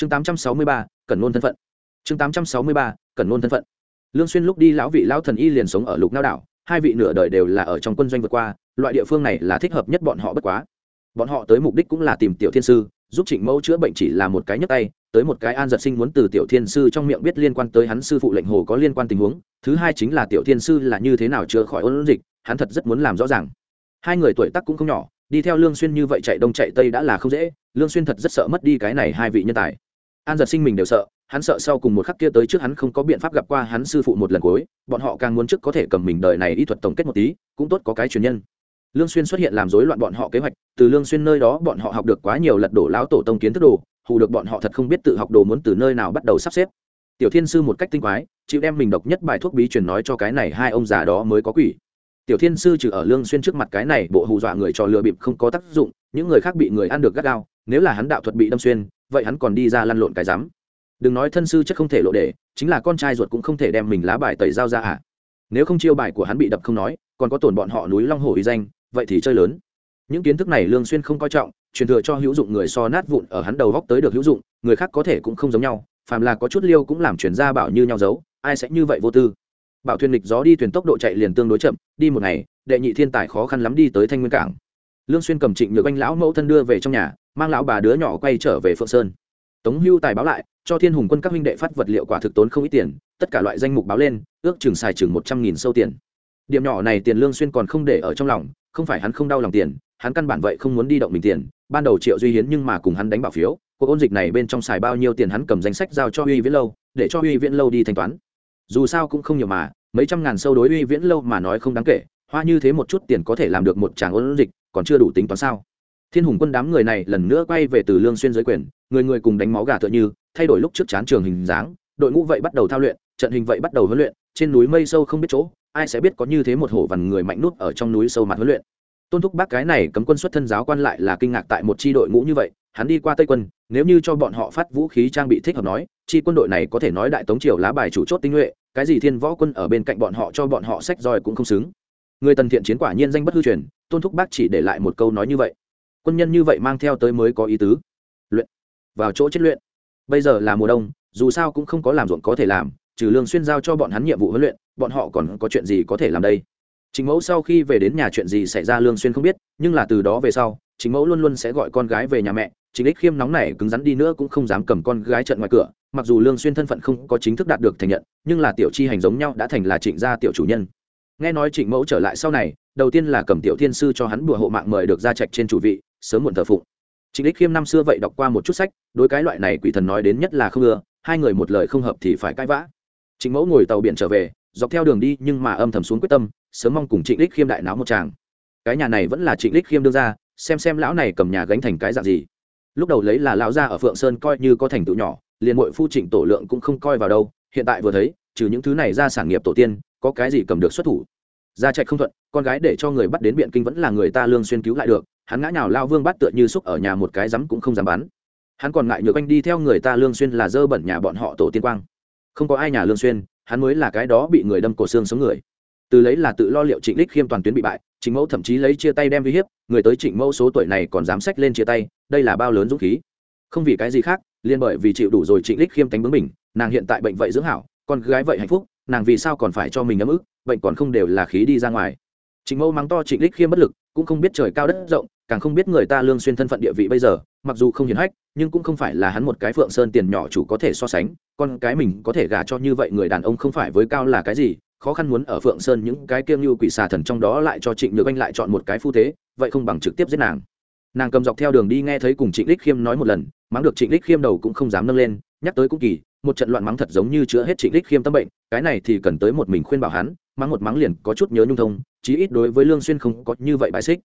chương tám trăm sáu mươi ba cần nôn thân phận. Chương tám trăm sáu mươi ba cần nôn thân phận. Lương xuyên lúc đi lão vị lão thần y liền sống ở lục nao đảo, hai vị nửa đời đều là ở trong quân doanh vượt qua, loại địa phương này là thích hợp nhất bọn họ bất quá. Bọn họ tới mục đích cũng là tìm tiểu thiên sư, giúp trịnh mẫu chữa bệnh chỉ là một cái nhấc tay, tới một cái an giật sinh muốn từ tiểu thiên sư trong miệng biết liên quan tới hắn sư phụ lệnh hồ có liên quan tình huống, thứ hai chính là tiểu thiên sư là như thế nào chữa khỏi ôn dịch, hắn thật rất muốn làm rõ ràng. Hai người tuổi tác cũng không nhỏ, đi theo lương xuyên như vậy chạy đông chạy tây đã là không dễ, lương xuyên thật rất sợ mất đi cái này hai vị nhân tài an giật sinh mình đều sợ, hắn sợ sau cùng một khắc kia tới trước hắn không có biện pháp gặp qua hắn sư phụ một lần cuối, bọn họ càng muốn trước có thể cầm mình đời này y thuật tổng kết một tí, cũng tốt có cái truyền nhân. Lương xuyên xuất hiện làm rối loạn bọn họ kế hoạch, từ lương xuyên nơi đó bọn họ học được quá nhiều lật đổ lão tổ tông kiến thức đồ, hù được bọn họ thật không biết tự học đồ muốn từ nơi nào bắt đầu sắp xếp. Tiểu thiên sư một cách tinh quái, chịu đem mình độc nhất bài thuốc bí truyền nói cho cái này hai ông già đó mới có quỷ. Tiểu thiên sư trừ ở lương xuyên trước mặt cái này bộ hù dọa người cho lừa bịp không có tác dụng, những người khác bị người ăn được gắt gao, nếu là hắn đạo thuật bị đâm xuyên vậy hắn còn đi ra lăn lộn cái rắm. Đừng nói thân sư chất không thể lộ để, chính là con trai ruột cũng không thể đem mình lá bài tẩy giao ra à. Nếu không chiêu bài của hắn bị đập không nói, còn có tổn bọn họ núi long hồ uy danh, vậy thì chơi lớn. Những kiến thức này lương xuyên không coi trọng, truyền thừa cho hữu dụng người so nát vụn ở hắn đầu góc tới được hữu dụng, người khác có thể cũng không giống nhau, phàm là có chút liêu cũng làm truyền ra bảo như nhau giấu, ai sẽ như vậy vô tư. Bảo thuyền lịch gió đi thuyền tốc độ chạy liền tương đối chậm, đi một ngày, đệ nhị thiên tài khó khăn lắm đi tới thanh nguyên cảng. Lương xuyên cầm trịnh nhược anh lão mẫu thân đưa về trong nhà mang lão bà đứa nhỏ quay trở về phượng sơn. Tống hưu tài báo lại, cho thiên hùng quân các huynh đệ phát vật liệu quả thực tốn không ít tiền, tất cả loại danh mục báo lên, ước chừng xài chừng một trăm nghìn sâu tiền. Điểm nhỏ này tiền lương xuyên còn không để ở trong lòng, không phải hắn không đau lòng tiền, hắn căn bản vậy không muốn đi động mình tiền, ban đầu triệu duy hiến nhưng mà cùng hắn đánh bảo phiếu, cuộc ôn dịch này bên trong xài bao nhiêu tiền hắn cầm danh sách giao cho uy viễn lâu, để cho uy viễn lâu đi thanh toán. Dù sao cũng không nhiều mà, mấy trăm ngàn sâu đối uy viễn lâu mà nói không đáng kể, hoa như thế một chút tiền có thể làm được một tràng ôn dịch, còn chưa đủ tính toán sao? Thiên hùng quân đám người này lần nữa quay về từ lương xuyên dưới quyền, người người cùng đánh máu gà tựa như, thay đổi lúc trước chán trường hình dáng, đội ngũ vậy bắt đầu thao luyện, trận hình vậy bắt đầu huấn luyện, trên núi mây sâu không biết chỗ, ai sẽ biết có như thế một hổ vằn người mạnh nút ở trong núi sâu mặt huấn luyện. Tôn thúc bác cái này cấm quân xuất thân giáo quan lại là kinh ngạc tại một chi đội ngũ như vậy, hắn đi qua tây quân, nếu như cho bọn họ phát vũ khí trang bị thích hợp nói, chi quân đội này có thể nói đại tống triều lá bài chủ chốt tinh nhuệ, cái gì thiên võ quân ở bên cạnh bọn họ cho bọn họ sách roi cũng không xứng. Người tần thiện chiến quả nhiên danh bất hư truyền, tôn thúc bác chỉ để lại một câu nói như vậy quân nhân như vậy mang theo tới mới có ý tứ. Luyện. Vào chỗ chết luyện. Bây giờ là mùa đông, dù sao cũng không có làm ruộng có thể làm, trừ lương xuyên giao cho bọn hắn nhiệm vụ huấn luyện, bọn họ còn có chuyện gì có thể làm đây? Chính mẫu sau khi về đến nhà chuyện gì xảy ra lương xuyên không biết, nhưng là từ đó về sau chính mẫu luôn luôn sẽ gọi con gái về nhà mẹ chính ích khiêm nóng này cứng rắn đi nữa cũng không dám cầm con gái trận ngoài cửa, mặc dù lương xuyên thân phận không có chính thức đạt được thành nhận, nhưng là tiểu chi hành giống nhau đã thành là trịnh gia tiểu chủ nhân. Nghe nói trịnh mẫu trở lại sau này, đầu tiên là cầm tiểu thiên sư cho hắn bùa hộ mạng mời được ra trạch trên chủ vị sớm muộn thờ phụng. Trịnh ích khiêm năm xưa vậy đọc qua một chút sách, đối cái loại này quỷ thần nói đến nhất là không ưa, hai người một lời không hợp thì phải cãi vã. Trịnh mẫu ngồi tàu biển trở về, dọc theo đường đi nhưng mà âm thầm xuống quyết tâm, sớm mong cùng trịnh lích khiêm đại náo một tràng. Cái nhà này vẫn là trịnh lích khiêm đưa ra, xem xem lão này cầm nhà gánh thành cái dạng gì. Lúc đầu lấy là lão gia ở phượng sơn coi như có thành tựu nhỏ, liền mội phu trịnh tổ lượng cũng không coi vào đâu, hiện tại vừa thấy, trừ những thứ này ra sản nghiệp tổ tiên, có cái gì cầm được xuất thủ. Gia trạch không thuận, con gái để cho người bắt đến biện kinh vẫn là người ta lương xuyên cứu lại được hắn ngã nhào lao vương bắt tựa như xúc ở nhà một cái rắm cũng không dám bắn. Hắn còn ngại nhược anh đi theo người ta lương xuyên là dơ bẩn nhà bọn họ tổ tiên quang. Không có ai nhà lương xuyên, hắn mới là cái đó bị người đâm cổ xương sống người. Từ lấy là tự lo liệu trịnh lích khiêm toàn tuyến bị bại, trịnh mẫu thậm chí lấy chia tay đem uy hiếp, người tới trịnh mẫu số tuổi này còn dám sách lên chia tay, đây là bao lớn dũng khí. Không vì cái gì khác liên bởi vì chịu đủ rồi trịnh lích khiêm tánh bướng mình nàng hiện tại bệnh vậy dưỡng hảo, con gái vậy hạnh phúc, nàng vì sao còn phải cho mình ấm ức, bệnh còn không đều là khí đi ra ngoài. Trịnh mẫu mắng to trịnh lích khiêm bất lực, cũng không biết trời cao đất rộng càng không biết người ta lương xuyên thân phận địa vị bây giờ, mặc dù không hiển hách, nhưng cũng không phải là hắn một cái phượng sơn tiền nhỏ chủ có thể so sánh, con cái mình có thể gả cho như vậy người đàn ông không phải với cao là cái gì, khó khăn muốn ở phượng sơn những cái kiêng như quỷ xà thần trong đó lại cho trịnh nhược anh lại chọn một cái phu thế, vậy không bằng trực tiếp giết nàng. Nàng cầm dọc theo đường đi nghe thấy cùng trịnh lích khiêm nói một lần, mắng được trịnh lích khiêm đầu cũng không dám nâng lên, nhắc tới cũng kỳ, một trận loạn mắng thật giống như chữa hết trịnh lích khiêm tâm bệnh, cái này thì cần tới một mình khuyên bảo hắn, mắng một mắng liền có chút nhớ nhung thông, chí ít đối với lương xuyên không có như vậy bài xích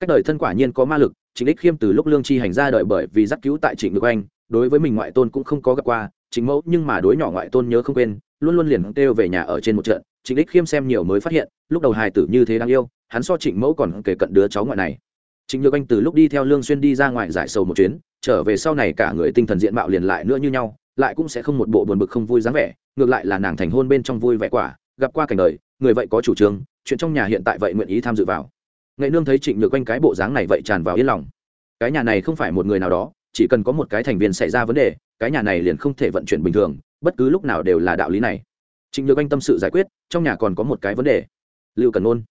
cách đời thân quả nhiên có ma lực, trịnh lích khiêm từ lúc lương chi hành ra đợi bởi vì giắc cứu tại trịnh ngược anh đối với mình ngoại tôn cũng không có gặp qua chính mẫu nhưng mà đối nhỏ ngoại tôn nhớ không quên, luôn luôn liền kêu về nhà ở trên một trận, trịnh lích khiêm xem nhiều mới phát hiện, lúc đầu hài tử như thế đáng yêu, hắn so trịnh mẫu còn kể cận đứa cháu ngoại này. Trịnh nhược anh từ lúc đi theo lương xuyên đi ra ngoài giải sầu một chuyến, trở về sau này cả người tinh thần diện mạo liền lại nữa như nhau, lại cũng sẽ không một bộ buồn bực không vui dáng vẻ, ngược lại là nàng thành hôn bên trong vui vẻ quả, gặp qua cảnh đời, người vậy có chủ trương, chuyện trong nhà hiện tại vậy nguyện ý tham dự vào nghệ nương thấy trịnh nhược quanh cái bộ dáng này vậy tràn vào yên lòng. Cái nhà này không phải một người nào đó, chỉ cần có một cái thành viên xảy ra vấn đề, cái nhà này liền không thể vận chuyển bình thường, bất cứ lúc nào đều là đạo lý này. Trịnh nhược anh tâm sự giải quyết, trong nhà còn có một cái vấn đề. Lưu cần nôn.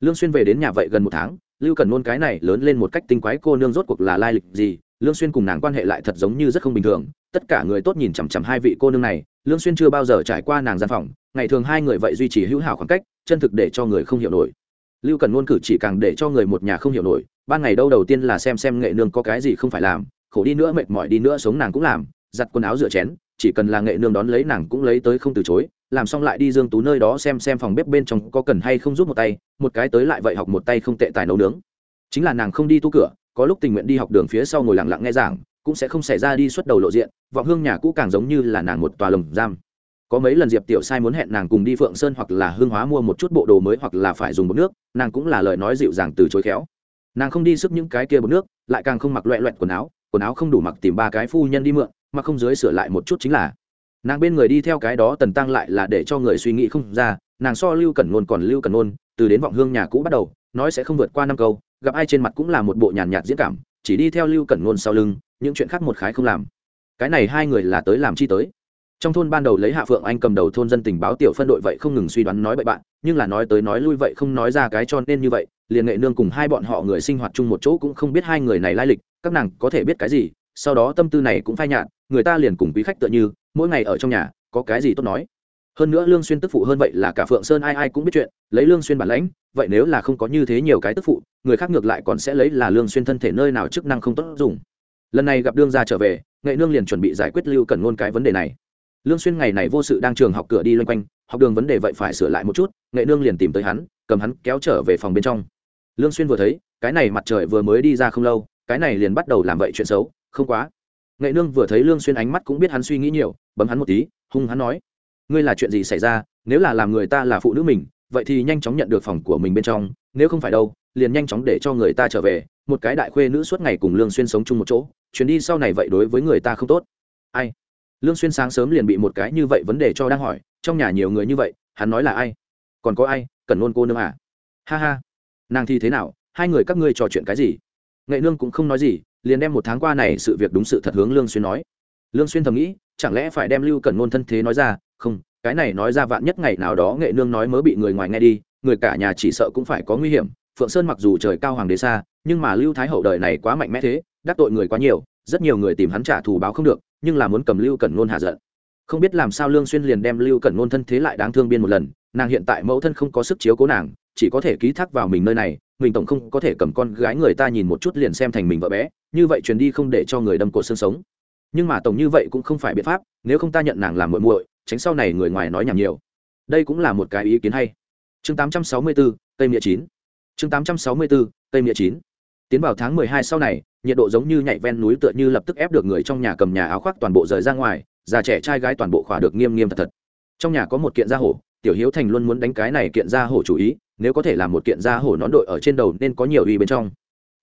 Lương xuyên về đến nhà vậy gần một tháng, lưu cần nôn cái này lớn lên một cách tinh quái cô nương rốt cuộc là lai lịch gì, lương xuyên cùng nàng quan hệ lại thật giống như rất không bình thường, tất cả người tốt nhìn chằm chằm hai vị cô nương này, lương xuyên chưa bao giờ trải qua nàng gian phòng, ngày thường hai người vậy duy trì hữu hảo khoảng cách, chân thực để cho người không hiểu nổi lưu cần ngôn cử chỉ càng để cho người một nhà không hiểu nổi, ban ngày đâu đầu tiên là xem xem nghệ nương có cái gì không phải làm, khổ đi nữa mệt mỏi đi nữa sống nàng cũng làm, giặt quần áo rửa chén, chỉ cần là nghệ nương đón lấy nàng cũng lấy tới không từ chối, làm xong lại đi dương tú nơi đó xem xem phòng bếp bên trong có cần hay không giúp một tay, một cái tới lại vậy học một tay không tệ tài nấu nướng. Chính là nàng không đi tu cửa, có lúc tình nguyện đi học đường phía sau ngồi lặng lặng nghe giảng, cũng sẽ không xảy ra đi xuất đầu lộ diện, vọng hương nhà cũ càng giống như là nàng một tòa lồng giam có mấy lần diệp tiểu sai muốn hẹn nàng cùng đi phượng sơn hoặc là hương hóa mua một chút bộ đồ mới hoặc là phải dùng bột nước, nàng cũng là lời nói dịu dàng từ chối khéo. Nàng không đi sức những cái kia bột nước, lại càng không mặc loẹ loẹt quần áo quần áo không đủ mặc tìm ba cái phu nhân đi mượn, mà không dưới sửa lại một chút chính là. Nàng bên người đi theo cái đó tần tăng lại là để cho người suy nghĩ không ra, nàng so lưu cẩn ngôn còn lưu cẩn ngôn từ đến vọng hương nhà cũ bắt đầu, nói sẽ không vượt qua năm câu, gặp ai trên mặt cũng là một bộ nhàn nhạt diễn cảm, chỉ đi theo lưu cẩn ngôn sau lưng, những chuyện khác một khái không làm. Cái này hai người là tới làm chi tới? Trong thôn ban đầu lấy hạ phượng anh cầm đầu thôn dân tình báo tiểu phân đội vậy không ngừng suy đoán nói bậy bạn, nhưng là nói tới nói lui vậy không nói ra cái cho nên như vậy, liền nghệ nương cùng hai bọn họ người sinh hoạt chung một chỗ cũng không biết hai người này lai lịch, các nàng có thể biết cái gì, sau đó tâm tư này cũng phai nhạt, người ta liền cùng quý khách tựa như, mỗi ngày ở trong nhà, có cái gì tốt nói. Hơn nữa lương xuyên tức phụ hơn vậy là cả phượng sơn ai ai cũng biết chuyện, lấy lương xuyên bản lãnh, vậy nếu là không có như thế nhiều cái tức phụ, người khác ngược lại còn sẽ lấy là lương xuyên thân thể nơi nào chức năng không tốt dùng. Lần này gặp đương gia trở về, nghệ nương liền chuẩn bị giải quyết lưu cần ngôn cái vấn đề này lương xuyên ngày này vô sự đang trường học cửa đi loanh quanh, học đường vấn đề vậy phải sửa lại một chút, nghệ nương liền tìm tới hắn, cầm hắn kéo trở về phòng bên trong. Lương xuyên vừa thấy, cái này mặt trời vừa mới đi ra không lâu, cái này liền bắt đầu làm vậy chuyện xấu, không quá. Nghệ nương vừa thấy lương xuyên ánh mắt cũng biết hắn suy nghĩ nhiều, bấm hắn một tí, hung hắn nói, ngươi là chuyện gì xảy ra, nếu là làm người ta là phụ nữ mình, vậy thì nhanh chóng nhận được phòng của mình bên trong, nếu không phải đâu, liền nhanh chóng để cho người ta trở về, một cái đại khuê nữ suốt ngày cùng lương xuyên sống chung một chỗ, chuyến đi sau này vậy đối với người ta không tốt. Ai? Lương xuyên sáng sớm liền bị một cái như vậy vấn đề cho đang hỏi, trong nhà nhiều người như vậy, hắn nói là ai? Còn có ai? Cần nôn cô nương à? Ha ha. Nàng thì thế nào? Hai người các ngươi trò chuyện cái gì? Nghệ nương cũng không nói gì, liền đem một tháng qua này sự việc đúng sự thật hướng lương xuyên nói. Lương xuyên thầm nghĩ, chẳng lẽ phải đem lưu cẩn nôn thân thế nói ra? Không, cái này nói ra vạn nhất ngày nào đó nghệ nương nói mới bị người ngoài nghe đi, người cả nhà chỉ sợ cũng phải có nguy hiểm. Phượng sơn mặc dù trời cao hoàng đế xa, nhưng mà lưu thái hậu đời này quá mạnh mẽ thế, đắc tội người quá nhiều, rất nhiều người tìm hắn trả thù báo không được nhưng là muốn cầm lưu cẩn nôn hạ giận. Không biết làm sao lương xuyên liền đem lưu cẩn nôn thân thế lại đáng thương biên một lần nàng hiện tại mẫu thân không có sức chiếu cố nàng chỉ có thể ký thác vào mình nơi này mình tổng không có thể cầm con gái người ta nhìn một chút liền xem thành mình vợ bé như vậy truyền đi không để cho người đâm cổ xương sống. Nhưng mà tổng như vậy cũng không phải biện pháp nếu không ta nhận nàng làm muội muội tránh sau này người ngoài nói nhảm nhiều. Đây cũng là một cái ý kiến hay. Chương 864, tây nghĩa chín. Chương 864, tây nghĩa chín tiến vào tháng mười hai sau này, nhiệt độ giống như nhảy ven núi tựa như lập tức ép được người trong nhà cầm nhà áo khoác toàn bộ rời ra ngoài, già trẻ trai gái toàn bộ khỏa được nghiêm nghiêm thật thật. Trong nhà có một kiện gia hổ, tiểu hiếu thành luôn muốn đánh cái này kiện gia hổ chủ ý, nếu có thể làm một kiện gia hổ nón đội ở trên đầu nên có nhiều uy bên trong.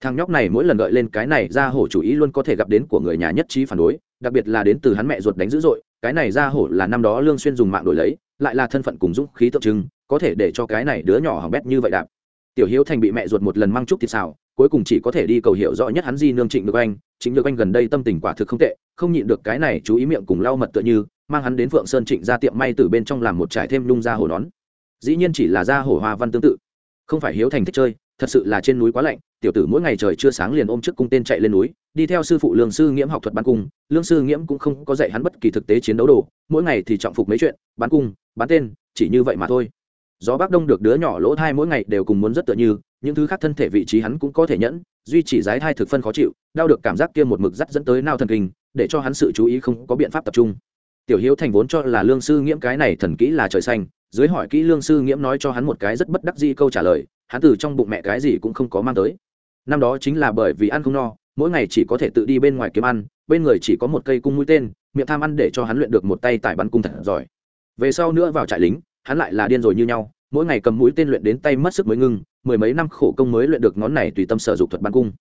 Thằng nhóc này mỗi lần gợi lên cái này gia hổ chủ ý luôn có thể gặp đến của người nhà nhất trí phản đối, đặc biệt là đến từ hắn mẹ ruột đánh dữ dội, cái này gia hổ là năm đó lương xuyên dùng mạng đổi lấy, lại là thân phận cùng dũng khí tượng trưng, có thể để cho cái này đứa nhỏ hỏng bét như vậy đạp. Tiểu hiếu thành bị mẹ ruột một lần mang chút thịt xào cuối cùng chỉ có thể đi cầu hiểu rõ nhất hắn di nương trịnh được anh. Trịnh được anh gần đây tâm tình quả thực không tệ, không nhịn được cái này chú ý miệng cùng lau mật tựa như, mang hắn đến phượng sơn trịnh ra tiệm may từ bên trong làm một trải thêm lung ra hổ nón. Dĩ nhiên chỉ là ra hổ hoa văn tương tự. Không phải hiếu thành thích chơi, thật sự là trên núi quá lạnh, tiểu tử mỗi ngày trời chưa sáng liền ôm trước cung tên chạy lên núi, đi theo sư phụ lương sư nghiễm học thuật bắn cung, lương sư nghiễm cũng không có dạy hắn bất kỳ thực tế chiến đấu đồ, mỗi ngày thì trọng phục mấy chuyện bắn cung bắn tên, chỉ như vậy mà thôi. Gió bắc đông được đứa nhỏ lỗ thai mỗi ngày đều cùng muốn rất tựa như những thứ khác thân thể vị trí hắn cũng có thể nhẫn, duy chỉ giái thai thực phân khó chịu, đau được cảm giác kia một mực dắt dẫn tới nao thần kinh, để cho hắn sự chú ý không có biện pháp tập trung. Tiểu hiếu thành vốn cho là lương sư nghiễm cái này thần kỹ là trời xanh, dưới hỏi kỹ lương sư nghiễm nói cho hắn một cái rất bất đắc di câu trả lời, hắn từ trong bụng mẹ cái gì cũng không có mang tới. Năm đó chính là bởi vì ăn không no, mỗi ngày chỉ có thể tự đi bên ngoài kiếm ăn, bên người chỉ có một cây cung mũi tên, miệng tham ăn để cho hắn luyện được một tay tải bắn cung thật giỏi. Về sau nữa vào trại lính, hắn lại là điên rồi như nhau, mỗi ngày cầm mũi tên luyện đến tay mất sức mới ngưng mười mấy năm khổ công mới luyện được ngón này tùy tâm sở dục thuật bắn cung.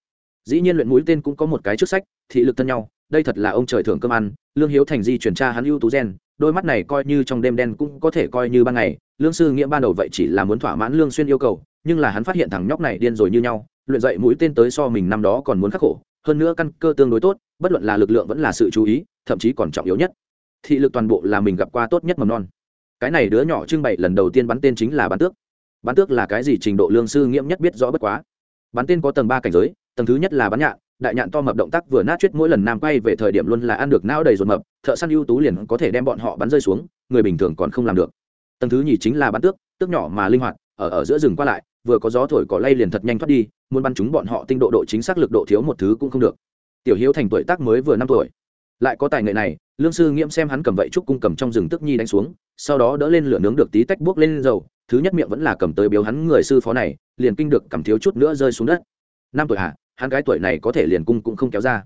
Dĩ nhiên luyện mũi tên cũng có một cái trước sách, thị lực thân nhau, đây thật là ông trời thưởng cơm ăn, lương hiếu thành di chuyển tra hắn ưu tú gen, đôi mắt này coi như trong đêm đen cũng có thể coi như ban ngày, lương sư nghĩa ban đầu vậy chỉ là muốn thỏa mãn lương xuyên yêu cầu, nhưng là hắn phát hiện thằng nhóc này điên rồi như nhau, luyện dậy mũi tên tới so mình năm đó còn muốn khắc khổ, hơn nữa căn cơ tương đối tốt, bất luận là lực lượng vẫn là sự chú ý, thậm chí còn trọng yếu nhất, thị lực toàn bộ là mình gặp qua tốt nhất mầm non. Cái này đứa nhỏ trưng bày lần đầu tiên bắn tên chính là bắn tước bắn tước là cái gì trình độ lương sư nghiễm nhất biết rõ bất quá. Bắn tên có tầng ba cảnh giới, tầng thứ nhất là bắn nhạn, đại nhạn to mập động tác vừa nát chuyết mỗi lần nam quay về thời điểm luôn là ăn được não đầy ruột mập, thợ săn ưu tú liền có thể đem bọn họ bắn rơi xuống, người bình thường còn không làm được. Tầng thứ nhì chính là bắn tước tước nhỏ mà linh hoạt, ở ở giữa rừng qua lại, vừa có gió thổi cỏ lay liền thật nhanh thoát đi, muốn bắn chúng bọn họ tinh độ độ chính xác lực độ thiếu một thứ cũng không được. Tiểu hiếu thành tuổi tác mới vừa năm tuổi. Lại có tài nghệ này, lương sư nghiễm xem hắn cầm vậy trúc cung cầm trong rừng tức nhi đánh xuống, sau đó đỡ lên lửa nướng được tí tách buốc lên dầu thứ nhất miệng vẫn là cầm tới biếu hắn người sư phó này, liền kinh được cầm thiếu chút nữa rơi xuống đất. Năm tuổi hạ hắn cái tuổi này có thể liền cung cũng không kéo ra.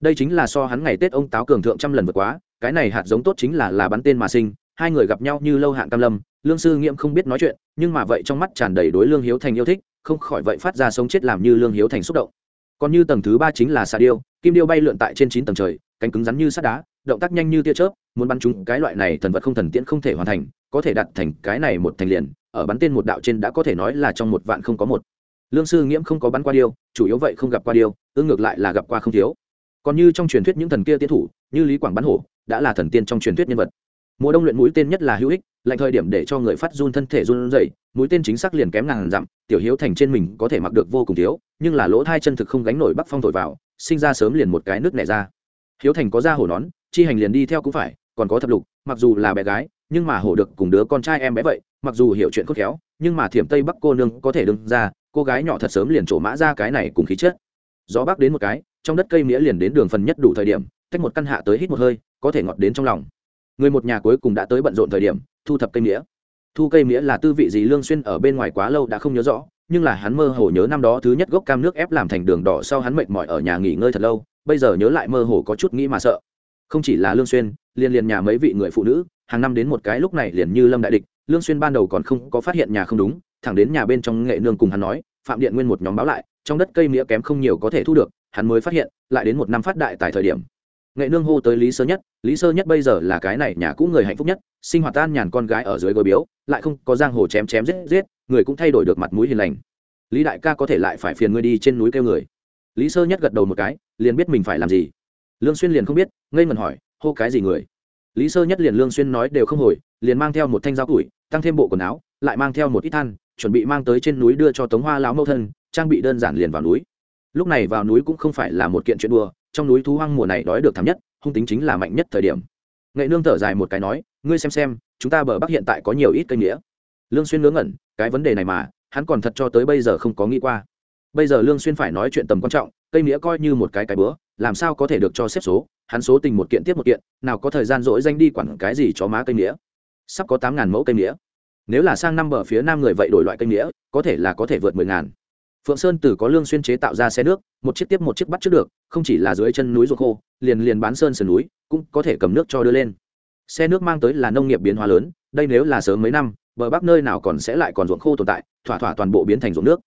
Đây chính là so hắn ngày tết ông táo cường thượng trăm lần vượt quá, cái này hạt giống tốt chính là là bắn tên mà sinh, hai người gặp nhau như lâu hạn cam lâm, lương sư nghiễm không biết nói chuyện, nhưng mà vậy trong mắt tràn đầy đối lương hiếu thành yêu thích, không khỏi vậy phát ra sống chết làm như lương hiếu thành xúc động. Còn như tầng thứ ba chính là xà điêu, kim điêu bay lượn tại trên chín tầng trời, cánh cứng rắn như sắt đá, động tác nhanh như tia chớp, muốn bắn chúng cái loại này thần vật không thần tiễn không thể hoàn thành, có thể đặt thành cái này một thành liền ở bắn tên một đạo trên đã có thể nói là trong một vạn không có một. Lương sư nghiễm không có bắn qua điêu, chủ yếu vậy không gặp qua điêu ương ngược lại là gặp qua không thiếu. Còn như trong truyền thuyết những thần kia tiến thủ, như lý quảng bắn hổ, đã là thần tiên trong truyền thuyết nhân vật. Mùa đông luyện mũi tên nhất là hữu ích, lạnh thời điểm để cho người phát run thân thể run rẩy, mũi tên chính xác liền kém ngàn dặm, tiểu hiếu thành trên mình có thể mặc được vô cùng thiếu, nhưng là lỗ thai chân thực không gánh nổi bắc phong thổi vào, sinh ra sớm liền một cái nước nẻ ra. Hiếu thành có da hổ nón, chi hành liền đi theo cũng phải, còn có thập lục, mặc dù là bé gái nhưng mà hổ được cùng đứa con trai em bé vậy, mặc dù hiểu chuyện khôn khéo, nhưng mà thiểm tây bắc cô nương có thể đứng ra, cô gái nhỏ thật sớm liền trổ mã ra cái này cùng khí chết. gió bắc đến một cái, trong đất cây nghĩa liền đến đường phần nhất đủ thời điểm, tách một căn hạ tới hít một hơi, có thể ngọt đến trong lòng. Người một nhà cuối cùng đã tới bận rộn thời điểm, thu thập cây nghĩa thu cây nghĩa là tư vị gì lương xuyên ở bên ngoài quá lâu đã không nhớ rõ, nhưng là hắn mơ hồ nhớ năm đó thứ nhất gốc cam nước ép làm thành đường đỏ sau hắn mệt mỏi ở nhà nghỉ ngơi thật lâu, bây giờ nhớ lại mơ hồ có chút nghĩ mà sợ. Không chỉ là lương xuyên liền liền nhà mấy vị người phụ nữ, hàng năm đến một cái lúc này liền như lâm đại địch, lương xuyên ban đầu còn không có phát hiện nhà không đúng, thẳng đến nhà bên trong nghệ nương cùng hắn nói, phạm điện nguyên một nhóm báo lại, trong đất cây mía kém không nhiều có thể thu được, hắn mới phát hiện, lại đến một năm phát đại tại thời điểm. Nghệ nương hô tới lý sơ nhất, lý sơ nhất bây giờ là cái này nhà cũ người hạnh phúc nhất, sinh hoạt tan nhàn con gái ở dưới gối biếu, lại không có giang hồ chém chém giết giết, người cũng thay đổi được mặt mũi hiền lành. Lý đại ca có thể lại phải phiền ngươi đi trên núi kêu người. Lý sơ nhất gật đầu một cái, liền biết mình phải làm gì. Lương xuyên liền không biết, ngây ngẩn hỏi hô cái gì người? Lý sơ nhất liền lương xuyên nói đều không hồi, liền mang theo một thanh dao củi tăng thêm bộ quần áo, lại mang theo một ít than, chuẩn bị mang tới trên núi đưa cho tống hoa lão mẫu thân, trang bị đơn giản liền vào núi. Lúc này vào núi cũng không phải là một kiện chuyện đùa, trong núi thú hoang mùa này đói được thắm nhất, hung tính chính là mạnh nhất thời điểm. Nghệ nương thở dài một cái nói, ngươi xem xem, chúng ta bờ bắc hiện tại có nhiều ít cây nghĩa lương xuyên ngớ ngẩn, cái vấn đề này mà, hắn còn thật cho tới bây giờ không có nghĩ qua. Bây giờ lương xuyên phải nói chuyện tầm quan trọng, cây nghĩa coi như một cái cái bữa làm sao có thể được cho xếp số? Hắn số tình một kiện tiếp một kiện, nào có thời gian dỗi danh đi quản cái gì cho má cây nghĩa sắp có tám ngàn mẫu cây nghĩa nếu là sang năm bờ phía nam người vậy đổi loại cây nghĩa có thể là có thể vượt mười ngàn. Phượng sơn từ có lương xuyên chế tạo ra xe nước, một chiếc tiếp một chiếc bắt trước được, không chỉ là dưới chân núi ruộng khô, liền liền bán sơn sườn núi, cũng có thể cầm nước cho đưa lên. Xe nước mang tới là nông nghiệp biến hóa lớn, đây nếu là sớm mấy năm, bờ bắc nơi nào còn sẽ lại còn ruộng khô tồn tại, thỏa thỏa toàn bộ biến thành ruộng nước.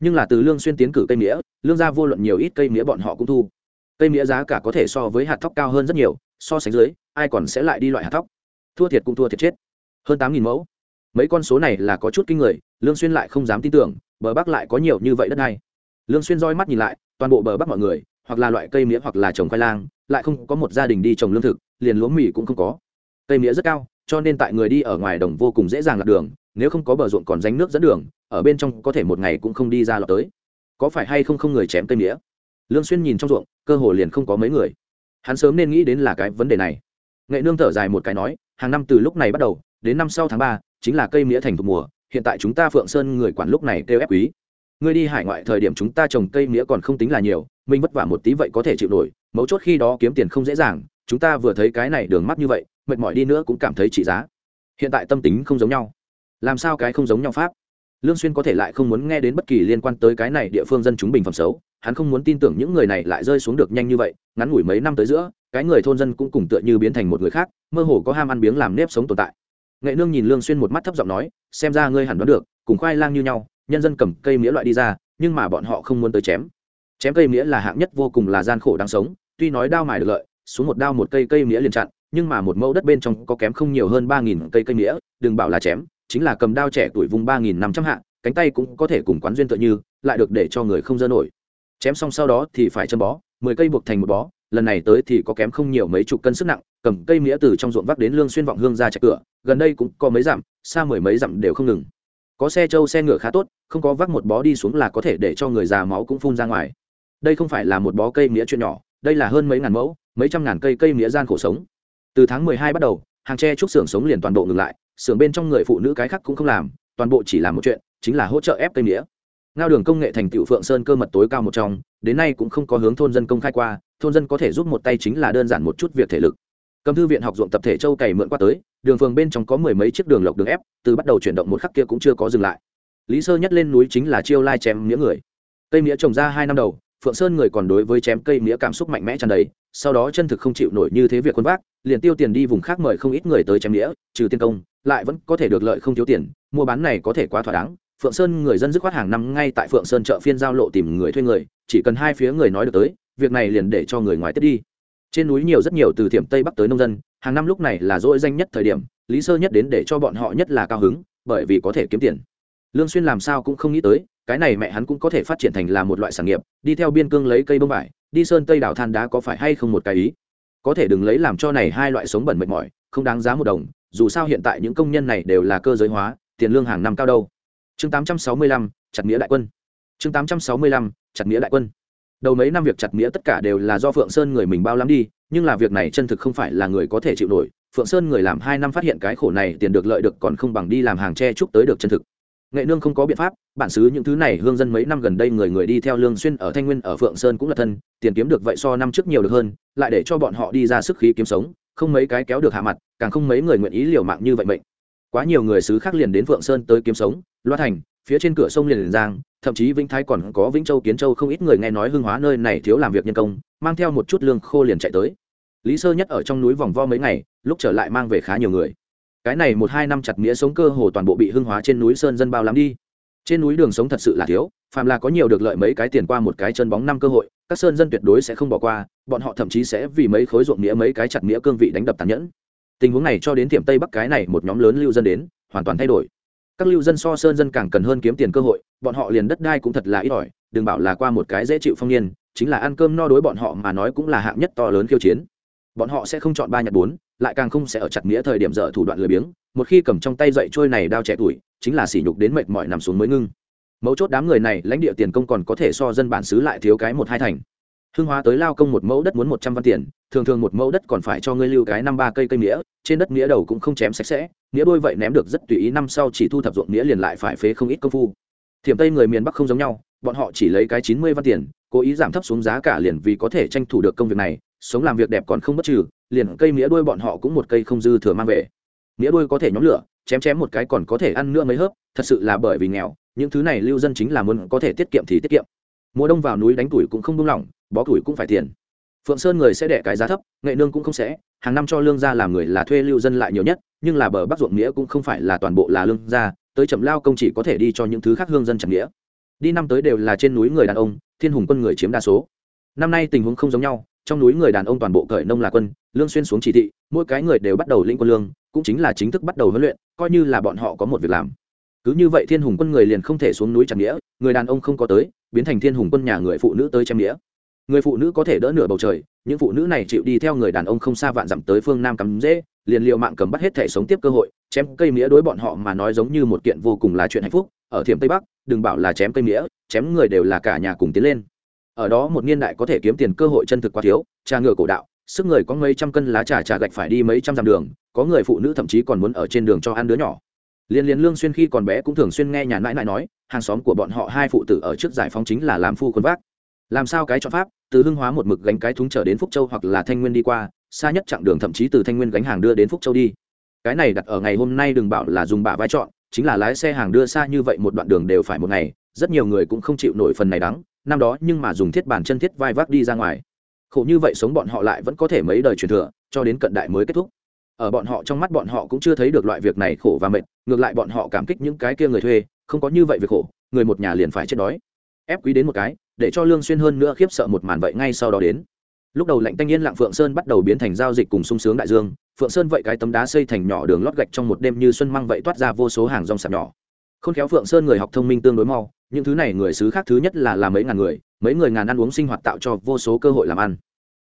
Nhưng là từ lương xuyên tiến cử cây nghĩa lương gia vô luận nhiều ít cây nghĩa bọn họ cũng thu cây mía giá cả có thể so với hạt thóc cao hơn rất nhiều, so sánh dưới, ai còn sẽ lại đi loại hạt thóc? Thua thiệt cũng thua thiệt chết. Hơn tám nghìn mẫu. Mấy con số này là có chút kinh người, lương xuyên lại không dám tin tưởng, bờ bắc lại có nhiều như vậy đất này. Lương xuyên roi mắt nhìn lại, toàn bộ bờ bắc mọi người, hoặc là loại cây mía hoặc là trồng khoai lang, lại không có một gia đình đi trồng lương thực, liền lúa mì cũng không có. Cây mía rất cao, cho nên tại người đi ở ngoài đồng vô cùng dễ dàng lạc đường, nếu không có bờ ruộng còn ránh nước dẫn đường, ở bên trong có thể một ngày cũng không đi ra lọt tới. Có phải hay không không người chém cây mía? Lương xuyên nhìn trong ruộng, cơ hồ liền không có mấy người. Hắn sớm nên nghĩ đến là cái vấn đề này. Nghệ nương thở dài một cái nói, hàng năm từ lúc này bắt đầu, đến năm sau tháng ba, chính là cây mía thành thu mùa, hiện tại chúng ta phượng sơn người quản lúc này kêu ép quý. Ngươi đi hải ngoại thời điểm chúng ta trồng cây mía còn không tính là nhiều, mình vất vả một tí vậy có thể chịu nổi, mấu chốt khi đó kiếm tiền không dễ dàng, chúng ta vừa thấy cái này đường mắt như vậy, mệt mỏi đi nữa cũng cảm thấy trị giá. Hiện tại tâm tính không giống nhau. Làm sao cái không giống nhau pháp? Lương xuyên có thể lại không muốn nghe đến bất kỳ liên quan tới cái này địa phương dân chúng bình phẩm xấu hắn không muốn tin tưởng những người này lại rơi xuống được nhanh như vậy, ngắn ngủi mấy năm tới giữa, cái người thôn dân cũng cùng tựa như biến thành một người khác, mơ hồ có ham ăn biếng làm nếp sống tồn tại. Nghệ nương nhìn lương xuyên một mắt thấp giọng nói, xem ra ngươi hẳn đoán được, cùng khoai lang như nhau, nhân dân cầm cây mía loại đi ra, nhưng mà bọn họ không muốn tới chém. Chém cây mía là hạng nhất vô cùng là gian khổ đáng sống, tuy nói đao mài được lợi, xuống một đao một cây cây mía liền chặn, nhưng mà một mẫu đất bên trong có kém không nhiều hơn ba nghìn cây cây mía, đừng bảo là chém, chính là cầm đao trẻ tuổi vùng ba nghìn năm trăm hạ, cánh tay cũng có thể cùng quán duyên tựa như, lại được để cho người không dơ nổi chém xong sau đó thì phải chân bó, mười cây buộc thành một bó, lần này tới thì có kém không nhiều mấy chục cân sức nặng, cầm cây mía từ trong ruộng vác đến lương xuyên vọng hương ra chạy cửa, gần đây cũng có mấy dặm, xa mười mấy dặm đều không ngừng. Có xe trâu xe ngựa khá tốt, không có vác một bó đi xuống là có thể để cho người già máu cũng phun ra ngoài. Đây không phải là một bó cây mía chuyện nhỏ, đây là hơn mấy ngàn mẫu, mấy trăm ngàn cây cây mía gian khổ sống. Từ tháng mười hai bắt đầu, hàng tre trúc xưởng sống liền toàn bộ ngừng lại, xưởng bên trong người phụ nữ cái khác cũng không làm, toàn bộ chỉ làm một chuyện, chính là hỗ trợ ép cây mía ngao đường công nghệ thành tựu phượng sơn cơ mật tối cao một trong, đến nay cũng không có hướng thôn dân công khai qua, thôn dân có thể giúp một tay chính là đơn giản một chút việc thể lực. Cầm thư viện học ruộng tập thể châu cày mượn qua tới, đường phường bên trong có mười mấy chiếc đường lộc đường ép, từ bắt đầu chuyển động một khắc kia cũng chưa có dừng lại. Lý sơ nhất lên núi chính là chiêu lai chém nghĩa người. Cây nghĩa trồng ra hai năm đầu, phượng sơn người còn đối với chém cây nghĩa cảm xúc mạnh mẽ tràn đầy, sau đó chân thực không chịu nổi như thế việc quân vác, liền tiêu tiền đi vùng khác mời không ít người tới chém nghĩa trừ tiên công, lại vẫn có thể được lợi không thiếu tiền, mua bán này có thể quá thỏa đáng phượng sơn người dân dứt khoát hàng năm ngay tại phượng sơn chợ phiên giao lộ tìm người thuê người, chỉ cần hai phía người nói được tới, việc này liền để cho người ngoài tiếp đi. Trên núi nhiều rất nhiều từ thiểm tây bắc tới nông dân, hàng năm lúc này là dỗi danh nhất thời điểm, lý sơ nhất đến để cho bọn họ nhất là cao hứng, bởi vì có thể kiếm tiền. Lương xuyên làm sao cũng không nghĩ tới, cái này mẹ hắn cũng có thể phát triển thành là một loại sản nghiệp, đi theo biên cương lấy cây bông vải, đi sơn tây đảo than đá có phải hay không một cái ý? Có thể đừng lấy làm cho này hai loại sống bẩn mệt mỏi, không đáng giá một đồng, dù sao hiện tại những công nhân này đều là cơ giới hóa, tiền lương hàng năm cao đâu chương 865, chặt nghĩa đại quân. Chương 865, chặt nghĩa đại quân. Đầu mấy năm việc chặt nghĩa tất cả đều là do phượng sơn người mình bao lắm đi nhưng là việc này chân thực không phải là người có thể chịu nổi. Phượng sơn người làm hai năm phát hiện cái khổ này tiền được lợi được còn không bằng đi làm hàng tre chúc tới được chân thực. Nghệ nương không có biện pháp bản xứ những thứ này hương dân mấy năm gần đây người người đi theo lương xuyên ở thanh nguyên ở phượng sơn cũng là thân tiền kiếm được vậy so năm trước nhiều được hơn lại để cho bọn họ đi ra sức khí kiếm sống không mấy cái kéo được hạ mặt càng không mấy người nguyện ý liều mạng như vậy mệnh. Quá nhiều người xứ khác liền đến phượng sơn tới kiếm sống loa thành phía trên cửa sông liền, liền giang thậm chí vĩnh thái còn có vĩnh châu kiến châu không ít người nghe nói hưng hóa nơi này thiếu làm việc nhân công mang theo một chút lương khô liền chạy tới. Lý sơ nhất ở trong núi vòng vo mấy ngày lúc trở lại mang về khá nhiều người. Cái này một hai năm chặt nghĩa sống cơ hồ toàn bộ bị hưng hóa trên núi sơn dân bao lắm đi. Trên núi đường sống thật sự là thiếu phàm là có nhiều được lợi mấy cái tiền qua một cái chân bóng năm cơ hội các sơn dân tuyệt đối sẽ không bỏ qua bọn họ thậm chí sẽ vì mấy khối ruộng nghĩa mấy cái chặt nghĩa cương vị đánh đập tàn nhẫn. Tình huống này cho đến tiệm tây bắc cái này một nhóm lớn lưu dân đến hoàn toàn thay đổi các lưu dân so sơn dân càng cần hơn kiếm tiền cơ hội, bọn họ liền đất đai cũng thật là ít ỏi, đừng bảo là qua một cái dễ chịu phong niên, chính là ăn cơm no đối bọn họ mà nói cũng là hạng nhất to lớn khiêu chiến. Bọn họ sẽ không chọn ba nhặt bốn, lại càng không sẽ ở chặt nghĩa thời điểm dở thủ đoạn lười biếng, một khi cầm trong tay dậy trôi này đao trẻ tuổi, chính là sỉ nhục đến mệt mỏi nằm xuống mới ngưng. Mấu chốt đám người này, lãnh địa tiền công còn có thể so dân bản xứ lại thiếu cái một hai thành hưng hóa tới lao công một mẫu đất muốn một trăm văn tiền, thường thường một mẫu đất còn phải cho ngươi lưu cái năm ba cây cây nghĩa trên đất nghĩa đầu cũng không chém sạch sẽ nghĩa đôi vậy ném được rất tùy ý, năm sau chỉ thu thập ruộng nghĩa liền lại phải phế không ít công phu. Thiểm tây người miền bắc không giống nhau, bọn họ chỉ lấy cái chín mươi văn tiền, cố ý giảm thấp xuống giá cả liền vì có thể tranh thủ được công việc này, sống làm việc đẹp còn không bất trừ, liền cây nghĩa đuôi bọn họ cũng một cây không dư thừa mang về. Nghĩa đuôi có thể nhóm lửa, chém chém một cái còn có thể ăn nữa mấy hớp, thật sự là bởi vì nghèo, những thứ này lưu dân chính là muốn có thể tiết kiệm thì tiết kiệm. Mùa đông vào núi đánh tuổi cũng không buông lỏng bó tuổi cũng phải tiền. Phượng sơn người sẽ đẻ cái giá thấp, nghệ nương cũng không sẽ, hàng năm cho lương gia làm người là thuê lưu dân lại nhiều nhất, nhưng là bờ bắc ruộng nghĩa cũng không phải là toàn bộ là lương gia, tới chậm lao công chỉ có thể đi cho những thứ khác hương dân chẳng nghĩa. Đi năm tới đều là trên núi người đàn ông, thiên hùng quân người chiếm đa số. Năm nay tình huống không giống nhau, trong núi người đàn ông toàn bộ cởi nông là quân, lương xuyên xuống chỉ thị, mỗi cái người đều bắt đầu lĩnh quân lương, cũng chính là chính thức bắt đầu huấn luyện, coi như là bọn họ có một việc làm. Cứ như vậy thiên hùng quân người liền không thể xuống núi chẳng nghĩa, người đàn ông không có tới, biến thành thiên hùng quân nhà người phụ nữ tới chém nghĩa người phụ nữ có thể đỡ nửa bầu trời, những phụ nữ này chịu đi theo người đàn ông không xa vạn dặm tới phương nam cắm dễ liền liệu mạng cầm bắt hết thể sống tiếp cơ hội, chém cây mía đối bọn họ mà nói giống như một kiện vô cùng là chuyện hạnh phúc. Ở thiểm tây bắc, đừng bảo là chém cây mía, chém người đều là cả nhà cùng tiến lên. Ở đó một niên đại có thể kiếm tiền cơ hội chân thực quá thiếu, trà ngựa cổ đạo, sức người có mấy trăm cân lá trà trà gạch phải đi mấy trăm dặm đường, có người phụ nữ thậm chí còn muốn ở trên đường cho ăn đứa nhỏ. Liên liên lương xuyên khi còn bé cũng thường xuyên nghe nhà nãi nãi nói, hàng xóm của bọn họ hai phụ tử ở trước giải phóng chính là làm phu quân vác. Làm sao cái chọn pháp? Từ hưng hóa một mực gánh cái thúng trở đến phúc châu hoặc là thanh nguyên đi qua, xa nhất chặng đường thậm chí từ thanh nguyên gánh hàng đưa đến phúc châu đi. Cái này đặt ở ngày hôm nay đừng bảo là dùng bả vai chọn chính là lái xe hàng đưa xa như vậy một đoạn đường đều phải một ngày, rất nhiều người cũng không chịu nổi phần này đắng, năm đó nhưng mà dùng thiết bản chân thiết vai vác đi ra ngoài. Khổ như vậy sống bọn họ lại vẫn có thể mấy đời truyền thừa, cho đến cận đại mới kết thúc. Ở bọn họ trong mắt bọn họ cũng chưa thấy được loại việc này khổ và mệt, ngược lại bọn họ cảm kích những cái kia người thuê, không có như vậy việc khổ, người một nhà liền phải chết đói ép quý đến một cái, để cho lương xuyên hơn nữa khiếp sợ một màn vậy ngay sau đó đến. Lúc đầu lạnh tanh yên lặng phượng sơn bắt đầu biến thành giao dịch cùng sung sướng đại dương, phượng sơn vậy cái tấm đá xây thành nhỏ đường lót gạch trong một đêm như xuân măng vậy toát ra vô số hàng rong sạp nhỏ. Khôn khéo phượng sơn người học thông minh tương đối mau, những thứ này người xứ khác thứ nhất là làm mấy ngàn người, mấy người ngàn ăn uống sinh hoạt tạo cho vô số cơ hội làm ăn.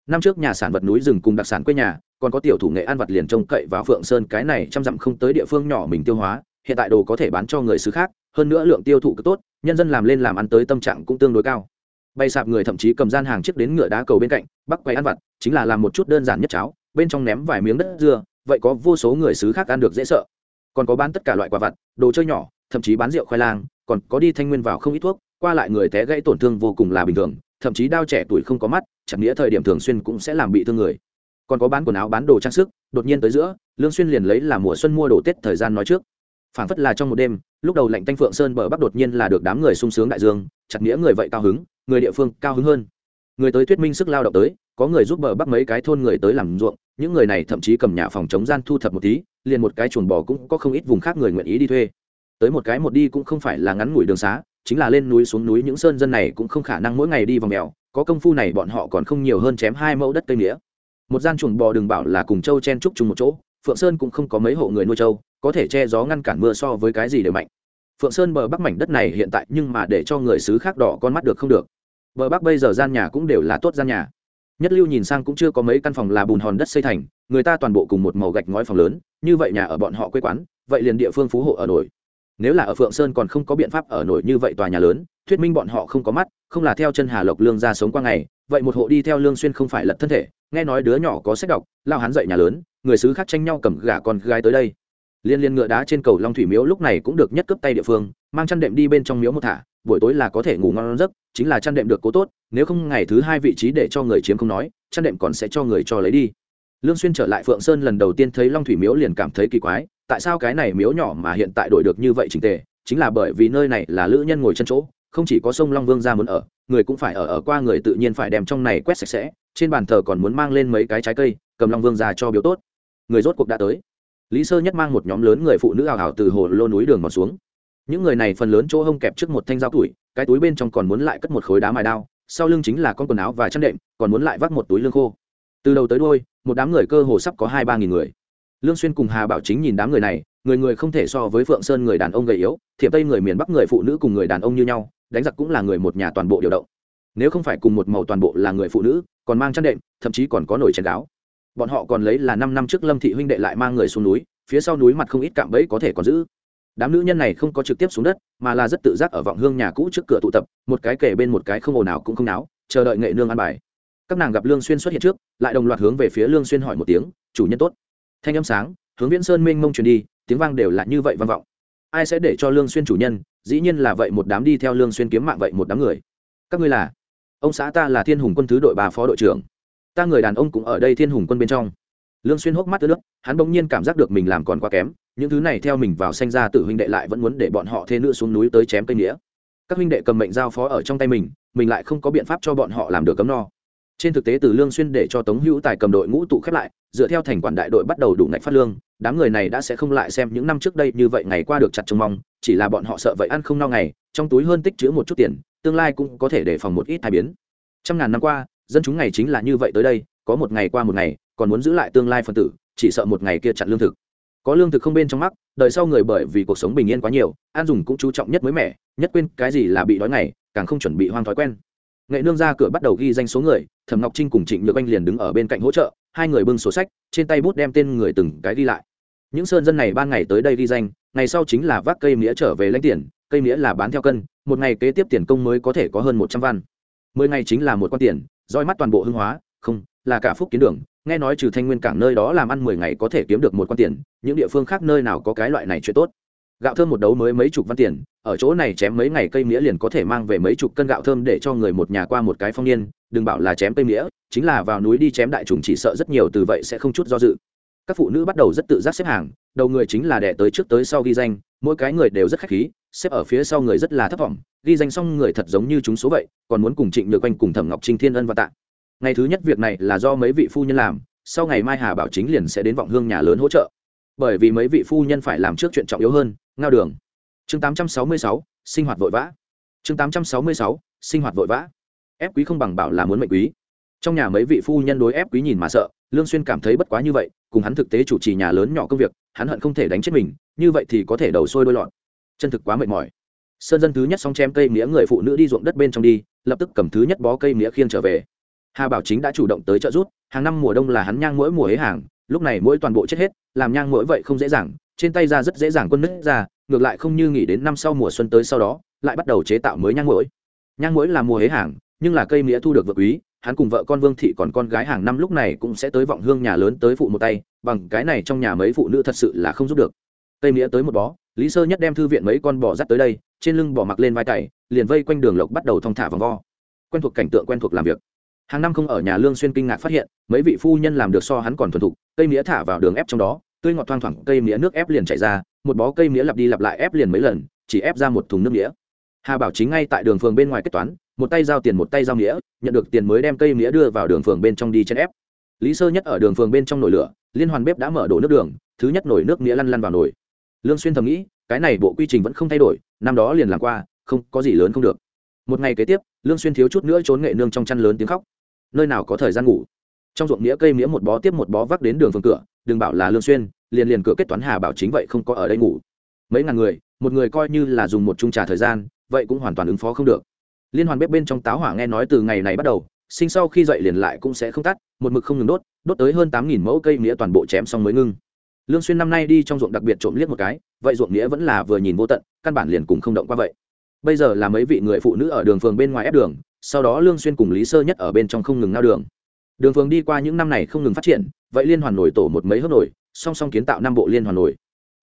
Năm trước nhà sản vật núi rừng cùng đặc sản quê nhà, còn có tiểu thủ nghệ ăn vật liền trông cậy vào phượng sơn cái này trăm dặm không tới địa phương nhỏ mình tiêu hóa, hiện tại đồ có thể bán cho người xứ khác hơn nữa lượng tiêu thụ cực tốt, nhân dân làm lên làm ăn tới tâm trạng cũng tương đối cao. Bay sạp người thậm chí cầm gian hàng chiếc đến ngựa đá cầu bên cạnh, bắc quay ăn vặt, chính là làm một chút đơn giản nhất cháo, bên trong ném vài miếng đất dưa, vậy có vô số người xứ khác ăn được dễ sợ. Còn có bán tất cả loại quả vặt, đồ chơi nhỏ, thậm chí bán rượu khoai lang, còn có đi thanh nguyên vào không ít thuốc, qua lại người té gãy tổn thương vô cùng là bình thường, thậm chí đau trẻ tuổi không có mắt, chẳng nghĩa thời điểm thường xuyên cũng sẽ làm bị thương người. Còn có bán quần áo, bán đồ trang sức, đột nhiên tới giữa, lương xuyên liền lấy là mùa xuân mua đồ tết thời gian nói trước phảng phất là trong một đêm, lúc đầu lạnh tanh phượng sơn bờ bắc đột nhiên là được đám người sung sướng đại dương, chặt nghĩa người vậy cao hứng, người địa phương cao hứng hơn. Người tới thuyết minh sức lao động tới, có người giúp bờ bắc mấy cái thôn người tới làm ruộng, những người này thậm chí cầm nhà phòng chống gian thu thập một tí, liền một cái chuồng bò cũng có không ít vùng khác người nguyện ý đi thuê. Tới một cái một đi cũng không phải là ngắn ngủi đường xá, chính là lên núi xuống núi những sơn dân này cũng không khả năng mỗi ngày đi vòng mèo, có công phu này bọn họ còn không nhiều hơn chém hai mẫu đất cây nghĩa một gian chuồng bò đừng bảo là cùng châu chen trúc chung một chỗ, phượng sơn cũng không có mấy hộ người nuôi châu có thể che gió ngăn cản mưa so với cái gì đều mạnh. Phượng sơn bờ bắc mảnh đất này hiện tại nhưng mà để cho người xứ khác đỏ con mắt được không được. Bờ bắc bây giờ gian nhà cũng đều là tốt gian nhà. Nhất lưu nhìn sang cũng chưa có mấy căn phòng là bùn hòn đất xây thành, người ta toàn bộ cùng một màu gạch ngói phòng lớn, như vậy nhà ở bọn họ quê quán, vậy liền địa phương phú hộ ở nổi. Nếu là ở phượng sơn còn không có biện pháp ở nổi như vậy tòa nhà lớn, thuyết minh bọn họ không có mắt, không là theo chân hà lộc lương ra sống qua ngày, vậy một hộ đi theo lương xuyên không phải lật thân thể, nghe nói đứa nhỏ có sách đọc, lao hắn dậy nhà lớn, người xứ khác tranh nhau cầm gà con gái tới đây liên liên ngựa đá trên cầu long thủy miếu lúc này cũng được nhất cấp tay địa phương, mang chăn đệm đi bên trong miếu một thả, buổi tối là có thể ngủ ngon giấc, chính là chăn đệm được cố tốt, nếu không ngày thứ hai vị trí để cho người chiếm không nói, chăn đệm còn sẽ cho người cho lấy đi. Lương xuyên trở lại phượng sơn lần đầu tiên thấy long thủy miếu liền cảm thấy kỳ quái, tại sao cái này miếu nhỏ mà hiện tại đổi được như vậy chỉnh tề, chính là bởi vì nơi này là lữ nhân ngồi chân chỗ, không chỉ có sông long vương gia muốn ở, người cũng phải ở ở qua người tự nhiên phải đem trong này quét sạch sẽ, trên bàn thờ còn muốn mang lên mấy cái trái cây, cầm long vương gia cho biếu tốt. Người rốt cuộc đã tới lý sơ nhất mang một nhóm lớn người phụ nữ ảo ảo từ hồ lô núi đường mòn xuống. Những người này phần lớn chỗ hông kẹp trước một thanh dao tuổi cái túi bên trong còn muốn lại cất một khối đá mài đao, sau lưng chính là con quần áo và chăn đệm, còn muốn lại vác một túi lương khô. Từ đầu tới đôi một đám người cơ hồ sắp có hai ba nghìn người. Lương xuyên cùng hà bảo chính nhìn đám người này, người người không thể so với phượng sơn người đàn ông gầy yếu, thiệp tây người miền bắc người phụ nữ cùng người đàn ông như nhau, đánh giặc cũng là người một nhà toàn bộ điều động. Nếu không phải cùng một màu toàn bộ là người phụ nữ, còn mang chăn đệm, thậm chí còn có nổi chén gáo bọn họ còn lấy là năm năm trước lâm thị huynh đệ lại mang người xuống núi, phía sau núi mặt không ít cạm bẫy có thể còn giữ. Đám nữ nhân này không có trực tiếp xuống đất, mà là rất tự giác ở vọng hương nhà cũ trước cửa tụ tập, một cái kể bên một cái không ồn nào cũng không náo, chờ đợi nghệ nương ăn bài. Các nàng gặp lương xuyên xuất hiện trước, lại đồng loạt hướng về phía lương xuyên hỏi một tiếng, chủ nhân tốt. Thanh âm sáng, hướng viễn sơn minh mông truyền đi, tiếng vang đều là như vậy vang vọng. Ai sẽ để cho lương xuyên chủ nhân? Dĩ nhiên là vậy, một đám đi theo lương xuyên kiếm mạng vậy một đám người. Các ngươi là? Ông xã ta là thiên hùng quân thứ đội bà phó đội trưởng ta người đàn ông cũng ở đây thiên hùng quân bên trong. Lương xuyên hốc mắt ướt nước, hắn bỗng nhiên cảm giác được mình làm còn quá kém, những thứ này theo mình vào sanh ra tự huynh đệ lại vẫn muốn để bọn họ thê nữ xuống núi tới chém cây nghĩa các huynh đệ cầm mệnh giao phó ở trong tay mình mình lại không có biện pháp cho bọn họ làm được cấm no. Trên thực tế từ lương xuyên để cho tống hữu tài cầm đội ngũ tụ khép lại, dựa theo thành quản đại đội bắt đầu đủ ngạch phát lương, đám người này đã sẽ không lại xem những năm trước đây như vậy ngày qua được chặt trông mong, chỉ là bọn họ sợ vậy ăn không no ngày, trong túi hơn tích chứa một chút tiền, tương lai cũng có thể đề phòng một ít tai biến. Trăm ngàn năm qua dân chúng ngày chính là như vậy tới đây, có một ngày qua một ngày, còn muốn giữ lại tương lai phân tử, chỉ sợ một ngày kia chặn lương thực. Có lương thực không bên trong mắt đời sau người bởi vì cuộc sống bình yên quá nhiều, an dùng cũng chú trọng nhất mới mẻ, nhất quên cái gì là bị đói ngày, càng không chuẩn bị hoang thói quen. Nghệ nương ra cửa bắt đầu ghi danh số người, thẩm ngọc trinh cùng trịnh nhược anh liền đứng ở bên cạnh hỗ trợ, hai người bưng sổ sách, trên tay bút đem tên người từng cái ghi lại. Những sơn dân này ban ngày tới đây ghi danh, ngày sau chính là vác cây mía trở về lãnh tiền, cây mía là bán theo cân, một ngày kế tiếp tiền công mới có thể có hơn một trăm văn. Mười ngày chính là một quan tiền roi mắt toàn bộ hưng hóa, không, là cả phúc kiến đường, nghe nói trừ thanh nguyên cảng nơi đó làm ăn mười ngày có thể kiếm được một quan tiền, những địa phương khác nơi nào có cái loại này chuyện tốt. Gạo thơm một đấu mới mấy chục văn tiền, ở chỗ này chém mấy ngày cây mía liền có thể mang về mấy chục cân gạo thơm để cho người một nhà qua một cái phong niên, đừng bảo là chém cây mía, chính là vào núi đi chém đại trùng chỉ sợ rất nhiều từ vậy sẽ không chút do dự. Các phụ nữ bắt đầu rất tự giác xếp hàng, đầu người chính là đẻ tới trước tới sau ghi danh mỗi cái người đều rất khách khí xếp ở phía sau người rất là thất vọng ghi danh xong người thật giống như chúng số vậy còn muốn cùng trịnh nhược Anh cùng thẩm ngọc trinh thiên ân và tạ. Ngày thứ nhất việc này là do mấy vị phu nhân làm sau ngày mai hà bảo chính liền sẽ đến vọng hương nhà lớn hỗ trợ. Bởi vì mấy vị phu nhân phải làm trước chuyện trọng yếu hơn ngao đường. Chương 866, sinh hoạt vội vã. Chương 866, sinh hoạt vội vã. Ép quý không bằng bảo là muốn mệnh quý. Trong nhà mấy vị phu nhân đối ép quý nhìn mà sợ lương xuyên cảm thấy bất quá như vậy, cùng hắn thực tế chủ trì nhà lớn nhỏ công việc, hắn hận không thể đánh chết mình, như vậy thì có thể đầu sôi đôi lọt chân thực quá mệt mỏi. Sơn dân thứ nhất xong chém cây mía người phụ nữ đi ruộng đất bên trong đi, lập tức cầm thứ nhất bó cây mía khiêng trở về. Hà bảo chính đã chủ động tới trợ rút hàng năm mùa đông là hắn nhang mỗi mùa hế hàng, lúc này mỗi toàn bộ chết hết, làm nhang mỗi vậy không dễ dàng, trên tay ra rất dễ dàng quân nứt ra, ngược lại không như nghĩ đến năm sau mùa xuân tới sau đó, lại bắt đầu chế tạo mới nhang mỗi nhang mỗi là mùa hế hàng, nhưng là cây mía thu được vợ quý hắn cùng vợ con vương thị còn con gái hàng năm lúc này cũng sẽ tới vọng hương nhà lớn tới phụ một tay, bằng cái này trong nhà mấy phụ nữ thật sự là không giúp được. Cây nghĩa tới một bó, lý sơ nhất đem thư viện mấy con bò dắt tới đây, trên lưng bỏ mặc lên vai cày, liền vây quanh đường lộc bắt đầu thong thả vòng vo. Quen thuộc cảnh tượng quen thuộc làm việc. Hàng năm không ở nhà lương xuyên kinh ngạc phát hiện, mấy vị phu nhân làm được so hắn còn thuần thục cây mía thả vào đường ép trong đó, tươi ngọt thoang thoảng cây mía nước ép liền chảy ra, một bó cây mía lặp đi lặp lại ép liền mấy lần, chỉ ép ra một thùng nước mía hà bảo chính ngay tại đường phường bên ngoài kết toán một tay giao tiền, một tay giao nghĩa, nhận được tiền mới đem cây nghĩa đưa vào đường phường bên trong đi chen ép. Lý sơ nhất ở đường phường bên trong nồi lửa, liên hoàn bếp đã mở đổ nước đường, thứ nhất nồi nước nghĩa lăn lăn vào nồi. Lương xuyên thầm nghĩ, cái này bộ quy trình vẫn không thay đổi, năm đó liền làm qua, không, có gì lớn không được. Một ngày kế tiếp, lương xuyên thiếu chút nữa trốn nghệ nương trong chăn lớn tiếng khóc. Nơi nào có thời gian ngủ? Trong ruộng nghĩa cây nghĩa một bó tiếp một bó vác đến đường phường cửa, đừng bảo là lương xuyên, liền liền cửa kết toán hà bảo chính vậy không có ở đây ngủ. Mấy ngàn người, một người coi như là dùng một chung trà thời gian, vậy cũng hoàn toàn ứng phó không được liên hoàn bếp bên trong táo hỏa nghe nói từ ngày này bắt đầu, sinh sau khi dậy liền lại cũng sẽ không tắt, một mực không ngừng đốt đốt tới hơn tám nghìn mẫu cây mía toàn bộ chém xong mới ngưng. Lương xuyên năm nay đi trong ruộng đặc biệt trộm liếc một cái, vậy ruộng mía vẫn là vừa nhìn vô tận, căn bản liền cùng không động qua vậy. Bây giờ là mấy vị người phụ nữ ở đường phường bên ngoài ép đường, sau đó lương xuyên cùng lý sơ nhất ở bên trong không ngừng nao đường. Đường phường đi qua những năm này không ngừng phát triển, vậy liên hoàn nổi tổ một mấy hớp nổi, song song kiến tạo năm bộ liên hoàn nổi.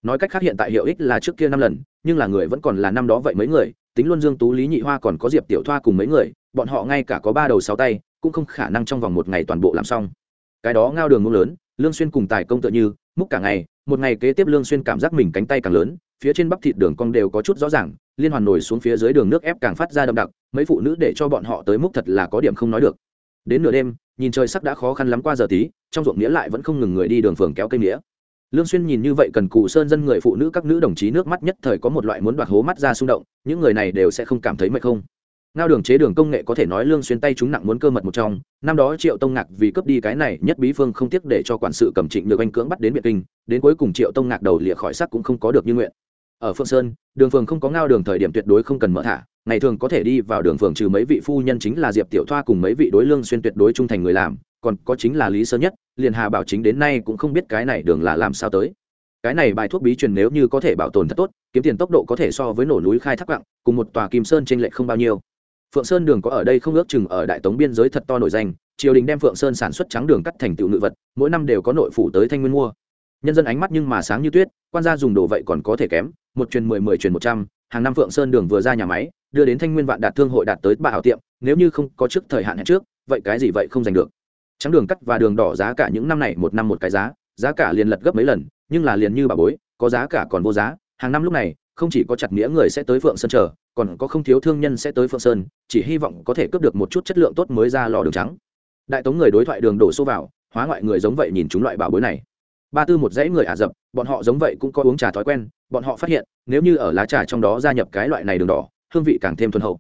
Nói cách khác hiện tại hiệu ích là trước kia năm lần nhưng là người vẫn còn là năm đó vậy mấy người, tính luôn dương tú, lý nhị hoa còn có diệp tiểu thoa cùng mấy người, bọn họ ngay cả có ba đầu sáu tay, cũng không khả năng trong vòng một ngày toàn bộ làm xong. Cái đó ngao đường ngông lớn, lương xuyên cùng tài công tựa như, múc cả ngày, một ngày kế tiếp lương xuyên cảm giác mình cánh tay càng lớn, phía trên bắp thịt đường cong đều có chút rõ ràng, liên hoàn nổi xuống phía dưới đường nước ép càng phát ra đậm đặc, mấy phụ nữ để cho bọn họ tới múc thật là có điểm không nói được. Đến nửa đêm, nhìn trời sắc đã khó khăn lắm qua giờ tí, trong ruộng nghĩa lại vẫn không ngừng người đi đường phường kéo cây nghĩa lương xuyên nhìn như vậy cần cụ sơn dân người phụ nữ các nữ đồng chí nước mắt nhất thời có một loại muốn đoạt hố mắt ra xung động, những người này đều sẽ không cảm thấy mệt không? Ngao đường chế đường công nghệ có thể nói lương xuyên tay chúng nặng muốn cơ mật một trong, năm đó triệu tông ngạc vì cướp đi cái này nhất bí phương không tiếc để cho quản sự cầm trịnh được anh cưỡng bắt đến biệt kinh, đến cuối cùng triệu tông ngạc đầu lìa khỏi sắc cũng không có được như nguyện. Ở phương sơn, đường phường không có ngao đường thời điểm tuyệt đối không cần mở thả, ngày thường có thể đi vào đường phường trừ mấy vị phu nhân chính là diệp tiểu thoa cùng mấy vị đối lương xuyên tuyệt đối trung thành người làm còn có chính là lý sơ nhất, liền hà bảo chính đến nay cũng không biết cái này đường là làm sao tới. Cái này bài thuốc bí truyền nếu như có thể bảo tồn thật tốt, kiếm tiền tốc độ có thể so với nổ núi khai thác quặng, cùng một tòa kim sơn trên lệ không bao nhiêu. Phượng sơn đường có ở đây không ước chừng ở đại tống biên giới thật to nổi danh, triều đình đem phượng sơn sản xuất trắng đường cắt thành tựu ngự vật, mỗi năm đều có nội phủ tới thanh nguyên mua. Nhân dân ánh mắt nhưng mà sáng như tuyết, quan gia dùng đồ vậy còn có thể kém, một truyền mười mười truyền một trăm, hàng năm phượng sơn đường vừa ra nhà máy, đưa đến thanh nguyên vạn đạt thương hội đạt tới ba hảo tiệm, nếu như không có trước thời hạn hẹn trước, vậy cái gì vậy không giành được trắng đường cắt và đường đỏ giá cả những năm này một năm một cái giá giá cả liền lật gấp mấy lần, nhưng là liền như bà bối, có giá cả còn vô giá. Hàng năm lúc này, không chỉ có chặt nghĩa người sẽ tới phượng sơn chờ, còn có không thiếu thương nhân sẽ tới phượng sơn, chỉ hy vọng có thể cướp được một chút chất lượng tốt mới ra lò đường trắng. Đại tống người đối thoại đường đổ xô vào, hóa ngoại người giống vậy nhìn chúng loại bảo bối này. Ba tư một dãy người ả rập, bọn họ giống vậy cũng có uống trà thói quen, bọn họ phát hiện, nếu như ở lá trà trong đó gia nhập cái loại này đường đỏ, hương vị càng thêm thuần hậu.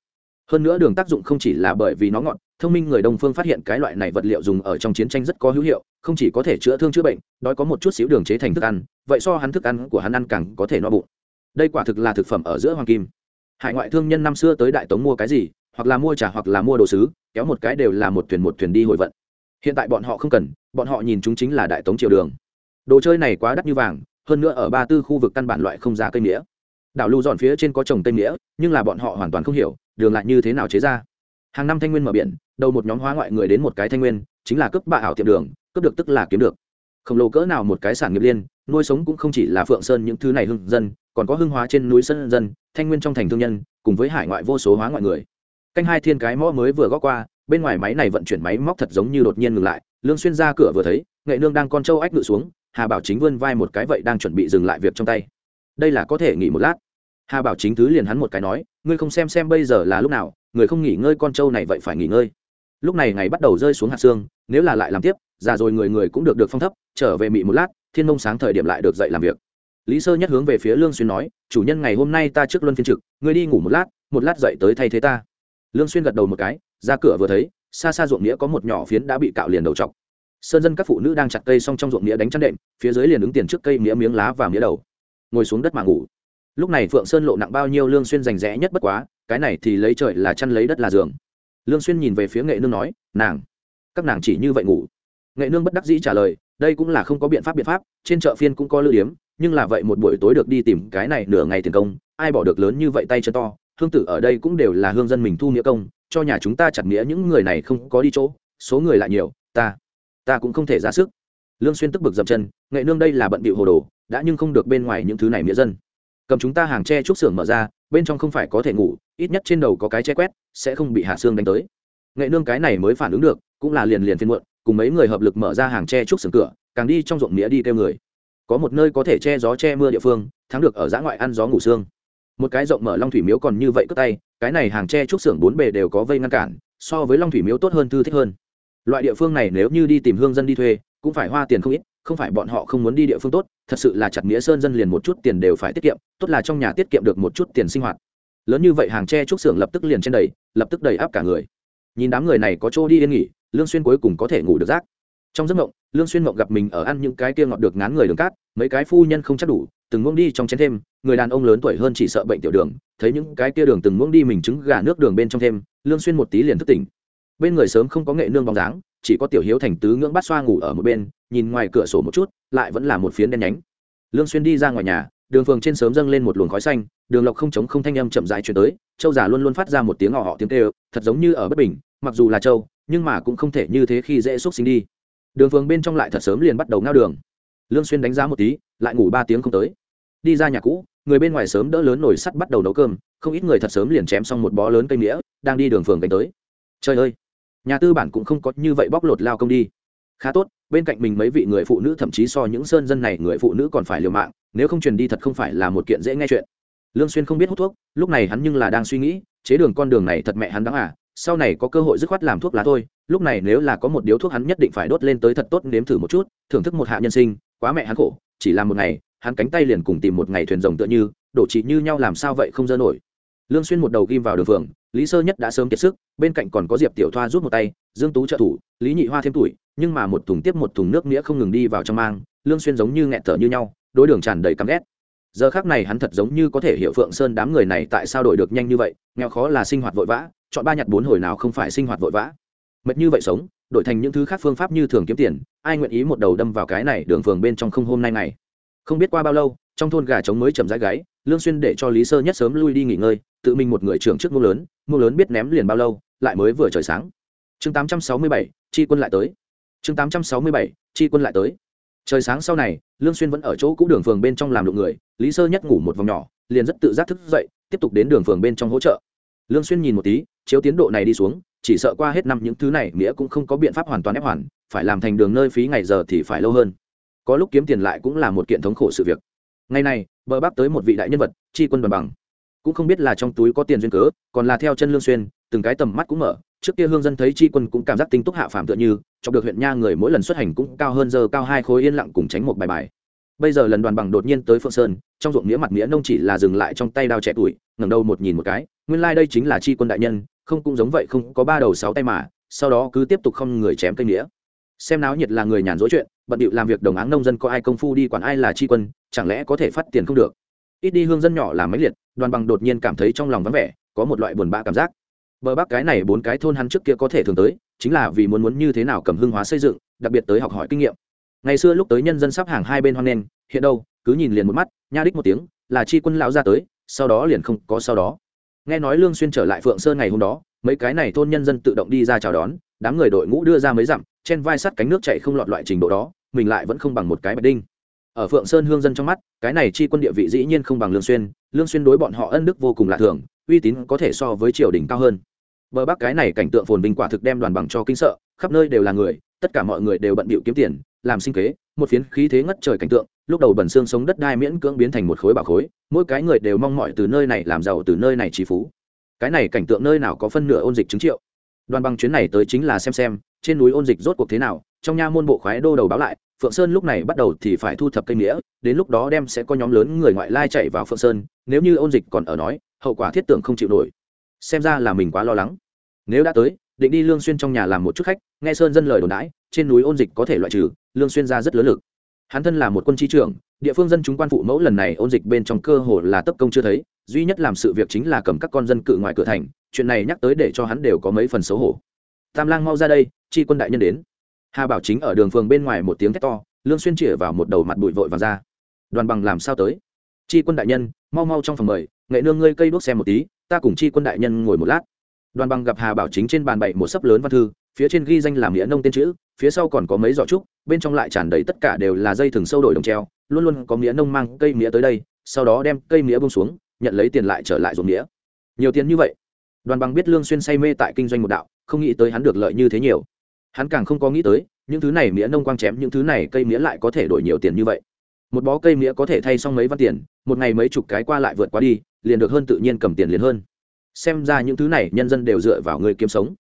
Hơn nữa đường tác dụng không chỉ là bởi vì nó ngọt thông minh người đông phương phát hiện cái loại này vật liệu dùng ở trong chiến tranh rất có hữu hiệu, không chỉ có thể chữa thương chữa bệnh, đói có một chút xíu đường chế thành thức ăn, vậy so hắn thức ăn của hắn ăn càng có thể no bụng. Đây quả thực là thực phẩm ở giữa hoàng kim. Hải ngoại thương nhân năm xưa tới đại tống mua cái gì, hoặc là mua trà hoặc là mua đồ sứ, kéo một cái đều là một thuyền một thuyền đi hồi vận. Hiện tại bọn họ không cần, bọn họ nhìn chúng chính là đại tống triều đường. Đồ chơi này quá đắt như vàng, hơn nữa ở ba tư khu vực căn bản loại không giá cây nghĩa đảo lưu dọn phía trên có trồng cây nghĩa nhưng là bọn họ hoàn toàn không hiểu, đường lại như thế nào chế ra hàng năm thanh nguyên mở biển, đầu một nhóm hóa ngoại người đến một cái thanh nguyên, chính là cướp bạ ảo tiệm đường, cướp được tức là kiếm được. Khổng lồ cỡ nào một cái sản nghiệp liên, nuôi sống cũng không chỉ là phượng sơn những thứ này hưng dân, còn có hưng hóa trên núi sơn dân, thanh nguyên trong thành thương nhân, cùng với hải ngoại vô số hóa ngoại người. Canh hai thiên cái mõ mới vừa góp qua, bên ngoài máy này vận chuyển máy móc thật giống như đột nhiên ngừng lại, lương xuyên ra cửa vừa thấy, nghệ nương đang con trâu ách ngự xuống, hà bảo chính vươn vai một cái vậy đang chuẩn bị dừng lại việc trong tay. Đây là có thể nghỉ một lát. Hà bảo chính thứ liền hắn một cái nói, ngươi không xem xem bây giờ là lúc nào người không nghỉ ngơi con trâu này vậy phải nghỉ ngơi. Lúc này ngày bắt đầu rơi xuống hạt xương, nếu là lại làm tiếp, già rồi người người cũng được được phong thấp, trở về mị một lát, thiên mông sáng thời điểm lại được dậy làm việc. Lý sơ nhất hướng về phía lương xuyên nói, chủ nhân ngày hôm nay ta trước luân phiên trực, ngươi đi ngủ một lát một lát dậy tới thay thế ta. Lương xuyên gật đầu một cái, ra cửa vừa thấy, xa xa ruộng nghĩa có một nhỏ phiến đã bị cạo liền đầu trọc. Sơn dân các phụ nữ đang chặt cây xong trong ruộng nghĩa đánh chăn đệm, phía dưới liền ứng tiền trước cây nghĩa miếng lá và nghĩa đầu. Ngồi xuống đất mà ngủ lúc này phượng sơn lộ nặng bao nhiêu lương xuyên rành rẽ nhất bất quá, cái này thì lấy trời là chăn lấy đất là giường. Lương xuyên nhìn về phía nghệ nương nói, nàng, các nàng chỉ như vậy ngủ. Nghệ nương bất đắc dĩ trả lời, đây cũng là không có biện pháp biện pháp, trên chợ phiên cũng có lưu điếm, nhưng là vậy một buổi tối được đi tìm cái này nửa ngày tiền công, ai bỏ được lớn như vậy tay chân to, hương tử ở đây cũng đều là hương dân mình thu nghĩa công, cho nhà chúng ta chặt nghĩa những người này không có đi chỗ, số người lại nhiều, ta ta cũng không thể ra sức. Lương xuyên tức bực dậm chân, nghệ nương đây là bận bịu hồ đồ, đã nhưng không được bên ngoài những thứ này nghĩa dân cầm chúng ta hàng tre trúc xưởng mở ra, bên trong không phải có thể ngủ, ít nhất trên đầu có cái che quét, sẽ không bị hạ xương đánh tới. Nghệ nương cái này mới phản ứng được, cũng là liền liền phiên muộn, cùng mấy người hợp lực mở ra hàng tre trúc xưởng cửa, càng đi trong ruộng nghĩa đi kêu người. Có một nơi có thể che gió che mưa địa phương, thắng được ở giã ngoại ăn gió ngủ xương. Một cái rộng mở long thủy miếu còn như vậy cất tay, cái này hàng tre trúc xưởng bốn bề đều có vây ngăn cản, so với long thủy miếu tốt hơn, thư thích hơn. Loại địa phương này nếu như đi tìm hương dân đi thuê, cũng phải hoa tiền không ít không phải bọn họ không muốn đi địa phương tốt, thật sự là chặt nghĩa sơn dân liền một chút tiền đều phải tiết kiệm, tốt là trong nhà tiết kiệm được một chút tiền sinh hoạt. Lớn như vậy hàng tre trúc xưởng lập tức liền trên đầy, lập tức đầy áp cả người. Nhìn đám người này có chỗ đi yên nghỉ, lương xuyên cuối cùng có thể ngủ được rác trong giấc mộng, lương xuyên mộng gặp mình ở ăn những cái kia ngọt được ngán người đường cát, mấy cái phu nhân không chắc đủ, từng muông đi trong chén thêm, người đàn ông lớn tuổi hơn chỉ sợ bệnh tiểu đường, thấy những cái kia đường từng muông đi mình trứng gà nước đường bên trong thêm, lương xuyên một tí liền thức tỉnh. Bên người sớm không có nghệ nương bóng dáng chỉ có tiểu hiếu thành tứ ngưỡng bát xoa ngủ ở một bên, nhìn ngoài cửa sổ một chút, lại vẫn là một phiến đen nhánh. Lương xuyên đi ra ngoài nhà, đường phường trên sớm dâng lên một luồng khói xanh, đường lộc không chống không thanh âm chậm rãi truyền tới, châu già luôn luôn phát ra một tiếng họ họ tiếng kêu, thật giống như ở bất bình, mặc dù là châu, nhưng mà cũng không thể như thế khi dễ xúc sinh đi. Đường phường bên trong lại thật sớm liền bắt đầu ngao đường. Lương xuyên đánh giá một tí, lại ngủ ba tiếng không tới. Đi ra nhà cũ, người bên ngoài sớm đỡ lớn nồi sắt bắt đầu nấu cơm, không ít người thật sớm liền chém xong một bó lớn cây nghĩa đang đi đường phường cánh tới. Trời ơi! Nhà tư bản cũng không có như vậy bóc lột lao công đi. Khá tốt, bên cạnh mình mấy vị người phụ nữ thậm chí so những sơn dân này người phụ nữ còn phải liều mạng, nếu không truyền đi thật không phải là một kiện dễ nghe chuyện. Lương xuyên không biết hút thuốc, lúc này hắn nhưng là đang suy nghĩ, chế đường con đường này thật mẹ hắn đáng à sau này có cơ hội dứt khoát làm thuốc lá thôi, lúc này nếu là có một điếu thuốc hắn nhất định phải đốt lên tới thật tốt nếm thử một chút, thưởng thức một hạ nhân sinh, quá mẹ hắn khổ, chỉ làm một ngày, hắn cánh tay liền cùng tìm một ngày thuyền rồng tựa như, đổ chỉ như nhau làm sao vậy không dơ nổi lương xuyên một đầu ghim vào đường phường lý sơ nhất đã sớm kiệt sức, bên cạnh còn có diệp tiểu thoa rút một tay, dương tú trợ thủ, lý nhị hoa thêm tuổi, nhưng mà một thùng tiếp một thùng nước nghĩa không ngừng đi vào trong mang, lương xuyên giống như nghẹt thở như nhau, đối đường tràn đầy căm ghét. Giờ khắc này hắn thật giống như có thể hiểu phượng sơn đám người này tại sao đổi được nhanh như vậy, nghèo khó là sinh hoạt vội vã, chọn ba nhặt bốn hồi nào không phải sinh hoạt vội vã. Mệt như vậy sống, đổi thành những thứ khác phương pháp như thường kiếm tiền, ai nguyện ý một đầu đâm vào cái này đường phường bên trong không hôm nay này không biết qua bao lâu, trong thôn gà trống mới chầm rãi gáy, lương xuyên để cho lý sơ nhất sớm lui đi nghỉ ngơi tự mình một người trưởng trước mưa lớn mưa lớn biết ném liền bao lâu lại mới vừa trời sáng. Chương 867, chi quân lại tới. Chương 867, chi quân lại tới. Trời sáng sau này lương xuyên vẫn ở chỗ cũ đường phường bên trong làm lụng người lý sơ nhất ngủ một vòng nhỏ liền rất tự giác thức dậy tiếp tục đến đường phường bên trong hỗ trợ. Lương xuyên nhìn một tí chiếu tiến độ này đi xuống chỉ sợ qua hết năm những thứ này nghĩa cũng không có biện pháp hoàn toàn ép hoàn phải làm thành đường nơi phí ngày giờ thì phải lâu hơn. Có lúc kiếm tiền lại cũng là một kiện thống khổ sự việc. Ngày này bờ bắc tới một vị đại nhân vật chi quân đoàn bằng cũng không biết là trong túi có tiền duyên cớ, còn là theo chân lương xuyên, từng cái tầm mắt cũng mở, trước kia hương dân thấy chi quân cũng cảm giác tinh túc hạ phạm tựa như trong được huyện nha người mỗi lần xuất hành cũng cao hơn giờ cao hai khối yên lặng cùng tránh một bài bài. Bây giờ lần đoàn bằng đột nhiên tới phượng sơn, trong ruộng nghĩa mặt nghĩa nông chỉ là dừng lại trong tay đao trẻ tuổi, ngẩng đầu một nhìn một cái, nguyên lai like đây chính là chi quân đại nhân, không cũng giống vậy không có ba đầu sáu tay mà, sau đó cứ tiếp tục không người chém cây nghĩa xem náo nhiệt là người nhàn dối chuyện, bận điệu làm việc đồng áng nông dân có ai công phu đi quản ai là chi quân, chẳng lẽ có thể phát tiền không được? Ít đi hương dân nhỏ làm mấy liệt, đoàn bằng đột nhiên cảm thấy trong lòng vắng vẻ, có một loại buồn bã cảm giác. Bờ bắc cái này bốn cái thôn hắn trước kia có thể thường tới, chính là vì muốn muốn như thế nào cầm hương hóa xây dựng, đặc biệt tới học hỏi kinh nghiệm. Ngày xưa lúc tới nhân dân sắp hàng hai bên hoan nen hiện đâu, cứ nhìn liền một mắt, nha đích một tiếng, là chi quân lão ra tới, sau đó liền không có sau đó. Nghe nói lương xuyên trở lại phượng sơn ngày hôm đó, mấy cái này thôn nhân dân tự động đi ra chào đón, đám người đội ngũ đưa ra mấy dặm, trên vai sắt cánh nước chảy không lọt loại trình độ đó, mình lại vẫn không bằng một cái bạch đinh ở phượng sơn hương dân trong mắt, cái này chi quân địa vị dĩ nhiên không bằng lương xuyên lương xuyên đối bọn họ ân đức vô cùng lạ thường, uy tín có thể so với triều đình cao hơn. Bờ bắc cái này cảnh tượng phồn vinh quả thực đem đoàn bằng cho kinh sợ, khắp nơi đều là người, tất cả mọi người đều bận bịu kiếm tiền, làm sinh kế, một phiến khí thế ngất trời cảnh tượng, lúc đầu bẩn xương sống đất đai miễn cưỡng biến thành một khối bảo khối, mỗi cái người đều mong mỏi từ nơi này làm giàu, từ nơi này trí phú. Cái này cảnh tượng nơi nào có phân nửa ôn dịch chứng triệu? Đoàn bằng chuyến này tới chính là xem xem, trên núi ôn dịch rốt cuộc thế nào, trong nha môn bộ khoái đô đầu báo lại phượng sơn lúc này bắt đầu thì phải thu thập cây nghĩa đến lúc đó đem sẽ có nhóm lớn người ngoại lai chạy vào phượng sơn, nếu như ôn dịch còn ở nói, hậu quả thiết tưởng không chịu nổi. Xem ra là mình quá lo lắng. Nếu đã tới, định đi lương xuyên trong nhà làm một chút khách, nghe sơn dân lời đồn đãi, trên núi ôn dịch có thể loại trừ, lương xuyên ra rất lớn lực. Hắn thân là một quân chi trưởng, địa phương dân chúng quan phụ mẫu lần này ôn dịch bên trong cơ hồ là tấp công chưa thấy, duy nhất làm sự việc chính là cầm các con dân cự ngoài cửa thành, chuyện này nhắc tới để cho hắn đều có mấy phần xấu hổ. Tam lang mau ra đây chi quân đại nhân đến hà bảo chính ở đường phường bên ngoài một tiếng thét to, lương xuyên chĩa vào một đầu mặt bụi vội vàng ra. Đoàn bằng làm sao tới? Chi quân đại nhân, mau mau trong phòng mời, nghệ nương ngươi cây đuốc xem một tí, ta cùng chi quân đại nhân ngồi một lát. Đoàn bằng gặp hà bảo chính trên bàn bày một sấp lớn văn thư, phía trên ghi danh làm nghĩa nông tên chữ, phía sau còn có mấy giỏ trúc, bên trong lại tràn đầy tất cả đều là dây thừng sâu đổi đồng treo, luôn luôn có nghĩa nông mang cây nghĩa tới đây, sau đó đem cây nghĩa bông xuống, nhận lấy tiền lại trở lại dùng nghĩa nhiều tiền như vậy? Đoàn bằng biết lương xuyên say mê tại kinh doanh một đạo, không nghĩ tới hắn được lợi như thế nhiều hắn càng không có nghĩ tới, những thứ này mía nông quang chém, những thứ này cây mía lại có thể đổi nhiều tiền như vậy. Một bó cây mía có thể thay xong mấy văn tiền, một ngày mấy chục cái qua lại vượt qua đi, liền được hơn tự nhiên cầm tiền liền hơn. Xem ra những thứ này nhân dân đều dựa vào người kiếm sống.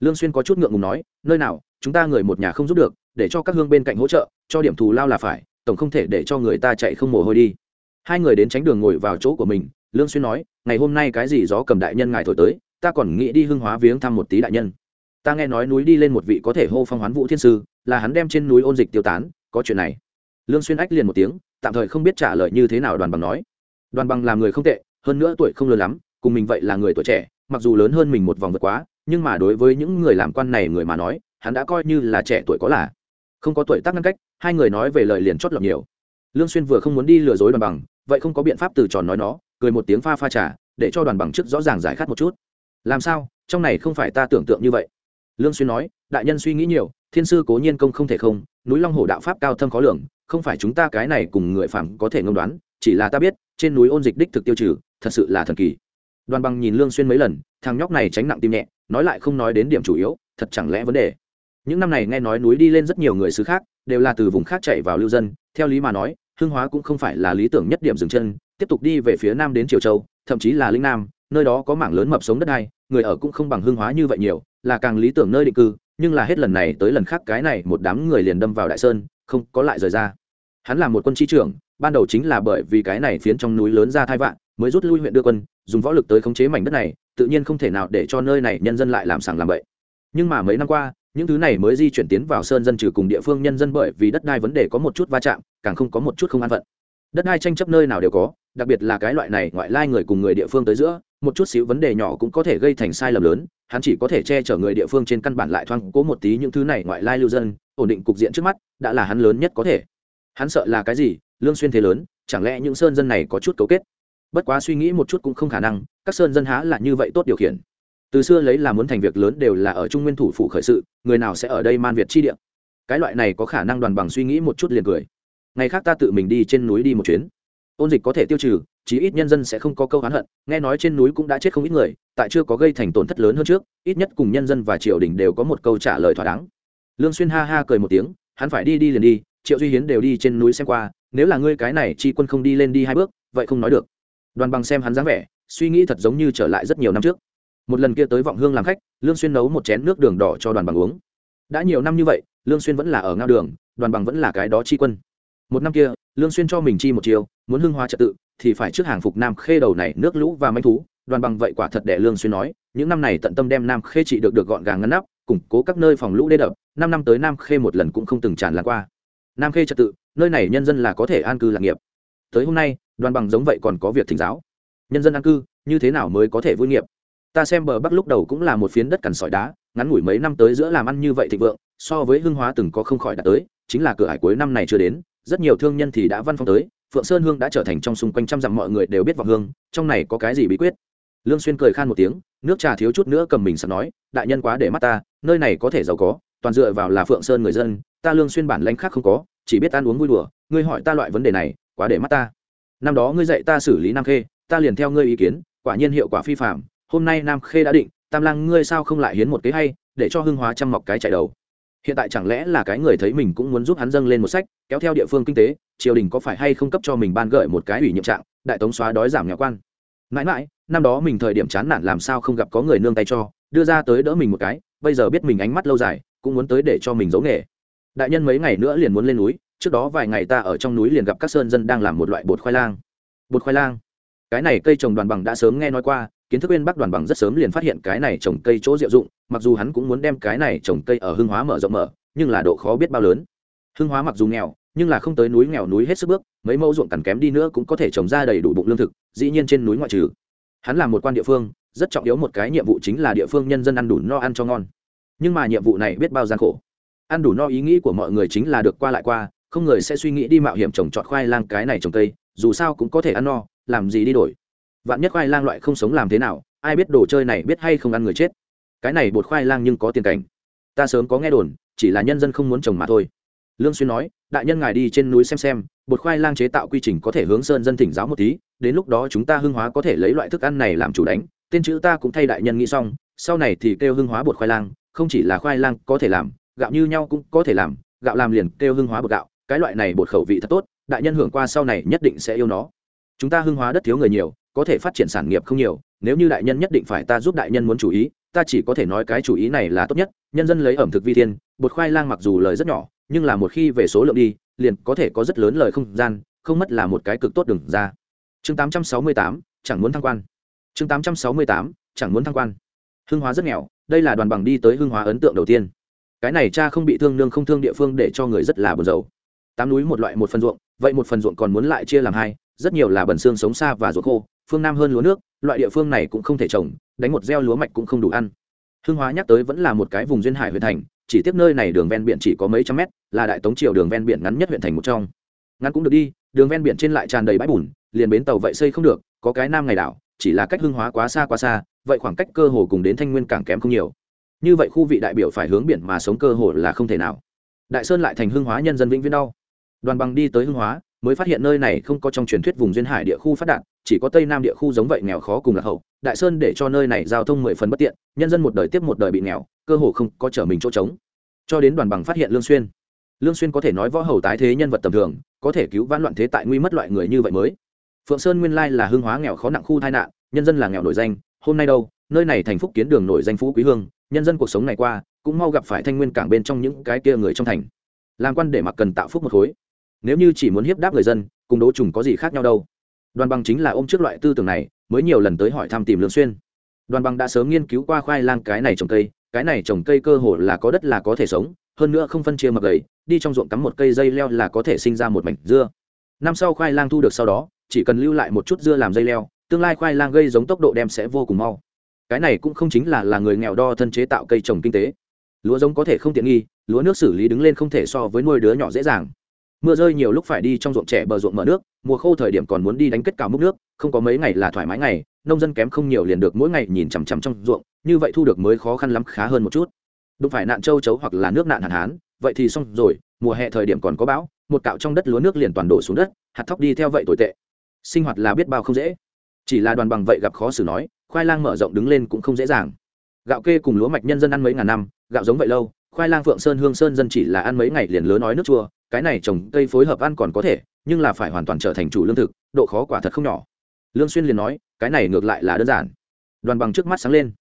Lương xuyên có chút ngượng ngùng nói, nơi nào, chúng ta người một nhà không giúp được, để cho các hương bên cạnh hỗ trợ, cho điểm thù lao là phải, tổng không thể để cho người ta chạy không mồ hôi đi. Hai người đến tránh đường ngồi vào chỗ của mình, lương xuyên nói, ngày hôm nay cái gì gió cầm đại nhân ngài thổi tới, ta còn nghĩ đi hương hóa viếng thăm một tí đại nhân ta nghe nói núi đi lên một vị có thể hô phong hoán vũ thiên sư, là hắn đem trên núi ôn dịch tiêu tán, có chuyện này. Lương xuyên ách liền một tiếng, tạm thời không biết trả lời như thế nào đoàn bằng nói. Đoàn bằng làm người không tệ, hơn nữa tuổi không lớn lắm, cùng mình vậy là người tuổi trẻ, mặc dù lớn hơn mình một vòng vượt quá, nhưng mà đối với những người làm quan này người mà nói, hắn đã coi như là trẻ tuổi có là. Không có tuổi tác ngăn cách, hai người nói về lời liền chót lọt nhiều. Lương xuyên vừa không muốn đi lừa dối đoàn bằng, vậy không có biện pháp từ tròn nói nó, cười một tiếng pha pha trà, để cho đoàn bằng trước rõ ràng giải khát một chút. Làm sao? Trong này không phải ta tưởng tượng như vậy lương xuyên nói, đại nhân suy nghĩ nhiều, thiên sư cố nhiên công không thể không, núi long hồ đạo pháp cao thâm khó lường, không phải chúng ta cái này cùng người phàm có thể ngông đoán, chỉ là ta biết, trên núi ôn dịch đích thực tiêu trừ, thật sự là thần kỳ. Đoàn bằng nhìn lương xuyên mấy lần, thằng nhóc này tránh nặng tim nhẹ, nói lại không nói đến điểm chủ yếu, thật chẳng lẽ vấn đề. Những năm này nghe nói núi đi lên rất nhiều người xứ khác, đều là từ vùng khác chạy vào lưu dân, theo lý mà nói, hương hóa cũng không phải là lý tưởng nhất điểm dừng chân, tiếp tục đi về phía nam đến triều châu, thậm chí là linh nam, nơi đó có mảng lớn mập sống đất đai, người ở cũng không bằng hương hóa như vậy nhiều là càng lý tưởng nơi định cư, nhưng là hết lần này tới lần khác cái này một đám người liền đâm vào đại sơn, không có lại rời ra. Hắn là một quân chi trưởng, ban đầu chính là bởi vì cái này phiến trong núi lớn ra thai vạn, mới rút lui huyện đưa quân, dùng võ lực tới khống chế mảnh đất này, tự nhiên không thể nào để cho nơi này nhân dân lại làm sàng làm bậy. Nhưng mà mấy năm qua, những thứ này mới di chuyển tiến vào sơn dân trừ cùng địa phương nhân dân bởi vì đất đai vấn đề có một chút va chạm, càng không có một chút không an phận. Đất đai tranh chấp nơi nào đều có, đặc biệt là cái loại này ngoại lai người cùng người địa phương tới giữa một chút xíu vấn đề nhỏ cũng có thể gây thành sai lầm lớn, hắn chỉ có thể che chở người địa phương trên căn bản lại thoáng cố một tí những thứ này ngoại lai lưu dân, ổn định cục diện trước mắt, đã là hắn lớn nhất có thể. Hắn sợ là cái gì? Lương xuyên thế lớn, chẳng lẽ những sơn dân này có chút cấu kết? Bất quá suy nghĩ một chút cũng không khả năng, các sơn dân há là như vậy tốt điều khiển. Từ xưa lấy là muốn thành việc lớn đều là ở trung nguyên thủ phủ khởi sự, người nào sẽ ở đây man việt chi địa? Cái loại này có khả năng đoàn bằng suy nghĩ một chút liền cười. Ngày khác ta tự mình đi trên núi đi một chuyến. Ôn dịch có thể tiêu trừ chí ít nhân dân sẽ không có câu oán hận, nghe nói trên núi cũng đã chết không ít người, tại chưa có gây thành tổn thất lớn hơn trước, ít nhất cùng nhân dân và triều đình đều có một câu trả lời thỏa đáng. Lương xuyên ha ha cười một tiếng, hắn phải đi đi liền đi, triệu duy hiến đều đi trên núi xem qua, nếu là ngươi cái này chi quân không đi lên đi hai bước, vậy không nói được. Đoàn bằng xem hắn dáng vẻ, suy nghĩ thật giống như trở lại rất nhiều năm trước. Một lần kia tới vọng hương làm khách, lương xuyên nấu một chén nước đường đỏ cho đoàn bằng uống. Đã nhiều năm như vậy, lương xuyên vẫn là ở ngao đường, đoàn bằng vẫn là cái đó chi quân. Một năm kia lương xuyên cho mình chi một chiều muốn hương hóa trật tự, thì phải trước hàng phục nam khê đầu này nước lũ và manh thú. Đoàn bằng vậy quả thật để lương xuyên nói, những năm này tận tâm đem nam khê trị được được gọn gàng ngăn nắp, củng cố các nơi phòng lũ đê đập. Năm năm tới nam khê một lần cũng không từng tràn lan qua. Nam khê trật tự, nơi này nhân dân là có thể an cư lạc nghiệp. Tới hôm nay, đoàn bằng giống vậy còn có việc thỉnh giáo. Nhân dân an cư, như thế nào mới có thể vui nghiệp? Ta xem bờ bắc lúc đầu cũng là một phiến đất cằn sỏi đá, ngắn ngủi mấy năm tới giữa làm ăn như vậy thịnh vượng, so với hưng hóa từng có không khỏi đạt tới, chính là cửa hải cuối năm này chưa đến rất nhiều thương nhân thì đã văn phong tới, phượng sơn hương đã trở thành trong xung quanh trăm dặm mọi người đều biết vọng hương, trong này có cái gì bí quyết? Lương xuyên cười khan một tiếng, nước trà thiếu chút nữa cầm mình sẵn nói, đại nhân quá để mắt ta, nơi này có thể giàu có, toàn dựa vào là phượng sơn người dân, ta lương xuyên bản lãnh khác không có, chỉ biết ăn uống vui đùa, ngươi hỏi ta loại vấn đề này, quá để mắt ta. Năm đó ngươi dạy ta xử lý nam khê, ta liền theo ngươi ý kiến, quả nhiên hiệu quả phi phạm hôm nay nam khê đã định, tam lang ngươi sao không lại hiến một kế hay, để cho hưng hóa chăm mọc cái chạy đầu hiện tại chẳng lẽ là cái người thấy mình cũng muốn giúp hắn dâng lên một sách, kéo theo địa phương kinh tế, triều đình có phải hay không cấp cho mình ban gợi một cái ủy nhiệm trạng, đại tống xóa đói giảm nhà quan? Mãi mãi, năm đó mình thời điểm chán nản làm sao không gặp có người nương tay cho, đưa ra tới đỡ mình một cái, bây giờ biết mình ánh mắt lâu dài, cũng muốn tới để cho mình giấu nghề. Đại nhân mấy ngày nữa liền muốn lên núi, trước đó vài ngày ta ở trong núi liền gặp các sơn dân đang làm một loại bột khoai lang. Bột khoai lang? Cái này cây trồng đoàn bằng đã sớm nghe nói qua kiến thức bên bắc đoàn bằng rất sớm liền phát hiện cái này trồng cây chỗ diệu dụng, mặc dù hắn cũng muốn đem cái này trồng cây ở hưng hóa mở rộng mở, nhưng là độ khó biết bao lớn. Hưng hóa mặc dù nghèo, nhưng là không tới núi nghèo núi hết sức bước, mấy mẫu ruộng cằn kém đi nữa cũng có thể trồng ra đầy đủ bụng lương thực, dĩ nhiên trên núi ngoại trừ. Hắn là một quan địa phương, rất trọng yếu một cái nhiệm vụ chính là địa phương nhân dân ăn đủ no ăn cho ngon. Nhưng mà nhiệm vụ này biết bao gian khổ. Ăn đủ no ý nghĩ của mọi người chính là được qua lại qua, không người sẽ suy nghĩ đi mạo hiểm trồng trọt khoai lang cái này trồng cây, dù sao cũng có thể ăn no, làm gì đi đổi vạn nhất khoai lang loại không sống làm thế nào, ai biết đồ chơi này biết hay không ăn người chết. Cái này bột khoai lang nhưng có tiền cảnh. Ta sớm có nghe đồn, chỉ là nhân dân không muốn trồng mà thôi. Lương xuyên nói, đại nhân ngài đi trên núi xem xem, bột khoai lang chế tạo quy trình có thể hướng sơn dân thỉnh giáo một tí, đến lúc đó chúng ta hưng hóa có thể lấy loại thức ăn này làm chủ đánh. Tên chữ ta cũng thay đại nhân nghĩ xong, sau này thì kêu hưng hóa bột khoai lang, không chỉ là khoai lang có thể làm, gạo như nhau cũng có thể làm, gạo làm liền kêu hưng hóa bột gạo, cái loại này bột khẩu vị thật tốt, đại nhân hưởng qua sau này nhất định sẽ yêu nó. Chúng ta hưng hóa đất thiếu người nhiều có thể phát triển sản nghiệp không nhiều nếu như đại nhân nhất định phải ta giúp đại nhân muốn chủ ý ta chỉ có thể nói cái chủ ý này là tốt nhất nhân dân lấy ẩm thực vi thiên bột khoai lang mặc dù lời rất nhỏ nhưng là một khi về số lượng đi liền có thể có rất lớn lời không gian không mất là một cái cực tốt đừng ra. Chương 868, chẳng muốn thăng quan. Chương 868, chẳng muốn thăng quan. Hưng hóa rất nghèo đây là đoàn bằng đi tới hưng hóa ấn tượng đầu tiên. Cái này cha không bị thương nương không thương địa phương để cho người rất là buồn rầu. Tám núi một loại một phần ruộng vậy một phần ruộng còn muốn lại chia làm hai rất nhiều là bẩn xương sống xa và ruộng khô phương nam hơn lúa nước, loại địa phương này cũng không thể trồng, đánh một gieo lúa mạch cũng không đủ ăn. Hưng hóa nhắc tới vẫn là một cái vùng duyên hải huyện thành, chỉ tiếp nơi này đường ven biển chỉ có mấy trăm mét, là đại tống triều đường ven biển ngắn nhất huyện thành một trong. Ngắn cũng được đi, đường ven biển trên lại tràn đầy bãi bùn, liền bến tàu vậy xây không được, có cái nam ngày đảo, chỉ là cách hưng hóa quá xa quá xa, vậy khoảng cách cơ hồ cùng đến thanh nguyên càng kém không nhiều. Như vậy khu vị đại biểu phải hướng biển mà sống cơ hồ là không thể nào. Đại sơn lại thành hưng hóa nhân dân vĩnh viễn đau. Đoàn bằng đi tới hưng hóa, mới phát hiện nơi này không có trong truyền thuyết vùng duyên hải địa khu phát đạt chỉ có tây nam địa khu giống vậy nghèo khó cùng lạc hậu, đại sơn để cho nơi này giao thông mười phần bất tiện, nhân dân một đời tiếp một đời bị nghèo, cơ hồ không có trở mình chỗ trống. Cho đến đoàn bằng phát hiện lương xuyên. Lương xuyên có thể nói võ hầu tái thế nhân vật tầm thường, có thể cứu vãn loạn thế tại nguy mất loại người như vậy mới. Phượng sơn nguyên lai là hương hóa nghèo khó nặng khu tai nạn, nhân dân là nghèo nổi danh, hôm nay đâu, nơi này thành phúc kiến đường nổi danh phú quý hương, nhân dân cuộc sống này qua, cũng mau gặp phải thanh nguyên cảng bên trong những cái kia người trong thành. Làm quan để mặc cần tạo phúc một khối. Nếu như chỉ muốn hiếp đáp người dân, cùng đố trùng có gì khác nhau đâu đoàn bằng chính là ôm trước loại tư tưởng này, mới nhiều lần tới hỏi thăm tìm lương xuyên. Đoàn bằng đã sớm nghiên cứu qua khoai lang cái này trồng cây, cái này trồng cây cơ hồ là có đất là có thể sống, hơn nữa không phân chia mập gầy, đi trong ruộng cắm một cây dây leo là có thể sinh ra một mảnh dưa. Năm sau khoai lang thu được sau đó, chỉ cần lưu lại một chút dưa làm dây leo, tương lai khoai lang gây giống tốc độ đem sẽ vô cùng mau. Cái này cũng không chính là là người nghèo đo thân chế tạo cây trồng kinh tế. Lúa giống có thể không tiện nghi, lúa nước xử lý đứng lên không thể so với nuôi đứa nhỏ dễ dàng mưa rơi nhiều lúc phải đi trong ruộng trẻ bờ ruộng mở nước, mùa khô thời điểm còn muốn đi đánh kết cào múc nước, không có mấy ngày là thoải mái ngày, nông dân kém không nhiều liền được mỗi ngày nhìn chằm chằm trong ruộng, như vậy thu được mới khó khăn lắm khá hơn một chút. Đụng phải nạn châu chấu hoặc là nước nạn hạn hán, vậy thì xong rồi, mùa hè thời điểm còn có bão, một cạo trong đất lúa nước liền toàn đổ xuống đất, hạt thóc đi theo vậy tồi tệ. Sinh hoạt là biết bao không dễ. Chỉ là đoàn bằng vậy gặp khó xử nói, khoai lang mở rộng đứng lên cũng không dễ dàng. Gạo kê cùng lúa mạch nhân dân ăn mấy ngàn năm, gạo giống vậy lâu khoai lang phượng sơn hương sơn dân chỉ là ăn mấy ngày liền lớn nói nước chua, cái này trồng cây phối hợp ăn còn có thể, nhưng là phải hoàn toàn trở thành chủ lương thực, độ khó quả thật không nhỏ. Lương xuyên liền nói, cái này ngược lại là đơn giản. Đoàn bằng trước mắt sáng lên.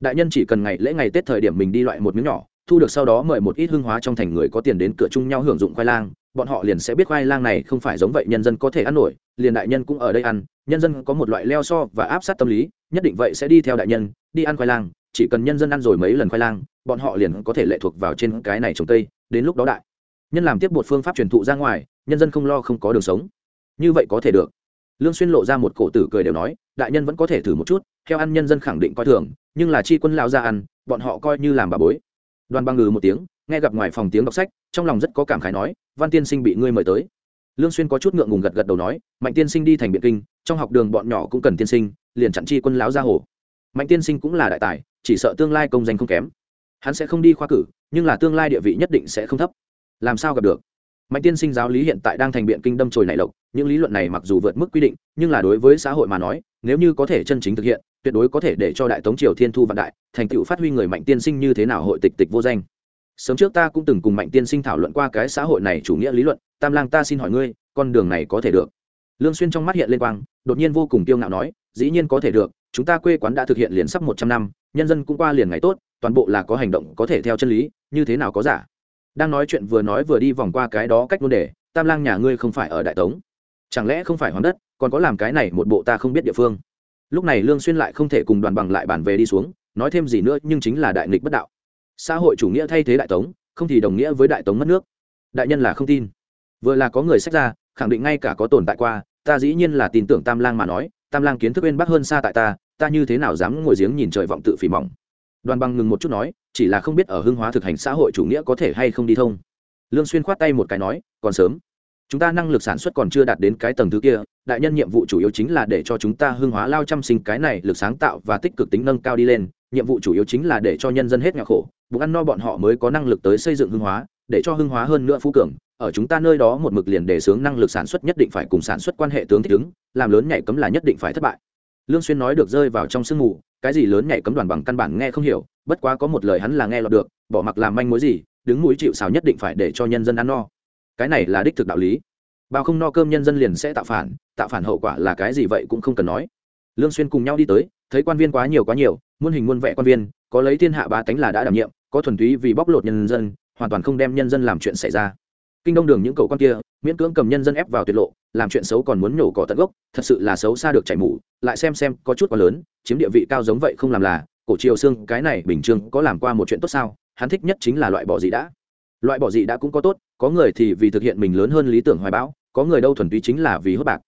Đại nhân chỉ cần ngày lễ ngày tết thời điểm mình đi loại một miếng nhỏ, thu được sau đó mời một ít hương hóa trong thành người có tiền đến cửa chung nhau hưởng dụng khoai lang, bọn họ liền sẽ biết khoai lang này không phải giống vậy nhân dân có thể ăn nổi, liền đại nhân cũng ở đây ăn, nhân dân có một loại leo so và áp sát tâm lý, nhất định vậy sẽ đi theo đại nhân, đi ăn khoai lang chỉ cần nhân dân ăn rồi mấy lần khoai lang, bọn họ liền có thể lệ thuộc vào trên cái này trồng cây, đến lúc đó đại. Nhân làm tiếp một phương pháp truyền thụ ra ngoài, nhân dân không lo không có đường sống. Như vậy có thể được. Lương xuyên lộ ra một cổ tử cười đều nói, đại nhân vẫn có thể thử một chút, theo ăn nhân dân khẳng định coi thường, nhưng là chi quân lao ra ăn, bọn họ coi như làm bà bối. Đoàn băng ngừ một tiếng, nghe gặp ngoài phòng tiếng đọc sách, trong lòng rất có cảm khái nói, văn tiên sinh bị ngươi mời tới. Lương xuyên có chút ngượng ngùng gật gật đầu nói, mạnh tiên sinh đi thành biện kinh, trong học đường bọn nhỏ cũng cần tiên sinh, liền chặn chi quân lão ra hồ mạnh tiên sinh cũng là đại tài, chỉ sợ tương lai công danh không kém. Hắn sẽ không đi khoa cử, nhưng là tương lai địa vị nhất định sẽ không thấp. Làm sao gặp được? Mạnh tiên sinh giáo lý hiện tại đang thành biện kinh đâm trồi nảy lộc, những lý luận này mặc dù vượt mức quy định, nhưng là đối với xã hội mà nói, nếu như có thể chân chính thực hiện, tuyệt đối có thể để cho đại tống triều thiên thu vạn đại, thành tựu phát huy người mạnh tiên sinh như thế nào hội tịch tịch vô danh. Sớm trước ta cũng từng cùng mạnh tiên sinh thảo luận qua cái xã hội này chủ nghĩa lý luận, tam lang ta xin hỏi ngươi, con đường này có thể được? Lương xuyên trong mắt hiện lên quang, đột nhiên vô cùng tiêu ngạo nói, dĩ nhiên có thể được chúng ta quê quán đã thực hiện liền sắp một trăm năm, nhân dân cũng qua liền ngày tốt, toàn bộ là có hành động có thể theo chân lý, như thế nào có giả? Đang nói chuyện vừa nói vừa đi vòng qua cái đó cách luôn để, tam lang nhà ngươi không phải ở đại tống. Chẳng lẽ không phải hoàng đất, còn có làm cái này một bộ ta không biết địa phương? Lúc này lương xuyên lại không thể cùng đoàn bằng lại bàn về đi xuống, nói thêm gì nữa nhưng chính là đại nghịch bất đạo. Xã hội chủ nghĩa thay thế đại tống, không thì đồng nghĩa với đại tống mất nước. Đại nhân là không tin. Vừa là có người sách ra, khẳng định ngay cả có tồn tại qua, ta dĩ nhiên là tin tưởng tam lang mà nói tam lang kiến thức bên bắc hơn xa tại ta ta như thế nào dám ngồi giếng nhìn trời vọng tự phỉ mỏng? Đoàn bằng ngừng một chút nói, chỉ là không biết ở hưng hóa thực hành xã hội chủ nghĩa có thể hay không đi thông. Lương xuyên khoát tay một cái nói, còn sớm. Chúng ta năng lực sản xuất còn chưa đạt đến cái tầng thứ kia, đại nhân nhiệm vụ chủ yếu chính là để cho chúng ta hưng hóa lao chăm sinh cái này lực sáng tạo và tích cực tính nâng cao đi lên, nhiệm vụ chủ yếu chính là để cho nhân dân hết nghèo khổ, bụng ăn no bọn họ mới có năng lực tới xây dựng hưng hóa, để cho hưng hóa hơn nữa phú cường ở chúng ta nơi đó một mực liền đề xướng năng lực sản xuất nhất định phải cùng sản xuất quan hệ tướng thích ứng, làm lớn nhảy cấm là nhất định phải thất bại. Lương xuyên nói được rơi vào trong sương mù, cái gì lớn nhảy cấm đoàn bằng căn bản nghe không hiểu, bất quá có một lời hắn là nghe lọt được, bỏ mặc làm manh mối gì, đứng mũi chịu sào nhất định phải để cho nhân dân ăn no. Cái này là đích thực đạo lý. Bao không no cơm nhân dân liền sẽ tạo phản tạo phản hậu quả là cái gì vậy cũng không cần nói. Lương xuyên cùng nhau đi tới, thấy quan viên quá nhiều quá nhiều, muôn hình muôn vẻ quan viên, có lấy thiên hạ ba tánh là đã đảm nhiệm, có thuần túy vì bóc lột nhân dân, hoàn toàn không đem nhân dân làm chuyện xảy ra kinh đông đường những cầu con kia, miễn cưỡng cầm nhân dân ép vào tuyệt lộ, làm chuyện xấu còn muốn nhổ cỏ tận gốc, thật sự là xấu xa được chảy mủ lại xem xem có chút quá lớn, chiếm địa vị cao giống vậy không làm là, cổ triều xương cái này bình thường có làm qua một chuyện tốt sao, hắn thích nhất chính là loại bỏ gì đã. Loại bỏ gì đã cũng có tốt, có người thì vì thực hiện mình lớn hơn lý tưởng hoài bão, có người đâu thuần túy chính là vì hốt bạc.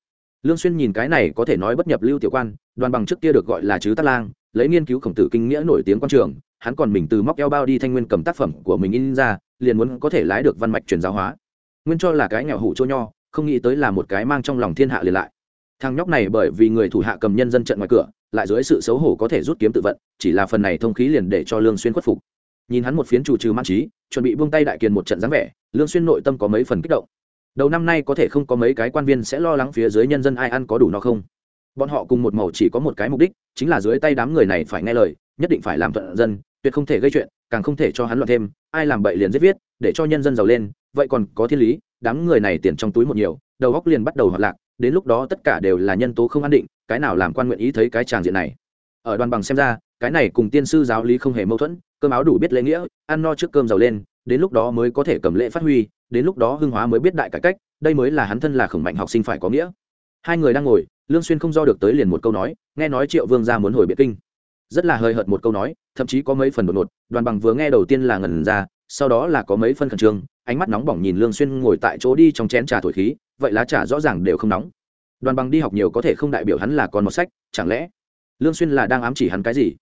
Lương xuyên nhìn cái này có thể nói bất nhập lưu tiểu quan, đoàn bằng trước kia được gọi là chứ tát lang, lấy nghiên cứu khổng tử kinh nghĩa nổi tiếng quan trường, hắn còn mình từ móc eo bao đi thanh nguyên cầm tác phẩm của mình in ra, liền muốn có thể lái được văn mạch truyền giáo hóa nguyên cho là cái nghèo hủ chỗ nho, không nghĩ tới là một cái mang trong lòng thiên hạ liền lại. Thằng nhóc này bởi vì người thủ hạ cầm nhân dân trận ngoài cửa, lại dưới sự xấu hổ có thể rút kiếm tự vận, chỉ là phần này thông khí liền để cho lương xuyên khuất phục. Nhìn hắn một phiến chủ trừ mang trí, chuẩn bị buông tay đại kiền một trận dáng vẻ, lương xuyên nội tâm có mấy phần kích động. Đầu năm nay có thể không có mấy cái quan viên sẽ lo lắng phía dưới nhân dân ai ăn có đủ no không? Bọn họ cùng một màu chỉ có một cái mục đích, chính là dưới tay đám người này phải nghe lời, nhất định phải làm thuận dân, tuyệt không thể gây chuyện, càng không thể cho hắn loạn thêm, ai làm bậy liền giết viết, để cho nhân dân giàu lên vậy còn có thiên lý, đám người này tiền trong túi một nhiều, đầu góc liền bắt đầu hoạt lạc, đến lúc đó tất cả đều là nhân tố không an định, cái nào làm quan nguyện ý thấy cái tràng diện này. Ở đoàn bằng xem ra, cái này cùng tiên sư giáo lý không hề mâu thuẫn, cơm áo đủ biết lễ nghĩa, ăn no trước cơm giàu lên, đến lúc đó mới có thể cầm lễ phát huy, đến lúc đó hưng hóa mới biết đại cải cách, đây mới là hắn thân là khổng mạnh học sinh phải có nghĩa. Hai người đang ngồi, lương xuyên không do được tới liền một câu nói, nghe nói triệu vương gia muốn hồi biệt kinh. Rất là hơi hợt một câu nói, thậm chí có mấy phần đột ngột, đoàn bằng vừa nghe đầu tiên là ngẩn ra sau đó là có mấy phân khẩn trương, ánh mắt nóng bỏng nhìn lương xuyên ngồi tại chỗ đi trong chén trà thổi khí, vậy lá trà rõ ràng đều không nóng. Đoàn bằng đi học nhiều có thể không đại biểu hắn là con một sách, chẳng lẽ lương xuyên là đang ám chỉ hắn cái gì?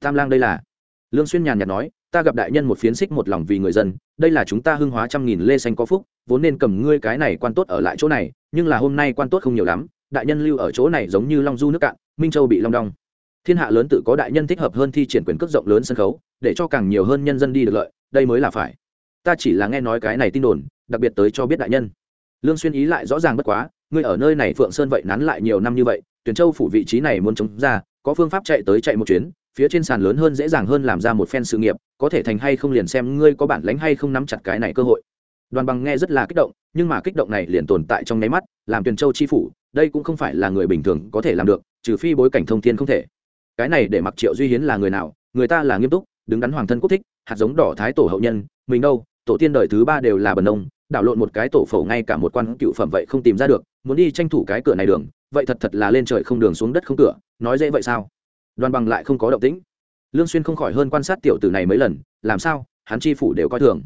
Tam lang đây là? Lương xuyên nhàn nhạt nói, ta gặp đại nhân một phiến xích một lòng vì người dân, đây là chúng ta hưng hóa trăm nghìn lê xanh có phúc, vốn nên cầm ngươi cái này quan tốt ở lại chỗ này, nhưng là hôm nay quan tốt không nhiều lắm, đại nhân lưu ở chỗ này giống như long du nước cạn, minh châu bị long đong thiên hạ lớn tự có đại nhân thích hợp hơn thi triển quyền cước rộng lớn sân khấu, để cho càng nhiều hơn nhân dân đi được lợi, đây mới là phải. Ta chỉ là nghe nói cái này tin đồn, đặc biệt tới cho biết đại nhân. Lương xuyên ý lại rõ ràng bất quá, ngươi ở nơi này phượng sơn vậy nắn lại nhiều năm như vậy tuyển châu phủ vị trí này muốn chống ra, có phương pháp chạy tới chạy một chuyến, phía trên sàn lớn hơn dễ dàng hơn làm ra một phen sự nghiệp, có thể thành hay không liền xem ngươi có bản lĩnh hay không nắm chặt cái này cơ hội. Đoàn bằng nghe rất là kích động, nhưng mà kích động này liền tồn tại trong nháy mắt, làm tuyển châu chi phủ, đây cũng không phải là người bình thường có thể làm được, trừ phi bối cảnh thông thiên không thể cái này để mặc triệu duy hiến là người nào? Người ta là nghiêm túc, đứng đắn hoàng thân quốc thích, hạt giống đỏ thái tổ hậu nhân, mình đâu? Tổ tiên đời thứ ba đều là bần nông đảo lộn một cái tổ phổ ngay cả một quan cựu phẩm vậy không tìm ra được, muốn đi tranh thủ cái cửa này đường, vậy thật thật là lên trời không đường xuống đất không cửa, nói dễ vậy sao? Đoàn bằng lại không có động tĩnh. Lương xuyên không khỏi hơn quan sát tiểu tử này mấy lần, làm sao? Hắn chi phủ đều coi thường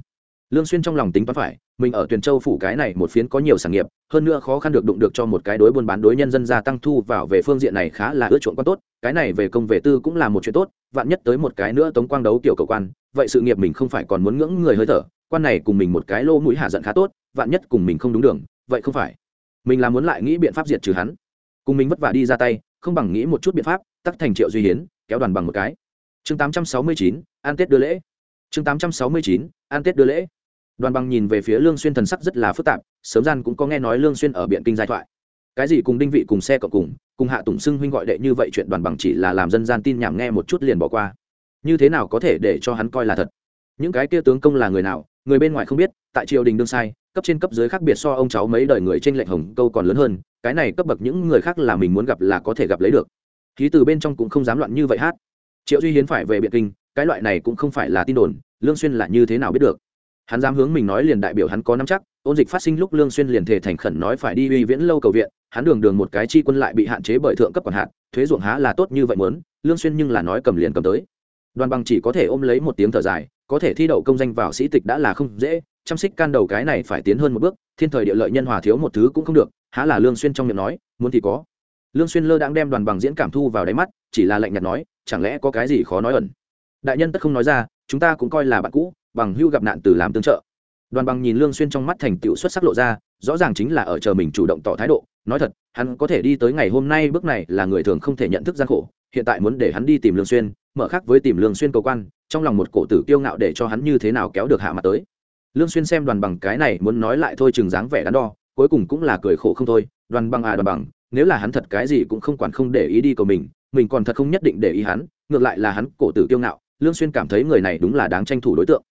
lương xuyên trong lòng tính toán phải mình ở tuyền châu phủ cái này một phiến có nhiều sản nghiệp hơn nữa khó khăn được đụng được cho một cái đối buôn bán đối nhân dân gia tăng thu vào về phương diện này khá là ưa chuộng quan tốt cái này về công về tư cũng là một chuyện tốt vạn nhất tới một cái nữa tống quang đấu tiểu cầu quan vậy sự nghiệp mình không phải còn muốn ngưỡng người hơi thở quan này cùng mình một cái lô mũi hạ giận khá tốt vạn nhất cùng mình không đúng đường vậy không phải. Mình là muốn lại nghĩ biện pháp diệt trừ hắn. Cùng mình vất vả đi ra tay không bằng nghĩ một chút biện pháp tắc thành triệu duy hiến kéo đoàn bằng một cái. Chương 869, an tết đưa lễ. Chương 869, an tết đưa lễ đoàn bằng nhìn về phía lương xuyên thần sắc rất là phức tạp, sớm gian cũng có nghe nói lương xuyên ở biện kinh giai thoại. Cái gì cùng đinh vị, cùng xe cộng cùng cùng hạ tùng xưng huynh gọi đệ như vậy chuyện đoàn bằng chỉ là làm dân gian tin nhảm nghe một chút liền bỏ qua. Như thế nào có thể để cho hắn coi là thật? Những cái kia tướng công là người nào, người bên ngoài không biết, tại triều đình đương sai, cấp trên cấp dưới khác biệt so ông cháu mấy đời người trên lệnh hồng câu còn lớn hơn, cái này cấp bậc những người khác là mình muốn gặp là có thể gặp lấy được. Khí từ bên trong cũng không dám loạn như vậy hát. Triệu duy hiến phải về biện kinh, cái loại này cũng không phải là tin đồn, lương xuyên là như thế nào biết được? Hắn dám hướng mình nói liền đại biểu hắn có nắm chắc, ôn dịch phát sinh lúc lương xuyên liền thể thành khẩn nói phải đi uy viễn lâu cầu viện, hắn đường đường một cái chi quân lại bị hạn chế bởi thượng cấp quản hạt, thuế ruộng há là tốt như vậy muốn, lương xuyên nhưng là nói cầm liền cầm tới. Đoàn bằng chỉ có thể ôm lấy một tiếng thở dài, có thể thi đậu công danh vào sĩ tịch đã là không dễ, chăm xích can đầu cái này phải tiến hơn một bước, thiên thời địa lợi nhân hòa thiếu một thứ cũng không được, há là lương xuyên trong miệng nói, muốn thì có. Lương xuyên lơ đãng đem đoàn bằng diễn cảm thu vào đáy mắt, chỉ là lạnh nhạt nói, chẳng lẽ có cái gì khó nói ẩn. Đại nhân tất không nói ra, chúng ta cũng coi là bạn cũ bằng hưu gặp nạn từ làm tương trợ. Đoàn bằng nhìn lương xuyên trong mắt thành tựu xuất sắc lộ ra, rõ ràng chính là ở chờ mình chủ động tỏ thái độ, nói thật, hắn có thể đi tới ngày hôm nay bước này là người thường không thể nhận thức gian khổ, hiện tại muốn để hắn đi tìm lương xuyên, mở khác với tìm lương xuyên cầu quan, trong lòng một cổ tử kiêu ngạo để cho hắn như thế nào kéo được hạ mặt tới. Lương xuyên xem đoàn bằng cái này muốn nói lại thôi chừng dáng vẻ đắn đo, cuối cùng cũng là cười khổ không thôi, đoàn bằng à đoàn bằng, nếu là hắn thật cái gì cũng không quản không để ý đi của mình mình còn thật không nhất định để ý hắn, ngược lại là hắn cổ tử kiêu ngạo. Lương xuyên cảm thấy người này đúng là đáng tranh thủ đối tượng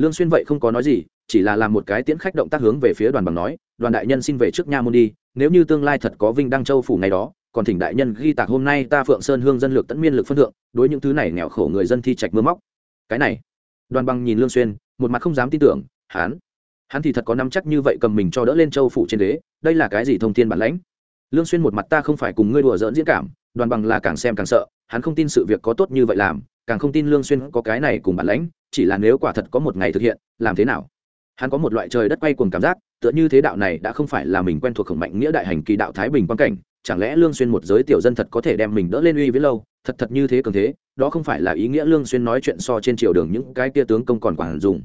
lương xuyên vậy không có nói gì, chỉ là làm một cái tiễn khách động tác hướng về phía đoàn bằng nói, đoàn đại nhân xin về trước nha môn đi, nếu như tương lai thật có vinh đăng châu phủ ngày đó, còn thỉnh đại nhân ghi tạc hôm nay ta phượng sơn hương dân lược tận miên lực phân thượng, đối những thứ này nghèo khổ người dân thi trạch mưa móc. Cái này, đoàn bằng nhìn lương xuyên, một mặt không dám tin tưởng hắn hắn thì thật có nắm chắc như vậy cầm mình cho đỡ lên châu phủ trên đế, đây là cái gì thông thiên bản lãnh? Lương xuyên một mặt, ta không phải cùng ngươi đùa giỡn diễn cảm, đoàn bằng là càng xem càng sợ, hắn không tin sự việc có tốt như vậy làm, càng không tin lương xuyên có cái này cùng bản lãnh chỉ là nếu quả thật có một ngày thực hiện, làm thế nào? Hắn có một loại trời đất quay cuồng cảm giác, tựa như thế đạo này đã không phải là mình quen thuộc khổng mạnh nghĩa đại hành kỳ đạo thái bình quan cảnh, chẳng lẽ lương xuyên một giới tiểu dân thật có thể đem mình đỡ lên uy với lâu? Thật thật như thế cường thế, đó không phải là ý nghĩa lương xuyên nói chuyện so trên triều đường những cái kia tướng công còn quản dùng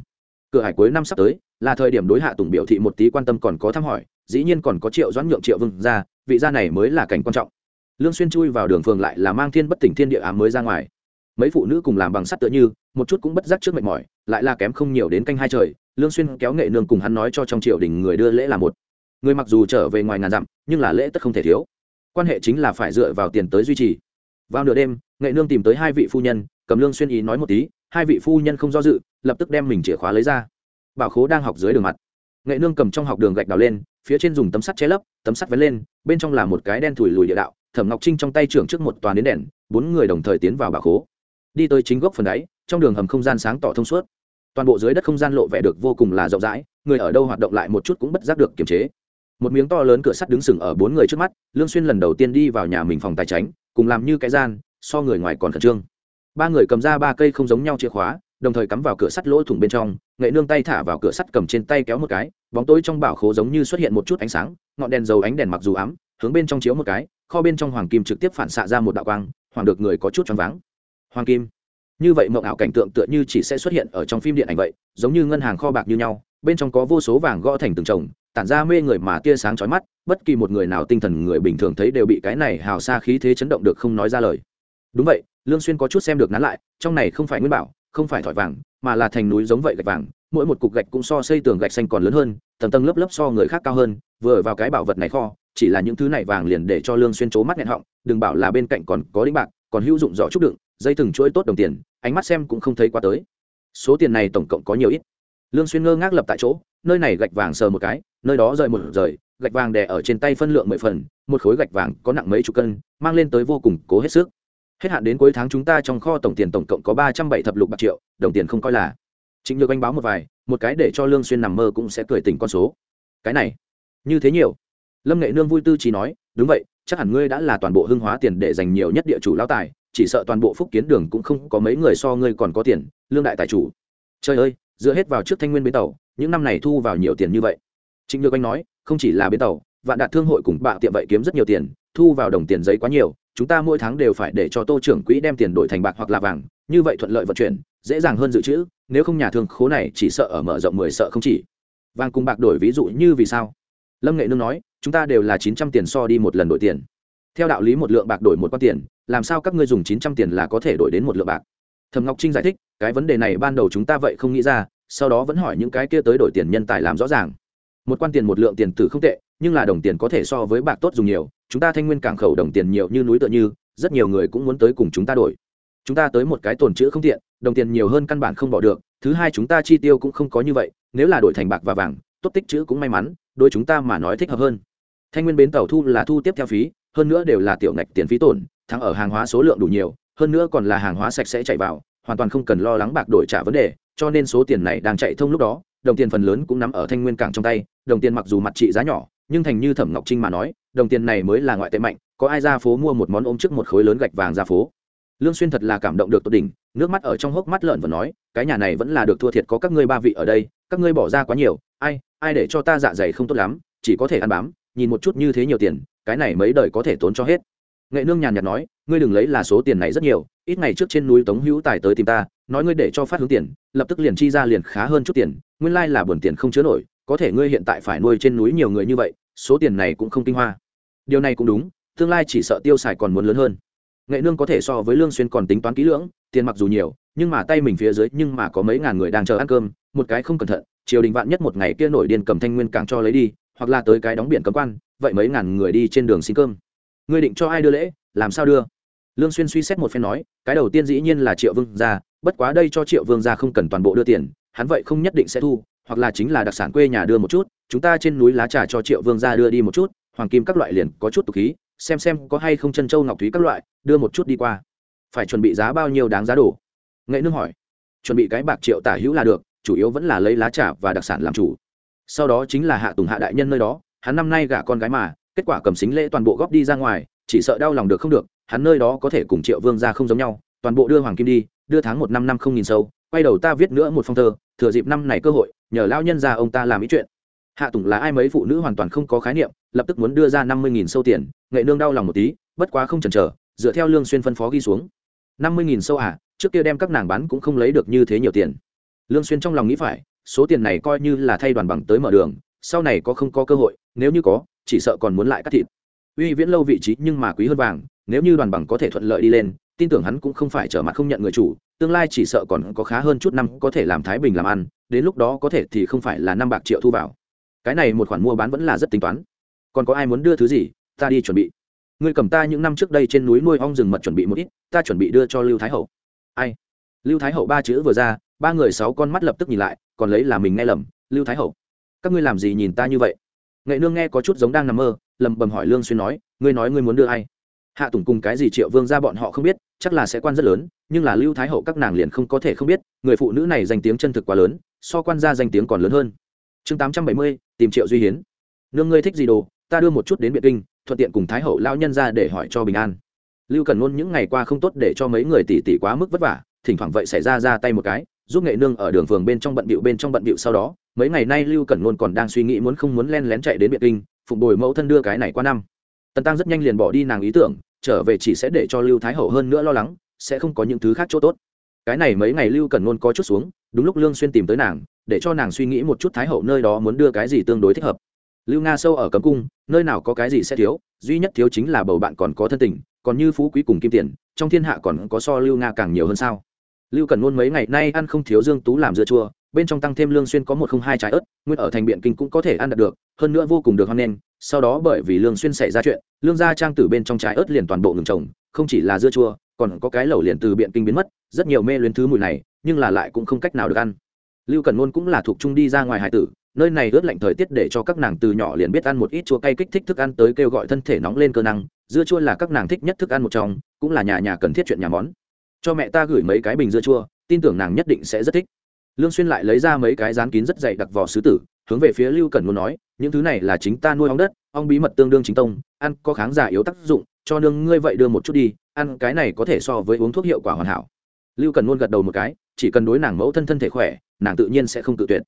cửa hải cuối năm sắp tới, là thời điểm đối hạ tùng biểu thị một tí quan tâm còn có thăm hỏi, dĩ nhiên còn có triệu doãn nhượng triệu vương ra, vị gia này mới là cảnh quan trọng. Lương xuyên chui vào đường phường lại là mang thiên bất tỉnh thiên địa ám mới ra ngoài mấy phụ nữ cùng làm bằng sắt tựa như, một chút cũng bất giác trước mệt mỏi, lại là kém không nhiều đến canh hai trời, lương xuyên kéo nghệ nương cùng hắn nói cho trong triều đình người đưa lễ là một. Người mặc dù trở về ngoài ngàn dặm, nhưng là lễ tất không thể thiếu. Quan hệ chính là phải dựa vào tiền tới duy trì. Vào nửa đêm, nghệ nương tìm tới hai vị phu nhân, cầm lương xuyên ý nói một tí, hai vị phu nhân không do dự, lập tức đem mình chìa khóa lấy ra. Bảo khố đang học dưới đường mặt. Nghệ nương cầm trong học đường gạch đào lên, phía trên dùng tấm sắt che lấp, tấm sắt vén lên, bên trong là một cái đen thủi lùi địa đạo, thẩm ngọc trinh trong tay trưởng trước một toàn đến đèn, bốn người đồng thời tiến vào bảo khố đi tới chính gốc phần đáy, trong đường hầm không gian sáng tỏ thông suốt. Toàn bộ dưới đất không gian lộ vẻ được vô cùng là rộng rãi, người ở đâu hoạt động lại một chút cũng bất giác được kiềm chế. Một miếng to lớn cửa sắt đứng sừng ở bốn người trước mắt, lương xuyên lần đầu tiên đi vào nhà mình phòng tài chính, cùng làm như cái gian, so người ngoài còn khẩn trương. Ba người cầm ra ba cây không giống nhau chìa khóa, đồng thời cắm vào cửa sắt lỗ thủng bên trong, nghệ nương tay thả vào cửa sắt cầm trên tay kéo một cái, bóng tối trong bảo khố giống như xuất hiện một chút ánh sáng, ngọn đèn dầu ánh đèn mặc dù ám, hướng bên trong chiếu một cái, kho bên trong hoàng kim trực tiếp phản xạ ra một đạo quang, hoàng được người có chút choáng váng hoàng kim. Như vậy mộng ảo cảnh tượng tựa như chỉ sẽ xuất hiện ở trong phim điện ảnh vậy, giống như ngân hàng kho bạc như nhau, bên trong có vô số vàng gõ thành từng chồng, tản ra mê người mà tia sáng chói mắt, bất kỳ một người nào tinh thần người bình thường thấy đều bị cái này hào xa khí thế chấn động được không nói ra lời. Đúng vậy, lương xuyên có chút xem được nán lại, trong này không phải nguyên bảo, không phải thỏi vàng, mà là thành núi giống vậy gạch vàng, mỗi một cục gạch cũng so xây tường gạch xanh còn lớn hơn, tầng tầng lớp lớp so người khác cao hơn, vừa vào cái bảo vật này kho, chỉ là những thứ này vàng liền để cho lương xuyên chố mắt nghẹn họng, đừng bảo là bên cạnh còn có đĩnh bạc còn hữu dụng giỏ trúc đựng, dây thừng chuỗi tốt đồng tiền, ánh mắt xem cũng không thấy qua tới. Số tiền này tổng cộng có nhiều ít. Lương xuyên ngơ ngác lập tại chỗ, nơi này gạch vàng sờ một cái, nơi đó rời một rời, gạch vàng đè ở trên tay phân lượng mười phần, một khối gạch vàng có nặng mấy chục cân, mang lên tới vô cùng cố hết sức. Hết hạn đến cuối tháng chúng ta trong kho tổng tiền tổng cộng có ba trăm bảy thập lục bạc triệu, đồng tiền không coi là. Chính nhược anh báo một vài, một cái để cho lương xuyên nằm mơ cũng sẽ cười tỉnh con số. Cái này, như thế nhiều. Lâm nghệ nương vui tư trí nói, đúng vậy chắc hẳn ngươi đã là toàn bộ hưng hóa tiền để dành nhiều nhất địa chủ lao tài, chỉ sợ toàn bộ phúc kiến đường cũng không có mấy người so ngươi còn có tiền, lương đại tài chủ. Trời ơi, dựa hết vào trước thanh nguyên bến tàu, những năm này thu vào nhiều tiền như vậy. Chính được anh nói, không chỉ là bến tàu, vạn đạt thương hội cùng bạ tiệm vậy kiếm rất nhiều tiền, thu vào đồng tiền giấy quá nhiều, chúng ta mỗi tháng đều phải để cho tô trưởng quỹ đem tiền đổi thành bạc hoặc là vàng, như vậy thuận lợi vận chuyển, dễ dàng hơn dự trữ, nếu không nhà thương khố này chỉ sợ ở mở rộng mười sợ không chỉ. Vàng cùng bạc đổi ví dụ như vì sao? Lâm nghệ nương nói chúng ta đều là chín trăm tiền so đi một lần đổi tiền. Theo đạo lý một lượng bạc đổi một con tiền, làm sao các ngươi dùng chín trăm tiền là có thể đổi đến một lượng bạc? Thầm ngọc trinh giải thích, cái vấn đề này ban đầu chúng ta vậy không nghĩ ra, sau đó vẫn hỏi những cái kia tới đổi tiền nhân tài làm rõ ràng. Một quan tiền một lượng tiền tử không tệ, nhưng là đồng tiền có thể so với bạc tốt dùng nhiều, chúng ta thanh nguyên cảng khẩu đồng tiền nhiều như núi tựa như, rất nhiều người cũng muốn tới cùng chúng ta đổi. Chúng ta tới một cái tồn chữ không tiện, đồng tiền nhiều hơn căn bản không bỏ được, thứ hai chúng ta chi tiêu cũng không có như vậy, nếu là đổi thành bạc và vàng, tốt tích chữ cũng may mắn đôi chúng ta mà nói thích hợp hơn thanh nguyên bến tàu thu là thu tiếp theo phí, hơn nữa đều là tiểu ngạch tiền phí tổn, thắng ở hàng hóa số lượng đủ nhiều, hơn nữa còn là hàng hóa sạch sẽ chạy vào, hoàn toàn không cần lo lắng bạc đổi trả vấn đề, cho nên số tiền này đang chạy thông lúc đó, đồng tiền phần lớn cũng nắm ở thanh nguyên cảng trong tay, đồng tiền mặc dù mặt trị giá nhỏ, nhưng thành như thẩm ngọc trinh mà nói, đồng tiền này mới là ngoại tệ mạnh, có ai ra phố mua một món ôm trước một khối lớn gạch vàng ra phố. Lương xuyên thật là cảm động được tột đỉnh, nước mắt ở trong hốc mắt lợn và nói, cái nhà này vẫn là được thua thiệt có các ngươi ba vị ở đây, các ngươi bỏ ra quá nhiều, ai ai để cho ta dạ dày không tốt lắm, chỉ có thể ăn bám nhìn một chút như thế nhiều tiền, cái này mấy đời có thể tốn cho hết. Nghệ nương nhàn nhạt nói, ngươi đừng lấy là số tiền này rất nhiều, ít ngày trước trên núi tống hữu tài tới tìm ta, nói ngươi để cho phát hướng tiền, lập tức liền chi ra liền khá hơn chút tiền, nguyên lai là buồn tiền không chứa nổi, có thể ngươi hiện tại phải nuôi trên núi nhiều người như vậy, số tiền này cũng không tinh hoa. Điều này cũng đúng, tương lai chỉ sợ tiêu xài còn muốn lớn hơn. Nghệ nương có thể so với lương xuyên còn tính toán kỹ lưỡng, tiền mặc dù nhiều, nhưng mà tay mình phía dưới nhưng mà có mấy ngàn người đang chờ ăn cơm, một cái không cẩn thận, triều đình vạn nhất một ngày kia nổi điên cầm thanh nguyên càng cho lấy đi hoặc là tới cái đóng biển cấm quan, vậy mấy ngàn người đi trên đường xin cơm. Ngươi định cho ai đưa lễ, làm sao đưa? Lương xuyên suy xét một phen nói, cái đầu tiên dĩ nhiên là triệu vương gia, bất quá đây cho triệu vương gia không cần toàn bộ đưa tiền, hắn vậy không nhất định sẽ thu, hoặc là chính là đặc sản quê nhà đưa một chút, chúng ta trên núi lá trà cho triệu vương gia đưa đi một chút, hoàng kim các loại liền có chút tục khí, xem xem có hay không chân châu ngọc thúy các loại, đưa một chút đi qua. Phải chuẩn bị giá bao nhiêu đáng giá đủ nghệ nương hỏi. Chuẩn bị cái bạc triệu tả hữu là được, chủ yếu vẫn là lấy lá trà và đặc sản làm chủ sau đó chính là hạ tùng hạ đại nhân nơi đó, hắn năm nay gả con gái mà, kết quả cầm xính lễ toàn bộ góp đi ra ngoài, chỉ sợ đau lòng được không được, hắn nơi đó có thể cùng triệu vương ra không giống nhau, toàn bộ đưa hoàng kim đi, đưa tháng một năm năm không nghìn sâu, quay đầu ta viết nữa một phong thơ, thừa dịp năm này cơ hội, nhờ lao nhân ra ông ta làm ý chuyện. Hạ tùng là ai mấy phụ nữ hoàn toàn không có khái niệm, lập tức muốn đưa ra năm mươi nghìn sâu tiền, nghệ nương đau lòng một tí, bất quá không chần chờ, dựa theo lương xuyên phân phó ghi xuống. Năm mươi nghìn sâu à trước kia đem các nàng bán cũng không lấy được như thế nhiều tiền. Lương xuyên trong lòng nghĩ phải số tiền này coi như là thay đoàn bằng tới mở đường, sau này có không có cơ hội, nếu như có, chỉ sợ còn muốn lại cắt thịt. Uy viễn lâu vị trí nhưng mà quý hơn vàng, nếu như đoàn bằng có thể thuận lợi đi lên, tin tưởng hắn cũng không phải trở mặt không nhận người chủ, tương lai chỉ sợ còn có khá hơn chút năm có thể làm thái bình làm ăn, đến lúc đó có thể thì không phải là năm bạc triệu thu vào. Cái này một khoản mua bán vẫn là rất tính toán. Còn có ai muốn đưa thứ gì, ta đi chuẩn bị. Ngươi cầm ta những năm trước đây trên núi nuôi ong rừng mật chuẩn bị một ít, ta chuẩn bị đưa cho lưu thái hậu. Ai? Lưu thái hậu ba chữ vừa ra, ba người sáu con mắt lập tức nhìn lại còn lấy là mình nghe lầm, lưu thái hậu. Các ngươi làm gì nhìn ta như vậy? Nghệ nương nghe có chút giống đang nằm mơ, lầm bầm hỏi lương xuyên nói, ngươi nói ngươi muốn đưa ai? Hạ tùng cùng cái gì triệu vương ra bọn họ không biết, chắc là sẽ quan rất lớn, nhưng là lưu thái hậu các nàng liền không có thể không biết, người phụ nữ này danh tiếng chân thực quá lớn, so quan gia danh tiếng còn lớn hơn. Chương tám trăm bảy mươi, tìm triệu duy hiến. Nương ngươi thích gì đồ, ta đưa một chút đến biệt kinh, thuận tiện cùng thái hậu lao nhân ra để hỏi cho bình an. Lưu cần luôn những ngày qua không tốt để cho mấy người tỷ tỷ quá mức vất vả, thỉnh thoảng vậy xảy ra ra tay một cái giúp nghệ nương ở đường phường bên trong bận bịu bên trong bận bịu sau đó, mấy ngày nay lưu cẩn ngôn còn đang suy nghĩ muốn không muốn len lén chạy đến biệt kinh, phụng bồi mẫu thân đưa cái này qua năm. Tần tăng rất nhanh liền bỏ đi nàng ý tưởng, trở về chỉ sẽ để cho lưu thái hậu hơn nữa lo lắng, sẽ không có những thứ khác chỗ tốt. Cái này mấy ngày lưu cẩn ngôn có chút xuống, đúng lúc lương xuyên tìm tới nàng, để cho nàng suy nghĩ một chút thái hậu nơi đó muốn đưa cái gì tương đối thích hợp. Lưu nga sâu ở cấm cung, nơi nào có cái gì sẽ thiếu, duy nhất thiếu chính là bầu bạn còn có thân tình, còn như phú quý cùng kim tiền, trong thiên hạ còn có so lưu nga càng nhiều hơn sao? Lưu cần luôn mấy ngày nay ăn không thiếu dương tú làm dưa chua, bên trong tăng thêm lương xuyên có một không hai trái ớt, nguyên ở thành biện kinh cũng có thể ăn được, hơn nữa vô cùng được hoan nghênh sau đó bởi vì lương xuyên xảy ra chuyện, lương gia trang tử bên trong trái ớt liền toàn bộ ngừng trồng, không chỉ là dưa chua, còn có cái lẩu liền từ biện kinh biến mất, rất nhiều mê luyến thứ mùi này, nhưng là lại cũng không cách nào được ăn. Lưu cần luôn cũng là thuộc trung đi ra ngoài hải tử, nơi này ướt lạnh thời tiết để cho các nàng từ nhỏ liền biết ăn một ít chua cay kích thích thức ăn tới kêu gọi thân thể nóng lên cơ năng, dưa chua là các nàng thích nhất thức ăn một trong, cũng là nhà nhà cần thiết chuyện nhà món cho mẹ ta gửi mấy cái bình dưa chua, tin tưởng nàng nhất định sẽ rất thích. Lương xuyên lại lấy ra mấy cái rán kín rất dày đặc vỏ sứ tử, hướng về phía lưu cẩn muốn nói, những thứ này là chính ta nuôi ong đất, ong bí mật tương đương chính tông, ăn có kháng giả yếu tác dụng, cho nương ngươi vậy đưa một chút đi, ăn cái này có thể so với uống thuốc hiệu quả hoàn hảo. Lưu cẩn luôn gật đầu một cái, chỉ cần đối nàng mẫu thân thân thể khỏe, nàng tự nhiên sẽ không tự tuyệt.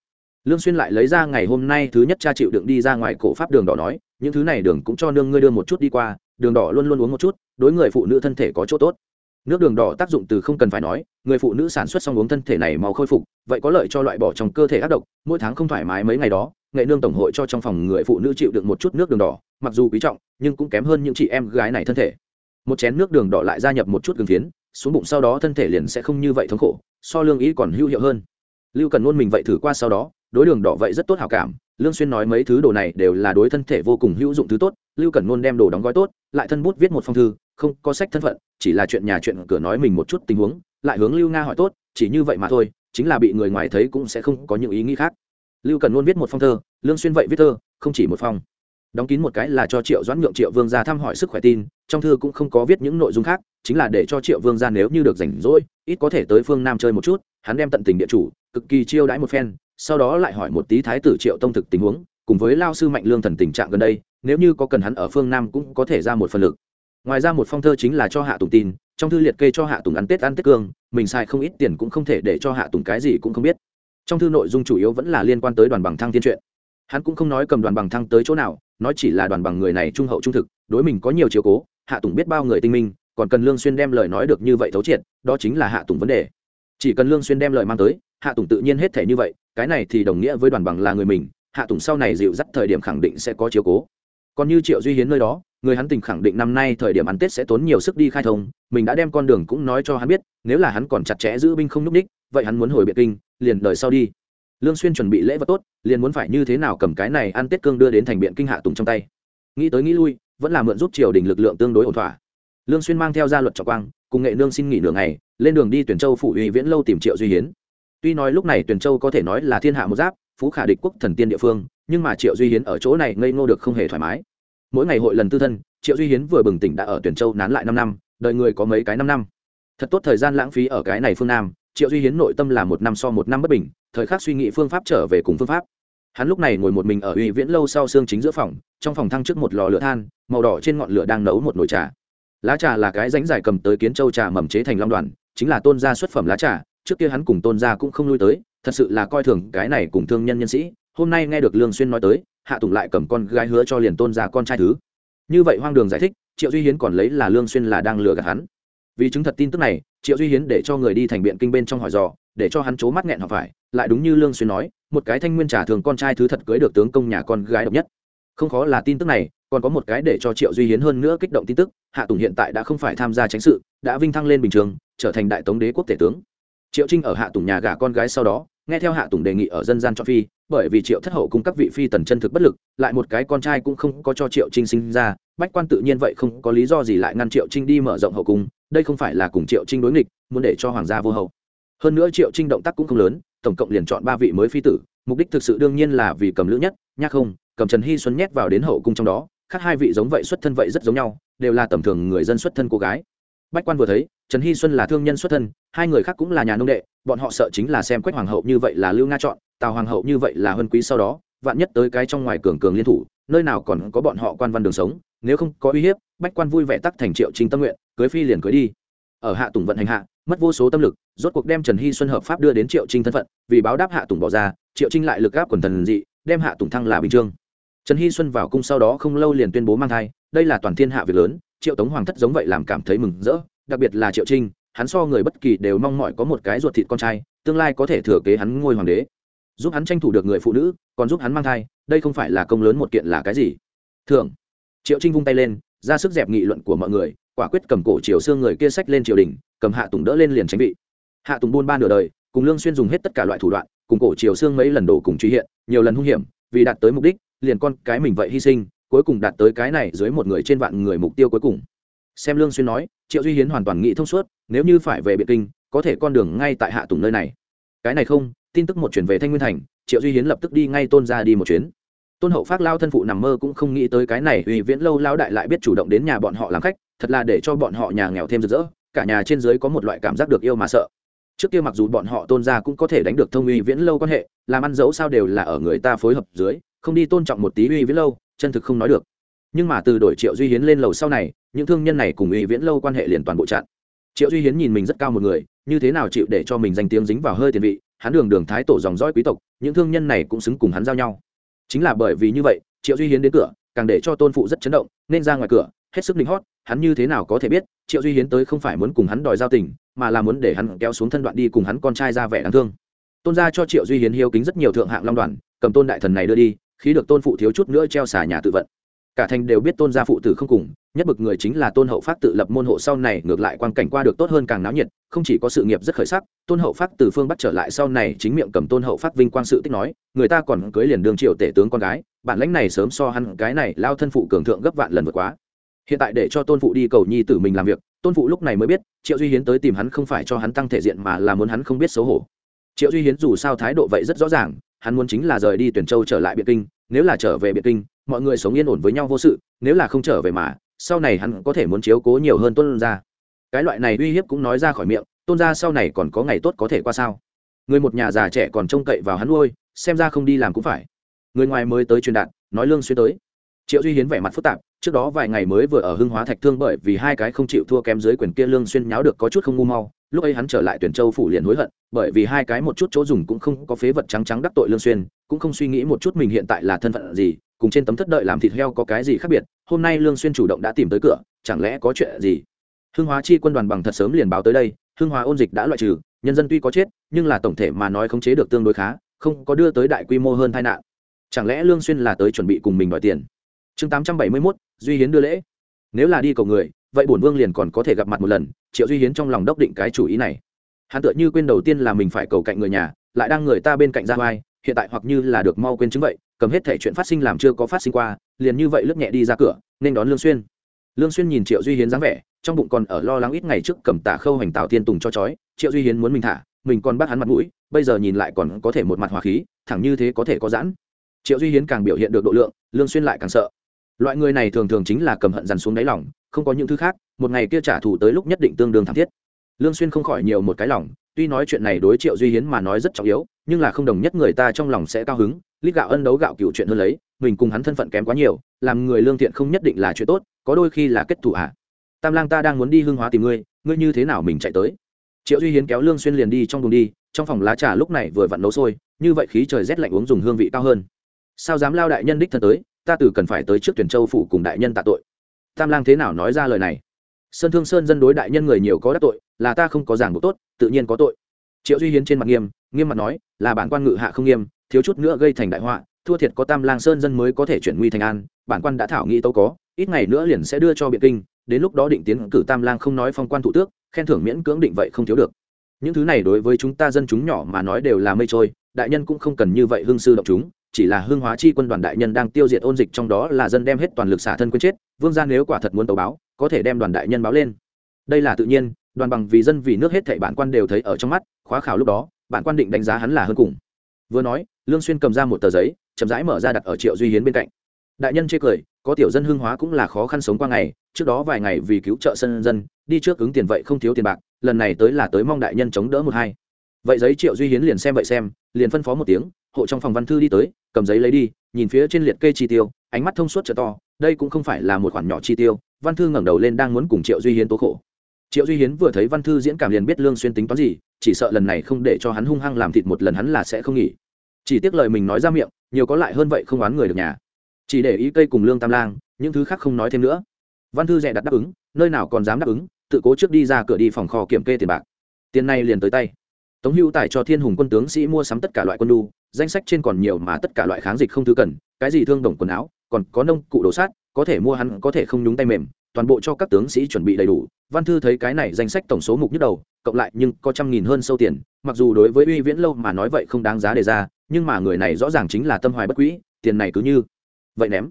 Lương xuyên lại lấy ra ngày hôm nay thứ nhất cha chịu đựng đi ra ngoài cổ pháp đường đỏ nói, những thứ này đường cũng cho nương ngươi đưa một chút đi qua, đường đỏ luôn luôn uống một chút, đối người phụ nữ thân thể có chỗ tốt nước đường đỏ tác dụng từ không cần phải nói, người phụ nữ sản xuất xong uống thân thể này màu khôi phục, vậy có lợi cho loại bỏ trong cơ thể ác độc, mỗi tháng không thoải mái mấy ngày đó, nghệ nương tổng hội cho trong phòng người phụ nữ chịu được một chút nước đường đỏ, mặc dù quý trọng, nhưng cũng kém hơn những chị em gái này thân thể. Một chén nước đường đỏ lại gia nhập một chút gừng phiến, xuống bụng sau đó thân thể liền sẽ không như vậy thống khổ, so lương ý còn hữu hiệu hơn. Lưu cần luôn mình vậy thử qua sau đó, đối đường đỏ vậy rất tốt hảo cảm, lương xuyên nói mấy thứ đồ này đều là đối thân thể vô cùng hữu dụng thứ tốt lưu Cẩn luôn đem đồ đóng gói tốt, lại thân bút viết một phong thư, không có sách thân phận, chỉ là chuyện nhà chuyện cửa nói mình một chút tình huống, lại hướng lưu nga hỏi tốt, chỉ như vậy mà thôi, chính là bị người ngoài thấy cũng sẽ không có những ý nghĩ khác. Lưu cần luôn viết một phong thơ, lương xuyên vậy viết thơ, không chỉ một phong. Đóng kín một cái là cho triệu doãn nhượng triệu vương gia thăm hỏi sức khỏe tin, trong thư cũng không có viết những nội dung khác, chính là để cho triệu vương gia nếu như được rảnh rỗi, ít có thể tới phương nam chơi một chút, hắn đem tận tình địa chủ, cực kỳ chiêu đãi một phen, sau đó lại hỏi một tí thái tử triệu tông thực tình huống cùng với lao sư mạnh lương thần tình trạng gần đây nếu như có cần hắn ở phương nam cũng có thể ra một phần lực. Ngoài ra một phong thơ chính là cho hạ tùng tin trong thư liệt kê cho hạ tùng ăn tết ăn tết cương mình xài không ít tiền cũng không thể để cho hạ tùng cái gì cũng không biết. Trong thư nội dung chủ yếu vẫn là liên quan tới đoàn bằng thăng thiên truyện, hắn cũng không nói cầm đoàn bằng thăng tới chỗ nào nói chỉ là đoàn bằng người này trung hậu trung thực đối mình có nhiều chiều cố hạ tùng biết bao người tinh minh còn cần lương xuyên đem lời nói được như vậy thấu triệt đó chính là hạ tùng vấn đề. Chỉ cần lương xuyên đem lời mang tới hạ tùng tự nhiên hết thể như vậy cái này thì đồng nghĩa với đoàn bằng là người mình hạ tùng sau này dịu dắt thời điểm khẳng định sẽ có chiếu cố. Còn như triệu duy hiến nơi đó, người hắn tình khẳng định năm nay thời điểm ăn tết sẽ tốn nhiều sức đi khai thông, mình đã đem con đường cũng nói cho hắn biết, nếu là hắn còn chặt chẽ giữ binh không núp ních vậy hắn muốn hồi biệt kinh, liền đời sau đi. Lương xuyên chuẩn bị lễ vật tốt, liền muốn phải như thế nào cầm cái này ăn tết cương đưa đến thành biện kinh hạ tùng trong tay. Nghĩ tới nghĩ lui, vẫn là mượn giúp triều đình lực lượng tương đối ổn thỏa. Lương xuyên mang theo gia luật trọng quang, cùng nghệ nương xin nghỉ nửa ngày, lên đường đi tuyển châu phủ uy viễn lâu tìm triệu duy hiến. Tuy nói lúc này tuyển châu có thể nói là thiên hạ một giáp phú khả địch quốc thần tiên địa phương, nhưng mà triệu duy hiến ở chỗ này ngây ngô được không hề thoải mái. Mỗi ngày hội lần tư thân, triệu duy hiến vừa bừng tỉnh đã ở tuyển châu nán lại năm năm đợi người có mấy cái năm năm. Thật tốt thời gian lãng phí ở cái này phương nam, triệu duy hiến nội tâm là một năm so một năm bất bình, thời khắc suy nghĩ phương pháp trở về cùng phương pháp. Hắn lúc này ngồi một mình ở uy viễn lâu sau xương chính giữa phòng, trong phòng thăng trước một lò lửa than, màu đỏ trên ngọn lửa đang nấu một nồi trà. Lá trà là cái ránh dài cầm tới kiến châu trà mầm chế thành long đoàn, chính là tôn gia xuất phẩm lá trà, trước kia hắn cùng tôn gia cũng không lui tới thật sự là coi thường cái này cùng thương nhân nhân sĩ. Hôm nay nghe được lương xuyên nói tới, hạ tùng lại cầm con gái hứa cho liền tôn gia con trai thứ. Như vậy hoang đường giải thích, triệu duy hiến còn lấy là lương xuyên là đang lừa gạt hắn. Vì chứng thật tin tức này, triệu duy hiến để cho người đi thành biện kinh bên trong hỏi dò, để cho hắn chố mắt nghẹn họ phải, lại đúng như lương xuyên nói, một cái thanh nguyên trả thường con trai thứ thật cưới được tướng công nhà con gái độc nhất. Không khó là tin tức này, còn có một cái để cho triệu duy hiến hơn nữa kích động tin tức, hạ tùng hiện tại đã không phải tham gia tránh sự, đã vinh thăng lên bình trường, trở thành đại tống đế quốc tể tướng triệu trinh ở hạ tùng nhà gả con gái sau đó, nghe theo hạ tùng đề nghị ở dân gian cho phi, bởi vì triệu thất hậu cung các vị phi tần chân thực bất lực, lại một cái con trai cũng không có cho triệu trinh sinh ra, bách quan tự nhiên vậy không có lý do gì lại ngăn triệu trinh đi mở rộng hậu cung, đây không phải là cùng triệu trinh đối nghịch, muốn để cho hoàng gia vô hậu. Hơn nữa triệu trinh động tác cũng không lớn, tổng cộng liền chọn ba vị mới phi tử, mục đích thực sự đương nhiên là vì cầm lữ nhất nhắc không, cầm trần hy xuân nhét vào đến hậu cung trong đó, khác hai vị giống vậy xuất thân vậy rất giống nhau, đều là tầm thường người dân xuất thân cô gái bách quan vừa thấy, trần hy xuân là thương nhân xuất thân, hai người khác cũng là nhà nông đệ, bọn họ sợ chính là xem quách hoàng hậu như vậy là lưu nga chọn, tào hoàng hậu như vậy là huân quý sau đó, vạn nhất tới cái trong ngoài cường cường liên thủ, nơi nào còn có bọn họ quan văn đường sống, nếu không có uy hiếp, bách quan vui vẻ tắc thành triệu trinh tâm nguyện, cưới phi liền cưới đi. Ở hạ tùng vận hành hạ, mất vô số tâm lực, rốt cuộc đem trần hy xuân hợp pháp đưa đến triệu trinh thân phận, vì báo đáp hạ tùng bỏ ra, triệu trinh lại lực gáp quần thần dị, đem hạ tùng thăng là bình trương. Trần hy xuân vào cung sau đó không lâu liền tuyên bố mang thai, đây là toàn thiên hạ việc lớn triệu tống hoàng thất giống vậy làm cảm thấy mừng rỡ, đặc biệt là triệu trinh, hắn so người bất kỳ đều mong mỏi có một cái ruột thịt con trai, tương lai có thể thừa kế hắn ngôi hoàng đế. Giúp hắn tranh thủ được người phụ nữ, còn giúp hắn mang thai, đây không phải là công lớn một kiện là cái gì? Thường triệu trinh vung tay lên, ra sức dẹp nghị luận của mọi người, quả quyết cầm cổ triều xương người kia sách lên triều đình, cầm hạ tùng đỡ lên liền tránh vị. Hạ tùng buôn ba nửa đời, cùng lương xuyên dùng hết tất cả loại thủ đoạn, cùng cổ triều xương mấy lần đổ cùng truy hiện, nhiều lần hung hiểm, vì đạt tới mục đích, liền con cái mình vậy hy sinh cuối cùng đạt tới cái này dưới một người trên vạn người mục tiêu cuối cùng. Xem lương xuyên nói, triệu duy hiến hoàn toàn nghĩ thông suốt, nếu như phải về biệt kinh, có thể con đường ngay tại hạ tùng nơi này. Cái này không, tin tức một chuyển về thanh nguyên thành, triệu duy hiến lập tức đi ngay tôn ra đi một chuyến. Tôn hậu phát lao thân phụ nằm mơ cũng không nghĩ tới cái này, uy viễn lâu lao đại lại biết chủ động đến nhà bọn họ làm khách, thật là để cho bọn họ nhà nghèo thêm rực rỡ, cả nhà trên dưới có một loại cảm giác được yêu mà sợ. Trước kia mặc dù bọn họ tôn ra cũng có thể đánh được thông uy viễn lâu quan hệ, làm ăn dẫu sao đều là ở người ta phối hợp dưới, không đi tôn trọng một tí uy viễn lâu chân thực không nói được. Nhưng mà từ đổi triệu duy hiến lên lầu sau này, những thương nhân này cùng uy viễn lâu quan hệ liền toàn bộ chặn. Triệu duy hiến nhìn mình rất cao một người, như thế nào chịu để cho mình danh tiếng dính vào hơi tiền vị, hắn đường đường thái tổ dòng dõi quý tộc, những thương nhân này cũng xứng cùng hắn giao nhau. Chính là bởi vì như vậy, triệu duy hiến đến cửa, càng để cho tôn phụ rất chấn động, nên ra ngoài cửa, hết sức linh hót, hắn như thế nào có thể biết, triệu duy hiến tới không phải muốn cùng hắn đòi giao tình, mà là muốn để hắn kéo xuống thân đoạn đi cùng hắn con trai ra vẻ đáng thương. Tôn ra cho triệu duy hiến hiếu kính rất nhiều thượng hạng long đoàn, cầm tôn đại thần này đưa đi khi được tôn phụ thiếu chút nữa treo xả nhà tự vận. Cả thành đều biết tôn gia phụ tử không cùng, nhất bực người chính là tôn hậu phát tự lập môn hộ sau này ngược lại quan cảnh qua được tốt hơn càng náo nhiệt, không chỉ có sự nghiệp rất khởi sắc, tôn hậu phát từ phương bắt trở lại sau này chính miệng cầm tôn hậu phát vinh quang sự tích nói, người ta còn cưới liền đường triệu tể tướng con gái, bản lãnh này sớm so hắn cái này lao thân phụ cường thượng gấp vạn lần vượt quá. Hiện tại để cho tôn phụ đi cầu nhi tử mình làm việc, tôn phụ lúc này mới biết, triệu duy hiến tới tìm hắn không phải cho hắn tăng thể diện mà là muốn hắn không biết xấu hổ. Triệu duy hiến dù sao thái độ vậy rất rõ ràng hắn muốn chính là rời đi tuyển châu trở lại biệt kinh, nếu là trở về biệt kinh, mọi người sống yên ổn với nhau vô sự, nếu là không trở về mà, sau này hắn có thể muốn chiếu cố nhiều hơn tôn gia. Cái loại này uy hiếp cũng nói ra khỏi miệng, tôn gia sau này còn có ngày tốt có thể qua sao? Người một nhà già trẻ còn trông cậy vào hắn nuôi, xem ra không đi làm cũng phải. Người ngoài mới tới truyền đạt, nói lương xuyên tới. Triệu duy hiến vẻ mặt phức tạp, trước đó vài ngày mới vừa ở hưng hóa thạch thương bởi vì hai cái không chịu thua kém dưới quyền kia lương xuyên nháo được có chút không ngu mau lúc ấy hắn trở lại tuyển châu phủ liền hối hận bởi vì hai cái một chút chỗ dùng cũng không có phế vật trắng trắng đắc tội lương xuyên cũng không suy nghĩ một chút mình hiện tại là thân phận gì cùng trên tấm thất đợi làm thịt heo có cái gì khác biệt hôm nay lương xuyên chủ động đã tìm tới cửa chẳng lẽ có chuyện gì? Hưng hóa chi quân đoàn bằng thật sớm liền báo tới đây hưng hóa ôn dịch đã loại trừ nhân dân tuy có chết nhưng là tổng thể mà nói khống chế được tương đối khá không có đưa tới đại quy mô hơn tai nạn. Chẳng lẽ lương xuyên là tới chuẩn bị cùng mình đòi tiền? Chương 871, duy hiến đưa lễ. Nếu là đi cầu người vậy bổn vương liền còn có thể gặp mặt một lần, triệu duy hiến trong lòng đốc định cái chủ ý này. Hắn tựa như quên đầu tiên là mình phải cầu cạnh người nhà, lại đang người ta bên cạnh ra vai, hiện tại hoặc như là được mau quên chứng vậy, cầm hết thể chuyện phát sinh làm chưa có phát sinh qua, liền như vậy lướt nhẹ đi ra cửa, nên đón lương xuyên. Lương xuyên nhìn triệu duy hiến dáng vẻ, trong bụng còn ở lo lắng ít ngày trước cầm tả khâu hành tào tiên tùng cho chói triệu duy hiến muốn mình thả, mình còn bắt hắn mặt mũi, bây giờ nhìn lại còn có thể một mặt hòa khí, thẳng như thế có thể có giãn. Triệu duy hiến càng biểu hiện được độ lượng, lương xuyên lại càng sợ. Loại người này thường thường chính là cầm hận dằn xuống đáy lòng không có những thứ khác, một ngày kia trả thù tới lúc nhất định tương đương thảm thiết. Lương xuyên không khỏi nhiều một cái lòng, tuy nói chuyện này đối triệu duy hiến mà nói rất trọng yếu, nhưng là không đồng nhất người ta trong lòng sẽ cao hứng, lít gạo ân đấu gạo cựu chuyện hơn lấy, mình cùng hắn thân phận kém quá nhiều, làm người lương thiện không nhất định là chuyện tốt, có đôi khi là kết thủ ạ à. tam lang ta đang muốn đi hương hóa tìm ngươi ngươi như thế nào mình chạy tới? Triệu duy hiến kéo lương xuyên liền đi trong đùng đi, trong phòng lá trà lúc này vừa vặn nấu sôi, như vậy khí trời rét lạnh uống dùng hương vị cao hơn. Sao dám lao đại nhân đích thân tới, ta từ cần phải tới trước tuyển châu phủ cùng đại nhân tạ tội tam lang thế nào nói ra lời này? Sơn thương sơn dân đối đại nhân người nhiều có đắc tội, là ta không có giảng buộc tốt, tự nhiên có tội. Triệu duy hiến trên mặt nghiêm nghiêm mặt nói, là bản quan ngự hạ không nghiêm, thiếu chút nữa gây thành đại họa, thua thiệt có tam lang sơn dân mới có thể chuyển nguy thành an, bản quan đã thảo nghĩ tâu có, ít ngày nữa liền sẽ đưa cho biện kinh, đến lúc đó định tiến cử tam lang không nói phong quan thủ tước, khen thưởng miễn cưỡng định vậy không thiếu được. Những thứ này đối với chúng ta dân chúng nhỏ mà nói đều là mây trôi, đại nhân cũng không cần như vậy hương sư động chúng chỉ là hương hóa chi quân đoàn đại nhân đang tiêu diệt ôn dịch trong đó là dân đem hết toàn lực xả thân quên chết, vương gia nếu quả thật muốn tấu báo, có thể đem đoàn đại nhân báo lên. Đây là tự nhiên, đoàn bằng vì dân vì nước hết thảy bản quan đều thấy ở trong mắt, khóa khảo lúc đó, bản quan định đánh giá hắn là hơn cùng. Vừa nói, lương xuyên cầm ra một tờ giấy, chậm rãi mở ra đặt ở triệu duy hiến bên cạnh. Đại nhân chê cười, có tiểu dân hương hóa cũng là khó khăn sống qua ngày, trước đó vài ngày vì cứu trợ sân dân, đi trước ứng tiền vậy không thiếu tiền bạc, lần này tới là tới mong đại nhân chống đỡ một hai vậy giấy triệu duy hiến liền xem vậy xem, liền phân phó một tiếng, hộ trong phòng văn thư đi tới, cầm giấy lấy đi, nhìn phía trên liệt kê chi tiêu, ánh mắt thông suốt trở to, đây cũng không phải là một khoản nhỏ chi tiêu, văn thư ngẩng đầu lên đang muốn cùng triệu duy hiến tố khổ. Triệu duy hiến vừa thấy văn thư diễn cảm liền biết lương xuyên tính toán gì, chỉ sợ lần này không để cho hắn hung hăng làm thịt một lần hắn là sẽ không nghỉ. Chỉ tiếc lời mình nói ra miệng, nhiều có lại hơn vậy không oán người được nhà. Chỉ để ý cây cùng lương tam lang, những thứ khác không nói thêm nữa. Văn thư dè đặt đáp ứng, nơi nào còn dám đáp ứng, tự cố trước đi ra cửa đi phòng kho kiểm kê tiền bạc. Tiền này liền tới tay tống hữu tài cho thiên hùng quân tướng sĩ mua sắm tất cả loại quân đu, danh sách trên còn nhiều mà tất cả loại kháng dịch không thứ cần, cái gì thương đồng quần áo, còn có nông cụ đồ sát, có thể mua hắn có thể không nhúng tay mềm, toàn bộ cho các tướng sĩ chuẩn bị đầy đủ. Văn thư thấy cái này danh sách tổng số mục nhức đầu, cộng lại nhưng có trăm nghìn hơn sâu tiền, mặc dù đối với uy viễn lâu mà nói vậy không đáng giá đề ra, nhưng mà người này rõ ràng chính là tâm hoài bất quỹ tiền này cứ như vậy ném.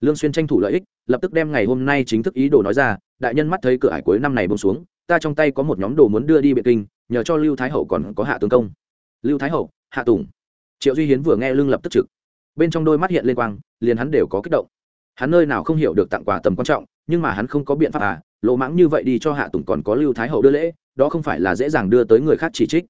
Lương xuyên tranh thủ lợi ích, lập tức đem ngày hôm nay chính thức ý đồ nói ra, đại nhân mắt thấy cửa ải cuối năm này buông xuống, ta trong tay có một nhóm đồ muốn đưa đi biệt kinh nhờ cho lưu thái hậu còn có hạ tướng công. Lưu thái hậu, hạ tùng. Triệu duy hiến vừa nghe lương lập tức trực. Bên trong đôi mắt hiện lên quang, liền hắn đều có kích động. Hắn nơi nào không hiểu được tặng quà tầm quan trọng, nhưng mà hắn không có biện pháp à lỗ mãng như vậy đi cho hạ tùng còn có lưu thái hậu đưa lễ, đó không phải là dễ dàng đưa tới người khác chỉ trích.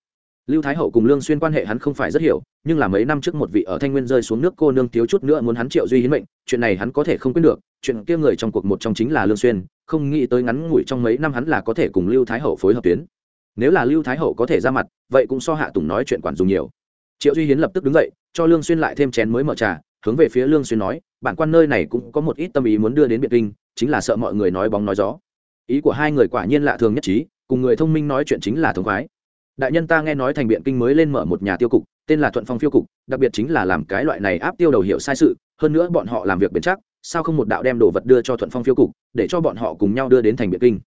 Lưu thái hậu cùng lương xuyên quan hệ hắn không phải rất hiểu, nhưng là mấy năm trước một vị ở thanh nguyên rơi xuống nước cô nương thiếu chút nữa muốn hắn triệu duy hiến mệnh, chuyện này hắn có thể không quên được, chuyện kia người trong cuộc một trong chính là lương xuyên, không nghĩ tới ngắn ngủi trong mấy năm hắn là có thể cùng lưu thái hậu phối hợp tuyến nếu là lưu thái hậu có thể ra mặt, vậy cũng so hạ tùng nói chuyện quản dùng nhiều. Triệu duy hiến lập tức đứng dậy, cho lương xuyên lại thêm chén mới mở trà, hướng về phía lương xuyên nói, bản quan nơi này cũng có một ít tâm ý muốn đưa đến biệt kinh, chính là sợ mọi người nói bóng nói gió. Ý của hai người quả nhiên lạ thường nhất trí, cùng người thông minh nói chuyện chính là thông khoái. Đại nhân ta nghe nói thành biện kinh mới lên mở một nhà tiêu cục, tên là thuận phong phiêu cục, đặc biệt chính là làm cái loại này áp tiêu đầu hiệu sai sự, hơn nữa bọn họ làm việc bền chắc, sao không một đạo đem đồ vật đưa cho thuận phong phiêu cục, để cho bọn họ cùng nhau đưa đến thành biện kinh?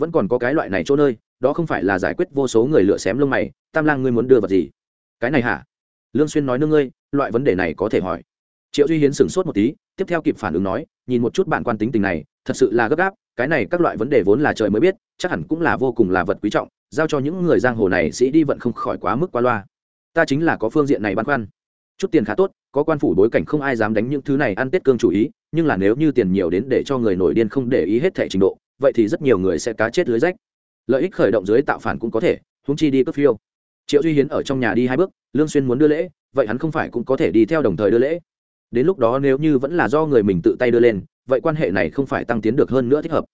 Vẫn còn có cái loại này chỗ nơi, đó không phải là giải quyết vô số người lựa xém lông mày, tam lang ngươi muốn đưa vật gì? Cái này hả? Lương xuyên nói nương ngươi, loại vấn đề này có thể hỏi. Triệu duy hiến sửng sốt một tí, tiếp theo kịp phản ứng nói, nhìn một chút bạn quan tính tình này, thật sự là gấp gáp, cái này các loại vấn đề vốn là trời mới biết, chắc hẳn cũng là vô cùng là vật quý trọng, giao cho những người giang hồ này sĩ đi vận không khỏi quá mức qua loa. Ta chính là có phương diện này băn khoăn. Chút tiền khá tốt, có quan phủ bối cảnh không ai dám đánh những thứ này ăn tết cương chủ ý, nhưng là nếu như tiền nhiều đến để cho người nổi điên không để ý hết thẻ trình độ vậy thì rất nhiều người sẽ cá chết lưới rách. Lợi ích khởi động dưới tạo phản cũng có thể húng chi đi cấp phiêu. Triệu duy hiến ở trong nhà đi hai bước, lương xuyên muốn đưa lễ, vậy hắn không phải cũng có thể đi theo đồng thời đưa lễ. Đến lúc đó nếu như vẫn là do người mình tự tay đưa lên, vậy quan hệ này không phải tăng tiến được hơn nữa thích hợp.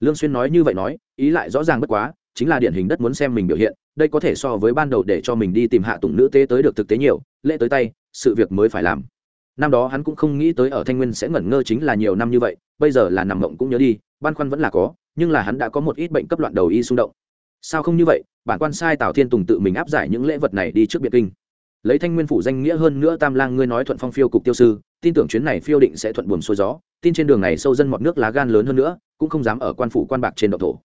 Lương xuyên nói như vậy nói, ý lại rõ ràng bất quá, chính là điển hình đất muốn xem mình biểu hiện, đây có thể so với ban đầu để cho mình đi tìm hạ tùng nữ tế tới được thực tế nhiều, lễ tới tay, sự việc mới phải làm năm đó hắn cũng không nghĩ tới ở thanh nguyên sẽ ngẩn ngơ chính là nhiều năm như vậy, bây giờ là nằm mộng cũng nhớ đi, băn khoăn vẫn là có, nhưng là hắn đã có một ít bệnh cấp loạn đầu y xung động. Sao không như vậy, bản quan sai tào thiên tùng tự mình áp giải những lễ vật này đi trước biệt kinh. Lấy thanh nguyên phủ danh nghĩa hơn nữa tam lang ngươi nói thuận phong phiêu cục tiêu sư, tin tưởng chuyến này phiêu định sẽ thuận buồm xuôi gió, tin trên đường này sâu dân mọt nước lá gan lớn hơn nữa, cũng không dám ở quan phủ quan bạc trên độc thổ.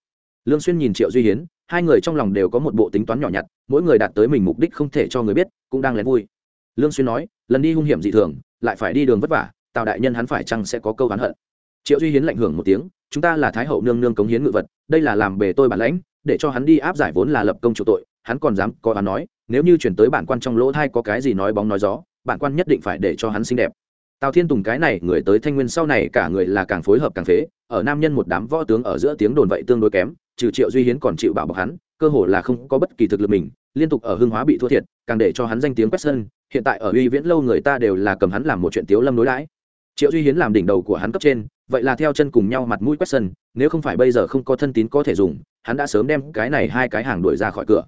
Lương xuyên nhìn triệu duy hiến, hai người trong lòng đều có một bộ tính toán nhỏ nhặt, mỗi người đạt tới mình mục đích không thể cho người biết, cũng đang lén vui. Lương xuyên nói, lần đi hung hiểm dị thường lại phải đi đường vất vả, tào đại nhân hắn phải chăng sẽ có câu hắn hận? Triệu duy hiến lạnh hưởng một tiếng, chúng ta là thái hậu nương nương cống hiến ngự vật, đây là làm bề tôi bản lãnh, để cho hắn đi áp giải vốn là lập công chủ tội. Hắn còn dám có hắn nói, nếu như chuyển tới bản quan trong lỗ thai có cái gì nói bóng nói gió, bản quan nhất định phải để cho hắn xinh đẹp. Tào thiên tùng cái này, người tới thanh nguyên sau này cả người là càng phối hợp càng phế, ở nam nhân một đám võ tướng ở giữa tiếng đồn vậy tương đối kém, trừ triệu duy hiến còn chịu bảo bọc hắn, cơ hồ là không có bất kỳ thực lực mình liên tục ở hưng hóa bị thua thiệt, càng để cho hắn danh tiếng quét sân, hiện tại ở uy viễn lâu người ta đều là cầm hắn làm một chuyện tiếu lâm đối đãi. Triệu duy hiến làm đỉnh đầu của hắn cấp trên, vậy là theo chân cùng nhau mặt mũi quét sân, nếu không phải bây giờ không có thân tín có thể dùng, hắn đã sớm đem cái này hai cái hàng đuổi ra khỏi cửa.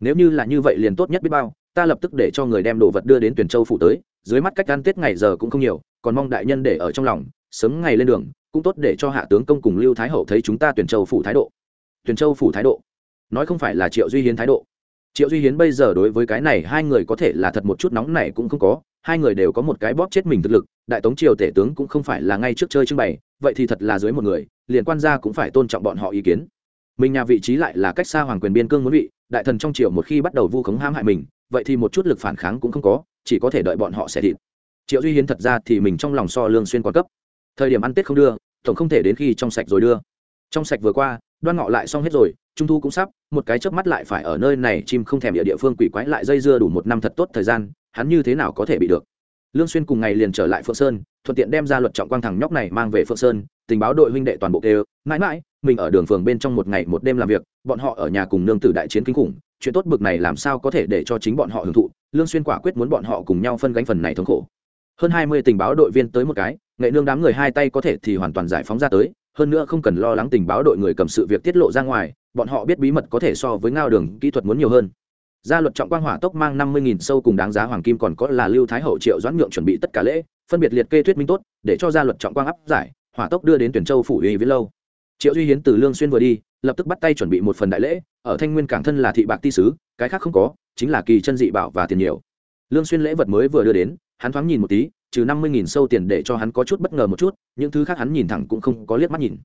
Nếu như là như vậy liền tốt nhất biết bao, ta lập tức để cho người đem đồ vật đưa đến tuyển châu phủ tới, dưới mắt cách ăn tết ngày giờ cũng không nhiều, còn mong đại nhân để ở trong lòng, sớm ngày lên đường, cũng tốt để cho hạ tướng công cùng lưu thái hậu thấy chúng ta tuyển châu phủ thái độ. Tuyển châu phủ thái độ. Nói không phải là triệu duy hiến thái độ triệu duy hiến bây giờ đối với cái này hai người có thể là thật một chút nóng này cũng không có, hai người đều có một cái bóp chết mình thực lực, đại tống triều tể tướng cũng không phải là ngay trước chơi trưng bày, vậy thì thật là dưới một người, liền quan gia cũng phải tôn trọng bọn họ ý kiến. Mình nhà vị trí lại là cách xa hoàng quyền biên cương muốn vị, đại thần trong triều một khi bắt đầu vu khống hãm hại mình, vậy thì một chút lực phản kháng cũng không có, chỉ có thể đợi bọn họ xẻ thịt. Triệu duy hiến thật ra thì mình trong lòng so lương xuyên quan cấp. Thời điểm ăn tết không đưa, tổng không thể đến khi trong sạch rồi đưa. Trong sạch vừa qua đoan ngọ lại xong hết rồi, trung thu cũng sắp, một cái chớp mắt lại phải ở nơi này chim không thèm địa địa phương quỷ quái lại dây dưa đủ một năm thật tốt thời gian, hắn như thế nào có thể bị được. Lương xuyên cùng ngày liền trở lại phượng sơn, thuận tiện đem ra luật trọng quang thằng nhóc này mang về phượng sơn, tình báo đội huynh đệ toàn bộ đều, mãi mãi, mình ở đường phường bên trong một ngày một đêm làm việc, bọn họ ở nhà cùng nương tử đại chiến kinh khủng, chuyện tốt bực này làm sao có thể để cho chính bọn họ hưởng thụ, lương xuyên quả quyết muốn bọn họ cùng nhau phân gánh phần này thống khổ. Hơn 20 tình báo đội viên tới một cái, nghệ nương đám người hai tay có thể thì hoàn toàn giải phóng ra tới hơn nữa không cần lo lắng tình báo đội người cầm sự việc tiết lộ ra ngoài, bọn họ biết bí mật có thể so với ngao đường kỹ thuật muốn nhiều hơn. Gia luật trọng quang hỏa tốc mang năm mươi nghìn sâu cùng đáng giá hoàng kim còn có là lưu thái hậu triệu doãn nhượng chuẩn bị tất cả lễ, phân biệt liệt kê thuyết minh tốt, để cho gia luật trọng quang áp giải, hỏa tốc đưa đến tuyển châu phủ uy viễn lâu. Triệu duy hiến từ lương xuyên vừa đi, lập tức bắt tay chuẩn bị một phần đại lễ, ở thanh nguyên cảng thân là thị bạc ti sứ, cái khác không có, chính là kỳ chân dị bảo và tiền nhiều. Lương xuyên lễ vật mới vừa đưa đến, hắn thoáng nhìn một tí trừ năm mươi nghìn sâu tiền để cho hắn có chút bất ngờ một chút, những thứ khác hắn nhìn thẳng cũng không có liếc mắt nhìn.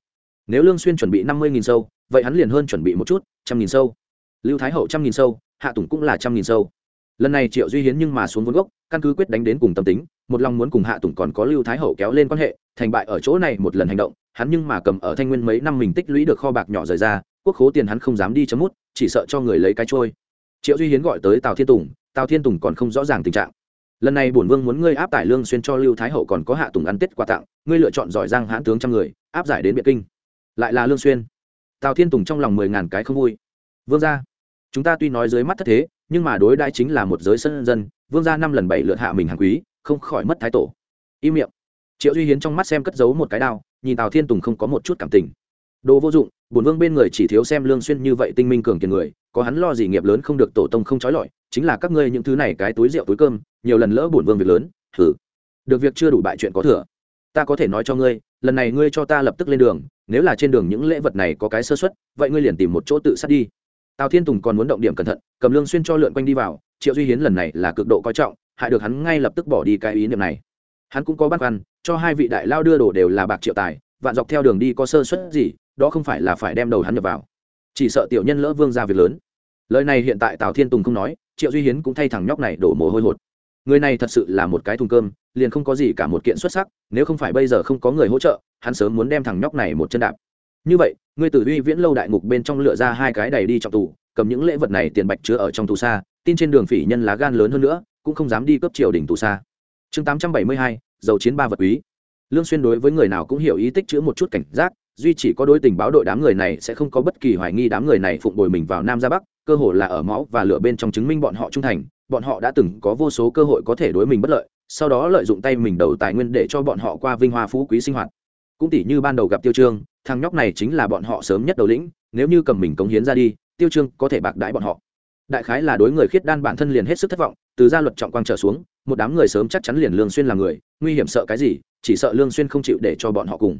Nếu lương xuyên chuẩn bị năm mươi nghìn sâu, vậy hắn liền hơn chuẩn bị một chút, trăm nghìn sâu. Lưu thái hậu trăm nghìn sâu, hạ tùng cũng là trăm nghìn sâu. Lần này triệu duy hiến nhưng mà xuống vốn gốc, căn cứ quyết đánh đến cùng tâm tính, một lòng muốn cùng hạ tùng còn có lưu thái hậu kéo lên quan hệ, thành bại ở chỗ này một lần hành động, hắn nhưng mà cầm ở thanh nguyên mấy năm mình tích lũy được kho bạc nhỏ rời ra, quốc khố tiền hắn không dám đi chấm mút, chỉ sợ cho người lấy cái trôi. Triệu duy hiến gọi tới tào thiên tùng, tào thiên tùng còn không rõ ràng tình trạng lần này bổn vương muốn ngươi áp tải lương xuyên cho lưu thái hậu còn có hạ tùng ăn tết quà tặng, ngươi lựa chọn giỏi giang hãn tướng trăm người, áp giải đến biệt kinh. Lại là lương xuyên. Tào thiên tùng trong lòng mười ngàn cái không vui. Vương gia, chúng ta tuy nói dưới mắt thất thế, nhưng mà đối đãi chính là một giới sân dân, vương gia năm lần bảy lượt hạ mình hàng quý, không khỏi mất thái tổ. Im miệng. Triệu duy hiến trong mắt xem cất giấu một cái đao, nhìn tào thiên tùng không có một chút cảm tình. Đồ vô dụng, bổn vương bên người chỉ thiếu xem lương xuyên như vậy tinh minh cường kiền người, có hắn lo gì nghiệp lớn không được tổ tông không chói lọi, chính là các ngươi những thứ này cái túi rượu túi cơm nhiều lần lỡ bổn vương việc lớn thử được việc chưa đủ bại chuyện có thừa. Ta có thể nói cho ngươi, lần này ngươi cho ta lập tức lên đường, nếu là trên đường những lễ vật này có cái sơ suất, vậy ngươi liền tìm một chỗ tự sát đi. Tào thiên tùng còn muốn động điểm cẩn thận, cầm lương xuyên cho lượn quanh đi vào, triệu duy hiến lần này là cực độ coi trọng, hại được hắn ngay lập tức bỏ đi cái ý niệm này. Hắn cũng có băn khoăn, cho hai vị đại lao đưa đồ đều là bạc triệu tài, vạn dọc theo đường đi có sơ suất gì, đó không phải là phải đem đầu hắn nhập vào. Chỉ sợ tiểu nhân lỡ vương ra việc lớn. Lời này hiện tại tào thiên tùng không nói, triệu duy hiến cũng thay thằng nhóc này đổ mồ hôi hột người này thật sự là một cái thùng cơm, liền không có gì cả một kiện xuất sắc, nếu không phải bây giờ không có người hỗ trợ, hắn sớm muốn đem thằng nhóc này một chân đạp. Như vậy, ngươi tử uy viễn lâu đại ngục bên trong lựa ra hai cái đầy đi trong tù, cầm những lễ vật này tiền bạch chứa ở trong tù xa, tin trên đường phỉ nhân lá gan lớn hơn nữa, cũng không dám đi cấp triều đỉnh tù xa. Chương tám trăm bảy mươi hai dầu chiến ba vật quý. Lương xuyên đối với người nào cũng hiểu ý tích chữ một chút cảnh giác, duy chỉ có đối tình báo đội đám người này sẽ không có bất kỳ hoài nghi đám người này phụng bồi mình vào nam ra bắc, cơ hồ là ở máu và lửa bên trong chứng minh bọn họ trung thành bọn họ đã từng có vô số cơ hội có thể đối mình bất lợi, sau đó lợi dụng tay mình đầu tài nguyên để cho bọn họ qua vinh hoa phú quý sinh hoạt. Cũng tỷ như ban đầu gặp tiêu trương, thằng nhóc này chính là bọn họ sớm nhất đầu lĩnh, nếu như cầm mình cống hiến ra đi, tiêu trương có thể bạc đãi bọn họ. Đại khái là đối người khiết đan bản thân liền hết sức thất vọng, từ gia luật trọng quang trở xuống, một đám người sớm chắc chắn liền lương xuyên là người, nguy hiểm sợ cái gì, chỉ sợ lương xuyên không chịu để cho bọn họ cùng.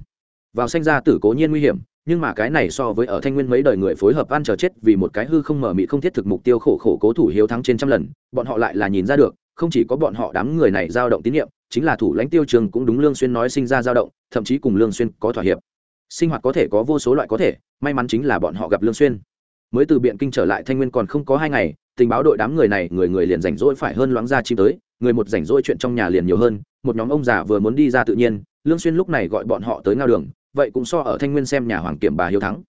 Vào sanh ra tử cố nhiên nguy hiểm nhưng mà cái này so với ở thanh nguyên mấy đời người phối hợp ăn chờ chết vì một cái hư không mở mị không thiết thực mục tiêu khổ khổ cố thủ hiếu thắng trên trăm lần, bọn họ lại là nhìn ra được, không chỉ có bọn họ đám người này dao động tín nhiệm, chính là thủ lãnh tiêu trường cũng đúng lương xuyên nói sinh ra dao động, thậm chí cùng lương xuyên có thỏa hiệp. Sinh hoạt có thể có vô số loại có thể, may mắn chính là bọn họ gặp lương xuyên. Mới từ biện kinh trở lại thanh nguyên còn không có hai ngày, tình báo đội đám người này người người liền rảnh rỗi phải hơn loáng ra chi tới, người một rảnh rỗi chuyện trong nhà liền nhiều hơn, một nhóm ông già vừa muốn đi ra tự nhiên, lương xuyên lúc này gọi bọn họ tới ngao đường vậy cũng so ở thanh nguyên xem nhà hoàng kiểm bà hiếu thắng.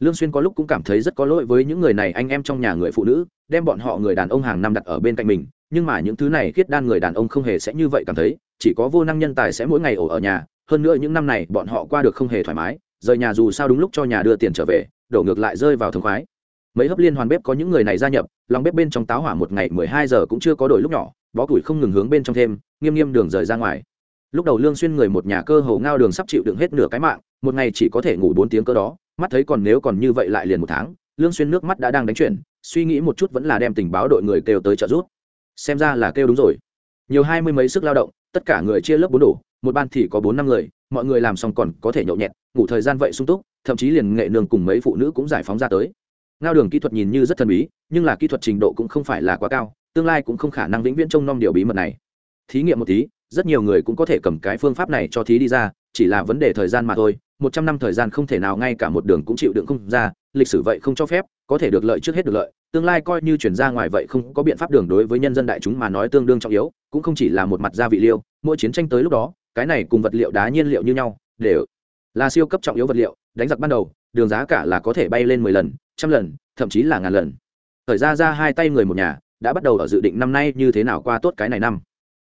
Lương xuyên có lúc cũng cảm thấy rất có lỗi với những người này, anh em trong nhà người phụ nữ, đem bọn họ người đàn ông hàng năm đặt ở bên cạnh mình, nhưng mà những thứ này khiết đan người đàn ông không hề sẽ như vậy cảm thấy, chỉ có vô năng nhân tài sẽ mỗi ngày ổ ở nhà, hơn nữa những năm này bọn họ qua được không hề thoải mái, rời nhà dù sao đúng lúc cho nhà đưa tiền trở về, đổ ngược lại rơi vào thống khoái. Mấy hấp liên hoàn bếp có những người này gia nhập, lòng bếp bên trong táo hỏa một ngày mười hai giờ cũng chưa có đổi lúc nhỏ, bó củi không ngừng hướng bên trong thêm, nghiêm nghiêm đường rời ra ngoài lúc đầu lương xuyên người một nhà cơ hồ ngao đường sắp chịu đựng hết nửa cái mạng, một ngày chỉ có thể ngủ bốn tiếng cơ đó, mắt thấy còn nếu còn như vậy lại liền một tháng, lương xuyên nước mắt đã đang đánh chuyển, suy nghĩ một chút vẫn là đem tình báo đội người kêu tới trợ giúp. Xem ra là kêu đúng rồi. Nhiều hai mươi mấy sức lao động, tất cả người chia lớp bốn đủ, một ban thì có bốn năm người, mọi người làm xong còn có thể nhậu nhẹt, ngủ thời gian vậy sung túc, thậm chí liền nghệ nương cùng mấy phụ nữ cũng giải phóng ra tới. Ngao đường kỹ thuật nhìn như rất thần bí, nhưng là kỹ thuật trình độ cũng không phải là quá cao, tương lai cũng không khả năng vĩnh viễn trông nom điều bí mật này. Thí nghiệm một tí rất nhiều người cũng có thể cầm cái phương pháp này cho thí đi ra, chỉ là vấn đề thời gian mà thôi. Một trăm năm thời gian không thể nào ngay cả một đường cũng chịu đựng không ra, lịch sử vậy không cho phép, có thể được lợi trước hết được lợi. Tương lai coi như chuyển ra ngoài vậy không có biện pháp đường đối với nhân dân đại chúng mà nói tương đương trọng yếu, cũng không chỉ là một mặt gia vị liêu. Mỗi chiến tranh tới lúc đó, cái này cùng vật liệu đá nhiên liệu như nhau, đều là siêu cấp trọng yếu vật liệu. Đánh giặc ban đầu, đường giá cả là có thể bay lên mười lần, trăm lần, thậm chí là ngàn lần. Thời ra ra hai tay người một nhà, đã bắt đầu ở dự định năm nay như thế nào qua tốt cái này năm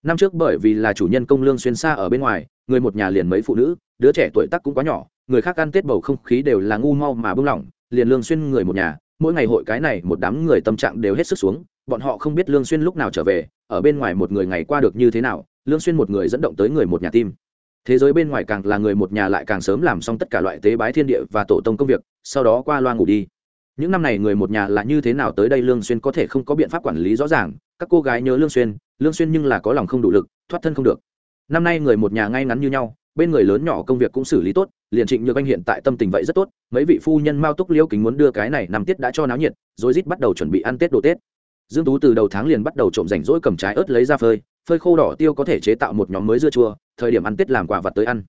năm trước bởi vì là chủ nhân công lương xuyên xa ở bên ngoài, người một nhà liền mấy phụ nữ, đứa trẻ tuổi tác cũng quá nhỏ, người khác ăn tết bầu không khí đều là ngu mau mà bưng lỏng, liền lương xuyên người một nhà, mỗi ngày hội cái này một đám người tâm trạng đều hết sức xuống, bọn họ không biết lương xuyên lúc nào trở về, ở bên ngoài một người ngày qua được như thế nào, lương xuyên một người dẫn động tới người một nhà tim thế giới bên ngoài càng là người một nhà lại càng sớm làm xong tất cả loại tế bái thiên địa và tổ tông công việc, sau đó qua loa ngủ đi. Những năm này người một nhà là như thế nào tới đây lương xuyên có thể không có biện pháp quản lý rõ ràng các cô gái nhớ lương xuyên lương xuyên nhưng là có lòng không đủ lực, thoát thân không được. Năm nay người một nhà ngay ngắn như nhau, bên người lớn nhỏ công việc cũng xử lý tốt, liền trịnh nhược anh hiện tại tâm tình vậy rất tốt, mấy vị phu nhân mao túc liêu kính muốn đưa cái này năm tiết đã cho náo nhiệt, rồi rít bắt đầu chuẩn bị ăn tết đồ tết. Dương tú từ đầu tháng liền bắt đầu trộm rảnh rỗi cầm trái ớt lấy ra phơi phơi khô đỏ tiêu có thể chế tạo một nhóm mới dưa chua, thời điểm ăn tết làm quà vật tới ăn.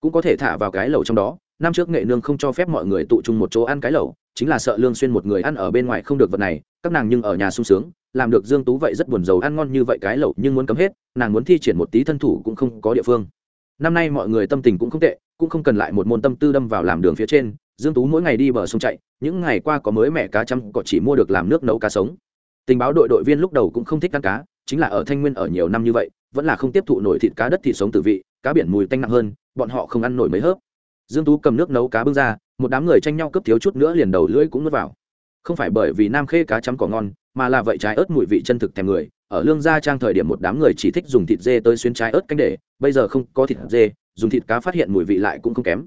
Cũng có thể thả vào cái lẩu trong đó, năm trước nghệ nương không cho phép mọi người tụ chung một chỗ ăn cái lẩu, chính là sợ lương xuyên một người ăn ở bên ngoài không được vật này các nàng nhưng ở nhà sung sướng, làm được dương tú vậy rất buồn giàu ăn ngon như vậy cái lẩu nhưng muốn cấm hết, nàng muốn thi triển một tí thân thủ cũng không có địa phương. Năm nay mọi người tâm tình cũng không tệ, cũng không cần lại một môn tâm tư đâm vào làm đường phía trên, dương tú mỗi ngày đi bờ sông chạy, những ngày qua có mới mẹ cá chăm cọ chỉ mua được làm nước nấu cá sống. Tình báo đội đội viên lúc đầu cũng không thích ăn cá, chính là ở thanh nguyên ở nhiều năm như vậy, vẫn là không tiếp thụ nổi thịt cá đất thịt sống tử vị, cá biển mùi tanh nặng hơn, bọn họ không ăn nổi mấy hớp. Dương tú cầm nước nấu cá bưng ra, một đám người tranh nhau cấp thiếu chút nữa liền đầu lưỡi cũng nuốt vào không phải bởi vì nam khê cá chấm cỏ ngon, mà là vậy trái ớt mùi vị chân thực thèm người. Ở lương gia trang thời điểm một đám người chỉ thích dùng thịt dê tới xuyên trái ớt canh để, bây giờ không có thịt dê, dùng thịt cá phát hiện mùi vị lại cũng không kém.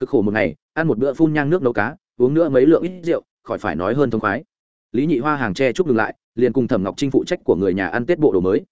Cực khổ một ngày, ăn một bữa phun nhang nước nấu cá, uống nữa mấy lượng ít rượu, khỏi phải nói hơn thông khoái. Lý nhị hoa hàng tre chúc ngừng lại, liền cùng thẩm ngọc trinh phụ trách của người nhà ăn tết bộ đồ mới.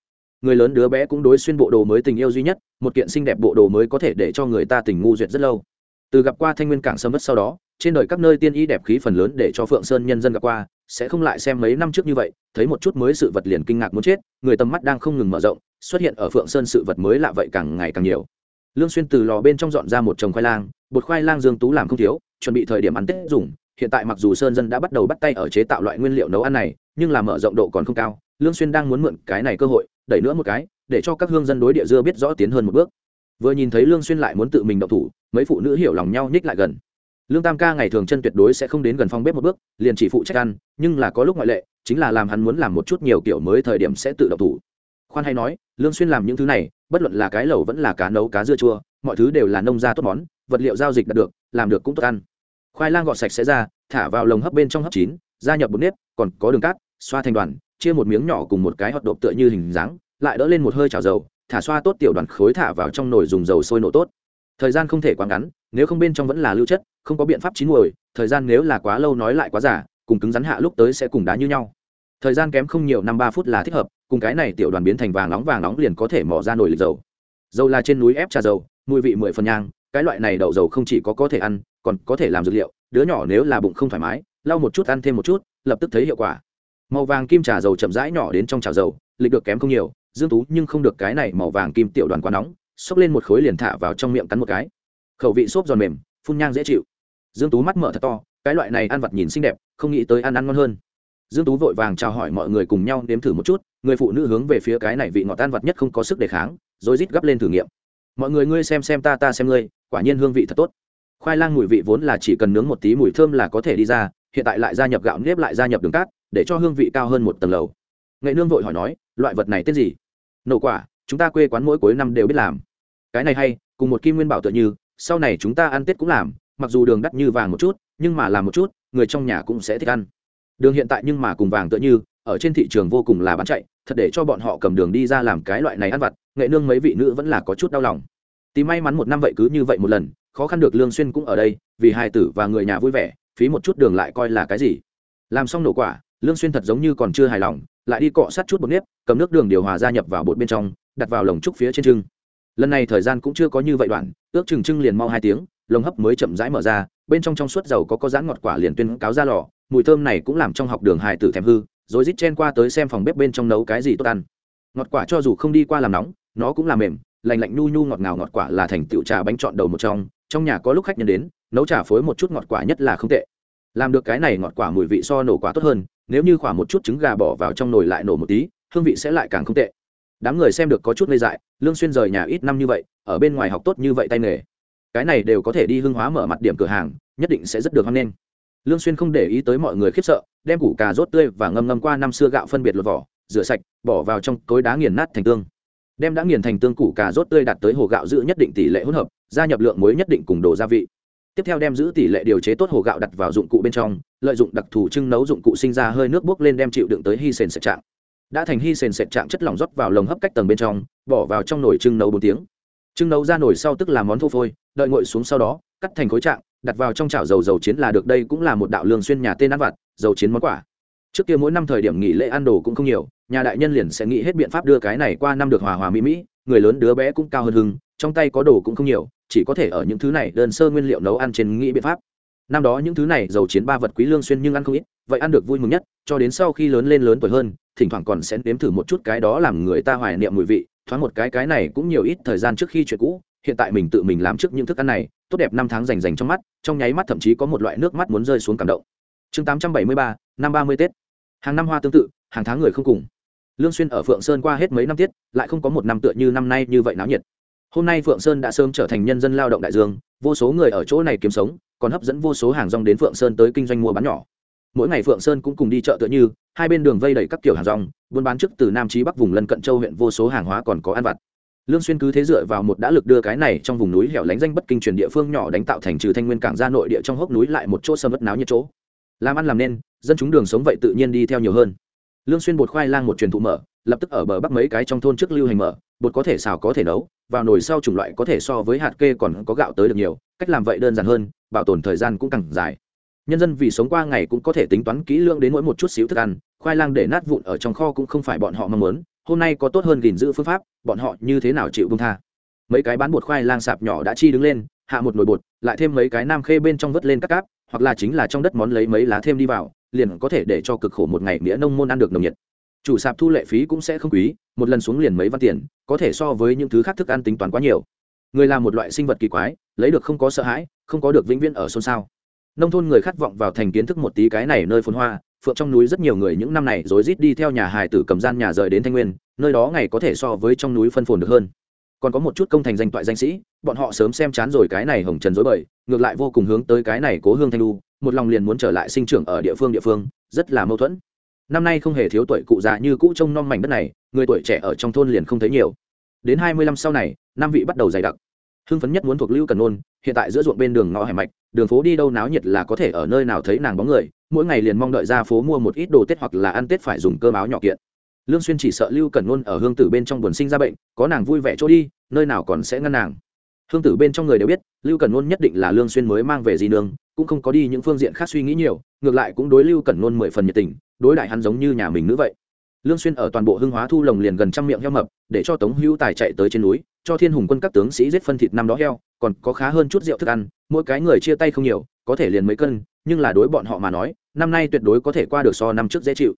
Người lớn đứa bé cũng đối xuyên bộ đồ mới tình yêu duy nhất, một kiện xinh đẹp bộ đồ mới có thể để cho người ta tình ngu duyệt rất lâu. Từ gặp qua thanh nguyên cảng sâm mất sau đó trên đời các nơi tiên y đẹp khí phần lớn để cho phượng sơn nhân dân gặp qua, sẽ không lại xem mấy năm trước như vậy, thấy một chút mới sự vật liền kinh ngạc muốn chết, người tầm mắt đang không ngừng mở rộng, xuất hiện ở phượng sơn sự vật mới lạ vậy càng ngày càng nhiều. Lương xuyên từ lò bên trong dọn ra một chồng khoai lang, bột khoai lang dương tú làm không thiếu, chuẩn bị thời điểm ăn tết dùng, hiện tại mặc dù sơn dân đã bắt đầu bắt tay ở chế tạo loại nguyên liệu nấu ăn này, nhưng là mở rộng độ còn không cao, lương xuyên đang muốn mượn cái này cơ hội, đẩy nữa một cái, để cho các hương dân đối địa dưa biết rõ tiến hơn một bước. Vừa nhìn thấy lương xuyên lại muốn tự mình động thủ, mấy phụ nữ hiểu lòng nhau nhích lại gần lương tam ca ngày thường chân tuyệt đối sẽ không đến gần phòng bếp một bước, liền chỉ phụ trách ăn, nhưng là có lúc ngoại lệ, chính là làm hắn muốn làm một chút nhiều kiểu mới thời điểm sẽ tự động thủ. Khoan hay nói, lương xuyên làm những thứ này, bất luận là cái lẩu vẫn là cá nấu, cá dưa chua, mọi thứ đều là nông gia tốt món, vật liệu giao dịch đạt được, làm được cũng tốt ăn. Khoai lang gọt sạch sẽ ra, thả vào lồng hấp bên trong hấp chín, gia nhập bột nếp, còn có đường cát, xoa thành đoàn, chia một miếng nhỏ cùng một cái hot độp tựa như hình dáng, lại đỡ lên một hơi chảo dầu, thả xoa tốt tiểu đoàn khối thả vào trong nồi dùng dầu sôi nổ tốt. Thời gian không thể quá ngắn nếu không bên trong vẫn là lưu chất, không có biện pháp chín muồi, thời gian nếu là quá lâu nói lại quá giả, cùng cứng rắn hạ lúc tới sẽ cùng đá như nhau. Thời gian kém không nhiều, năm ba phút là thích hợp, cùng cái này tiểu đoàn biến thành vàng nóng vàng nóng liền có thể mỏ ra nồi lịch dầu. Dầu là trên núi ép trà dầu, mùi vị mười phần nhang, cái loại này đậu dầu không chỉ có có thể ăn, còn có thể làm dược liệu, đứa nhỏ nếu là bụng không thoải mái, lau một chút, ăn thêm một chút, lập tức thấy hiệu quả. Màu vàng kim trà dầu chậm rãi nhỏ đến trong trà dầu, lịch được kém không nhiều, dương tú nhưng không được cái này màu vàng kim tiểu đoàn quá nóng, xốc lên một khối liền thả vào trong miệng cắn một cái khẩu vị xốp giòn mềm, phun nhang dễ chịu. Dương tú mắt mở thật to, cái loại này ăn vặt nhìn xinh đẹp, không nghĩ tới ăn ăn ngon hơn. Dương tú vội vàng chào hỏi mọi người cùng nhau nếm thử một chút, người phụ nữ hướng về phía cái này vị ngọt ăn vặt nhất không có sức đề kháng, rồi rít gấp lên thử nghiệm. Mọi người ngươi xem xem ta ta xem ngươi, quả nhiên hương vị thật tốt. Khoai lang mùi vị vốn là chỉ cần nướng một tí mùi thơm là có thể đi ra, hiện tại lại gia nhập gạo nếp lại gia nhập đường cát, để cho hương vị cao hơn một tầng lầu. Nghệ nương vội hỏi nói, loại vật này tên gì? Nổ quả, chúng ta quê quán mỗi cuối năm đều biết làm. Cái này hay, cùng một kim nguyên bảo tựa như sau này chúng ta ăn tết cũng làm, mặc dù đường đắt như vàng một chút, nhưng mà làm một chút, người trong nhà cũng sẽ thích ăn. Đường hiện tại nhưng mà cùng vàng tựa như, ở trên thị trường vô cùng là bán chạy, thật để cho bọn họ cầm đường đi ra làm cái loại này ăn vặt, nghệ nương mấy vị nữ vẫn là có chút đau lòng. Tí may mắn một năm vậy cứ như vậy một lần, khó khăn được lương xuyên cũng ở đây, vì hài tử và người nhà vui vẻ, phí một chút đường lại coi là cái gì. Làm xong nổ quả, lương xuyên thật giống như còn chưa hài lòng, lại đi cọ sát chút bột nếp, cầm nước đường điều hòa gia nhập vào bột bên trong, đặt vào lồng trúc phía trên trưng lần này thời gian cũng chưa có như vậy đoạn, ước chừng trưng liền mau hai tiếng, lồng hấp mới chậm rãi mở ra, bên trong trong suốt dầu có có dán ngọt quả liền tuyên cáo ra lò, mùi thơm này cũng làm trong học đường hài tử thèm hư, rồi rít chen qua tới xem phòng bếp bên trong nấu cái gì tốt ăn. Ngọt quả cho dù không đi qua làm nóng, nó cũng làm mềm lành lạnh nhu nhu ngọt ngào ngọt quả là thành tựu trà bánh trọn đầu một trong trong nhà có lúc khách nhân đến, nấu trà phối một chút ngọt quả nhất là không tệ. Làm được cái này ngọt quả mùi vị so nổ quả tốt hơn, nếu như khoảng một chút trứng gà bỏ vào trong nồi lại nổ một tí, hương vị sẽ lại càng không tệ đám người xem được có chút ngây dại, lương xuyên rời nhà ít năm như vậy, ở bên ngoài học tốt như vậy tay nghề. Cái này đều có thể đi hương hóa mở mặt điểm cửa hàng, nhất định sẽ rất được hoan nghênh. Lương xuyên không để ý tới mọi người khiếp sợ, đem củ cà rốt tươi và ngâm ngâm qua năm xưa gạo phân biệt lột vỏ, rửa sạch, bỏ vào trong cối đá nghiền nát thành tương. Đem đã nghiền thành tương củ cà rốt tươi đạt tới hồ gạo giữ nhất định tỷ lệ hỗn hợp, gia nhập lượng muối nhất định cùng đồ gia vị. Tiếp theo đem giữ tỷ lệ điều chế tốt hồ gạo đặt vào dụng cụ bên trong, lợi dụng đặc thù trưng nấu dụng cụ sinh ra hơi nước bốc lên đem chịu đựng tới hy sền sệt trạng đã thành hy sền sệt trạng chất lỏng rót vào lồng hấp cách tầng bên trong, bỏ vào trong nồi trưng nấu bốn tiếng. Trưng nấu ra nồi sau tức là món thô phôi, đợi nguội xuống sau đó, cắt thành khối trạng, đặt vào trong chảo dầu dầu chiến là được, đây cũng là một đạo lương xuyên nhà tên ăn vặt, dầu chiến món quả trước kia mỗi năm thời điểm nghỉ lễ ăn đồ cũng không nhiều, nhà đại nhân liền sẽ nghĩ hết biện pháp đưa cái này qua năm được hòa hòa mỹ mỹ, người lớn đứa bé cũng cao hơn hưng, trong tay có đồ cũng không nhiều, chỉ có thể ở những thứ này đơn sơ nguyên liệu nấu ăn trên nghĩ biện pháp năm đó những thứ này giàu chiến ba vật quý lương xuyên nhưng ăn không ít vậy ăn được vui mừng nhất cho đến sau khi lớn lên lớn tuổi hơn thỉnh thoảng còn sẽ nếm thử một chút cái đó làm người ta hoài niệm mùi vị thoáng một cái cái này cũng nhiều ít thời gian trước khi chuyện cũ hiện tại mình tự mình làm trước những thức ăn này tốt đẹp năm tháng rành rành trong mắt trong nháy mắt thậm chí có một loại nước mắt muốn rơi xuống cảm động. Chương 873, năm 30 tết. Hàng năm hoa tương tự hàng tháng người không cùng. Lương xuyên ở phượng sơn qua hết mấy năm tiết lại không có một năm tựa như năm nay như vậy náo nhiệt. Hôm nay phượng sơn đã sớm trở thành nhân dân lao động đại dương vô số người ở chỗ này kiếm sống còn hấp dẫn vô số hàng rong đến phượng sơn tới kinh doanh mua bán nhỏ. Mỗi ngày phượng sơn cũng cùng đi chợ tựa như, hai bên đường vây đầy các kiểu hàng rong, buôn bán trước từ nam chí bắc vùng lân cận châu huyện vô số hàng hóa còn có ăn vặt. Lương xuyên cứ thế dựa vào một đã lực đưa cái này trong vùng núi hẻo lánh danh bất kinh truyền địa phương nhỏ đánh tạo thành trừ thanh nguyên cảng ra nội địa trong hốc núi lại một chỗ sầm mất náo nhiệt chỗ. Làm ăn làm nên, dân chúng đường sống vậy tự nhiên đi theo nhiều hơn. Lương xuyên bột khoai lang một truyền thụ mở, lập tức ở bờ bắc mấy cái trong thôn trước lưu hành mở bột có thể xào có thể nấu, vào nồi sau chủng loại có thể so với hạt kê còn có gạo tới được nhiều, cách làm vậy đơn giản hơn, bảo tồn thời gian cũng càng dài. Nhân dân vì sống qua ngày cũng có thể tính toán kỹ lưỡng đến mỗi một chút xíu thức ăn, khoai lang để nát vụn ở trong kho cũng không phải bọn họ mong muốn, hôm nay có tốt hơn gìn giữ phương pháp, bọn họ như thế nào chịu bông tha. Mấy cái bán bột khoai lang sạp nhỏ đã chi đứng lên, hạ một nồi bột, lại thêm mấy cái nam khê bên trong vớt lên các cáp, hoặc là chính là trong đất món lấy mấy lá thêm đi vào, liền có thể để cho cực khổ một ngày nghĩa nông môn ăn được nồng nhiệt chủ sạp thu lệ phí cũng sẽ không quý, một lần xuống liền mấy văn tiền, có thể so với những thứ khác thức ăn tính toán quá nhiều. Người là một loại sinh vật kỳ quái, lấy được không có sợ hãi, không có được vĩnh viễn ở xôn xao. Nông thôn người khát vọng vào thành kiến thức một tí cái này nơi phồn hoa, phượng trong núi rất nhiều người những năm này rối rít đi theo nhà hài tử cầm gian nhà rời đến thanh nguyên, nơi đó ngày có thể so với trong núi phân phồn được hơn. Còn có một chút công thành danh toại danh sĩ, bọn họ sớm xem chán rồi cái này hồng trần dối bời, ngược lại vô cùng hướng tới cái này cố hương thanh lu một lòng liền muốn trở lại sinh trưởng ở địa phương địa phương, rất là mâu thuẫn năm nay không hề thiếu tuổi cụ già như cũ trông non mảnh đất này, người tuổi trẻ ở trong thôn liền không thấy nhiều. Đến hai mươi năm sau này, năm vị bắt đầu dày đặc. Hưng phấn nhất muốn thuộc lưu cần nôn, hiện tại giữa ruộng bên đường ngõ hải mạch, đường phố đi đâu náo nhiệt là có thể ở nơi nào thấy nàng bóng người, mỗi ngày liền mong đợi ra phố mua một ít đồ tết hoặc là ăn tết phải dùng cơm áo nhỏ kiện. Lương xuyên chỉ sợ lưu cần nôn ở hương tử bên trong buồn sinh ra bệnh, có nàng vui vẻ chỗ đi, nơi nào còn sẽ ngăn nàng. Hương tử bên trong người đều biết, lưu cần ngôn nhất định là lương xuyên mới mang về di nương, cũng không có đi những phương diện khác suy nghĩ nhiều, ngược lại cũng đối lưu cần ngôn mười phần nhiệt tình đối đại hắn giống như nhà mình nữ vậy. Lương xuyên ở toàn bộ hưng hóa thu lồng liền gần trăm miệng heo mập, để cho tống hữu tài chạy tới trên núi, cho thiên hùng quân các tướng sĩ giết phân thịt năm đó heo, còn có khá hơn chút rượu thức ăn, mỗi cái người chia tay không nhiều, có thể liền mấy cân, nhưng là đối bọn họ mà nói, năm nay tuyệt đối có thể qua được so năm trước dễ chịu.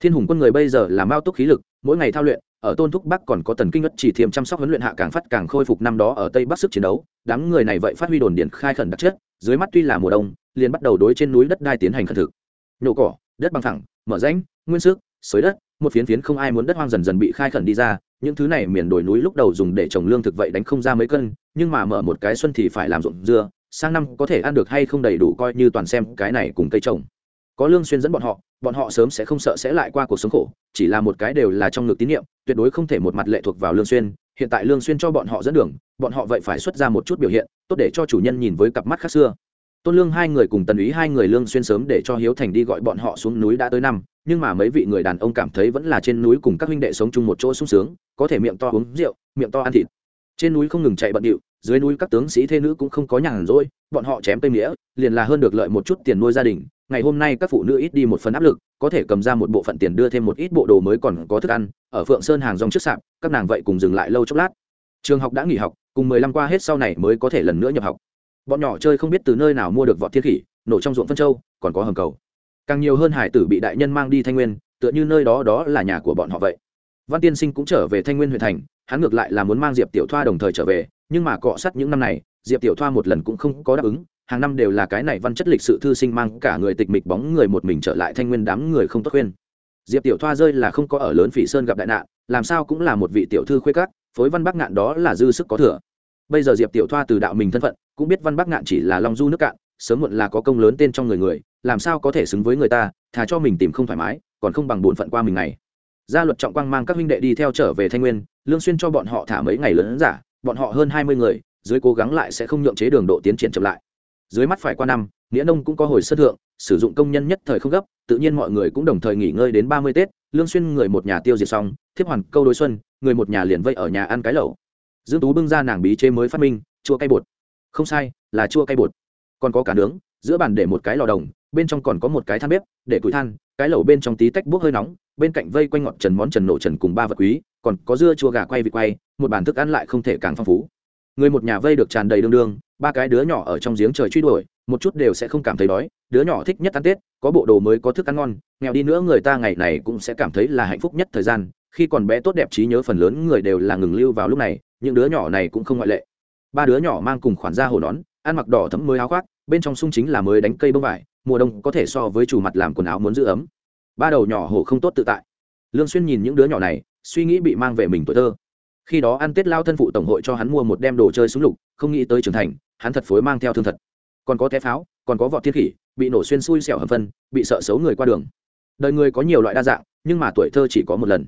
Thiên hùng quân người bây giờ là mao túc khí lực, mỗi ngày thao luyện, ở tôn thúc bắc còn có tần kinh nhất chỉ thiềm chăm sóc huấn luyện hạ càng phát càng khôi phục năm đó ở tây bắc sức chiến đấu, đám người này vậy phát huy đồn điện khai khẩn đặc chất, dưới mắt tuy là mùa đông, liền bắt đầu đối trên núi đất đai tiến hành khẩn thực. Nhổ cỏ đất bằng thẳng mở rãnh, nguyên sức, xới đất, một phiến phiến không ai muốn đất hoang dần dần bị khai khẩn đi ra, những thứ này miền đồi núi lúc đầu dùng để trồng lương thực vậy đánh không ra mấy cân, nhưng mà mở một cái xuân thì phải làm ruộng dưa, sang năm có thể ăn được hay không đầy đủ coi như toàn xem cái này cùng cây trồng. Có lương xuyên dẫn bọn họ bọn họ sớm sẽ không sợ sẽ lại qua cuộc sống khổ, chỉ là một cái đều là trong ngực tín nhiệm, tuyệt đối không thể một mặt lệ thuộc vào lương xuyên, hiện tại lương xuyên cho bọn họ dẫn đường, bọn họ vậy phải xuất ra một chút biểu hiện, tốt để cho chủ nhân nhìn với cặp mắt khác xưa tôn lương hai người cùng tần úy hai người lương xuyên sớm để cho hiếu thành đi gọi bọn họ xuống núi đã tới năm, nhưng mà mấy vị người đàn ông cảm thấy vẫn là trên núi cùng các huynh đệ sống chung một chỗ sung sướng, có thể miệng to uống rượu, miệng to ăn thịt. Trên núi không ngừng chạy bận điệu, dưới núi các tướng sĩ thê nữ cũng không có nhàn rỗi, bọn họ chém cây nghĩa liền là hơn được lợi một chút tiền nuôi gia đình. Ngày hôm nay các phụ nữ ít đi một phần áp lực, có thể cầm ra một bộ phận tiền đưa thêm một ít bộ đồ mới còn có thức ăn, ở phượng sơn hàng rong trước sạp, các nàng vậy cùng dừng lại lâu chốc lát. Trường học đã nghỉ học, cùng mười lăm qua hết sau này mới có thể lần nữa nhập học bọn nhỏ chơi không biết từ nơi nào mua được vọt thiên khỉ nổ trong ruộng phân châu còn có hầm cầu. Càng nhiều hơn hải tử bị đại nhân mang đi thanh nguyên tựa như nơi đó đó là nhà của bọn họ vậy. Văn tiên sinh cũng trở về thanh nguyên huyện thành hắn ngược lại là muốn mang diệp tiểu thoa đồng thời trở về nhưng mà cọ sắt những năm này diệp tiểu thoa một lần cũng không có đáp ứng hàng năm đều là cái này văn chất lịch sự thư sinh mang cả người tịch mịch bóng người một mình trở lại thanh nguyên đám người không tốt khuyên. Diệp tiểu thoa rơi là không có ở lớn phỉ sơn gặp đại nạn làm sao cũng là một vị tiểu thư khuê các, phối văn bắc ngạn đó là dư sức có thừa. Bây giờ diệp tiểu thoa từ đạo mình thân phận cũng biết văn bắc ngạn chỉ là long du nước cạn, sớm muộn là có công lớn tên trong người người, làm sao có thể xứng với người ta, thà cho mình tìm không thoải mái, còn không bằng bổn phận qua mình này gia luật trọng quang mang các huynh đệ đi theo trở về thanh nguyên, lương xuyên cho bọn họ thả mấy ngày lớn giả, bọn họ hơn hai mươi người, dưới cố gắng lại sẽ không nhượng chế đường độ tiến triển chậm lại. Dưới mắt phải qua năm, nghĩa nông cũng có hồi sơ thượng, sử dụng công nhân nhất thời không gấp, tự nhiên mọi người cũng đồng thời nghỉ ngơi đến ba mươi tết, lương xuyên người một nhà tiêu diệt xong, thiếp hoàn câu đối xuân, người một nhà liền vây ở nhà ăn cái lẩu. Dương tú bưng ra nàng bí chế mới phát minh, chua cay bột không sai, là chua cay bột. Còn có cả nướng, giữa bàn để một cái lò đồng, bên trong còn có một cái than bếp, để củi than, cái lẩu bên trong tí tách bốc hơi nóng, bên cạnh vây quanh ngọt trần món trần nổ trần cùng ba vật quý, còn có dưa chua gà quay vịt quay, một bàn thức ăn lại không thể càng phong phú. Người một nhà vây được tràn đầy đương đương, ba cái đứa nhỏ ở trong giếng trời truy đuổi, một chút đều sẽ không cảm thấy đói, đứa nhỏ thích nhất ăn tết, có bộ đồ mới, có thức ăn ngon, nghèo đi nữa người ta ngày này cũng sẽ cảm thấy là hạnh phúc nhất thời gian, khi còn bé tốt đẹp trí nhớ phần lớn người đều là ngừng lưu vào lúc này, những đứa nhỏ này cũng không ngoại lệ ba đứa nhỏ mang cùng khoản da hồ nón, ăn mặc đỏ thấm mới áo khoác, bên trong sung chính là mới đánh cây bông vải, mùa đông có thể so với chủ mặt làm quần áo muốn giữ ấm. Ba đầu nhỏ hổ không tốt tự tại. Lương xuyên nhìn những đứa nhỏ này, suy nghĩ bị mang về mình tuổi thơ. Khi đó ăn tết lao thân phụ tổng hội cho hắn mua một đem đồ chơi súng lục, không nghĩ tới trưởng thành, hắn thật phối mang theo thương thật. Còn có té pháo, còn có vọt thiên khỉ, bị nổ xuyên xui xẻo hầm phân, bị sợ xấu người qua đường. Đời người có nhiều loại đa dạng, nhưng mà tuổi thơ chỉ có một lần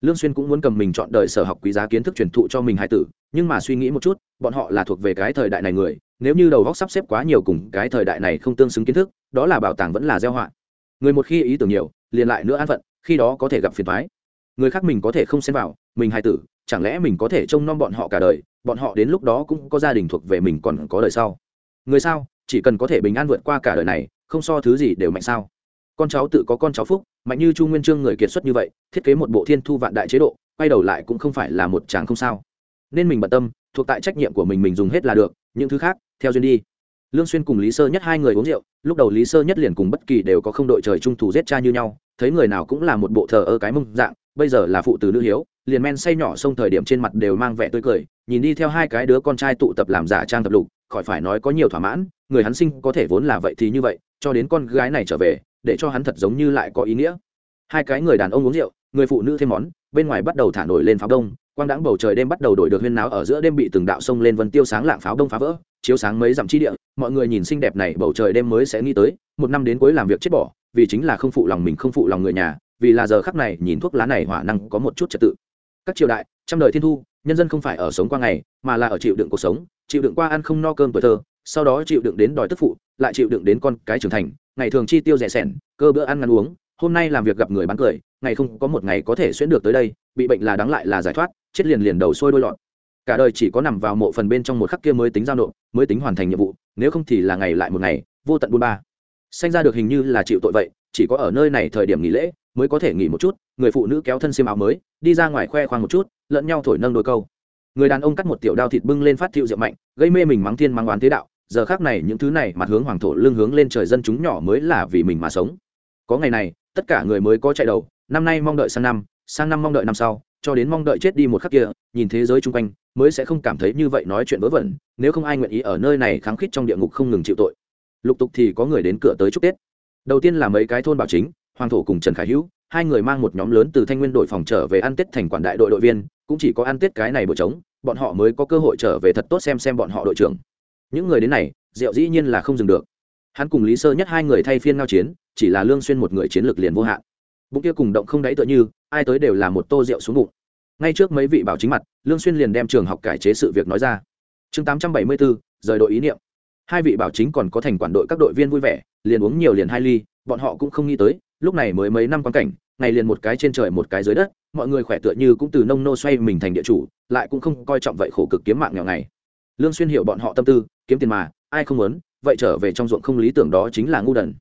lương xuyên cũng muốn cầm mình chọn đời sở học quý giá kiến thức truyền thụ cho mình hải tử, nhưng mà suy nghĩ một chút, bọn họ là thuộc về cái thời đại này người, nếu như đầu góc sắp xếp quá nhiều cùng cái thời đại này không tương xứng kiến thức, đó là bảo tàng vẫn là gieo họa. Người một khi ý tưởng nhiều, liền lại nữa an phận, khi đó có thể gặp phiền toái. Người khác mình có thể không xen vào, mình hải tử, chẳng lẽ mình có thể trông nom bọn họ cả đời, bọn họ đến lúc đó cũng có gia đình thuộc về mình còn có đời sau. Người sao, chỉ cần có thể bình an vượt qua cả đời này, không so thứ gì đều mạnh sao? Con cháu tự có con cháu phúc, mạnh như chu nguyên trương người kiệt xuất như vậy, thiết kế một bộ thiên thu vạn đại chế độ, quay đầu lại cũng không phải là một chàng không sao. Nên mình bận tâm, thuộc tại trách nhiệm của mình mình dùng hết là được, những thứ khác, theo duyên đi. Lương xuyên cùng lý sơ nhất hai người uống rượu, lúc đầu lý sơ nhất liền cùng bất kỳ đều có không đội trời trung thủ giết cha như nhau, thấy người nào cũng là một bộ thờ ơ cái mông dạng, bây giờ là phụ tử nữ hiếu, liền men say nhỏ sông thời điểm trên mặt đều mang vẻ tươi cười, nhìn đi theo hai cái đứa con trai tụ tập làm giả trang tập lục, khỏi phải nói có nhiều thỏa mãn, người hắn sinh có thể vốn là vậy thì như vậy, cho đến con gái này trở về để cho hắn thật giống như lại có ý nghĩa. Hai cái người đàn ông uống rượu, người phụ nữ thêm món, bên ngoài bắt đầu thả nổi lên pháo đông, quang đãng bầu trời đêm bắt đầu đổi được huyên náo ở giữa đêm bị từng đạo sông lên vân tiêu sáng lạng pháo đông phá vỡ, chiếu sáng mấy dặm chi địa, mọi người nhìn xinh đẹp này, bầu trời đêm mới sẽ nghĩ tới, một năm đến cuối làm việc chết bỏ, vì chính là không phụ lòng mình, không phụ lòng người nhà, vì là giờ khắc này, nhìn thuốc lá này hỏa năng có một chút trật tự. Các triều đại, trăm đời thiên thu, nhân dân không phải ở sống qua ngày, mà là ở chịu đựng cuộc sống, chịu đựng qua ăn không no cơm tuổi thơ sau đó chịu đựng đến đòi tức phụ, lại chịu đựng đến con cái trưởng thành, ngày thường chi tiêu rẻ sẻn, cơ bữa ăn ngăn uống, hôm nay làm việc gặp người bán cười, ngày không có một ngày có thể xuyên được tới đây, bị bệnh là đáng lại là giải thoát, chết liền liền đầu sôi đôi lọt cả đời chỉ có nằm vào mộ phần bên trong một khắc kia mới tính giao nộp, mới tính hoàn thành nhiệm vụ, nếu không thì là ngày lại một ngày, vô tận buôn ba. Sanh ra được hình như là chịu tội vậy, chỉ có ở nơi này thời điểm nghỉ lễ, mới có thể nghỉ một chút, người phụ nữ kéo thân xiêm áo mới, đi ra ngoài khoe khoang một chút, lẫn nhau thổi nâng đôi câu người đàn ông cắt một tiểu đao thịt bưng lên phát thiệu rượu mạnh, gây mê mình mắng thiên mắng oán thế đạo, giờ khác này những thứ này mặt hướng hoàng thổ lưng hướng lên trời dân chúng nhỏ mới là vì mình mà sống. Có ngày này, tất cả người mới có chạy đầu, năm nay mong đợi sang năm sang năm mong đợi năm sau, cho đến mong đợi chết đi một khắc kia, nhìn thế giới chung quanh, mới sẽ không cảm thấy như vậy nói chuyện vớ vẩn, nếu không ai nguyện ý ở nơi này kháng khít trong địa ngục không ngừng chịu tội. Lục tục thì có người đến cửa tới chúc tết. Đầu tiên là mấy cái thôn bảo chính, hoàng thổ cùng trần khải hữu hai người mang một nhóm lớn từ thanh nguyên đội phòng trở về ăn tết thành quản đại đội đội viên cũng chỉ có ăn tết cái này bổ trống bọn họ mới có cơ hội trở về thật tốt xem xem bọn họ đội trưởng. Những người đến này diệu dĩ nhiên là không dừng được. Hắn cùng lý sơ nhất hai người thay phiên ngao chiến chỉ là lương xuyên một người chiến lược liền vô hạn. Bụng kia cùng động không đáy tựa như ai tới đều là một tô rượu xuống bụng. Ngay trước mấy vị bảo chính mặt lương xuyên liền đem trường học cải chế sự việc nói ra. Chương 874, rời đội ý niệm. Hai vị bảo chính còn có thành quản đội các đội viên vui vẻ liền uống nhiều liền hai ly bọn họ cũng không nghĩ tới, lúc này mới mấy năm quan cảnh, ngày liền một cái trên trời một cái dưới đất, mọi người khỏe tựa như cũng từ nông nô xoay mình thành địa chủ, lại cũng không coi trọng vậy khổ cực kiếm mạng nghèo ngày lương xuyên hiểu bọn họ tâm tư, kiếm tiền mà, ai không muốn, vậy trở về trong ruộng không lý tưởng đó chính là ngu đần.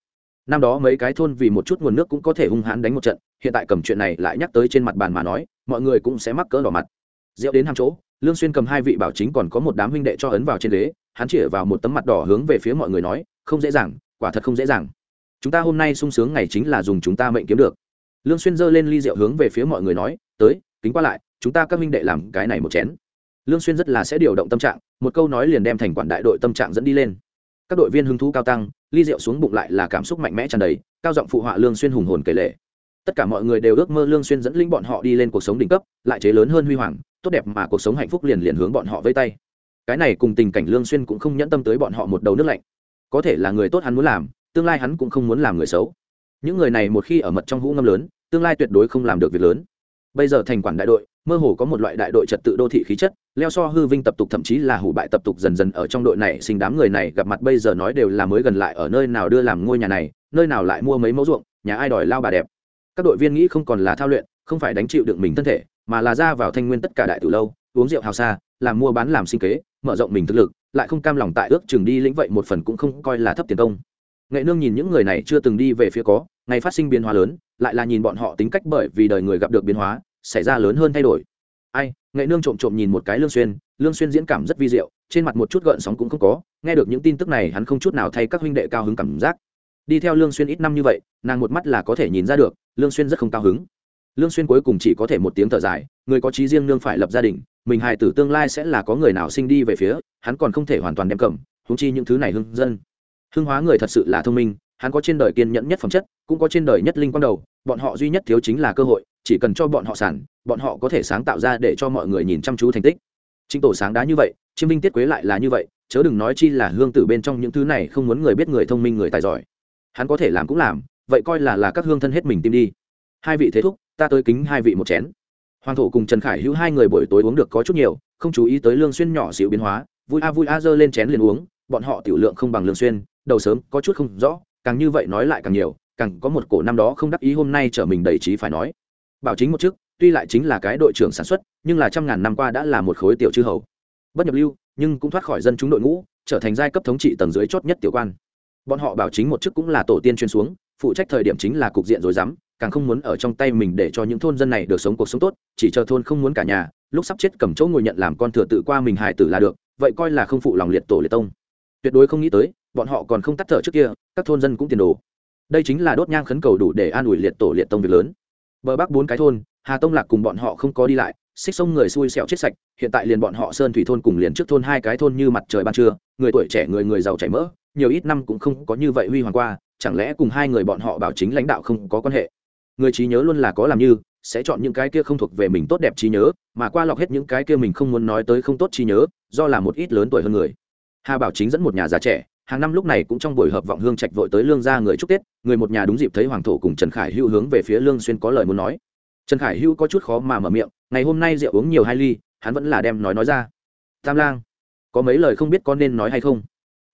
Năm đó mấy cái thôn vì một chút nguồn nước cũng có thể hung hãn đánh một trận, hiện tại cầm chuyện này lại nhắc tới trên mặt bàn mà nói, mọi người cũng sẽ mắc cỡ đỏ mặt. Rượu đến hàng chỗ, lương xuyên cầm hai vị bảo chính còn có một đám huynh đệ cho ấn vào trên đế, hắn chỉ vào một tấm mặt đỏ hướng về phía mọi người nói, không dễ dàng, quả thật không dễ dàng chúng ta hôm nay sung sướng ngày chính là dùng chúng ta mệnh kiếm được. Lương xuyên giơ lên ly rượu hướng về phía mọi người nói, tới, kính qua lại, chúng ta các minh đệ làm cái này một chén. Lương xuyên rất là sẽ điều động tâm trạng, một câu nói liền đem thành quản đại đội tâm trạng dẫn đi lên. Các đội viên hứng thú cao tăng, ly rượu xuống bụng lại là cảm xúc mạnh mẽ tràn đầy, cao giọng phụ họa lương xuyên hùng hồn kể lệ. Tất cả mọi người đều ước mơ lương xuyên dẫn linh bọn họ đi lên cuộc sống đỉnh cấp, lại chế lớn hơn huy hoàng, tốt đẹp mà cuộc sống hạnh phúc liền liền hướng bọn họ vây tay. Cái này cùng tình cảnh lương xuyên cũng không nhẫn tâm tới bọn họ một đầu nước lạnh. Có thể là người tốt hắn muốn làm tương lai hắn cũng không muốn làm người xấu. Những người này một khi ở mật trong hũ ngâm lớn, tương lai tuyệt đối không làm được việc lớn. Bây giờ thành quản đại đội, mơ hồ có một loại đại đội trật tự đô thị khí chất, leo so hư vinh tập tục thậm chí là hủ bại tập tục dần dần ở trong đội này, sinh đám người này gặp mặt bây giờ nói đều là mới gần lại ở nơi nào đưa làm ngôi nhà này, nơi nào lại mua mấy mẫu ruộng, nhà ai đòi lao bà đẹp. Các đội viên nghĩ không còn là thao luyện, không phải đánh chịu đựng mình thân thể, mà là ra vào thanh nguyên tất cả đại từ lâu, uống rượu hào xa, làm mua bán làm sinh kế, mở rộng mình thực lực, lại không cam lòng tại ước chừng đi lĩnh vậy một phần cũng không coi là thấp tiền công nghệ nương nhìn những người này chưa từng đi về phía có, ngày phát sinh biến hóa lớn, lại là nhìn bọn họ tính cách bởi vì đời người gặp được biến hóa, xảy ra lớn hơn thay đổi. Ai, nghệ nương trộm trộm nhìn một cái lương xuyên lương xuyên diễn cảm rất vi diệu, trên mặt một chút gợn sóng cũng không có, nghe được những tin tức này hắn không chút nào thay các huynh đệ cao hứng cảm giác. Đi theo lương xuyên ít năm như vậy, nàng một mắt là có thể nhìn ra được, lương xuyên rất không cao hứng. Lương xuyên cuối cùng chỉ có thể một tiếng thở dài, người có trí riêng nương phải lập gia đình, mình hài tử tương lai sẽ là có người nào sinh đi về phía, hắn còn không thể hoàn toàn đem cầm chúng chi những thứ này hưng dân hưng hóa người thật sự là thông minh, hắn có trên đời kiên nhẫn nhất phẩm chất, cũng có trên đời nhất linh quang đầu, bọn họ duy nhất thiếu chính là cơ hội, chỉ cần cho bọn họ sản, bọn họ có thể sáng tạo ra để cho mọi người nhìn chăm chú thành tích. Chính tổ sáng đá như vậy, chiêm minh tiết quế lại là như vậy, chớ đừng nói chi là hương tử bên trong những thứ này không muốn người biết người thông minh người tài giỏi. Hắn có thể làm cũng làm, vậy coi là là các hương thân hết mình tim đi. Hai vị thế thúc, ta tới kính hai vị một chén. Hoàng thổ cùng trần khải hữu hai người buổi tối uống được có chút nhiều, không chú ý tới lương xuyên nhỏ xịu biến hóa, vui a vui a dơ lên chén liền uống, bọn họ tiểu lượng không bằng lương xuyên đầu sớm, có chút không rõ, càng như vậy nói lại càng nhiều, càng có một cổ năm đó không đắc ý hôm nay trở mình đầy trí phải nói. Bảo chính một chức, tuy lại chính là cái đội trưởng sản xuất, nhưng là trăm ngàn năm qua đã là một khối tiểu chư hầu. Bất nhập lưu, nhưng cũng thoát khỏi dân chúng đội ngũ, trở thành giai cấp thống trị tầng dưới chót nhất tiểu quan. Bọn họ bảo chính một chức cũng là tổ tiên chuyên xuống, phụ trách thời điểm chính là cục diện rồi dám càng không muốn ở trong tay mình để cho những thôn dân này được sống cuộc sống tốt, chỉ chờ thôn không muốn cả nhà, lúc sắp chết cầm chỗ ngồi nhận làm con thừa tự qua mình hài tử là được, vậy coi là không phụ lòng liệt tổ liệt tông tuyệt đối không nghĩ tới, bọn họ còn không tắt thở trước kia, các thôn dân cũng tiền đồ. Đây chính là đốt nhang khấn cầu đủ để an ủi liệt tổ liệt tông việc lớn. Bờ bắc bốn cái thôn, hà tông lạc cùng bọn họ không có đi lại, xích sông người xui xẹo chết sạch, hiện tại liền bọn họ sơn thủy thôn cùng liền trước thôn hai cái thôn như mặt trời ban trưa, người tuổi trẻ người người giàu chảy mỡ, nhiều ít năm cũng không có như vậy huy hoàng qua, chẳng lẽ cùng hai người bọn họ bảo chính lãnh đạo không có quan hệ? Người trí nhớ luôn là có làm như, sẽ chọn những cái kia không thuộc về mình tốt đẹp trí nhớ, mà qua lọc hết những cái kia mình không muốn nói tới không tốt trí nhớ, do là một ít lớn tuổi hơn người hà bảo chính dẫn một nhà già trẻ, hàng năm lúc này cũng trong buổi hợp vọng hương trạch vội tới lương gia người chúc tết, người một nhà đúng dịp thấy hoàng thổ cùng trần khải hữu hướng về phía lương xuyên có lời muốn nói. Trần khải hữu có chút khó mà mở miệng, ngày hôm nay rượu uống nhiều hai ly, hắn vẫn là đem nói nói ra. Tam lang, có mấy lời không biết có nên nói hay không?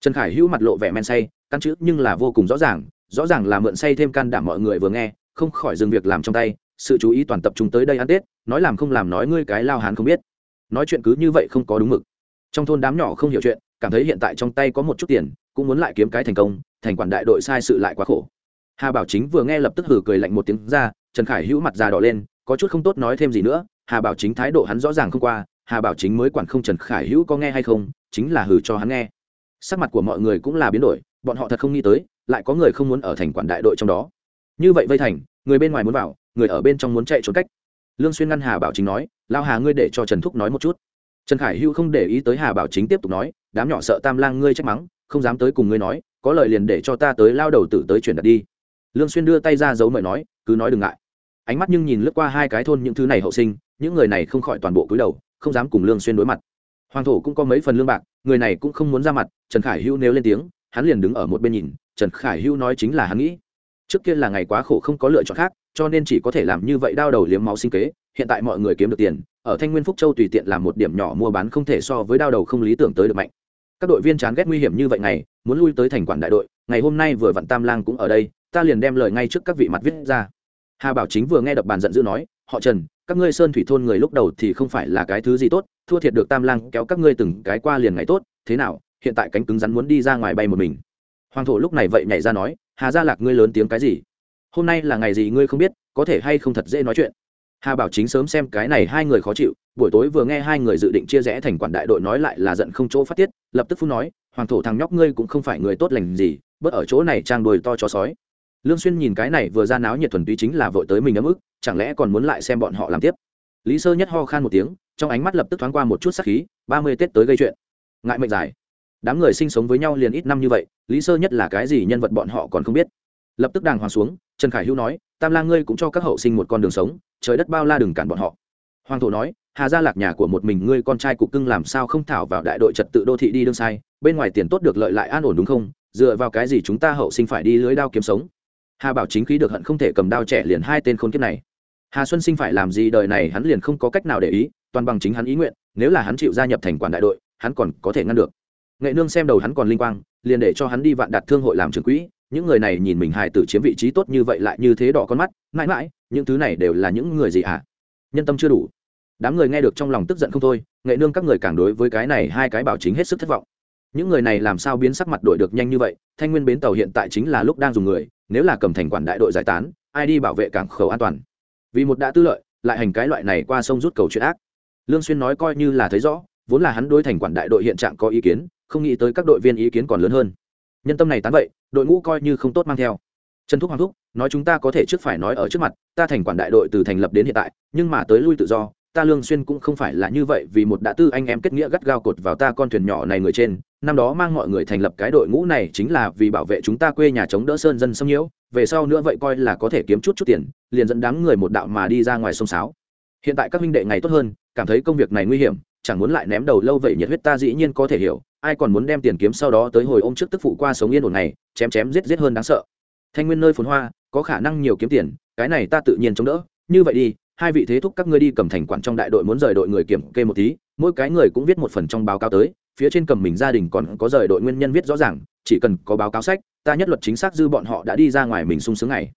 Trần khải hữu mặt lộ vẻ men say, căn chữ nhưng là vô cùng rõ ràng rõ ràng là mượn say thêm can đảm mọi người vừa nghe, không khỏi dừng việc làm trong tay, sự chú ý toàn tập trung tới đây ăn tết, nói làm không làm nói ngươi cái lao hán không biết. Nói chuyện cứ như vậy không có đúng mực. Trong thôn đám nhỏ không hiểu chuyện cảm thấy hiện tại trong tay có một chút tiền, cũng muốn lại kiếm cái thành công, thành quản đại đội sai sự lại quá khổ. Hà bảo chính vừa nghe lập tức hử cười lạnh một tiếng ra, trần khải hữu mặt già đỏ lên, có chút không tốt nói thêm gì nữa, hà bảo chính thái độ hắn rõ ràng không qua, hà bảo chính mới quản không trần khải hữu có nghe hay không, chính là hử cho hắn nghe. Sắc mặt của mọi người cũng là biến đổi, bọn họ thật không nghĩ tới, lại có người không muốn ở thành quản đại đội trong đó. Như vậy vây thành, người bên ngoài muốn vào, người ở bên trong muốn chạy trốn cách. Lương xuyên ngăn hà bảo chính nói lao hà ngươi để cho trần thúc nói một chút. Trần khải hữu không để ý tới hà bảo chính tiếp tục nói đám nhỏ sợ tam lang ngươi trách mắng, không dám tới cùng ngươi nói, có lời liền để cho ta tới lao đầu tử tới chuyển đặt đi. Lương xuyên đưa tay ra giấu mời nói, cứ nói đừng ngại. Ánh mắt nhưng nhìn lướt qua hai cái thôn những thứ này hậu sinh, những người này không khỏi toàn bộ cúi đầu, không dám cùng lương xuyên đối mặt. Hoàng thổ cũng có mấy phần lương bạc, người này cũng không muốn ra mặt, trần khải Hưu nếu lên tiếng, hắn liền đứng ở một bên nhìn, trần khải Hưu nói chính là hắn nghĩ. Trước kia là ngày quá khổ không có lựa chọn khác, cho nên chỉ có thể làm như vậy đau đầu liếm máu sinh kế, hiện tại mọi người kiếm được tiền, ở thanh nguyên phúc châu tùy tiện làm một điểm nhỏ mua bán không thể so với đau đầu không lý tưởng tới được mạnh các đội viên chán ghét nguy hiểm như vậy này muốn lui tới thành quản đại đội, ngày hôm nay vừa vặn tam lang cũng ở đây, ta liền đem lời ngay trước các vị mặt viết ra. Hà bảo chính vừa nghe đập bàn giận dữ nói, họ trần, các ngươi sơn thủy thôn người lúc đầu thì không phải là cái thứ gì tốt, thua thiệt được tam lang kéo các ngươi từng cái qua liền ngày tốt, thế nào, hiện tại cánh cứng rắn muốn đi ra ngoài bay một mình. Hoàng thổ lúc này vậy nhảy ra nói, hà gia lạc ngươi lớn tiếng cái gì? Hôm nay là ngày gì ngươi không biết, có thể hay không thật dễ nói chuyện? Hà bảo chính sớm xem cái này hai người khó chịu, buổi tối vừa nghe hai người dự định chia rẽ thành quản đại đội nói lại là giận không chỗ phát tiết, lập tức phun nói, hoàng thổ thằng nhóc ngươi cũng không phải người tốt lành gì, bớt ở chỗ này trang đồi to cho sói. Lương xuyên nhìn cái này vừa ra náo nhiệt thuần túy chính là vội tới mình ấm ức, chẳng lẽ còn muốn lại xem bọn họ làm tiếp? Lý sơ nhất ho khan một tiếng, trong ánh mắt lập tức thoáng qua một chút sắc khí, ba mươi tết tới gây chuyện. Ngại mệnh dài. Đám người sinh sống với nhau liền ít năm như vậy, lý sơ nhất là cái gì nhân vật bọn họ còn không biết lập tức đàng hoàng xuống, trần khải hữu nói, tam la ngươi cũng cho các hậu sinh một con đường sống, trời đất bao la đừng cản bọn họ. Hoàng thổ nói, hà gia lạc nhà của một mình ngươi con trai cục cưng làm sao không thảo vào đại đội trật tự đô thị đi đương sai, bên ngoài tiền tốt được lợi lại an ổn đúng không? Dựa vào cái gì chúng ta hậu sinh phải đi lưới đao kiếm sống? Hà bảo chính khí được hận không thể cầm đao trẻ liền hai tên khôn kiếp này. Hà xuân sinh phải làm gì đời này hắn liền không có cách nào để ý, toàn bằng chính hắn ý nguyện, nếu là hắn chịu gia nhập thành quản đại đội, hắn còn có thể ngăn được. Nghệ nương xem đầu hắn còn linh quang, liền để cho hắn đi vạn đạt thương hội làm trưởng quỹ những người này nhìn mình hài tử chiếm vị trí tốt như vậy lại như thế đỏ con mắt, mãi mãi, những thứ này đều là những người gì ạ à? nhân tâm chưa đủ. Đám người nghe được trong lòng tức giận không thôi, nghệ nương các người càng đối với cái này hai cái bảo chính hết sức thất vọng. Những người này làm sao biến sắc mặt đổi được nhanh như vậy, thanh nguyên bến tàu hiện tại chính là lúc đang dùng người, nếu là cầm thành quản đại đội giải tán, ai đi bảo vệ cảng khẩu an toàn? Vì một đã tư lợi, lại hành cái loại này qua sông rút cầu chuyện ác. Lương xuyên nói coi như là thấy rõ, vốn là hắn đối thành quản đại đội hiện trạng có ý kiến, không nghĩ tới các đội viên ý kiến còn lớn hơn nhân tâm này tán vậy, đội ngũ coi như không tốt mang theo. Trần thúc hoàng thúc, nói chúng ta có thể trước phải nói ở trước mặt, ta thành quản đại đội từ thành lập đến hiện tại, nhưng mà tới lui tự do, ta lương xuyên cũng không phải là như vậy vì một đã tư anh em kết nghĩa gắt gao cột vào ta con thuyền nhỏ này người trên, năm đó mang mọi người thành lập cái đội ngũ này chính là vì bảo vệ chúng ta quê nhà chống đỡ sơn dân xâm nhiễu, về sau nữa vậy coi là có thể kiếm chút chút tiền, liền dẫn đám người một đạo mà đi ra ngoài sông sáo. Hiện tại các huynh đệ ngày tốt hơn, cảm thấy công việc này nguy hiểm, chẳng muốn lại ném đầu lâu vậy nhiệt huyết ta dĩ nhiên có thể hiểu ai còn muốn đem tiền kiếm sau đó tới hồi ôm trước tức phụ qua sống yên ổn này, chém chém giết giết hơn đáng sợ. Thanh nguyên nơi phồn hoa, có khả năng nhiều kiếm tiền, cái này ta tự nhiên chống đỡ. Như vậy đi, hai vị thế thúc các ngươi đi cầm thành quản trong đại đội muốn rời đội người kiểm kê một tí, mỗi cái người cũng viết một phần trong báo cáo tới, phía trên cầm mình gia đình còn có rời đội nguyên nhân viết rõ ràng, chỉ cần có báo cáo sách, ta nhất luật chính xác dư bọn họ đã đi ra ngoài mình sung sướng này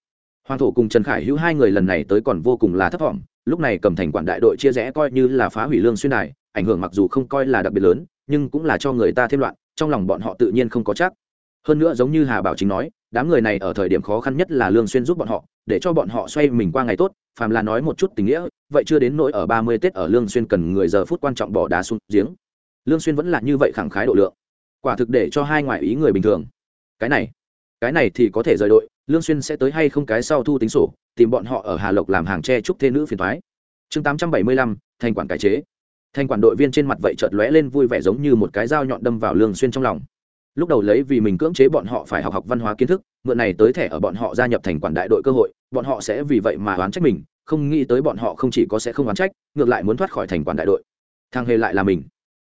hoàng thổ cùng trần khải hữu hai người lần này tới còn vô cùng là thấp thỏm lúc này cầm thành quản đại đội chia rẽ coi như là phá hủy lương xuyên đài, ảnh hưởng mặc dù không coi là đặc biệt lớn nhưng cũng là cho người ta thêm loạn trong lòng bọn họ tự nhiên không có chắc. Hơn nữa giống như hà bảo chính nói đám người này ở thời điểm khó khăn nhất là lương xuyên giúp bọn họ để cho bọn họ xoay mình qua ngày tốt phàm là nói một chút tình nghĩa vậy chưa đến nỗi ở ba mươi tết ở lương xuyên cần người giờ phút quan trọng bỏ đá xuống giếng. Lương xuyên vẫn là như vậy khẳng khái độ lượng. Quả thực để cho hai ngoại ý người bình thường. Cái này cái này thì có thể rời đội lương xuyên sẽ tới hay không cái sau thu tính sổ tìm bọn họ ở hà lộc làm hàng tre trúc thê nữ phiền toái chương 875, thành quản cải chế. Thanh quản đội viên trên mặt vậy chợt lóe lên vui vẻ giống như một cái dao nhọn đâm vào lương xuyên trong lòng. Lúc đầu lấy vì mình cưỡng chế bọn họ phải học học văn hóa kiến thức, mượn này tới thẻ ở bọn họ gia nhập thành quản đại đội cơ hội, bọn họ sẽ vì vậy mà oán trách mình, không nghĩ tới bọn họ không chỉ có sẽ không oán trách, ngược lại muốn thoát khỏi thành quản đại đội. Thang hề lại là mình.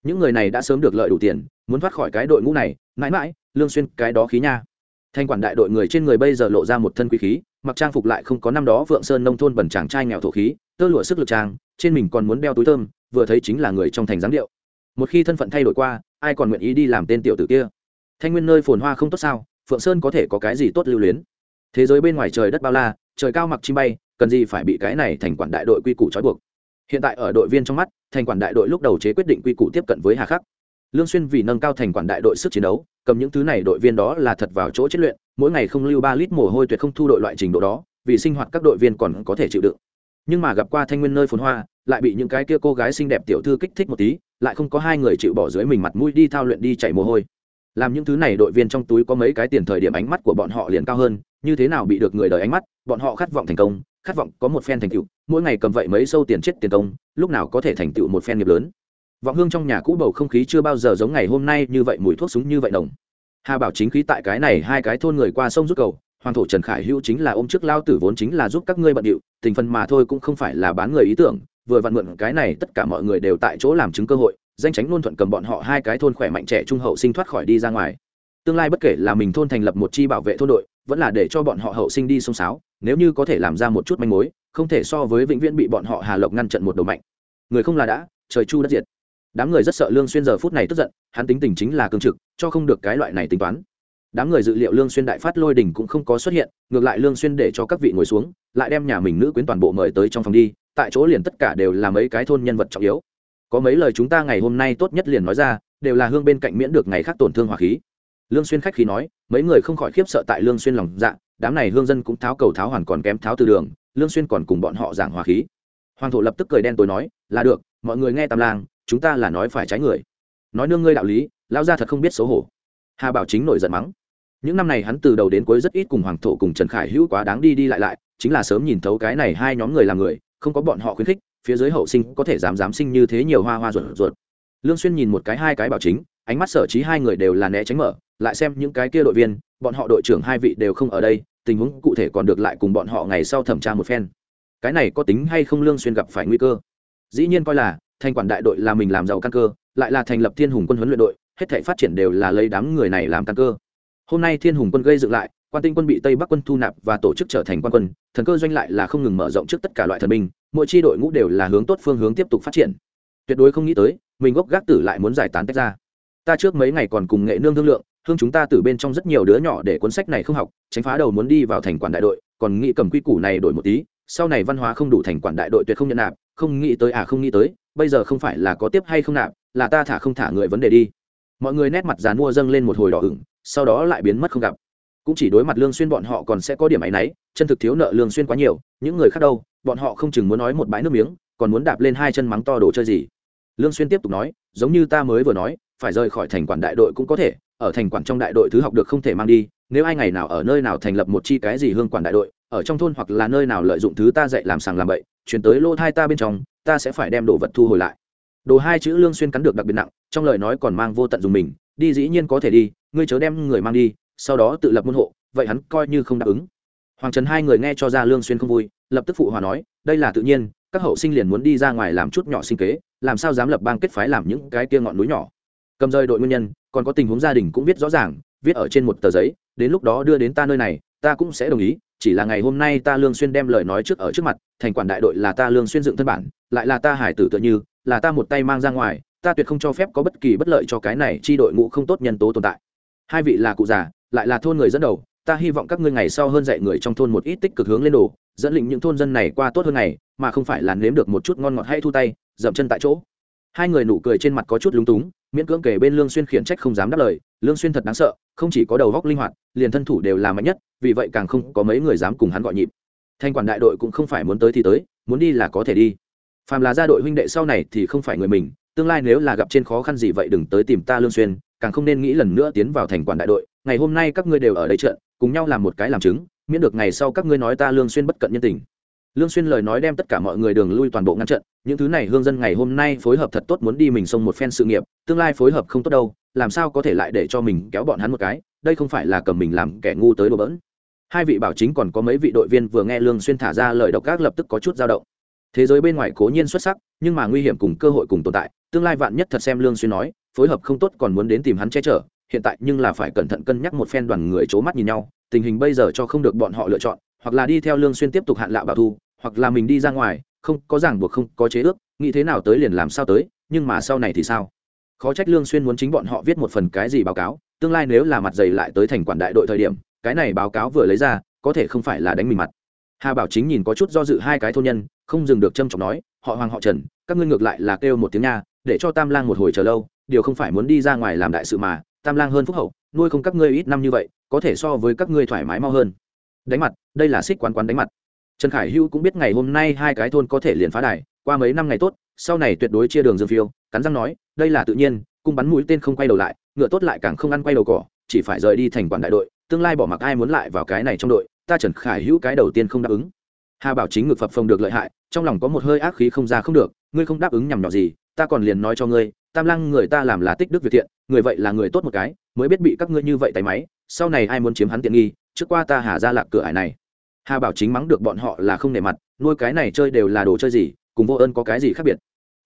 Những người này đã sớm được lợi đủ tiền, muốn thoát khỏi cái đội ngũ này, mãi mãi, lương xuyên cái đó khí nha. Thanh quản đại đội người trên người bây giờ lộ ra một thân quý khí, mặc trang phục lại không có năm đó vượng sơn nông thôn bẩn chàng trai nghèo thổ khí, tơ lụa sức lực trang trên mình còn muốn đeo túi thơm vừa thấy chính là người trong thành giáng điệu. Một khi thân phận thay đổi qua, ai còn nguyện ý đi làm tên tiểu tử kia? Thanh nguyên nơi phồn hoa không tốt sao? Phượng sơn có thể có cái gì tốt lưu luyến? Thế giới bên ngoài trời đất bao la, trời cao mặc chim bay, cần gì phải bị cái này thành quản đại đội quy củ trói buộc? Hiện tại ở đội viên trong mắt, thành quản đại đội lúc đầu chế quyết định quy củ tiếp cận với hà khắc. Lương xuyên vì nâng cao thành quản đại đội sức chiến đấu, cầm những thứ này đội viên đó là thật vào chỗ chết luyện, mỗi ngày không lưu ba lít mồ hôi tuyệt không thu đội loại trình độ đó, vì sinh hoạt các đội viên còn có thể chịu đựng nhưng mà gặp qua thanh nguyên nơi phồn hoa, lại bị những cái kia cô gái xinh đẹp tiểu thư kích thích một tí, lại không có hai người chịu bỏ dưới mình mặt mũi đi thao luyện đi chạy mồ hôi. Làm những thứ này đội viên trong túi có mấy cái tiền thời điểm ánh mắt của bọn họ liền cao hơn, như thế nào bị được người đời ánh mắt, bọn họ khát vọng thành công, khát vọng có một phen thành tựu, mỗi ngày cầm vậy mấy sâu tiền chết tiền công, lúc nào có thể thành tựu một phen nghiệp lớn. Vọng hương trong nhà cũ bầu không khí chưa bao giờ giống ngày hôm nay như vậy, mùi thuốc súng như vậy đồng. Hà bảo chính khí tại cái này hai cái thôn người qua sông rút cầu hoàng thổ trần khải hữu chính là ôm trước lao tử vốn chính là giúp các ngươi bận điệu, tình phần mà thôi cũng không phải là bán người ý tưởng, vừa vặn mượn cái này tất cả mọi người đều tại chỗ làm chứng cơ hội, danh tránh luôn thuận cầm bọn họ hai cái thôn khỏe mạnh trẻ trung hậu sinh thoát khỏi đi ra ngoài. Tương lai bất kể là mình thôn thành lập một chi bảo vệ thôn đội, vẫn là để cho bọn họ hậu sinh đi sông sáo, nếu như có thể làm ra một chút manh mối, không thể so với vĩnh viễn bị bọn họ hà lộc ngăn trận một đầu mạnh. Người không là đã, trời chu đất diệt. Đám người rất sợ lương xuyên giờ phút này tức giận, hắn tính tình chính là cương trực, cho không được cái loại này tính toán đám người dự liệu lương xuyên đại phát lôi đỉnh cũng không có xuất hiện, ngược lại lương xuyên để cho các vị ngồi xuống, lại đem nhà mình nữ quyến toàn bộ mời tới trong phòng đi, tại chỗ liền tất cả đều là mấy cái thôn nhân vật trọng yếu. Có mấy lời chúng ta ngày hôm nay tốt nhất liền nói ra, đều là hương bên cạnh miễn được ngày khác tổn thương hòa khí. Lương xuyên khách khí nói, mấy người không khỏi khiếp sợ tại lương xuyên lòng dạ đám này hương dân cũng tháo cầu tháo hoàn còn kém tháo từ đường, lương xuyên còn cùng bọn họ giảng hòa khí. Hoàng thổ lập tức cười đen tối nói, là được, mọi người nghe tam lang chúng ta là nói phải trái người. Nói nương ngươi đạo lý lao gia thật không biết xấu hổ. Hà bảo chính nổi giận mắng những năm này hắn từ đầu đến cuối rất ít cùng hoàng thổ cùng trần khải hữu quá đáng đi đi lại lại, chính là sớm nhìn thấu cái này hai nhóm người làm người, không có bọn họ khuyến khích, phía dưới hậu sinh có thể dám dám sinh như thế nhiều hoa hoa ruột ruột. Lương xuyên nhìn một cái hai cái bảo chính, ánh mắt sở trí hai người đều là né tránh mở, lại xem những cái kia đội viên, bọn họ đội trưởng hai vị đều không ở đây, tình huống cụ thể còn được lại cùng bọn họ ngày sau thẩm tra một phen. Cái này có tính hay không lương xuyên gặp phải nguy cơ? Dĩ nhiên coi là, thành quản đại đội là mình làm giàu căn cơ, lại là thành lập thiên hùng quân huấn luyện đội, hết thảy phát triển đều là lấy đám người này làm căn cơ hôm nay thiên hùng quân gây dựng lại, quan tinh quân bị tây bắc quân thu nạp và tổ chức trở thành quan quân, thần cơ doanh lại là không ngừng mở rộng trước tất cả loại thần binh, mỗi chi đội ngũ đều là hướng tốt phương hướng tiếp tục phát triển. Tuyệt đối không nghĩ tới, mình gốc gác tử lại muốn giải tán tách ra. Ta trước mấy ngày còn cùng nghệ nương thương lượng hương chúng ta từ bên trong rất nhiều đứa nhỏ để cuốn sách này không học, tránh phá đầu muốn đi vào thành quản đại đội, còn nghĩ cầm quy củ này đổi một tí, sau này văn hóa không đủ thành quản đại đội tuyệt không nhận nạp, không nghĩ tới à không nghĩ tới, bây giờ không phải là có tiếp hay không nạp, là ta thả không thả người vấn đề đi. Mọi người nét mặt dán mua dâng lên một hồi đỏ ửng sau đó lại biến mất không gặp. Cũng chỉ đối mặt lương xuyên bọn họ còn sẽ có điểm ấy nấy chân thực thiếu nợ lương xuyên quá nhiều, những người khác đâu, bọn họ không chừng muốn nói một bãi nước miếng, còn muốn đạp lên hai chân mắng to đồ chơi gì. Lương xuyên tiếp tục nói, giống như ta mới vừa nói, phải rời khỏi thành quản đại đội cũng có thể, ở thành quản trong đại đội thứ học được không thể mang đi, nếu ai ngày nào ở nơi nào thành lập một chi cái gì hương quản đại đội, ở trong thôn hoặc là nơi nào lợi dụng thứ ta dạy làm sàng làm bậy, chuyển tới lô thai ta bên trong, ta sẽ phải đem đồ vật thu hồi lại. Đồ hai chữ lương xuyên cắn được đặc biệt nặng, trong lời nói còn mang vô tận dùng mình đi dĩ nhiên có thể đi, ngươi chớ đem người mang đi, sau đó tự lập môn hộ, vậy hắn coi như không đáp ứng. Hoàng trần hai người nghe cho ra lương xuyên không vui, lập tức phụ hòa nói, đây là tự nhiên, các hậu sinh liền muốn đi ra ngoài làm chút nhỏ sinh kế, làm sao dám lập bang kết phái làm những cái kia ngọn núi nhỏ. Cầm rơi đội nguyên nhân, còn có tình huống gia đình cũng viết rõ ràng, viết ở trên một tờ giấy, đến lúc đó đưa đến ta nơi này, ta cũng sẽ đồng ý, chỉ là ngày hôm nay ta lương xuyên đem lời nói trước ở trước mặt, thành quản đại đội là ta lương xuyên dựng thân bản, lại là ta hải tử tự như, là ta một tay mang ra ngoài ta tuyệt không cho phép có bất kỳ bất lợi cho cái này, chi đội ngũ không tốt nhân tố tồn tại. Hai vị là cụ già, lại là thôn người dẫn đầu, ta hy vọng các ngươi ngày sau hơn dạy người trong thôn một ít tích cực hướng lên đồ, dẫn lĩnh những thôn dân này qua tốt hơn ngày, mà không phải là nếm được một chút ngon ngọt hay thu tay, dậm chân tại chỗ. Hai người nụ cười trên mặt có chút lúng túng, miễn cưỡng kể bên lương xuyên khiển trách không dám đáp lời, lương xuyên thật đáng sợ, không chỉ có đầu góc linh hoạt, liền thân thủ đều là mạnh nhất, vì vậy càng không có mấy người dám cùng hắn gọi nhịp. Thanh quản đại đội cũng không phải muốn tới thì tới, muốn đi là có thể đi. Phàm là gia đội huynh đệ sau này thì không phải người mình tương lai nếu là gặp trên khó khăn gì vậy đừng tới tìm ta lương xuyên, càng không nên nghĩ lần nữa tiến vào thành quản đại đội. Ngày hôm nay các ngươi đều ở đây trận, cùng nhau làm một cái làm chứng, miễn được ngày sau các ngươi nói ta lương xuyên bất cận nhân tình. Lương xuyên lời nói đem tất cả mọi người đường lui toàn bộ ngăn trận, những thứ này hương dân ngày hôm nay phối hợp thật tốt muốn đi mình xông một phen sự nghiệp, tương lai phối hợp không tốt đâu, làm sao có thể lại để cho mình kéo bọn hắn một cái, đây không phải là cầm mình làm kẻ ngu tới đồ bỡn. Hai vị bảo chính còn có mấy vị đội viên vừa nghe lương xuyên thả ra lời độc ác lập tức có chút dao động thế giới bên ngoài cố nhiên xuất sắc, nhưng mà nguy hiểm cùng cơ hội cùng tồn tại, tương lai vạn nhất thật xem lương xuyên nói, phối hợp không tốt còn muốn đến tìm hắn che chở, hiện tại nhưng là phải cẩn thận cân nhắc một phen đoàn người c mắt nhìn nhau, tình hình bây giờ cho không được bọn họ lựa chọn, hoặc là đi theo lương xuyên tiếp tục hạn lạ bảo thu, hoặc là mình đi ra ngoài, không có ràng buộc không có chế ước, nghĩ thế nào tới liền làm sao tới, nhưng mà sau này thì sao? Khó trách lương xuyên muốn chính bọn họ viết một phần cái gì báo cáo, tương lai nếu là mặt dày lại tới thành quản đại đội thời điểm, cái này báo cáo vừa lấy ra, có thể không phải là đánh mình mặt hà bảo chính nhìn có chút do dự hai cái thôn nhân, không dừng được trâm trọng nói, họ hoàng họ trần, các ngươi ngược lại là kêu một tiếng nha, để cho tam lang một hồi chờ lâu, điều không phải muốn đi ra ngoài làm đại sự mà, tam lang hơn phúc hậu, nuôi không các ngươi ít năm như vậy, có thể so với các ngươi thoải mái mau hơn. Đánh mặt, đây là xích quán quán đánh mặt. Trần khải hưu cũng biết ngày hôm nay hai cái thôn có thể liền phá đài, qua mấy năm ngày tốt, sau này tuyệt đối chia đường dương phiêu, cắn răng nói, đây là tự nhiên, cung bắn mũi tên không quay đầu lại, ngựa tốt lại càng không ăn quay đầu cỏ, chỉ phải rời đi thành quản đại đội, tương lai bỏ mặc ai muốn lại vào cái này trong đội ta trần khải hữu cái đầu tiên không đáp ứng. Hà bảo chính ngực phập phồng được lợi hại, trong lòng có một hơi ác khí không ra không được, ngươi không đáp ứng nhằm nhỏ gì, ta còn liền nói cho ngươi, tam lăng người ta làm là tích đức việt thiện, người vậy là người tốt một cái, mới biết bị các ngươi như vậy tay máy, sau này ai muốn chiếm hắn tiện nghi, trước qua ta hà ra lạc cửa ải này. Hà bảo chính mắng được bọn họ là không nề mặt, nuôi cái này chơi đều là đồ chơi gì, cùng vô ơn có cái gì khác biệt.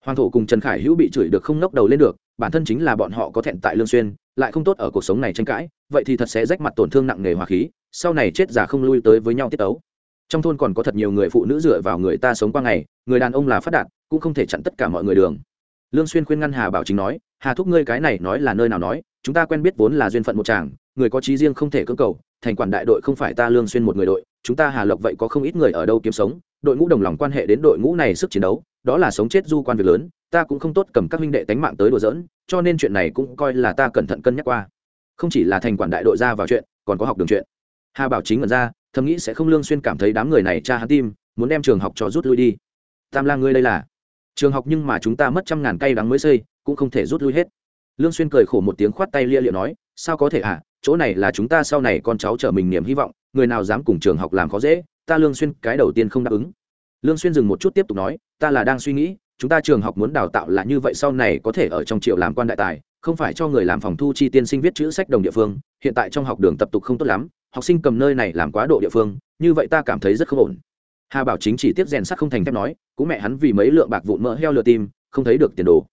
Hoàng thổ cùng trần khải hữu bị chửi được không ngóc đầu lên được, bản thân chính là bọn họ có thẹn tại lương xuyên, lại không tốt ở cuộc sống này tranh cãi, vậy thì thật sẽ rách mặt tổn thương nặng nề hòa khí sau này chết giả không lui tới với nhau tiết ấu. Trong thôn còn có thật nhiều người phụ nữ dựa vào người ta sống qua ngày, người đàn ông là phát đạt, cũng không thể chặn tất cả mọi người đường. Lương xuyên khuyên ngăn hà bảo chính nói, hà thúc ngươi cái này nói là nơi nào nói, chúng ta quen biết vốn là duyên phận một chàng người có trí riêng không thể cưỡng cầu, thành quản đại đội không phải ta lương xuyên một người đội, chúng ta hà lộc vậy có không ít người ở đâu kiếm sống, đội ngũ đồng lòng quan hệ đến đội ngũ này sức chiến đấu, đó là sống chết du quan việc lớn, ta cũng không tốt cầm các huynh đệ tánh mạng tới đùa giỡn, cho nên chuyện này cũng coi là ta cẩn thận cân nhắc qua. Không chỉ là thành quản đại đội ra vào chuyện, còn có học đường chuyện hà bảo chính ngẩn ra, thầm nghĩ sẽ không lương xuyên cảm thấy đám người này cha hắn tim, muốn đem trường học cho rút lui đi. Tam lang ngươi đây là? Trường học nhưng mà chúng ta mất trăm ngàn cây đắng mới xây, cũng không thể rút lui hết. Lương xuyên cười khổ một tiếng khoát tay lia liệu nói, sao có thể à chỗ này là chúng ta sau này con cháu trở mình niềm hy vọng, người nào dám cùng trường học làm khó dễ, ta lương xuyên cái đầu tiên không đáp ứng. Lương xuyên dừng một chút tiếp tục nói, ta là đang suy nghĩ, chúng ta trường học muốn đào tạo là như vậy sau này có thể ở trong triệu làm quan đại tài, không phải cho người làm phòng thu chi tiên sinh viết chữ sách đồng địa phương, hiện tại trong học đường tập tục không tốt lắm học sinh cầm nơi này làm quá độ địa phương, như vậy ta cảm thấy rất không ổn. Hà bảo chính chỉ tiếp rèn sắt không thành thép nói, cũng mẹ hắn vì mấy lượng bạc vụn mỡ heo lừa tim, không thấy được tiền đồ.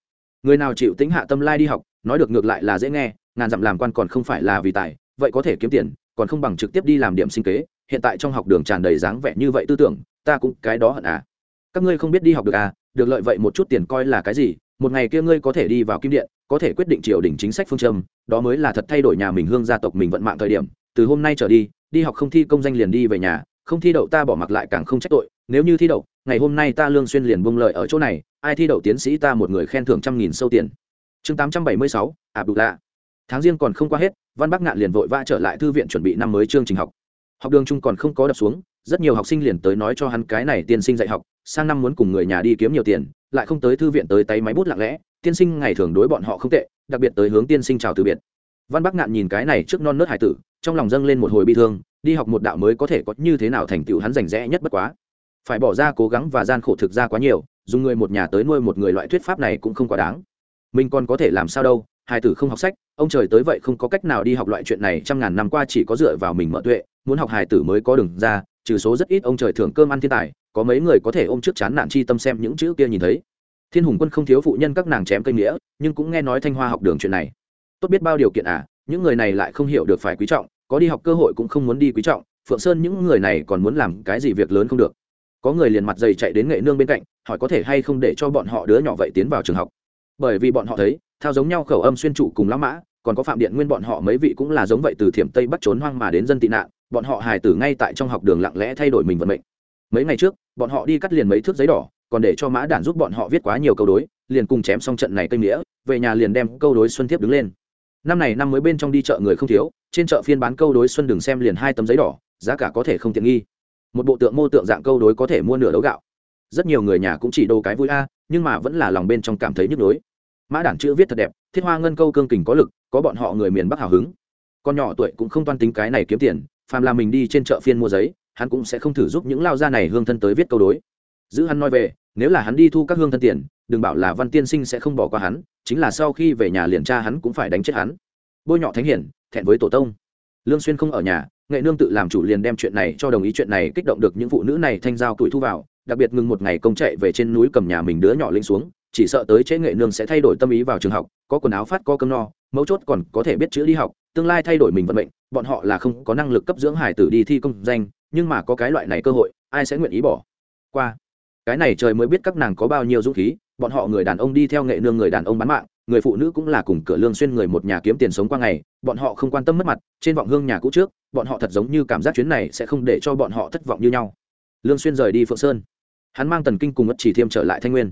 Người nào chịu tính hạ tâm lai đi học, nói được ngược lại là dễ nghe, ngàn dặm làm quan còn không phải là vì tài, vậy có thể kiếm tiền, còn không bằng trực tiếp đi làm điểm sinh kế, hiện tại trong học đường tràn đầy dáng vẻ như vậy tư tưởng, ta cũng cái đó hận à. Các ngươi không biết đi học được à được lợi vậy một chút tiền coi là cái gì, một ngày kia ngươi có thể đi vào kim điện, có thể quyết định triều đình chính sách phương châm, đó mới là thật thay đổi nhà mình hương gia tộc mình vận mạng thời điểm từ hôm nay trở đi đi học không thi công danh liền đi về nhà, không thi đậu ta bỏ mặc lại càng không trách tội, nếu như thi đậu, ngày hôm nay ta lương xuyên liền bung lợi ở chỗ này, ai thi đậu tiến sĩ ta một người khen thưởng trăm nghìn sâu tiền. Chương tám trăm bảy mươi sáu ạp đục lạ tháng riêng còn không qua hết, văn bắc ngạn liền vội vã trở lại thư viện chuẩn bị năm mới chương trình học. Học đường chung còn không có đập xuống, rất nhiều học sinh liền tới nói cho hắn cái này tiên sinh dạy học, sang năm muốn cùng người nhà đi kiếm nhiều tiền, lại không tới thư viện tới tay máy bút lặng lẽ, tiên sinh ngày thường đối bọn họ không tệ, đặc biệt tới hướng tiên sinh chào từ biệt văn bắc ngạn nhìn cái này trước non nớt hải tử, trong lòng dâng lên một hồi bi thương, đi học một đạo mới có thể có như thế nào thành tựu hắn rành rẽ nhất bất quá. Phải bỏ ra cố gắng và gian khổ thực ra quá nhiều, dùng người một nhà tới nuôi một người loại thuyết pháp này cũng không quá đáng. Mình còn có thể làm sao đâu, hải tử không học sách, ông trời tới vậy không có cách nào đi học loại chuyện này trăm ngàn năm qua chỉ có dựa vào mình mở tuệ, muốn học hải tử mới có đường ra, trừ số rất ít ông trời thưởng cơm ăn thiên tài, có mấy người có thể ôm trước chán nạn chi tâm xem những chữ kia nhìn thấy. Thiên hùng quân không thiếu phụ nhân các nàng chém cây nghĩa, nhưng cũng nghe nói thanh hoa học đường chuyện này tốt biết bao điều kiện à những người này lại không hiểu được phải quý trọng, có đi học cơ hội cũng không muốn đi quý trọng, phượng sơn những người này còn muốn làm cái gì việc lớn không được. Có người liền mặt dày chạy đến nghệ nương bên cạnh, hỏi có thể hay không để cho bọn họ đứa nhỏ vậy tiến vào trường học. Bởi vì bọn họ thấy, thao giống nhau khẩu âm xuyên trụ cùng lão mã, còn có phạm điện nguyên bọn họ mấy vị cũng là giống vậy từ thiểm tây bắt trốn hoang mà đến dân tị nạn, bọn họ hài tử ngay tại trong học đường lặng lẽ thay đổi mình vận mệnh. Mấy ngày trước, bọn họ đi cắt liền mấy thước giấy đỏ, còn để cho mã đản giúp bọn họ viết quá nhiều câu đối, liền cùng chém xong trận này cây nghĩa, về nhà liền đem câu đối xuân tiếp đứng lên năm này năm mới bên trong đi chợ người không thiếu, trên chợ phiên bán câu đối xuân đừng xem liền hai tấm giấy đỏ, giá cả có thể không tiện nghi. Một bộ tượng mô tượng dạng câu đối có thể mua nửa đấu gạo. Rất nhiều người nhà cũng chỉ đồ cái vui a, nhưng mà vẫn là lòng bên trong cảm thấy nhức nhối. Mã đản chữ viết thật đẹp, thiết hoa ngân câu cương kình có lực, có bọn họ người miền bắc hào hứng. Con nhỏ tuổi cũng không toan tính cái này kiếm tiền, phàm là mình đi trên chợ phiên mua giấy, hắn cũng sẽ không thử giúp những lao gia này hương thân tới viết câu đối. Giữ hắn nói về, nếu là hắn đi thu các hương thân tiền, đừng bảo là văn tiên sinh sẽ không bỏ qua hắn chính là sau khi về nhà liền cha hắn cũng phải đánh chết hắn. Bôi nhọ thánh hiển, thẹn với tổ tông. Lương xuyên không ở nhà, nghệ nương tự làm chủ liền đem chuyện này cho đồng ý chuyện này kích động được những phụ nữ này thanh giao tuổi thu vào, đặc biệt ngừng một ngày công chạy về trên núi cầm nhà mình đứa nhỏ lên xuống, chỉ sợ tới chế nghệ nương sẽ thay đổi tâm ý vào trường học, có quần áo phát có cơm no, mấu chốt còn có thể biết chữ đi học, tương lai thay đổi mình vận mệnh, bọn họ là không có năng lực cấp dưỡng hải tử đi thi công danh, nhưng mà có cái loại này cơ hội, ai sẽ nguyện ý bỏ qua? Cái này trời mới biết các nàng có bao nhiêu dũng khí, bọn họ người đàn ông đi theo nghệ nương người đàn ông bán mạng, người phụ nữ cũng là cùng cửa lương xuyên người một nhà kiếm tiền sống qua ngày, bọn họ không quan tâm mất mặt, trên vọng hương nhà cũ trước, bọn họ thật giống như cảm giác chuyến này sẽ không để cho bọn họ thất vọng như nhau. Lương xuyên rời đi phượng sơn. Hắn mang tần kinh cùng ất chỉ thiêm trở lại thanh nguyên.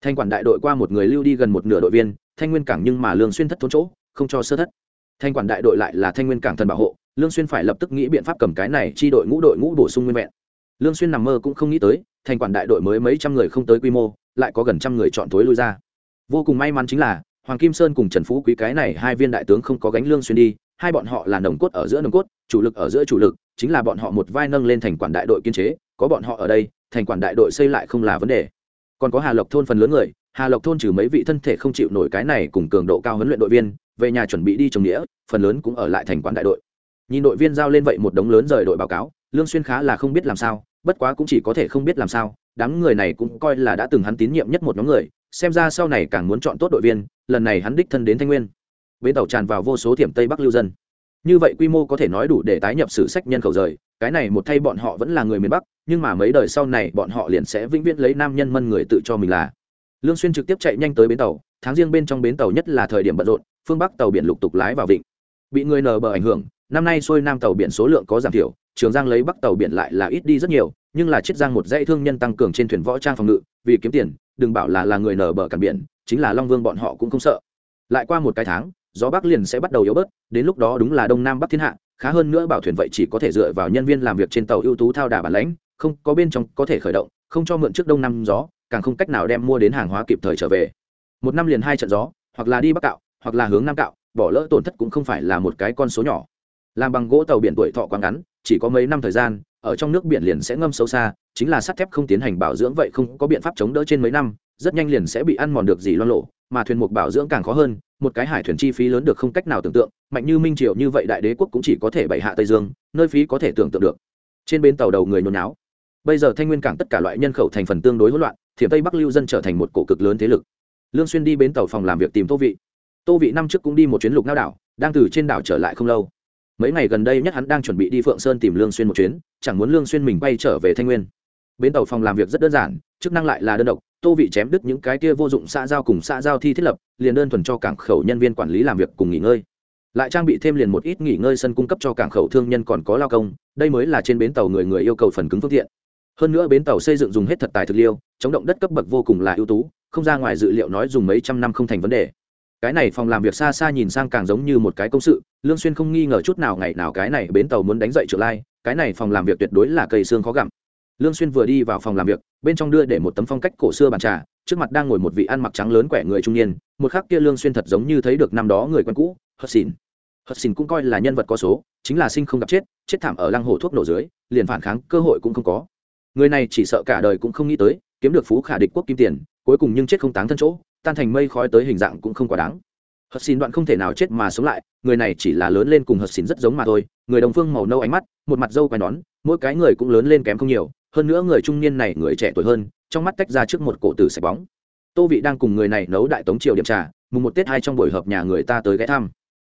Thanh quản đại đội qua một người lưu đi gần một nửa đội viên, thanh nguyên cảng nhưng mà lương xuyên thất thốn chỗ, không cho sơ thất. Thanh quản đại đội lại là thanh nguyên cảng thần bảo hộ, lương xuyên phải lập tức nghĩ biện pháp cầm cái này chi đội ngũ đội ngũ bổ sung nguyên vẹn. Lương xuyên nằm mơ cũng không nghĩ tới Thành quản đại đội mới mấy trăm người không tới quy mô, lại có gần trăm người chọn thối lui ra. Vô cùng may mắn chính là, hoàng kim sơn cùng trần phú quý cái này hai viên đại tướng không có gánh lương xuyên đi, hai bọn họ là nồng cốt ở giữa nồng cốt, chủ lực ở giữa chủ lực, chính là bọn họ một vai nâng lên thành quản đại đội kiên chế, có bọn họ ở đây, thành quản đại đội xây lại không là vấn đề. Còn có hà lộc thôn phần lớn người, hà lộc thôn trừ mấy vị thân thể không chịu nổi cái này cùng cường độ cao huấn luyện đội viên, về nhà chuẩn bị đi trồng nghĩa phần lớn cũng ở lại thành quản đại đội. Nhìn đội viên giao lên vậy một đống lớn rời đội báo cáo lương xuyên khá là không biết làm sao, bất quá cũng chỉ có thể không biết làm sao, đám người này cũng coi là đã từng hắn tín nhiệm nhất một nhóm người, xem ra sau này càng muốn chọn tốt đội viên, lần này hắn đích thân đến thanh nguyên. Bến tàu tràn vào vô số thiểm tây bắc lưu dân. Như vậy quy mô có thể nói đủ để tái nhập sử sách nhân khẩu rời, cái này một thay bọn họ vẫn là người miền bắc, nhưng mà mấy đời sau này bọn họ liền sẽ vĩnh viễn lấy nam nhân mân người tự cho mình là. Lương xuyên trực tiếp chạy nhanh tới bến tàu, tháng riêng bên trong bến tàu nhất là thời điểm bận rộn, phương bắc tàu biển lục tục lái vào vịnh. Bị người nở bờ ảnh hưởng năm nay xuôi nam tàu biển số lượng có giảm thiểu, trường giang lấy bắc tàu biển lại là ít đi rất nhiều, nhưng là chiết giang một dãy thương nhân tăng cường trên thuyền võ trang phòng ngự, vì kiếm tiền, đừng bảo là là người nở bờ cản biển, chính là long vương bọn họ cũng không sợ. Lại qua một cái tháng, gió bắc liền sẽ bắt đầu yếu bớt, đến lúc đó đúng là đông nam bắc thiên hạ, khá hơn nữa bảo thuyền vậy chỉ có thể dựa vào nhân viên làm việc trên tàu ưu tú thao đà bản lãnh, không có bên trong có thể khởi động, không cho mượn trước đông nam gió, càng không cách nào đem mua đến hàng hóa kịp thời trở về. Một năm liền hai trận gió, hoặc là đi bắc cạo, hoặc là hướng nam cạo, bỏ lỡ tổn thất cũng không phải là một cái con số nhỏ làm bằng gỗ tàu biển tuổi thọ quá ngắn, chỉ có mấy năm thời gian, ở trong nước biển liền sẽ ngâm sâu xa, chính là sắt thép không tiến hành bảo dưỡng vậy không có biện pháp chống đỡ trên mấy năm, rất nhanh liền sẽ bị ăn mòn được gì loan lộ, mà thuyền mục bảo dưỡng càng khó hơn, một cái hải thuyền chi phí lớn được không cách nào tưởng tượng, mạnh như minh triều như vậy đại đế quốc cũng chỉ có thể bày hạ tây dương, nơi phí có thể tưởng tượng được. Trên bến tàu đầu người nôn náo. Bây giờ thanh nguyên cảng tất cả loại nhân khẩu thành phần tương đối hỗn loạn, thiểm tây bắc lưu dân trở thành một cổ cực lớn thế lực. Lương xuyên đi bến tàu phòng làm việc tìm tô vị. Tô vị năm trước cũng đi một chuyến lục ngao đảo, đang từ trên đảo trở lại không lâu mấy ngày gần đây nhất hắn đang chuẩn bị đi phượng sơn tìm lương xuyên một chuyến, chẳng muốn lương xuyên mình bay trở về thanh nguyên. Bến tàu phòng làm việc rất đơn giản, chức năng lại là đơn độc, tô vị chém đứt những cái kia vô dụng xã giao cùng xã giao thi thiết lập, liền đơn thuần cho cảng khẩu nhân viên quản lý làm việc cùng nghỉ ngơi. Lại trang bị thêm liền một ít nghỉ ngơi sân cung cấp cho cảng khẩu thương nhân còn có lao công, đây mới là trên bến tàu người người yêu cầu phần cứng phương tiện. Hơn nữa bến tàu xây dựng dùng hết thật tài thực liêu, chống động đất cấp bậc vô cùng là ưu tú, không ra ngoài dự liệu nói dùng mấy trăm năm không thành vấn đề cái này phòng làm việc xa xa nhìn sang càng giống như một cái công sự, lương xuyên không nghi ngờ chút nào ngày nào cái này bến tàu muốn đánh dậy trở lai, cái này phòng làm việc tuyệt đối là cây xương khó gặm. Lương xuyên vừa đi vào phòng làm việc, bên trong đưa để một tấm phong cách cổ xưa bàn trà, trước mặt đang ngồi một vị ăn mặc trắng lớn quẻ người trung niên, một khắc kia lương xuyên thật giống như thấy được năm đó người quen cũ hất xỉn hất xỉn cũng coi là nhân vật có số, chính là sinh không gặp chết chết thảm ở lăng hồ thuốc nổ dưới, liền phản kháng cơ hội cũng không có. Người này chỉ sợ cả đời cũng không nghĩ tới, kiếm được phú khả địch quốc kim tiền, cuối cùng nhưng chết không táng thân chỗ tan thành mây khói tới hình dạng cũng không quá đáng. Hất xin đoạn không thể nào chết mà sống lại, người này chỉ là lớn lên cùng hất xin rất giống mà thôi, người đồng phương màu nâu ánh mắt, một mặt dâu quai nón, mỗi cái người cũng lớn lên kém không nhiều, hơn nữa người trung niên này người trẻ tuổi hơn, trong mắt tách ra trước một cổ tử sạch bóng. Tô vị đang cùng người này nấu đại tống triều điểm trà, mùng một tết hai trong buổi họp nhà người ta tới ghé thăm.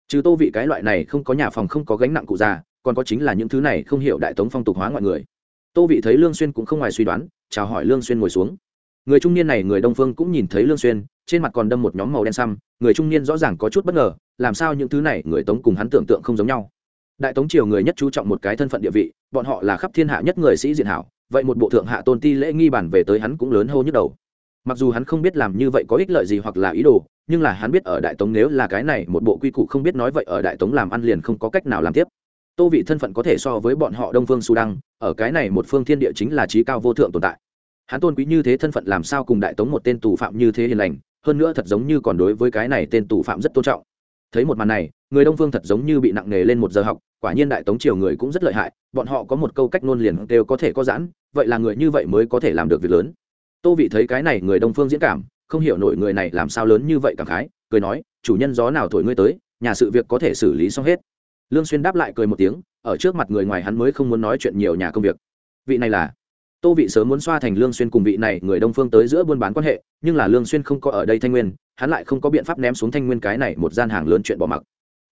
Trừ tô vị cái loại này không có nhà phòng không có gánh nặng cụ già, còn có chính là những thứ này không hiểu đại tống phong tục hóa ngoại người. Tô vị thấy lương xuyên cũng không ngoài suy đoán, chào hỏi lương xuyên ngồi xuống. Người trung niên này người đông phương cũng nhìn thấy lương xuyên trên mặt còn đâm một nhóm màu đen xăm, người trung niên rõ ràng có chút bất ngờ, làm sao những thứ này người tống cùng hắn tưởng tượng không giống nhau. Đại tống triều người nhất chú trọng một cái thân phận địa vị, bọn họ là khắp thiên hạ nhất người sĩ diện hảo, vậy một bộ thượng hạ tôn ti lễ nghi bản về tới hắn cũng lớn hô nhức đầu. Mặc dù hắn không biết làm như vậy có ích lợi gì hoặc là ý đồ, nhưng là hắn biết ở đại tống nếu là cái này một bộ quy củ không biết nói vậy ở đại tống làm ăn liền không có cách nào làm tiếp. Tô vị thân phận có thể so với bọn họ đông phương su đăng, ở cái này một phương thiên địa chính là trí cao vô thượng tồn tại. Hắn tôn quý như thế thân phận làm sao cùng đại tống một tên tù phạm như thế hiền lành hơn nữa thật giống như còn đối với cái này tên tù phạm rất tôn trọng. Thấy một màn này, người đông phương thật giống như bị nặng nề lên một giờ học, quả nhiên đại tống triều người cũng rất lợi hại, bọn họ có một câu cách nôn liền đều có thể có giãn, vậy là người như vậy mới có thể làm được việc lớn. Tô vị thấy cái này người đông phương diễn cảm, không hiểu nổi người này làm sao lớn như vậy cảm khái, cười nói, chủ nhân gió nào thổi ngươi tới, nhà sự việc có thể xử lý xong hết. Lương xuyên đáp lại cười một tiếng, ở trước mặt người ngoài hắn mới không muốn nói chuyện nhiều nhà công việc. Vị này là tô vị sớm muốn xoa thành lương xuyên cùng vị này, người đông phương tới giữa buôn bán quan hệ, nhưng là lương xuyên không có ở đây thanh nguyên, hắn lại không có biện pháp ném xuống thanh nguyên cái này một gian hàng lớn chuyện bỏ mặc.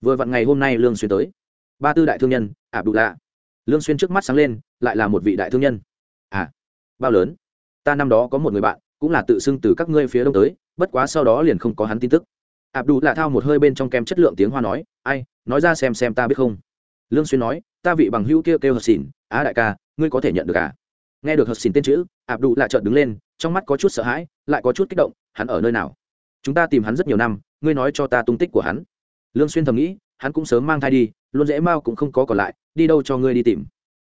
Vừa vặn ngày hôm nay lương xuyên tới. Ba tư đại thương nhân ạ đủ lạ lương xuyên trước mắt sáng lên, lại là một vị đại thương nhân. À bao lớn? Ta năm đó có một người bạn, cũng là tự xưng từ các ngươi phía đông tới, bất quá sau đó liền không có hắn tin tức. Ạ đủ lạ thao một hơi bên trong kem chất lượng tiếng hoa nói, ai, nói ra xem xem ta biết không? Lương xuyên nói, ta vị bằng hữu kia kêu hợp xỉn á đại ca, ngươi có thể nhận được à? Nghe được hợp xin tên chữ ạp đủ lạ chợt đứng lên, trong mắt có chút sợ hãi, lại có chút kích động, hắn ở nơi nào? Chúng ta tìm hắn rất nhiều năm, ngươi nói cho ta tung tích của hắn. Lương xuyên thầm nghĩ, hắn cũng sớm mang thai đi, luôn dễ mau cũng không có còn lại, đi đâu cho ngươi đi tìm?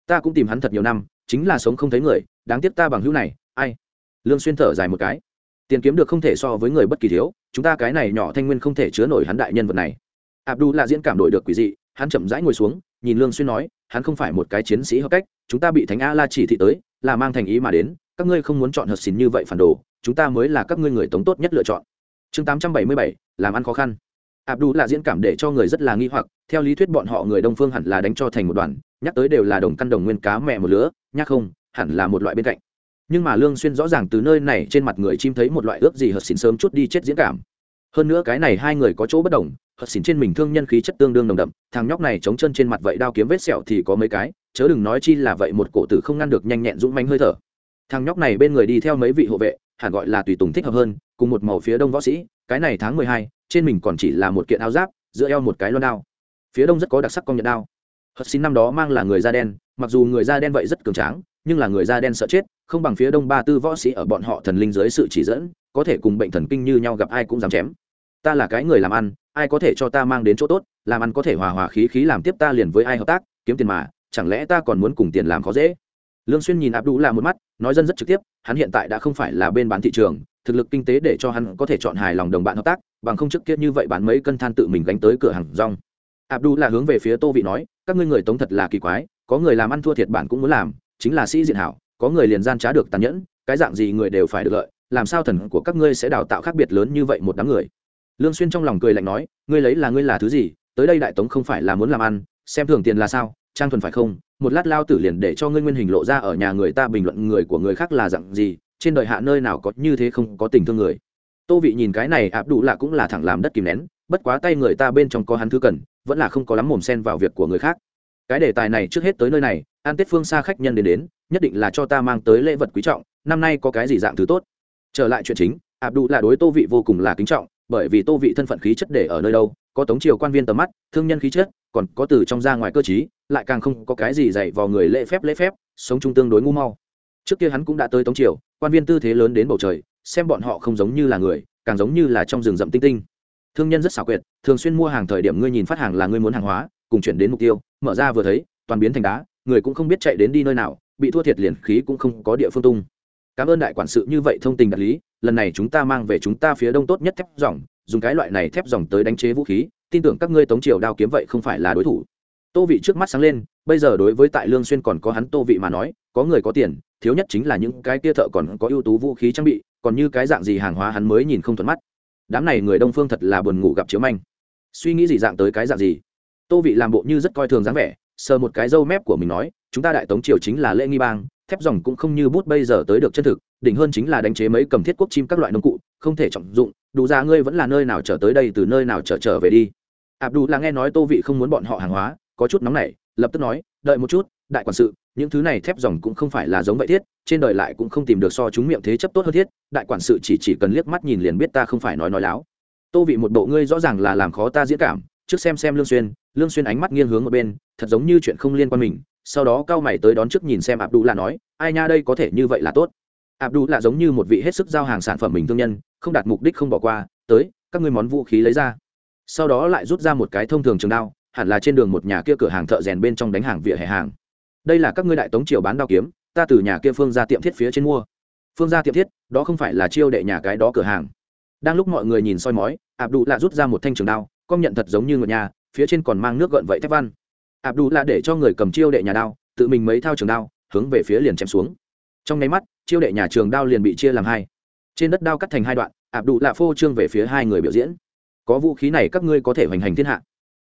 Ta cũng tìm hắn thật nhiều năm, chính là sống không thấy người, đáng tiếc ta bằng hữu này, ai? Lương xuyên thở dài một cái. Tiền kiếm được không thể so với người bất kỳ thiếu, chúng ta cái này nhỏ thanh nguyên không thể chứa nổi hắn đại nhân vật này. Abdu là diễn cảm đổi được quỷ dị, hắn chậm rãi ngồi xuống nhìn lương xuyên nói hắn không phải một cái chiến sĩ hợp cách chúng ta bị thánh a la chỉ thị tới là mang thành ý mà đến các ngươi không muốn chọn hợp xỉn như vậy phản đồ chúng ta mới là các ngươi người tống tốt nhất lựa chọn. Chương 877, làm ăn khó khăn. Abdu là diễn cảm để cho người rất là nghi hoặc theo lý thuyết bọn họ người đông phương hẳn là đánh cho thành một đoàn nhắc tới đều là đồng căn đồng nguyên cá mẹ một lứa nhắc không hẳn là một loại bên cạnh. Nhưng mà lương xuyên rõ ràng từ nơi này trên mặt người chim thấy một loại ước gì hợp xỉn sớm chút đi chết diễn cảm. Hơn nữa cái này hai người có chỗ bất đồng hất xỉn trên mình thương nhân khí chất tương đương nồng đậm, thằng nhóc này chống chân trên mặt vậy đao kiếm vết sẹo thì có mấy cái, chớ đừng nói chi là vậy một cổ tử không ngăn được nhanh nhẹn dũng mãnh hơi thở. Thằng nhóc này bên người đi theo mấy vị hộ vệ, hẳn gọi là tùy tùng thích hợp hơn, cùng một màu phía đông võ sĩ, cái này tháng mười hai, trên mình còn chỉ là một kiện áo giáp, giữa eo một cái loan đao. Phía đông rất có đặc sắc công nhận đao. Hất xin năm đó mang là người da đen, mặc dù người da đen vậy rất cường tráng, nhưng là người da đen sợ chết, không bằng phía đông ba tư võ sĩ ở bọn họ thần linh dưới sự chỉ dẫn, có thể cùng bệnh thần kinh như nhau gặp ai cũng dám chém. Ta là cái người làm ăn ai có thể cho ta mang đến chỗ tốt, làm ăn có thể hòa hòa khí khí làm tiếp ta liền với ai hợp tác, kiếm tiền mà, chẳng lẽ ta còn muốn cùng tiền làm khó dễ? Lương xuyên nhìn abdu là một mắt, nói dân rất trực tiếp, hắn hiện tại đã không phải là bên bán thị trường, thực lực kinh tế để cho hắn có thể chọn hài lòng đồng bạn hợp tác, bằng không trước kia như vậy bán mấy cân than tự mình gánh tới cửa hàng rong. Abdu là hướng về phía tô vị nói, các ngươi người tống thật là kỳ quái, có người làm ăn thua thiệt bản cũng muốn làm, chính là sĩ diện hảo, có người liền gian trá được tàn nhẫn, cái dạng gì người đều phải được lợi, làm sao thần của các ngươi sẽ đào tạo khác biệt lớn như vậy một đám người? Lương xuyên trong lòng cười lạnh nói, ngươi lấy là ngươi là thứ gì? Tới đây đại tống không phải là muốn làm ăn, xem thường tiền là sao? Trang thuần phải không? Một lát lao tử liền để cho ngươi nguyên hình lộ ra ở nhà người ta bình luận người của người khác là dạng gì, trên đời hạ nơi nào có như thế không có tình thương người. Tô vị nhìn cái này ạp đủ lạ cũng là thẳng làm đất kìm nén, bất quá tay người ta bên trong có hắn thứ cần, vẫn là không có lắm mồm sen vào việc của người khác. Cái đề tài này trước hết tới nơi này, an tết phương xa khách nhân đến đến, nhất định là cho ta mang tới lễ vật quý trọng, năm nay có cái gì dạng thứ tốt? Trở lại chuyện chính ạp đủ là đối tô vị vô cùng là kính trọng bởi vì tô vị thân phận khí chất để ở nơi đâu, có tống triều quan viên tầm mắt, thương nhân khí chất, còn có từ trong ra ngoài cơ chí lại càng không có cái gì dạy vào người lễ phép lễ phép, sống chung tương đối ngu mau. Trước kia hắn cũng đã tới tống triều, quan viên tư thế lớn đến bầu trời, xem bọn họ không giống như là người, càng giống như là trong rừng rậm tinh tinh. Thương nhân rất xảo quyệt, thường xuyên mua hàng thời điểm ngươi nhìn phát hàng là ngươi muốn hàng hóa, cùng chuyển đến mục tiêu, mở ra vừa thấy, toàn biến thành đá, người cũng không biết chạy đến đi nơi nào, bị thua thiệt liền khí cũng không có địa phương tung. Cảm ơn đại quản sự như vậy thông tình đạt lý lần này chúng ta mang về chúng ta phía đông tốt nhất thép dòng, dùng cái loại này thép dòng tới đánh chế vũ khí, tin tưởng các ngươi tống triều đao kiếm vậy không phải là đối thủ. Tô vị trước mắt sáng lên, bây giờ đối với tại lương xuyên còn có hắn tô vị mà nói, có người có tiền, thiếu nhất chính là những cái kia thợ còn có ưu tú vũ khí trang bị, còn như cái dạng gì hàng hóa hắn mới nhìn không thuận mắt. Đám này người đông phương thật là buồn ngủ gặp chiếu manh. Suy nghĩ gì dạng tới cái dạng gì? Tô vị làm bộ như rất coi thường dáng vẻ, sờ một cái râu mép của mình nói, chúng ta đại tống triều chính là lễ nghi bang, thép dòng cũng không như bút bây giờ tới được chân thực đỉnh hơn chính là đánh chế mấy cầm thiết quốc chim các loại nông cụ, không thể trọng dụng, đủ ra ngươi vẫn là nơi nào trở tới đây từ nơi nào trở trở về đi. Ạp đủ là nghe nói tô vị không muốn bọn họ hàng hóa, có chút nóng nảy, lập tức nói, đợi một chút, đại quản sự, những thứ này thép dòng cũng không phải là giống vậy thiết, trên đời lại cũng không tìm được so chúng miệng thế chấp tốt hơn thiết, đại quản sự chỉ chỉ cần liếc mắt nhìn liền biết ta không phải nói nói láo. Tô vị một bộ ngươi rõ ràng là làm khó ta diễn cảm, trước xem xem lương xuyên lương xuyên ánh mắt nghiêng hướng ở bên, thật giống như chuyện không liên quan mình. Sau đó cao mày tới đón trước nhìn xem ạp đủ là nói, ai nha, đây có thể như vậy là tốt abdu đủ là giống như một vị hết sức giao hàng sản phẩm mình thương nhân, không đạt mục đích không bỏ qua, tới, các ngươi món vũ khí lấy ra. Sau đó lại rút ra một cái thông thường trường đao, hẳn là trên đường một nhà kia cửa hàng thợ rèn bên trong đánh hàng vỉa hè hàng. Đây là các ngươi đại tống triều bán đao kiếm, ta từ nhà kia phương ra tiệm thiết phía trên mua. Phương ra tiệm thiết, đó không phải là chiêu đệ nhà cái đó cửa hàng. Đang lúc mọi người nhìn soi mói abdu đủ là rút ra một thanh trường đao công nhận thật giống như ngựa nhà, phía trên còn mang nước gợn vậy thép văn. Abdu đủ là để cho người cầm chiêu đệ nhà đao, tự mình mấy thao trường đao, hướng về phía liền chém xuống trong nháy mắt, chiêu đệ nhà trường đao liền bị chia làm hai. Trên đất đao cắt thành hai đoạn ạp đủ lạ phô trương về phía hai người biểu diễn. Có vũ khí này các ngươi có thể hoành hành thiên hạ.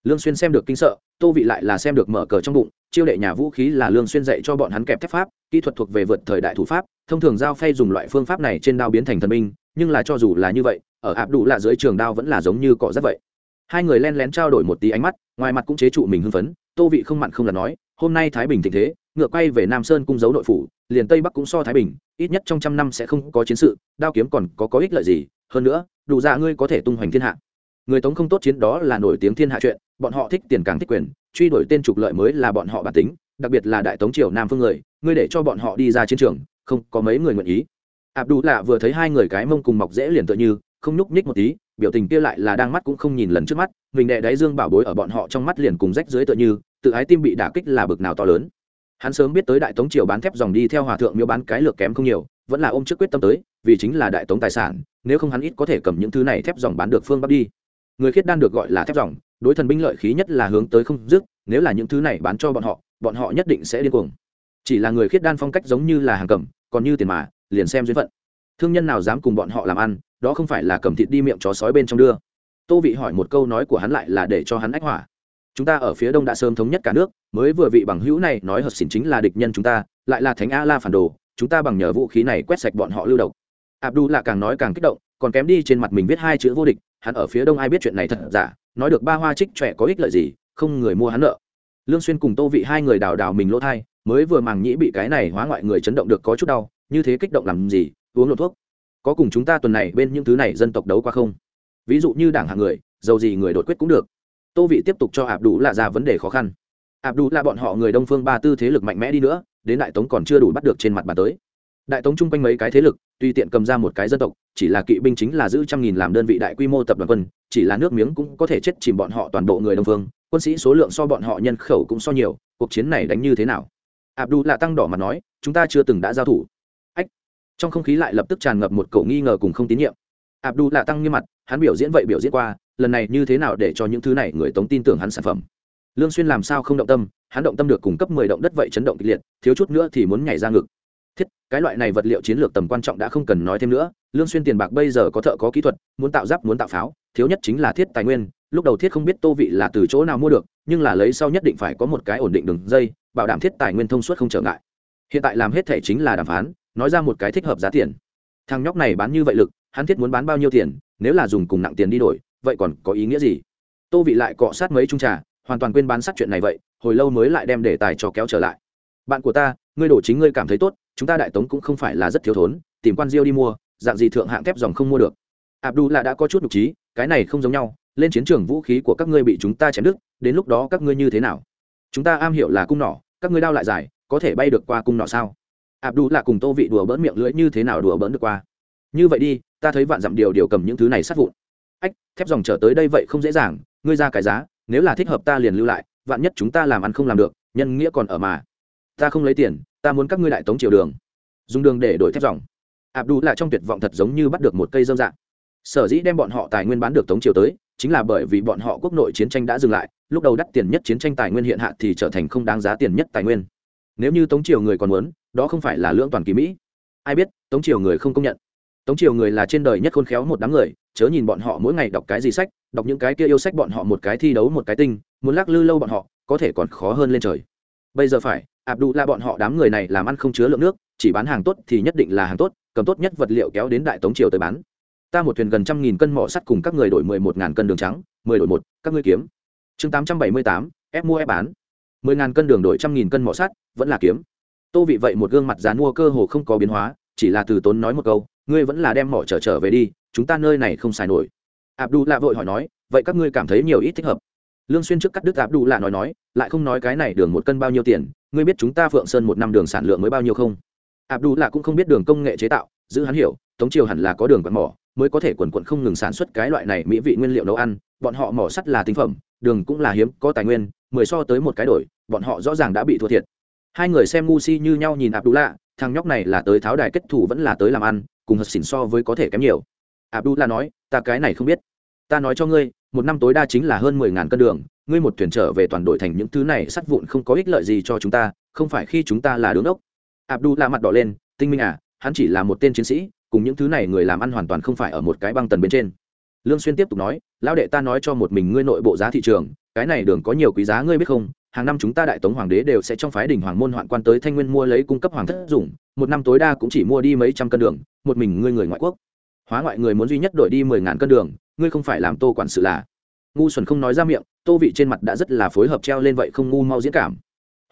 Lương xuyên xem được kinh sợ, tô vị lại là xem được mở cờ trong bụng, chiêu đệ nhà vũ khí là lương xuyên dạy cho bọn hắn kẹp thép pháp, kỹ thuật thuộc về vượt thời đại thủ pháp, thông thường giao phay dùng loại phương pháp này trên đao biến thành thần binh, nhưng là cho dù là như vậy, ở áp đủ là dưới trường đao vẫn là giống như cọ rất vậy. Hai người len lén trao đổi một tí ánh mắt, ngoài mặt cũng chế trụ mình hưng phấn, tô vị không mặn không là nói, hôm nay thái bình tình thế ngựa quay về nam sơn cung giấu nội phủ, liền tây bắc cũng so thái bình, ít nhất trong trăm năm sẽ không có chiến sự, đao kiếm còn có có ích lợi gì, hơn nữa, đủ ra ngươi có thể tung hoành thiên hạ. Người tống không tốt chiến đó là nổi tiếng thiên hạ chuyện, bọn họ thích tiền càng thích quyền, truy đuổi tên trục lợi mới là bọn họ bản tính, đặc biệt là đại tống triều nam phương người, ngươi để cho bọn họ đi ra chiến trường, không có mấy người nguyện ý. Ạp đủ lạ vừa thấy hai người cái mông cùng mọc dễ liền tựa như, không nhúc nhích một tí, biểu tình kia lại là đang mắt cũng không nhìn lần trước mắt, mình đệ đáy dương bảo bối ở bọn họ trong mắt liền cùng rách dưới tựa như, tự ái tim bị đả kích là bực nào to lớn hắn sớm biết tới đại tống triều bán thép dòng đi theo hòa thượng miêu bán cái lược kém không nhiều, vẫn là ôm trước quyết tâm tới, vì chính là đại tống tài sản, nếu không hắn ít có thể cầm những thứ này thép dòng bán được phương bắc đi. Người khiết đan được gọi là thép dòng, đối thần binh lợi khí nhất là hướng tới không dứt, nếu là những thứ này bán cho bọn họ bọn họ nhất định sẽ điên cuồng. Chỉ là người khiết đan phong cách giống như là hàng cầm, còn như tiền mà, liền xem duyên phận. Thương nhân nào dám cùng bọn họ làm ăn, đó không phải là cầm thịt đi miệng chó sói bên trong đưa. Tô vị hỏi một câu nói của hắn lại là để cho hắn ách hỏa chúng ta ở phía đông đã sớm thống nhất cả nước, mới vừa vị bằng hữu này nói hợp xỉn chính là địch nhân chúng ta, lại là thánh a la phản đồ, chúng ta bằng nhờ vũ khí này quét sạch bọn họ lưu độc. Abdu là càng nói càng kích động, còn kém đi trên mặt mình viết hai chữ vô địch, hắn ở phía đông ai biết chuyện này thật giả, nói được ba hoa trích trẻ có ích lợi gì, không người mua hắn nợ. Lương xuyên cùng tô vị hai người đào đào mình lỗ thai, mới vừa màng nhĩ bị cái này hóa ngoại người chấn động được có chút đau, như thế kích động làm gì, uống lộ thuốc. Có cùng chúng ta tuần này bên những thứ này dân tộc đấu qua không? Ví dụ như đảng hạng người dầu gì người đột quyết cũng được tô vị tiếp tục cho ạp đủ lạ ra vấn đề khó khăn. Ạp đủ là bọn họ người đông phương ba tư thế lực mạnh mẽ đi nữa, đến đại tống còn chưa đủ bắt được trên mặt bàn tới. Đại tống chung quanh mấy cái thế lực, tuy tiện cầm ra một cái dân tộc, chỉ là kỵ binh chính là giữ trăm nghìn làm đơn vị đại quy mô tập đoàn quân, chỉ là nước miếng cũng có thể chết chìm bọn họ toàn bộ người đông phương, quân sĩ số lượng so bọn họ nhân khẩu cũng so nhiều, cuộc chiến này đánh như thế nào? Abdu là tăng đỏ mặt nói, chúng ta chưa từng đã giao thủ. Ách. Trong không khí lại lập tức tràn ngập một cậu nghi ngờ cùng không tín nhiệm. Abdu là tăng nghiêm mặt, hắn biểu diễn vậy biểu diễn qua lần này như thế nào để cho những thứ này người tống tin tưởng hắn sản phẩm? Lương xuyên làm sao không động tâm, hắn động tâm được cung cấp 10 động đất vậy chấn động kịch liệt, thiếu chút nữa thì muốn nhảy ra ngực. Thiết, cái loại này vật liệu chiến lược tầm quan trọng đã không cần nói thêm nữa, lương xuyên tiền bạc bây giờ có thợ có kỹ thuật, muốn tạo giáp muốn tạo pháo, thiếu nhất chính là thiết tài nguyên, lúc đầu thiết không biết tô vị là từ chỗ nào mua được, nhưng là lấy sau nhất định phải có một cái ổn định đường dây, bảo đảm thiết tài nguyên thông suốt không trở ngại. Hiện tại làm hết thể chính là đàm phán, nói ra một cái thích hợp giá tiền. Thằng nhóc này bán như vậy lực, hắn thiết muốn bán bao nhiêu tiền, nếu là dùng cùng nặng tiền đi đổi vậy còn có ý nghĩa gì? Tô vị lại cọ sát mấy chung trà, hoàn toàn quên bán sát chuyện này vậy, hồi lâu mới lại đem đề tài cho kéo trở lại. Bạn của ta, ngươi đổ chính ngươi cảm thấy tốt, chúng ta đại tống cũng không phải là rất thiếu thốn, tìm quan diêu đi mua, dạng gì thượng hạng thép dòng không mua được. Abdu là đã có chút nhục trí, cái này không giống nhau, lên chiến trường vũ khí của các ngươi bị chúng ta chém đứt, đến lúc đó các ngươi như thế nào? Chúng ta am hiểu là cung nỏ, các ngươi đao lại dài, có thể bay được qua cung nỏ sao? Abdu là cùng tô vị đùa bỡn miệng lưỡi như thế nào đùa bỡn được qua? Như vậy đi, ta thấy vạn dặm điều điều cầm những thứ này sát vụn ách, thép dòng trở tới đây vậy không dễ dàng, ngươi ra cái giá, nếu là thích hợp ta liền lưu lại, vạn nhất chúng ta làm ăn không làm được, nhân nghĩa còn ở mà. Ta không lấy tiền, ta muốn các ngươi đại tống triều đường. Dùng đường để đổi thép dòng. Abdu là trong tuyệt vọng thật giống như bắt được một cây dâm dạng sở dĩ đem bọn họ tài nguyên bán được tống triều tới, chính là bởi vì bọn họ quốc nội chiến tranh đã dừng lại, lúc đầu đắt tiền nhất chiến tranh tài nguyên hiện hạ thì trở thành không đáng giá tiền nhất tài nguyên. Nếu như tống triều người còn muốn, đó không phải là lưỡng toàn kỳ mỹ. Ai biết, tống triều người không công nhận tống triều người là trên đời nhất khôn khéo một đám người, chớ nhìn bọn họ mỗi ngày đọc cái gì sách, đọc những cái kia yêu sách bọn họ một cái thi đấu một cái tinh, muốn lắc lư lâu bọn họ, có thể còn khó hơn lên trời. Bây giờ phải abdu là bọn họ đám người này làm ăn không chứa lượng nước, chỉ bán hàng tốt thì nhất định là hàng tốt, cầm tốt nhất vật liệu kéo đến đại tống triều tới bán. Ta một thuyền gần trăm nghìn cân mỏ sắt cùng các người đổi mười một ngàn cân đường trắng, mười đổi một, các ngươi kiếm. Chương tám trăm bảy mươi tám, ép mua ép bán. Mười ngàn cân đường đổi trăm nghìn cân mỏ sắt, vẫn là kiếm. Tô vị vậy một gương mặt dán mua cơ hồ không có biến hóa, chỉ là từ tốn nói một câu ngươi vẫn là đem mỏ trở trở về đi, chúng ta nơi này không xài nổi. Abdu lạ vội hỏi nói, vậy các ngươi cảm thấy nhiều ít thích hợp? Lương xuyên trước cắt đứt abdu lạ nói nói, lại không nói cái này đường một cân bao nhiêu tiền, ngươi biết chúng ta phượng sơn một năm đường sản lượng mới bao nhiêu không? Abdu lạ cũng không biết đường công nghệ chế tạo, giữ hắn hiểu, tống triều hẳn là có đường quặn mỏ, mới có thể quần quận không ngừng sản xuất cái loại này mỹ vị nguyên liệu nấu ăn, bọn họ mỏ sắt là tinh phẩm, đường cũng là hiếm, có tài nguyên, mười so tới một cái đổi, bọn họ rõ ràng đã bị thua thiệt. Hai người xem ngu si như nhau nhìn abdullah, thằng nhóc này là tới tháo đài kết thủ vẫn là tới làm ăn cùng hợp xỉn so với có thể kém nhiều. Abdullah nói, ta cái này không biết. Ta nói cho ngươi, một năm tối đa chính là hơn mười ngàn cân đường, ngươi một thuyền trở về toàn đội thành những thứ này sắt vụn không có ích lợi gì cho chúng ta, không phải khi chúng ta là đứng ốc abdullah mặt đỏ lên, tinh minh à hắn chỉ là một tên chiến sĩ, cùng những thứ này người làm ăn hoàn toàn không phải ở một cái băng tần bên trên. Lương xuyên tiếp tục nói, lão đệ ta nói cho một mình ngươi nội bộ giá thị trường, cái này đường có nhiều quý giá ngươi biết không? Hàng năm chúng ta đại tống hoàng đế đều sẽ trong phái đình hoàng môn hoạn quan tới thanh nguyên mua lấy cung cấp hoàng thất dùng, một năm tối đa cũng chỉ mua đi mấy trăm cân đường một mình ngươi người ngoại quốc. Hóa ngoại người muốn duy nhất đổi đi mười ngàn cân đường, ngươi không phải làm tô quản sự là. Ngu xuẩn không nói ra miệng, tô vị trên mặt đã rất là phối hợp treo lên vậy không ngu mau diễn cảm.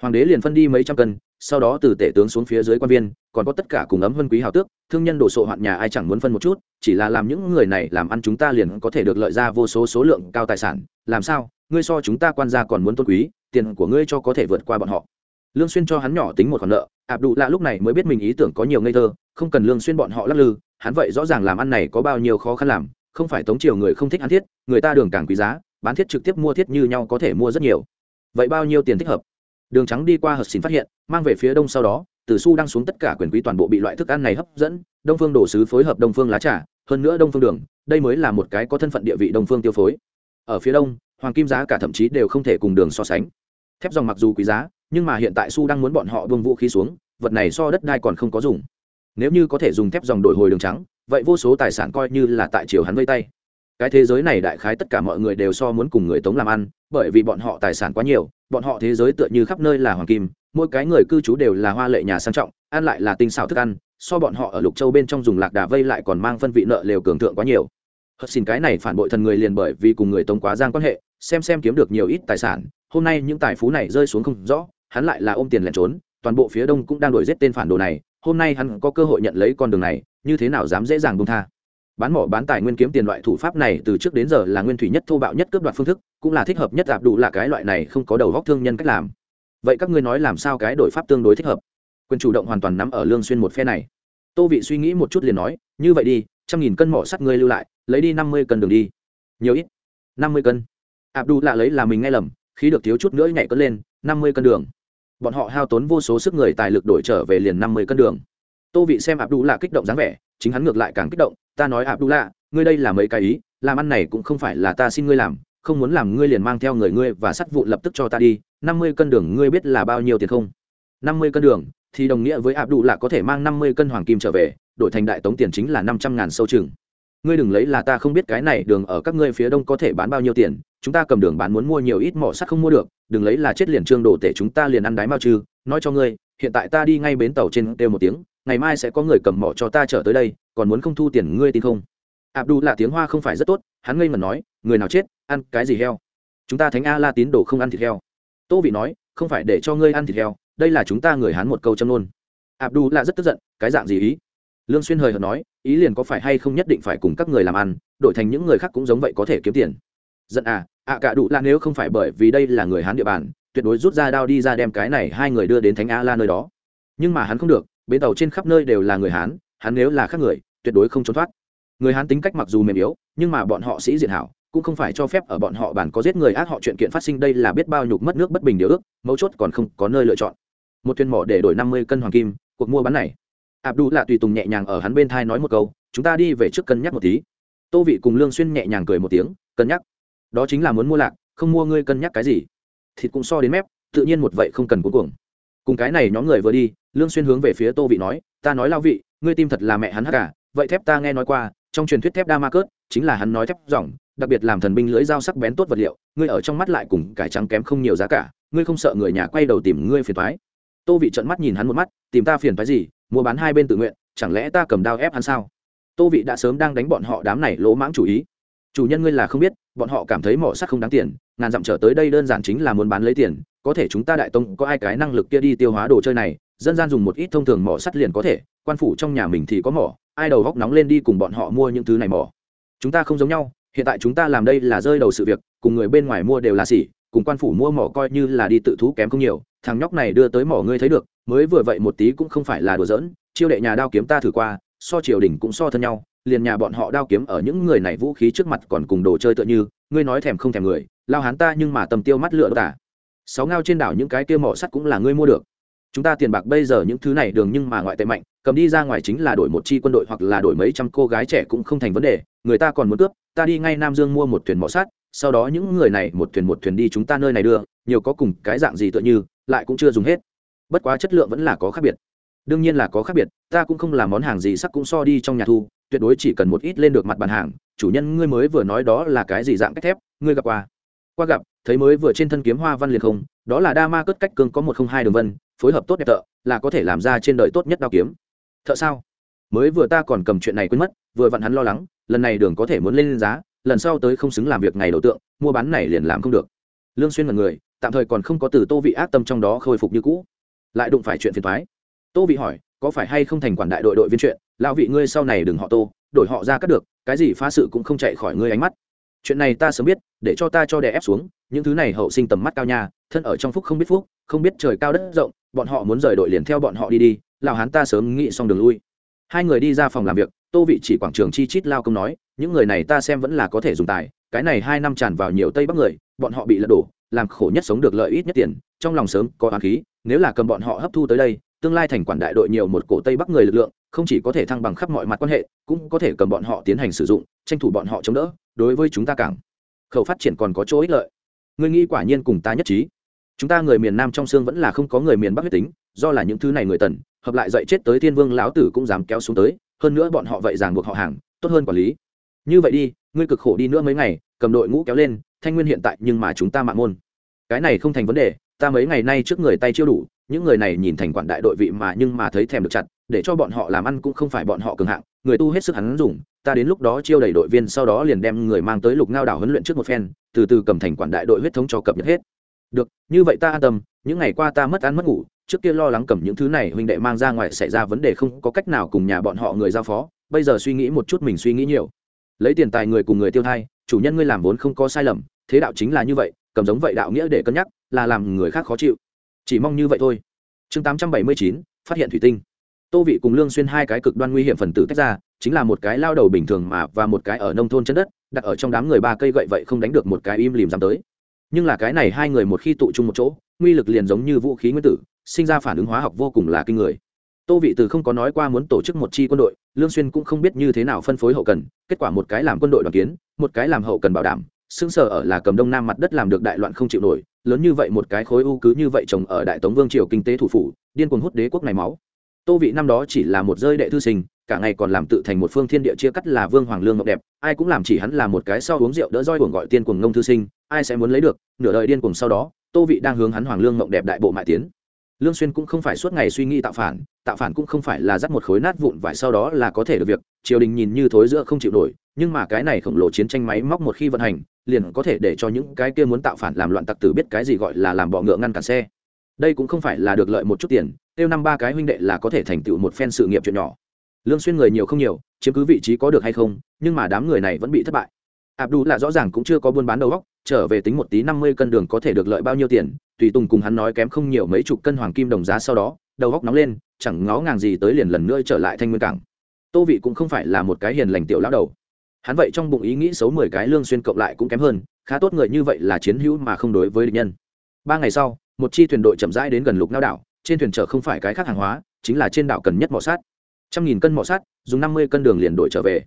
Hoàng đế liền phân đi mấy trăm cân, sau đó từ tể tướng xuống phía dưới quan viên, còn có tất cả cùng ấm vân quý hào tước, thương nhân đồ sộ hoạn nhà ai chẳng muốn phân một chút, chỉ là làm những người này làm ăn chúng ta liền có thể được lợi ra vô số số lượng cao tài sản. Làm sao? Ngươi so chúng ta quan gia còn muốn tôn quý, tiền của ngươi cho có thể vượt qua bọn họ. Lương xuyên cho hắn nhỏ tính một khoản nợ ạp đủ lạ lúc này mới biết mình ý tưởng có nhiều ngây thơ, không cần lương xuyên bọn họ lắc lư, hắn vậy rõ ràng làm ăn này có bao nhiêu khó khăn làm, không phải tống triều người không thích hắn thiết, người ta đường càng quý giá, bán thiết trực tiếp mua thiết như nhau có thể mua rất nhiều. Vậy bao nhiêu tiền thích hợp? Đường trắng đi qua hợp xin phát hiện, mang về phía đông sau đó, từ su đang xuống tất cả quyền quý toàn bộ bị loại thức ăn này hấp dẫn, đông phương đồ sứ phối hợp đông phương lá trà, hơn nữa đông phương đường, đây mới là một cái có thân phận địa vị đông phương tiêu phối. Ở phía đông, hoàng kim giá cả thậm chí đều không thể cùng đường so sánh. Thép dòng mặc dù quý giá nhưng mà hiện tại su đang muốn bọn họ buông vũ khí xuống, vật này so đất đai còn không có dùng. Nếu như có thể dùng thép dòng đổi hồi đường trắng, vậy vô số tài sản coi như là tại triều hắn vây tay. Cái thế giới này đại khái tất cả mọi người đều so muốn cùng người tống làm ăn, bởi vì bọn họ tài sản quá nhiều, bọn họ thế giới tựa như khắp nơi là hoàng kim, mỗi cái người cư trú đều là hoa lệ nhà sang trọng, ăn lại là tinh xảo thức ăn, so bọn họ ở lục châu bên trong dùng lạc đà vây lại còn mang phân vị nợ lều cường thượng quá nhiều. Hất xin cái này phản bội thần người liền bởi vì cùng người tống quá giang quan hệ, xem xem kiếm được nhiều ít tài sản, hôm nay những tài phú này rơi xuống không rõ hắn lại là ôm tiền lẻn trốn, toàn bộ phía đông cũng đang đuổi giết tên phản đồ này, hôm nay hắn có cơ hội nhận lấy con đường này, như thế nào dám dễ dàng buông tha. Bán mỏ, bán tài nguyên kiếm tiền loại thủ pháp này từ trước đến giờ là nguyên thủy nhất, thô bạo nhất cướp đoạt phương thức, cũng là thích hợp nhất đạp đủ là cái loại này không có đầu góc thương nhân cách làm. Vậy các ngươi nói làm sao cái đổi pháp tương đối thích hợp? Quyền chủ động hoàn toàn nắm ở lương xuyên một phe này. Tô vị suy nghĩ một chút liền nói, như vậy đi, trăm nghìn cân mỏ sắt ngươi lưu lại, lấy đi năm mươi cân đường đi. Nhiều ít. Năm mươi cân. Ạp đủ lạ lấy là mình nghe lầm, khí được thiếu chút nữa nhảy cất lên, năm mươi cân đường bọn họ hao tốn vô số sức người tài lực đổi trở về liền năm mươi cân đường. Tô vị xem ạp đủ lạ kích động dáng vẻ, chính hắn ngược lại càng kích động, ta nói ạp đủ lạ ngươi đây là mấy cái ý, làm ăn này cũng không phải là ta xin ngươi làm, không muốn làm ngươi liền mang theo người ngươi và sắt vụn lập tức cho ta đi, năm mươi cân đường ngươi biết là bao nhiêu tiền không? Năm mươi cân đường, thì đồng nghĩa với ạp đủ lạ có thể mang năm mươi cân hoàng kim trở về, đổi thành đại tống tiền chính là năm trăm ngàn sâu chừng ngươi đừng lấy là ta không biết cái này đường ở các ngươi phía đông có thể bán bao nhiêu tiền, chúng ta cầm đường bán muốn mua nhiều ít mỏ sắt không mua được, đừng lấy là chết liền trương đồ tể chúng ta liền ăn đái mao trừ. nói cho ngươi, hiện tại ta đi ngay bến tàu trên kêu một tiếng, ngày mai sẽ có người cầm mỏ cho ta trở tới đây, còn muốn không thu tiền ngươi tin không? Abdu là tiếng hoa không phải rất tốt, hắn ngây ngẩn nói, người nào chết, ăn cái gì heo? Chúng ta thánh a la tín đồ không ăn thịt heo. Tô vị nói, không phải để cho ngươi ăn thịt heo, đây là chúng ta người hán một câu châm luôn abdu là rất tức giận, cái dạng gì ý? Lương xuyên hời hợt nói, ý liền có phải hay không nhất định phải cùng các người làm ăn, đổi thành những người khác cũng giống vậy có thể kiếm tiền. Giận à ạ cả đủ là nếu không phải bởi vì đây là người hán địa bàn, tuyệt đối rút ra đao đi ra đem cái này hai người đưa đến thánh a la nơi đó. Nhưng mà hắn không được, bến tàu trên khắp nơi đều là người hán, hắn nếu là khác người, tuyệt đối không trốn thoát. Người hán tính cách mặc dù mềm yếu, nhưng mà bọn họ sĩ diện hảo, cũng không phải cho phép ở bọn họ bản có giết người ác họ chuyện kiện phát sinh đây là biết bao nhục mất nước bất bình điều ước, mấu chốt còn không có nơi lựa chọn. Một thuyền mỏ để đổi năm mươi cân hoàng kim, cuộc mua bán này abdu là tùy tùng nhẹ nhàng ở hắn bên thai nói một câu, chúng ta đi về trước cân nhắc một tí. Tô vị cùng lương xuyên nhẹ nhàng cười một tiếng, cân nhắc? Đó chính là muốn mua lạc, không mua ngươi cân nhắc cái gì. Thịt cũng so đến mép, tự nhiên một vậy không cần cuống cuồng. Cùng cái này nhóm người vừa đi, lương xuyên hướng về phía tô vị nói, ta nói lao vị, ngươi tim thật là mẹ hắn hắc cả vậy thép ta nghe nói qua, trong truyền thuyết thép đa ma cớt, chính là hắn nói thép ròng đặc biệt làm thần binh lưỡi dao sắc bén tốt vật liệu, ngươi ở trong mắt lại cùng cải trắng kém không nhiều giá cả, ngươi không sợ người nhà quay đầu tìm ngươi phiền toái. Tô vị trợn mắt nhìn hắn một mắt, tìm ta phiền toái gì? Mua bán hai bên tự nguyện, chẳng lẽ ta cầm đao ép hắn sao? Tô vị đã sớm đang đánh bọn họ đám này lỗ mãng chủ ý. Chủ nhân ngươi là không biết, bọn họ cảm thấy mỏ sắt không đáng tiền, ngàn dặm trở tới đây đơn giản chính là muốn bán lấy tiền, có thể chúng ta đại tông có ai cái năng lực kia đi tiêu hóa đồ chơi này, dân gian dùng một ít thông thường mỏ sắt liền có thể, quan phủ trong nhà mình thì có mỏ, ai đầu góc nóng lên đi cùng bọn họ mua những thứ này mỏ. Chúng ta không giống nhau, hiện tại chúng ta làm đây là rơi đầu sự việc, cùng người bên ngoài mua đều là xỉ cùng quan phủ mua mỏ coi như là đi tự thú kém không nhiều, thằng nhóc này đưa tới mỏ ngươi thấy được mới vừa vậy một tí cũng không phải là đùa giỡn, chiêu đệ nhà đao kiếm ta thử qua, so triều đình cũng so thân nhau, liền nhà bọn họ đao kiếm ở những người này vũ khí trước mặt còn cùng đồ chơi tựa như, ngươi nói thèm không thèm người, lao hán ta nhưng mà tầm tiêu mắt lựa tả à. sáu ngao trên đảo những cái kia mỏ sắt cũng là ngươi mua được. Chúng ta tiền bạc bây giờ những thứ này đường nhưng mà ngoại tệ mạnh, cầm đi ra ngoài chính là đổi một chi quân đội hoặc là đổi mấy trăm cô gái trẻ cũng không thành vấn đề, người ta còn muốn cướp, ta đi ngay nam dương mua một thuyền mỏ sắt, sau đó những người này một thuyền một thuyền đi chúng ta nơi này đưa, nhiều có cùng cái dạng gì tựa như, lại cũng chưa dùng hết bất quá chất lượng vẫn là có khác biệt. Đương nhiên là có khác biệt, ta cũng không làm món hàng gì sắc cũng so đi trong nhà thu, tuyệt đối chỉ cần một ít lên được mặt bàn hàng. Chủ nhân ngươi mới vừa nói đó là cái gì dạng cách thép, ngươi gặp qua? Qua gặp, thấy mới vừa trên thân kiếm hoa văn liền không, đó là đa ma cất cách cương có một không hai đường vân, phối hợp tốt đẹp thợ là có thể làm ra trên đời tốt nhất đao kiếm. Thợ sao? Mới vừa ta còn cầm chuyện này quên mất, vừa vặn hắn lo lắng, lần này đường có thể muốn lên giá, lần sau tới không xứng làm việc ngày đầu tượng, mua bán này liền làm không được. Lương xuyên là người, tạm thời còn không có từ tô vị ác tâm trong đó khôi phục như cũ lại đụng phải chuyện phiền toái. Tô vị hỏi có phải hay không thành quản đại đội đội viên chuyện? Lão vị ngươi sau này đừng họ tô đổi họ ra cắt được cái gì phá sự cũng không chạy khỏi ngươi ánh mắt. Chuyện này ta sớm biết để cho ta cho đè ép xuống những thứ này hậu sinh tầm mắt cao nhà, thân ở trong phúc không biết phúc không biết trời cao đất rộng bọn họ muốn rời đội liền theo bọn họ đi đi lão hán ta sớm nghĩ xong đường lui. Hai người đi ra phòng làm việc tô vị chỉ quảng trường chi chít lao công nói những người này ta xem vẫn là có thể dùng tài cái này hai năm tràn vào nhiều tây bắc người bọn họ bị lật đổ làm khổ nhất sống được lợi ít nhất tiền trong lòng sớm có oán khí nếu là cầm bọn họ hấp thu tới đây tương lai thành quản đại đội nhiều một cổ tây bắc người lực lượng không chỉ có thể thăng bằng khắp mọi mặt quan hệ cũng có thể cầm bọn họ tiến hành sử dụng tranh thủ bọn họ chống đỡ đối với chúng ta càng, khẩu phát triển còn có chỗ ích lợi. Ngươi nghĩ quả nhiên cùng ta nhất trí. Chúng ta người miền nam trong xương vẫn là không có người miền bắc huyết tính do là những thứ này người tần hợp lại dậy chết tới thiên vương lão tử cũng dám kéo xuống tới hơn nữa bọn họ vậy ràng buộc họ hàng tốt hơn quản lý. Như vậy đi ngươi cực khổ đi nữa mấy ngày cầm đội ngũ kéo lên thanh nguyên hiện tại nhưng mà chúng ta mạng môn. Cái này không thành vấn đề ta mấy ngày nay trước người tay chưa đủ, những người này nhìn thành quản đại đội vị mà nhưng mà thấy thèm được chặt, để cho bọn họ làm ăn cũng không phải bọn họ cường hạng, người tu hết sức hắn dùng, ta đến lúc đó chiêu đầy đội viên sau đó liền đem người mang tới lục ngao đảo huấn luyện trước một phen, từ từ cầm thành quản đại đội huyết thống cho cập nhật hết. Được, như vậy ta an tâm, những ngày qua ta mất ăn mất ngủ, trước kia lo lắng cầm những thứ này huynh đệ mang ra ngoài xảy ra vấn đề không có cách nào cùng nhà bọn họ người giao phó, bây giờ suy nghĩ một chút mình suy nghĩ nhiều. Lấy tiền tài người cùng người tiêu thai, chủ nhân ngươi làm vốn không có sai lầm, thế đạo chính là như vậy cầm giống vậy đạo nghĩa để cân nhắc, là làm người khác khó chịu. Chỉ mong như vậy thôi. Chương tám trăm bảy mươi chín, phát hiện thủy tinh. Tô vị cùng lương xuyên hai cái cực đoan nguy hiểm phần tử tách ra, chính là một cái lao đầu bình thường mà và một cái ở nông thôn chân đất, đặt ở trong đám người ba cây gậy vậy không đánh được một cái im lìm dám tới. Nhưng là cái này hai người một khi tụ chung một chỗ, nguy lực liền giống như vũ khí nguyên tử, sinh ra phản ứng hóa học vô cùng là kinh người. Tô vị từ không có nói qua muốn tổ chức một chi quân đội, lương xuyên cũng không biết như thế nào phân phối hậu cần, kết quả một cái làm quân đội đoàn kiến, một cái làm hậu cần bảo đảm xứng sở ở là cầm đông nam mặt đất làm được đại loạn không chịu nổi, lớn như vậy một cái khối u cứ như vậy trồng ở đại tống vương triều kinh tế thủ phủ, điên cuồng hút đế quốc này máu. Tô vị năm đó chỉ là một rơi đệ thư sinh, cả ngày còn làm tự thành một phương thiên địa chia cắt là vương hoàng lương ngọc đẹp, ai cũng làm chỉ hắn là một cái sau uống rượu đỡ roi cuồng gọi tiên cuồng ngông thư sinh, ai sẽ muốn lấy được, nửa đời điên cuồng sau đó, tô vị đang hướng hắn hoàng lương ngọc đẹp đại bộ mại tiến. Lương xuyên cũng không phải suốt ngày suy nghĩ tạo phản tạo phản cũng không phải là dắt một khối nát vụn vải sau đó là có thể được việc, triều đình nhìn như thối giữa không chịu nổi, nhưng mà cái này khổng lồ chiến tranh máy móc một khi vận hành liền có thể để cho những cái kia muốn tạo phản làm loạn tặc tử biết cái gì gọi là làm bọ ngựa ngăn cản xe. Đây cũng không phải là được lợi một chút tiền, tiêu năm ba cái huynh đệ là có thể thành tựu một phen sự nghiệp chuyện nhỏ. Lương xuyên người nhiều không nhiều, chiếm cứ vị trí có được hay không, nhưng mà đám người này vẫn bị thất bại. Abdu là rõ ràng cũng chưa có buôn bán đầu óc, trở về tính một tí năm mươi cân đường có thể được lợi bao nhiêu tiền, tùy tùng cùng hắn nói kém không nhiều mấy chục cân hoàng kim đồng giá sau đó, đầu óc nóng lên, chẳng ngó ngàng gì tới liền lần nữa trở lại thanh nguyên cảng. Tô vị cũng không phải là một cái hiền lành tiểu lão đầu hắn vậy trong bụng ý nghĩ xấu mười cái lương xuyên cộng lại cũng kém hơn, khá tốt người như vậy là chiến hữu mà không đối với địch nhân. Ba ngày sau, một chi thuyền đội chậm rãi đến gần lục nao đảo, trên thuyền chở không phải cái khác hàng hóa, chính là trên đảo cần nhất mỏ sắt trăm nghìn cân mỏ sắt dùng năm mươi cân đường liền đổi trở về.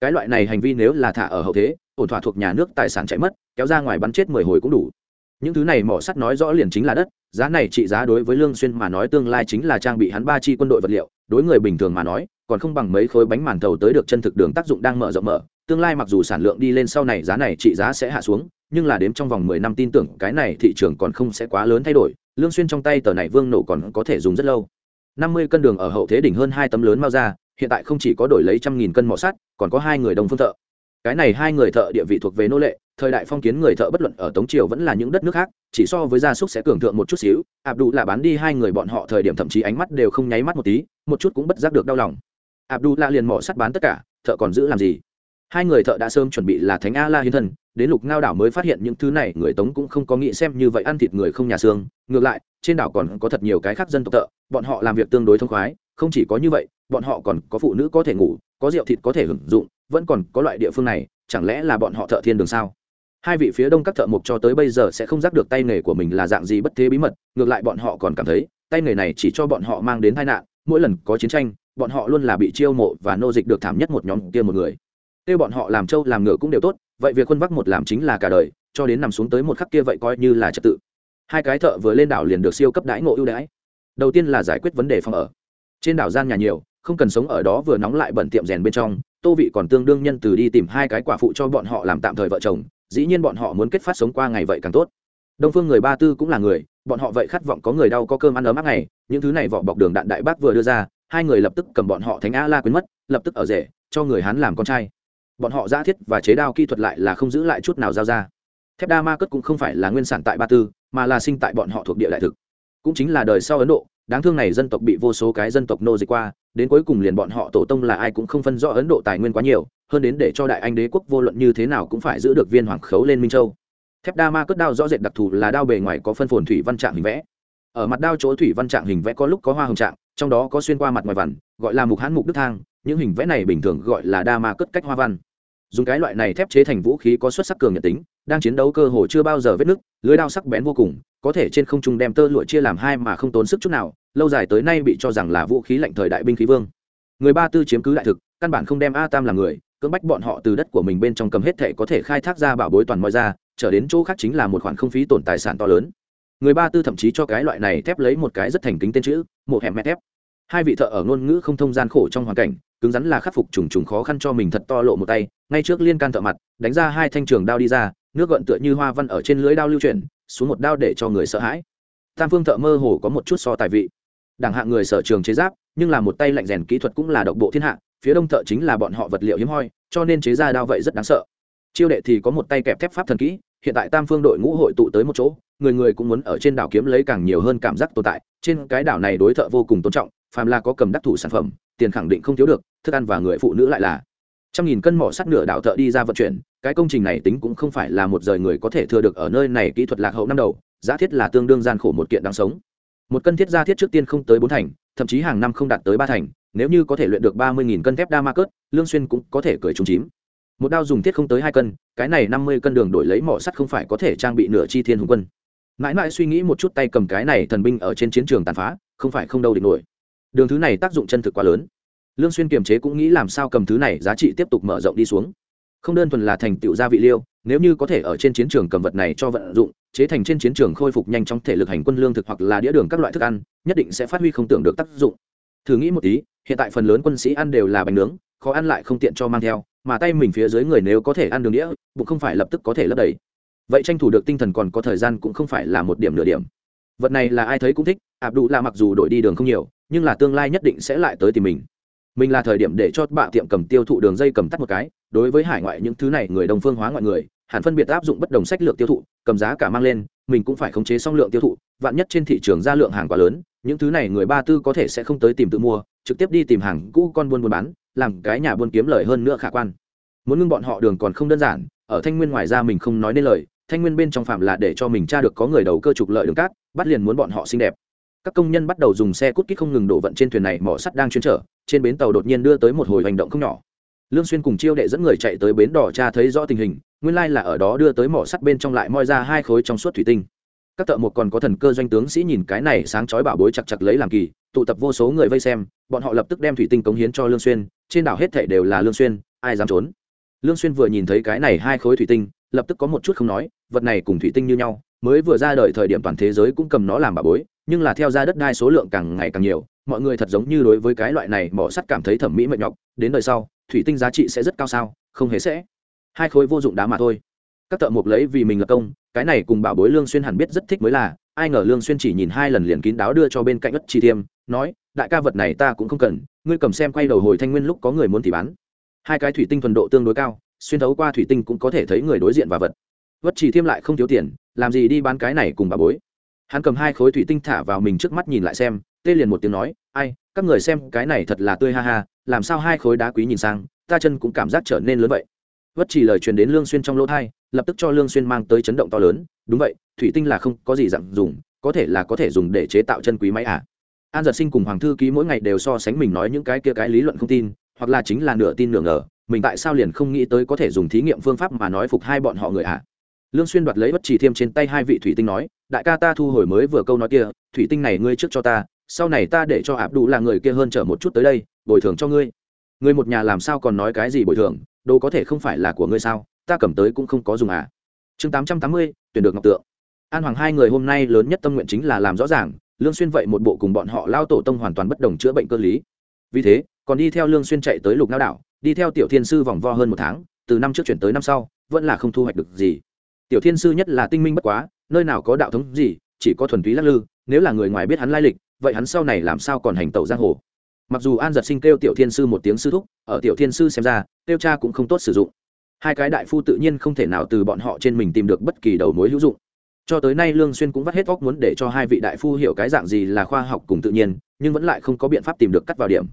Cái loại này hành vi nếu là thả ở hậu thế, ổn thỏa thuộc nhà nước tài sản chạy mất, kéo ra ngoài bắn chết mười hồi cũng đủ. Những thứ này mỏ sắt nói rõ liền chính là đất, giá này trị giá đối với lương xuyên mà nói tương lai chính là trang bị hắn ba chi quân đội vật liệu, đối người bình thường mà nói, còn không bằng mấy khối bánh màn thầu tới được chân thực đường tác dụng đang mở rộng mở tương lai mặc dù sản lượng đi lên sau này giá này trị giá sẽ hạ xuống, nhưng là đếm trong vòng mười năm tin tưởng cái này thị trường còn không sẽ quá lớn thay đổi, lương xuyên trong tay tờ này vương nổ còn có thể dùng rất lâu. năm mươi cân đường ở hậu thế đỉnh hơn hai tấm lớn mao ra, hiện tại không chỉ có đổi lấy trăm nghìn cân mỏ sắt, còn có hai người đồng phương thợ. Cái này hai người thợ địa vị thuộc về nô lệ, thời đại phong kiến người thợ bất luận ở tống triều vẫn là những đất nước khác, chỉ so với gia súc sẽ cường thượng một chút xíu ạp đủ là bán đi hai người bọn họ thời điểm thậm chí ánh mắt đều không nháy mắt một tí, một chút cũng bất giác được đau lòng. Ạp đủ là liền mỏ sắt bán tất cả, thợ còn giữ làm gì? Hai người thợ đã sớm chuẩn bị là thánh a la hiến thần, đến lục ngao đảo mới phát hiện những thứ này, người tống cũng không có nghĩ xem như vậy ăn thịt người không nhà xương. Ngược lại, trên đảo còn có thật nhiều cái khác dân tộc thợ, bọn họ làm việc tương đối thông khoái, không chỉ có như vậy, bọn họ còn có phụ nữ có thể ngủ, có rượu thịt có thể hưởng dụng, vẫn còn có loại địa phương này, chẳng lẽ là bọn họ thợ thiên đường sao? Hai vị phía đông các thợ mộc cho tới bây giờ sẽ không giác được tay nghề của mình là dạng gì bất thế bí mật, ngược lại bọn họ còn cảm thấy, tay nghề này chỉ cho bọn họ mang đến tai nạn, mỗi lần có chiến tranh, bọn họ luôn là bị chiêu mộ và nô dịch được thảm nhất một nhóm kia một người kêu bọn họ làm trâu, làm ngựa cũng đều tốt, vậy việc quân vắc một làm chính là cả đời, cho đến nằm xuống tới một khắc kia vậy coi như là trật tự. Hai cái thợ vừa lên đảo liền được siêu cấp đãi ngộ ưu đãi. Đầu tiên là giải quyết vấn đề phòng ở. Trên đảo gian nhà nhiều, không cần sống ở đó vừa nóng lại bẩn tiệm rèn bên trong, tô vị còn tương đương nhân từ đi tìm hai cái quả phụ cho bọn họ làm tạm thời vợ chồng, dĩ nhiên bọn họ muốn kết phát sống qua ngày vậy càng tốt. Đông phương người ba tư cũng là người, bọn họ vậy khát vọng có người đau có cơm ăn ấm áp ngày, những thứ này vỏ bọc đường đạn đại bác vừa đưa ra, hai người lập tức cầm bọn họ thánh a la quyến mất, lập tức ở rể, cho người hắn làm con trai bọn họ ra thiết và chế đao kỹ thuật lại là không giữ lại chút nào giao ra. Thép đa ma cất cũng không phải là nguyên sản tại ba tư, mà là sinh tại bọn họ thuộc địa đại thực. Cũng chính là đời sau ấn độ, đáng thương này dân tộc bị vô số cái dân tộc nô dịch qua, đến cuối cùng liền bọn họ tổ tông là ai cũng không phân rõ ấn độ tài nguyên quá nhiều, hơn đến để cho đại anh đế quốc vô luận như thế nào cũng phải giữ được viên hoàng khấu lên minh châu. Thép đa ma cất đao rõ rệt đặc thù là đao bề ngoài có phân phồn thủy văn trạng hình vẽ. Ở mặt đao chỗ thủy văn trạng hình vẽ có lúc có hoa hồng trạng, trong đó có xuyên qua mặt ngoài vằn, gọi là mục hãn mục đức thang những hình vẽ này bình thường gọi là đa ma cất cách hoa văn. Dùng cái loại này thép chế thành vũ khí có xuất sắc cường nhận tính, đang chiến đấu cơ hồ chưa bao giờ vết nứt, lưới đao sắc bén vô cùng, có thể trên không trung đem tơ lụa chia làm hai mà không tốn sức chút nào, lâu dài tới nay bị cho rằng là vũ khí lạnh thời đại binh khí vương. Người ba tư chiếm cứ đại thực, căn bản không đem a tam làm người, cưỡng bách bọn họ từ đất của mình bên trong cầm hết thể có thể khai thác ra bảo bối toàn mọi ra, trở đến chỗ khác chính là một khoản không phí tổn tài sản to lớn. Người ba tư thậm chí cho cái loại này thép lấy một cái rất thành kính tên chữ một hẻm mẹ thép. Hai vị thợ ở ngôn ngữ không thông gian khổ trong hoàn cảnh cứng rắn là khắc phục trùng trùng khó khăn cho mình thật to lộ một tay, ngay trước liên can thợ mặt, đánh ra hai thanh trường đao đi ra, nước gợn tựa như hoa văn ở trên lưới đao lưu chuyển, xuống một đao để cho người sợ hãi. Tam phương thợ mơ hồ có một chút so tài vị. Đảng hạng người sở trường chế giáp, nhưng là một tay lạnh rèn kỹ thuật cũng là độc bộ thiên hạ, phía đông thợ chính là bọn họ vật liệu hiếm hoi, cho nên chế ra đao vậy rất đáng sợ. Chiêu đệ thì có một tay kẹp thép pháp thần kỹ, hiện tại tam phương đội ngũ hội tụ tới một chỗ, người người cũng muốn ở trên đảo kiếm lấy càng nhiều hơn cảm giác tồn tại, trên cái đảo này đối thợ vô cùng tôn trọng, phàm là có cầm đắc thủ sản phẩm, tiền khẳng định không thiếu được thức ăn và người phụ nữ lại là trăm nghìn cân mỏ sắt nửa đạo thợ đi ra vận chuyển. Cái công trình này tính cũng không phải là một rời người có thể thừa được ở nơi này. Kỹ thuật lạc hậu năm đầu, giá thiết là tương đương gian khổ một kiện đáng sống. Một cân thiết gia thiết trước tiên không tới bốn thành, thậm chí hàng năm không đạt tới ba thành. Nếu như có thể luyện được ba mươi nghìn cân thép đa ma cớt, lương xuyên cũng có thể cười trúng chím. Một đao dùng thiết không tới hai cân, cái này năm mươi cân đường đổi lấy mỏ sắt không phải có thể trang bị nửa chi thiên hùng quân. Mãi mãi suy nghĩ một chút tay cầm cái này thần binh ở trên chiến trường tàn phá, không phải không đâu địch nổi. Đường thứ này tác dụng chân thực quá lớn lương xuyên kiềm chế cũng nghĩ làm sao cầm thứ này giá trị tiếp tục mở rộng đi xuống. Không đơn thuần là thành tựu gia vị liêu, nếu như có thể ở trên chiến trường cầm vật này cho vận dụng, chế thành trên chiến trường khôi phục nhanh trong thể lực hành quân lương thực hoặc là đĩa đường các loại thức ăn, nhất định sẽ phát huy không tưởng được tác dụng. Thử nghĩ một tí, hiện tại phần lớn quân sĩ ăn đều là bánh nướng, khó ăn lại không tiện cho mang theo, mà tay mình phía dưới người nếu có thể ăn đường đĩa, bụng không phải lập tức có thể lấp đầy. Vậy tranh thủ được tinh thần còn có thời gian cũng không phải là một điểm nửa điểm. Vật này là ai thấy cũng thích ạp đủ là mặc dù đổi đi đường không nhiều, nhưng là tương lai nhất định sẽ lại tới tìm mình mình là thời điểm để cho bạ tiệm cầm tiêu thụ đường dây cầm tắt một cái, đối với hải ngoại những thứ này, người đồng phương hóa ngoại người, hẳn phân biệt áp dụng bất đồng sách lượng tiêu thụ, cầm giá cả mang lên, mình cũng phải khống chế xong lượng tiêu thụ, vạn nhất trên thị trường ra lượng hàng quá lớn, những thứ này người ba tư có thể sẽ không tới tìm tự mua, trực tiếp đi tìm hàng cũ con buôn buôn bán, làm cái nhà buôn kiếm lời hơn nữa khả quan. Muốn ngưng bọn họ đường còn không đơn giản, ở thanh nguyên ngoài ra mình không nói nên lời, thanh nguyên bên trong phạm là để cho mình tra được có người đầu cơ trục lợi đường cát, bắt liền muốn bọn họ xinh đẹp. Các công nhân bắt đầu dùng xe cút kít không ngừng đổ vận trên thuyền này, mỏ sắt đang chuyên trở trên bến tàu đột nhiên đưa tới một hồi hành động không nhỏ. Lương xuyên cùng chiêu đệ dẫn người chạy tới bến đỏ tra thấy rõ tình hình, nguyên lai là ở đó đưa tới mỏ sắt bên trong lại moi ra hai khối trong suốt thủy tinh. Các thợ một còn có thần cơ doanh tướng sĩ nhìn cái này sáng chói bảo bối chặt chặt lấy làm kỳ, tụ tập vô số người vây xem, bọn họ lập tức đem thủy tinh cống hiến cho lương xuyên, trên đảo hết thảy đều là lương xuyên, ai dám trốn? Lương xuyên vừa nhìn thấy cái này hai khối thủy tinh, lập tức có một chút không nói, vật này cùng thủy tinh như nhau, mới vừa ra đời thời điểm toàn thế giới cũng cầm nó làm bảo bối, nhưng là theo ra đất đai số lượng càng ngày càng nhiều mọi người thật giống như đối với cái loại này mỏ sắt cảm thấy thẩm mỹ mệt nhọc, đến đời sau, thủy tinh giá trị sẽ rất cao sao, không hề sẽ. Hai khối vô dụng đá mà thôi. Các thợ mộc lấy vì mình lập công, cái này cùng bảo bối lương xuyên hẳn biết rất thích mới là, ai ngờ lương xuyên chỉ nhìn hai lần liền kín đáo đưa cho bên cạnh ất chi tiêm nói, đại ca vật này ta cũng không cần, ngươi cầm xem quay đầu hồi thanh nguyên lúc có người muốn thì bán. Hai cái thủy tinh thuần độ tương đối cao, xuyên thấu qua thủy tinh cũng có thể thấy người đối diện và vật. Vất chỉ thiêm lại không thiếu tiền, làm gì đi bán cái này cùng bà bối. Hắn cầm hai khối thủy tinh thả vào mình trước mắt nhìn lại xem tê liền một tiếng nói, ai, các người xem, cái này thật là tươi ha ha, làm sao hai khối đá quý nhìn sang, ta chân cũng cảm giác trở nên lớn vậy vất chỉ lời truyền đến lương xuyên trong lỗ thai lập tức cho lương xuyên mang tới chấn động to lớn, đúng vậy, thủy tinh là không có gì dặn dùng, có thể là có thể dùng để chế tạo chân quý máy à an giật sinh cùng hoàng thư ký mỗi ngày đều so sánh mình nói những cái kia cái lý luận không tin, hoặc là chính là nửa tin nửa ngờ, mình tại sao liền không nghĩ tới có thể dùng thí nghiệm phương pháp mà nói phục hai bọn họ người à? lương xuyên đoạt lấy bất chỉ thiêm trên tay hai vị thủy tinh nói, đại ca ta thu hồi mới vừa câu nói kia, thủy tinh này ngươi trước cho ta sau này ta để cho ạp đủ là người kia hơn chở một chút tới đây bồi thường cho ngươi. Ngươi một nhà làm sao còn nói cái gì bồi thường đồ có thể không phải là của ngươi sao ta cầm tới cũng không có dùng à. Chương 880, tuyển được ngọc tượng. An hoàng hai người hôm nay lớn nhất tâm nguyện chính là làm rõ ràng lương xuyên vậy một bộ cùng bọn họ lao tổ tông hoàn toàn bất đồng chữa bệnh cơ lý. Vì thế còn đi theo lương xuyên chạy tới lục nao đảo đi theo tiểu thiên sư vòng vo hơn một tháng từ năm trước chuyển tới năm sau vẫn là không thu hoạch được gì. Tiểu thiên sư nhất là tinh minh bất quá nơi nào có đạo thống gì chỉ có thuần túy lắc lư nếu là người ngoài biết hắn lai lịch vậy hắn sau này làm sao còn hành tẩu giang hồ? Mặc dù an giật sinh kêu tiểu thiên sư một tiếng sư thúc, ở tiểu thiên sư xem ra, kêu cha cũng không tốt sử dụng. Hai cái đại phu tự nhiên không thể nào từ bọn họ trên mình tìm được bất kỳ đầu mối hữu dụng. Cho tới nay lương xuyên cũng vắt hết óc muốn để cho hai vị đại phu hiểu cái dạng gì là khoa học cùng tự nhiên, nhưng vẫn lại không có biện pháp tìm được cắt vào điểm.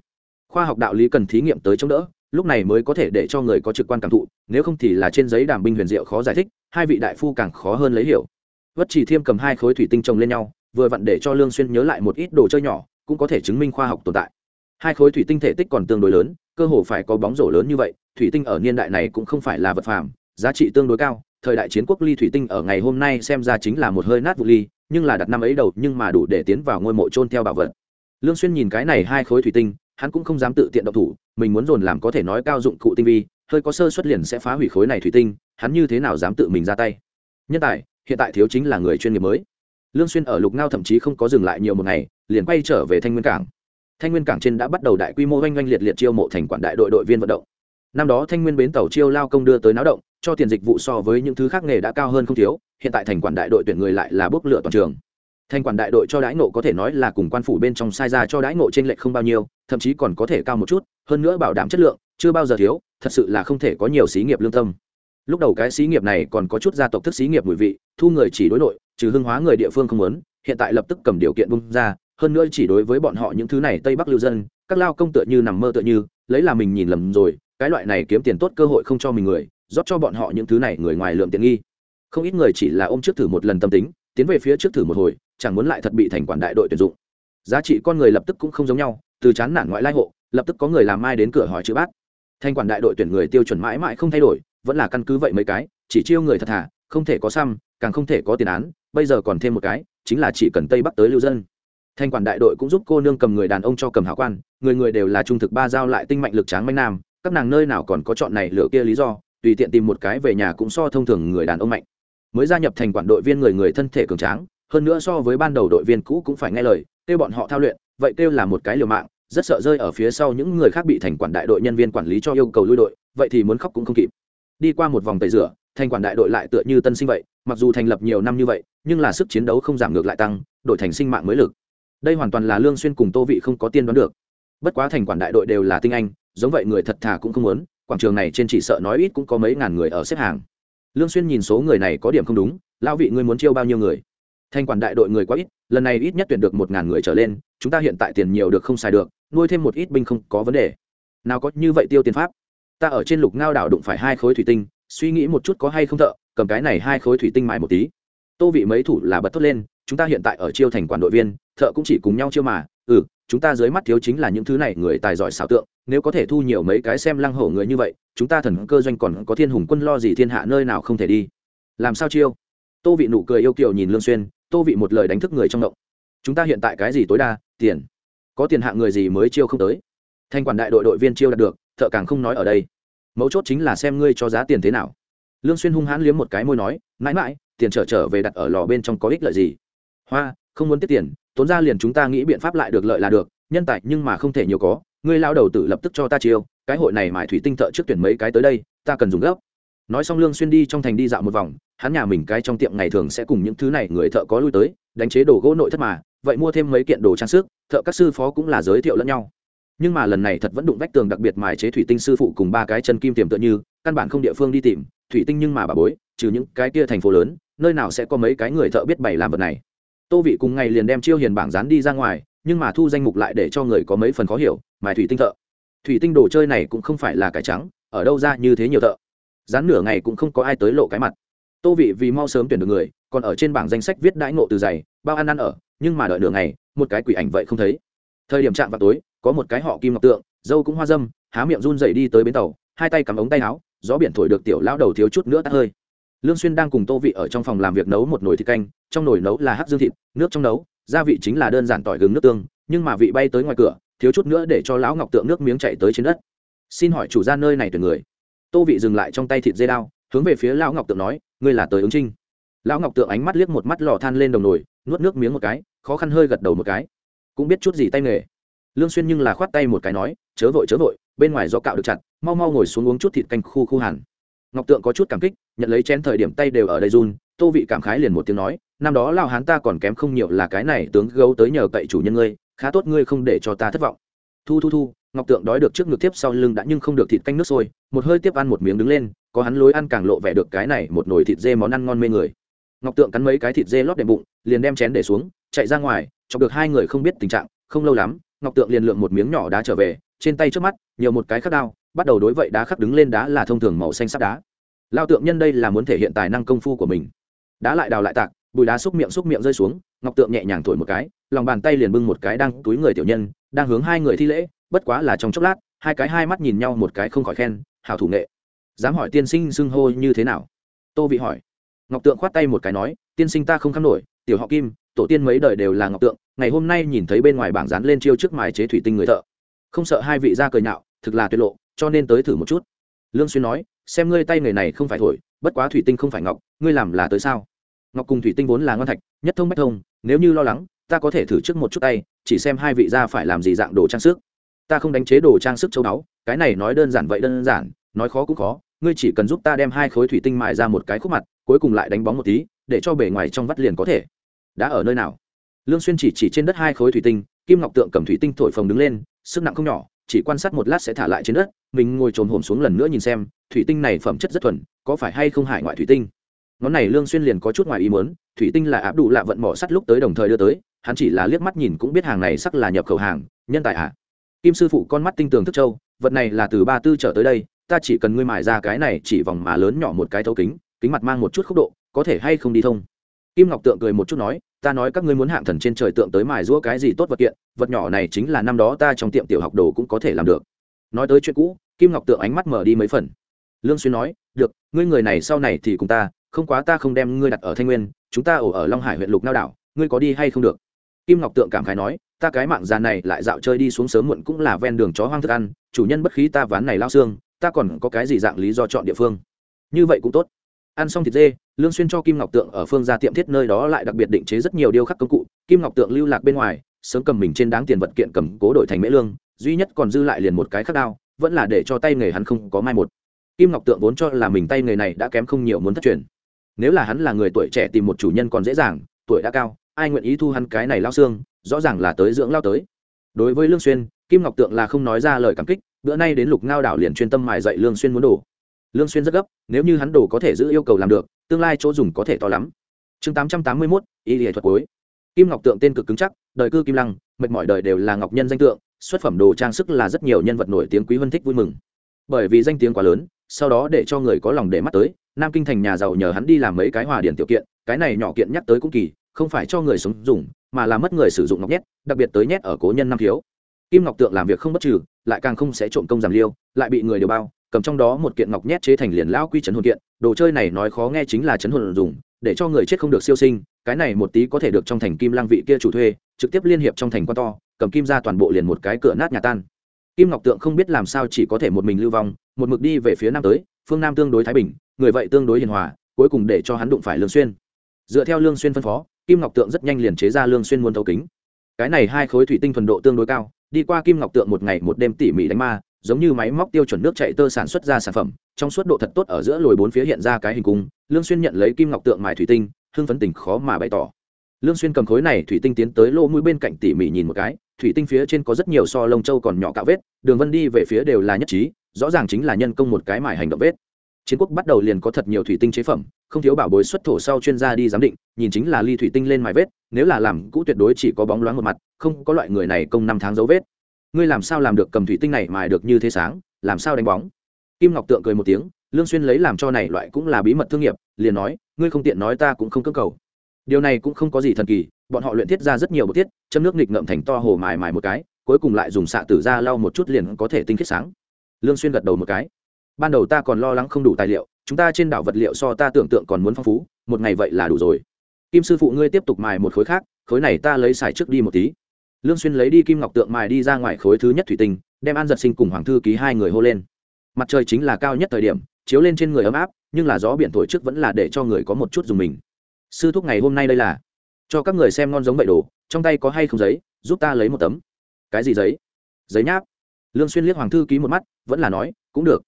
Khoa học đạo lý cần thí nghiệm tới chống đỡ, lúc này mới có thể để cho người có trực quan cảm thụ, nếu không thì là trên giấy đàm binh huyền diệu khó giải thích, hai vị đại phu càng khó hơn lấy hiểu. Vất chỉ thiêm cầm hai khối thủy tinh chồng lên nhau vừa vặn để cho lương xuyên nhớ lại một ít đồ chơi nhỏ, cũng có thể chứng minh khoa học tồn tại. Hai khối thủy tinh thể tích còn tương đối lớn, cơ hồ phải có bóng rổ lớn như vậy, thủy tinh ở niên đại này cũng không phải là vật phàm, giá trị tương đối cao. Thời đại chiến quốc ly thủy tinh ở ngày hôm nay xem ra chính là một hơi nát vụ ly, nhưng là đặt năm ấy đầu nhưng mà đủ để tiến vào ngôi mộ trôn theo bảo vật. Lương xuyên nhìn cái này hai khối thủy tinh, hắn cũng không dám tự tiện động thủ, mình muốn dồn làm có thể nói cao dụng cụ tinh vi, hơi có sơ xuất liền sẽ phá hủy khối này thủy tinh, hắn như thế nào dám tự mình ra tay? Nhân tài, hiện tại thiếu chính là người chuyên nghiệp mới lương xuyên ở lục ngao thậm chí không có dừng lại nhiều một ngày, liền quay trở về thanh nguyên cảng. Thanh nguyên cảng trên đã bắt đầu đại quy mô oanh oanh liệt liệt chiêu mộ thành quản đại đội đội viên vận động. Năm đó thanh nguyên bến tàu chiêu lao công đưa tới náo động, cho tiền dịch vụ so với những thứ khác nghề đã cao hơn không thiếu, hiện tại thành quản đại đội tuyển người lại là bước lửa toàn trường. Thành quản đại đội cho đãi Ngộ có thể nói là cùng quan phủ bên trong sai ra cho đãi Ngộ trên lệch không bao nhiêu, thậm chí còn có thể cao một chút, hơn nữa bảo đảm chất lượng, chưa bao giờ thiếu, thật sự là không thể có nhiều xí nghiệp lương tâm lúc đầu cái xí nghiệp này còn có chút gia tộc thức xí nghiệp mùi vị, thu người chỉ đối nội, trừ hưng hóa người địa phương không muốn, hiện tại lập tức cầm điều kiện bung ra, hơn nữa chỉ đối với bọn họ những thứ này tây bắc lưu dân, các lao công tựa như nằm mơ tựa như, lấy là mình nhìn lầm rồi, cái loại này kiếm tiền tốt cơ hội không cho mình người, rót cho bọn họ những thứ này người ngoài lượng tiện nghi. Không ít người chỉ là ôm trước thử một lần tâm tính, tiến về phía trước thử một hồi, chẳng muốn lại thật bị thành quản đại đội tuyển dụng. Giá trị con người lập tức cũng không giống nhau, từ chán nản ngoại lai hộ, lập tức có người làm mai đến cửa hỏi chữ bác thành quản đại đội tuyển người tiêu chuẩn mãi mãi không thay đổi vẫn là căn cứ vậy mấy cái, chỉ chiêu người thật thà, không thể có xăm, càng không thể có tiền án, bây giờ còn thêm một cái, chính là chỉ cần tây bắc tới lưu dân. Thanh quản đại đội cũng giúp cô nương cầm người đàn ông cho cầm hảo quan, người người đều là trung thực ba giao lại tinh mạnh lực tráng manh nam, các nàng nơi nào còn có chọn này lựa kia lý do, tùy tiện tìm một cái về nhà cũng so thông thường người đàn ông mạnh. Mới gia nhập thành quản đội viên người người thân thể cường tráng, hơn nữa so với ban đầu đội viên cũ cũng phải nghe lời, kêu bọn họ thao luyện, vậy kêu là một cái liều mạng, rất sợ rơi ở phía sau những người khác bị thành quản đại đội nhân viên quản lý cho yêu cầu lui đội, vậy thì muốn khóc cũng không kịp đi qua một vòng tẩy rửa thành quản đại đội lại tựa như tân sinh vậy, mặc dù thành lập nhiều năm như vậy, nhưng là sức chiến đấu không giảm ngược lại tăng đội thành sinh mạng mới lực. Đây hoàn toàn là lương xuyên cùng tô vị không có tiên đoán được. Bất quá thành quản đại đội đều là tinh anh, giống vậy người thật thà cũng không muốn, quảng trường này trên chỉ sợ nói ít cũng có mấy ngàn người ở xếp hàng. Lương xuyên nhìn số người này có điểm không đúng, lão vị ngươi muốn chiêu bao nhiêu người? Thành quản đại đội người quá ít, lần này ít nhất tuyển được một ngàn người trở lên, chúng ta hiện tại tiền nhiều được không xài được, nuôi thêm một ít binh không có vấn đề. Nào có như vậy tiêu tiền pháp? Ta ở trên lục ngao đảo đụng phải hai khối thủy tinh, suy nghĩ một chút có hay không thợ, cầm cái này hai khối thủy tinh mại một tí. Tô vị mấy thủ là bật thốt lên, chúng ta hiện tại ở chiêu thành quản đội viên, thợ cũng chỉ cùng nhau chiêu mà. Ừ chúng ta dưới mắt thiếu chính là những thứ này người tài giỏi xảo tượng, nếu có thể thu nhiều mấy cái xem lăng hổ người như vậy, chúng ta thần cơ doanh còn có thiên hùng quân lo gì thiên hạ nơi nào không thể đi. Làm sao chiêu? Tô vị nụ cười yêu kiều nhìn lương xuyên, tô vị một lời đánh thức người trong động. Chúng ta hiện tại cái gì tối đa? Tiền. Có tiền hạng người gì mới chiêu không tới? Thanh quản đại đội đội viên chiêu đạt được thợ càng không nói ở đây. Mấu chốt chính là xem ngươi cho giá tiền thế nào. Lương xuyên hung hãn liếm một cái môi nói, mãi mãi, tiền trở trở về đặt ở lò bên trong có ích lợi gì? Hoa, không muốn tiết tiền, tốn ra liền chúng ta nghĩ biện pháp lại được lợi là được, nhân tài nhưng mà không thể nhiều có, ngươi lao đầu tử lập tức cho ta chiêu, cái hội này mải thủy tinh thợ trước tuyển mấy cái tới đây, ta cần dùng gấp. Nói xong lương xuyên đi trong thành đi dạo một vòng, hắn nhà mình cái trong tiệm ngày thường sẽ cùng những thứ này người thợ có lui tới, đánh chế đồ gỗ nội thất mà, vậy mua thêm mấy kiện đồ trang sức, thợ các sư phó cũng là giới thiệu lẫn nhau nhưng mà lần này thật vẫn đụng vách tường đặc biệt mài chế thủy tinh sư phụ cùng ba cái chân kim tiềm tựa như, căn bản không địa phương đi tìm, thủy tinh nhưng mà bà bối, trừ những cái kia thành phố lớn, nơi nào sẽ có mấy cái người thợ biết bày làm vật này. Tô vị cùng ngày liền đem chiêu hiền bảng dán đi ra ngoài, nhưng mà thu danh mục lại để cho người có mấy phần khó hiểu, mài thủy tinh thợ. Thủy tinh đồ chơi này cũng không phải là cải trắng, ở đâu ra như thế nhiều thợ. Dán nửa ngày cũng không có ai tới lộ cái mặt. Tô vị vì mau sớm tuyển được người, còn ở trên bảng danh sách viết đãi ngộ từ giày bao ăn ăn ở, nhưng mà đợi nửa ngày, một cái quỷ ảnh vậy không thấy. Thời điểm chạm vào tối có một cái họ kim ngọc tượng, dâu cũng hoa dâm, há miệng run dậy đi tới bến tàu, hai tay cắm ống tay áo, gió biển thổi được tiểu lão đầu thiếu chút nữa tắt hơi. Lương xuyên đang cùng tô vị ở trong phòng làm việc nấu một nồi thịt canh, trong nồi nấu là hắc dương thịt, nước trong nấu, gia vị chính là đơn giản tỏi gừng nước tương, nhưng mà vị bay tới ngoài cửa, thiếu chút nữa để cho lão ngọc tượng nước miếng chảy tới trên đất. Xin hỏi chủ gia nơi này tuyển người. Tô vị dừng lại trong tay thịt dây đao, hướng về phía lão ngọc tượng nói, ngươi là tới ứng trinh. Lão ngọc tượng ánh mắt liếc một mắt lò than lên đồng nồi, nuốt nước miếng một cái, khó khăn hơi gật đầu một cái. Cũng biết chút gì tay nghề lương xuyên nhưng là khoát tay một cái nói, chớ vội chớ vội, bên ngoài do cạo được chặt, mau mau ngồi xuống uống chút thịt canh khu khu hàn ngọc tượng có chút cảm kích, nhận lấy chén thời điểm tay đều ở đây run, tô vị cảm khái liền một tiếng nói, năm đó lao hán ta còn kém không nhiều là cái này tướng gấu tới nhờ cậy chủ nhân ngươi, khá tốt ngươi không để cho ta thất vọng. Thu thu thu, ngọc tượng đói được trước ngực tiếp sau lưng đã nhưng không được thịt canh nước sôi, một hơi tiếp ăn một miếng đứng lên, có hắn lối ăn càng lộ vẻ được cái này một nồi thịt dê món ăn ngon mê người. Ngọc tượng cắn mấy cái thịt dê lót đệm bụng, liền đem chén để xuống, chạy ra ngoài, chọc được hai người không biết tình trạng, không lâu lắm ngọc tượng liền lượng một miếng nhỏ đá trở về, trên tay trước mắt, nhiều một cái khắc đao, bắt đầu đối vậy đá khắc đứng lên đá là thông thường màu xanh sắt đá. Lao tượng nhân đây là muốn thể hiện tài năng công phu của mình. Đá lại đào lại tạc, bùi đá xúc miệng xúc miệng rơi xuống, ngọc tượng nhẹ nhàng thổi một cái, lòng bàn tay liền bưng một cái đang túi người tiểu nhân, đang hướng hai người thi lễ, bất quá là trong chốc lát, hai cái hai mắt nhìn nhau một cái không khỏi khen, hảo thủ nghệ. Dám hỏi tiên sinh xưng hô như thế nào? Tô vị hỏi. Ngọc tượng khoát tay một cái nói, tiên sinh ta không khám nổi, tiểu họ kim, tổ tiên mấy đời đều là ngọc tượng ngày hôm nay nhìn thấy bên ngoài bảng dán lên chiêu trước mài chế thủy tinh người thợ. Không sợ hai vị ra cười nhạo, thực là tuyệt lộ, cho nên tới thử một chút. Lương xuyên nói, xem ngươi tay người này không phải thổi, bất quá thủy tinh không phải ngọc, ngươi làm là tới sao? Ngọc cùng thủy tinh vốn là ngon thạch, nhất thông bách thông, nếu như lo lắng, ta có thể thử trước một chút tay, chỉ xem hai vị ra phải làm gì dạng đồ trang sức. Ta không đánh chế đồ trang sức châu đáo cái này nói đơn giản vậy đơn giản, nói khó cũng khó, ngươi chỉ cần giúp ta đem hai khối thủy tinh mài ra một cái khúc mặt, cuối cùng lại đánh bóng một tí, để cho bề ngoài trong vắt liền có thể. Đã ở nơi nào? Lương xuyên chỉ chỉ trên đất hai khối thủy tinh, kim ngọc tượng cầm thủy tinh thổi phồng đứng lên, sức nặng không nhỏ, chỉ quan sát một lát sẽ thả lại trên đất, mình ngồi trồn hổm xuống lần nữa nhìn xem, thủy tinh này phẩm chất rất thuần, có phải hay không hải ngoại thủy tinh ngón này lương xuyên liền có chút ngoài ý muốn, thủy tinh là áp đủ lạ vận mỏ sắt lúc tới đồng thời đưa tới, hắn chỉ là liếc mắt nhìn cũng biết hàng này sắc là nhập khẩu hàng, nhân tài ạ à. kim sư phụ con mắt tinh tường thức châu, vật này là từ ba tư trở tới đây, ta chỉ cần ngươi mài ra cái này chỉ vòng mà lớn nhỏ một cái thấu kính kính mặt mang một chút khúc độ, có thể hay không đi thông kim ngọc tượng cười một chút nói ta nói các ngươi muốn hạng thần trên trời tượng tới mài giũa cái gì tốt vật kiện, vật nhỏ này chính là năm đó ta trong tiệm tiểu học đồ cũng có thể làm được. Nói tới chuyện cũ, kim ngọc tượng ánh mắt mở đi mấy phần. Lương xuyên nói, được, ngươi người này sau này thì cùng ta, không quá ta không đem ngươi đặt ở thanh nguyên, chúng ta ở ở long hải huyện lục nao đảo, ngươi có đi hay không được? Kim ngọc tượng cảm khái nói, ta cái mạng già này lại dạo chơi đi xuống sớm muộn cũng là ven đường chó hoang thức ăn, chủ nhân bất khí ta ván này lao xương, ta còn có cái gì dạng lý do chọn địa phương? Như vậy cũng tốt ăn xong thịt dê, lương xuyên cho kim ngọc tượng ở phương gia tiệm thiết nơi đó lại đặc biệt định chế rất nhiều điêu khắc công cụ. Kim ngọc tượng lưu lạc bên ngoài, sớm cầm mình trên đáng tiền vật kiện cầm cố đổi thành mễ lương, duy nhất còn dư lại liền một cái khắc đao, vẫn là để cho tay nghề hắn không có mai một. Kim ngọc tượng vốn cho là mình tay nghề này đã kém không nhiều muốn thất truyền. Nếu là hắn là người tuổi trẻ tìm một chủ nhân còn dễ dàng, tuổi đã cao, ai nguyện ý thu hắn cái này lao xương, rõ ràng là tới dưỡng lao tới. Đối với lương xuyên, kim ngọc tượng là không nói ra lời cảm kích, bữa nay đến lục ngao đảo liền chuyên tâm mài dạy lương xuyên muốn đủ lương xuyên rất gấp nếu như hắn đồ có thể giữ yêu cầu làm được tương lai chỗ dùng có thể to lắm. Chương 881, y lìa thuật cuối. Kim ngọc tượng tên cực cứng chắc đời cư kim lăng mệt mỏi đời đều là ngọc nhân danh tượng xuất phẩm đồ trang sức là rất nhiều nhân vật nổi tiếng quý vân thích vui mừng. Bởi vì danh tiếng quá lớn sau đó để cho người có lòng để mắt tới nam kinh thành nhà giàu nhờ hắn đi làm mấy cái hòa điển tiểu kiện cái này nhỏ kiện nhắc tới cũng kỳ không phải cho người sống dùng mà là mất người sử dụng ngọc nhét đặc biệt tới nhét ở cố nhân năm thiếu. Kim ngọc tượng làm việc không bất trừ lại càng không sẽ trộm công giảm liêu lại bị người điều bao cầm trong đó một kiện ngọc nhét chế thành liền lão quy chấn hồn kiện, đồ chơi này nói khó nghe chính là chấn hồn dùng, để cho người chết không được siêu sinh, cái này một tí có thể được trong thành kim lang vị kia chủ thuê, trực tiếp liên hiệp trong thành quan to, cầm kim ra toàn bộ liền một cái cửa nát nhà tan. Kim ngọc tượng không biết làm sao chỉ có thể một mình lưu vong, một mực đi về phía nam tới, phương nam tương đối thái bình, người vậy tương đối hiền hòa, cuối cùng để cho hắn đụng phải lương xuyên. Dựa theo lương xuyên phân phó, kim ngọc tượng rất nhanh liền chế ra lương xuyên muốn thấu kính. Cái này hai khối thủy tinh thuần độ tương đối cao, đi qua kim ngọc tượng một ngày một đêm tỉ mỉ đánh ma giống như máy móc tiêu chuẩn nước chạy tơ sản xuất ra sản phẩm, trong suốt độ thật tốt ở giữa lồi bốn phía hiện ra cái hình cung, lương xuyên nhận lấy kim ngọc tượng mài thủy tinh, hưng phấn tình khó mà bày tỏ. Lương xuyên cầm khối này thủy tinh tiến tới lỗ mũi bên cạnh tỉ mỉ nhìn một cái, thủy tinh phía trên có rất nhiều so lông châu còn nhỏ cạo vết, đường vân đi về phía đều là nhất trí, rõ ràng chính là nhân công một cái mài hành động vết. Chiến quốc bắt đầu liền có thật nhiều thủy tinh chế phẩm, không thiếu bảo bối xuất thổ sau chuyên gia đi giám định, nhìn chính là ly thủy tinh lên mài vết, nếu là làm cũ tuyệt đối chỉ có bóng loáng một mặt, không có loại người này công năm tháng dấu vết ngươi làm sao làm được cầm thủy tinh này mài được như thế sáng, làm sao đánh bóng? Kim ngọc tượng cười một tiếng, lương xuyên lấy làm cho này loại cũng là bí mật thương nghiệp, liền nói, ngươi không tiện nói ta cũng không cưỡng cầu. Điều này cũng không có gì thần kỳ, bọn họ luyện thiết ra rất nhiều bộ thiết, châm nước nghịch ngậm thành to hồ mài mài một cái, cuối cùng lại dùng xạ tử ra lau một chút liền có thể tinh khiết sáng. Lương xuyên gật đầu một cái. Ban đầu ta còn lo lắng không đủ tài liệu, chúng ta trên đảo vật liệu so ta tưởng tượng còn muốn phong phú, một ngày vậy là đủ rồi. Kim sư phụ ngươi tiếp tục mài một khối khác, khối này ta lấy xài trước đi một tí lương xuyên lấy đi kim ngọc tượng mài đi ra ngoài khối thứ nhất thủy tinh, đem an giật sinh cùng hoàng thư ký hai người hô lên. Mặt trời chính là cao nhất thời điểm, chiếu lên trên người ấm áp, nhưng là gió biển thổi trước vẫn là để cho người có một chút dùng mình. Sư thúc ngày hôm nay đây là, cho các người xem ngon giống vậy đồ, trong tay có hay không giấy, giúp ta lấy một tấm. Cái gì giấy? Giấy nháp. Lương xuyên liếc hoàng thư ký một mắt, vẫn là nói, cũng được.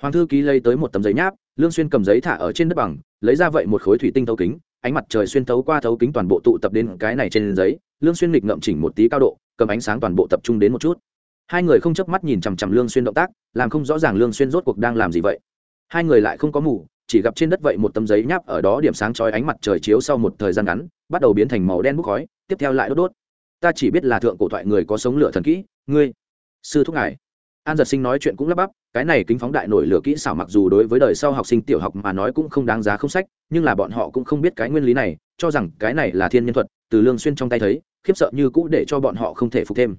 Hoàng thư ký lấy tới một tấm giấy nháp, lương xuyên cầm giấy thả ở trên đất bằng, lấy ra vậy một khối thủy tinh thấu kính, ánh mặt trời xuyên thấu qua thấu kính toàn bộ tụ tập đến cái này trên giấy lương xuyên nghịch ngậm chỉnh một tí cao độ, cầm ánh sáng toàn bộ tập trung đến một chút. Hai người không chớp mắt nhìn chằm chằm lương xuyên động tác, làm không rõ ràng lương xuyên rốt cuộc đang làm gì vậy. Hai người lại không có mù, chỉ gặp trên đất vậy một tấm giấy nháp ở đó điểm sáng chói ánh mặt trời chiếu sau một thời gian ngắn, bắt đầu biến thành màu đen bốc khói, tiếp theo lại đốt đốt. Ta chỉ biết là thượng cổ thoại người có sống lửa thần kỹ, ngươi, sư thúc ngài. An giật sinh nói chuyện cũng lắp bắp, cái này kính phóng đại nổi lửa kỹ xảo mặc dù đối với đời sau học sinh tiểu học mà nói cũng không đáng giá không sách, nhưng là bọn họ cũng không biết cái nguyên lý này, cho rằng cái này là thiên nhân thuật từ lương xuyên trong tay thấy, khiếp sợ như cũ để cho bọn họ không thể phục thêm.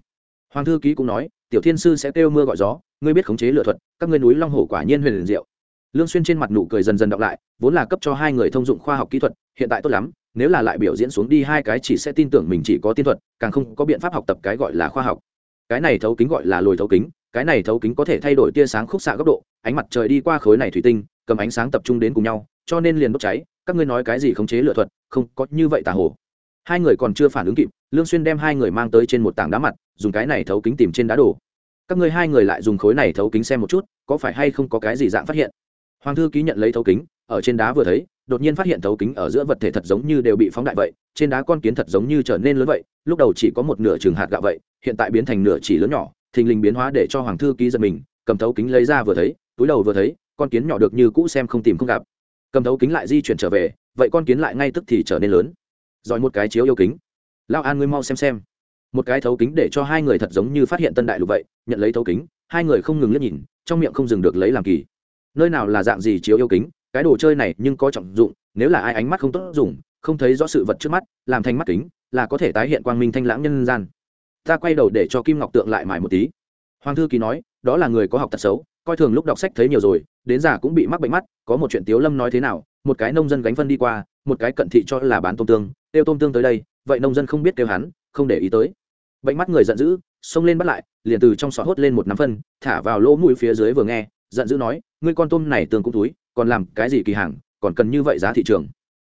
Hoàng thư ký cũng nói, tiểu thiên sư sẽ kêu mưa gọi gió, ngươi biết khống chế lựa thuật, các ngươi núi long hổ quả nhiên huyền liền diệu. Lương xuyên trên mặt nụ cười dần dần đọc lại, vốn là cấp cho hai người thông dụng khoa học kỹ thuật, hiện tại tốt lắm, nếu là lại biểu diễn xuống đi hai cái chỉ sẽ tin tưởng mình chỉ có tiên thuật, càng không có biện pháp học tập cái gọi là khoa học. Cái này thấu kính gọi là lồi thấu kính, cái này thấu kính có thể thay đổi tia sáng khúc xạ góc độ, ánh mặt trời đi qua khối này thủy tinh, cầm ánh sáng tập trung đến cùng nhau, cho nên liền đốt cháy, các ngươi nói cái gì khống chế lựa thuật, không có như vậy tà hồ hai người còn chưa phản ứng kịp, lương xuyên đem hai người mang tới trên một tảng đá mặt, dùng cái này thấu kính tìm trên đá đổ. Các ngươi hai người lại dùng khối này thấu kính xem một chút, có phải hay không có cái gì dạng phát hiện? Hoàng thư ký nhận lấy thấu kính, ở trên đá vừa thấy, đột nhiên phát hiện thấu kính ở giữa vật thể thật giống như đều bị phóng đại vậy, trên đá con kiến thật giống như trở nên lớn vậy, lúc đầu chỉ có một nửa trường hạt gạo vậy, hiện tại biến thành nửa chỉ lớn nhỏ, thình lình biến hóa để cho hoàng thư ký giật mình, cầm thấu kính lấy ra vừa thấy, túi đầu vừa thấy, con kiến nhỏ được như cũ xem không tìm không gặp. Cầm thấu kính lại di chuyển trở về, vậy con kiến lại ngay tức thì trở nên lớn giỏi một cái chiếu yêu kính. Lao an ngươi mau xem xem. Một cái thấu kính để cho hai người thật giống như phát hiện tân đại lục vậy, nhận lấy thấu kính, hai người không ngừng liếc nhìn, trong miệng không dừng được lấy làm kỳ. Nơi nào là dạng gì chiếu yêu kính, cái đồ chơi này nhưng có trọng dụng, nếu là ai ánh mắt không tốt dùng, không thấy rõ sự vật trước mắt, làm thành mắt kính, là có thể tái hiện quang minh thanh lãng nhân gian. Ta quay đầu để cho kim ngọc tượng lại mải một tí. Hoàng thư ký nói, đó là người có học tật xấu, coi thường lúc đọc sách thấy nhiều rồi, đến già cũng bị mắc bệnh mắt, có một chuyện tiếu lâm nói thế nào, một cái nông dân gánh phân đi qua, một cái cận thị cho là bán tôm tương tiêu tôm tương tới đây, vậy nông dân không biết kêu hắn, không để ý tới. Bệnh mắt người giận dữ, xông lên bắt lại, liền từ trong sọ hốt lên một nắm phân, thả vào lỗ mũi phía dưới vừa nghe, giận dữ nói, ngươi con tôm này tương cũng túi, còn làm cái gì kỳ hàng, còn cần như vậy giá thị trường?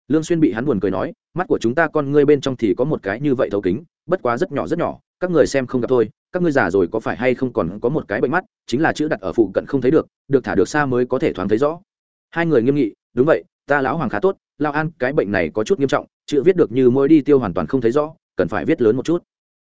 Lương xuyên bị hắn buồn cười nói, mắt của chúng ta con ngươi bên trong thì có một cái như vậy thấu kính, bất quá rất nhỏ rất nhỏ, các người xem không gặp thôi, các ngươi già rồi có phải hay không còn có một cái bệnh mắt, chính là chữ đặt ở phụ cận không thấy được được thả được xa mới có thể thoáng thấy rõ. Hai người nghiêm nghị, đúng vậy, ta lão hoàng khá tốt lao an, cái bệnh này có chút nghiêm trọng chữ viết được như mỗi đi tiêu hoàn toàn không thấy rõ, cần phải viết lớn một chút.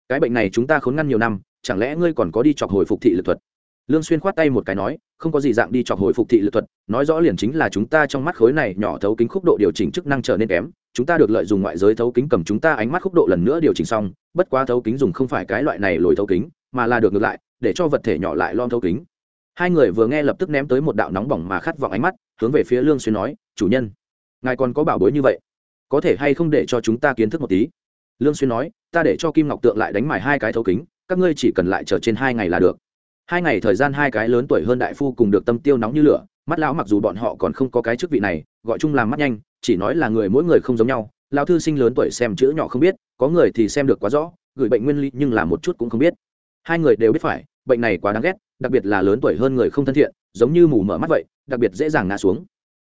Cái bệnh này chúng ta khốn ngăn nhiều năm, chẳng lẽ ngươi còn có đi chọc hồi phục thị lực thuật? Lương xuyên khoát tay một cái nói, không có gì dạng đi chọc hồi phục thị lực thuật, nói rõ liền chính là chúng ta trong mắt khối này nhỏ thấu kính khúc độ điều chỉnh chức năng trở nên kém, chúng ta được lợi dụng ngoại giới thấu kính cầm chúng ta ánh mắt khúc độ lần nữa điều chỉnh xong, bất quá thấu kính dùng không phải cái loại này lồi thấu kính, mà là được ngược lại, để cho vật thể nhỏ lại lon thấu kính. Hai người vừa nghe lập tức ném tới một đạo nóng bỏng mà khát vọng ánh mắt, hướng về phía lương xuyên nói, chủ nhân, ngài còn có bảo bối như vậy có thể hay không để cho chúng ta kiến thức một tí? Lương xuyên nói, ta để cho kim ngọc tượng lại đánh mài hai cái thấu kính, các ngươi chỉ cần lại chờ trên hai ngày là được. Hai ngày thời gian hai cái lớn tuổi hơn đại phu cùng được tâm tiêu nóng như lửa, mắt lão mặc dù bọn họ còn không có cái chức vị này, gọi chung làm mắt nhanh, chỉ nói là người mỗi người không giống nhau, lão thư sinh lớn tuổi xem chữ nhỏ không biết, có người thì xem được quá rõ, gửi bệnh nguyên lý nhưng là một chút cũng không biết. Hai người đều biết phải, bệnh này quá đáng ghét, đặc biệt là lớn tuổi hơn người không thân thiện, giống như mù mở mắt vậy, đặc biệt dễ dàng ngã xuống.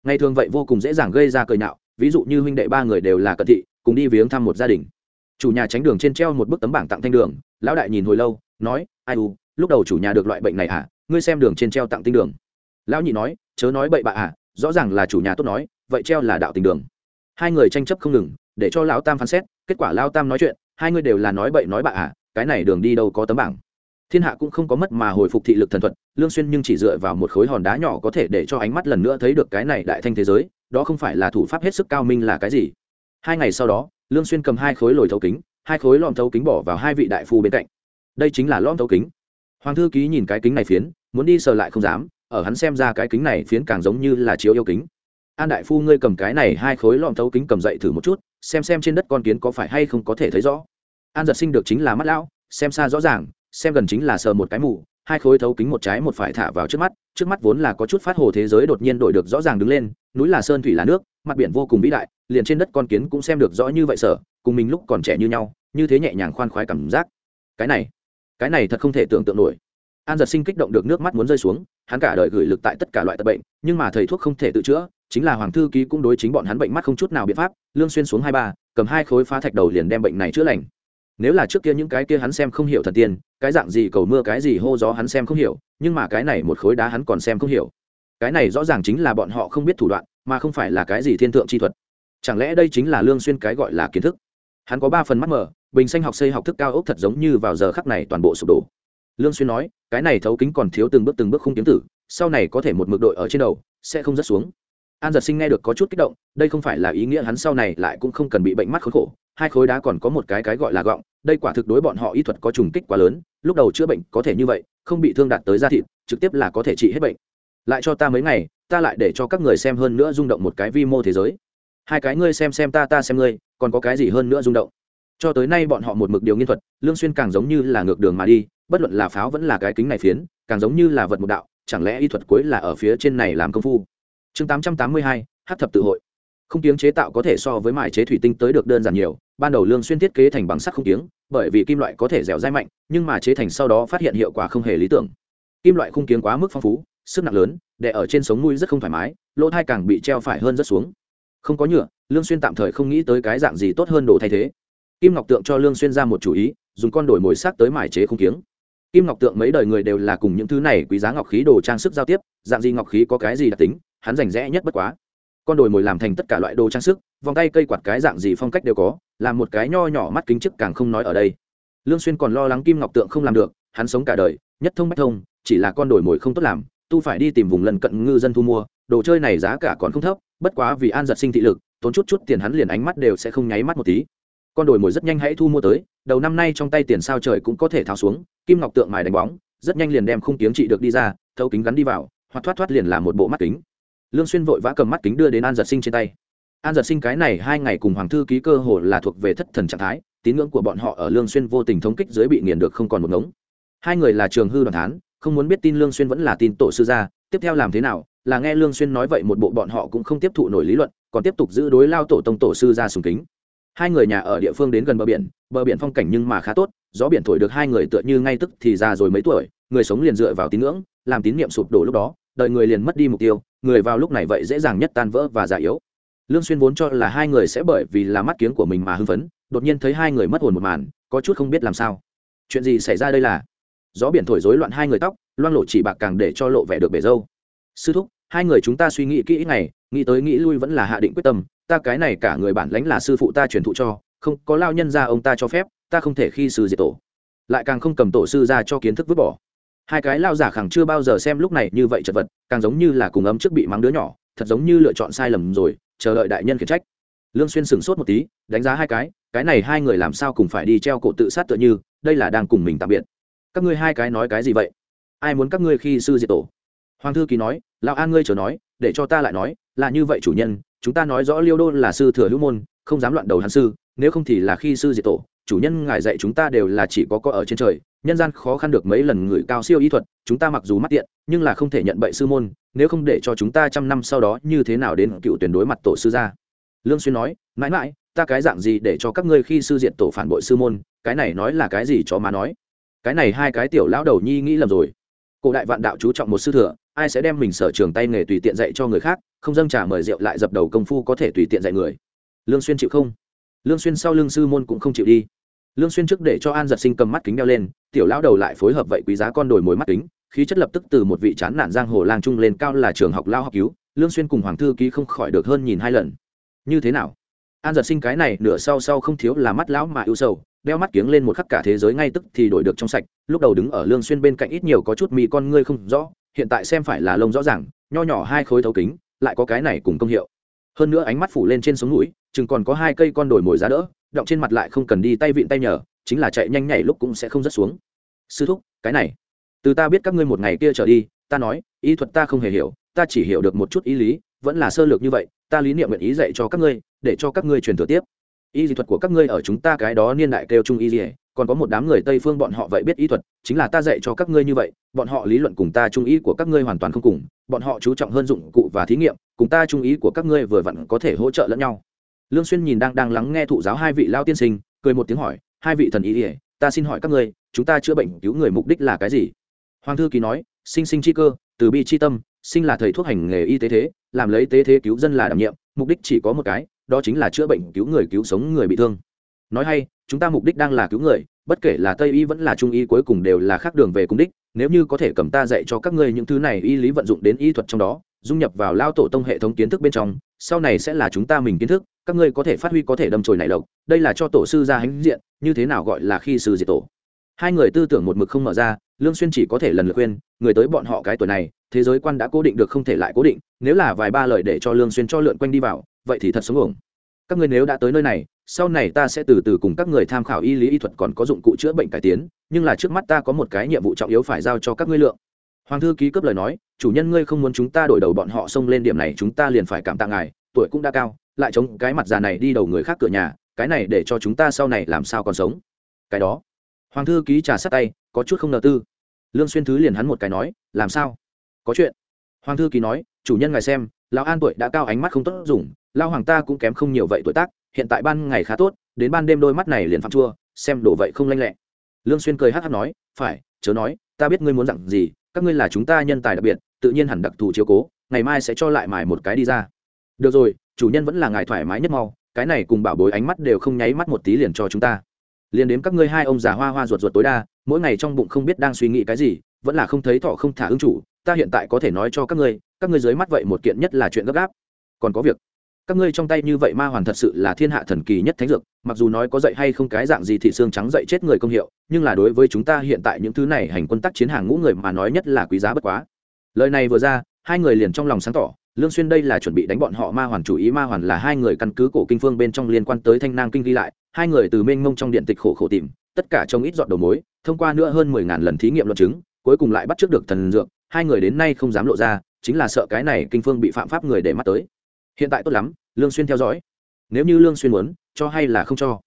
Ngày thường vậy vô cùng dễ dàng gây ra cười nhạo ví dụ như huynh đệ ba người đều là cận thị, cùng đi viếng thăm một gia đình. Chủ nhà tránh đường trên treo một bức tấm bảng tặng thanh đường, lão đại nhìn hồi lâu, nói, ai u, lúc đầu chủ nhà được loại bệnh này à ngươi xem đường trên treo tặng tinh đường. Lão nhị nói, chớ nói bậy bạ à rõ ràng là chủ nhà tốt nói, vậy treo là đạo tình đường. Hai người tranh chấp không ngừng, để cho lão tam phán xét, kết quả lão tam nói chuyện, hai người đều là nói bậy nói bạ à cái này đường đi đâu có tấm bảng thiên hạ cũng không có mất mà hồi phục thị lực thần thuật, lương xuyên nhưng chỉ dựa vào một khối hòn đá nhỏ có thể để cho ánh mắt lần nữa thấy được cái này đại thanh thế giới, đó không phải là thủ pháp hết sức cao minh là cái gì. Hai ngày sau đó, lương xuyên cầm hai khối lồi thấu kính, hai khối lom thấu kính bỏ vào hai vị đại phu bên cạnh. Đây chính là lom thấu kính. Hoàng thư ký nhìn cái kính này phiến, muốn đi sờ lại không dám, ở hắn xem ra cái kính này phiến càng giống như là chiếu yêu kính. An đại phu, ngươi cầm cái này hai khối lom thấu kính cầm dậy thử một chút, xem xem trên đất con kiến có phải hay không có thể thấy rõ. An giật sinh được chính là mắt lão, xem xa rõ ràng xem gần chính là sờ một cái mù, hai khối thấu kính một trái một phải thả vào trước mắt trước mắt vốn là có chút phát hồ thế giới đột nhiên đổi được rõ ràng đứng lên, núi là sơn thủy là nước, mặt biển vô cùng vĩ đại, liền trên đất con kiến cũng xem được rõ như vậy sở, cùng mình lúc còn trẻ như nhau, như thế nhẹ nhàng khoan khoái cảm giác. Cái này cái này thật không thể tưởng tượng nổi. An giật sinh kích động được nước mắt muốn rơi xuống, hắn cả đời gửi lực tại tất cả loại tật bệnh, nhưng mà thầy thuốc không thể tự chữa, chính là hoàng thư ký cũng đối chính bọn hắn bệnh mắt không chút nào biện pháp, lương xuyên xuống hai ba, cầm hai khối phá thạch đầu liền đem bệnh này chữa lành nếu là trước kia những cái kia hắn xem không hiểu thần tiên, cái dạng gì cầu mưa cái gì hô gió hắn xem không hiểu, nhưng mà cái này một khối đá hắn còn xem không hiểu. Cái này rõ ràng chính là bọn họ không biết thủ đoạn, mà không phải là cái gì thiên thượng chi thuật. Chẳng lẽ đây chính là lương xuyên cái gọi là kiến thức? Hắn có ba phần mắt mở, bình xanh học xây học thức cao ốc thật giống như vào giờ khắc này toàn bộ sụp đổ. Lương xuyên nói, cái này thấu kính còn thiếu từng bước từng bước không kiếm tử, sau này có thể một mực đội ở trên đầu, sẽ không rất xuống. An giật sinh nghe được có chút kích động, đây không phải là ý nghĩa hắn sau này lại cũng không cần bị bệnh mắt khốn khổ, hai khối đá còn có một cái cái gọi là gọng đây quả thực đối bọn họ y thuật có trùng kích quá lớn lúc đầu chữa bệnh có thể như vậy không bị thương đạt tới da thịt trực tiếp là có thể trị hết bệnh. Lại cho ta mấy ngày ta lại để cho các người xem hơn nữa rung động một cái vi mô thế giới. Hai cái ngươi xem xem ta ta xem ngươi còn có cái gì hơn nữa rung động? Cho tới nay bọn họ một mực điều nghiên thuật lương xuyên càng giống như là ngược đường mà đi bất luận là pháo vẫn là cái kính này phiến càng giống như là vật một đạo chẳng lẽ y thuật cuối là ở phía trên này làm công phu? Chương 882, hát thập tự hội không tiếng chế tạo có thể so với mài chế thủy tinh tới được đơn giản nhiều, ban đầu lương xuyên thiết kế thành bằng sắt không tiếng bởi vì kim loại có thể dẻo dai mạnh, nhưng mà chế thành sau đó phát hiện hiệu quả không hề lý tưởng. Kim loại khung kiếng quá mức phong phú, sức nặng lớn, để ở trên sống mũi rất không thoải mái, lỗ thai càng bị treo phải hơn rất xuống. Không có nhựa, lương xuyên tạm thời không nghĩ tới cái dạng gì tốt hơn đồ thay thế. Kim ngọc tượng cho lương xuyên ra một chủ ý, dùng con đổi mồi sắc tới mài chế khung kiếng. Kim ngọc tượng mấy đời người đều là cùng những thứ này quý giá ngọc khí đồ trang sức giao tiếp, dạng gì ngọc khí có cái gì đặc tính, hắn rành rẽ nhất bất quá con đồi mồi làm thành tất cả loại đồ trang sức, vòng tay cây quạt cái dạng gì phong cách đều có, làm một cái nho nhỏ mắt kính chức càng không nói ở đây. Lương xuyên còn lo lắng kim ngọc tượng không làm được, hắn sống cả đời, nhất thông bách thông, chỉ là con đồi mồi không tốt làm, tu phải đi tìm vùng lân cận ngư dân thu mua, đồ chơi này giá cả còn không thấp, bất quá vì an giật sinh thị lực, tốn chút chút tiền hắn liền ánh mắt đều sẽ không nháy mắt một tí. Con đồi mồi rất nhanh hãy thu mua tới, đầu năm nay trong tay tiền sao trời cũng có thể tháo xuống, kim ngọc tượng mài đánh bóng, rất nhanh liền đem khung tiếng trị được đi ra, thấu kính gắn đi vào, hoặc thoát thoát liền là một bộ mắt kính lương xuyên vội vã cầm mắt kính đưa đến an giật sinh trên tay. An giật sinh cái này hai ngày cùng hoàng thư ký cơ hồ là thuộc về thất thần trạng thái, tín ngưỡng của bọn họ ở lương xuyên vô tình thống kích dưới bị nghiền được không còn một ngống. Hai người là trường hư đoàn thán, không muốn biết tin lương xuyên vẫn là tin tổ sư gia, tiếp theo làm thế nào, là nghe lương xuyên nói vậy một bộ bọn họ cũng không tiếp thụ nổi lý luận, còn tiếp tục giữ đối lao tổ tông tổ sư gia sùng kính. Hai người nhà ở địa phương đến gần bờ biển bờ biển phong cảnh nhưng mà khá tốt, gió biển thổi được hai người tựa như ngay tức thì già rồi mấy tuổi, người sống liền dựa vào tín ngưỡng, làm tín niệm sụp đổ lúc đó, đời người liền mất đi mục tiêu người vào lúc này vậy dễ dàng nhất tan vỡ và già yếu. Lương xuyên vốn cho là hai người sẽ bởi vì là mắt kiếng của mình mà hưng phấn, đột nhiên thấy hai người mất hồn một màn, có chút không biết làm sao. Chuyện gì xảy ra đây là? Gió biển thổi rối loạn hai người tóc, loang lộ chỉ bạc càng để cho lộ vẻ được bể dâu. Sư thúc, hai người chúng ta suy nghĩ kỹ ngày, nghĩ tới nghĩ lui vẫn là hạ định quyết tâm, ta cái này cả người bản lãnh là sư phụ ta truyền thụ cho, không, có lao nhân ra ông ta cho phép, ta không thể khi sư diệt tổ. Lại càng không cầm tổ sư ra cho kiến thức vứt bỏ hai cái lao giả khẳng chưa bao giờ xem lúc này như vậy chật vật, càng giống như là cùng ấm trước bị mắng đứa nhỏ, thật giống như lựa chọn sai lầm rồi, chờ đợi đại nhân khiển trách. Lương xuyên sửng sốt một tí, đánh giá hai cái cái này hai người làm sao cùng phải đi treo cổ tự sát tựa như, đây là đang cùng mình tạm biệt. Các ngươi hai cái nói cái gì vậy? Ai muốn các ngươi khi sư diệt tổ? Hoàng thư ký nói, lão an ngươi chờ nói, để cho ta lại nói, là như vậy chủ nhân, chúng ta nói rõ liêu đô là sư thừa hữu môn, không dám loạn đầu hắn sư, nếu không thì là khi sư diệt tổ, chủ nhân ngài dạy chúng ta đều là chỉ có có ở trên trời nhân gian khó khăn được mấy lần người cao siêu y thuật, chúng ta mặc dù mắc tiện, nhưng là không thể nhận bậy sư môn, nếu không để cho chúng ta trăm năm sau đó như thế nào đến cựu tuyển đối mặt tổ sư gia. Lương xuyên nói, mãi mãi, ta cái dạng gì để cho các ngươi khi sư diện tổ phản bội sư môn, cái này nói là cái gì cho mà nói? Cái này hai cái tiểu lão đầu nhi nghĩ lầm rồi. Cổ đại vạn đạo chú trọng một sư thừa, ai sẽ đem mình sở trường tay nghề tùy tiện dạy cho người khác, không dâng trà mời rượu lại dập đầu công phu có thể tùy tiện dạy người? Lương xuyên chịu không? Lương xuyên sau lương sư môn cũng không chịu đi lương xuyên trước để cho an giật sinh cầm mắt kính đeo lên, tiểu lão đầu lại phối hợp vậy quý giá con đổi mồi mắt kính, khí chất lập tức từ một vị chán nản giang hồ lang trung lên cao là trường học lao học cứu, lương xuyên cùng hoàng thư ký không khỏi được hơn nhìn hai lần. Như thế nào? An giật sinh cái này nửa sau sau không thiếu là mắt lão mà ưu sầu, đeo mắt kiếng lên một khắc cả thế giới ngay tức thì đổi được trong sạch, lúc đầu đứng ở lương xuyên bên cạnh ít nhiều có chút mì con ngươi không rõ, hiện tại xem phải là lông rõ ràng, nho nhỏ hai khối thấu kính, lại có cái này cùng công hiệu. Hơn nữa ánh mắt phủ lên trên sống mũi, chừng còn có hai cây con đổi mồi giá đỡ động trên mặt lại không cần đi tay vịn tay nhờ, chính là chạy nhanh nhảy lúc cũng sẽ không rớt xuống. Sư thúc, cái này, từ ta biết các ngươi một ngày kia trở đi, ta nói ý thuật ta không hề hiểu, ta chỉ hiểu được một chút ý lý, vẫn là sơ lược như vậy, ta lý niệm nguyện ý dạy cho các ngươi, để cho các ngươi truyền thừa tiếp. Y dị thuật của các ngươi ở chúng ta cái đó niên đại kêu trung y dị, còn có một đám người tây phương bọn họ vậy biết y thuật, chính là ta dạy cho các ngươi như vậy, bọn họ lý luận cùng ta trung ý của các ngươi hoàn toàn không cùng, bọn họ chú trọng hơn dụng cụ và thí nghiệm, cùng ta trung ý của các ngươi vừa vặn có thể hỗ trợ lẫn nhau lương xuyên nhìn đang đang lắng nghe thụ giáo hai vị lao tiên sinh, cười một tiếng hỏi, hai vị thần ý ỉa ta xin hỏi các ngươi, chúng ta chữa bệnh cứu người mục đích là cái gì? Hoàng thư ký nói, sinh sinh chi cơ, từ bi chi tâm, sinh là thầy thuốc hành nghề y tế thế, làm lấy tế thế cứu dân là đảm nhiệm, mục đích chỉ có một cái, đó chính là chữa bệnh cứu người cứu sống người bị thương. Nói hay, chúng ta mục đích đang là cứu người, bất kể là tây y vẫn là trung y cuối cùng đều là khác đường về cùng đích, nếu như có thể cầm ta dạy cho các ngươi những thứ này, y lý vận dụng đến y thuật trong đó, dung nhập vào lao tổ tông hệ thống kiến thức bên trong sau này sẽ là chúng ta mình kiến thức, các ngươi có thể phát huy có thể đâm chồi nảy lộc đây là cho tổ sư ra hãnh diện, như thế nào gọi là khi sư diệt tổ. Hai người tư tưởng một mực không mở ra, lương xuyên chỉ có thể lần lượt khuyên, người tới bọn họ cái tuổi này, thế giới quan đã cố định được không thể lại cố định, nếu là vài ba lời để cho lương xuyên cho lượn quanh đi vào, vậy thì thật sống ổng các ngươi nếu đã tới nơi này, sau này ta sẽ từ từ cùng các người tham khảo y lý y thuật còn có dụng cụ chữa bệnh cải tiến, nhưng là trước mắt ta có một cái nhiệm vụ trọng yếu phải giao cho các ngươi lượng hoàng thư ký cấp lời nói, chủ nhân ngươi không muốn chúng ta đổi đầu bọn họ xông lên điểm này, chúng ta liền phải cảm tạ ngài, tuổi cũng đã cao, lại chống cái mặt già này đi đầu người khác cửa nhà, cái này để cho chúng ta sau này làm sao còn sống? Cái đó. Hoàng thư ký trà sát tay, có chút không nợ tư. Lương xuyên thứ liền hắn một cái nói, làm sao? Có chuyện. Hoàng thư ký nói, chủ nhân ngài xem, lão an tuổi đã cao ánh mắt không tốt dùng lao hoàng ta cũng kém không nhiều vậy tuổi tác, hiện tại ban ngày khá tốt, đến ban đêm đôi mắt này liền phạm chua, xem đổ vậy không lanh lẹ. Lương xuyên cười hắt hắt nói, phải, chớ nói, ta biết ngươi muốn dặn gì các ngươi là chúng ta nhân tài đặc biệt, tự nhiên hẳn đặc thù chiếu cố, ngày mai sẽ cho lại mài một cái đi ra. Được rồi, chủ nhân vẫn là ngài thoải mái nhất mau, cái này cùng bảo bối ánh mắt đều không nháy mắt một tí liền cho chúng ta. Liền đến các ngươi hai ông già hoa hoa ruột ruột tối đa, mỗi ngày trong bụng không biết đang suy nghĩ cái gì, vẫn là không thấy thọ không thả ứng chủ, ta hiện tại có thể nói cho các ngươi các ngươi dưới mắt vậy một kiện nhất là chuyện gấp gáp. Còn có việc các ngươi trong tay như vậy ma hoàn thật sự là thiên hạ thần kỳ nhất thánh dược, mặc dù nói có dậy hay không cái dạng gì thì xương trắng dậy chết người công hiệu, nhưng là đối với chúng ta hiện tại những thứ này hành quân tác chiến hàng ngũ người mà nói nhất là quý giá bất quá. Lời này vừa ra, hai người liền trong lòng sáng tỏ, lương xuyên đây là chuẩn bị đánh bọn họ ma hoàn chủ ý, ma hoàn là hai người căn cứ cổ kinh phương bên trong liên quan tới thanh nang kinh ghi lại, hai người từ mênh mông trong điện tịch khổ khổ tìm, tất cả trong ít giọt đầu mối, thông qua nữa hơn mười ngàn lần thí nghiệm luận chứng, cuối cùng lại bắt trước được thần dược, hai người đến nay không dám lộ ra, chính là sợ cái này kinh phương bị phạm pháp người để mắt tới. Hiện tại tốt lắm lương xuyên theo dõi. Nếu như lương xuyên muốn, cho hay là không cho.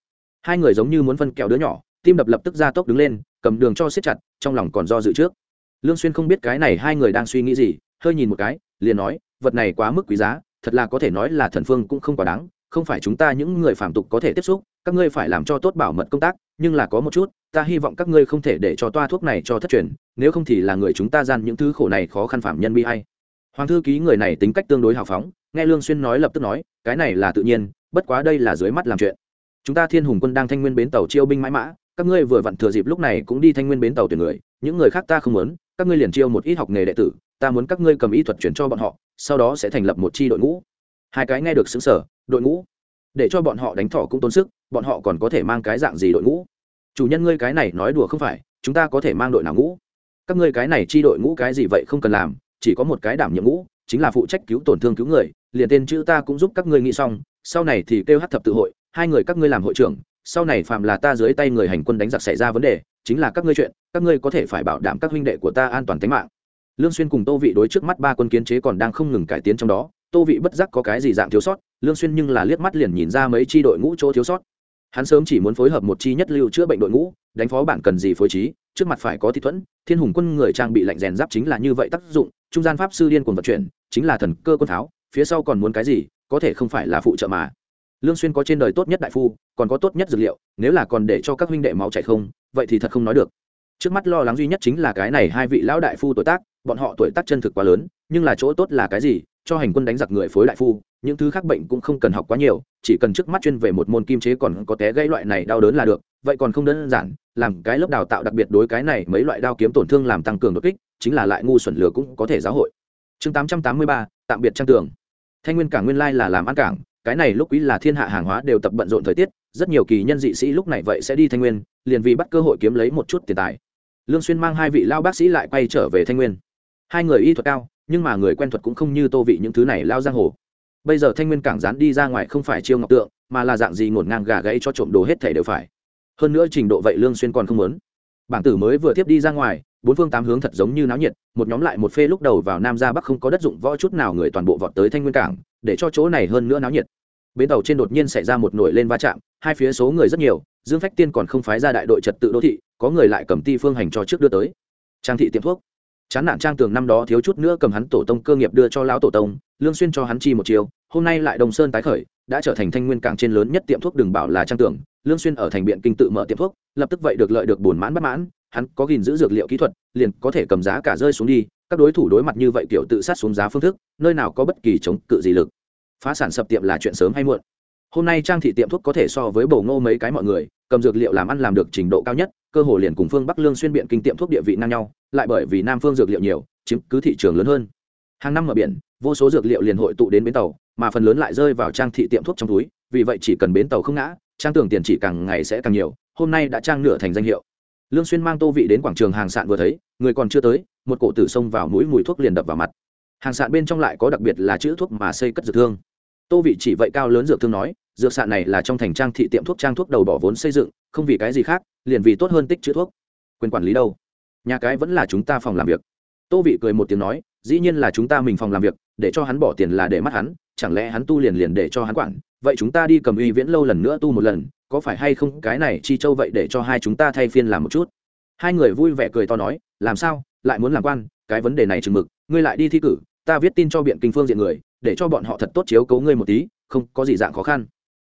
Hai người giống như muốn phân kẹo đứa nhỏ, tim đập lập tức ra tốc đứng lên, cầm đường cho siết chặt, trong lòng còn do dự trước. Lương xuyên không biết cái này hai người đang suy nghĩ gì, hơi nhìn một cái, liền nói, vật này quá mức quý giá, thật là có thể nói là thần phương cũng không quá đáng, không phải chúng ta những người phạm tục có thể tiếp xúc, các ngươi phải làm cho tốt bảo mật công tác, nhưng là có một chút, ta hy vọng các ngươi không thể để cho toa thuốc này cho thất truyền, nếu không thì là người chúng ta gian những thứ khổ này khó khăn phạm nhân bi hay hoàng thư ký người này tính cách tương đối hào phóng nghe lương xuyên nói lập tức nói, cái này là tự nhiên, bất quá đây là dưới mắt làm chuyện. Chúng ta thiên hùng quân đang thanh nguyên bến tàu chiêu binh mãi mã, các ngươi vừa vặn thừa dịp lúc này cũng đi thanh nguyên bến tàu tuyển người, những người khác ta không muốn, các ngươi liền chiêu một ít học nghề đệ tử, ta muốn các ngươi cầm y thuật chuyển cho bọn họ, sau đó sẽ thành lập một chi đội ngũ. Hai cái nghe được xứng sở đội ngũ. Để cho bọn họ đánh thỏ cũng tốn sức, bọn họ còn có thể mang cái dạng gì đội ngũ? Chủ nhân ngươi cái này nói đùa không phải, chúng ta có thể mang đội nào ngũ? Các ngươi cái này chi đội ngũ cái gì vậy không cần làm, chỉ có một cái đảm nhiệm ngũ, chính là phụ trách cứu tổn thương cứu người liền tên chữ ta cũng giúp các ngươi nghĩ xong, sau này thì kêu hát thập tự hội, hai người các ngươi làm hội trưởng, sau này phạm là ta dưới tay người hành quân đánh giặc xảy ra vấn đề, chính là các ngươi chuyện, các ngươi có thể phải bảo đảm các huynh đệ của ta an toàn tính mạng. Lương xuyên cùng tô vị đối trước mắt ba quân kiến chế còn đang không ngừng cải tiến trong đó, tô vị bất giác có cái gì dạng thiếu sót, lương xuyên nhưng là liếc mắt liền nhìn ra mấy chi đội ngũ chỗ thiếu sót. Hắn sớm chỉ muốn phối hợp một chi nhất lưu chữa bệnh đội ngũ, đánh phó bản cần gì phối trí, trước mặt phải có thị thuẫn, thiên hùng quân người trang bị lạnh rèn giáp chính là như vậy tác dụng, trung gian pháp sư điên cuồng vận chuyển, chính là thần cơ quân tháo phía sau còn muốn cái gì, có thể không phải là phụ trợ mà. Lương xuyên có trên đời tốt nhất đại phu, còn có tốt nhất dược liệu, nếu là còn để cho các huynh đệ máu chảy không, vậy thì thật không nói được. Trước mắt lo lắng duy nhất chính là cái này hai vị lão đại phu tuổi tác, bọn họ tuổi tác chân thực quá lớn, nhưng là chỗ tốt là cái gì, cho hành quân đánh giặc người phối đại phu, những thứ khác bệnh cũng không cần học quá nhiều, chỉ cần trước mắt chuyên về một môn kim chế còn có té gây loại này đau đớn là được, vậy còn không đơn giản, làm cái lớp đào tạo đặc biệt đối cái này mấy loại đao kiếm tổn thương làm tăng cường đột kích, chính là lại ngu xuẩn lừa cũng có thể giáo hội. Chương tám trăm tám mươi ba, tạm biệt trang tường thanh nguyên cảng nguyên lai là làm ăn cảng, cái này lúc quý là thiên hạ hàng hóa đều tập bận rộn thời tiết, rất nhiều kỳ nhân dị sĩ lúc này vậy sẽ đi thanh nguyên, liền vì bắt cơ hội kiếm lấy một chút tiền tài. Lương xuyên mang hai vị lao bác sĩ lại quay trở về thanh nguyên. Hai người y thuật cao, nhưng mà người quen thuật cũng không như tô vị những thứ này lao giang hồ. Bây giờ thanh nguyên cảng dán đi ra ngoài không phải chiêu ngọc tượng, mà là dạng gì ngổn ngang gà gãy cho trộm đồ hết thể đều phải. Hơn nữa trình độ vậy lương xuyên còn không muốn. Bảng tử mới vừa tiếp đi ra ngoài bốn phương tám hướng thật giống như náo nhiệt, một nhóm lại một phê lúc đầu vào nam ra bắc không có đất dụng võ chút nào người toàn bộ vọt tới thanh nguyên cảng, để cho chỗ này hơn nữa náo nhiệt. Bến tàu trên đột nhiên xảy ra một nổi lên va chạm, hai phía số người rất nhiều, dương phách tiên còn không phái ra đại đội trật tự đô thị, có người lại cầm ti phương hành cho trước đưa tới. Trang thị tiệm thuốc. Chán nản trang tường năm đó thiếu chút nữa cầm hắn tổ tông cơ nghiệp đưa cho lão tổ tông, lương xuyên cho hắn chi một chiều hôm nay lại đồng sơn tái khởi, đã trở thành thanh nguyên cảng trên lớn nhất tiệm thuốc đừng bảo là trang tường, lương xuyên ở thành biện kinh tự mở tiệm thuốc, lập tức vậy được lợi được buồn mãn bất mãn hắn có gìn giữ dược liệu kỹ thuật, liền có thể cầm giá cả rơi xuống đi, các đối thủ đối mặt như vậy kiểu tự sát xuống giá phương thức, nơi nào có bất kỳ chống cự gì lực. Phá sản sập tiệm là chuyện sớm hay muộn. Hôm nay trang thị tiệm thuốc có thể so với bầu ngô mấy cái mọi người, cầm dược liệu làm ăn làm được trình độ cao nhất, cơ hồ liền cùng phương bắc lương xuyên biện kinh tiệm thuốc địa vị ngang nhau, lại bởi vì nam phương dược liệu nhiều, chiếm cứ thị trường lớn hơn. Hàng năm ở biển, vô số dược liệu liền hội tụ đến bến tàu, mà phần lớn lại rơi vào trang thị tiệm thuốc trong túi, vì vậy chỉ cần bến tàu không ngã, trang tưởng tiền chỉ càng ngày sẽ càng nhiều, hôm nay đã trang nửa thành danh hiệu lương xuyên mang tô vị đến quảng trường hàng sạn vừa thấy, người còn chưa tới, một cổ tử xông vào mũi mùi thuốc liền đập vào mặt. Hàng sạn bên trong lại có đặc biệt là chữ thuốc mà xây cất dược thương. Tô vị chỉ vậy cao lớn dược thương nói, dược sạn này là trong thành trang thị tiệm thuốc trang thuốc đầu bỏ vốn xây dựng, không vì cái gì khác, liền vì tốt hơn tích chữ thuốc. Quyền quản lý đâu? Nhà cái vẫn là chúng ta phòng làm việc. Tô vị cười một tiếng nói, dĩ nhiên là chúng ta mình phòng làm việc, để cho hắn bỏ tiền là để mắt hắn chẳng lẽ hắn tu liền liền để cho hắn quản? Vậy chúng ta đi cầm uy viễn lâu lần nữa tu một lần, có phải hay không cái này chi châu vậy để cho hai chúng ta thay phiên làm một chút? Hai người vui vẻ cười to nói, làm sao? Lại muốn làm quan? Cái vấn đề này chừng mực. Ngươi lại đi thi cử, ta viết tin cho biện kinh phương diện người, để cho bọn họ thật tốt chiếu cấu ngươi một tí, không có gì dạng khó khăn.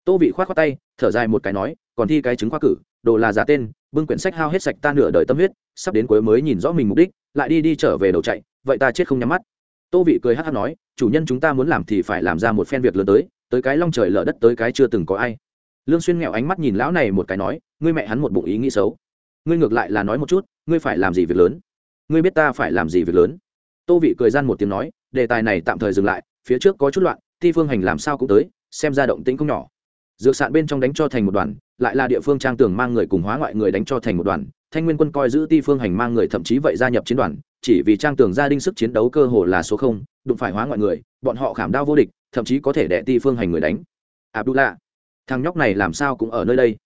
Tô vị khoát khoát tay, thở dài một cái nói, còn thi cái chứng khoa cử, đồ là giả tên, bưng quyển sách hao hết sạch ta nửa đời tâm huyết, sắp đến cuối mới nhìn rõ mình mục đích, lại đi đi trở về đầu chạy, vậy ta chết không nhắm mắt tô vị cười hát hát nói, chủ nhân chúng ta muốn làm thì phải làm ra một phen việc lớn tới tới cái long trời lở đất, tới cái chưa từng có ai. Lương xuyên nghèo ánh mắt nhìn lão này một cái nói, ngươi mẹ hắn một bụng ý nghĩ xấu. Ngươi ngược lại là nói một chút, ngươi phải làm gì việc lớn? Ngươi biết ta phải làm gì việc lớn? Tô vị cười gian một tiếng nói, đề tài này tạm thời dừng lại, phía trước có chút loạn thi phương hành làm sao cũng tới, xem ra động tĩnh không nhỏ. Dược sạn bên trong đánh cho thành một đoàn, lại là địa phương trang tường mang người cùng hóa ngoại người đánh cho thành một đoàn thanh nguyên quân coi giữ ti phương hành mang người thậm chí vậy gia nhập chiến đoàn, chỉ vì trang tường gia đinh sức chiến đấu cơ hồ là số không, đụng phải hóa ngoại người, bọn họ khảm đao vô địch, thậm chí có thể đẻ ti phương hành người đánh. Abdullah, thằng nhóc này làm sao cũng ở nơi đây.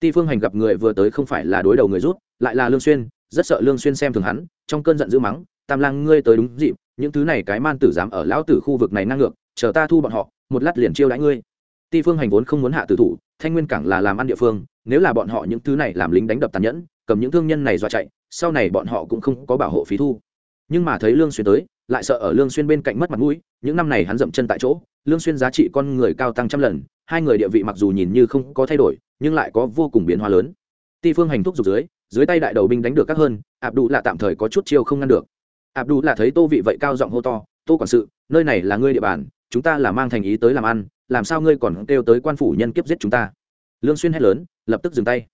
Ti phương hành gặp người vừa tới không phải là đối đầu người rút, lại là lương xuyên, rất sợ lương xuyên xem thường hắn, trong cơn giận dữ mắng, tam lang, ngươi tới đúng dịp, những thứ này cái man tử dám ở lão tử khu vực này năng ngược, chờ ta thu bọn họ, một lát liền chiêu đãi ngươi. Ti phương hành vốn không muốn hạ tử thủ, thanh nguyên cảng là làm ăn địa phương, nếu là bọn họ những thứ này làm lính đánh đập tàn nhẫn cầm những thương nhân này dọa chạy, sau này bọn họ cũng không có bảo hộ phí thu. Nhưng mà thấy lương xuyên tới, lại sợ ở lương xuyên bên cạnh mất mặt mũi, những năm này hắn dậm chân tại chỗ, lương xuyên giá trị con người cao tăng trăm lần, hai người địa vị mặc dù nhìn như không có thay đổi, nhưng lại có vô cùng biến hóa lớn. Ti phương hành thúc dục dưới dưới tay đại đầu binh đánh được các hơn ạp đủ là tạm thời có chút chiêu không ngăn được. Ạp đủ là thấy tô vị vậy cao giọng hô to, tô quản sự, nơi này là ngươi địa bàn, chúng ta là mang thành ý tới làm ăn, làm sao ngươi còn kêu tới quan phủ nhân kiếp giết chúng ta? Lương xuyên hét lớn, lập tức dừng tay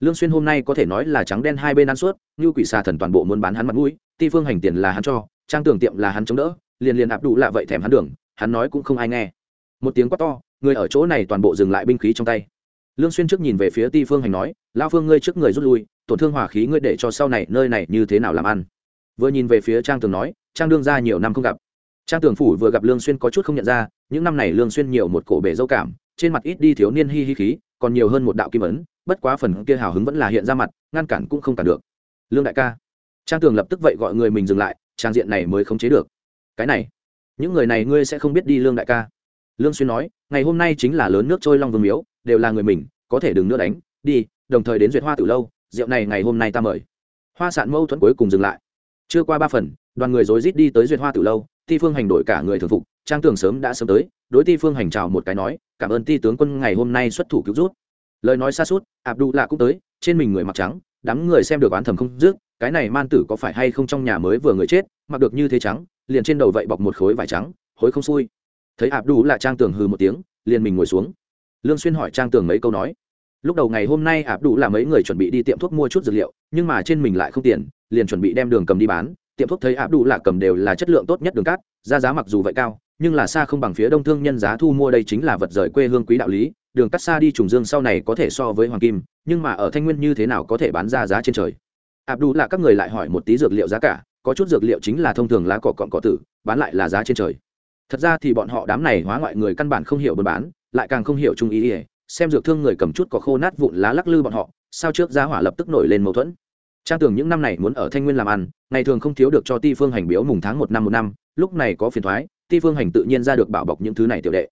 lương xuyên hôm nay có thể nói là trắng đen hai bên ăn suốt, như quỷ xà thần toàn bộ muốn bán hắn mặt mũi, ti phương hành tiền là hắn cho, trang tưởng tiệm là hắn chống đỡ, liền liền ạp đủ lạ vậy thèm hắn đường, hắn nói cũng không ai nghe. Một tiếng quát to, người ở chỗ này toàn bộ dừng lại binh khí trong tay. Lương xuyên trước nhìn về phía ti phương hành nói, Lão phương ngươi trước người rút lui, tổn thương hỏa khí ngươi để cho sau này nơi này như thế nào làm ăn? Vừa nhìn về phía trang tường nói, trang đương ra nhiều năm không gặp. Trang tường phủ vừa gặp lương xuyên có chút không nhận ra, những năm này lương xuyên nhiều một cổ bể dâu cảm, trên mặt ít đi thiếu niên hi hi khí, còn nhiều hơn một đạo kim ấn bất quá phần kia hào hứng vẫn là hiện ra mặt, ngăn cản cũng không cản được. Lương đại ca, trang tường lập tức vậy gọi người mình dừng lại, trang diện này mới khống chế được. Cái này, những người này ngươi sẽ không biết đi, lương đại ca. Lương xuyên nói, ngày hôm nay chính là lớn nước trôi long vương miếu, đều là người mình, có thể đừng nữa đánh, đi, đồng thời đến duyệt hoa từ lâu, rượu này ngày hôm nay ta mời. Hoa sạn mâu thuẫn cuối cùng dừng lại. Chưa qua ba phần, đoàn người rối rít đi tới duyệt hoa từ lâu, ti phương hành đổi cả người thường phục, trang tường sớm đã sớm tới, đối ti phương hành chào một cái nói, cảm ơn ti tướng quân ngày hôm nay xuất thủ cứu rút lời nói xa suốt abdu lạ cũng tới, trên mình người mặc trắng, đám người xem được oán thầm không dứt, cái này man tử có phải hay không trong nhà mới vừa người chết, mặc được như thế trắng, liền trên đầu vậy bọc một khối vải trắng, hối không xui. Thấy ạp đu lạ trang tường hừ một tiếng, liền mình ngồi xuống. Lương xuyên hỏi trang tường mấy câu nói. Lúc đầu ngày hôm nay ạp đủ là mấy người chuẩn bị đi tiệm thuốc mua chút dược liệu, nhưng mà trên mình lại không tiền, liền chuẩn bị đem đường cầm đi bán. Tiệm thuốc thấy ạp đủ là cầm đều là chất lượng tốt nhất đường cát ra giá mặc dù vậy cao nhưng là xa không bằng phía đông thương nhân giá thu mua đây chính là vật rời quê hương quý đạo lý, đường cắt xa đi trùng dương sau này có thể so với hoàng kim, nhưng mà ở thanh nguyên như thế nào có thể bán ra giá trên trời? Ạp đủ là các người lại hỏi một tí dược liệu giá cả, có chút dược liệu chính là thông thường lá cỏ cọn cỏ tử, bán lại là giá trên trời. Thật ra thì bọn họ đám này hóa ngoại người căn bản không hiểu buôn bán, lại càng không hiểu trung ý ỉa xem dược thương người cầm chút có khô nát vụn lá lắc lư bọn họ, sao trước giá hỏa lập tức nổi lên mâu thuẫn? Trang tưởng những năm này muốn ở thanh nguyên làm ăn, ngày thường không thiếu được cho ti phương hành biếu mùng tháng một năm một năm, lúc này có phiền thoái ti phương hành tự nhiên ra được bảo bọc những thứ này tiểu đệ.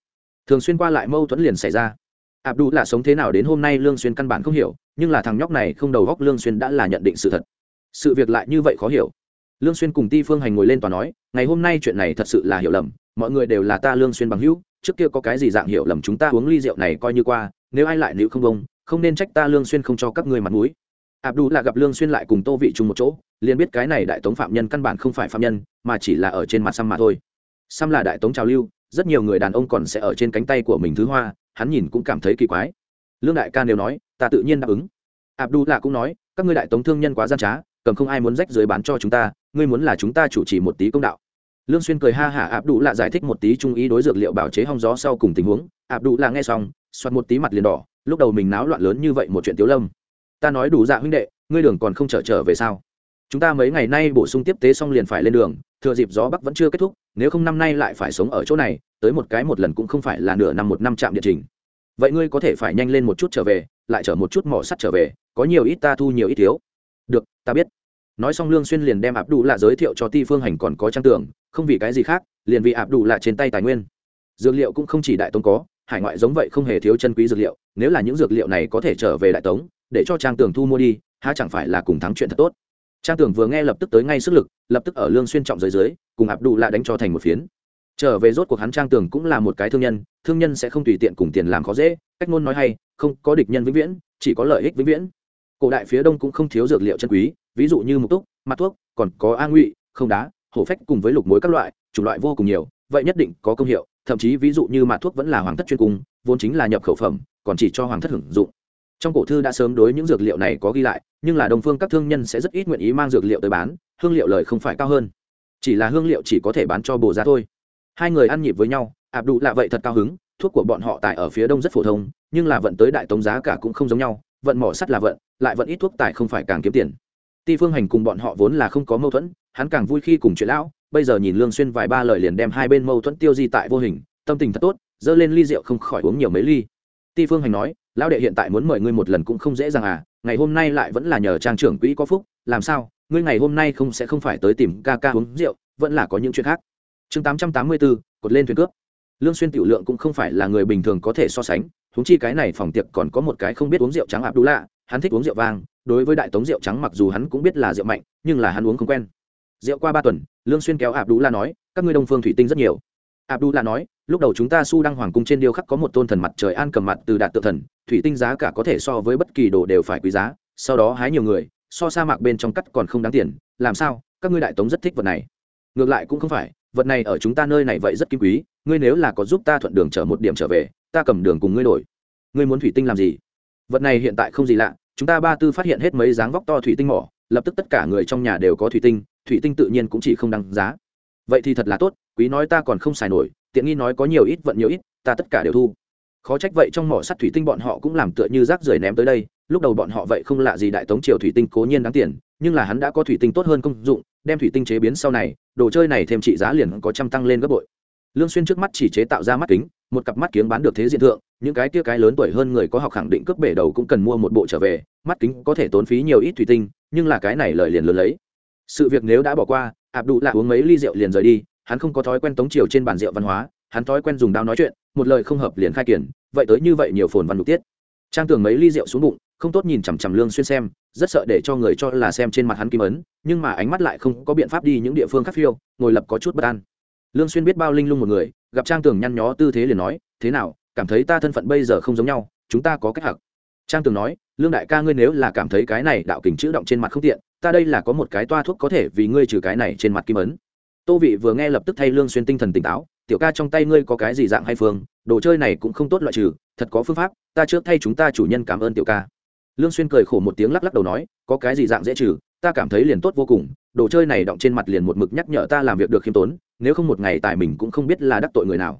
Thường xuyên qua lại mâu thuẫn liền xảy ra. Ạp đủ là sống thế nào đến hôm nay lương xuyên căn bản không hiểu, nhưng là thằng nhóc này không đầu góc lương xuyên đã là nhận định sự thật. Sự việc lại như vậy khó hiểu. Lương xuyên cùng ti phương hành ngồi lên tòa nói, ngày hôm nay chuyện này thật sự là hiểu lầm, mọi người đều là ta lương xuyên bằng hữu, trước kia có cái gì dạng hiểu lầm chúng ta uống ly rượu này coi như qua, nếu ai lại liễu không bông, không nên trách ta lương xuyên không cho các ngươi mặt mũi. Ạp đủ là gặp lương xuyên lại cùng tô vị chung một chỗ, liền biết cái này đại tống phạm nhân căn bản không phải phạm nhân, mà chỉ là ở trên mặt xăm mà thôi xăm là đại tống trào lưu, rất nhiều người đàn ông còn sẽ ở trên cánh tay của mình thứ hoa, hắn nhìn cũng cảm thấy kỳ quái. Lương đại ca nếu nói, ta tự nhiên đáp ứng. Abdu đủ cũng nói, các ngươi đại tống thương nhân quá gian trá, cầm không ai muốn rách dưới bán cho chúng ta, ngươi muốn là chúng ta chủ trì một tí công đạo. Lương xuyên cười ha hả ạp đủ là giải thích một tí trung ý đối dược liệu bảo chế hong gió sau cùng tình huống. Ạp đủ là nghe xong xoát một tí mặt liền đỏ, lúc đầu mình náo loạn lớn như vậy một chuyện tiếu lâm. Ta nói đủ dạ huynh đệ, ngươi đường còn không trở trở về sao? Chúng ta mấy ngày nay bổ sung tiếp tế xong liền phải lên đường, thừa dịp gió bắc vẫn chưa kết thúc, nếu không năm nay lại phải sống ở chỗ này, tới một cái một lần cũng không phải là nửa năm một năm chạm địa trình. Vậy ngươi có thể phải nhanh lên một chút trở về, lại chở một chút mỏ sắt trở về, có nhiều ít ta thu nhiều ít thiếu. Được, ta biết. Nói xong lương xuyên liền đem ạp đủ lạ giới thiệu cho ti phương hành còn có trang tưởng không vì cái gì khác, liền vì ạp đủ lạ trên tay tài nguyên. Dược liệu cũng không chỉ đại tống có, hải ngoại giống vậy không hề thiếu chân quý dược liệu, nếu là những dược liệu này có thể trở về đại tống, để cho trang tường thu mua đi, há chẳng phải là cùng thắng chuyện thật tốt trang tường vừa nghe lập tức tới ngay sức lực, lập tức ở lương xuyên trọng dưới dưới, cùng ạp đủ lạ đánh cho thành một phiến. Trở về rốt cuộc hắn trang tường cũng là một cái thương nhân thương nhân sẽ không tùy tiện cùng tiền làm khó dễ, cách ngôn nói hay, không có địch nhân vĩnh viễn, chỉ có lợi ích vĩnh viễn. Cổ đại phía đông cũng không thiếu dược liệu chân quý, ví dụ như mục túc, mặt thuốc, còn có a ngụy, không đá, hổ phách cùng với lục muối các loại, chủng loại vô cùng nhiều, vậy nhất định có công hiệu, thậm chí ví dụ như mặt thuốc vẫn là hoàng thất chuyên cung, vốn chính là nhập khẩu phẩm, còn chỉ cho hoàng thất hưởng dụng trong cổ thư đã sớm đối những dược liệu này có ghi lại, nhưng là đồng phương các thương nhân sẽ rất ít nguyện ý mang dược liệu tới bán, hương liệu lời không phải cao hơn. Chỉ là hương liệu chỉ có thể bán cho bồ ra thôi. Hai người ăn nhịp với nhau ạp đủ lạ vậy thật cao hứng, thuốc của bọn họ tại ở phía đông rất phổ thông, nhưng là vận tới đại tống giá cả cũng không giống nhau, vận mỏ sắt là vận, lại vận ít thuốc tài không phải càng kiếm tiền. Ti phương hành cùng bọn họ vốn là không có mâu thuẫn, hắn càng vui khi cùng chuyện lão, bây giờ nhìn lương xuyên vài ba lời liền đem hai bên mâu thuẫn tiêu di tại vô hình, tâm tình thật tốt, dơ lên ly rượu không khỏi uống nhiều mấy ly. Ti phương hành nói lão đệ hiện tại muốn mời ngươi một lần cũng không dễ dàng à ngày hôm nay lại vẫn là nhờ trang trưởng quỹ có phúc làm sao? Ngươi ngày hôm nay không sẽ không phải tới tìm ca ca uống rượu vẫn là có những chuyện khác. Chương 884, cột lên thuyền cướp. Lương xuyên tiểu lượng cũng không phải là người bình thường có thể so sánh thúng chi cái này phòng tiệc còn có một cái không biết uống rượu trắng ạp đú lạ hắn thích uống rượu vang đối với đại tống rượu trắng mặc dù hắn cũng biết là rượu mạnh nhưng là hắn uống không quen. Rượu qua ba tuần lương xuyên kéo ạp đú la nói các ngươi đông phương thủy tinh rất nhiều abdullah nói, lúc đầu chúng ta su đăng hoàng cung trên điêu khắc có một tôn thần mặt trời an cầm mặt từ đạt tự thần, thủy tinh giá cả có thể so với bất kỳ đồ đều phải quý giá, sau đó hái nhiều người, so sa mạc bên trong cắt còn không đáng tiền, làm sao, các ngươi đại tống rất thích vật này. Ngược lại cũng không phải, vật này ở chúng ta nơi này vậy rất kim quý, ngươi nếu là có giúp ta thuận đường trở một điểm trở về, ta cầm đường cùng ngươi đổi. Ngươi muốn thủy tinh làm gì? Vật này hiện tại không gì lạ, chúng ta ba tư phát hiện hết mấy dáng vóc to thủy tinh mỏ, lập tức tất cả người trong nhà đều có thủy tinh thủy tinh tự nhiên cũng chỉ không đăng giá. Vậy thì thật là tốt quý nói ta còn không xài nổi, tiện nghi nói có nhiều ít vận nhiều ít, ta tất cả đều thu. Khó trách vậy trong mỏ sắt thủy tinh bọn họ cũng làm tựa như rác rưởi ném tới đây, lúc đầu bọn họ vậy không lạ gì đại tống triều thủy tinh cố nhiên đáng tiền, nhưng là hắn đã có thủy tinh tốt hơn công dụng, đem thủy tinh chế biến sau này, đồ chơi này thêm trị giá liền có trăm tăng lên gấp bội. Lương xuyên trước mắt chỉ chế tạo ra mắt kính, một cặp mắt kiếng bán được thế diện thượng, những cái kia cái lớn tuổi hơn người có học khẳng định cướp bể đầu cũng cần mua một bộ trở về, mắt kính có thể tốn phí nhiều ít thủy tinh, nhưng là cái này lời liền lớn lấy. Sự việc nếu đã bỏ qua ạp đủ là uống mấy ly rượu liền rời đi hắn không có thói quen tống chiều trên bàn rượu văn hóa, hắn thói quen dùng đao nói chuyện, một lời không hợp liền khai kiển, vậy tới như vậy nhiều phồn văn mục tiết. Trang tường mấy ly rượu xuống bụng, không tốt nhìn chằm chằm lương xuyên xem, rất sợ để cho người cho là xem trên mặt hắn kim ấn, nhưng mà ánh mắt lại không có biện pháp đi những địa phương khác phiêu, ngồi lập có chút bất an. Lương xuyên biết bao linh lung một người, gặp trang tường nhăn nhó tư thế liền nói, thế nào, cảm thấy ta thân phận bây giờ không giống nhau, chúng ta có cách hặc. Trang tường nói, lương đại ca ngươi nếu là cảm thấy cái này đạo kình chữ động trên mặt không tiện, ta đây là có một cái toa thuốc có thể vì ngươi trừ cái này trên mặt kim ấn tô vị vừa nghe lập tức thay lương xuyên tinh thần tỉnh táo, tiểu ca trong tay ngươi có cái gì dạng hay phương? Đồ chơi này cũng không tốt loại trừ, thật có phương pháp, ta trước thay chúng ta chủ nhân cảm ơn tiểu ca. Lương xuyên cười khổ một tiếng lắc lắc đầu nói, có cái gì dạng dễ trừ, ta cảm thấy liền tốt vô cùng, đồ chơi này động trên mặt liền một mực nhắc nhở ta làm việc được khiêm tốn, nếu không một ngày tại mình cũng không biết là đắc tội người nào.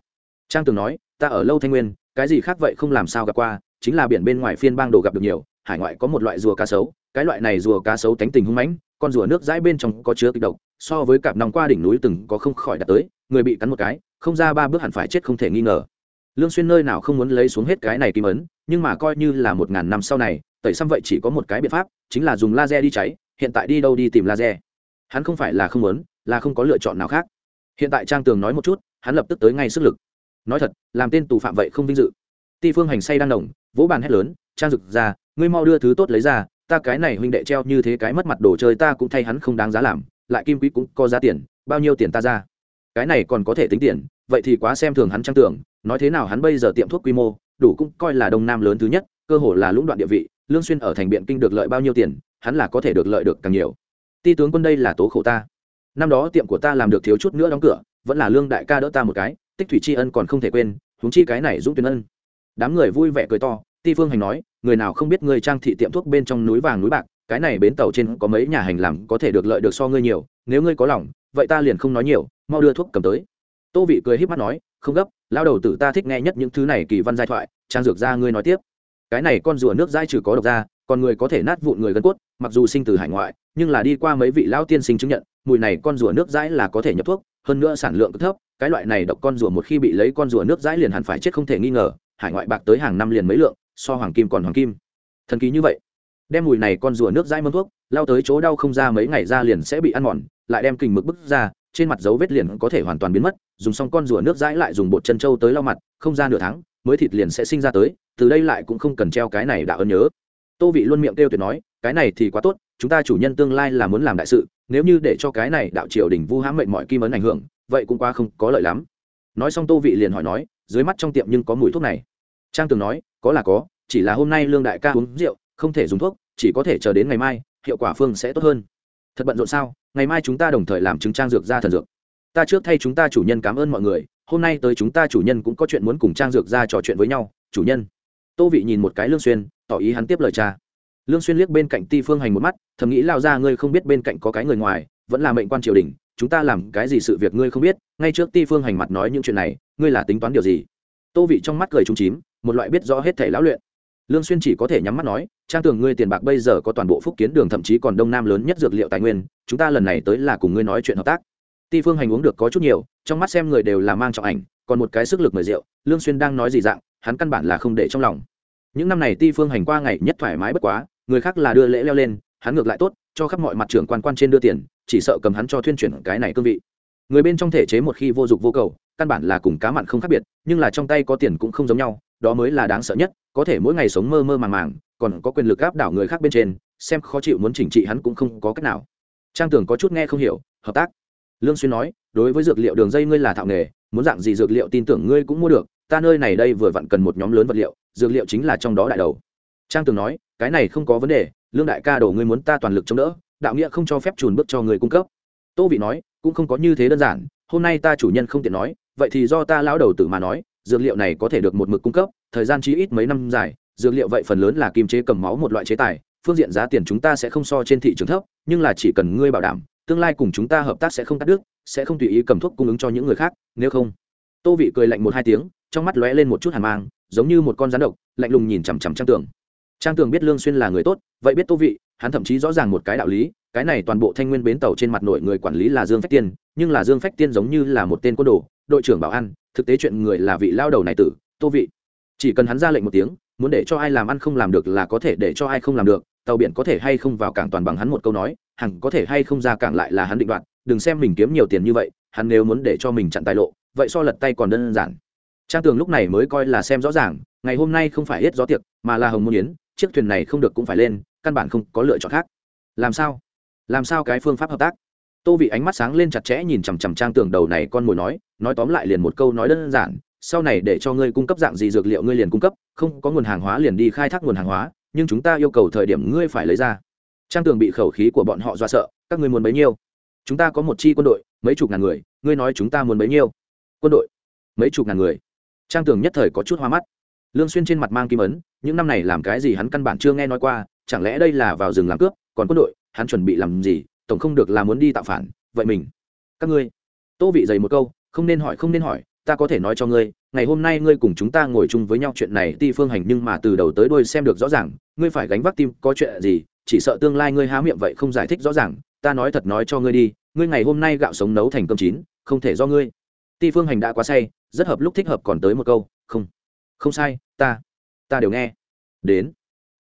Trang tường nói, ta ở lâu thanh nguyên, cái gì khác vậy không làm sao gặp qua, chính là biển bên ngoài phiên bang đồ gặp được nhiều, hải ngoại có một loại rùa cá sấu, cái loại này rùa cá sấu tánh tình hung mãnh con rùa nước dãi bên trong có chứa kịch độc, so với cặp nòng qua đỉnh núi từng có không khỏi đạt tới, người bị cắn một cái, không ra ba bước hẳn phải chết không thể nghi ngờ. Lương xuyên nơi nào không muốn lấy xuống hết cái này kim ấn, nhưng mà coi như là một ngàn năm sau này, tẩy xăm vậy chỉ có một cái biện pháp, chính là dùng laser đi cháy, hiện tại đi đâu đi tìm laser. Hắn không phải là không muốn, là không có lựa chọn nào khác. Hiện tại trang tường nói một chút, hắn lập tức tới ngay sức lực. Nói thật, làm tên tù phạm vậy không vinh dự. Ti phương hành say đang nồng vỗ bàn hét lớn, trang dực ra, ngươi mau đưa thứ tốt lấy ra ta cái này huynh đệ treo như thế cái mất mặt đồ chơi ta cũng thay hắn không đáng giá làm, lại kim quý cũng có giá tiền, bao nhiêu tiền ta ra? Cái này còn có thể tính tiền, vậy thì quá xem thường hắn trang tưởng, nói thế nào hắn bây giờ tiệm thuốc quy mô, đủ cũng coi là đông nam lớn thứ nhất, cơ hồ là lũng đoạn địa vị, lương xuyên ở thành biện kinh được lợi bao nhiêu tiền, hắn là có thể được lợi được càng nhiều. Ti tướng quân đây là tố khổ ta. Năm đó tiệm của ta làm được thiếu chút nữa đóng cửa, vẫn là lương đại ca đỡ ta một cái, tích thủy tri ân còn không thể quên, huống chi cái này dũng tuyên ân. Đám người vui vẻ cười to, ti phương hành nói người nào không biết ngươi trang thị tiệm thuốc bên trong núi vàng núi bạc, cái này bến tàu trên có mấy nhà hành làm có thể được lợi được so ngươi nhiều, nếu ngươi có lòng, vậy ta liền không nói nhiều, mau đưa thuốc cầm tới. Tô vị cười híp mắt nói, không gấp lao đầu tử ta thích nghe nhất những thứ này kỳ văn giai thoại, trang dược ra ngươi nói tiếp. Cái này con rùa nước dai trừ có độc ra, còn người có thể nát vụn người gân cốt, mặc dù sinh từ hải ngoại, nhưng là đi qua mấy vị lão tiên sinh chứng nhận, mùi này con rùa nước dãi là có thể nhập thuốc, hơn nữa sản lượng cực thấp, cái loại này độc con rùa một khi bị lấy con rùa nước dãi liền hẳn phải chết không thể nghi ngờ, hải ngoại bạc tới hàng năm liền mấy lượng so hoàng kim còn hoàng kim. Thần kỳ như vậy. Đem mùi này con rùa nước dãi mâm thuốc, lao tới chỗ đau không ra mấy ngày ra liền sẽ bị ăn mòn, lại đem kình mực bức ra, trên mặt dấu vết liền có thể hoàn toàn biến mất, dùng xong con rùa nước dãi lại dùng bột chân trâu tới lau mặt, không ra nửa tháng, mới thịt liền sẽ sinh ra tới, từ đây lại cũng không cần treo cái này đã ơn nhớ. Tô vị luôn miệng kêu tuyệt nói, cái này thì quá tốt, chúng ta chủ nhân tương lai là muốn làm đại sự, nếu như để cho cái này đạo triều đình vu hãm mệnh mọi kim ấn ảnh hưởng, vậy cũng quá không có lợi lắm. Nói xong tô vị liền hỏi nói, dưới mắt trong tiệm nhưng có mùi thuốc này. Trang tường nói có là có, chỉ là hôm nay lương đại ca uống rượu, không thể dùng thuốc, chỉ có thể chờ đến ngày mai, hiệu quả phương sẽ tốt hơn. Thật bận rộn sao? Ngày mai chúng ta đồng thời làm chứng trang dược ra thần dược. Ta trước thay chúng ta chủ nhân cảm ơn mọi người, hôm nay tới chúng ta chủ nhân cũng có chuyện muốn cùng trang dược ra trò chuyện với nhau, chủ nhân. Tô vị nhìn một cái lương xuyên, tỏ ý hắn tiếp lời cha. Lương xuyên liếc bên cạnh ti phương hành một mắt, thầm nghĩ lao ra ngươi không biết bên cạnh có cái người ngoài, vẫn là mệnh quan triều đình, chúng ta làm cái gì sự việc ngươi không biết, ngay trước ti phương hành mặt nói những chuyện này, ngươi là tính toán điều gì? Tô vị trong mắt cười trúng chím, một loại biết rõ hết thể lão luyện. Lương xuyên chỉ có thể nhắm mắt nói, trang tưởng ngươi tiền bạc bây giờ có toàn bộ phúc kiến đường thậm chí còn đông nam lớn nhất dược liệu tài nguyên, chúng ta lần này tới là cùng ngươi nói chuyện hợp tác. Ti phương hành uống được có chút nhiều, trong mắt xem người đều là mang trọng ảnh, còn một cái sức lực mời rượu, lương xuyên đang nói gì dạng, hắn căn bản là không để trong lòng. Những năm này ti phương hành qua ngày nhất thoải mái bất quá, người khác là đưa lễ leo lên, hắn ngược lại tốt, cho khắp mọi mặt trưởng quan quan trên đưa tiền, chỉ sợ cầm hắn cho thuyên chuyển cái này cương vị. Người bên trong thể chế một khi vô dụng vô cầu căn bản là cùng cá mặn không khác biệt, nhưng là trong tay có tiền cũng không giống nhau, đó mới là đáng sợ nhất, có thể mỗi ngày sống mơ mơ màng màng, còn có quyền lực áp đảo người khác bên trên, xem khó chịu muốn chỉnh trị hắn cũng không có cách nào. Trang tưởng có chút nghe không hiểu, hợp tác. Lương xuyên nói, đối với dược liệu đường dây ngươi là thạo nghề, muốn dạng gì dược liệu tin tưởng ngươi cũng mua được, ta nơi này đây vừa vặn cần một nhóm lớn vật liệu, dược liệu chính là trong đó đại đầu. Trang Tưởng nói, cái này không có vấn đề, lương đại ca đổ ngươi muốn ta toàn lực chống đỡ, đạo nghĩa không cho phép trùn bước cho người cung cấp. Tô vị nói, cũng không có như thế đơn giản, hôm nay ta chủ nhân không tiện nói vậy thì do ta lão đầu tử mà nói, dược liệu này có thể được một mực cung cấp, thời gian chí ít mấy năm dài, dược liệu vậy phần lớn là kim chế cầm máu một loại chế tài, phương diện giá tiền chúng ta sẽ không so trên thị trường thấp, nhưng là chỉ cần ngươi bảo đảm, tương lai cùng chúng ta hợp tác sẽ không cắt đứt, sẽ không tùy ý cầm thuốc cung ứng cho những người khác, nếu không. Tô vị cười lạnh một hai tiếng, trong mắt lóe lên một chút hàn mang, giống như một con rắn độc, lạnh lùng nhìn chằm chằm trang tường. Trang tường biết lương xuyên là người tốt, vậy biết tô vị, hắn thậm chí rõ ràng một cái đạo lý, cái này toàn bộ thanh nguyên bến tàu trên mặt nội người quản lý là dương phách tiên, nhưng là dương phách tiên giống như là một tên quân đồ đội trưởng bảo ăn, thực tế chuyện người là vị lao đầu này tử tô vị. Chỉ cần hắn ra lệnh một tiếng muốn để cho ai làm ăn không làm được là có thể để cho ai không làm được tàu biển có thể hay không vào cảng toàn bằng hắn một câu nói hẳn có thể hay không ra cảng lại là hắn định đoạt đừng xem mình kiếm nhiều tiền như vậy hắn nếu muốn để cho mình chặn tài lộ vậy so lật tay còn đơn giản. Trang tường lúc này mới coi là xem rõ ràng ngày hôm nay không phải hết gió tiệc mà là hồng môn yến chiếc thuyền này không được cũng phải lên căn bản không có lựa chọn khác. Làm sao? Làm sao cái phương pháp hợp tác? Tô vị ánh mắt sáng lên chặt chẽ nhìn chằm chằm trang tường đầu này con mồi nói nói tóm lại liền một câu nói đơn giản, sau này để cho ngươi cung cấp dạng gì dược liệu ngươi liền cung cấp, không có nguồn hàng hóa liền đi khai thác nguồn hàng hóa, nhưng chúng ta yêu cầu thời điểm ngươi phải lấy ra. Trang tường bị khẩu khí của bọn họ dọa sợ, các ngươi muốn bấy nhiêu? Chúng ta có một chi quân đội, mấy chục ngàn người, ngươi nói chúng ta muốn bấy nhiêu? Quân đội, mấy chục ngàn người. Trang tường nhất thời có chút hoa mắt. Lương xuyên trên mặt mang kim ấn, những năm này làm cái gì hắn căn bản chưa nghe nói qua, chẳng lẽ đây là vào rừng làm cướp, còn quân đội, hắn chuẩn bị làm gì tổng không được là muốn đi tạo phản, vậy mình, các ngươi. Tô vị dày một câu, không nên hỏi, không nên hỏi, ta có thể nói cho ngươi, ngày hôm nay ngươi cùng chúng ta ngồi chung với nhau chuyện này ti phương hành nhưng mà từ đầu tới đuôi xem được rõ ràng, ngươi phải gánh vác tim, có chuyện gì, chỉ sợ tương lai ngươi há miệng vậy không giải thích rõ ràng, ta nói thật nói cho ngươi đi, ngươi ngày hôm nay gạo sống nấu thành cơm chín, không thể do ngươi. Ti phương hành đã quá say, rất hợp lúc thích hợp còn tới một câu, không không sai, ta ta đều nghe. Đến.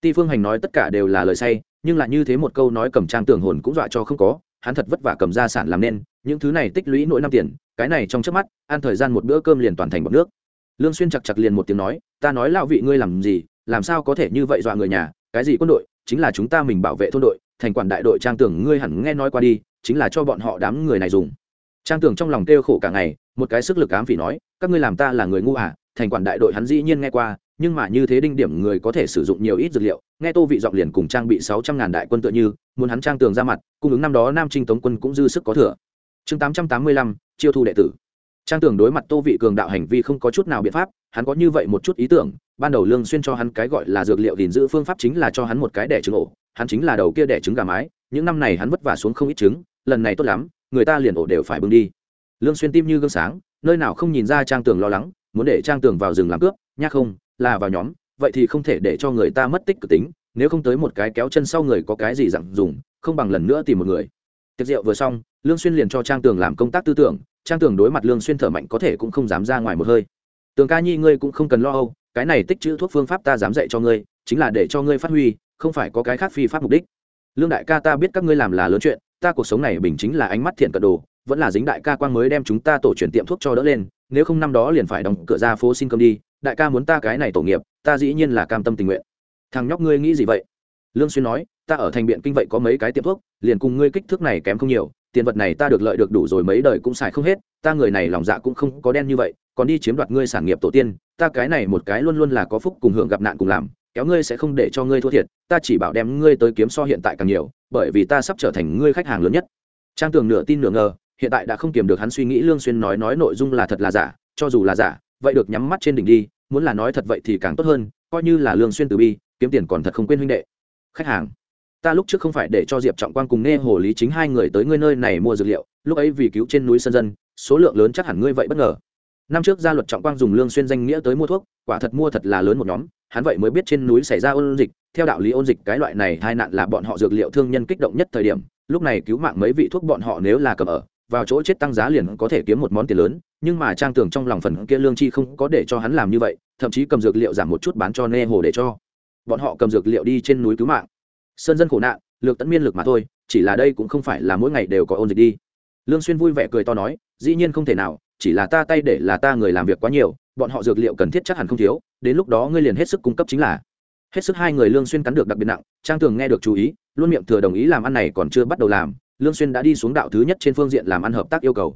Ti phương hành nói tất cả đều là lời say nhưng lại như thế một câu nói cầm trang tưởng hồn cũng dọa cho không có, hắn thật vất vả cầm ra sản làm nên, những thứ này tích lũy nỗi năm tiền, cái này trong trước mắt, ăn thời gian một bữa cơm liền toàn thành bọc nước. Lương xuyên chặt chặt liền một tiếng nói, ta nói lão vị ngươi làm gì, làm sao có thể như vậy dọa người nhà, cái gì quân đội, chính là chúng ta mình bảo vệ thôn đội, thành quản đại đội trang tưởng ngươi hẳn nghe nói qua đi, chính là cho bọn họ đám người này dùng. Trang tưởng trong lòng kêu khổ cả ngày, một cái sức lực ám phỉ nói, các ngươi làm ta là người ngu à thành quản đại đội hắn dĩ nhiên nghe qua nhưng mà như thế đinh điểm người có thể sử dụng nhiều ít dược liệu, nghe tô vị giọng liền cùng trang bị sáu trăm ngàn đại quân tựa như, muốn hắn trang tường ra mặt, cung ứng năm đó nam trinh tống quân cũng dư sức có thừa. Chương tám trăm tám mươi lăm, chiêu thu đệ tử. Trang tường đối mặt tô vị cường đạo hành vi không có chút nào biện pháp, hắn có như vậy một chút ý tưởng, ban đầu lương xuyên cho hắn cái gọi là dược liệu gìn giữ phương pháp chính là cho hắn một cái đẻ trứng ổ, hắn chính là đầu kia đẻ trứng gà mái, những năm này hắn vất vả xuống không ít trứng, lần này tốt lắm, người ta liền ổ đều phải bưng đi. Lương xuyên tim như gương sáng, nơi nào không nhìn ra trang tường lo lắng, muốn để trang tường vào rừng làm cướp, nhắc không là vào nhóm, vậy thì không thể để cho người ta mất tích cực tính, nếu không tới một cái kéo chân sau người có cái gì dặn dùng, không bằng lần nữa tìm một người. Tiệc rượu vừa xong, lương xuyên liền cho trang tường làm công tác tư tưởng, trang tường đối mặt lương xuyên thở mạnh có thể cũng không dám ra ngoài một hơi. Tường ca nhi, ngươi cũng không cần lo âu, cái này tích chữ thuốc phương pháp ta dám dạy cho ngươi, chính là để cho ngươi phát huy, không phải có cái khác phi pháp mục đích. Lương đại ca ta biết các ngươi làm là lớn chuyện, ta cuộc sống này bình chính là ánh mắt thiện cận đồ, vẫn là dính đại ca quang mới đem chúng ta tổ chuyển tiệm thuốc cho đỡ lên, nếu không năm đó liền phải đóng cửa ra phố xin cơm đi đại ca muốn ta cái này tổ nghiệp, ta dĩ nhiên là cam tâm tình nguyện. Thằng nhóc ngươi nghĩ gì vậy? Lương xuyên nói, ta ở thành biện kinh vậy có mấy cái tiệm thuốc, liền cùng ngươi kích thước này kém không nhiều, tiền vật này ta được lợi được đủ rồi mấy đời cũng xài không hết, ta người này lòng dạ cũng không có đen như vậy, còn đi chiếm đoạt ngươi sản nghiệp tổ tiên, ta cái này một cái luôn luôn là có phúc cùng hưởng gặp nạn cùng làm, kéo ngươi sẽ không để cho ngươi thua thiệt, ta chỉ bảo đem ngươi tới kiếm so hiện tại càng nhiều, bởi vì ta sắp trở thành ngươi khách hàng lớn nhất. Trang tường nửa tin nửa ngờ, hiện tại đã không kiềm được hắn suy nghĩ, lương xuyên nói nói nội dung là thật là giả, cho dù là giả vậy được nhắm mắt trên đỉnh đi, muốn là nói thật vậy thì càng tốt hơn, coi như là lương xuyên từ bi, kiếm tiền còn thật không quên huynh đệ. Khách hàng, ta lúc trước không phải để cho diệp trọng quang cùng nghe hồ lý chính hai người tới ngươi nơi này mua dược liệu, lúc ấy vì cứu trên núi sơn dân, số lượng lớn chắc hẳn ngươi vậy bất ngờ. Năm trước gia luật trọng quang dùng lương xuyên danh nghĩa tới mua thuốc, quả thật mua thật là lớn một nhóm, hắn vậy mới biết trên núi xảy ra ôn dịch, theo đạo lý ôn dịch cái loại này hai nạn là bọn họ dược liệu thương nhân kích động nhất thời điểm, lúc này cứu mạng mấy vị thuốc bọn họ nếu là cầm ở vào chỗ chết tăng giá liền có thể kiếm một món tiền lớn, nhưng mà trang tưởng trong lòng phần kia lương chi không có để cho hắn làm như vậy, thậm chí cầm dược liệu giảm một chút bán cho nê hồ để cho. Bọn họ cầm dược liệu đi trên núi cứu mạng. Sơn dân khổ nạn, lược tận miên lực mà thôi, chỉ là đây cũng không phải là mỗi ngày đều có ôn dịch đi. Lương xuyên vui vẻ cười to nói, dĩ nhiên không thể nào, chỉ là ta tay để là ta người làm việc quá nhiều, bọn họ dược liệu cần thiết chắc hẳn không thiếu, đến lúc đó ngươi liền hết sức cung cấp chính là. Hết sức hai người lương xuyên cắn được đặc biệt nặng, trang tường nghe được chú ý, luôn miệng thừa đồng ý làm ăn này còn chưa bắt đầu làm lương xuyên đã đi xuống đạo thứ nhất trên phương diện làm ăn hợp tác yêu cầu.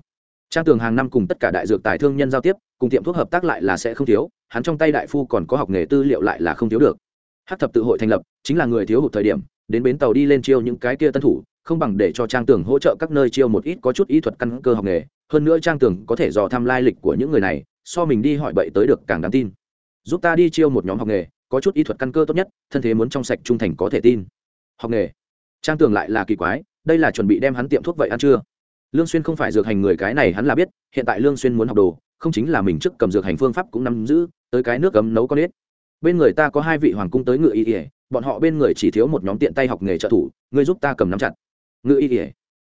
Trang tường hàng năm cùng tất cả đại dược tài thương nhân giao tiếp, cùng tiệm thuốc hợp tác lại là sẽ không thiếu, hắn trong tay đại phu còn có học nghề tư liệu lại là không thiếu được. Hắc thập tự hội thành lập, chính là người thiếu hụt thời điểm, đến bến tàu đi lên chiêu những cái kia tân thủ, không bằng để cho trang tường hỗ trợ các nơi chiêu một ít có chút ý thuật căn cơ học nghề, hơn nữa trang tường có thể dò thăm lai lịch của những người này, so mình đi hỏi bậy tới được càng đáng tin. Giúp ta đi chiêu một nhóm học nghề, có chút ý thuật căn cơ tốt nhất, thân thế muốn trong sạch trung thành có thể tin. Học nghề. Trang tường lại là kỳ quái đây là chuẩn bị đem hắn tiệm thuốc vậy ăn chưa? Lương xuyên không phải dược hành người cái này hắn là biết, hiện tại lương xuyên muốn học đồ, không chính là mình trước cầm dược hành phương pháp cũng nắm giữ, tới cái nước cấm nấu con ếch bên người ta có hai vị hoàng cung tới ngự y ỉa bọn họ bên người chỉ thiếu một nhóm tiện tay học nghề trợ thủ, ngươi giúp ta cầm nắm chặt. Ngự y ỉa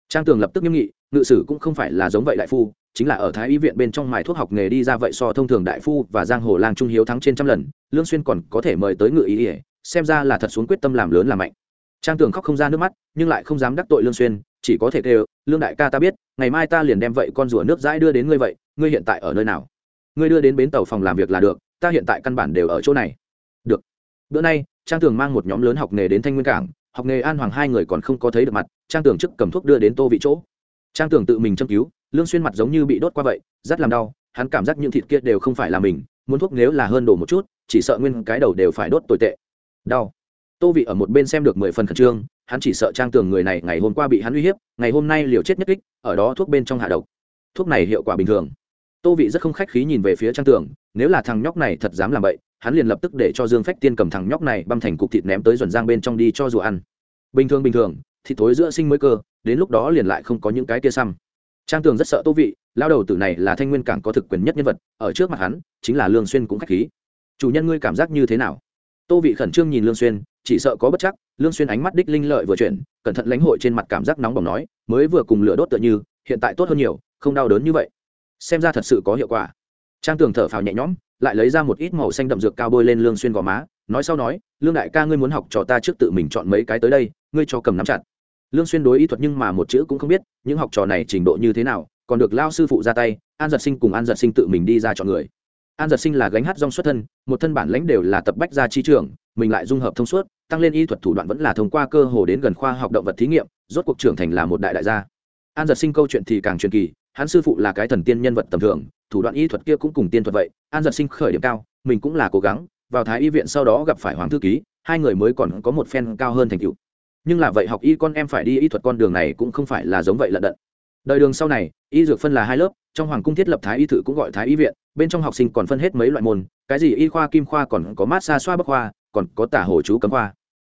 trang tường lập tức nghiêm nghị, ngự sử cũng không phải là giống vậy đại phu, chính là ở thái y viện bên trong mài thuốc học nghề đi ra vậy so thông thường đại phu và giang hồ lang trung hiếu thắng trên trăm lần, lương xuyên còn có thể mời tới ngự y ỉa xem ra là thật xuống quyết tâm làm lớn làm mạnh trang tường khóc không ra nước mắt, nhưng lại không dám đắc tội lương xuyên, chỉ có thể kêu, lương đại ca ta biết, ngày mai ta liền đem vậy con rùa nước dãi đưa đến ngươi vậy, ngươi hiện tại ở nơi nào? Ngươi đưa đến bến tàu phòng làm việc là được, ta hiện tại căn bản đều ở chỗ này. Được. Bữa nay, trang tường mang một nhóm lớn học nghề đến thanh nguyên cảng, học nghề an hoàng hai người còn không có thấy được mặt, trang tường trước cầm thuốc đưa đến tô vị chỗ. Trang tường tự mình châm cứu, lương xuyên mặt giống như bị đốt qua vậy, rất làm đau, hắn cảm giác những thịt kia đều không phải là mình, muốn thuốc nếu là hơn đổ một chút, chỉ sợ nguyên cái đầu đều phải đốt tồi tệ. Đau tô vị ở một bên xem được mười phần khẩn trương, hắn chỉ sợ trang tường người này ngày hôm qua bị hắn uy hiếp, ngày hôm nay liều chết nhất kích, ở đó thuốc bên trong hạ độc. Thuốc này hiệu quả bình thường. Tô vị rất không khách khí nhìn về phía trang tường, nếu là thằng nhóc này thật dám làm vậy hắn liền lập tức để cho dương phách tiên cầm thằng nhóc này băm thành cục thịt ném tới dần giang bên trong đi cho rùa ăn. Bình thường bình thường, thịt thối giữa sinh mới cơ, đến lúc đó liền lại không có những cái kia xăm. Trang tường rất sợ tô vị, lao đầu tử này là thanh nguyên cảng có thực quyền nhất nhân vật, ở trước mặt hắn, chính là lương xuyên cũng khách khí. Chủ nhân ngươi cảm giác như thế nào? Tô vị khẩn trương nhìn lương xuyên chỉ sợ có bất chắc lương xuyên ánh mắt đích linh lợi vừa chuyển cẩn thận lãnh hội trên mặt cảm giác nóng bỏng nói mới vừa cùng lửa đốt tựa như hiện tại tốt hơn nhiều không đau đớn như vậy. Xem ra thật sự có hiệu quả. Trang tường thở phào nhẹ nhõm lại lấy ra một ít màu xanh đậm dược cao bôi lên lương xuyên gò má nói sau nói lương đại ca ngươi muốn học trò ta trước tự mình chọn mấy cái tới đây ngươi cho cầm nắm chặt. Lương xuyên đối ý thuật nhưng mà một chữ cũng không biết những học trò này trình độ như thế nào còn được lao sư phụ ra tay an giật sinh cùng an giật sinh tự mình đi ra chọn người. An giật sinh là gánh hát rong xuất thân một thân bản lãnh đều là tập bách gia chi trưởng, mình lại dung hợp thông suốt tăng lên y thuật thủ đoạn vẫn là thông qua cơ hồ đến gần khoa học động vật thí nghiệm, rốt cuộc trưởng thành là một đại đại gia. An giật sinh câu chuyện thì càng truyền kỳ, hắn sư phụ là cái thần tiên nhân vật tầm thường, thủ đoạn y thuật kia cũng cùng tiên thuật vậy, an giật sinh khởi điểm cao, mình cũng là cố gắng, vào thái y viện sau đó gặp phải hoàng thư ký, hai người mới còn có một phen cao hơn thành tựu. Nhưng là vậy học y con em phải đi y thuật con đường này cũng không phải là giống vậy lận đận. Đời đường sau này, y dược phân là hai lớp, trong hoàng cung thiết lập thái y thự cũng gọi thái y viện, bên trong học sinh còn phân hết mấy loại môn, cái gì y khoa, kim khoa còn có mát xa xoa bắc khoa, còn có tả hồ chú cấm khoa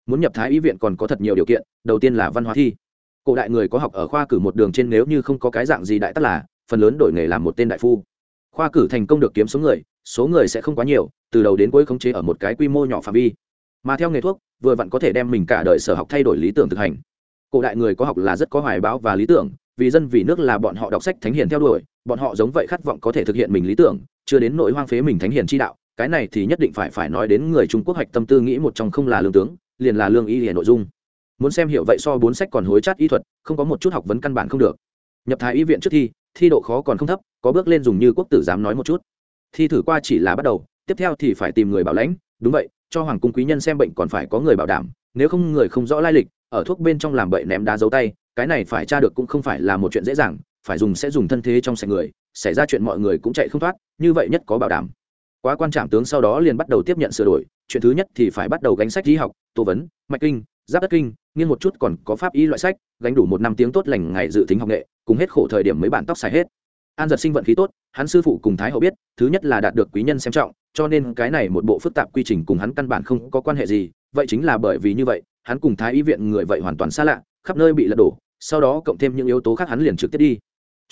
muốn nhập thái y viện còn có thật nhiều điều kiện, đầu tiên là văn hóa thi. Cổ đại người có học ở khoa cử một đường trên nếu như không có cái dạng gì đại tất là, phần lớn đổi nghề làm một tên đại phu. Khoa cử thành công được kiếm số người số người sẽ không quá nhiều, từ đầu đến cuối khống chế ở một cái quy mô nhỏ phạm vi. Mà theo nghề thuốc, vừa vặn có thể đem mình cả đời sở học thay đổi lý tưởng thực hành. Cổ đại người có học là rất có hoài bão và lý tưởng, vì dân vì nước là bọn họ đọc sách thánh hiền theo đuổi, bọn họ giống vậy khát vọng có thể thực hiện mình lý tưởng, chưa đến nỗi hoang phế mình thánh hiền chi đạo, cái này thì nhất định phải phải nói đến người trung quốc hạch tâm tư nghĩ một trong không là lương tướng liền là lương y hiển nội dung. Muốn xem hiểu vậy so bốn sách còn hối chát y thuật, không có một chút học vấn căn bản không được. Nhập thái y viện trước thi thi độ khó còn không thấp, có bước lên dùng như quốc tử dám nói một chút. Thi thử qua chỉ là bắt đầu, tiếp theo thì phải tìm người bảo lãnh, đúng vậy, cho hoàng cung quý nhân xem bệnh còn phải có người bảo đảm, nếu không người không rõ lai lịch, ở thuốc bên trong làm bậy ném đá dấu tay, cái này phải tra được cũng không phải là một chuyện dễ dàng, phải dùng sẽ dùng thân thế trong sạch người, xảy ra chuyện mọi người cũng chạy không thoát, như vậy nhất có bảo đảm quá quan trạm tướng sau đó liền bắt đầu tiếp nhận sửa đổi, chuyện thứ nhất thì phải bắt đầu gánh sách y học, tô vấn, mạch kinh, giáp đất kinh nghiên một chút còn có pháp y loại sách, gánh đủ một năm tiếng tốt lành ngày dự tính học nghệ, cùng hết khổ thời điểm mấy bản tóc xài hết. An giật sinh vận khí tốt, hắn sư phụ cùng thái hậu biết, thứ nhất là đạt được quý nhân xem trọng, cho nên cái này một bộ phức tạp quy trình cùng hắn căn bản không có quan hệ gì, vậy chính là bởi vì như vậy, hắn cùng thái y viện người vậy hoàn toàn xa lạ, khắp nơi bị lật đổ, sau đó cộng thêm những yếu tố khác hắn liền trực tiếp đi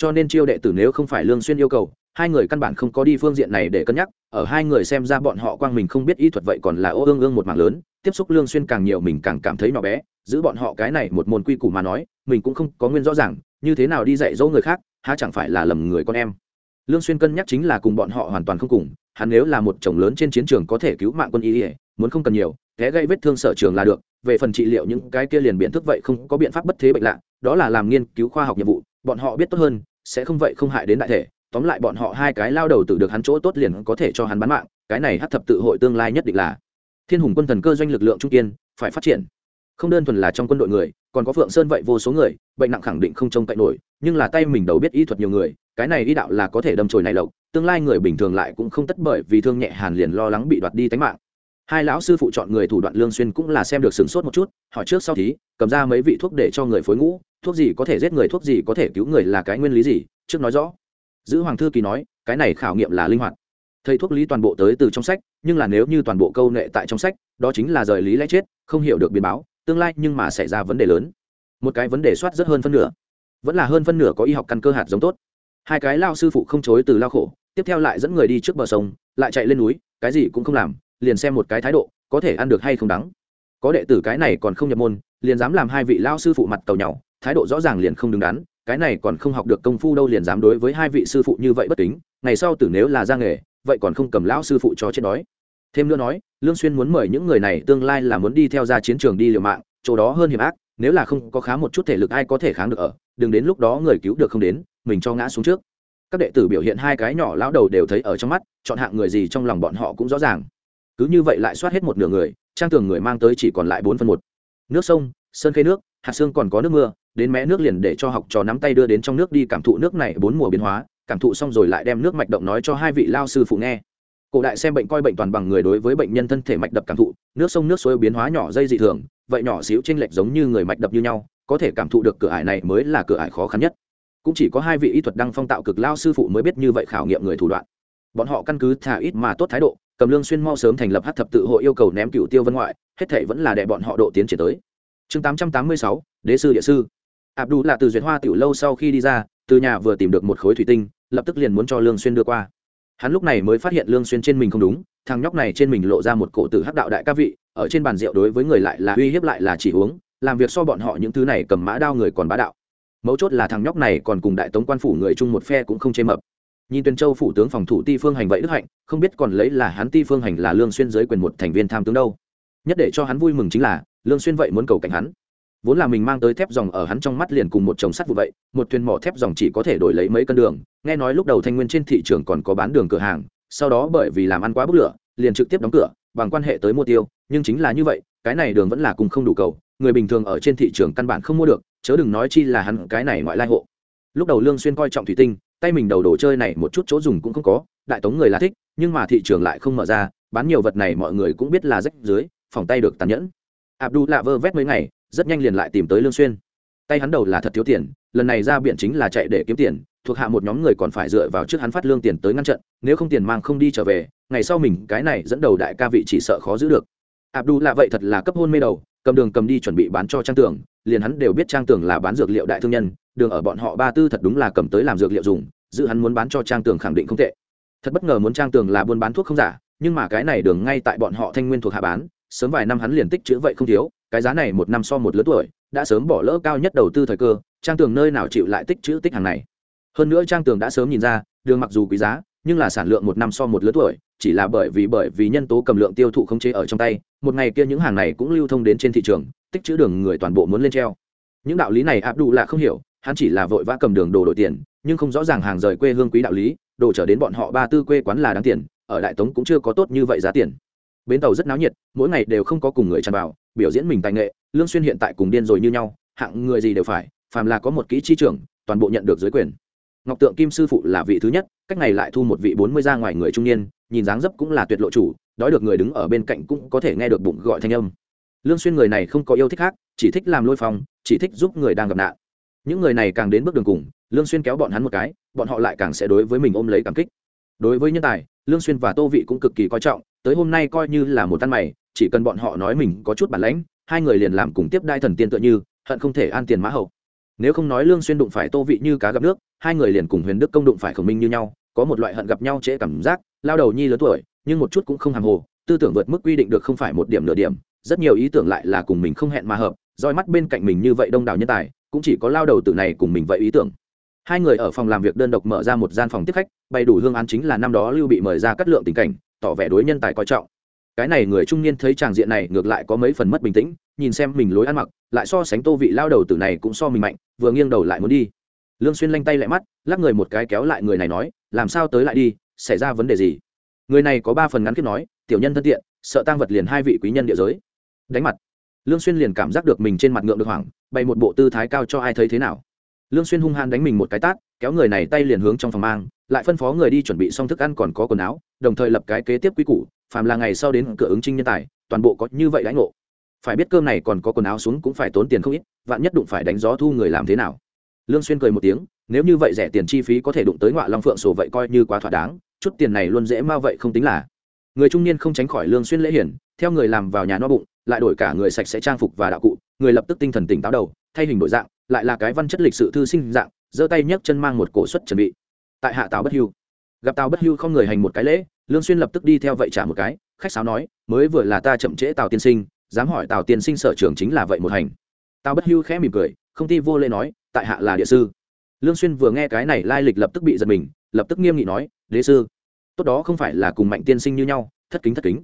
cho nên chiêu đệ tử nếu không phải lương xuyên yêu cầu, hai người căn bản không có đi phương diện này để cân nhắc, ở hai người xem ra bọn họ quang mình không biết y thuật vậy còn là ô ương ương một mảng lớn, tiếp xúc lương xuyên càng nhiều mình càng cảm thấy nhỏ bé, giữ bọn họ cái này một môn quy củ mà nói, mình cũng không có nguyên rõ ràng, như thế nào đi dạy dỗ người khác, há chẳng phải là lầm người con em. Lương xuyên cân nhắc chính là cùng bọn họ hoàn toàn không cùng, hắn nếu là một chồng lớn trên chiến trường có thể cứu mạng quân y muốn không cần nhiều, té gây vết thương sở trường là được, về phần trị liệu những cái kia liền biện thức vậy không có biện pháp bất thế bệnh lạ, đó là làm nghiên cứu khoa học nhiệm vụ, bọn họ biết tốt hơn sẽ không vậy không hại đến đại thể, tóm lại bọn họ hai cái lao đầu tự được hắn chỗ tốt liền có thể cho hắn bán mạng, cái này hát thập tự hội tương lai nhất định là thiên hùng quân thần cơ doanh lực lượng trung kiên, phải phát triển. Không đơn thuần là trong quân đội người, còn có phượng sơn vậy vô số người, bệnh nặng khẳng định không trông cậy nổi, nhưng là tay mình đầu biết y thuật nhiều người, cái này y đạo là có thể đâm chồi này lộc, tương lai người bình thường lại cũng không tất bởi vì thương nhẹ hàn liền lo lắng bị đoạt đi tánh mạng. Hai lão sư phụ chọn người thủ đoạn lương xuyên cũng là xem được sửng sốt một chút, hỏi trước sau thí, cầm ra mấy vị thuốc để cho người phối ngũ thuốc gì có thể giết người, thuốc gì có thể cứu người là cái nguyên lý gì? Trước nói rõ. Giữ hoàng thư kỳ nói, cái này khảo nghiệm là linh hoạt. Thầy thuốc lý toàn bộ tới từ trong sách, nhưng là nếu như toàn bộ câu nệ tại trong sách, đó chính là rời lý lẽ chết, không hiểu được biến báo, tương lai nhưng mà xảy ra vấn đề lớn. Một cái vấn đề soát rất hơn phân nửa. Vẫn là hơn phân nửa có y học căn cơ hạt giống tốt. Hai cái lao sư phụ không chối từ lao khổ, tiếp theo lại dẫn người đi trước bờ sông, lại chạy lên núi, cái gì cũng không làm, liền xem một cái thái độ, có thể ăn được hay không đắng. Có đệ tử cái này còn không nhập môn, liền dám làm hai vị lao sư phụ mặt tàu nhau thái độ rõ ràng liền không đứng đắn, cái này còn không học được công phu đâu liền dám đối với hai vị sư phụ như vậy bất kính, ngày sau tử nếu là ra nghề, vậy còn không cầm lão sư phụ cho chết đói. Thêm nữa nói, lương xuyên muốn mời những người này tương lai là muốn đi theo ra chiến trường đi liều mạng, chỗ đó hơn hiểm ác, nếu là không có khá một chút thể lực ai có thể kháng được ở, đừng đến lúc đó người cứu được không đến, mình cho ngã xuống trước. Các đệ tử biểu hiện hai cái nhỏ lão đầu đều thấy ở trong mắt, chọn hạng người gì trong lòng bọn họ cũng rõ ràng. Cứ như vậy lại soát hết một nửa người, trang tường người mang tới chỉ còn lại bốn phần một. Nước sông, sơn khê nước, hạt xương còn có nước mưa đến mé nước liền để cho học trò nắm tay đưa đến trong nước đi cảm thụ nước này bốn mùa biến hóa cảm thụ xong rồi lại đem nước mạch động nói cho hai vị lao sư phụ nghe. Cổ đại xem bệnh coi bệnh toàn bằng người đối với bệnh nhân thân thể mạch đập cảm thụ nước sông nước suối biến hóa nhỏ dây dị thường vậy nhỏ xíu trên lệch giống như người mạch đập như nhau có thể cảm thụ được cửa ải này mới là cửa ải khó khăn nhất. Cũng chỉ có hai vị y thuật đăng phong tạo cực lao sư phụ mới biết như vậy khảo nghiệm người thủ đoạn. Bọn họ căn cứ thả ít mà tốt thái độ cầm lương xuyên mau sớm thành lập hát thập tự hội yêu cầu ném cựu tiêu vân ngoại hết thảy vẫn là để bọn họ độ tiến triển tới. Chương 886, đế sư địa sư abdu là từ duyệt hoa tiểu lâu sau khi đi ra, từ nhà vừa tìm được một khối thủy tinh, lập tức liền muốn cho lương xuyên đưa qua. Hắn lúc này mới phát hiện lương xuyên trên mình không đúng, thằng nhóc này trên mình lộ ra một cổ tử hắc đạo đại ca vị, ở trên bàn rượu đối với người lại là uy hiếp lại là chỉ uống, làm việc so bọn họ những thứ này cầm mã đao người còn bá đạo. Mấu chốt là thằng nhóc này còn cùng đại tống quan phủ người chung một phe cũng không chê mập. Nhìn tuyên châu phủ tướng phòng thủ ti phương hành vậy đức hạnh, không biết còn lấy là hắn ti phương hành là lương xuyên dưới quyền một thành viên tham tướng đâu. Nhất để cho hắn vui mừng chính là, lương xuyên vậy muốn cầu cảnh hắn vốn là mình mang tới thép dòng ở hắn trong mắt liền cùng một chồng sắt vụ vậy, một thuyền mỏ thép dòng chỉ có thể đổi lấy mấy cân đường. Nghe nói lúc đầu thanh nguyên trên thị trường còn có bán đường cửa hàng, sau đó bởi vì làm ăn quá bức lửa, liền trực tiếp đóng cửa, bằng quan hệ tới mua tiêu. Nhưng chính là như vậy, cái này đường vẫn là cùng không đủ cầu, người bình thường ở trên thị trường căn bản không mua được, chớ đừng nói chi là hắn cái này ngoại lai hộ. Lúc đầu lương xuyên coi trọng thủy tinh, tay mình đầu đồ chơi này một chút chỗ dùng cũng không có, đại tống người là thích, nhưng mà thị trường lại không mở ra, bán nhiều vật này mọi người cũng biết là rách dưới, phòng tay được tàn nhẫn. Abdul lạ vơ vét mấy ngày rất nhanh liền lại tìm tới lương xuyên. Tay hắn đầu là thật thiếu tiền, lần này ra biển chính là chạy để kiếm tiền, thuộc hạ một nhóm người còn phải dựa vào trước hắn phát lương tiền tới ngăn trận, nếu không tiền mang không đi trở về, ngày sau mình cái này dẫn đầu đại ca vị chỉ sợ khó giữ được. Abdu là vậy thật là cấp hôn mê đầu, cầm đường cầm đi chuẩn bị bán cho trang tường, liền hắn đều biết trang tường là bán dược liệu đại thương nhân, đường ở bọn họ ba tư thật đúng là cầm tới làm dược liệu dùng dự hắn muốn bán cho trang tường khẳng định không tệ. Thật bất ngờ muốn trang tường là buôn bán thuốc không giả, nhưng mà cái này đường ngay tại bọn họ thanh nguyên thuộc hạ bán, sớm vài năm hắn liền tích chữ vậy không thiếu cái giá này một năm so một lứa tuổi, đã sớm bỏ lỡ cao nhất đầu tư thời cơ, trang tường nơi nào chịu lại tích chữ tích hàng này. Hơn nữa trang tường đã sớm nhìn ra, đường mặc dù quý giá, nhưng là sản lượng một năm so một lứa tuổi, chỉ là bởi vì bởi vì nhân tố cầm lượng tiêu thụ không chế ở trong tay, một ngày kia những hàng này cũng lưu thông đến trên thị trường, tích chữ đường người toàn bộ muốn lên treo. Những đạo lý này áp đủ là không hiểu, hắn chỉ là vội vã cầm đường đồ đổi tiền, nhưng không rõ ràng hàng rời quê hương quý đạo lý, đồ trở đến bọn họ ba tư quê quán là đáng tiền, ở đại tống cũng chưa có tốt như vậy giá tiền. Bến tàu rất náo nhiệt, mỗi ngày đều không có cùng người tràn vào biểu diễn mình tài nghệ, lương xuyên hiện tại cùng điên rồi như nhau, hạng người gì đều phải, phàm là có một kỹ chi trưởng, toàn bộ nhận được dưới quyền. Ngọc tượng kim sư phụ là vị thứ nhất, cách này lại thu một vị bốn mươi ra ngoài người trung niên, nhìn dáng dấp cũng là tuyệt lộ chủ, đói được người đứng ở bên cạnh cũng có thể nghe được bụng gọi thanh âm. Lương xuyên người này không có yêu thích khác, chỉ thích làm lôi phong, chỉ thích giúp người đang gặp nạn. Những người này càng đến bước đường cùng, lương xuyên kéo bọn hắn một cái, bọn họ lại càng sẽ đối với mình ôm lấy cảm kích. Đối với nhân tài, lương xuyên và tô vị cũng cực kỳ coi trọng, tới hôm nay coi như là một tan mày chỉ cần bọn họ nói mình có chút bản lãnh, hai người liền làm cùng tiếp đai thần tiên tựa như, hận không thể an tiền mã hậu. Nếu không nói lương xuyên đụng phải tô vị như cá gặp nước, hai người liền cùng huyền đức công đụng phải khổng minh như nhau, có một loại hận gặp nhau trễ cảm giác, lao đầu nhi lớn tuổi, nhưng một chút cũng không hàm hồ, tư tưởng vượt mức quy định được không phải một điểm nửa điểm, rất nhiều ý tưởng lại là cùng mình không hẹn mà hợp, roi mắt bên cạnh mình như vậy đông đảo nhân tài, cũng chỉ có lao đầu tử này cùng mình vậy ý tưởng. Hai người ở phòng làm việc đơn độc mở ra một gian phòng tiếp khách, bày đủ hương án chính là năm đó lưu bị mời ra cắt lượng tình cảnh, tỏ vẻ đối nhân tài coi trọng cái này người trung niên thấy tràng diện này ngược lại có mấy phần mất bình tĩnh, nhìn xem mình lối ăn mặc, lại so sánh tô vị lao đầu tử này cũng so mình mạnh, vừa nghiêng đầu lại muốn đi. Lương xuyên lanh tay lại mắt, lắc người một cái kéo lại người này nói, làm sao tới lại đi, xảy ra vấn đề gì? Người này có ba phần ngắn kết nói, tiểu nhân thân tiện, sợ tăng vật liền hai vị quý nhân địa giới. Đánh mặt. Lương xuyên liền cảm giác được mình trên mặt ngượng được hoảng, bày một bộ tư thái cao cho ai thấy thế nào. Lương xuyên hung hăng đánh mình một cái tát, kéo người này tay liền hướng trong phòng mang, lại phân phó người đi chuẩn bị xong thức ăn còn có quần áo, đồng thời lập cái kế tiếp quý củ phàm là ngày sau đến cửa ứng trinh nhân tài, toàn bộ có như vậy đãi ngộ. Phải biết cơm này còn có quần áo xuống cũng phải tốn tiền không ít, vạn nhất đụng phải đánh gió thu người làm thế nào. Lương xuyên cười một tiếng, nếu như vậy rẻ tiền chi phí có thể đụng tới ngọa long phượng sổ vậy coi như quá thỏa đáng, chút tiền này luôn dễ mau vậy không tính là. Người trung niên không tránh khỏi lương xuyên lễ hiển, theo người làm vào nhà no bụng, lại đổi cả người sạch sẽ trang phục và đạo cụ, người lập tức tinh thần tỉnh táo đầu, thay hình đổi dạng, lại là cái văn chất lịch sự thư sinh dạng, giơ tay nhấc chân mang một cổ suất chuẩn bị. Tại hạ tào bất hưu, gặp tào bất hưu không người hành một cái lễ lương xuyên lập tức đi theo vậy trả một cái, khách sáo nói, mới vừa là ta chậm trễ tào tiên sinh, dám hỏi tào tiên sinh sở trường chính là vậy một hành. Tào bất hưu khẽ mỉm cười, không ti vô lễ nói, tại hạ là địa sư. Lương xuyên vừa nghe cái này lai lịch lập tức bị giật mình, lập tức nghiêm nghị nói, đế sư, tốt đó không phải là cùng mạnh tiên sinh như nhau, thất kính thất kính.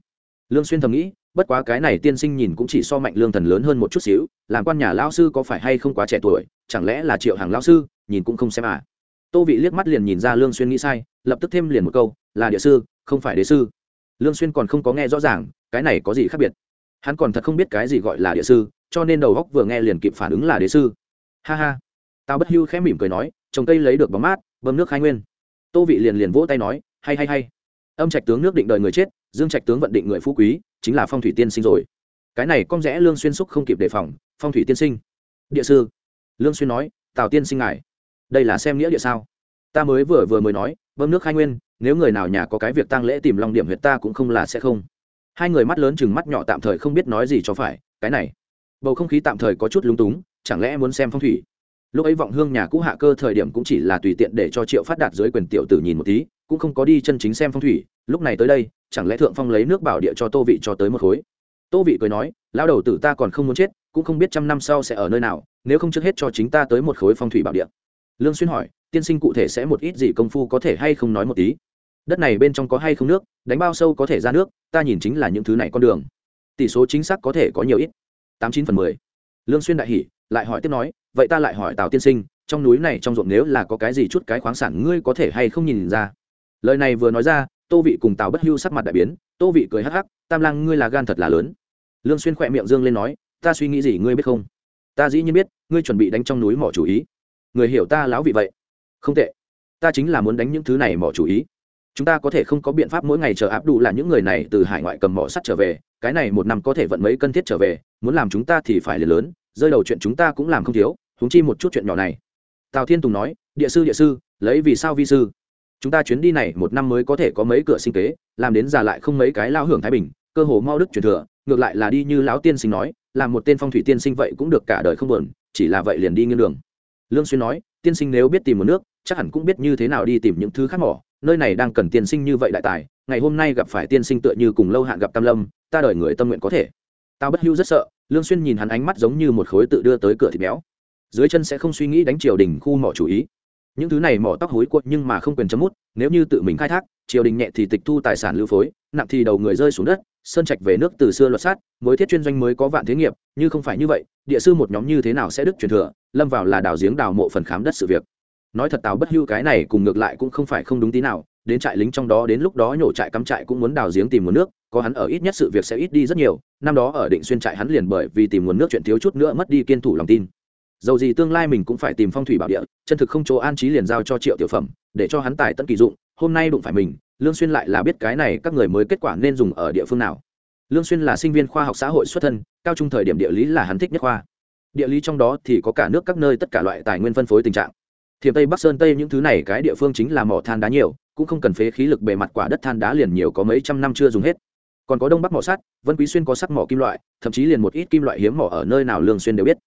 Lương xuyên thầm nghĩ, bất quá cái này tiên sinh nhìn cũng chỉ so mạnh lương thần lớn hơn một chút xíu, làm quan nhà lão sư có phải hay không quá trẻ tuổi, chẳng lẽ là triệu hàng lão sư, nhìn cũng không xem à. Tô vị liếc mắt liền nhìn ra lương xuyên nghĩ sai, lập tức thêm liền một câu, là địa sư không phải đế sư. Lương xuyên còn không có nghe rõ ràng, cái này có gì khác biệt? Hắn còn thật không biết cái gì gọi là địa sư, cho nên đầu góc vừa nghe liền kịp phản ứng là đế sư. Ha ha. Tao bất hưu khẽ mỉm cười nói, trồng cây lấy được bóng mát, bơm nước khai nguyên. Tô vị liền liền vỗ tay nói, hay hay hay. Âm trạch tướng nước định đời người chết, dương trạch tướng vận định người phú quý, chính là phong thủy tiên sinh rồi. Cái này con rẽ lương xuyên xúc không kịp đề phòng, phong thủy tiên sinh. Địa sư. Lương xuyên nói, tào tiên sinh ngài. Đây là xem nghĩa địa sao? Ta mới vừa vừa mới nói, bơm nước khai nguyên nếu người nào nhà có cái việc tang lễ tìm long điểm huyệt ta cũng không là sẽ không. Hai người mắt lớn chừng mắt nhỏ tạm thời không biết nói gì cho phải, cái này. Bầu không khí tạm thời có chút lúng túng, chẳng lẽ muốn xem phong thủy? Lúc ấy vọng hương nhà cũ hạ cơ thời điểm cũng chỉ là tùy tiện để cho triệu phát đạt dưới quyền tiểu tử nhìn một tí, cũng không có đi chân chính xem phong thủy, lúc này tới đây, chẳng lẽ thượng phong lấy nước bảo địa cho tô vị cho tới một khối? Tô vị cười nói lao đầu tử ta còn không muốn chết, cũng không biết trăm năm sau sẽ ở nơi nào, nếu không trước hết cho chính ta tới một khối phong thủy bảo địa lương xuyên hỏi, tiên sinh cụ thể sẽ một ít gì công phu có thể hay không nói một tí? Đất này bên trong có hay không nước, đánh bao sâu có thể ra nước, ta nhìn chính là những thứ này con đường. Tỷ số chính xác có thể có nhiều ít. Tám chín phần mười. Lương xuyên đại hỉ, lại hỏi tiếp nói, vậy ta lại hỏi tào tiên sinh, trong núi này trong ruộng nếu là có cái gì chút cái khoáng sản ngươi có thể hay không nhìn ra? Lời này vừa nói ra, tô vị cùng tào bất hưu sắc mặt đại biến, tô vị cười hắc hắc, tam lang ngươi là gan thật là lớn. Lương xuyên khoẹt miệng dương lên nói, ta suy nghĩ gì ngươi biết không? Ta dĩ nhiên biết, ngươi chuẩn bị đánh trong núi mỏ chủ ý người hiểu ta láo vị vậy. Không tệ. Ta chính là muốn đánh những thứ này mỏ chủ ý. Chúng ta có thể không có biện pháp mỗi ngày chờ áp đủ là những người này từ hải ngoại cầm mỏ sắt trở về, cái này một năm có thể vận mấy cân thiết trở về, muốn làm chúng ta thì phải là lớn, rơi đầu chuyện chúng ta cũng làm không thiếu húng chi một chút chuyện nhỏ này. Tào thiên tùng nói, địa sư địa sư, lấy vì sao vi sư? Chúng ta chuyến đi này một năm mới có thể có mấy cửa sinh kế, làm đến già lại không mấy cái lao hưởng thái bình, cơ hồ mau đức truyền thừa, ngược lại là đi như lão tiên sinh nói, làm một tên phong thủy tiên sinh vậy cũng được cả đời không buồn, chỉ là vậy liền đi nghiêng đường lương xuyên nói, tiên sinh nếu biết tìm một nước, chắc hẳn cũng biết như thế nào đi tìm những thứ khác mỏ. Nơi này đang cần tiên sinh như vậy đại tài, ngày hôm nay gặp phải tiên sinh tựa như cùng lâu hạn gặp tam lâm, ta đợi người tâm nguyện có thể. Tao bất hưu rất sợ, lương xuyên nhìn hắn ánh mắt giống như một khối tự đưa tới cửa thịt béo. Dưới chân sẽ không suy nghĩ đánh triều đình khu mỏ chủ ý. Những thứ này mỏ tóc hối cuộn nhưng mà không quyền chấm mút, nếu như tự mình khai thác, triều đình nhẹ thì tịch thu tài sản lưu phối, nặng thì đầu người rơi xuống đất, sơn trạch về nước từ xưa luật sát, mới thiết chuyên doanh mới có vạn thế nghiệp, như không phải như vậy, địa sư một nhóm như thế nào sẽ đức truyền thừa lâm vào là đào giếng đào mộ phần khám đất sự việc. Nói thật tào bất hưu cái này cùng ngược lại cũng không phải không đúng tí nào, đến trại lính trong đó đến lúc đó nhổ trại cắm trại cũng muốn đào giếng tìm nguồn nước, có hắn ở ít nhất sự việc sẽ ít đi rất nhiều, năm đó ở định xuyên trại hắn liền bởi vì tìm nguồn nước chuyện thiếu chút nữa mất đi kiên thủ lòng tin. Dầu gì tương lai mình cũng phải tìm phong thủy bảo địa, chân thực không chỗ an trí liền giao cho triệu tiểu phẩm, để cho hắn tài tận kỳ dụng, hôm nay đụng phải mình, lương xuyên lại là biết cái này các người mới kết quả nên dùng ở địa phương nào. Lương xuyên là sinh viên khoa học xã hội xuất thân, cao trung thời điểm địa lý là hắn thích nhất khoa địa lý trong đó thì có cả nước các nơi tất cả loại tài nguyên phân phối tình trạng. Thiểm tây, bắc sơn, tây, những thứ này cái địa phương chính là mỏ than đá nhiều, cũng không cần phế khí lực bề mặt quả đất than đá liền nhiều có mấy trăm năm chưa dùng hết. Còn có đông bắc mỏ sắt, vân quý xuyên có sắt mỏ kim loại, thậm chí liền một ít kim loại hiếm mỏ ở nơi nào lương xuyên đều biết.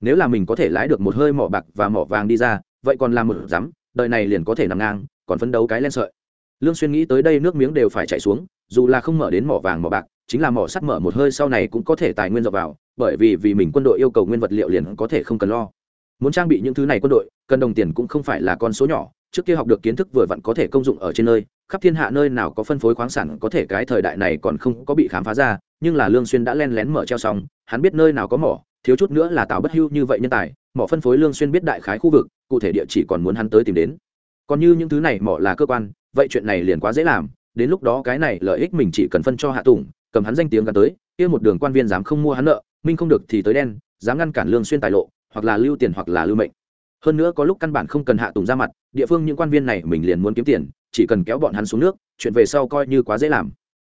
Nếu là mình có thể lái được một hơi mỏ bạc và mỏ vàng đi ra, vậy còn làm một dám đời này liền có thể nằm ngang, còn phấn đấu cái lên sợi. Lương xuyên nghĩ tới đây nước miếng đều phải chảy xuống, dù là không mở đến mỏ vàng mỏ bạc chính là mỏ sắt mở một hơi sau này cũng có thể tài nguyên dọc vào, bởi vì vì mình quân đội yêu cầu nguyên vật liệu liền có thể không cần lo. Muốn trang bị những thứ này quân đội, cần đồng tiền cũng không phải là con số nhỏ, trước kia học được kiến thức vừa vặn có thể công dụng ở trên nơi, khắp thiên hạ nơi nào có phân phối khoáng sản có thể cái thời đại này còn không có bị khám phá ra, nhưng là lương xuyên đã len lén mở treo xong, hắn biết nơi nào có mỏ, thiếu chút nữa là tạo bất hưu như vậy nhân tài, mỏ phân phối lương xuyên biết đại khái khu vực, cụ thể địa chỉ còn muốn hắn tới tìm đến. Còn như những thứ này mỏ là cơ quan, vậy chuyện này liền quá dễ làm, đến lúc đó cái này lợi ích mình chỉ cần phân cho hạ tùng cầm hắn danh tiếng gần tới kia một đường quan viên dám không mua hắn nợ minh không được thì tới đen dám ngăn cản lương xuyên tài lộ hoặc là lưu tiền hoặc là lưu mệnh. Hơn nữa có lúc căn bản không cần hạ tùng ra mặt địa phương những quan viên này mình liền muốn kiếm tiền chỉ cần kéo bọn hắn xuống nước chuyện về sau coi như quá dễ làm.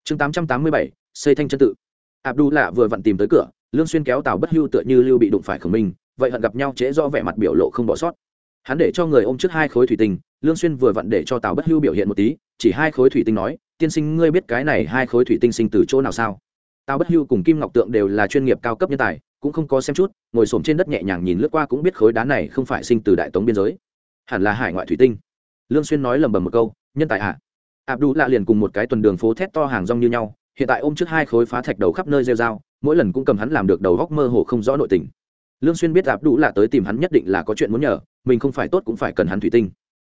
Chương 887, xây thanh chân tự. Abdu lạ vừa vặn tìm tới cửa lương xuyên kéo tàu bất hưu tựa như lưu bị đụng phải khổng minh vậy hận gặp nhau trễ do vẻ mặt biểu lộ không bỏ sót. Hắn để cho người ôm trước hai khối thủy tinh lương xuyên vừa vặn để cho tàu bất hưu biểu hiện một tí chỉ hai khối thủy tinh nói tiên sinh, ngươi biết cái này hai khối thủy tinh sinh từ chỗ nào sao? Tao bất hưu cùng kim ngọc tượng đều là chuyên nghiệp cao cấp nhân tài, cũng không có xem chút, ngồi xổm trên đất nhẹ nhàng nhìn lướt qua cũng biết khối đá này không phải sinh từ đại tống biên giới. Hẳn là hải ngoại thủy tinh. Lương xuyên nói lầm bầm một câu, nhân tài ạ. À. Đủ lạ liền cùng một cái tuần đường phố thét to hàng rong như nhau, hiện tại ôm trước hai khối phá thạch đầu khắp nơi rêu rao, mỗi lần cũng cầm hắn làm được đầu góc mơ hồ không rõ nội tình. Lương xuyên biết áp đủ là tới tìm hắn nhất định là có chuyện muốn nhờ, mình không phải tốt cũng phải cần hắn thủy tinh.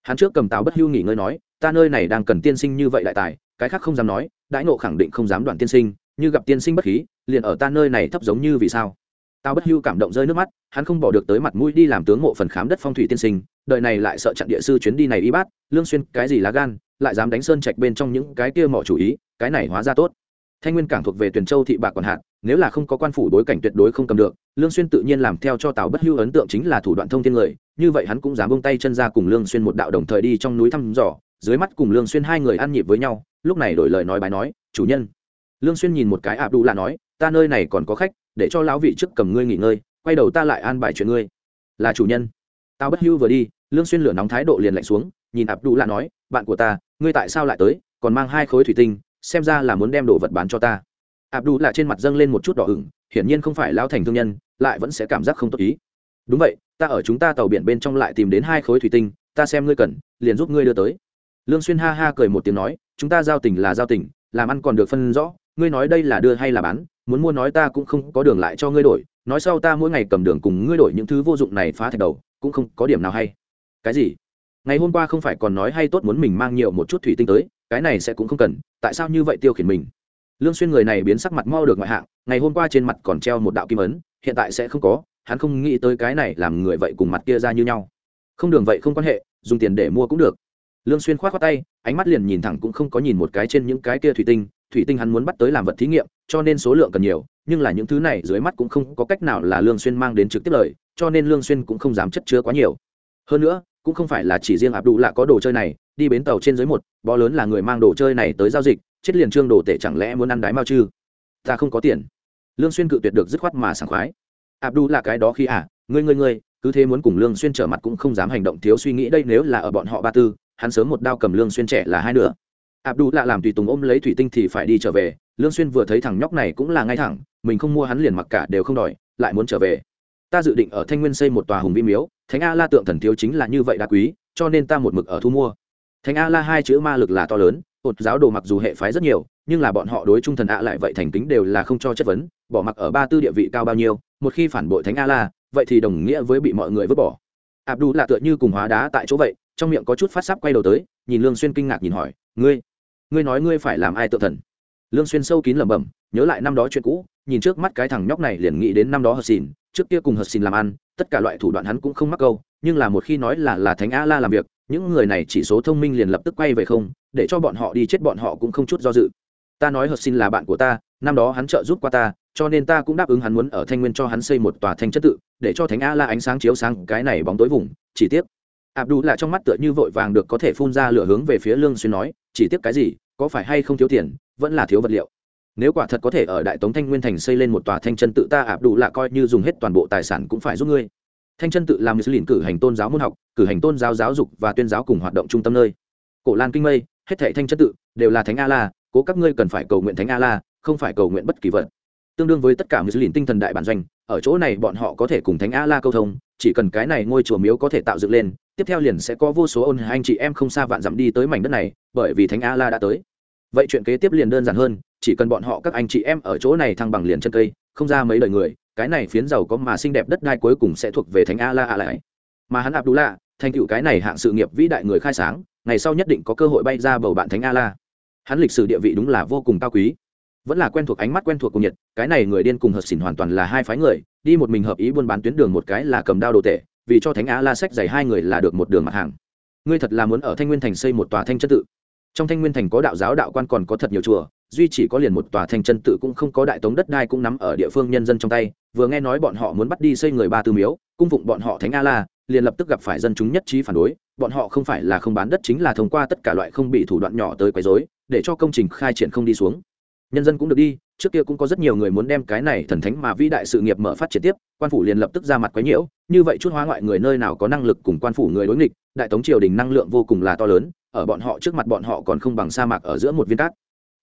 Hắn trước cầm Tào bất hưu nghỉ ngơi nói, ta nơi này đang cần tiên sinh như vậy đại tài cái khác không dám nói, đãi nộ khẳng định không dám đoạn tiên sinh, như gặp tiên sinh bất khí, liền ở ta nơi này thấp giống như vì sao. Tao bất hưu cảm động rơi nước mắt, hắn không bỏ được tới mặt mũi đi làm tướng mộ phần khám đất phong thủy tiên sinh, đời này lại sợ chặn địa sư chuyến đi này y bát, lương xuyên cái gì lá gan, lại dám đánh sơn trạch bên trong những cái kia mỏ chủ ý, cái này hóa ra tốt. Thanh nguyên cảng thuộc về tuyển châu thị bạc còn hạn, nếu là không có quan phủ đối cảnh tuyệt đối không cầm được, lương xuyên tự nhiên làm theo cho tào bất hưu ấn tượng chính là thủ đoạn thông thiên người, như vậy hắn cũng dám buông tay chân ra cùng lương xuyên một đạo đồng thời đi trong núi thăm dò, dưới mắt cùng lương xuyên hai người ăn nhịp với nhau lúc này đổi lời nói bài nói, chủ nhân. Lương xuyên nhìn một cái ạp đủ là nói, ta nơi này còn có khách, để cho lão vị trước cầm ngươi nghỉ ngơi, quay đầu ta lại an bài chuyện ngươi. Là chủ nhân. Tao bất hưu vừa đi. Lương xuyên lửa nóng thái độ liền lạnh xuống, nhìn ạp đủ là nói, bạn của ta, ngươi tại sao lại tới, còn mang hai khối thủy tinh, xem ra là muốn đem đồ vật bán cho ta. Ạp đủ là trên mặt dâng lên một chút đỏ ửng, hiển nhiên không phải lao thành thương nhân, lại vẫn sẽ cảm giác không tốt ý. Đúng vậy, ta ở chúng ta tàu biển bên trong lại tìm đến hai khối thủy tinh, ta xem ngươi cần, liền giúp ngươi đưa tới. Lương xuyên ha ha cười một tiếng nói chúng ta giao tình là giao tình, làm ăn còn được phân rõ, ngươi nói đây là đưa hay là bán, muốn mua nói ta cũng không có đường lại cho ngươi đổi, nói sau ta mỗi ngày cầm đường cùng ngươi đổi những thứ vô dụng này phá thạch đầu, cũng không có điểm nào hay. Cái gì? Ngày hôm qua không phải còn nói hay tốt muốn mình mang nhiều một chút thủy tinh tới, cái này sẽ cũng không cần, tại sao như vậy tiêu khiển mình? Lương xuyên người này biến sắc mặt mau được ngoại hạng, ngày hôm qua trên mặt còn treo một đạo kim ấn, hiện tại sẽ không có, hắn không nghĩ tới cái này làm người vậy cùng mặt kia ra như nhau. Không đường vậy không quan hệ, dùng tiền để mua cũng được lương xuyên khoát khoát tay, ánh mắt liền nhìn thẳng cũng không có nhìn một cái trên những cái kia thủy tinh thủy tinh hắn muốn bắt tới làm vật thí nghiệm, cho nên số lượng cần nhiều, nhưng là những thứ này dưới mắt cũng không có cách nào là lương xuyên mang đến trực tiếp lời, cho nên lương xuyên cũng không dám chất chứa quá nhiều. Hơn nữa, cũng không phải là chỉ riêng áp đủ là có đồ chơi này, đi bến tàu trên dưới một, bó lớn là người mang đồ chơi này tới giao dịch, chết liền trương đồ tệ chẳng lẽ muốn ăn đái mao chứ? ta không có tiền. Lương xuyên cự tuyệt được dứt khoát mà sảng khoái. Abdu là cái đó khi à ngươi ngươi ngươi, cứ thế muốn cùng lương xuyên trở mặt cũng không dám hành động thiếu suy nghĩ, đây nếu là ở bọn họ ba tư hắn sớm một đao cầm lương xuyên trẻ là hai nửa. Abdu lạ làm tùy tùng ôm lấy thủy tinh thì phải đi trở về, lương xuyên vừa thấy thằng nhóc này cũng là ngay thẳng, mình không mua hắn liền mặc cả đều không đòi, lại muốn trở về. Ta dự định ở thanh nguyên xây một tòa hùng vĩ miếu, thánh a la tượng thần thiếu chính là như vậy đa quý, cho nên ta một mực ở thu mua. Thánh a la hai chữ ma lực là to lớn ột giáo đồ mặc dù hệ phái rất nhiều, nhưng là bọn họ đối trung thần ạ lại vậy thành kính đều là không cho chất vấn, bỏ mặc ở ba tư địa vị cao bao nhiêu, một khi phản bội thánh a la, vậy thì đồng nghĩa với bị mọi người vứt bỏ. Abdu là tựa như cùng hóa đá tại chỗ vậy trong miệng có chút phát sắp quay đầu tới, nhìn lương xuyên kinh ngạc nhìn hỏi, ngươi ngươi nói ngươi phải làm ai tự thần? Lương xuyên sâu kín lẩm bẩm, nhớ lại năm đó chuyện cũ, nhìn trước mắt cái thằng nhóc này liền nghĩ đến năm đó hờn xỉn trước kia cùng hờn xỉn làm ăn, tất cả loại thủ đoạn hắn cũng không mắc câu, nhưng là một khi nói là là thánh a la làm việc, những người này chỉ số thông minh liền lập tức quay về không, để cho bọn họ đi chết bọn họ cũng không chút do dự. Ta nói hờn xìn là bạn của ta, năm đó hắn trợ giúp qua ta, cho nên ta cũng đáp ứng hắn muốn ở thanh nguyên cho hắn xây một tòa thanh chất tự, để cho thánh a la ánh sáng chiếu sáng cái này bóng tối vùng, chỉ tiếc abdu là trong mắt tựa như vội vàng được có thể phun ra lửa hướng về phía lương xuyên nói, chỉ tiếc cái gì, có phải hay không thiếu tiền, vẫn là thiếu vật liệu. Nếu quả thật có thể ở đại tống thanh nguyên thành xây lên một tòa thanh chân tự ta ạp đủ là coi như dùng hết toàn bộ tài sản cũng phải giúp ngươi. Thanh chân tự làm như lìn cử hành tôn giáo môn học, cử hành tôn giáo giáo dục và tuyên giáo cùng hoạt động trung tâm nơi. Cổ lan kinh mây, hết thảy thanh chân tự, đều là thánh a la cố các ngươi cần phải cầu nguyện thánh a la không phải cầu nguyện bất kỳ vật. Tương đương với tất cả như lìn tinh thần đại bản doanh, ở chỗ này bọn họ có thể cùng thánh a la câu thông, chỉ cần cái này ngôi chùa miếu có thể tạo dựng lên tiếp theo liền sẽ có vô số ôn anh chị em không xa vạn dặm đi tới mảnh đất này, bởi vì thánh a la đã tới. Vậy chuyện kế tiếp liền đơn giản hơn, chỉ cần bọn họ các anh chị em ở chỗ này thăng bằng liền chân cây, không ra mấy lời người, cái này phiến giàu có mà xinh đẹp đất đai cuối cùng sẽ thuộc về thánh a la a lại. Mà hắn abdullah, thành tựu cái này hạng sự nghiệp vĩ đại người khai sáng, ngày sau nhất định có cơ hội bay ra bầu bạn thánh a la hắn lịch sử địa vị đúng là vô cùng cao quý. Vẫn là quen thuộc ánh mắt quen thuộc cùng nhiệt cái này người điên cùng hợp xỉn hoàn toàn là hai phái người, đi một mình hợp ý buôn bán tuyến đường một cái là cầm đao đồ tệ vì cho thánh Á la sách dày hai người là được một đường mặt hàng. Ngươi thật là muốn ở thanh nguyên thành xây một tòa thanh Chân tự. Trong thanh nguyên thành có đạo giáo đạo quan còn có thật nhiều chùa, duy chỉ có liền một tòa thanh chân tự cũng không có đại tống đất đai cũng nắm ở địa phương nhân dân trong tay. Vừa nghe nói bọn họ muốn bắt đi xây người ba tư miếu, cung phụng bọn họ thánh a la liền lập tức gặp phải dân chúng nhất trí phản đối. Bọn họ không phải là không bán đất chính là thông qua tất cả loại không bị thủ đoạn nhỏ tới quấy rối, để cho công trình khai triển không đi xuống. Nhân dân cũng được đi trước kia cũng có rất nhiều người muốn đem cái này thần thánh mà vĩ đại sự nghiệp mở phát triển tiếp, quan phủ liền lập tức ra mặt quấy nhiễu, như vậy chút hóa ngoại người nơi nào có năng lực cùng quan phủ người đối nghịch, đại tống triều đình năng lượng vô cùng là to lớn, ở bọn họ trước mặt bọn họ còn không bằng sa mạc ở giữa một viên cát.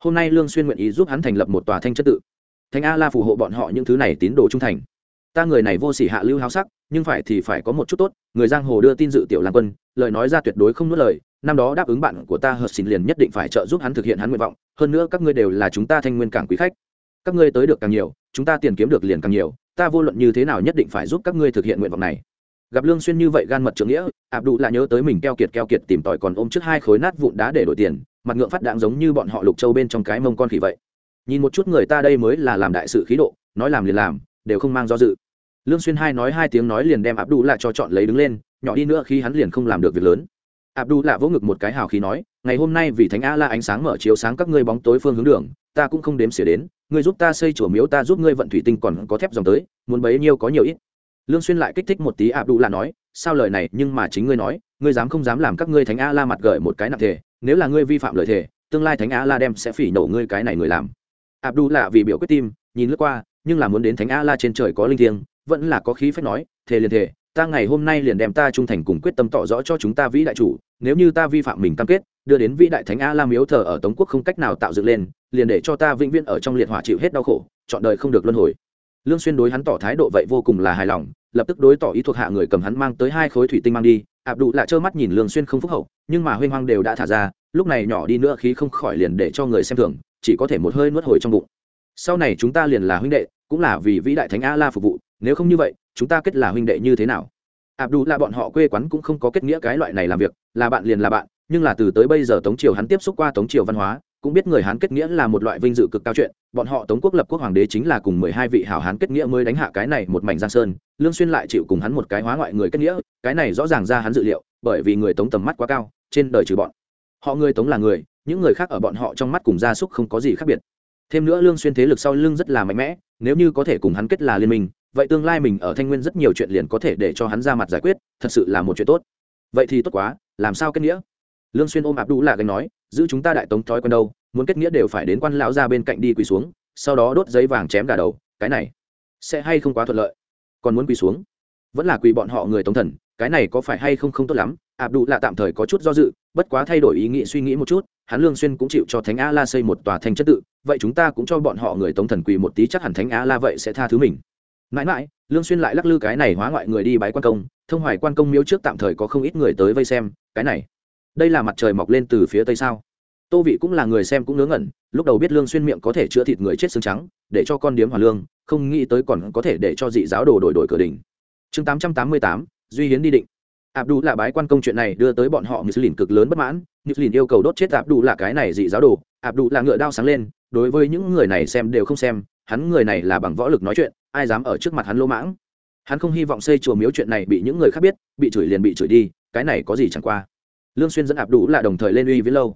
Hôm nay lương xuyên nguyện ý giúp hắn thành lập một tòa thanh chất tự. Thánh a la phù hộ bọn họ những thứ này tín đồ trung thành. Ta người này vô sỉ hạ lưu háo sắc, nhưng phải thì phải có một chút tốt, người giang hồ đưa tin dự tiểu lang quân, lời nói ra tuyệt đối không nuốt lời, năm đó đáp ứng bạn của ta hợp xin liền nhất định phải trợ giúp hắn thực hiện hắn nguyện vọng, hơn nữa các ngươi đều là chúng ta thanh nguyên cảng quý khách các ngươi tới được càng nhiều, chúng ta tiền kiếm được liền càng nhiều, ta vô luận như thế nào nhất định phải giúp các ngươi thực hiện nguyện vọng này. Gặp lương xuyên như vậy gan mật trưởng nghĩa ạp đủ là nhớ tới mình keo kiệt keo kiệt tìm tòi còn ôm trước hai khối nát vụn đá để đổi tiền, mặt ngượng phát đạn giống như bọn họ lục châu bên trong cái mông con khỉ vậy. Nhìn một chút người ta đây mới là làm đại sự khí độ, nói làm liền làm, đều không mang do dự. Lương xuyên hai nói hai tiếng nói liền đem ạp đủ là cho chọn lấy đứng lên, nhỏ đi nữa khi hắn liền không làm được việc lớn. Ạp đủ là vỗ ngực một cái hào khí nói, ngày hôm nay vì thánh a la ánh sáng mở chiếu sáng các ngươi bóng tối phương hướng đường, ta cũng không đếm xỉa đến ngươi giúp ta xây chùa miếu, ta giúp ngươi vận thủy tinh còn có thép dòng tới, muốn bấy nhiêu có nhiều ít. Lương xuyên lại kích thích một tí ạ đủ là nói, sao lời này, nhưng mà chính ngươi nói, ngươi dám không dám làm các ngươi thánh a la mặt gởi một cái nặng thể nếu là ngươi vi phạm lời thề, tương lai thánh a la đem sẽ phỉ nổ ngươi cái này người làm. Ạ đủ là vì biểu quyết tim, nhìn lướt qua, nhưng là muốn đến thánh a la trên trời có linh thiêng, vẫn là có khí phách nói, thề liền thề, ta ngày hôm nay liền đem ta trung thành cùng quyết tâm tỏ rõ cho chúng ta vĩ đại chủ nếu như ta vi phạm mình cam kết, đưa đến vĩ đại thánh a la miếu thờ ở tống quốc không cách nào tạo dựng lên, liền để cho ta vĩnh viễn ở trong liệt hỏa chịu hết đau khổ, chọn đời không được luân hồi. Lương xuyên đối hắn tỏ thái độ vậy vô cùng là hài lòng, lập tức đối tỏ ý thuộc hạ người cầm hắn mang tới hai khối thủy tinh mang đi ạp đủ lại trơ mắt nhìn lương xuyên không phúc hậu, nhưng mà huynh hoang đều đã thả ra, lúc này nhỏ đi nữa khí không khỏi liền để cho người xem thường, chỉ có thể một hơi nuốt hồi trong bụng. Sau này chúng ta liền là huynh đệ, cũng là vì vĩ đại thánh a la phục vụ, nếu không như vậy, chúng ta kết là huynh đệ như thế nào? Ạp đủ là bọn họ quê quán cũng không có kết nghĩa cái loại này làm việc, là bạn liền là bạn, nhưng là từ tới bây giờ tống triều hắn tiếp xúc qua tống triều văn hóa, cũng biết người hán kết nghĩa là một loại vinh dự cực cao chuyện, bọn họ tống quốc lập quốc hoàng đế chính là cùng mười hai vị hảo hán kết nghĩa mới đánh hạ cái này một mảnh giang sơn, lương xuyên lại chịu cùng hắn một cái hóa ngoại người kết nghĩa, cái này rõ ràng ra hắn dự liệu, bởi vì người tống tầm mắt quá cao, trên đời trừ bọn họ người tống là người, những người khác ở bọn họ trong mắt cùng gia súc không có gì khác biệt. Thêm nữa lương xuyên thế lực sau lưng rất là mạnh mẽ, nếu như có thể cùng hắn kết là liên minh vậy tương lai mình ở thanh nguyên rất nhiều chuyện liền có thể để cho hắn ra mặt giải quyết, thật sự là một chuyện tốt. Vậy thì tốt quá, làm sao kết nghĩa? Lương xuyên ôm ạp đủ là gánh nói, giữ chúng ta đại tống thói quen đâu, muốn kết nghĩa đều phải đến quan lão ra bên cạnh đi quỳ xuống, sau đó đốt giấy vàng chém gà đầu, cái này sẽ hay không quá thuận lợi? Còn muốn quỳ xuống? Vẫn là quỳ bọn họ người tống thần, cái này có phải hay không không tốt lắm? Ạp đủ là tạm thời có chút do dự, bất quá thay đổi ý nghĩ suy nghĩ một chút, hắn lương xuyên cũng chịu cho thánh a la xây một tòa thanh chất tự, vậy chúng ta cũng cho bọn họ người tống thần quỳ một tí, chắc hẳn thánh a la vậy sẽ tha thứ mình mãi mãi lương xuyên lại lắc lư cái này hóa ngoại người đi bái quan công thông hoài quan công miếu trước tạm thời có không ít người tới vây xem cái này. Đây là mặt trời mọc lên từ phía tây sao? Tô vị cũng là người xem cũng ngớ ngẩn lúc đầu biết lương xuyên miệng có thể chữa thịt người chết xương trắng để cho con điếm hòa lương không nghĩ tới còn có thể để cho dị giáo đồ đổi đổi cửa đỉnh chương 888, duy hiến đi định. Abdu là bái quan công chuyện này đưa tới bọn họ Muslin cực lớn bất mãn, Muslin yêu cầu đốt chết Abdu là cái này dị giáo đồ, Abdu là ngựa đao sáng lên, đối với những người này xem đều không xem hắn người này là bằng võ lực nói chuyện ai dám ở trước mặt hắn lỗ mãng? Hắn không hy vọng xây chùa miếu chuyện này bị những người khác biết, bị chửi liền bị chửi đi, cái này có gì chẳng qua. Lương xuyên dẫn ạp đủ là đồng thời lên uy với lâu.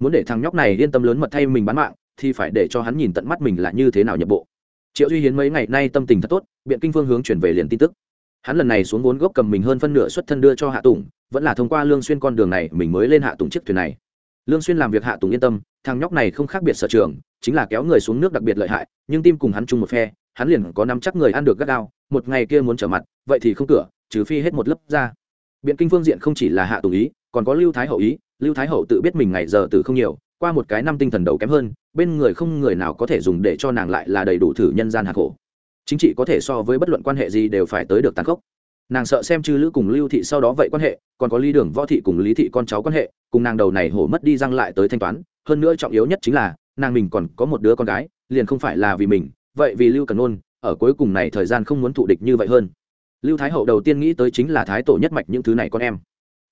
Muốn để thằng nhóc này yên tâm lớn mật thay mình bán mạng, thì phải để cho hắn nhìn tận mắt mình là như thế nào nhập bộ. Triệu duy hiến mấy ngày nay tâm tình thật tốt, biện kinh phương hướng chuyển về liền tin tức. Hắn lần này xuống vốn gốc cầm mình hơn phân nửa xuất thân đưa cho hạ tùng, vẫn là thông qua lương xuyên con đường này mình mới lên hạ tùng chiếc thuyền này. Lương xuyên làm việc hạ tùng yên tâm, thằng nhóc này không khác biệt sở trường, chính là kéo người xuống nước đặc biệt lợi hại, nhưng tim cùng hắn chung một phe hắn liền có nắm chắc người ăn được gắt gao, một ngày kia muốn trở mặt, vậy thì không cửa, trừ phi hết một lớp ra. Biện kinh phương diện không chỉ là hạ tùng ý, còn có lưu thái hậu ý, lưu thái hậu tự biết mình ngày giờ từ không nhiều, qua một cái năm tinh thần đầu kém hơn, bên người không người nào có thể dùng để cho nàng lại là đầy đủ thử nhân gian hạ khổ. Chính trị có thể so với bất luận quan hệ gì đều phải tới được tàn khốc. Nàng sợ xem chư lữ cùng lưu thị sau đó vậy quan hệ, còn có ly đường, võ thị cùng lý thị con cháu quan hệ, cùng nàng đầu này hổ mất đi răng lại tới thanh toán. Hơn nữa trọng yếu nhất chính là, nàng mình còn có một đứa con gái, liền không phải là vì mình vậy vì lưu cần ôn ở cuối cùng này thời gian không muốn thụ địch như vậy hơn. Lưu thái hậu đầu tiên nghĩ tới chính là thái tổ nhất mạch những thứ này con em.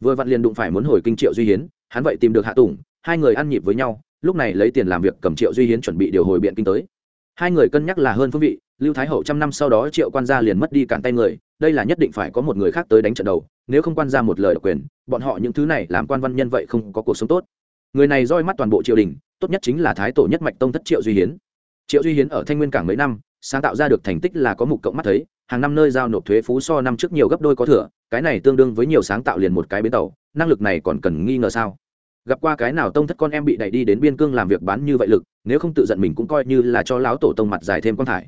Vừa vặn liền đụng phải muốn hồi kinh triệu duy hiến, hắn vậy tìm được hạ tùng, hai người ăn nhịp với nhau, lúc này lấy tiền làm việc cầm triệu duy hiến chuẩn bị điều hồi biện kinh tới. Hai người cân nhắc là hơn phương vị, lưu thái hậu trăm năm sau đó triệu quan gia liền mất đi cản tay người, đây là nhất định phải có một người khác tới đánh trận đầu, nếu không quan ra một lời độc quyền, bọn họ những thứ này làm quan văn nhân vậy không có cuộc sống tốt. Người này roi mắt toàn bộ triều đình, tốt nhất chính là thái tổ nhất mạch tông thất triệu duy hiến triệu duy hiến ở thanh nguyên cảng mấy năm, sáng tạo ra được thành tích là có mục cộng mắt thấy, hàng năm nơi giao nộp thuế phú so năm trước nhiều gấp đôi có thừa, cái này tương đương với nhiều sáng tạo liền một cái bến tàu, năng lực này còn cần nghi ngờ sao? Gặp qua cái nào tông thất con em bị đẩy đi đến biên cương làm việc bán như vậy lực, nếu không tự giận mình cũng coi như là cho lão tổ tông mặt dài thêm quan thải.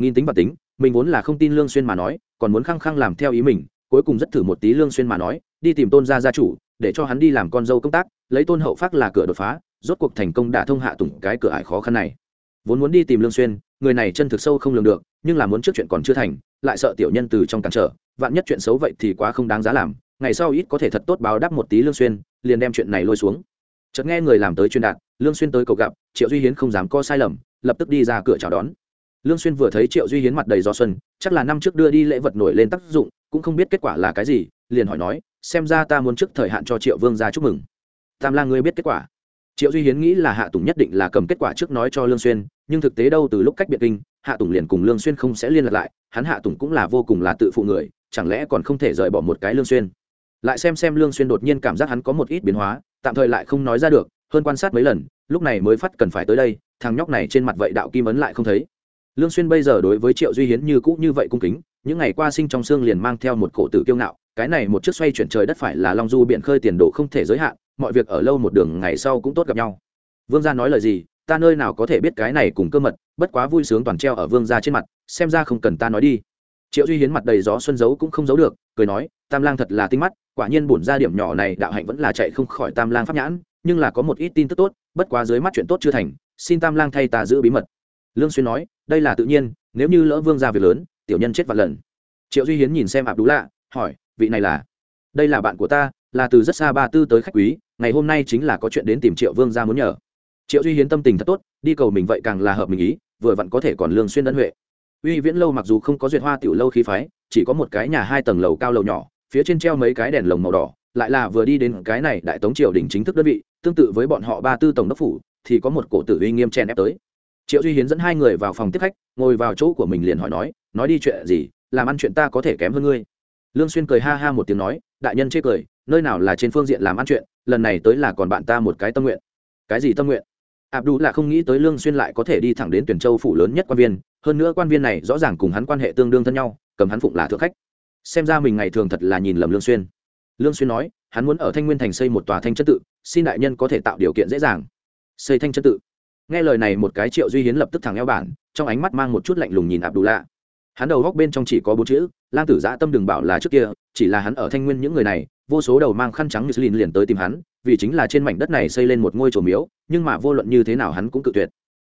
Nghiên tính và tính, mình vốn là không tin lương xuyên mà nói, còn muốn khăng khăng làm theo ý mình, cuối cùng rất thử một tí lương xuyên mà nói, đi tìm tôn gia gia chủ, để cho hắn đi làm con dâu công tác, lấy tôn hậu phát là cửa đột phá, rốt cuộc thành công đã thông hạ tùng cái cửa ải khó khăn này vốn muốn đi tìm lương xuyên, người này chân thực sâu không lường được, nhưng là muốn trước chuyện còn chưa thành, lại sợ tiểu nhân từ trong cản trở, vạn nhất chuyện xấu vậy thì quá không đáng giá làm, ngày sau ít có thể thật tốt báo đáp một tí lương xuyên, liền đem chuyện này lôi xuống. Chợt nghe người làm tới truyền đạt, lương xuyên tới cầu gặp, triệu duy hiến không dám co sai lầm, lập tức đi ra cửa chào đón. Lương xuyên vừa thấy triệu duy hiến mặt đầy do xuân, chắc là năm trước đưa đi lễ vật nổi lên tác dụng, cũng không biết kết quả là cái gì, liền hỏi nói, xem ra ta muốn trước thời hạn cho triệu vương gia chúc mừng. Tam lang ngươi biết kết quả triệu duy hiến nghĩ là hạ tùng nhất định là cầm kết quả trước nói cho lương xuyên, nhưng thực tế đâu từ lúc cách biệt kinh, hạ tùng liền cùng lương xuyên không sẽ liên lạc lại, hắn hạ tùng cũng là vô cùng là tự phụ người, chẳng lẽ còn không thể rời bỏ một cái lương xuyên? Lại xem xem lương xuyên đột nhiên cảm giác hắn có một ít biến hóa, tạm thời lại không nói ra được, hơn quan sát mấy lần, lúc này mới phát cần phải tới đây, thằng nhóc này trên mặt vậy đạo kim ấn lại không thấy. Lương xuyên bây giờ đối với triệu duy hiến như cũ như vậy cung kính, những ngày qua sinh trong xương liền mang theo một cổ tử kiêu ngạo cái này một chiếc xoay chuyển trời đất phải là long du biển khơi tiền đồ không thể giới hạn, mọi việc ở lâu một đường ngày sau cũng tốt gặp nhau. Vương gia nói lời gì, ta nơi nào có thể biết cái này cùng cơ mật, bất quá vui sướng toàn treo ở vương gia trên mặt, xem ra không cần ta nói đi. Triệu duy hiến mặt đầy gió xuân giấu cũng không giấu được, cười nói, tam lang thật là tinh mắt, quả nhiên bổn ra điểm nhỏ này đạo hạnh vẫn là chạy không khỏi tam lang pháp nhãn, nhưng là có một ít tin tức tốt, bất quá dưới mắt chuyện tốt chưa thành, xin tam lang thay ta giữ bí mật. Lương xuyên nói, đây là tự nhiên, nếu như lỡ vương ra việc lớn, tiểu nhân chết vạn lần. Triệu duy hiến nhìn xem ạp đú lạ hỏi, vị này là? Đây là bạn của ta, là từ rất xa ba tư tới khách quý, ngày hôm nay chính là có chuyện đến tìm triệu vương ra muốn nhờ. Triệu duy hiến tâm tình thật tốt, đi cầu mình vậy càng là hợp mình ý, vừa vặn có thể còn lương xuyên ân huệ. Uy viễn lâu mặc dù không có duyệt hoa tiểu lâu khí phái, chỉ có một cái nhà hai tầng lầu cao lầu nhỏ, phía trên treo mấy cái đèn lồng màu đỏ, lại là vừa đi đến cái này đại tống triều đình chính thức đơn vị, tương tự với bọn họ ba tư tổng đốc phủ, thì có một cổ tử uy nghiêm chen ép tới. Triệu duy hiến dẫn hai người vào phòng tiếp khách, ngồi vào chỗ của mình liền hỏi nói nói đi chuyện gì, làm ăn chuyện ta có thể kém hơn ngươi lương xuyên cười ha ha một tiếng nói đại nhân chê cười nơi nào là trên phương diện làm ăn chuyện lần này tới là còn bạn ta một cái tâm nguyện cái gì tâm nguyện Abdu là không nghĩ tới Lương Xuyên lại có thể đi thẳng đến Tuyển Châu phủ lớn nhất quan viên, hơn nữa quan viên này rõ ràng cùng hắn quan hệ tương đương thân nhau, cầm hắn phụng là thượng khách. Xem ra mình ngày thường thật là nhìn lầm Lương Xuyên. Lương Xuyên nói, hắn muốn ở Thanh Nguyên thành xây một tòa thanh chất tự, xin đại nhân có thể tạo điều kiện dễ dàng. Xây thanh chất tự. Nghe lời này một cái Triệu Duy Hiến lập tức thẳng eo bản, trong ánh mắt mang một chút lạnh lùng nhìn abdullah lạ. Hắn đầu góc bên trong chỉ có bốn chữ, Lang tử giã tâm đừng bảo là trước kia, chỉ là hắn ở Thanh Nguyên những người này, vô số đầu mang khăn trắng như liền liền tới tìm hắn, vì chính là trên mảnh đất này xây lên một ngôi chùa miếu nhưng mà vô luận như thế nào hắn cũng cự tuyệt.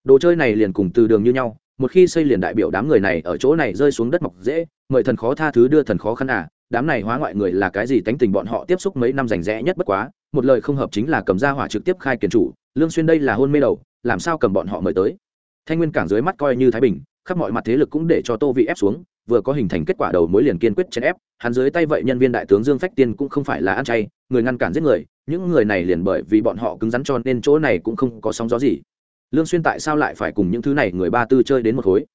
Đồ chơi này liền cùng từ đường như nhau một khi xây liền đại biểu đám người này ở chỗ này rơi xuống đất mọc dễ mời thần khó tha thứ đưa thần khó khăn à đám này hóa ngoại người là cái gì tánh tình bọn họ tiếp xúc mấy năm rành rẽ nhất bất quá một lời không hợp chính là cầm ra hỏa trực tiếp khai kiển chủ lương xuyên đây là hôn mê đầu làm sao cầm bọn họ mời tới? Thanh nguyên cảng dưới mắt coi như thái bình khắp mọi mặt thế lực cũng để cho tô vị ép xuống, vừa có hình thành kết quả đầu mối liền kiên quyết chèn ép, hắn dưới tay vậy nhân viên đại tướng dương phách tiên cũng không phải là ăn chay, người ngăn cản giết người, những người này liền bởi vì bọn họ cứng rắn cho nên chỗ này cũng không có sóng gió gì. Lương xuyên tại sao lại phải cùng những thứ này người ba tư chơi đến một khối?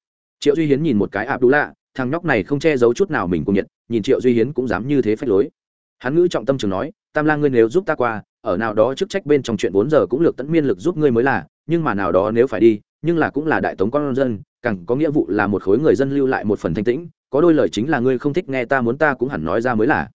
Triệu duy hiến nhìn một cái ạp đũ lạ thằng nhóc này không che giấu chút nào mình cũng nhiệt, nhìn triệu duy hiến cũng dám như thế phách lối. Hắn ngữ trọng tâm trường nói, tam lang ngươi nếu giúp ta qua, ở nào đó chức trách bên trong chuyện bốn giờ cũng lược tận miên lực giúp ngươi mới là, nhưng mà nào đó nếu phải đi, nhưng là cũng là đại tống con dân càng có nghĩa vụ là một khối người dân lưu lại một phần thanh tĩnh, có đôi lời chính là ngươi không thích nghe ta muốn ta cũng hẳn nói ra mới là.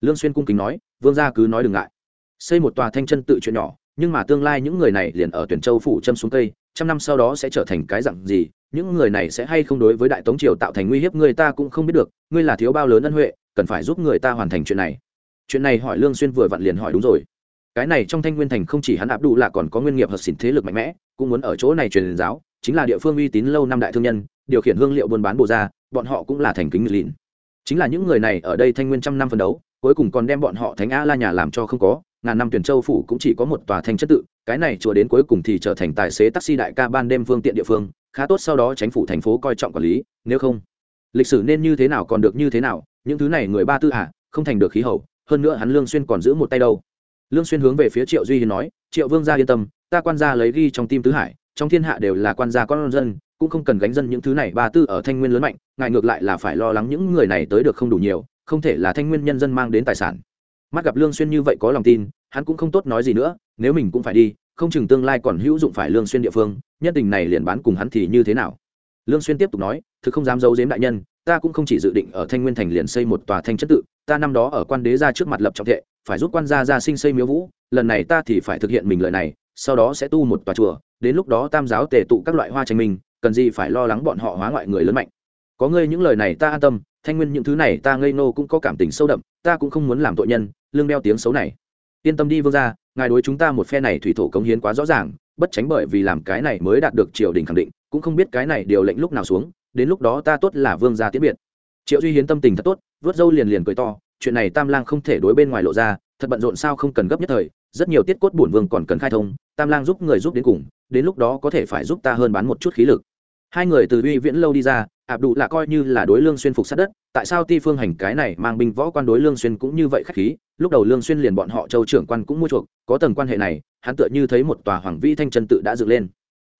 Lương xuyên cung kính nói, vương gia cứ nói đừng ngại. Xây một tòa thanh chân tự chuyện nhỏ, nhưng mà tương lai những người này liền ở tuyển châu phủ châm xuống cây, trăm năm sau đó sẽ trở thành cái dạng gì, những người này sẽ hay không đối với đại tống triều tạo thành nguy hiếp người ta cũng không biết được, ngươi là thiếu bao lớn ân huệ, cần phải giúp người ta hoàn thành chuyện này. Chuyện này hỏi lương xuyên vừa vặn liền hỏi đúng rồi. Cái này trong thanh nguyên thành không chỉ hắn áp đủ là còn có nguyên nghiệp hợp xỉn thế lực mạnh mẽ, cũng muốn ở chỗ này truyền giáo chính là địa phương uy tín lâu năm đại thương nhân, điều khiển hương liệu buôn bán bồ ra, bọn họ cũng là thành kính lìn chính là những người này ở đây thanh nguyên trăm năm phân đấu, cuối cùng còn đem bọn họ thánh a la nhà làm cho không có, ngàn năm tuyển châu phủ cũng chỉ có một tòa thanh chất tự, cái này chùa đến cuối cùng thì trở thành tài xế taxi đại ca ban đêm phương tiện địa phương, khá tốt sau đó chính phủ thành phố coi trọng quản lý, nếu không, lịch sử nên như thế nào còn được như thế nào, những thứ này người ba tư hạ không thành được khí hậu, hơn nữa hắn lương xuyên còn giữ một tay đâu. Lương xuyên hướng về phía triệu duy hiến nói, triệu vương gia yên tâm, ta quan gia lấy ghi trong tim tứ hải trong thiên hạ đều là quan gia con dân, cũng không cần gánh dân những thứ này, ba tư ở thanh nguyên lớn mạnh, ngài ngược lại là phải lo lắng những người này tới được không đủ nhiều, không thể là thanh nguyên nhân dân mang đến tài sản. Mắt gặp lương xuyên như vậy có lòng tin, hắn cũng không tốt nói gì nữa, nếu mình cũng phải đi, không chừng tương lai còn hữu dụng phải lương xuyên địa phương, nhân tình này liền bán cùng hắn thì như thế nào? Lương xuyên tiếp tục nói, thực không dám giấu giếm đại nhân, ta cũng không chỉ dự định ở thanh nguyên thành liền xây một tòa thanh chất tự, ta năm đó ở quan đế gia trước mặt lập trọng thệ phải giúp quan gia gia sinh xây miếu vũ, lần này ta thì phải thực hiện mình lời này, sau đó sẽ tu một tòa chùa đến lúc đó tam giáo tề tụ các loại hoa tranh mình cần gì phải lo lắng bọn họ hóa ngoại người lớn mạnh. Có ngươi những lời này ta an tâm, thanh nguyên những thứ này ta ngây nô cũng có cảm tình sâu đậm, ta cũng không muốn làm tội nhân, lương đeo tiếng xấu này. Yên tâm đi vương gia, ngài đối chúng ta một phe này thủy thổ cống hiến quá rõ ràng, bất tránh bởi vì làm cái này mới đạt được triều đình khẳng định, cũng không biết cái này điều lệnh lúc nào xuống, đến lúc đó ta tốt là vương gia tiễn biệt. Triệu duy hiến tâm tình thật tốt, vớt dâu liền liền cười to, chuyện này tam lang không thể đối bên ngoài lộ ra, thật bận rộn sao không cần gấp nhất thời, rất nhiều tiết cốt bổn vương còn cần khai thông, tam lang giúp người giúp đến cùng đến lúc đó có thể phải giúp ta hơn bán một chút khí lực. Hai người từ uy viễn lâu đi ra ạp đủ là coi như là đối lương xuyên phục sát đất, tại sao ti phương hành cái này mang binh võ quan đối lương xuyên cũng như vậy khách khí, lúc đầu lương xuyên liền bọn họ châu trưởng quan cũng mua chuộc, có tầng quan hệ này, hắn tựa như thấy một tòa hoàng vĩ thanh chân tự đã dựng lên.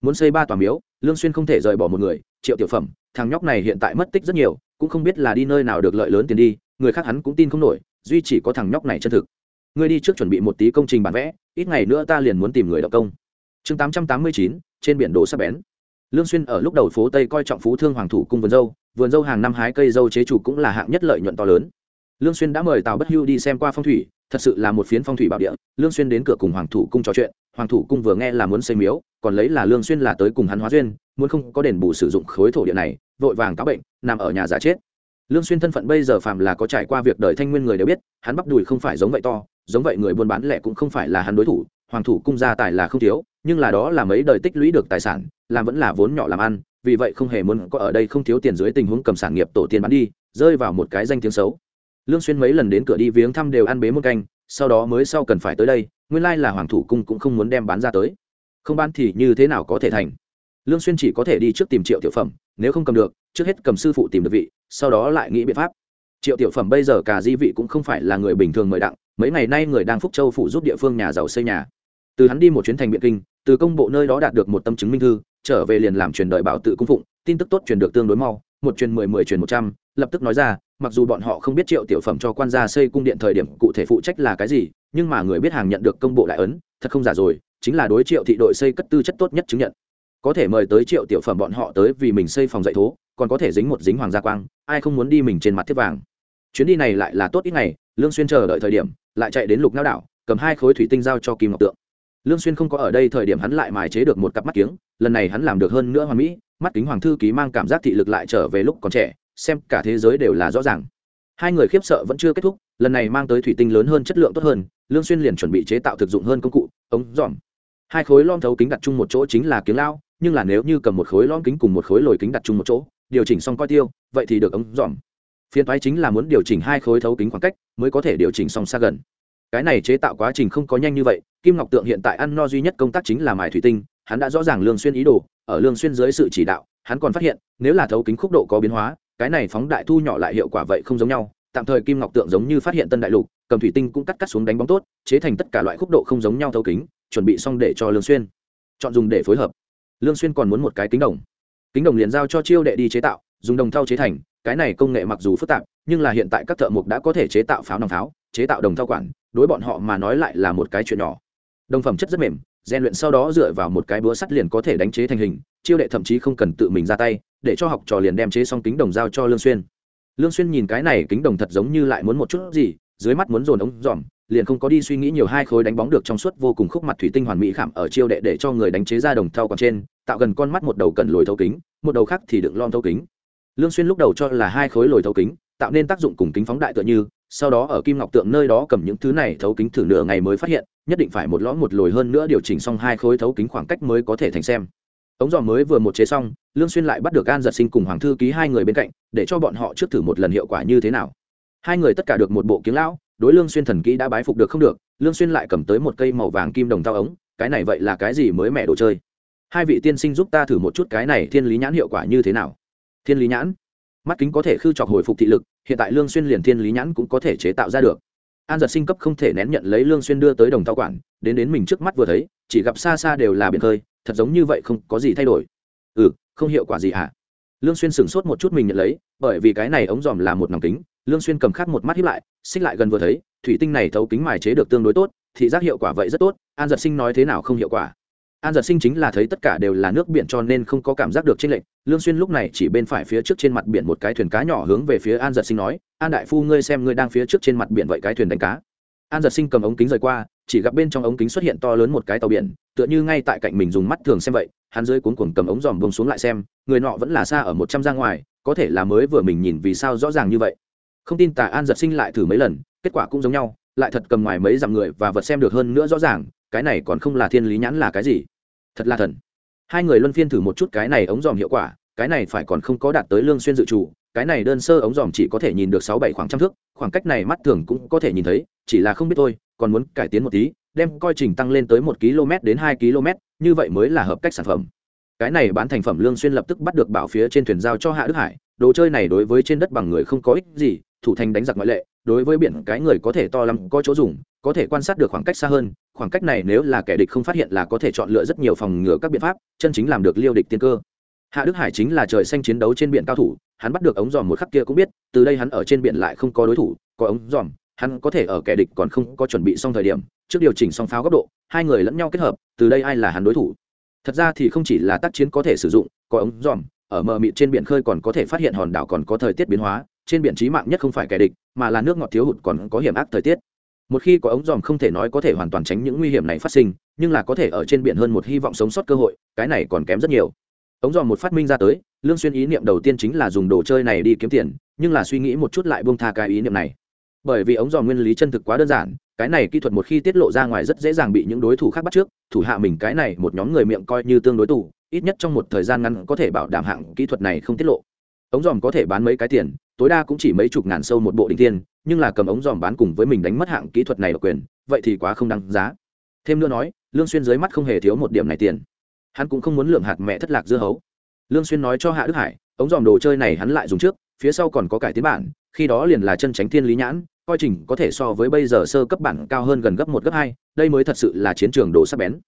Muốn xây ba tòa miếu, lương xuyên không thể rời bỏ một người, triệu tiểu phẩm, thằng nhóc này hiện tại mất tích rất nhiều, cũng không biết là đi nơi nào được lợi lớn tiền đi, người khác hắn cũng tin không nổi, duy chỉ có thằng nhóc này chân thực. Ngươi đi trước chuẩn bị một tí công trình bản vẽ, ít ngày nữa ta liền muốn tìm người đọc công chương 889, trên biển đồ sắp bén. Lương xuyên ở lúc đầu phố tây coi trọng phú thương hoàng thủ cung vườn dâu vườn dâu hàng năm hái cây dâu chế chủ cũng là hạng nhất lợi nhuận to lớn. Lương xuyên đã mời tào bất hưu đi xem qua phong thủy thật sự là một phiến phong thủy bảo địa. Lương xuyên đến cửa cùng hoàng thủ cung trò chuyện hoàng thủ cung vừa nghe là muốn xây miếu còn lấy là lương xuyên là tới cùng hắn hóa duyên muốn không có đền bù sử dụng khối thổ địa này vội vàng cáo bệnh nằm ở nhà giả chết. Lương xuyên thân phận bây giờ phàm là có trải qua việc đời thanh nguyên người đều biết hắn bắp đùi không phải giống vậy to giống vậy người buôn bán lẻ cũng không phải là hắn đối thủ hoàng thủ cung gia tài là không thiếu nhưng là đó là mấy đời tích lũy được tài sản, làm vẫn là vốn nhỏ làm ăn, vì vậy không hề muốn có ở đây không thiếu tiền dưới tình huống cầm sản nghiệp tổ tiên bán đi, rơi vào một cái danh tiếng xấu. Lương xuyên mấy lần đến cửa đi viếng thăm đều ăn bế một canh, sau đó mới sau cần phải tới đây, nguyên lai là hoàng thủ cung cũng không muốn đem bán ra tới. Không bán thì như thế nào có thể thành? Lương xuyên chỉ có thể đi trước tìm triệu tiểu phẩm, nếu không cầm được, trước hết cầm sư phụ tìm được vị, sau đó lại nghĩ biện pháp. Triệu tiểu phẩm bây giờ cả di vị cũng không phải là người bình thường mời đặng, mấy ngày nay người đang phúc châu phụ giúp địa phương nhà giàu xây nhà. Từ hắn đi một chuyến thành biện kinh từ công bộ nơi đó đạt được một tâm chứng minh thư, trở về liền làm truyền đợi bảo tự cung phụng, tin tức tốt truyền được tương đối mau, một truyền mười mười truyền một trăm, lập tức nói ra, mặc dù bọn họ không biết triệu tiểu phẩm cho quan gia xây cung điện thời điểm cụ thể phụ trách là cái gì, nhưng mà người biết hàng nhận được công bộ đại ấn, thật không giả rồi, chính là đối triệu thị đội xây cất tư chất tốt nhất chứng nhận. Có thể mời tới triệu tiểu phẩm bọn họ tới vì mình xây phòng dạy thố, còn có thể dính một dính hoàng gia quang, ai không muốn đi mình trên mặt thiết vàng. Chuyến đi này lại là tốt ít ngày, lương xuyên chờ đợi thời điểm, lại chạy đến lục nao đảo, cầm hai khối thủy tinh giao cho kim ngọc tượng lương xuyên không có ở đây thời điểm hắn lại mài chế được một cặp mắt kiếng, lần này hắn làm được hơn nữa hoàn mỹ, mắt kính hoàng thư ký mang cảm giác thị lực lại trở về lúc còn trẻ, xem cả thế giới đều là rõ ràng. Hai người khiếp sợ vẫn chưa kết thúc, lần này mang tới thủy tinh lớn hơn, chất lượng tốt hơn, lương xuyên liền chuẩn bị chế tạo thực dụng hơn công cụ, ống dòm hai khối lon thấu kính đặt chung một chỗ chính là kiếng lao, nhưng là nếu như cầm một khối lon kính cùng một khối lồi kính đặt chung một chỗ, điều chỉnh xong coi tiêu, vậy thì được ống dòm phiên toái chính là muốn điều chỉnh hai khối thấu kính khoảng cách, mới có thể điều chỉnh xong xa gần cái này chế tạo quá trình không có nhanh như vậy, kim ngọc tượng hiện tại ăn no duy nhất công tác chính là mài thủy tinh, hắn đã rõ ràng lương xuyên ý đồ, ở lương xuyên dưới sự chỉ đạo, hắn còn phát hiện, nếu là thấu kính khúc độ có biến hóa, cái này phóng đại thu nhỏ lại hiệu quả vậy không giống nhau. Tạm thời kim ngọc tượng giống như phát hiện tân đại lục, cầm thủy tinh cũng cắt cắt xuống đánh bóng tốt, chế thành tất cả loại khúc độ không giống nhau thấu kính, chuẩn bị xong để cho lương xuyên chọn dùng để phối hợp. Lương xuyên còn muốn một cái kính đồng. Kính đồng liền giao cho chiêu đệ đi chế tạo, dùng đồng thau chế thành, cái này công nghệ mặc dù phức tạp, nhưng là hiện tại các thợ mộc đã có thể chế tạo pháo nòng pháo, chế tạo đồng thau quản đối bọn họ mà nói lại là một cái chuyện nhỏ. Đồng phẩm chất rất mềm, rèn luyện sau đó dựa vào một cái búa sắt liền có thể đánh chế thành hình, chiêu đệ thậm chí không cần tự mình ra tay, để cho học trò liền đem chế xong kính đồng giao cho lương xuyên. Lương xuyên nhìn cái này kính đồng thật giống như lại muốn một chút gì, dưới mắt muốn dồn ống dòm, liền không có đi suy nghĩ nhiều hai khối đánh bóng được trong suốt vô cùng khúc mặt thủy tinh hoàn mỹ khảm ở chiêu đệ để cho người đánh chế ra đồng thau còn trên, tạo gần con mắt một đầu cần lồi thấu kính, một đầu khác thì đựng lon thấu kính. Lương xuyên lúc đầu cho là hai khối lồi thấu kính, tạo nên tác dụng cùng kính phóng đại tựa như sau đó ở kim ngọc tượng nơi đó cầm những thứ này thấu kính thử nửa ngày mới phát hiện, nhất định phải một lõm một lồi hơn nữa điều chỉnh xong hai khối thấu kính khoảng cách mới có thể thành xem. Ống dò mới vừa một chế xong, lương xuyên lại bắt được an giật sinh cùng hoàng thư ký hai người bên cạnh, để cho bọn họ trước thử một lần hiệu quả như thế nào. Hai người tất cả được một bộ kiếng lão, đối lương xuyên thần kỹ đã bái phục được không được, lương xuyên lại cầm tới một cây màu vàng kim đồng thao ống, cái này vậy là cái gì mới mẹ đồ chơi? Hai vị tiên sinh giúp ta thử một chút cái này thiên lý nhãn hiệu quả như thế nào? Thiên lý nhãn? Mắt kính có thể khư trọc hồi phục thị lực, hiện tại lương xuyên liền thiên lý nhãn cũng có thể chế tạo ra được. An giật sinh cấp không thể nén nhận lấy lương xuyên đưa tới đồng thao quản, đến đến mình trước mắt vừa thấy, chỉ gặp xa xa đều là biển khơi, thật giống như vậy không có gì thay đổi. Ừ không hiệu quả gì hả? Lương xuyên sửng sốt một chút mình nhận lấy, bởi vì cái này ống dòm là một nòng kính, lương xuyên cầm khát một mắt híp lại, xích lại gần vừa thấy, thủy tinh này thấu kính mài chế được tương đối tốt, thị giác hiệu quả vậy rất tốt, an giật sinh nói thế nào không hiệu quả? An giật sinh chính là thấy tất cả đều là nước biển cho nên không có cảm giác được trên lệnh lương xuyên lúc này chỉ bên phải phía trước trên mặt biển một cái thuyền cá nhỏ hướng về phía an giật sinh nói, an đại phu ngươi xem ngươi đang phía trước trên mặt biển vậy cái thuyền đánh cá. An giật sinh cầm ống kính rời qua, chỉ gặp bên trong ống kính xuất hiện to lớn một cái tàu biển, tựa như ngay tại cạnh mình dùng mắt thường xem vậy, hắn dưới cuốn cuồng cầm ống dòm bông xuống lại xem, người nọ vẫn là xa ở một trăm ra ngoài, có thể là mới vừa mình nhìn vì sao rõ ràng như vậy. Không tin tà an giật sinh lại thử mấy lần, kết quả cũng giống nhau, lại thật cầm ngoài mấy dặm người và vật xem được hơn nữa rõ ràng cái này còn không là thiên lý nhãn là cái gì? Thật là thần. Hai người luân phiên thử một chút cái này ống dòm hiệu quả, cái này phải còn không có đạt tới lương xuyên dự trù, cái này đơn sơ ống dòm chỉ có thể nhìn được sáu bảy khoảng trăm thước, khoảng cách này mắt thường cũng có thể nhìn thấy, chỉ là không biết thôi, còn muốn cải tiến một tí, đem coi trình tăng lên tới một km đến hai km, như vậy mới là hợp cách sản phẩm. Cái này bán thành phẩm lương xuyên lập tức bắt được bảo phía trên thuyền giao cho hạ đức hải, đồ chơi này đối với trên đất bằng người không có ích gì, thủ thành đánh giặc ngoại lệ đối với biển cái người có thể to lắm, có chỗ dùng, có thể quan sát được khoảng cách xa hơn, khoảng cách này nếu là kẻ địch không phát hiện là có thể chọn lựa rất nhiều phòng ngừa các biện pháp, chân chính làm được liêu địch tiên cơ. Hạ đức hải chính là trời xanh chiến đấu trên biển cao thủ, hắn bắt được ống dòm một khắc kia cũng biết, từ đây hắn ở trên biển lại không có đối thủ, có ống dòm hắn có thể ở kẻ địch còn không có chuẩn bị xong thời điểm, trước điều chỉnh xong pháo góc độ, hai người lẫn nhau kết hợp, từ đây ai là hắn đối thủ? Thật ra thì không chỉ là tác chiến có thể sử dụng, có ống dòm ở mờ mịt trên biển khơi còn có thể phát hiện hòn đảo còn có thời tiết biến hóa trên biển trí mạng nhất không phải kẻ địch, mà là nước ngọt thiếu hụt còn có hiểm ác thời tiết. Một khi có ống dòm không thể nói có thể hoàn toàn tránh những nguy hiểm này phát sinh, nhưng là có thể ở trên biển hơn một hy vọng sống sót cơ hội, cái này còn kém rất nhiều. Ống dòm một phát minh ra tới, lương xuyên ý niệm đầu tiên chính là dùng đồ chơi này đi kiếm tiền, nhưng là suy nghĩ một chút lại buông tha cái ý niệm này. Bởi vì ống dòm nguyên lý chân thực quá đơn giản, cái này kỹ thuật một khi tiết lộ ra ngoài rất dễ dàng bị những đối thủ khác bắt trước, thủ hạ mình cái này một nhóm người miệng coi như tương đối tù, ít nhất trong một thời gian ngắn có thể bảo đảm hạng kỹ thuật này không tiết lộ. Ống dòm có thể bán mấy cái tiền tối đa cũng chỉ mấy chục ngàn sâu một bộ đỉnh thiên, nhưng là cầm ống dòm bán cùng với mình đánh mất hạng kỹ thuật này độc quyền, vậy thì quá không đáng giá. Thêm nữa nói, lương xuyên dưới mắt không hề thiếu một điểm này tiền. Hắn cũng không muốn lượng hạt mẹ thất lạc dưa hấu. Lương xuyên nói cho hạ đức hải, ống dòm đồ chơi này hắn lại dùng trước, phía sau còn có cải tiến bản, khi đó liền là chân tránh thiên lý nhãn, coi trình có thể so với bây giờ sơ cấp bản cao hơn gần gấp một gấp hai, đây mới thật sự là chiến trường đồ sắc bén.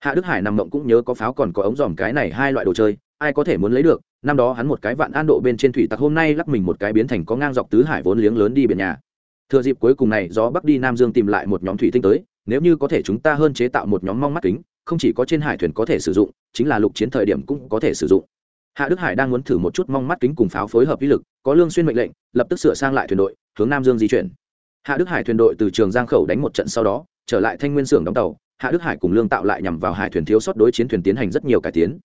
Hạ đức hải nằm mộng cũng nhớ có pháo còn có ống dòm cái này hai loại đồ chơi ai có thể muốn lấy được, năm đó hắn một cái vạn an độ bên trên thủy tặc hôm nay lắc mình một cái biến thành có ngang dọc tứ hải vốn liếng lớn đi biển nhà. Thừa dịp cuối cùng này, gió bắc đi nam dương tìm lại một nhóm thủy tinh tới, nếu như có thể chúng ta hơn chế tạo một nhóm mong mắt kính, không chỉ có trên hải thuyền có thể sử dụng, chính là lục chiến thời điểm cũng có thể sử dụng. Hạ đức hải đang muốn thử một chút mong mắt kính cùng pháo phối hợp uy lực, có lương xuyên mệnh lệnh, lập tức sửa sang lại thuyền đội, hướng nam dương di chuyển. Hạ đức hải thuyền đội từ trường giang khẩu đánh một trận sau đó, trở lại thanh nguyên xưởng đóng tàu. Hạ đức hải cùng lương tạo lại nhằm vào hải thuyền thiếu sót đối chiến thuyền tiến hành rất nhiều cải tiến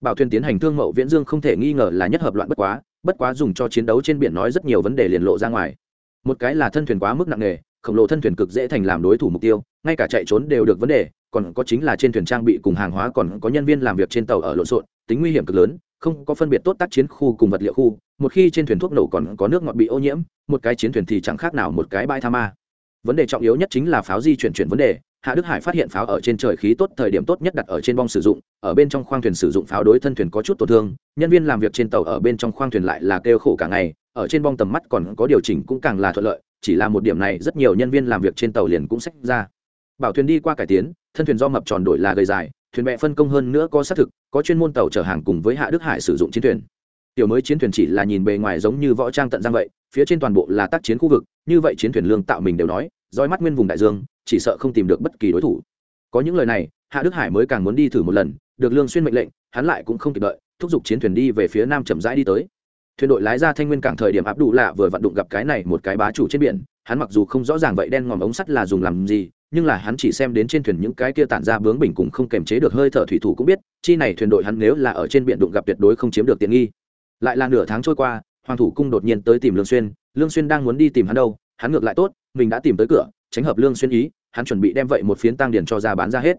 bảo thuyền tiến hành thương mậu viễn dương không thể nghi ngờ là nhất hợp loạn bất quá bất quá dùng cho chiến đấu trên biển nói rất nhiều vấn đề liền lộ ra ngoài. Một cái là thân thuyền quá mức nặng nề, khổng lồ thân thuyền cực dễ thành làm đối thủ mục tiêu, ngay cả chạy trốn đều được vấn đề, còn có chính là trên thuyền trang bị cùng hàng hóa còn có nhân viên làm việc trên tàu ở lộn xộn, tính nguy hiểm cực lớn, không có phân biệt tốt tác chiến khu cùng vật liệu khu, một khi trên thuyền thuốc nổ còn có nước ngọt bị ô nhiễm, một cái chiến thuyền thì chẳng khác nào một cái bãi tha ma. Vấn đề trọng yếu nhất chính là pháo di chuyển chuyển vấn đề hạ đức hải phát hiện pháo ở trên trời khí tốt thời điểm tốt nhất đặt ở trên bong sử dụng, ở bên trong khoang thuyền sử dụng pháo đối thân thuyền có chút tổn thương, nhân viên làm việc trên tàu ở bên trong khoang thuyền lại là kêu khổ cả ngày, ở trên bong tầm mắt còn có điều chỉnh cũng càng là thuận lợi, chỉ là một điểm này rất nhiều nhân viên làm việc trên tàu liền cũng sách ra. Bảo thuyền đi qua cải tiến, thân thuyền do mập tròn đổi là gầy dài, thuyền bè phân công hơn nữa có xác thực, có chuyên môn tàu chở hàng cùng với hạ đức hải sử dụng chiến thuyền. Tiểu mới chiến thuyền chỉ là nhìn bề ngoài giống như võ trang tận giang vậy, phía trên toàn bộ là tác chiến khu vực, như vậy chiến thuyền lương tạo mình đều nói, roi mắt nguyên vùng đại dương chỉ sợ không tìm được bất kỳ đối thủ. Có những lời này, hạ đức hải mới càng muốn đi thử một lần, được lương xuyên mệnh lệnh, hắn lại cũng không kịp đợi, thúc giục chiến thuyền đi về phía nam chậm rãi đi tới. Thuyền đội lái ra thanh nguyên cảng thời điểm áp đủ lạ vừa vận động gặp cái này một cái bá chủ trên biển, hắn mặc dù không rõ ràng vậy đen ngòm ống sắt là dùng làm gì, nhưng là hắn chỉ xem đến trên thuyền những cái kia tản ra bướng bình cùng không kềm chế được hơi thở thủy thủ cũng biết, chi này thuyền đội hắn nếu là ở trên biển đụng gặp tuyệt đối không chiếm được tiện nghi. Lại là nửa tháng trôi qua, hoàng thủ cung đột nhiên tới tìm lương xuyên lương xuyên đang muốn đi tìm hắn đâu, hắn ngược lại tốt, mình đã tìm tới cửa, tránh hợp lương xuyên ý hắn chuẩn bị đem vậy một phiến tăng điển cho ra bán ra hết.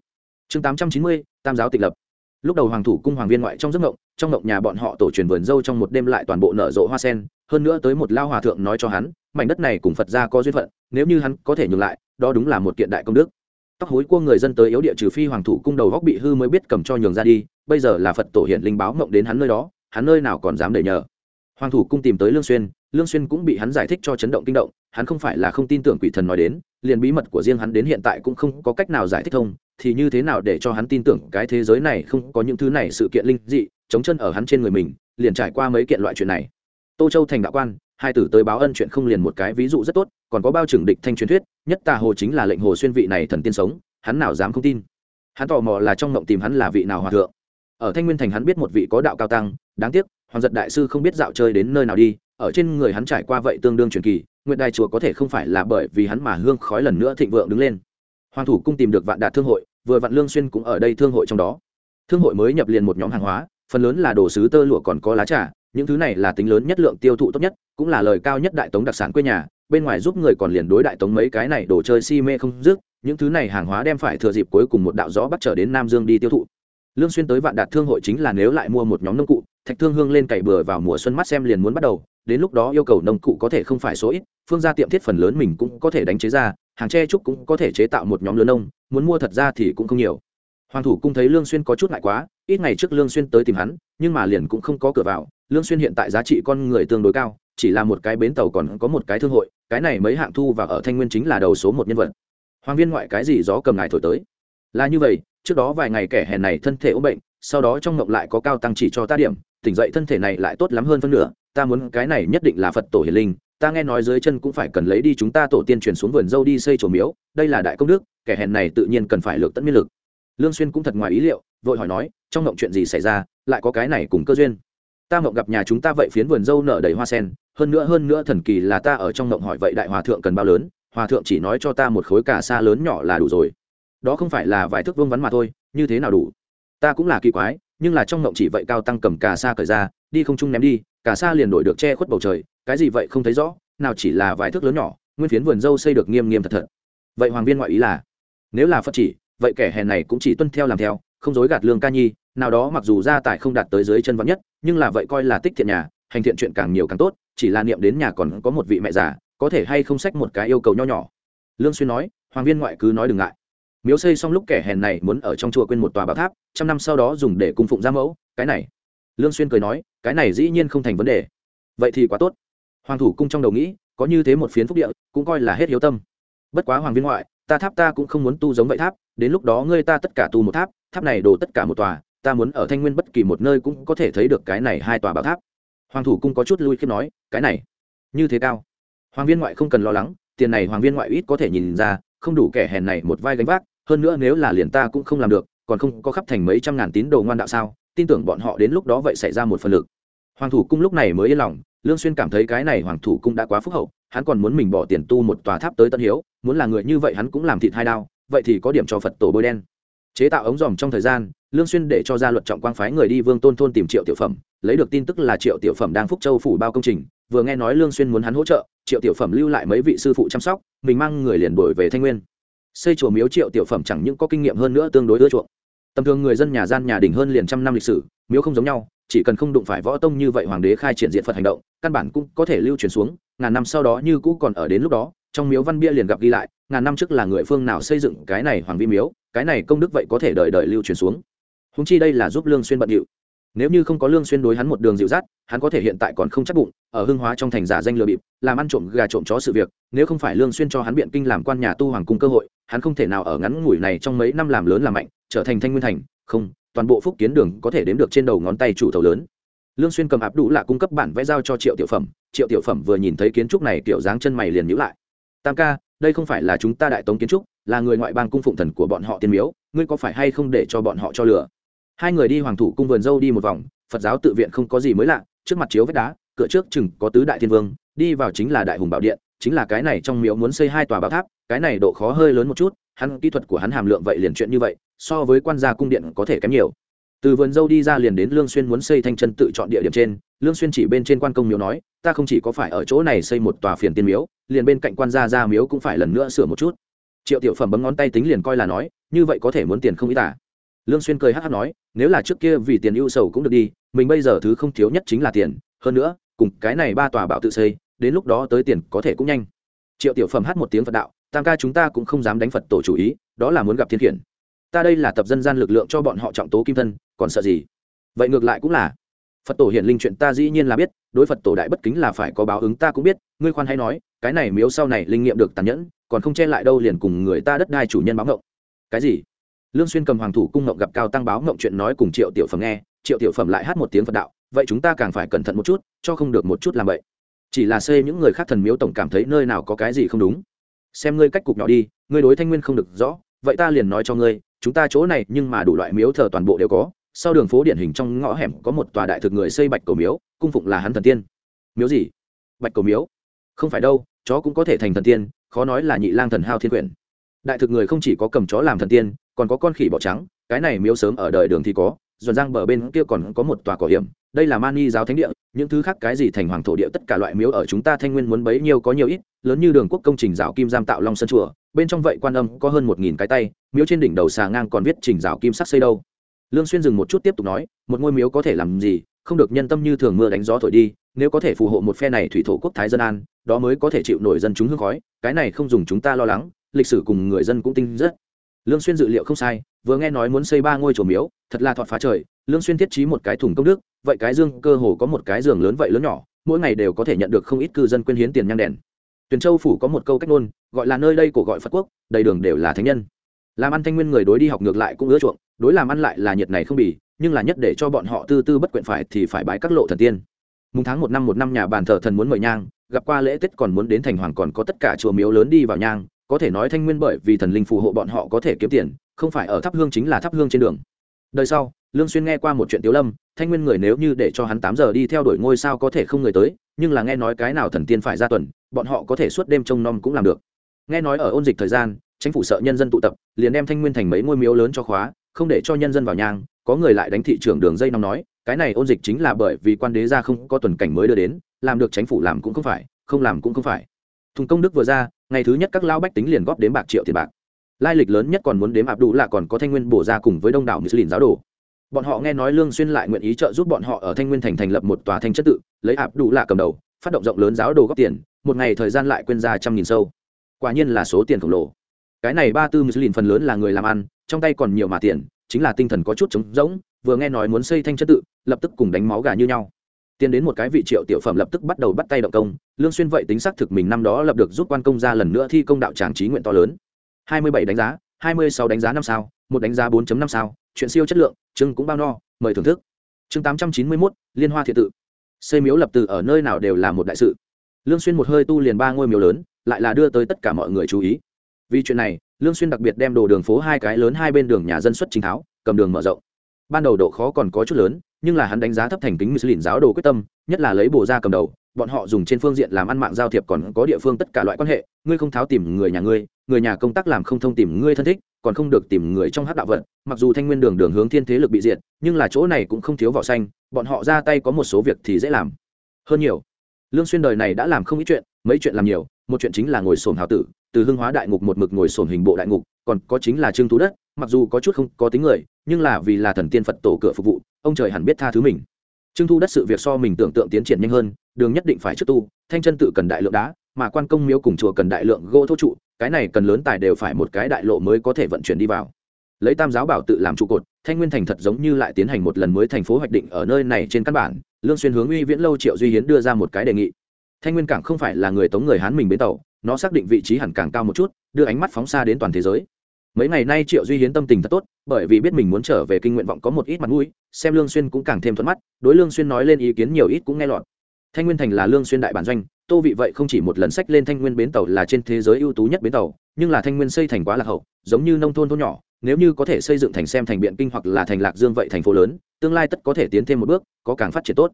Chương 890, tam giáo tịch lập. Lúc đầu hoàng thủ cung hoàng viên ngoại trong giấc mộng trong mộng nhà bọn họ tổ truyền vườn dâu trong một đêm lại toàn bộ nở rộ hoa sen hơn nữa tới một lao hòa thượng nói cho hắn mảnh đất này cùng phật gia có duyên phận nếu như hắn có thể nhường lại đó đúng là một kiện đại công đức. Tóc hối cua người dân tới yếu địa trừ phi hoàng thủ cung đầu góc bị hư mới biết cầm cho nhường ra đi bây giờ là phật tổ hiện linh báo mộng đến hắn nơi đó hắn nơi nào còn dám để nhờ. Hoàng thủ cung tìm tới lương xuyên lương xuyên cũng bị hắn giải thích cho chấn động kinh động, hắn không phải là không tin tưởng quỷ thần nói đến, liền bí mật của riêng hắn đến hiện tại cũng không có cách nào giải thích thông, thì như thế nào để cho hắn tin tưởng cái thế giới này không có những thứ này sự kiện linh dị, chống chân ở hắn trên người mình, liền trải qua mấy kiện loại chuyện này. Tô châu thành đạo quan, hai tử tới báo ân chuyện không liền một cái ví dụ rất tốt, còn có bao trưởng địch thanh truyền thuyết, nhất tà hồ chính là lệnh hồ xuyên vị này thần tiên sống, hắn nào dám không tin. Hắn tò mò là trong mộng tìm hắn là vị nào hòa thượng. Ở thanh nguyên thành hắn biết một vị có đạo cao tăng, đáng tiếc, hoàng giật đại sư không biết dạo chơi đến nơi nào đi ở trên người hắn trải qua vậy tương đương truyền kỳ nguyện đài chùa có thể không phải là bởi vì hắn mà hương khói lần nữa thịnh vượng đứng lên. Hoàng thủ cung tìm được vạn đạt thương hội, vừa vạn lương xuyên cũng ở đây thương hội trong đó. Thương hội mới nhập liền một nhóm hàng hóa, phần lớn là đồ sứ tơ lụa còn có lá trà, những thứ này là tính lớn nhất lượng tiêu thụ tốt nhất, cũng là lời cao nhất đại tống đặc sản quê nhà, bên ngoài giúp người còn liền đối đại tống mấy cái này đồ chơi si mê không dứt, những thứ này hàng hóa đem phải thừa dịp cuối cùng một đạo gió bắt trở đến nam dương đi tiêu thụ. Lương xuyên tới vạn đạt thương hội chính là nếu lại mua một nhóm nông cụ thạch thương hương lên cày bừa vào mùa xuân mắt xem liền muốn bắt đầu, đến lúc đó yêu cầu nông cụ có thể không phải số ít, phương gia tiệm thiết phần lớn mình cũng có thể đánh chế ra, hàng tre trúc cũng có thể chế tạo một nhóm lớn nông, muốn mua thật ra thì cũng không nhiều. Hoàng thủ cung thấy lương xuyên có chút ngại quá, ít ngày trước lương xuyên tới tìm hắn, nhưng mà liền cũng không có cửa vào, lương xuyên hiện tại giá trị con người tương đối cao, chỉ là một cái bến tàu còn có một cái thương hội, cái này mấy hạng thu và ở thanh nguyên chính là đầu số một nhân vật. Hoàng viên ngoại cái gì gió cầm ngài thổi tới? Là như vậy, trước đó vài ngày kẻ hèn này thân thể ốm bệnh, sau đó trong ngộng lại có cao tăng chỉ cho ta điểm tỉnh dậy thân thể này lại tốt lắm hơn phân nửa, ta muốn cái này nhất định là phật tổ hiền linh, ta nghe nói dưới chân cũng phải cần lấy đi chúng ta tổ tiên truyền xuống vườn dâu đi xây chỗ miếu, đây là đại công đức, kẻ hèn này tự nhiên cần phải lược tận miên lực. Lương xuyên cũng thật ngoài ý liệu, vội hỏi nói, trong ngộng chuyện gì xảy ra, lại có cái này cùng cơ duyên. Ta ngộng gặp nhà chúng ta vậy phiến vườn dâu nở đầy hoa sen, hơn nữa hơn nữa thần kỳ là ta ở trong ngộng hỏi vậy đại hòa thượng cần bao lớn, hòa thượng chỉ nói cho ta một khối cà sa lớn nhỏ là đủ rồi. Đó không phải là vài thước vương vắn mà thôi, như thế nào đủ? Ta cũng là kỳ quái nhưng là trong ngộng chỉ vậy cao tăng cầm cà sa cởi ra, đi không trung ném đi, cà sa liền đổi được che khuất bầu trời, cái gì vậy không thấy rõ, nào chỉ là vài thước lớn nhỏ, nguyên phiến vườn dâu xây được nghiêm nghiêm thật thật. Vậy hoàng viên ngoại ý là, nếu là phật chỉ, vậy kẻ hèn này cũng chỉ tuân theo làm theo, không dối gạt lương ca nhi, nào đó mặc dù gia tài không đạt tới dưới chân vắn nhất, nhưng là vậy coi là tích thiện nhà, hành thiện chuyện càng nhiều càng tốt, chỉ là niệm đến nhà còn có một vị mẹ già, có thể hay không sách một cái yêu cầu nho nhỏ. Lương xuyên nói, hoàng viên ngoại cứ nói đừng ngại miếu xây xong lúc kẻ hèn này muốn ở trong chùa quên một tòa bảo tháp, trăm năm sau đó dùng để cung phụng gia mẫu, cái này. Lương xuyên cười nói, cái này dĩ nhiên không thành vấn đề. Vậy thì quá tốt. Hoàng thủ cung trong đầu nghĩ, có như thế một phiến phúc địa, cũng coi là hết hiếu tâm. Bất quá hoàng viên ngoại, ta tháp ta cũng không muốn tu giống vậy tháp, đến lúc đó ngươi ta tất cả tu một tháp tháp này đổ tất cả một tòa, ta muốn ở thanh nguyên bất kỳ một nơi cũng có thể thấy được cái này hai tòa bảo tháp. Hoàng thủ cung có chút lui khi nói, cái này, như thế cao. Hoàng viên ngoại không cần lo lắng, tiền này hoàng viên ngoại ít có thể nhìn ra không đủ kẻ hèn này một vai gánh vác, hơn nữa nếu là liền ta cũng không làm được, còn không có khắp thành mấy trăm ngàn tín đồ ngoan đạo sao? Tin tưởng bọn họ đến lúc đó vậy xảy ra một phần lực. Hoàng thủ cung lúc này mới yên lòng, lương xuyên cảm thấy cái này hoàng thủ cung đã quá phúc hậu, hắn còn muốn mình bỏ tiền tu một tòa tháp tới tân hiếu, muốn là người như vậy hắn cũng làm thịt hai đao, vậy thì có điểm cho phật tổ bôi đen. Chế tạo ống dòm trong thời gian lương xuyên để cho gia luật trọng quang phái người đi vương tôn thôn tìm triệu tiểu phẩm, lấy được tin tức là triệu tiểu phẩm đang phúc châu phủ bao công trình, vừa nghe nói lương xuyên muốn hắn hỗ trợ, triệu tiểu phẩm lưu lại mấy vị sư phụ chăm sóc, mình mang người liền đổi về thanh nguyên. Xây chùa miếu triệu tiểu phẩm chẳng những có kinh nghiệm hơn nữa tương đối ưa chuộng. Tầm thường người dân nhà gian nhà đình hơn liền trăm năm lịch sử, miếu không giống nhau, chỉ cần không đụng phải võ tông như vậy hoàng đế khai triển diện phật hành động, căn bản cũng có thể lưu truyền xuống, ngàn năm sau đó như cũ còn ở đến lúc đó, trong miếu văn bia liền gặp ghi lại, ngàn năm trước là người phương nào xây dựng cái này hoàng vi miếu, cái này công đức vậy có thể đợi đợi lưu truyền xuống húng chi đây là giúp lương xuyên bận điệu. Nếu như không có lương xuyên đối hắn một đường dịu dắt, hắn có thể hiện tại còn không chắc bụng, ở hương hóa trong thành giả danh lừa bịp, làm ăn trộm gà trộm chó sự việc, nếu không phải lương xuyên cho hắn biện kinh làm quan nhà tu hoàng cung cơ hội, hắn không thể nào ở ngắn ngủi này trong mấy năm làm lớn làm mạnh, trở thành thanh nguyên thành, không, toàn bộ phúc kiến đường có thể đếm được trên đầu ngón tay chủ thầu lớn. Lương xuyên cầm áp đủ lạ cung cấp bản vẽ giao cho triệu tiểu phẩm, triệu tiểu phẩm vừa nhìn thấy kiến trúc này, kiểu dáng chân mày liền nhíu lại. Tam ca, đây không phải là chúng ta đại tống kiến trúc, là người ngoại bang cung phụng thần của bọn họ tiên miếu, ngươi có phải hay không để cho bọn họ cho lừa? Hai người đi hoàng thủ cung vườn dâu đi một vòng, phật giáo tự viện không có gì mới lạ, trước mặt chiếu vách đá, cửa trước chừng có tứ đại thiên vương, đi vào chính là đại hùng bảo điện, chính là cái này trong miếu muốn xây hai tòa bảo tháp, cái này độ khó hơi lớn một chút, hắn, kỹ thuật của hắn hàm lượng vậy liền chuyện như vậy, so với quan gia cung điện có thể kém nhiều. Từ vườn dâu đi ra liền đến lương xuyên muốn xây thanh chân tự chọn địa điểm trên, lương xuyên chỉ bên trên quan công miếu nói, ta không chỉ có phải ở chỗ này xây một tòa phiền tiên miếu, liền bên cạnh quan gia gia miếu cũng phải lần nữa sửa một chút. Triệu tiểu phẩm bấm ngón tay tính liền coi là nói, như vậy có thể muốn tiền không ít tả lương xuyên cười hắc hắc nói, nếu là trước kia vì tiền ưu sầu cũng được đi, mình bây giờ thứ không thiếu nhất chính là tiền. Hơn nữa, cùng cái này ba tòa bảo tự xây, đến lúc đó tới tiền có thể cũng nhanh. Triệu tiểu phẩm hát một tiếng phật đạo, tam ca chúng ta cũng không dám đánh phật tổ chủ ý, đó là muốn gặp thiên khiển. Ta đây là tập dân gian lực lượng cho bọn họ trọng tố kim thân, còn sợ gì? Vậy ngược lại cũng là. Phật tổ hiển linh chuyện ta dĩ nhiên là biết, đối phật tổ đại bất kính là phải có báo ứng ta cũng biết, ngươi khoan hay nói, cái này miếu sau này linh nghiệm được tàn nhẫn, còn không che lại đâu liền cùng người ta đất đai chủ nhân báo ngộng cái gì? Lương xuyên cầm hoàng thủ cung ngộng gặp cao tăng báo ngộng chuyện nói cùng triệu tiểu phẩm nghe, triệu tiểu phẩm lại hát một tiếng phật đạo, vậy chúng ta càng phải cẩn thận một chút, cho không được một chút làm vậy chỉ là xây những người khác thần miếu tổng cảm thấy nơi nào có cái gì không đúng. Xem ngươi cách cục nhỏ đi, ngươi đối thanh nguyên không được rõ, vậy ta liền nói cho ngươi, chúng ta chỗ này nhưng mà đủ loại miếu thờ toàn bộ đều có, sau đường phố điển hình trong ngõ hẻm có một tòa đại thực người xây bạch cầu miếu, cung phụng là hắn thần tiên. Miếu gì? Bạch cầu miếu. Không phải đâu, chó cũng có thể thành thần tiên, khó nói là nhị lang thần hao thiên quyển đại thực người không chỉ có cầm chó làm thần tiên còn có con khỉ bọ trắng, cái này miếu sớm ở đời đường thì có dồn giang bờ bên kia còn có một tòa cỏ hiểm, đây là mani giáo thánh địa, những thứ khác cái gì thành hoàng thổ địa, tất cả loại miếu ở chúng ta thanh nguyên muốn bấy nhiêu có nhiều ít, lớn như đường quốc công trình rào kim giam tạo long sân chùa, bên trong vậy quan âm có hơn một nghìn cái tay, miếu trên đỉnh đầu xà ngang còn viết trình rào kim sắc xây đâu. Lương xuyên dừng một chút tiếp tục nói, một ngôi miếu có thể làm gì, không được nhân tâm như thường mưa đánh gió thổi đi, nếu có thể phù hộ một phe này thủy thổ quốc thái dân an, đó mới có thể chịu nổi dân chúng hương khói, cái này không dùng chúng ta lo lắng, lịch sử cùng người dân cũng tinh rất lương xuyên dự liệu không sai, vừa nghe nói muốn xây ba ngôi chùa miếu, thật là thọt phá trời, lương xuyên thiết trí một cái thùng công đức, vậy cái dương cơ hồ có một cái giường lớn vậy lớn nhỏ, mỗi ngày đều có thể nhận được không ít cư dân quyên hiến tiền nhang đèn. Tuyền châu phủ có một câu cách ngôn, gọi là nơi đây của gọi phật quốc, đầy đường đều là thánh nhân. Làm ăn thanh nguyên người đối đi học ngược lại cũng ưa chuộng, đối làm ăn lại là nhiệt này không bì, nhưng là nhất để cho bọn họ tư tư bất quyện phải thì phải bái các lộ thần tiên. Mùng tháng một năm một năm nhà bàn thờ thần muốn mời nhang, gặp qua lễ tết còn muốn đến thành hoàng còn có tất cả chùa miếu lớn đi vào nhang có thể nói thanh nguyên bởi vì thần linh phù hộ bọn họ có thể kiếm tiền, không phải ở thắp hương chính là thắp hương trên đường. Đời sau, lương xuyên nghe qua một chuyện tiếu lâm, thanh nguyên người nếu như để cho hắn tám giờ đi theo đuổi ngôi sao có thể không người tới, nhưng là nghe nói cái nào thần tiên phải ra tuần, bọn họ có thể suốt đêm trông nom cũng làm được. Nghe nói ở ôn dịch thời gian, chính phủ sợ nhân dân tụ tập, liền đem thanh nguyên thành mấy ngôi miếu lớn cho khóa, không để cho nhân dân vào nhang, có người lại đánh thị trường đường dây nóng nói, cái này ôn dịch chính là bởi vì quan đế gia không có tuần cảnh mới đưa đến, làm được chính phủ làm cũng không phải, không làm cũng không phải thùng công đức vừa ra, ngày thứ nhất các lao bách tính liền góp đến bạc triệu tiền bạc. Lai lịch lớn nhất còn muốn đếm ạp đủ là còn có thanh nguyên bổ ra cùng với đông đảo muslin giáo đồ. Bọn họ nghe nói lương xuyên lại nguyện ý trợ giúp bọn họ ở thanh nguyên thành thành lập một tòa thanh chất tự, lấy áp đủ là cầm đầu, phát động rộng lớn giáo đồ góp tiền, một ngày thời gian lại quên ra trăm nghìn sâu. Quả nhiên là số tiền khổng lồ. Cái này ba tư muslin phần lớn là người làm ăn, trong tay còn nhiều mà tiền, chính là tinh thần có chút trống rỗng, vừa nghe nói muốn xây thanh chất tự, lập tức cùng đánh máu gà như nhau tiến đến một cái vị triệu tiểu phẩm lập tức bắt đầu bắt tay động công lương xuyên vậy tính xác thực mình năm đó lập được rút quan công ra lần nữa thi công đạo tràng trí nguyện to lớn. 27 đánh giá 26 đánh giá năm sao một đánh giá 4.5 sao chuyện siêu chất lượng chương cũng bao no mời thưởng thức. Chương 891, liên hoa thiện tự. Xây miếu lập từ ở nơi nào đều là một đại sự. Lương xuyên một hơi tu liền ba ngôi miếu lớn lại là đưa tới tất cả mọi người chú ý. Vì chuyện này lương xuyên đặc biệt đem đồ đường phố hai cái lớn hai bên đường nhà dân xuất trình tháo cầm đường mở rộng ban đầu độ khó còn có chút lớn nhưng là hắn đánh giá thấp thành kính Muslin giáo đồ quyết tâm, nhất là lấy bổ ra cầm đầu, bọn họ dùng trên phương diện làm ăn mạng giao thiệp còn có địa phương tất cả loại quan hệ, ngươi không tháo tìm người nhà ngươi, người nhà công tác làm không thông tìm ngươi thân thích, còn không được tìm người trong hắc đạo vận, mặc dù Thanh Nguyên Đường đường hướng thiên thế lực bị diệt, nhưng là chỗ này cũng không thiếu vỏ xanh, bọn họ ra tay có một số việc thì dễ làm. Hơn nhiều. Lương Xuyên đời này đã làm không ít chuyện, mấy chuyện làm nhiều, một chuyện chính là ngồi sồn hào tử, từ hưng hóa đại ngục một mực ngồi sồn hình bộ đại ngục, còn có chính là trương tú đất, mặc dù có chút không có tính người, nhưng là vì là thần tiên Phật tổ cửa phục vụ, ông trời hẳn biết tha thứ mình. Trưng thu đất sự việc so mình tưởng tượng tiến triển nhanh hơn đường nhất định phải trước tu thanh chân tự cần đại lượng đá mà quan công miếu cùng chùa cần đại lượng gỗ thô trụ cái này cần lớn tài đều phải một cái đại lộ mới có thể vận chuyển đi vào. Lấy tam giáo bảo tự làm trụ cột thanh nguyên thành thật giống như lại tiến hành một lần mới thành phố hoạch định ở nơi này trên căn bản lương xuyên hướng uy viễn lâu triệu duy hiến đưa ra một cái đề nghị. Thanh nguyên cảng không phải là người tống người hán mình bến tàu nó xác định vị trí hẳn càng cao một chút đưa ánh mắt phóng xa đến toàn thế giới mấy ngày nay triệu duy hiến tâm tình thật tốt, bởi vì biết mình muốn trở về kinh nguyện vọng có một ít mặt mũi, xem lương xuyên cũng càng thêm thuận mắt, đối lương xuyên nói lên ý kiến nhiều ít cũng nghe lọt. Thanh nguyên thành là lương xuyên đại bản doanh, tô vị vậy không chỉ một lần sách lên thanh nguyên bến tàu là trên thế giới ưu tú nhất bến tàu, nhưng là thanh nguyên xây thành quá lạc hậu, giống như nông thôn thôn nhỏ, nếu như có thể xây dựng thành xem thành biện kinh hoặc là thành lạc dương vậy thành phố lớn, tương lai tất có thể tiến thêm một bước, có càng phát triển tốt.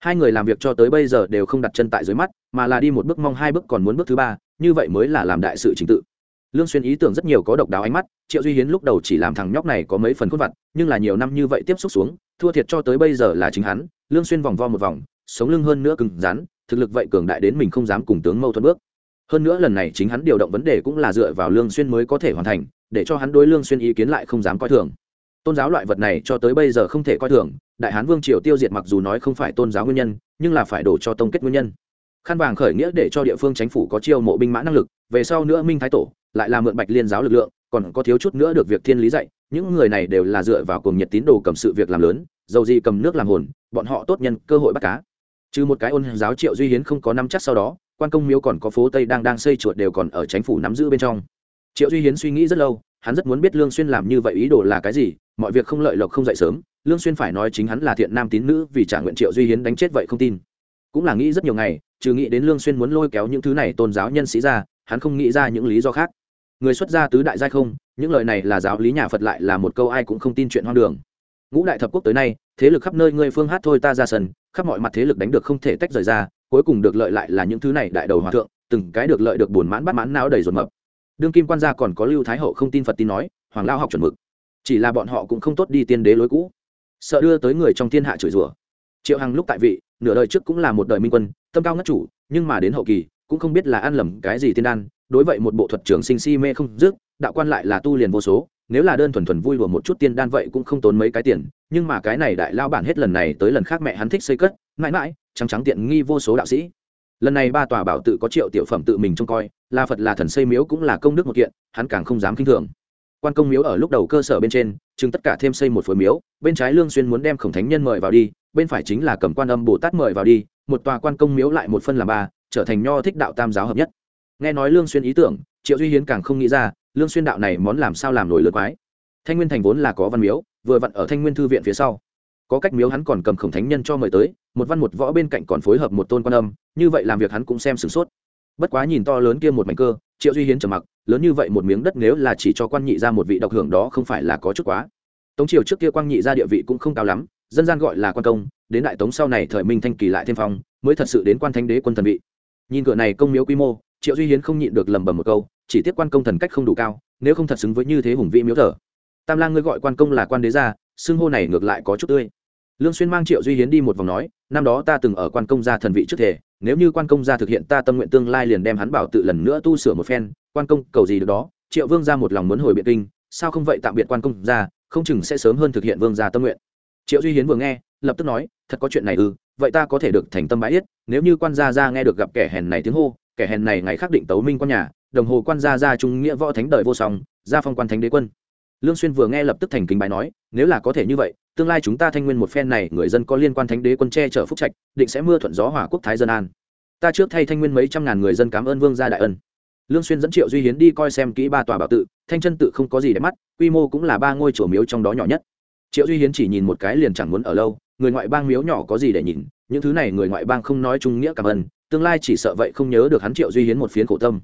Hai người làm việc cho tới bây giờ đều không đặt chân tại dưới mắt, mà là đi một bước mong hai bước còn muốn bước thứ ba, như vậy mới là làm đại sự chính tự lương xuyên ý tưởng rất nhiều có độc đáo ánh mắt, triệu duy hiến lúc đầu chỉ làm thằng nhóc này có mấy phần khuôn vặt nhưng là nhiều năm như vậy tiếp xúc xuống, thua thiệt cho tới bây giờ là chính hắn, lương xuyên vòng vo một vòng, sống lưng hơn nữa cứng rắn, thực lực vậy cường đại đến mình không dám cùng tướng mâu thuẫn bước. Hơn nữa lần này chính hắn điều động vấn đề cũng là dựa vào lương xuyên mới có thể hoàn thành, để cho hắn đối lương xuyên ý kiến lại không dám coi thường. Tôn giáo loại vật này cho tới bây giờ không thể coi thường, đại hán vương triều tiêu diệt mặc dù nói không phải tôn giáo nguyên nhân, nhưng là phải đổ cho tông kết nguyên nhân. Khăn vàng khởi nghĩa để cho địa phương chính phủ có chiêu mộ binh mã năng lực, về sau nữa minh thái tổ lại là mượn bạch liên giáo lực lượng, còn có thiếu chút nữa được việc thiên lý dạy, những người này đều là dựa vào cùng nhiệt tín đồ cầm sự việc làm lớn, dầu gì cầm nước làm hồn, bọn họ tốt nhân cơ hội bắt cá. Trừ một cái ôn giáo triệu duy hiến không có năm chắc sau đó, quan công miếu còn có phố tây đang đang xây chuột đều còn ở chánh phủ nắm giữ bên trong. Triệu duy hiến suy nghĩ rất lâu, hắn rất muốn biết lương xuyên làm như vậy ý đồ là cái gì, mọi việc không lợi lộc không dậy sớm, lương xuyên phải nói chính hắn là thiện nam tín nữ vì trả nguyện triệu duy hiến đánh chết vậy không tin. Cũng là nghĩ rất nhiều ngày, trừ nghĩ đến lương xuyên muốn lôi kéo những thứ này tôn giáo nhân sĩ ra, hắn không nghĩ ra những lý do khác người xuất gia tứ đại giai không, những lời này là giáo lý nhà phật lại là một câu ai cũng không tin chuyện hoang đường. Ngũ đại thập quốc tới nay, thế lực khắp nơi ngươi phương hát thôi ta ra sân, khắp mọi mặt thế lực đánh được không thể tách rời ra, cuối cùng được lợi lại là những thứ này đại đầu hòa thượng, từng cái được lợi được buồn mãn bắt mãn não đầy ruột mập. Đương kim quan gia còn có lưu thái hậu không tin phật tin nói, hoàng lao học chuẩn mực. Chỉ là bọn họ cũng không tốt đi tiên đế lối cũ. Sợ đưa tới người trong thiên hạ chửi rủa. Triệu hằng lúc tại vị, nửa đời trước cũng là một đời minh quân, tâm cao ngất chủ, nhưng mà đến hậu kỳ, cũng không biết là ăn lầm cái gì tiên đan đối vậy một bộ thuật trường sinh si mê không dứt, đạo quan lại là tu liền vô số, nếu là đơn thuần thuần vui đùa một chút tiên đan vậy cũng không tốn mấy cái tiền, nhưng mà cái này đại lao bản hết lần này tới lần khác mẹ hắn thích xây cất, mãi mãi, trắng trắng tiện nghi vô số đạo sĩ. Lần này ba tòa bảo tự có triệu tiểu phẩm tự mình trông coi, là phật là thần xây miếu cũng là công đức một kiện, hắn càng không dám k i n h thường. Quan công miếu ở lúc đầu cơ sở bên trên, chừng tất cả thêm xây một phối miếu, bên trái lương xuyên muốn đem khổng thánh nhân mời vào đi, bên phải chính là cầm quan âm bồ tát mời vào đi, một tòa quan công miếu lại một phân làm ba, trở thành nho thích đạo tam giáo hợp nhất nghe nói lương xuyên ý tưởng, triệu duy hiến càng không nghĩ ra, lương xuyên đạo này món làm sao làm nổi lượt quái. Thanh nguyên thành vốn là có văn miếu, vừa vặn ở thanh nguyên thư viện phía sau. Có cách miếu hắn còn cầm khổng thánh nhân cho mời tới, một văn một võ bên cạnh còn phối hợp một tôn quan âm, như vậy làm việc hắn cũng xem sửng sốt. Bất quá nhìn to lớn kia một mảnh cơ, triệu duy hiến trầm mặc, lớn như vậy một miếng đất nếu là chỉ cho quan nhị ra một vị độc hưởng đó không phải là có chút quá. Tống triều trước kia quan nhị ra địa vị cũng không cao lắm, dân gian gọi là quan công, đến đại tống sau này thời minh thanh kỳ lại thêm phong, mới thật sự đến quan thánh đế quân thần vị. Nhìn cửa này công miếu quy mô triệu duy hiến không nhịn được lầm bầm một câu, chỉ tiếc quan công thần cách không đủ cao, nếu không thật xứng với như thế hùng vị miếu thờ. Tam lang ngươi gọi quan công là quan đế gia, xưng hô này ngược lại có chút tươi. Lương xuyên mang triệu duy hiến đi một vòng nói, năm đó ta từng ở quan công gia thần vị trước thể nếu như quan công gia thực hiện ta tâm nguyện tương lai liền đem hắn bảo tự lần nữa tu sửa một phen, quan công cầu gì được đó, triệu vương gia một lòng muốn hồi biện kinh, sao không vậy tạm biệt quan công gia, không chừng sẽ sớm hơn thực hiện vương gia tâm nguyện. Triệu duy hiến vừa nghe, lập tức nói, thật có chuyện này ư, vậy ta có thể được thành tâm bái yết, nếu như quan gia gia nghe được gặp kẻ hèn này tiếng hô kẻ hèn này ngày khắc định tấu minh quan nhà, đồng hồ quan gia gia trung nghĩa võ thánh đời vô song, gia phong quan thánh đế quân. Lương xuyên vừa nghe lập tức thành kính bài nói, nếu là có thể như vậy, tương lai chúng ta thanh nguyên một phen này, người dân có liên quan thánh đế quân che chở phúc trạch, định sẽ mưa thuận gió hỏa quốc thái dân an. Ta trước thay thanh nguyên mấy trăm ngàn người dân cảm ơn vương gia đại ân. Lương xuyên dẫn triệu duy hiến đi coi xem kỹ ba tòa bảo tự, thanh chân tự không có gì để mắt, quy mô cũng là ba ngôi chùa miếu trong đó nhỏ nhất. Triệu duy hiến chỉ nhìn một cái liền chẳng muốn ở lâu, người ngoại bang miếu nhỏ có gì để nhìn, những thứ này người ngoại bang không nói trung nghĩa cảm ơn tương lai chỉ sợ vậy không nhớ được hắn triệu duy hiến một phiến khổ tâm.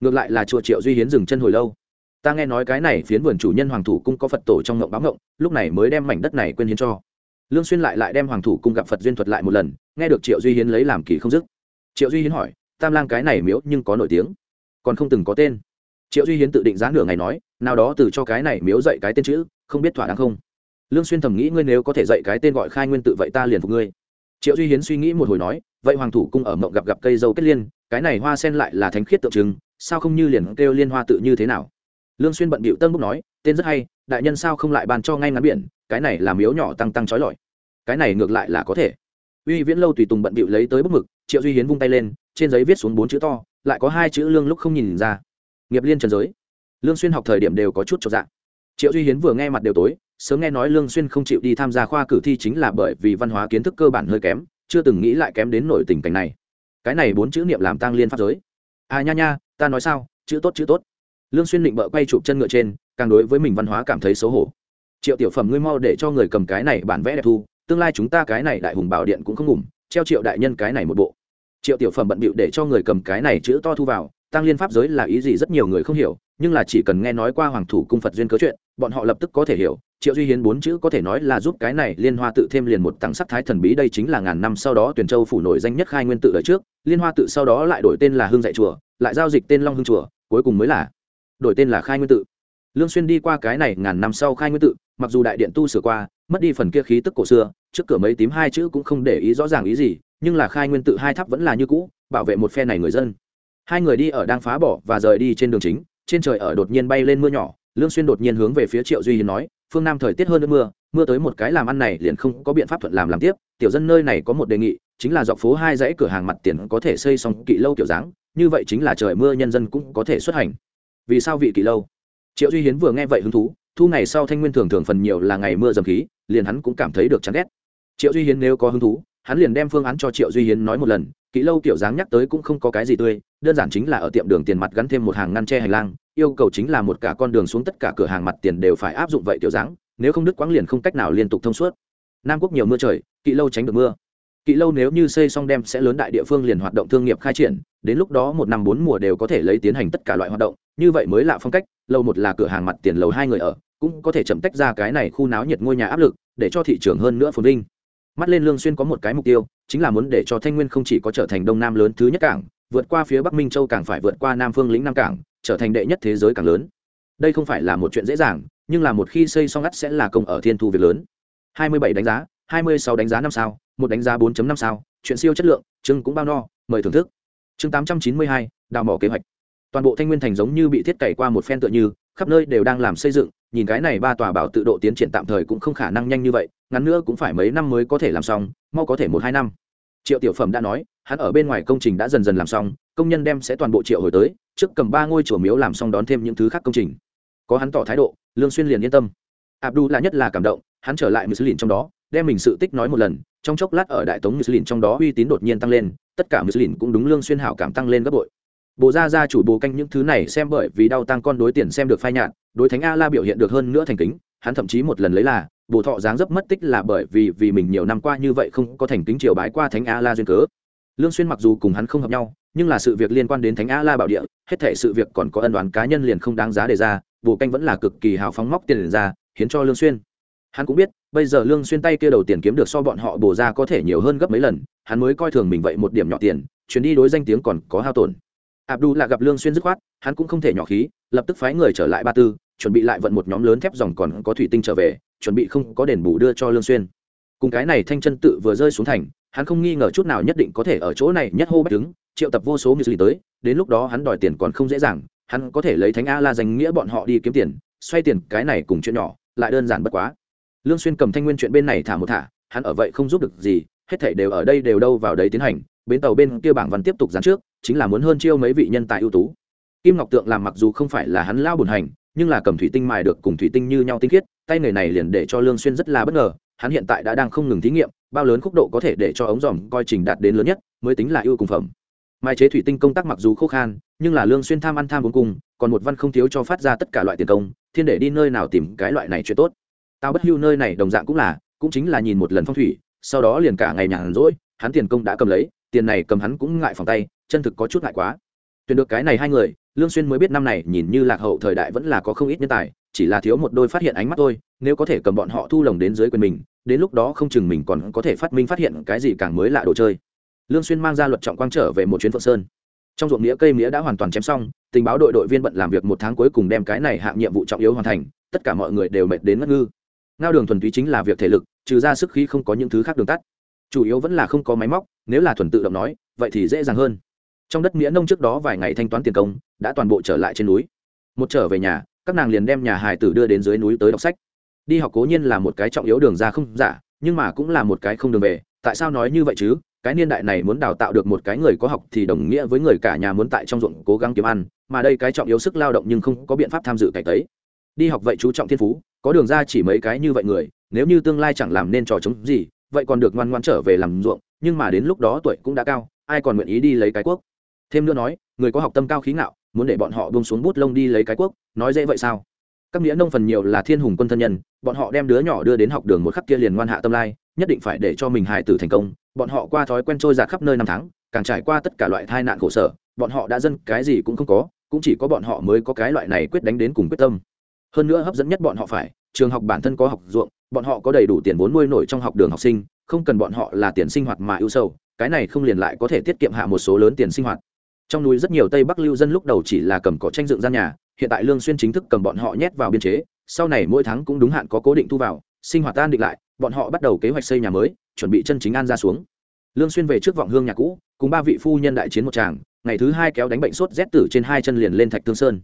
Ngược lại là chùa triệu duy hiến dừng chân hồi lâu. Ta nghe nói cái này phiến vườn chủ nhân hoàng thủ cung có phật tổ trong ngộng báo ngộng, lúc này mới đem mảnh đất này quên hiến cho. Lương xuyên lại lại đem hoàng thủ cung gặp phật duyên thuật lại một lần, nghe được triệu duy hiến lấy làm kỳ không dứt. Triệu duy hiến hỏi, tam lang cái này miếu nhưng có nổi tiếng? Còn không từng có tên. Triệu duy hiến tự định giá nửa ngày nói, nào đó từ cho cái này miếu dạy cái tên chữ, không biết thỏa đáng không? Lương xuyên thầm nghĩ, ngươi nếu có thể dạy cái tên gọi khai nguyên tự vậy ta liền phục ngươi triệu duy hiến suy nghĩ một hồi nói, vậy hoàng thủ cung ở mộng gặp gặp cây dâu kết liên, cái này hoa sen lại là thánh khiết tượng trưng, sao không như liền kêu liên hoa tự như thế nào? Lương xuyên bận bịu tân bốc nói, tên rất hay, đại nhân sao không lại bàn cho ngay ngắn biển, cái này là miếu nhỏ tăng tăng chói lọi. Cái này ngược lại là có thể. Uy viễn lâu tùy tùng bận bịu lấy tới bức mực, triệu duy hiến vung tay lên, trên giấy viết xuống bốn chữ to, lại có hai chữ lương lúc không nhìn ra. Nghiệp liên trần giới. Lương xuyên học thời điểm đều có chút cho dạng triệu duy hiến vừa nghe mặt đều tối sớm nghe nói lương xuyên không chịu đi tham gia khoa cử thi chính là bởi vì văn hóa kiến thức cơ bản hơi kém, chưa từng nghĩ lại kém đến nổi tình cảnh này. Cái này bốn chữ niệm làm tăng liên pháp giới. À nha nha, ta nói sao, chữ tốt chữ tốt. Lương xuyên định bợ quay chụp chân ngựa trên, càng đối với mình văn hóa cảm thấy xấu hổ. Triệu tiểu phẩm ngươi mau để cho người cầm cái này bản vẽ đẹp thu, tương lai chúng ta cái này đại hùng bảo điện cũng không ngủm, treo triệu đại nhân cái này một bộ. Triệu tiểu phẩm bận bịu để cho người cầm cái này chữ to thu vào tăng liên pháp giới là ý gì rất nhiều người không hiểu, nhưng là chỉ cần nghe nói qua hoàng thủ cung phật duyên cớ chuyện, bọn họ lập tức có thể hiểu. Triệu duy hiến bốn chữ có thể nói là giúp cái này liên hoa tự thêm liền một tặng sắc thái thần bí, đây chính là ngàn năm sau đó tuyển châu phủ nổi danh nhất khai nguyên tự đời trước. Liên hoa tự sau đó lại đổi tên là hương dạy chùa, lại giao dịch tên long hương chùa, cuối cùng mới là đổi tên là khai nguyên tự. Lương xuyên đi qua cái này ngàn năm sau khai nguyên tự, mặc dù đại điện tu sửa qua, mất đi phần kia khí tức cổ xưa, trước cửa mấy tím hai chữ cũng không để ý rõ ràng ý gì, nhưng là khai nguyên tự hai tháp vẫn là như cũ, bảo vệ một phe này người dân hai người đi ở đang phá bỏ và rời đi trên đường chính, trên trời ở đột nhiên bay lên mưa nhỏ, lương xuyên đột nhiên hướng về phía triệu duy hiến nói, phương nam thời tiết hơn nữa mưa mưa tới một cái làm ăn này liền không có biện pháp thuận làm làm tiếp, tiểu dân nơi này có một đề nghị, chính là dọc phố hai dãy cửa hàng mặt tiền có thể xây xong kỵ lâu kiểu dáng, như vậy chính là trời mưa nhân dân cũng có thể xuất hành. Vì sao vị kỵ lâu? Triệu duy hiến vừa nghe vậy hứng thú, thu ngày sau thanh nguyên thường thường phần nhiều là ngày mưa dầm khí, liền hắn cũng cảm thấy được chán ghét. Triệu duy hiến nếu có hứng thú hắn liền đem phương án cho triệu duy hiến nói một lần, kỹ lâu kiểu dáng nhắc tới cũng không có cái gì tươi, đơn giản chính là ở tiệm đường tiền mặt gắn thêm một hàng ngăn tre hành lang, yêu cầu chính là một cả con đường xuống tất cả cửa hàng mặt tiền đều phải áp dụng vậy kiểu dáng, nếu không đứt quãng liền không cách nào liên tục thông suốt. Nam quốc nhiều mưa trời, kỹ lâu tránh được mưa. Kỹ lâu nếu như xây xong đem sẽ lớn đại địa phương liền hoạt động thương nghiệp khai triển, đến lúc đó một năm bốn mùa đều có thể lấy tiến hành tất cả loại hoạt động, như vậy mới là phong cách, lâu một là cửa hàng mặt tiền lầu hai người ở, cũng có thể chậm tách ra cái này khu náo nhiệt ngôi nhà áp lực, để cho thị trường hơn nữa phồn vinh mắt lên lương xuyên có một cái mục tiêu chính là muốn để cho thanh nguyên không chỉ có trở thành đông nam lớn thứ nhất cảng vượt qua phía bắc minh châu càng phải vượt qua nam phương lĩnh nam cảng trở thành đệ nhất thế giới càng lớn. Đây không phải là một chuyện dễ dàng nhưng là một khi xây xong ngắt sẽ là công ở thiên thu việc lớn. 27 đánh giá 26 đánh giá năm sao một đánh giá 4.5 sao chuyện siêu chất lượng chương cũng bao no mời thưởng thức. Chương 892, đào mỏ kế hoạch. Toàn bộ thanh nguyên thành giống như bị thiết cày qua một phen tựa như khắp nơi đều đang làm xây dựng nhìn cái này ba tòa bảo tự độ tiến triển tạm thời cũng không khả năng nhanh như vậy ngắn nữa cũng phải mấy năm mới có thể làm xong, mau có thể một hai năm. Triệu tiểu phẩm đã nói, hắn ở bên ngoài công trình đã dần dần làm xong, công nhân đem sẽ toàn bộ triệu hồi tới, trước cầm ba ngôi chùa miếu làm xong đón thêm những thứ khác công trình. Có hắn tỏ thái độ, lương xuyên liền yên tâm. Abdu là nhất là cảm động, hắn trở lại muslin trong đó, đem mình sự tích nói một lần, trong chốc lát ở đại tống muslin trong đó uy tín đột nhiên tăng lên, tất cả muslin cũng đúng lương xuyên hảo cảm tăng lên gấp bội. Bộ gia gia chủ bồ canh những thứ này xem bởi vì đau tăng con đối tiền xem được phai nhạt, đối thánh a la biểu hiện được hơn nữa thành kính hắn thậm chí một lần lấy là, bồ thọ dáng dấp mất tích là bởi vì vì mình nhiều năm qua như vậy không có thành kính triều bái qua thánh a la duyên cớ. Lương xuyên mặc dù cùng hắn không hợp nhau, nhưng là sự việc liên quan đến thánh a la bảo địa, hết thảy sự việc còn có ân đoán cá nhân liền không đáng giá đề ra, bồ canh vẫn là cực kỳ hào phóng móc tiền ra, hiến cho lương xuyên. Hắn cũng biết, bây giờ lương xuyên tay kia đầu tiền kiếm được so bọn họ bổ ra có thể nhiều hơn gấp mấy lần, hắn mới coi thường mình vậy một điểm nhỏ tiền, chuyến đi đối danh tiếng còn có hao tổn. Abdu là gặp lương xuyên dứt khoát, hắn cũng không thể nhỏ khí, lập tức phái người trở lại ba tư chuẩn bị lại vận một nhóm lớn thép dòng còn có thủy tinh trở về, chuẩn bị không có đền bù đưa cho lương xuyên. Cùng cái này thanh chân tự vừa rơi xuống thành, hắn không nghi ngờ chút nào nhất định có thể ở chỗ này nhất hô bách đứng, triệu tập vô số người lì tới, đến lúc đó hắn đòi tiền còn không dễ dàng, hắn có thể lấy thánh a la danh nghĩa bọn họ đi kiếm tiền, xoay tiền, cái này cùng chuyện nhỏ, lại đơn giản bất quá. Lương xuyên cầm thanh nguyên chuyện bên này thả một thả, hắn ở vậy không giúp được gì, hết thảy đều ở đây đều đâu vào đấy tiến hành, bến tàu bên kia bảng văn tiếp tục dán trước, chính là muốn hơn chiêu mấy vị nhân tài ưu tú. Kim ngọc tượng làm mặc dù không phải là hắn lao buồn hành nhưng là cầm thủy tinh mài được cùng thủy tinh như nhau tinh khiết, tay nghề này liền để cho lương xuyên rất là bất ngờ, hắn hiện tại đã đang không ngừng thí nghiệm, bao lớn khúc độ có thể để cho ống dòm coi trình đạt đến lớn nhất, mới tính là ưu cùng phẩm. Mai chế thủy tinh công tác mặc dù khô khan, nhưng là lương xuyên tham ăn tham uống cùng, còn một văn không thiếu cho phát ra tất cả loại tiền công, thiên để đi nơi nào tìm cái loại này chuyện tốt. Tao bất hưu nơi này đồng dạng cũng là, cũng chính là nhìn một lần phong thủy, sau đó liền cả ngày nhàn rỗi, hắn tiền công đã cầm lấy, tiền này cầm hắn cũng ngại phòng tay, chân thực có chút ngại quá. Tuyển được cái này hai người lương xuyên mới biết năm này nhìn như lạc hậu thời đại vẫn là có không ít nhân tài, chỉ là thiếu một đôi phát hiện ánh mắt thôi, nếu có thể cầm bọn họ thu lồng đến dưới quyền mình, đến lúc đó không chừng mình còn có thể phát minh phát hiện cái gì càng mới lạ đồ chơi. Lương xuyên mang ra luật trọng quang trở về một chuyến phượng sơn. Trong ruộng nghĩa cây nghĩa đã hoàn toàn chém xong, tình báo đội đội viên bận làm việc một tháng cuối cùng đem cái này hạng nhiệm vụ trọng yếu hoàn thành, tất cả mọi người đều mệt đến ngất ngư. Ngao đường thuần túy chính là việc thể lực, trừ ra sức khí không có những thứ khác đường tắt. Chủ yếu vẫn là không có máy móc, nếu là thuần tự động nói, vậy thì dễ dàng hơn trong đất nghĩa nông trước đó vài ngày thanh toán tiền công, đã toàn bộ trở lại trên núi. Một trở về nhà, các nàng liền đem nhà hài tử đưa đến dưới núi tới đọc sách. Đi học cố nhiên là một cái trọng yếu đường ra không giả, nhưng mà cũng là một cái không đường về. Tại sao nói như vậy chứ? Cái niên đại này muốn đào tạo được một cái người có học thì đồng nghĩa với người cả nhà muốn tại trong ruộng cố gắng kiếm ăn, mà đây cái trọng yếu sức lao động nhưng không có biện pháp tham dự cải tấy. Đi học vậy chú trọng thiên phú, có đường ra chỉ mấy cái như vậy người, nếu như tương lai chẳng làm nên trò chống gì, vậy còn được ngoan ngoan trở về làm ruộng, nhưng mà đến lúc đó tuổi cũng đã cao, ai còn nguyện ý đi lấy cái quốc? Thêm nữa nói, người có học tâm cao khí ngạo, muốn để bọn họ bông xuống bút lông đi lấy cái quốc, nói dễ vậy sao? Các nghĩa nông phần nhiều là thiên hùng quân thân nhân, bọn họ đem đứa nhỏ đưa đến học đường một khắc kia liền ngoan hạ tâm lai, nhất định phải để cho mình hài tử thành công. Bọn họ qua thói quen trôi giạt khắp nơi năm tháng, càng trải qua tất cả loại tai nạn khổ sở, bọn họ đã dân, cái gì cũng không có, cũng chỉ có bọn họ mới có cái loại này quyết đánh đến cùng quyết tâm. Hơn nữa hấp dẫn nhất bọn họ phải, trường học bản thân có học ruộng, bọn họ có đầy đủ tiền vốn nuôi nổi trong học đường học sinh, không cần bọn họ là tiền sinh hoạt mà ưu sâu cái này không liền lại có thể tiết kiệm hạ một số lớn tiền sinh hoạt trong núi rất nhiều tây bắc lưu dân lúc đầu chỉ là cầm cỏ tranh dựng gian nhà, hiện tại lương xuyên chính thức cầm bọn họ nhét vào biên chế, sau này mỗi tháng cũng đúng hạn có cố định thu vào, sinh hoạt an định lại, bọn họ bắt đầu kế hoạch xây nhà mới, chuẩn bị chân chính an ra xuống. Lương xuyên về trước vọng hương nhà cũ, cùng ba vị phu nhân đại chiến một tràng, ngày thứ hai kéo đánh bệnh sốt rét tử trên hai chân liền lên thạch thương sơn.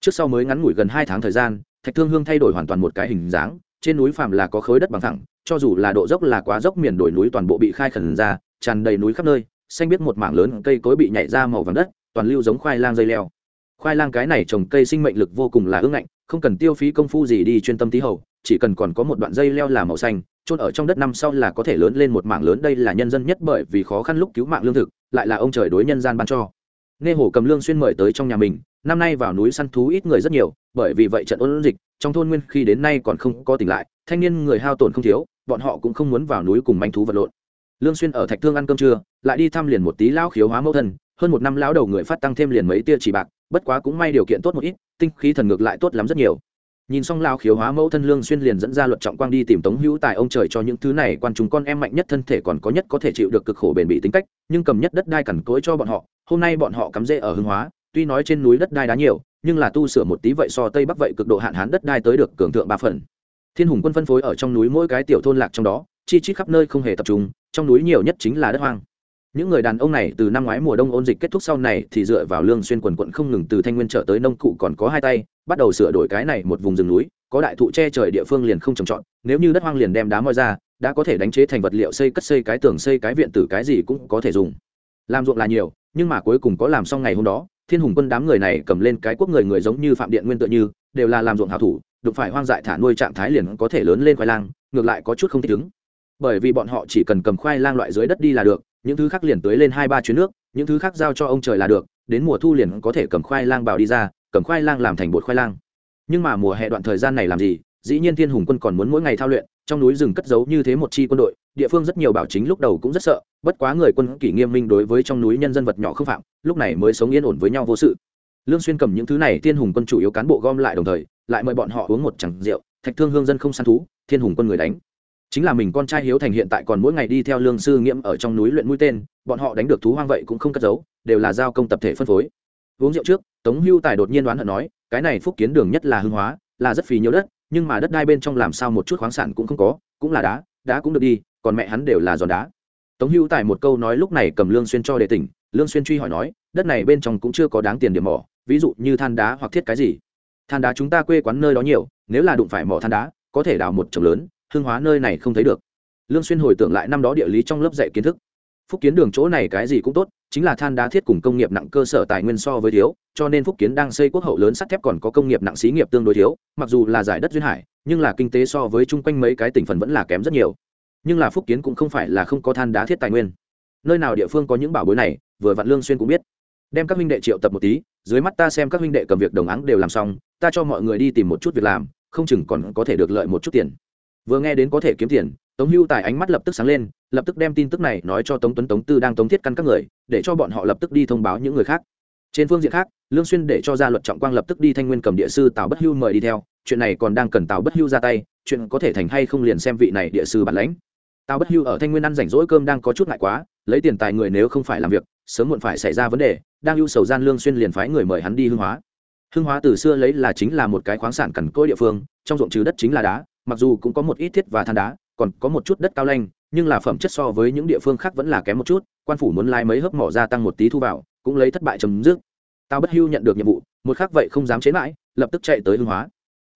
Trước sau mới ngắn ngủi gần hai tháng thời gian, thạch thương hương thay đổi hoàn toàn một cái hình dáng, trên núi phàm là có khối đất bằng thẳng, cho dù là độ dốc là quá dốc miền đổi núi toàn bộ bị khai khẩn ra, tràn đầy núi khắp nơi xanh biết một mảng lớn cây cối bị nhảy ra màu vàng đất, toàn lưu giống khoai lang dây leo. Khoai lang cái này trồng cây sinh mệnh lực vô cùng là ương ngạnh, không cần tiêu phí công phu gì đi chuyên tâm tí hầu, chỉ cần còn có một đoạn dây leo là màu xanh trôn ở trong đất năm sau là có thể lớn lên một mảng lớn đây là nhân dân nhất bởi vì khó khăn lúc cứu mạng lương thực, lại là ông trời đối nhân gian ban cho. Nghe hồ cầm lương xuyên mời tới trong nhà mình, năm nay vào núi săn thú ít người rất nhiều, bởi vì vậy trận ôn dịch, trong thôn nguyên khi đến nay còn không có tỉnh lại, thanh niên người hao tổn không thiếu, bọn họ cũng không muốn vào núi cùng manh thú vật lộn lương xuyên ở thạch thương ăn cơm trưa, lại đi thăm liền một tí lão khiếu hóa mẫu thân, hơn một năm lão đầu người phát tăng thêm liền mấy tia chỉ bạc, bất quá cũng may điều kiện tốt một ít, tinh khí thần ngược lại tốt lắm rất nhiều. Nhìn xong Lão khiếu hóa mẫu thân lương xuyên liền dẫn ra luật trọng quang đi tìm tống hữu tài ông trời cho những thứ này, quan chúng con em mạnh nhất thân thể còn có nhất có thể chịu được cực khổ bền bỉ tính cách, nhưng cầm nhất đất đai cẩn cỗi cho bọn họ, hôm nay bọn họ cắm rễ ở Hương hóa, tuy nói trên núi đất đai đá nhiều, nhưng là tu sửa một tí vậy so tây bắc vậy cực độ hạn hán đất đai tới được cường thượng ba phần. Thiên hùng quân phân phối ở trong núi mỗi cái tiểu thôn lạc trong đó, chi chít khắp nơi không hề tập trung trong núi nhiều nhất chính là đất hoang. Những người đàn ông này từ năm ngoái mùa đông ôn dịch kết thúc sau này thì dựa vào lương xuyên quần quận không ngừng từ thanh nguyên trở tới nông cụ còn có hai tay, bắt đầu sửa đổi cái này một vùng rừng núi, có đại thụ che trời địa phương liền không trồng trọt, nếu như đất hoang liền đem đá moi ra, đã có thể đánh chế thành vật liệu xây cất xây cái tường xây cái viện tử cái gì cũng có thể dùng. Làm ruộng là nhiều, nhưng mà cuối cùng có làm xong ngày hôm đó, thiên hùng quân đám người này cầm lên cái quốc người người giống như phạm điện nguyên tự như, đều là làm ruộng hảo thủ, đụng phải hoang dại thả nuôi trạng thái liền có thể lớn lên khoai lang, ngược lại có chút không thích ứng bởi vì bọn họ chỉ cần cầm khoai lang loại dưới đất đi là được, những thứ khác liền tới lên hai ba chuyến nước, những thứ khác giao cho ông trời là được, đến mùa thu liền có thể cầm khoai lang bào đi ra, cầm khoai lang làm thành bột khoai lang. Nhưng mà mùa hè đoạn thời gian này làm gì, dĩ nhiên thiên hùng quân còn muốn mỗi ngày thao luyện, trong núi rừng cất giấu như thế một chi quân đội, địa phương rất nhiều bảo chính lúc đầu cũng rất sợ, bất quá người quân kỷ nghiêm minh đối với trong núi nhân dân vật nhỏ không phạm, lúc này mới sống yên ổn với nhau vô sự. Lương xuyên cầm những thứ này, thiên hùng quân chủ yếu cán bộ gom lại đồng thời, lại mời bọn họ uống một chặng rượu, thạch thương hương dân không săn thú, thiên hùng quân người đánh chính là mình con trai hiếu thành hiện tại còn mỗi ngày đi theo lương sư nghiễm ở trong núi luyện mũi tên, bọn họ đánh được thú hoang vậy cũng không cất giấu, đều là giao công tập thể phân phối. Uống rượu trước, tống hưu tài đột nhiên đoán hận nói, cái này phúc kiến đường nhất là hưng hóa, là rất phí nhiều đất, nhưng mà đất đai bên trong làm sao một chút khoáng sản cũng không có, cũng là đá đá cũng được đi, còn mẹ hắn đều là giòn đá. Tống hưu tài một câu nói lúc này cầm lương xuyên cho đệ tỉnh, lương xuyên truy hỏi nói, đất này bên trong cũng chưa có đáng tiền điểm mỏ, ví dụ như than đá hoặc thiết cái gì? Than đá chúng ta quê quán nơi đó nhiều, nếu là đụng phải mỏ than đá, có thể đào một trồng lớn hương hóa nơi này không thấy được. Lương xuyên hồi tưởng lại năm đó địa lý trong lớp dạy kiến thức. Phúc kiến đường chỗ này cái gì cũng tốt, chính là than đá thiết cùng công nghiệp nặng cơ sở tài nguyên so với thiếu, cho nên phúc kiến đang xây quốc hậu lớn sắt thép còn có công nghiệp nặng xí nghiệp tương đối thiếu, mặc dù là giải đất duyên hải, nhưng là kinh tế so với chung quanh mấy cái tỉnh phần vẫn là kém rất nhiều. Nhưng là phúc kiến cũng không phải là không có than đá thiết tài nguyên. Nơi nào địa phương có những bảo bối này, vừa vặn lương xuyên cũng biết. Đem các huynh đệ triệu tập một tí, dưới mắt ta xem các huynh đệ cầm việc đồng áng đều làm xong, ta cho mọi người đi tìm một chút việc làm, không chừng còn có thể được lợi một chút tiền vừa nghe đến có thể kiếm tiền, tống hưu tài ánh mắt lập tức sáng lên, lập tức đem tin tức này nói cho tống tuấn tống tư đang tống thiết căn các người, để cho bọn họ lập tức đi thông báo những người khác. Trên phương diện khác, lương xuyên để cho gia luật trọng quang lập tức đi thanh nguyên cầm địa sư tào bất hưu mời đi theo, chuyện này còn đang cần tào bất hưu ra tay, chuyện có thể thành hay không liền xem vị này địa sư bản lãnh. Tào bất hưu ở thanh nguyên ăn rảnh rỗi cơm đang có chút ngại quá, lấy tiền tài người nếu không phải làm việc, sớm muộn phải xảy ra vấn đề, đang ưu sầu gian lương xuyên liền phái người mời hắn đi hương hóa. Hương hóa từ xưa lấy là chính là một cái khoáng sản cằn cỗi địa phương, trong ruộng trừ đất chính là đá mặc dù cũng có một ít thiết và than đá, còn có một chút đất cao lanh, nhưng là phẩm chất so với những địa phương khác vẫn là kém một chút, quan phủ muốn lai mấy hớp mỏ ra tăng một tí thu vào, cũng lấy thất bại chấm dứt. Tao bất hưu nhận được nhiệm vụ, một khác vậy không dám chế mãi, lập tức chạy tới hương hóa.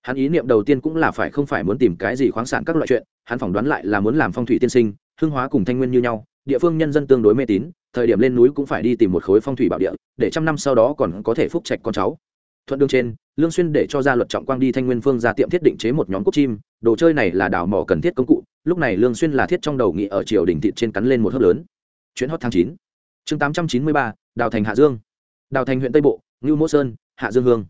Hắn ý niệm đầu tiên cũng là phải không phải muốn tìm cái gì khoáng sản các loại chuyện, hắn phỏng đoán lại là muốn làm phong thủy tiên sinh hương hóa cùng thanh nguyên như nhau, địa phương nhân dân tương đối mê tín, thời điểm lên núi cũng phải đi tìm một khối phong thủy bảo địa, để trăm năm sau đó còn có thể phúc trạch con cháu. Thuận đường trên, lương xuyên để cho gia luật trọng quang đi thanh nguyên phương ra tiệm thiết định chế một nhóm cúc chim đồ chơi này là đào mỏ cần thiết công cụ lúc này lương xuyên là thiết trong đầu nghị ở triều đình thịt trên cắn lên một hớp lớn. Chuyến hot tháng 9. chương 893, đào thành hạ dương. Đào thành huyện tây bộ ngưu mỗ sơn hạ dương hương.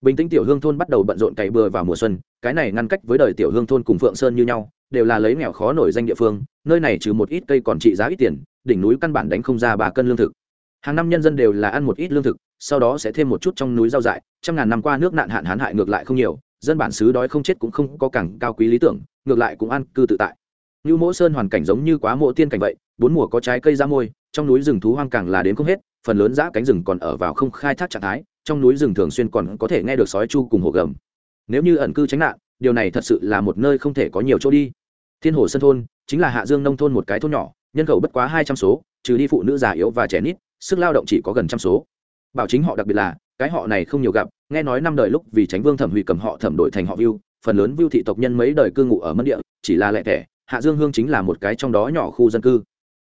Bình tĩnh tiểu hương thôn bắt đầu bận rộn cày bừa vào mùa xuân cái này ngăn cách với đời tiểu hương thôn cùng phượng sơn như nhau đều là lấy nghèo khó nổi danh địa phương nơi này trừ một ít cây còn trị giá ít tiền đỉnh núi căn bản đánh không ra ba cân lương thực. Hàng năm nhân dân đều là ăn một ít lương thực sau đó sẽ thêm một chút trong núi rau dại trăm ngàn năm qua nước nạn hạn hán hại ngược lại không nhiều dân bản xứ đói không chết cũng không có càng cao quý lý tưởng, ngược lại cũng ăn cư tự tại. Như mỗ sơn hoàn cảnh giống như quá mộ tiên cảnh vậy, bốn mùa có trái cây ra môi, trong núi rừng thú hoang càng là đến không hết, phần lớn giã cánh rừng còn ở vào không khai thác trạng thái, trong núi rừng thường xuyên còn có thể nghe được sói chu cùng hồ gầm. Nếu như ẩn cư tránh nạn, điều này thật sự là một nơi không thể có nhiều chỗ đi. Thiên hồ sân thôn chính là hạ dương nông thôn một cái thôn nhỏ, nhân khẩu bất quá hai trăm số, trừ đi phụ nữ già yếu và trẻ nít, sức lao động chỉ có gần trăm số. Bảo chính họ đặc biệt là, cái họ này không nhiều gặp nghe nói năm đời lúc vì tránh vương thẩm hủy cầm họ thẩm đổi thành họ view phần lớn view thị tộc nhân mấy đời cư ngụ ở mân địa, chỉ là lẻ tẻ hạ dương hương chính là một cái trong đó nhỏ khu dân cư.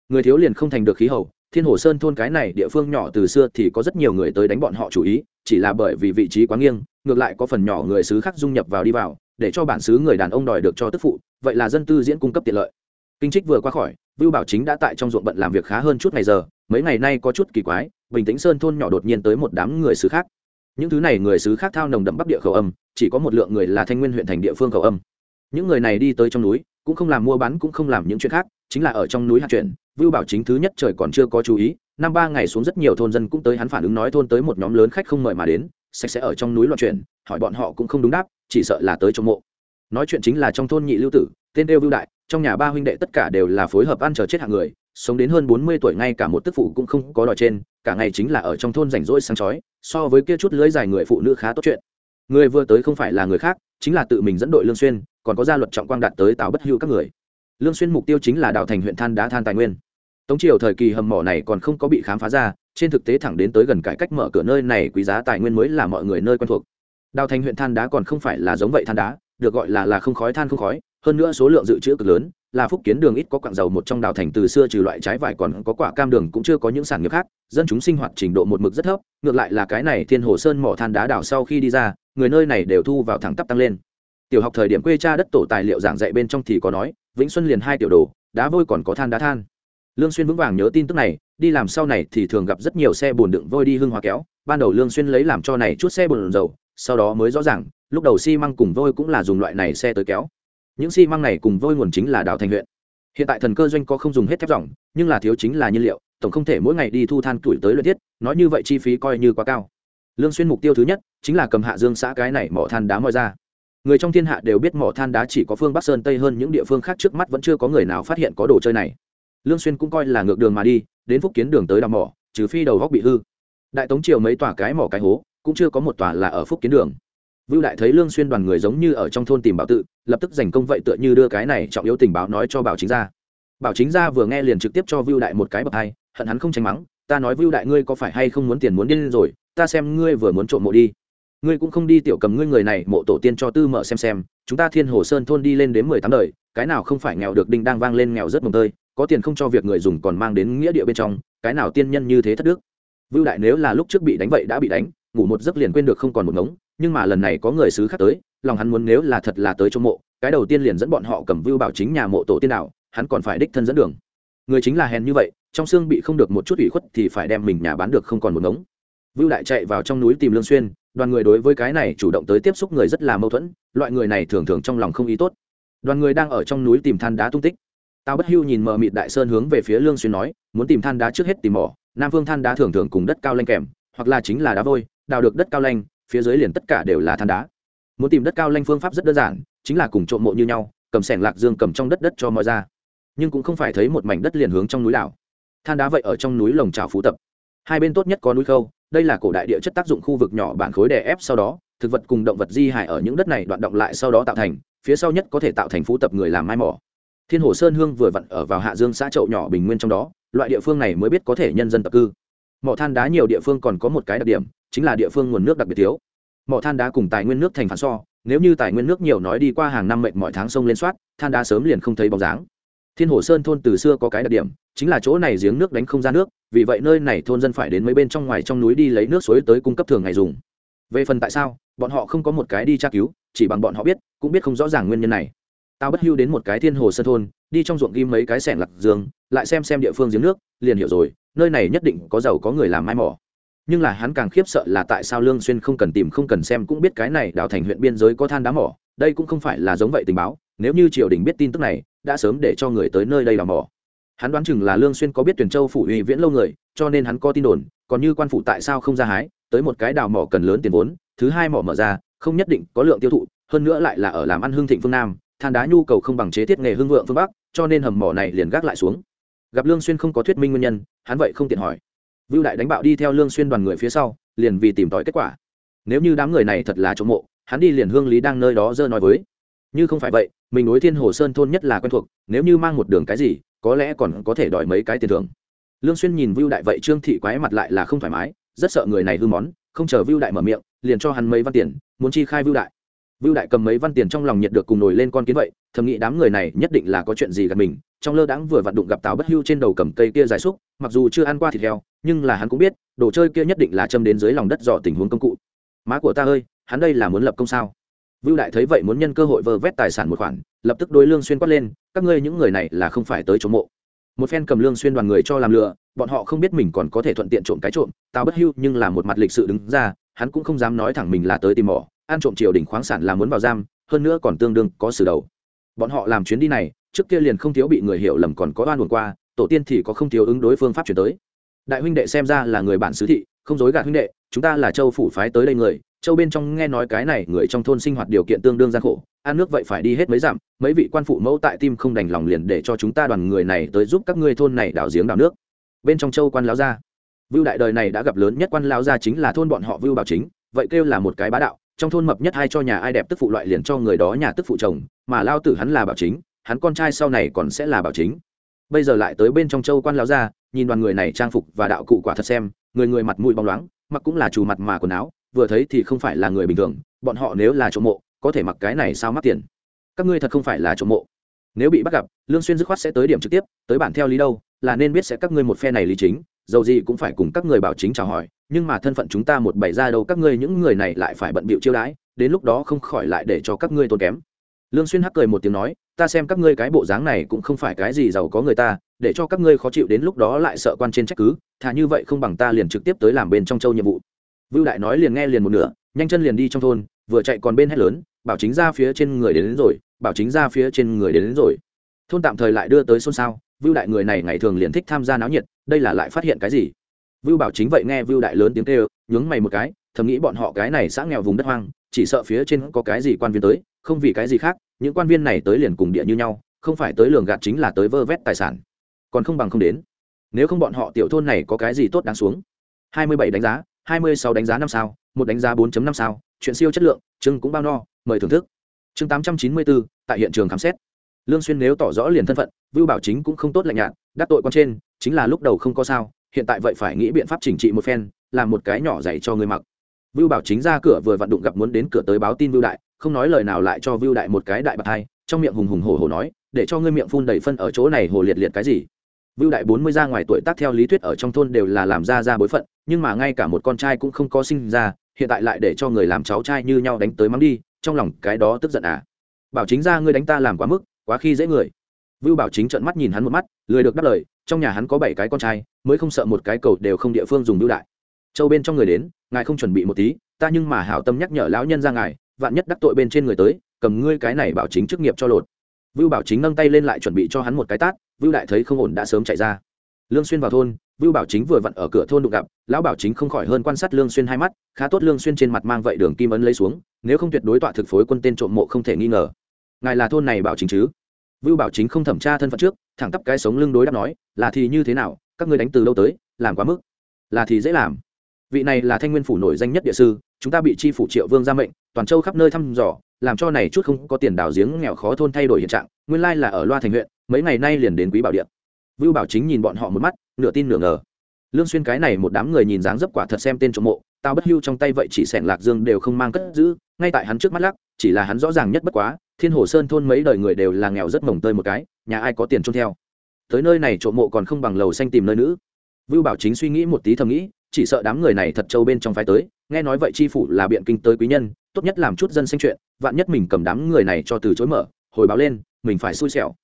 Người thiếu liền không thành được khí hậu, thiên hồ sơn thôn cái này địa phương nhỏ từ xưa thì có rất nhiều người tới đánh bọn họ chủ ý, chỉ là bởi vì vị trí quá nghiêng, ngược lại có phần nhỏ người xứ khác dung nhập vào đi vào, để cho bản xứ người đàn ông đòi được cho tức phụ, vậy là dân tư diễn cung cấp tiện lợi. Kinh trích vừa qua khỏi, vưu bảo chính đã tại trong ruộng bận làm việc khá hơn chút ngày giờ, mấy ngày nay có chút kỳ quái, bình tĩnh sơn thôn nhỏ đột nhiên tới một đám người xứ khác những thứ này người xứ khác thao nồng đậm bắc địa khẩu âm, chỉ có một lượng người là thanh nguyên huyện thành địa phương khẩu âm. Những người này đi tới trong núi, cũng không làm mua bán cũng không làm những chuyện khác, chính là ở trong núi hạt chuyện vưu bảo chính thứ nhất trời còn chưa có chú ý, năm ba ngày xuống rất nhiều thôn dân cũng tới hắn phản ứng nói thôn tới một nhóm lớn khách không mời mà đến, sạch sẽ ở trong núi loạn chuyện hỏi bọn họ cũng không đúng đáp, chỉ sợ là tới trong mộ. Nói chuyện chính là trong thôn nhị lưu tử, tên đeo vưu đại, trong nhà ba huynh đệ tất cả đều là phối hợp ăn chờ chết hạng người sống đến hơn bốn mươi tuổi ngay cả một tức phụ cũng không có đòi trên, cả ngày chính là ở trong thôn rảnh rỗi sáng chói, so với kia chút lưới dài người phụ nữ khá tốt chuyện. Người vừa tới không phải là người khác, chính là tự mình dẫn đội lương xuyên, còn có gia luật trọng quang đạt tới tào bất hưu các người. Lương xuyên mục tiêu chính là đào thành huyện than đá than tài nguyên. Tống triều thời kỳ hầm mỏ này còn không có bị khám phá ra, trên thực tế thẳng đến tới gần cải cách mở cửa nơi này, quý giá tài nguyên mới là mọi người nơi quen thuộc. Đào thành huyện than đá còn không phải là giống vậy than đá, được gọi là là không khói than không khói hơn nữa số lượng dự trữ cực lớn, là phúc kiến đường ít có quặng dầu một trong đào thành từ xưa trừ loại trái vải còn có quả cam đường cũng chưa có những sản nghiệp khác, dân chúng sinh hoạt trình độ một mực rất thấp, ngược lại là cái này thiên hồ sơn mỏ than đá đào sau khi đi ra, người nơi này đều thu vào thẳng tắp tăng lên. Tiểu học thời điểm quê cha đất tổ tài liệu giảng dạy bên trong thì có nói, vĩnh xuân liền hai tiểu đồ, đá vôi còn có than đá than. Lương xuyên vững vàng nhớ tin tức này, đi làm sau này thì thường gặp rất nhiều xe bồn đựng vôi đi hương hóa kéo, ban đầu lương xuyên lấy làm cho này chút xe bồn dầu, sau đó mới rõ ràng, lúc đầu xi măng cùng vôi cũng là dùng loại này xe tới kéo những xi măng này cùng vôi nguồn chính là đào thành huyện. Hiện tại thần cơ doanh có không dùng hết thép ròng nhưng là thiếu chính là nhiên liệu, tổng không thể mỗi ngày đi thu than tuổi tới luyện thiết, nói như vậy chi phí coi như quá cao. Lương xuyên mục tiêu thứ nhất chính là cầm hạ dương xã cái này mỏ than đá moi ra. Người trong thiên hạ đều biết mỏ than đá chỉ có phương bắc sơn tây hơn, những địa phương khác trước mắt vẫn chưa có người nào phát hiện có đồ chơi này. Lương xuyên cũng coi là ngược đường mà đi, đến phúc kiến đường tới đào mỏ, trừ phi đầu góc bị hư. Đại tống triều mấy tòa cái mỏ cái hố, cũng chưa có một tòa là ở phúc kiến đường vưu đại thấy lương xuyên đoàn người giống như ở trong thôn tìm bảo tự, lập tức giành công vậy tựa như đưa cái này trọng yếu tình báo nói cho bảo chính gia. Bảo chính gia vừa nghe liền trực tiếp cho vưu đại một cái bậc hai, hận hắn không tránh mắng, ta nói vưu đại ngươi có phải hay không muốn tiền muốn điên rồi, ta xem ngươi vừa muốn trộm mộ đi. Ngươi cũng không đi tiểu cầm ngươi người này, mộ tổ tiên cho tư mở xem xem, chúng ta thiên hồ sơn thôn đi lên đến mười tám đời, cái nào không phải nghèo được đinh đang vang lên nghèo rất mồm tơi, có tiền không cho việc người dùng còn mang đến nghĩa địa bên trong, cái nào tiên nhân như thế thất đức? Vưu đại nếu là lúc trước bị đánh vậy đã bị đánh, ngủ một giấc liền quên được không còn một ngống nhưng mà lần này có người xứ khác tới, lòng hắn muốn nếu là thật là tới trong mộ, cái đầu tiên liền dẫn bọn họ cầm vưu bảo chính nhà mộ tổ tiên nào hắn còn phải đích thân dẫn đường. Người chính là hèn như vậy, trong xương bị không được một chút ủy khuất thì phải đem mình nhà bán được không còn một ngống. Vưu đại chạy vào trong núi tìm lương xuyên, đoàn người đối với cái này chủ động tới tiếp xúc người rất là mâu thuẫn, loại người này thường thường trong lòng không ý tốt. Đoàn người đang ở trong núi tìm than đá tung tích. Tao bất hưu nhìn mờ mịt đại sơn hướng về phía lương xuyên nói, muốn tìm than đá trước hết tìm mỏ, nam phương than đá thường thường cùng đất cao lanh kèm, hoặc là chính là đá vôi, đào được đất cao lanh phía dưới liền tất cả đều là than đá. Muốn tìm đất cao lanh phương pháp rất đơn giản, chính là cùng trộm mộ như nhau, cầm sẻng lạc dương cầm trong đất đất cho mọi ra. Nhưng cũng không phải thấy một mảnh đất liền hướng trong núi đảo. Than đá vậy ở trong núi lồng trào phú tập. Hai bên tốt nhất có núi khâu, đây là cổ đại địa chất tác dụng khu vực nhỏ bản khối đè ép sau đó, thực vật cùng động vật di hại ở những đất này đoạn động lại sau đó tạo thành, phía sau nhất có thể tạo thành phú tập người làm mai mỏ. Thiên hồ sơn hương vừa vặn ở vào hạ dương xã chậu nhỏ bình nguyên trong đó, loại địa phương này mới biết có thể nhân dân tập cư. Mỏ than đá nhiều địa phương còn có một cái đặc điểm chính là địa phương nguồn nước đặc biệt thiếu. Mỏ than đá cùng tài nguyên nước thành phản so, nếu như tài nguyên nước nhiều nói đi qua hàng năm mệnh mọi tháng sông lên soát, than đá sớm liền không thấy bóng dáng. Thiên hồ sơn thôn từ xưa có cái đặc điểm, chính là chỗ này giếng nước đánh không ra nước, vì vậy nơi này thôn dân phải đến mấy bên trong ngoài trong núi đi lấy nước suối tới cung cấp thường ngày dùng. Về phần tại sao, bọn họ không có một cái đi tra cứu, chỉ bằng bọn họ biết, cũng biết không rõ ràng nguyên nhân này. Tao bất hưu đến một cái thiên hồ sơn thôn, đi trong ruộng ghim mấy cái sẻng lạc dương, lại xem xem địa phương giếng nước, liền hiểu rồi, nơi này nhất định có giàu có người làm mai mỏ nhưng là hắn càng khiếp sợ là tại sao lương xuyên không cần tìm, không cần xem, cũng biết cái này đào thành huyện biên giới có than đá mỏ. Đây cũng không phải là giống vậy tình báo. Nếu như triều đình biết tin tức này, đã sớm để cho người tới nơi đây đào mỏ. Hắn đoán chừng là lương xuyên có biết tuyển châu phủ uy viễn lâu người, cho nên hắn có tin đồn, còn như quan phủ tại sao không ra hái, tới một cái đào mỏ cần lớn tiền vốn, thứ hai mỏ mở ra, không nhất định có lượng tiêu thụ, hơn nữa lại là ở làm ăn hương thịnh phương nam, than đá nhu cầu không bằng chế thiết nghề hương vượng phương bắc, cho nên hầm mỏ này liền gác lại xuống. Gặp lương xuyên không có thuyết minh nguyên nhân, hắn vậy không tiện hỏi vưu đại đánh bạo đi theo lương xuyên đoàn người phía sau, liền vì tìm tòi kết quả. Nếu như đám người này thật là chống mộ, hắn đi liền hương lý đang nơi đó dơ nói với. Như không phải vậy, mình đối thiên hồ sơn thôn nhất là quen thuộc, nếu như mang một đường cái gì, có lẽ còn có thể đòi mấy cái tiền thưởng. Lương xuyên nhìn vưu đại vậy trương thị quái mặt lại là không thoải mái, rất sợ người này hư món, không chờ vưu đại mở miệng, liền cho hắn mấy văn tiền, muốn chi khai vưu đại. Vưu đại cầm mấy văn tiền trong lòng nhiệt được cùng nổi lên con kiến vậy, thầm nghĩ đám người này nhất định là có chuyện gì gần mình trong lơ đãng vừa vặn đụng gặp tào bất hưu trên đầu cầm cây kia dài xúc, mặc dù chưa ăn qua thịt heo, nhưng là hắn cũng biết, đồ chơi kia nhất định là châm đến dưới lòng đất dò tình huống công cụ. Má của ta ơi, hắn đây là muốn lập công sao? Vưu đại thấy vậy muốn nhân cơ hội vơ vét tài sản một khoản, lập tức đối lương xuyên quát lên, các ngươi những người này là không phải tới chống mộ. Một phen cầm lương xuyên đoàn người cho làm lựa, bọn họ không biết mình còn có thể thuận tiện trộm cái trộm tào bất hưu nhưng là một mặt lịch sự đứng ra, hắn cũng không dám nói thẳng mình là tới tìm mỏ, ăn trộm triều đình khoáng sản là muốn vào giam, hơn nữa còn tương đương có xử đầu bọn họ làm chuyến đi này, trước kia liền không thiếu bị người hiểu lầm còn có oan buồn qua, tổ tiên thì có không thiếu ứng đối phương pháp chuyển tới. Đại huynh đệ xem ra là người bản xứ thị, không dối gạt huynh đệ, chúng ta là châu phủ phái tới đây người, châu bên trong nghe nói cái này người trong thôn sinh hoạt điều kiện tương đương gian khổ, ăn nước vậy phải đi hết mấy dặm, mấy vị quan phụ mẫu tại tim không đành lòng liền để cho chúng ta đoàn người này tới giúp các ngươi thôn này đào giếng đào nước. Bên trong châu quan lão gia, vưu đại đời này đã gặp lớn nhất quan lão gia chính là thôn bọn họ vưu bảo chính, vậy kêu là một cái bá đạo, trong thôn mập nhất hai cho nhà ai đẹp tức phụ loại liền cho người đó nhà tức phụ chồng mà lao tử hắn là bảo chính, hắn con trai sau này còn sẽ là bảo chính. Bây giờ lại tới bên trong châu quan lão gia, nhìn đoàn người này trang phục và đạo cụ quả thật xem, người người mặt mũi bóng loáng, mặc cũng là trù mặt mà quần áo, vừa thấy thì không phải là người bình thường, bọn họ nếu là trộm mộ, có thể mặc cái này sao mắc tiền? Các ngươi thật không phải là trộm mộ. Nếu bị bắt gặp, lương xuyên dứt khoát sẽ tới điểm trực tiếp, tới bản theo lý đâu, là nên biết sẽ các ngươi một phe này lý chính, dầu gì cũng phải cùng các người bảo chính chào hỏi, nhưng mà thân phận chúng ta một bảy ra đâu, các ngươi những người này lại phải bận bịu chiêu đãi, đến lúc đó không khỏi lại để cho các ngươi tốn kém lương xuyên hắc cười một tiếng nói ta xem các ngươi cái bộ dáng này cũng không phải cái gì giàu có người ta để cho các ngươi khó chịu đến lúc đó lại sợ quan trên trách cứ thà như vậy không bằng ta liền trực tiếp tới làm bên trong châu nhiệm vụ. Vưu đại nói liền nghe liền một nửa nhanh chân liền đi trong thôn vừa chạy còn bên hét lớn bảo chính ra phía trên người đến, đến rồi bảo chính ra phía trên người đến, đến rồi. Thôn tạm thời lại đưa tới xôn xao vưu đại người này ngày thường liền thích tham gia náo nhiệt đây là lại phát hiện cái gì? Vưu bảo chính vậy nghe vưu đại lớn tiếng kêu nhướng mày một cái thầm nghĩ bọn họ cái này xã nghèo vùng đất hoang chỉ sợ phía trên có cái gì quan viên tới không vì cái gì khác, những quan viên này tới liền cùng địa như nhau, không phải tới lường gạt chính là tới vơ vét tài sản. Còn không bằng không đến. Nếu không bọn họ tiểu thôn này có cái gì tốt đáng xuống? Hai mươi bảy đánh giá, hai mươi sáu đánh giá năm sao, một đánh giá 4 năm sao, chuyện siêu chất lượng, chương cũng bao no, mời thưởng thức. Chương tám trăm chín mươi bốn tại hiện trường khám xét. Lương xuyên nếu tỏ rõ liền thân phận, vưu bảo chính cũng không tốt lạnh nhạt, đắc tội con trên, chính là lúc đầu không có sao, hiện tại vậy phải nghĩ biện pháp chỉnh trị một phen, làm một cái nhỏ dạy cho người mặc. Vưu bảo chính ra cửa vừa vặn đụng gặp muốn đến cửa tới báo tin vưu đại không nói lời nào lại cho vưu đại một cái đại bạc hai, trong miệng hùng hùng hổ hổ nói, để cho ngươi miệng phun đầy phân ở chỗ này hồ liệt liệt cái gì? Vưu đại bốn mươi ra ngoài tuổi tác theo lý thuyết ở trong thôn đều là làm ra ra bối phận, nhưng mà ngay cả một con trai cũng không có sinh ra, hiện tại lại để cho người làm cháu trai như nhau đánh tới mắng đi, trong lòng cái đó tức giận à. Bảo chính ra ngươi đánh ta làm quá mức, quá khi dễ người. Vưu bảo chính trợn mắt nhìn hắn một mắt, lười được đáp lời, trong nhà hắn có bảy cái con trai, mới không sợ một cái cầu đều không địa phương dùng vưu đại. Châu bên trong người đến, ngài không chuẩn bị một tí, ta nhưng mà hảo tâm nhắc nhở lão nhân ra ngài vạn nhất đắc tội bên trên người tới, cầm ngươi cái này bảo chính chức nghiệp cho lột. Vưu bảo chính nâng tay lên lại chuẩn bị cho hắn một cái tát, vưu đại thấy không ổn đã sớm chạy ra. Lương xuyên vào thôn, vưu bảo chính vừa vặn ở cửa thôn đụng gặp, lão bảo chính không khỏi hơn quan sát lương xuyên hai mắt, khá tốt lương xuyên trên mặt mang vậy đường kim ấn lấy xuống, nếu không tuyệt đối tọa thực phối quân tên trộm mộ không thể nghi ngờ. Ngài là thôn này bảo chính chứ? Vưu bảo chính không thẩm tra thân phận trước, thẳng tắp cái sống lưng đối đáp nói, là thì như thế nào, các ngươi đánh từ đâu tới, làm quá mức. Là thì dễ làm vị này là thanh nguyên phủ nổi danh nhất địa sư, chúng ta bị chi phủ triệu vương ra mệnh, toàn châu khắp nơi thăm dò, làm cho này chút không có tiền đào giếng nghèo khó thôn thay đổi hiện trạng, nguyên lai là ở loa thành huyện, mấy ngày nay liền đến quý bảo điện. Vưu bảo chính nhìn bọn họ một mắt, nửa tin nửa ngờ. Lương xuyên cái này một đám người nhìn dáng dấp quả thật xem tên trộm mộ, tao bất hưu trong tay vậy chỉ sẹn lạc dương đều không mang cất giữ, ngay tại hắn trước mắt lắc, chỉ là hắn rõ ràng nhất bất quá, thiên hồ sơn thôn mấy đời người đều là nghèo rất mồng tơi một cái, nhà ai có tiền trôn theo. Tới nơi này trộm mộ còn không bằng lầu xanh tìm nơi nữ. Vưu bảo chính suy nghĩ một tí thầm nghĩ chỉ sợ đám người này thật châu bên trong phái tới, nghe nói vậy chi phủ là biện kinh tới quý nhân, tốt nhất làm chút dân sinh chuyện, vạn nhất mình cầm đám người này cho từ chối mở, hồi báo lên, mình phải xui xẻo.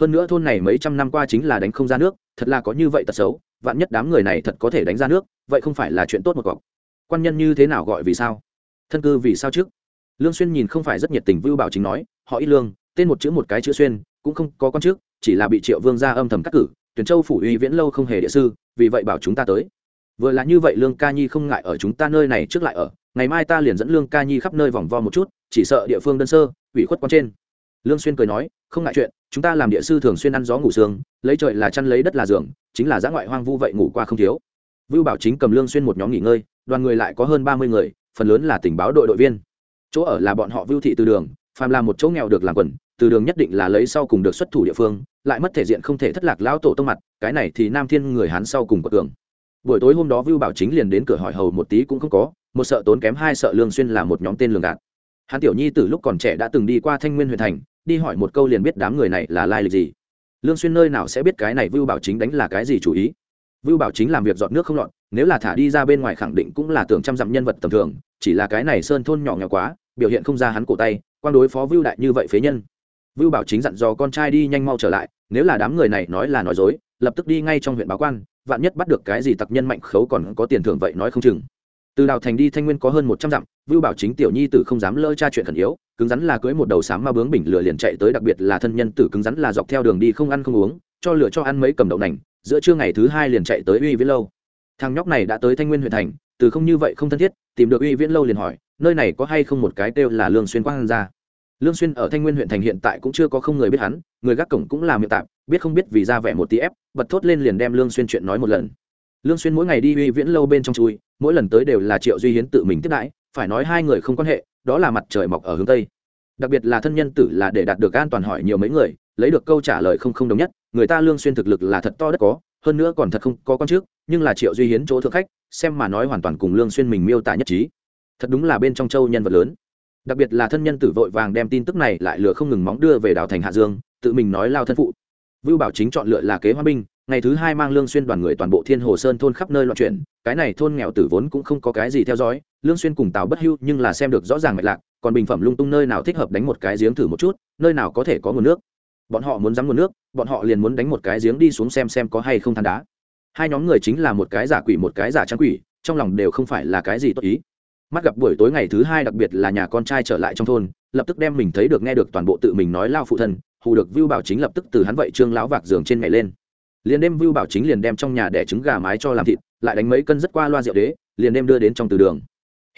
Hơn nữa thôn này mấy trăm năm qua chính là đánh không ra nước, thật là có như vậy tật xấu, vạn nhất đám người này thật có thể đánh ra nước, vậy không phải là chuyện tốt một cọc. Quan nhân như thế nào gọi vì sao? Thân cư vì sao trước? Lương xuyên nhìn không phải rất nhiệt tình vưu bảo chính nói, họ ít lương, tên một chữ một cái chữ xuyên, cũng không có con trước, chỉ là bị triệu vương gia âm thầm cắt cử tuyển châu phủ uy viễn lâu không hề địa sư, vì vậy bảo chúng ta tới vừa là như vậy lương ca nhi không ngại ở chúng ta nơi này trước lại ở, ngày mai ta liền dẫn lương ca nhi khắp nơi vòng vo một chút, chỉ sợ địa phương đơn sơ, ủy khuất quan trên. Lương xuyên cười nói, không ngại chuyện, chúng ta làm địa sư thường xuyên ăn gió ngủ sương, lấy trời là chăn lấy đất là giường, chính là giã ngoại hoang vu vậy ngủ qua không thiếu. Vưu bảo chính cầm lương xuyên một nhóm nghỉ ngơi, đoàn người lại có hơn ba mươi người, phần lớn là tình báo đội đội viên. Chỗ ở là bọn họ vưu thị từ đường, phàm là một chỗ nghèo được làm quần, từ đường nhất định là lấy sau cùng được xuất thủ địa phương, lại mất thể diện không thể thất lạc lão tổ tông mặt, cái này thì nam thiên người hán sau cùng có tưởng buổi tối hôm đó vưu bảo chính liền đến cửa hỏi hầu một tí cũng không có, một sợ tốn kém hai sợ lương xuyên là một nhóm tên lường gạt. Hắn tiểu nhi từ lúc còn trẻ đã từng đi qua thanh nguyên huyện thành, đi hỏi một câu liền biết đám người này là lai lịch gì. Lương xuyên nơi nào sẽ biết cái này vưu bảo chính đánh là cái gì chủ ý. Vưu bảo chính làm việc dọn nước không lọt, nếu là thả đi ra bên ngoài khẳng định cũng là tưởng trăm dặm nhân vật tầm thường, chỉ là cái này sơn thôn nhỏ nhỏ quá, biểu hiện không ra hắn cổ tay, quan đối phó vưu đại như vậy phế nhân. Vưu bảo chính dặn dò con trai đi nhanh mau trở lại, nếu là đám người này nói là nói dối lập tức đi ngay trong huyện báo quan, vạn nhất bắt được cái gì tặc nhân mạnh khấu còn có tiền thưởng vậy nói không chừng. Từ đào thành đi thanh nguyên có hơn một trăm dặm, vưu bảo chính tiểu nhi tử không dám lơ tra chuyện khẩn yếu, cứng rắn là cưới một đầu sám ma bướng bình lửa liền chạy tới, đặc biệt là thân nhân tử cứng rắn là dọc theo đường đi không ăn không uống, cho lửa cho ăn mấy cầm đậu nành, giữa trưa ngày thứ hai liền chạy tới uy viễn lâu. Thằng nhóc này đã tới thanh nguyên huyện thành, từ không như vậy không thân thiết, tìm được uy viễn lâu liền hỏi, nơi này có hay không một cái kêu là lương xuyên quang ra? Lương xuyên ở thanh nguyên huyện thành hiện tại cũng chưa có không người biết hắn, người gác cổng cũng là miệng tạm biết không biết vì ra vẻ một tí ép, bật thốt lên liền đem lương xuyên chuyện nói một lần. Lương xuyên mỗi ngày đi uy viễn lâu bên trong chui, mỗi lần tới đều là triệu duy hiến tự mình tiếp đãi, phải nói hai người không quan hệ, đó là mặt trời mọc ở hướng tây. Đặc biệt là thân nhân tử là để đạt được an toàn hỏi nhiều mấy người, lấy được câu trả lời không không đồng nhất, người ta lương xuyên thực lực là thật to đất có, hơn nữa còn thật không có con trước, nhưng là triệu duy hiến chỗ thượng khách, xem mà nói hoàn toàn cùng lương xuyên mình miêu tả nhất trí. Thật đúng là bên trong châu nhân vật lớn đặc biệt là thân nhân tử vội vàng đem tin tức này lại lừa không ngừng móng đưa về đảo thành hạ dương, tự mình nói lao thân phụ. Vưu bảo chính chọn lựa là kế hoa binh, ngày thứ hai mang lương xuyên đoàn người toàn bộ thiên hồ sơn thôn khắp nơi loạn chuyển, cái này thôn nghèo tử vốn cũng không có cái gì theo dõi, lương xuyên cùng tào bất hưu nhưng là xem được rõ ràng mạch lạc, còn bình phẩm lung tung nơi nào thích hợp đánh một cái giếng thử một chút, nơi nào có thể có nguồn nước. Bọn họ muốn dám nguồn nước, bọn họ liền muốn đánh một cái giếng đi xuống xem xem có hay không than đá. Hai nhóm người chính là một cái giả quỷ một cái giả trắng quỷ, trong lòng đều không phải là cái gì tốt ý mắt gặp buổi tối ngày thứ hai đặc biệt là nhà con trai trở lại trong thôn, lập tức đem mình thấy được nghe được toàn bộ tự mình nói lao phụ thân, hù được vưu bảo chính lập tức từ hắn vậy trương lão vạc giường trên ngày lên. Liền đêm vưu bảo chính liền đem trong nhà đẻ trứng gà mái cho làm thịt, lại đánh mấy cân rất qua loa rượu đế, liền đem đưa đến trong từ đường.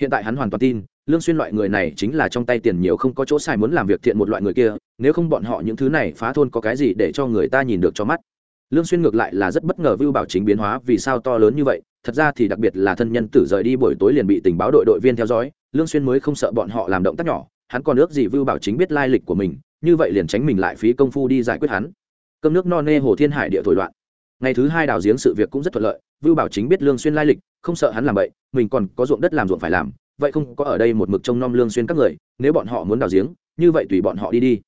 Hiện tại hắn hoàn toàn tin, lương xuyên loại người này chính là trong tay tiền nhiều không có chỗ xài muốn làm việc thiện một loại người kia, nếu không bọn họ những thứ này phá thôn có cái gì để cho người ta nhìn được cho mắt. Lương xuyên ngược lại là rất bất ngờ vưu bảo chính biến hóa vì sao to lớn như vậy thật ra thì đặc biệt là thân nhân tử rời đi buổi tối liền bị tình báo đội đội viên theo dõi, lương xuyên mới không sợ bọn họ làm động tác nhỏ, hắn còn ước gì vưu bảo chính biết lai lịch của mình, như vậy liền tránh mình lại phí công phu đi giải quyết hắn. Cơm nước no nê hồ thiên hải địa thổi loạn. Ngày thứ hai đào giếng sự việc cũng rất thuận lợi, vưu bảo chính biết lương xuyên lai lịch, không sợ hắn làm vậy mình còn có ruộng đất làm ruộng phải làm, vậy không có ở đây một mực trông nom lương xuyên các người, nếu bọn họ muốn đào giếng, như vậy tùy bọn họ đi đi.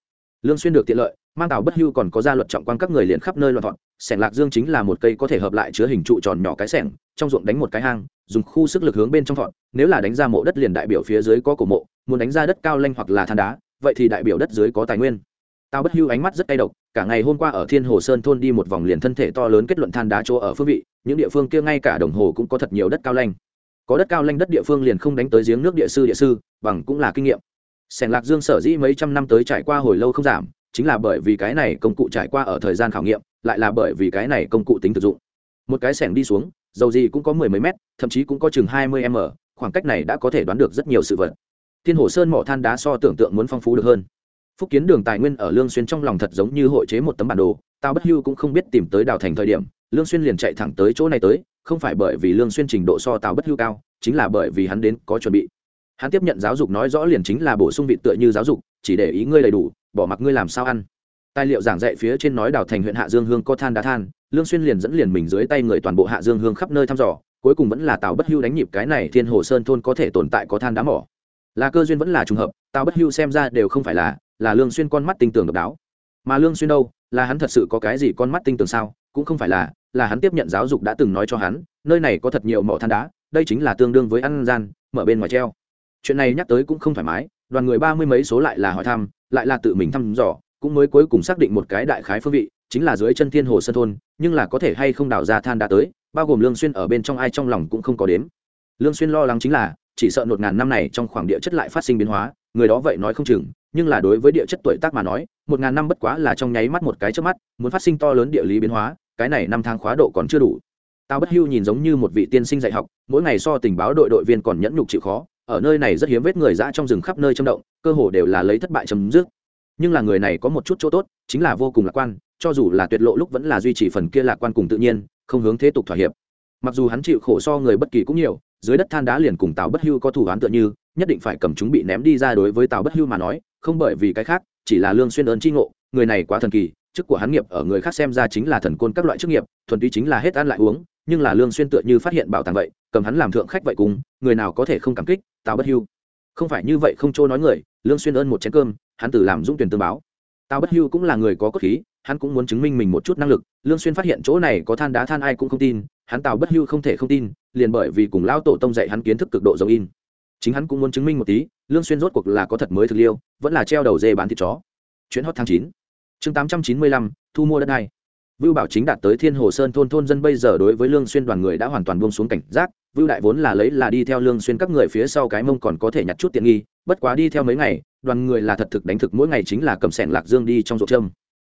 Lương xuyên được tiện lợi, mang tàu bất hưu còn có gia luật trọng quan các người liền khắp nơi loạn thọn, sẻng lạc dương chính là một cây có thể hợp lại chứa hình trụ tròn nhỏ cái sẻng trong ruộng đánh một cái hang, dùng khu sức lực hướng bên trong thọn nếu là đánh ra mộ đất liền đại biểu phía dưới có cổ mộ, muốn đánh ra đất cao lanh hoặc là than đá, vậy thì đại biểu đất dưới có tài nguyên. Tao bất hưu ánh mắt rất cay độc, cả ngày hôm qua ở thiên hồ sơn thôn đi một vòng liền thân thể to lớn kết luận than đá chỗ ở phương vị, những địa phương kia ngay cả đồng hồ cũng có thật nhiều đất cao lanh. Có đất cao lanh đất địa phương liền không đánh tới giếng nước địa sư địa sư, bằng cũng là kinh nghiệm. Sẻng lạc dương sở dĩ mấy trăm năm tới trải qua hồi lâu không giảm, chính là bởi vì cái này công cụ trải qua ở thời gian khảo nghiệm, lại là bởi vì cái này công cụ tính thực dụng. Một cái sẻng đi xuống dầu gì cũng có mười mấy mét, thậm chí cũng có chừng hai mươi m, khoảng cách này đã có thể đoán được rất nhiều sự vật. Thiên hồ sơn mỏ than đá so tưởng tượng muốn phong phú được hơn. Phúc kiến đường tài nguyên ở lương xuyên trong lòng thật giống như hội chế một tấm bản đồ tao bất hưu cũng không biết tìm tới đào thành thời điểm, lương xuyên liền chạy thẳng tới chỗ này tới, không phải bởi vì lương xuyên trình độ so tao bất hưu cao, chính là bởi vì hắn đến có chuẩn bị. Hắn tiếp nhận giáo dục nói rõ liền chính là bổ sung vị tựa như giáo dục, chỉ để ý ngươi đầy đủ, bỏ mặc ngươi làm sao ăn tài liệu giảng dạy phía trên nói đào thành huyện hạ dương hương có than đá than, lương xuyên liền dẫn liền mình dưới tay người toàn bộ hạ dương hương khắp nơi thăm dò, cuối cùng vẫn là tào bất hưu đánh nhịp cái này thiên hồ sơn thôn có thể tồn tại có than đá mỏ. Là cơ duyên vẫn là trùng hợp, tào bất hưu xem ra đều không phải là là lương xuyên con mắt tinh tường độc đáo. Mà lương xuyên đâu, là hắn thật sự có cái gì con mắt tinh tường sao, cũng không phải là là hắn tiếp nhận giáo dục đã từng nói cho hắn, nơi này có thật nhiều mỏ than đá, đây chính là tương đương với ăn gian, mở bên ngoài treo. Chuyện này nhắc tới cũng không thoải mái, đoàn người ba mươi mấy số lại là hỏi thăm, lại là tự mình thăm dò cũng mới cuối cùng xác định một cái đại khái phương vị, chính là dưới chân thiên hồ sơn thôn, nhưng là có thể hay không đào ra than đã tới, bao gồm lương xuyên ở bên trong ai trong lòng cũng không có đếm. Lương xuyên lo lắng chính là, chỉ sợ một ngàn năm này trong khoảng địa chất lại phát sinh biến hóa, người đó vậy nói không chừng, nhưng là đối với địa chất tuổi tác mà nói, một ngàn năm bất quá là trong nháy mắt một cái trước mắt, muốn phát sinh to lớn địa lý biến hóa, cái này năm tháng khóa độ còn chưa đủ. Tao bất hưu nhìn giống như một vị tiên sinh dạy học, mỗi ngày so tình báo đội đội viên còn nhẫn nhục chịu khó, ở nơi này rất hiếm vết người dã trong rừng khắp nơi châm động, cơ hồ đều là lấy thất bại chấm dứt nhưng là người này có một chút chỗ tốt, chính là vô cùng lạc quan, cho dù là tuyệt lộ lúc vẫn là duy trì phần kia lạc quan cùng tự nhiên, không hướng thế tục thỏa hiệp. Mặc dù hắn chịu khổ so người bất kỳ cũng nhiều, dưới đất than đá liền cùng tào bất hưu có thủ án tựa như, nhất định phải cầm chúng bị ném đi ra đối với tào bất hưu mà nói, không bởi vì cái khác, chỉ là lương xuyên ơn chi ngộ, người này quá thần kỳ, chức của hắn nghiệp ở người khác xem ra chính là thần côn các loại chức nghiệp, thuần túy chính là hết ăn lại uống, nhưng là lương xuyên tựa như phát hiện bảo tàng vậy, cầm hắn làm thượng khách vậy cùng, người nào có thể không cảm kích, tào bất hưu. Không phải như vậy không trôi nói người, lương xuyên ơn một chén cơm hắn từ làm dũng tuyển tương báo. Tào bất hưu cũng là người có cốt khí hắn cũng muốn chứng minh mình một chút năng lực. Lương xuyên phát hiện chỗ này có than đá than ai cũng không tin hắn tào bất hưu không thể không tin liền bởi vì cùng lao tổ tông dạy hắn kiến thức cực độ giống in. Chính hắn cũng muốn chứng minh một tí lương xuyên rốt cuộc là có thật mới thực liêu vẫn là treo đầu dê bán thịt chó. Chuyến hot tháng 9. chương 895, thu mua đất này Vưu Bảo chính đạt tới Thiên Hồ Sơn thôn thôn dân bây giờ đối với Lương Xuyên đoàn người đã hoàn toàn buông xuống cảnh giác, Vưu Đại vốn là lấy là đi theo Lương Xuyên các người phía sau cái mông còn có thể nhặt chút tiện nghi, bất quá đi theo mấy ngày, đoàn người là thật thực đánh thực mỗi ngày chính là cầm sẻn lạc dương đi trong ruộng trâm.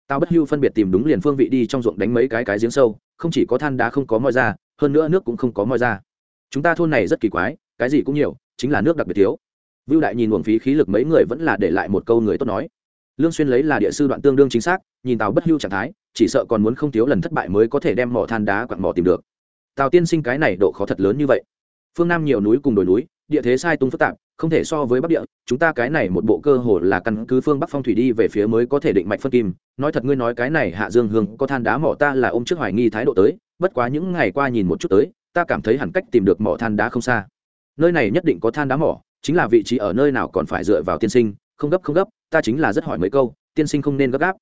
Tao bất hưu phân biệt tìm đúng liền phương vị đi trong ruộng đánh mấy cái cái giếng sâu, không chỉ có than đá không có moi ra, hơn nữa nước cũng không có moi ra. Chúng ta thôn này rất kỳ quái, cái gì cũng nhiều, chính là nước đặc biệt thiếu. Vưu Đại nhìn uổng phí khí lực mấy người vẫn là để lại một câu người tốt nói. Lương Xuyên lấy là địa sư đoạn tương đương chính xác, nhìn Tào bất hưu trạng thái, chỉ sợ còn muốn không thiếu lần thất bại mới có thể đem mỏ than đá quặng mỏ tìm được. Tào tiên sinh cái này độ khó thật lớn như vậy. Phương nam nhiều núi cùng đồi núi địa thế sai tung phức tạp không thể so với bắc địa chúng ta cái này một bộ cơ hồ là căn cứ phương bắc phong thủy đi về phía mới có thể định mạch phân kim. Nói thật ngươi nói cái này hạ dương hương có than đá mỏ ta là ôm trước hoài nghi thái độ tới bất quá những ngày qua nhìn một chút tới ta cảm thấy hẳn cách tìm được mỏ than đá không xa. Nơi này nhất định có than đá mỏ chính là vị trí ở nơi nào còn phải dựa vào tiên sinh không gấp không gấp ta chính là rất hỏi mấy câu, tiên sinh không nên gấp gáp.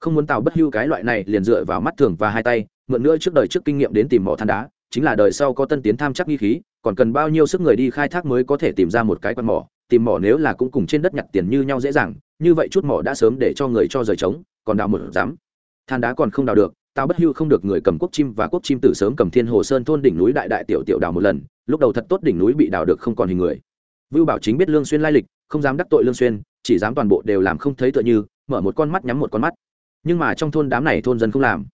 Không muốn tào bất hưu cái loại này liền dựa vào mắt thường và hai tay, mượn nữa trước đời trước kinh nghiệm đến tìm mỏ than đá, chính là đời sau có tân tiến tham chắc nghi khí, còn cần bao nhiêu sức người đi khai thác mới có thể tìm ra một cái quan mỏ, tìm mỏ nếu là cũng cùng trên đất nhặt tiền như nhau dễ dàng, như vậy chút mỏ đã sớm để cho người cho rời trống, còn đào một dám than đá còn không đào được tao bất hưu không được người cầm quốc chim và quốc chim tử sớm cầm thiên hồ sơn thôn đỉnh núi đại đại tiểu tiểu đào một lần, lúc đầu thật tốt đỉnh núi bị đào được không còn hình người. Vưu bảo chính biết lương xuyên lai lịch, không dám đắc tội lương xuyên chỉ dám toàn bộ đều làm không thấy tựa như, mở một con mắt nhắm một con mắt. Nhưng mà trong thôn đám này thôn dân không làm.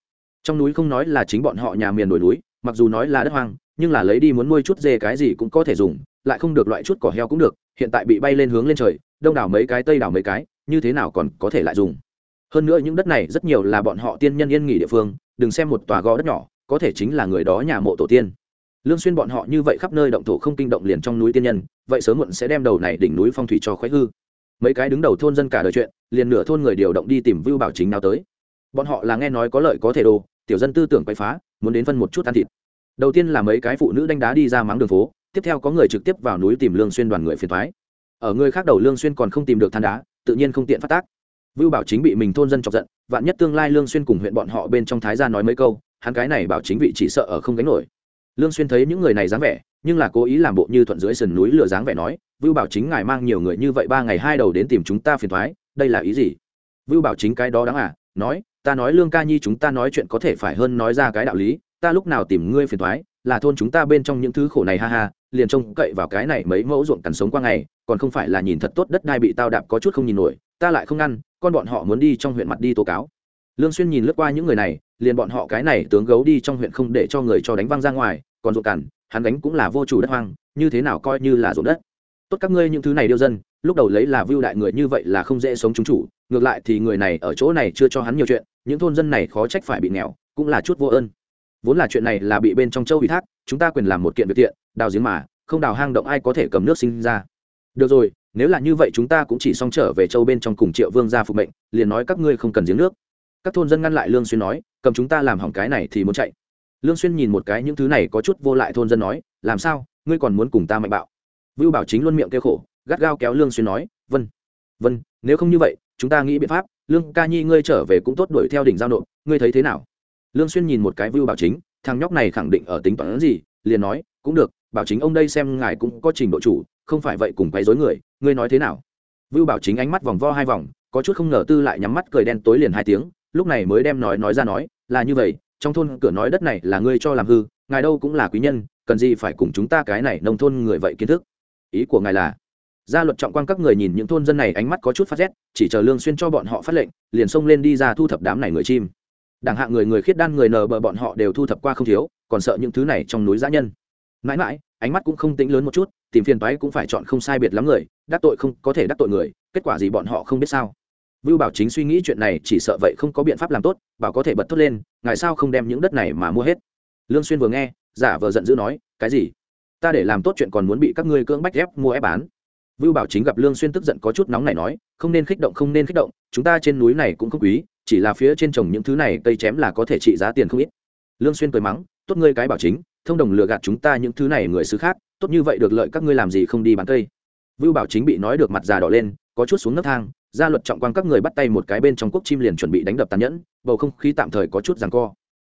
Trong núi không nói là chính bọn họ nhà miền đồi núi, mặc dù nói là đất hoang, nhưng là lấy đi muốn nuôi chút dê cái gì cũng có thể dùng, lại không được loại chút cỏ heo cũng được, hiện tại bị bay lên hướng lên trời, đông đảo mấy cái, tây đảo mấy cái, như thế nào còn có thể lại dùng? Hơn nữa những đất này rất nhiều là bọn họ tiên nhân yên nghỉ địa phương, đừng xem một tòa gò đất nhỏ, có thể chính là người đó nhà mộ tổ tiên. Lương xuyên bọn họ như vậy khắp nơi động thổ không kinh động liền trong núi tiên nhân, vậy sớm muộn sẽ đem đầu này đỉnh núi phong thủy cho khoái hư mấy cái đứng đầu thôn dân cả đời chuyện, liền nửa thôn người điều động đi tìm vưu bảo chính nào tới. Bọn họ là nghe nói có lợi có thể đồ, tiểu dân tư tưởng quay phá, muốn đến phân một chút ăn thịt. Đầu tiên là mấy cái phụ nữ đánh đá đi ra mắng đường phố, tiếp theo có người trực tiếp vào núi tìm lương xuyên đoàn người phiền thoái ở người khác đầu lương xuyên còn không tìm được than đá, tự nhiên không tiện phát tác. Vưu bảo chính bị mình thôn dân chọc giận, vạn nhất tương lai lương xuyên cùng huyện bọn họ bên trong thái gia nói mấy câu, hắn cái này bảo chính vị chỉ sợ ở không gánh nổi. Lương xuyên thấy những người này dáng vẻ nhưng là cố ý làm bộ như thuận dưới sườn núi lừa dáng vẻ nói, vưu bảo chính ngài mang nhiều người như vậy ba ngày hai đầu đến tìm chúng ta phiền thoái, đây là ý gì? Vưu bảo chính cái đó đáng à nói, ta nói lương ca nhi chúng ta nói chuyện có thể phải hơn nói ra cái đạo lý, ta lúc nào tìm ngươi phiền thoái, là thôn chúng ta bên trong những thứ khổ này ha ha, liền trông cậy vào cái này mấy mẫu ruộng cằn sống qua ngày, còn không phải là nhìn thật tốt đất đai bị tao đạp có chút không nhìn nổi, ta lại không ngăn, con bọn họ muốn đi trong huyện mặt đi tố cáo. Lương xuyên nhìn lướt qua những người này, liền bọn họ cái này tướng gấu đi trong huyện không để cho người cho đánh văng ra ngoài, còn ruộng cằn hắn đánh cũng là vô chủ đất hoang, như thế nào coi như là ruộng đất. Tốt các ngươi những thứ này điêu dân, lúc đầu lấy là vưu đại người như vậy là không dễ sống chúng chủ, ngược lại thì người này ở chỗ này chưa cho hắn nhiều chuyện, những thôn dân này khó trách phải bị nghèo, cũng là chút vô ơn. Vốn là chuyện này là bị bên trong châu ủy thác, chúng ta quyền làm một kiện việc tiện đào giếng mà, không đào hang động ai có thể cầm nước sinh ra. Được rồi, nếu là như vậy chúng ta cũng chỉ xong trở về châu bên trong cùng triệu vương gia phục mệnh, liền nói các ngươi không cần giếng nước. Các thôn dân ngăn lại lương xuyên nói, cầm chúng ta làm hỏng cái này thì muốn chạy lương xuyên nhìn một cái những thứ này có chút vô lại thôn dân nói, làm sao? Ngươi còn muốn cùng ta mạnh bạo? Vưu bảo chính luôn miệng kêu khổ, gắt gao kéo lương xuyên nói, vân vân, nếu không như vậy, chúng ta nghĩ biện pháp, lương ca nhi ngươi trở về cũng tốt đuổi theo đỉnh giao nộp, ngươi thấy thế nào? Lương xuyên nhìn một cái vưu bảo chính, thằng nhóc này khẳng định ở tính toán gì, liền nói, cũng được, bảo chính ông đây xem ngài cũng có trình độ chủ, không phải vậy cùng quấy rối người, ngươi nói thế nào? Vưu bảo chính ánh mắt vòng vo hai vòng, có chút không ngờ tư lại nhắm mắt cười đen tối liền hai tiếng, lúc này mới đem nói nói ra nói, là như vậy trong thôn cửa nói đất này là ngươi cho làm hư, ngài đâu cũng là quý nhân, cần gì phải cùng chúng ta cái này nông thôn người vậy kiến thức? Ý của ngài là, gia luật trọng quan các người nhìn những thôn dân này ánh mắt có chút phát rét, chỉ chờ lương xuyên cho bọn họ phát lệnh, liền xông lên đi ra thu thập đám này người chim. Đảng hạ người người khiết đan người nờ bờ bọn họ đều thu thập qua không thiếu, còn sợ những thứ này trong núi dã nhân. Mãi mãi, ánh mắt cũng không tính lớn một chút, tìm phiền toái cũng phải chọn không sai biệt lắm người, đắc tội không có thể đắc tội người, kết quả gì bọn họ không biết sao? Vưu Bảo Chính suy nghĩ chuyện này chỉ sợ vậy không có biện pháp làm tốt, bảo có thể bật thốt lên, ngài sao không đem những đất này mà mua hết. Lương Xuyên vừa nghe, giả vờ giận dữ nói, cái gì? Ta để làm tốt chuyện còn muốn bị các ngươi cưỡng bách ép mua ép bán. Vưu Bảo Chính gặp Lương Xuyên tức giận có chút nóng này nói, không nên kích động không nên kích động, chúng ta trên núi này cũng không quý, chỉ là phía trên trồng những thứ này cây chém là có thể trị giá tiền không ít. Lương Xuyên cười mắng, tốt ngươi cái bảo chính, thông đồng lừa gạt chúng ta những thứ này người xứ khác, tốt như vậy được lợi các ngươi làm gì không đi bán cây. Vưu Bảo Chính bị nói được mặt già đỏ lên, có chút xuống nấc thang, gia luật trọng quang các người bắt tay một cái bên trong quốc chim liền chuẩn bị đánh đập tàn nhẫn, bầu không khí tạm thời có chút rằng co.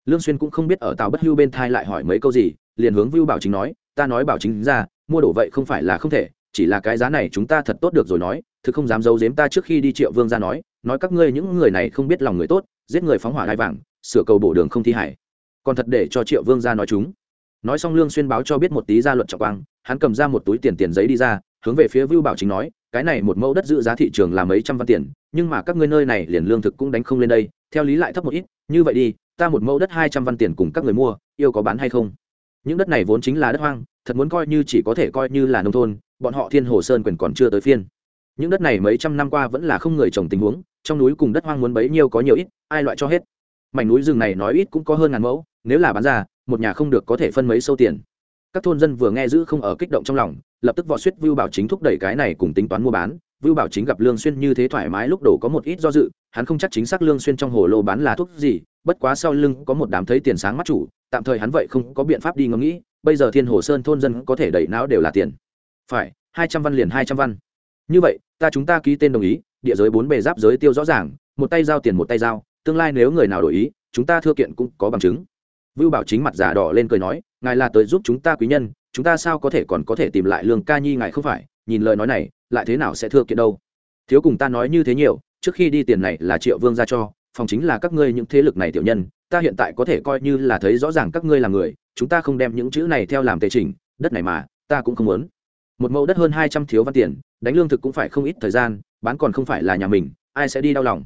Lương xuyên cũng không biết ở tàu bất hưu bên thai lại hỏi mấy câu gì, liền hướng vưu bảo chính nói, ta nói bảo chính ra, mua đồ vậy không phải là không thể, chỉ là cái giá này chúng ta thật tốt được rồi nói thực không dám giấu giếm ta trước khi đi triệu vương ra nói nói các ngươi những người này không biết lòng người tốt, giết người phóng hỏa đai vàng, sửa cầu bổ đường không thi hải còn thật để cho triệu vương ra nói chúng. Nói xong lương xuyên báo cho biết một tí gia luật trọng quang, hắn cầm ra một túi tiền tiền giấy đi ra, hướng về phía vưu bảo chính nói cái này một mẫu đất giữ giá thị trường là mấy trăm văn tiền, nhưng mà các ngươi nơi này liền lương thực cũng đánh không lên đây, theo lý lại thấp một ít, như vậy đi, ta một mẫu đất hai trăm văn tiền cùng các người mua, yêu có bán hay không? Những đất này vốn chính là đất hoang, thật muốn coi như chỉ có thể coi như là nông thôn, bọn họ thiên hồ sơn quyền còn chưa tới phiên. Những đất này mấy trăm năm qua vẫn là không người trồng tình huống, trong núi cùng đất hoang muốn bấy nhiêu có nhiều ít, ai loại cho hết. Mảnh núi rừng này nói ít cũng có hơn ngàn mẫu, nếu là bán ra, một nhà không được có thể phân mấy sâu tiền. Các thôn dân vừa nghe giữ không ở kích động trong lòng lập tức võ suýt vưu bảo chính thúc đẩy cái này cùng tính toán mua bán. Vưu bảo chính gặp lương xuyên như thế thoải mái, lúc đổ có một ít do dự, hắn không chắc chính xác lương xuyên trong hồ lô bán là thuốc gì, bất quá sau lưng có một đám thấy tiền sáng mắt chủ, tạm thời hắn vậy không có biện pháp đi ngẫm nghĩ, bây giờ thiên hồ sơn thôn dân có thể đẩy não đều là tiền. Phải, hai trăm văn liền hai trăm văn. Như vậy, ta chúng ta ký tên đồng ý, địa giới bốn bề giáp giới tiêu rõ ràng, một tay giao tiền một tay giao, tương lai nếu người nào đổi ý, chúng ta thưa kiện cũng có bằng chứng. Vưu bảo chính mặt giả đỏ lên cười nói, ngài là tới giúp chúng ta quý nhân chúng ta sao có thể còn có thể tìm lại lương ca nhi ngài không phải? Nhìn lời nói này, lại thế nào sẽ thưa kiện đâu? Thiếu cùng ta nói như thế nhiều, trước khi đi tiền này là triệu vương ra cho, phòng chính là các ngươi những thế lực này tiểu nhân, ta hiện tại có thể coi như là thấy rõ ràng các ngươi là người, chúng ta không đem những chữ này theo làm tề trình, đất này mà, ta cũng không muốn. Một mẫu đất hơn hai trăm thiếu văn tiền, đánh lương thực cũng phải không ít thời gian, bán còn không phải là nhà mình, ai sẽ đi đau lòng?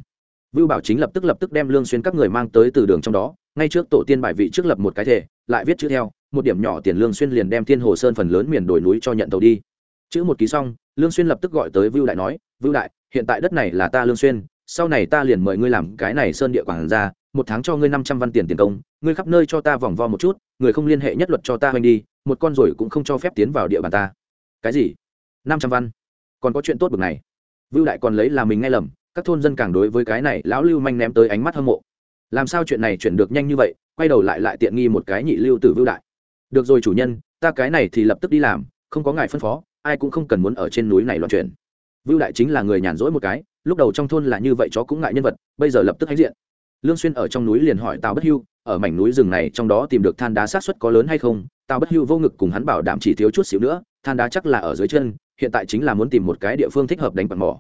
Vưu bảo chính lập tức lập tức đem lương xuyên các người mang tới từ đường trong đó, ngay trước tổ tiên bài vị trước lập một cái thể lại viết chữ theo một điểm nhỏ tiền lương xuyên liền đem thiên hồ sơn phần lớn miền đồi núi cho nhận tàu đi. Chữ một ký xong, lương xuyên lập tức gọi tới vưu đại nói, vưu đại, hiện tại đất này là ta lương xuyên, sau này ta liền mời ngươi làm cái này sơn địa quảng ra một tháng cho ngươi năm trăm văn tiền tiền công, ngươi khắp nơi cho ta vòng vo một chút, người không liên hệ nhất luật cho ta hoành đi, một con rồi cũng không cho phép tiến vào địa bàn ta. Cái gì? Năm trăm văn? Còn có chuyện tốt bực này. Vưu đại còn lấy là mình nghe lầm, các thôn dân càng đối với cái này lão lưu manh ném tới ánh mắt hâm mộ. Làm sao chuyện này chuyển được nhanh như vậy? Quay đầu lại lại tiện nghi một cái nhị lưu tử vưu đại được rồi chủ nhân, ta cái này thì lập tức đi làm, không có ngài phân phó, ai cũng không cần muốn ở trên núi này loạn chuyển vưu đại chính là người nhàn rỗi một cái, lúc đầu trong thôn là như vậy chó cũng ngại nhân vật, bây giờ lập tức hãnh diện. Lương xuyên ở trong núi liền hỏi tào bất hưu, ở mảnh núi rừng này trong đó tìm được than đá sát suất có lớn hay không? Tào bất hưu vô ngực cùng hắn bảo đảm chỉ thiếu chút xíu nữa, than đá chắc là ở dưới chân, hiện tại chính là muốn tìm một cái địa phương thích hợp đánh quạt mỏ.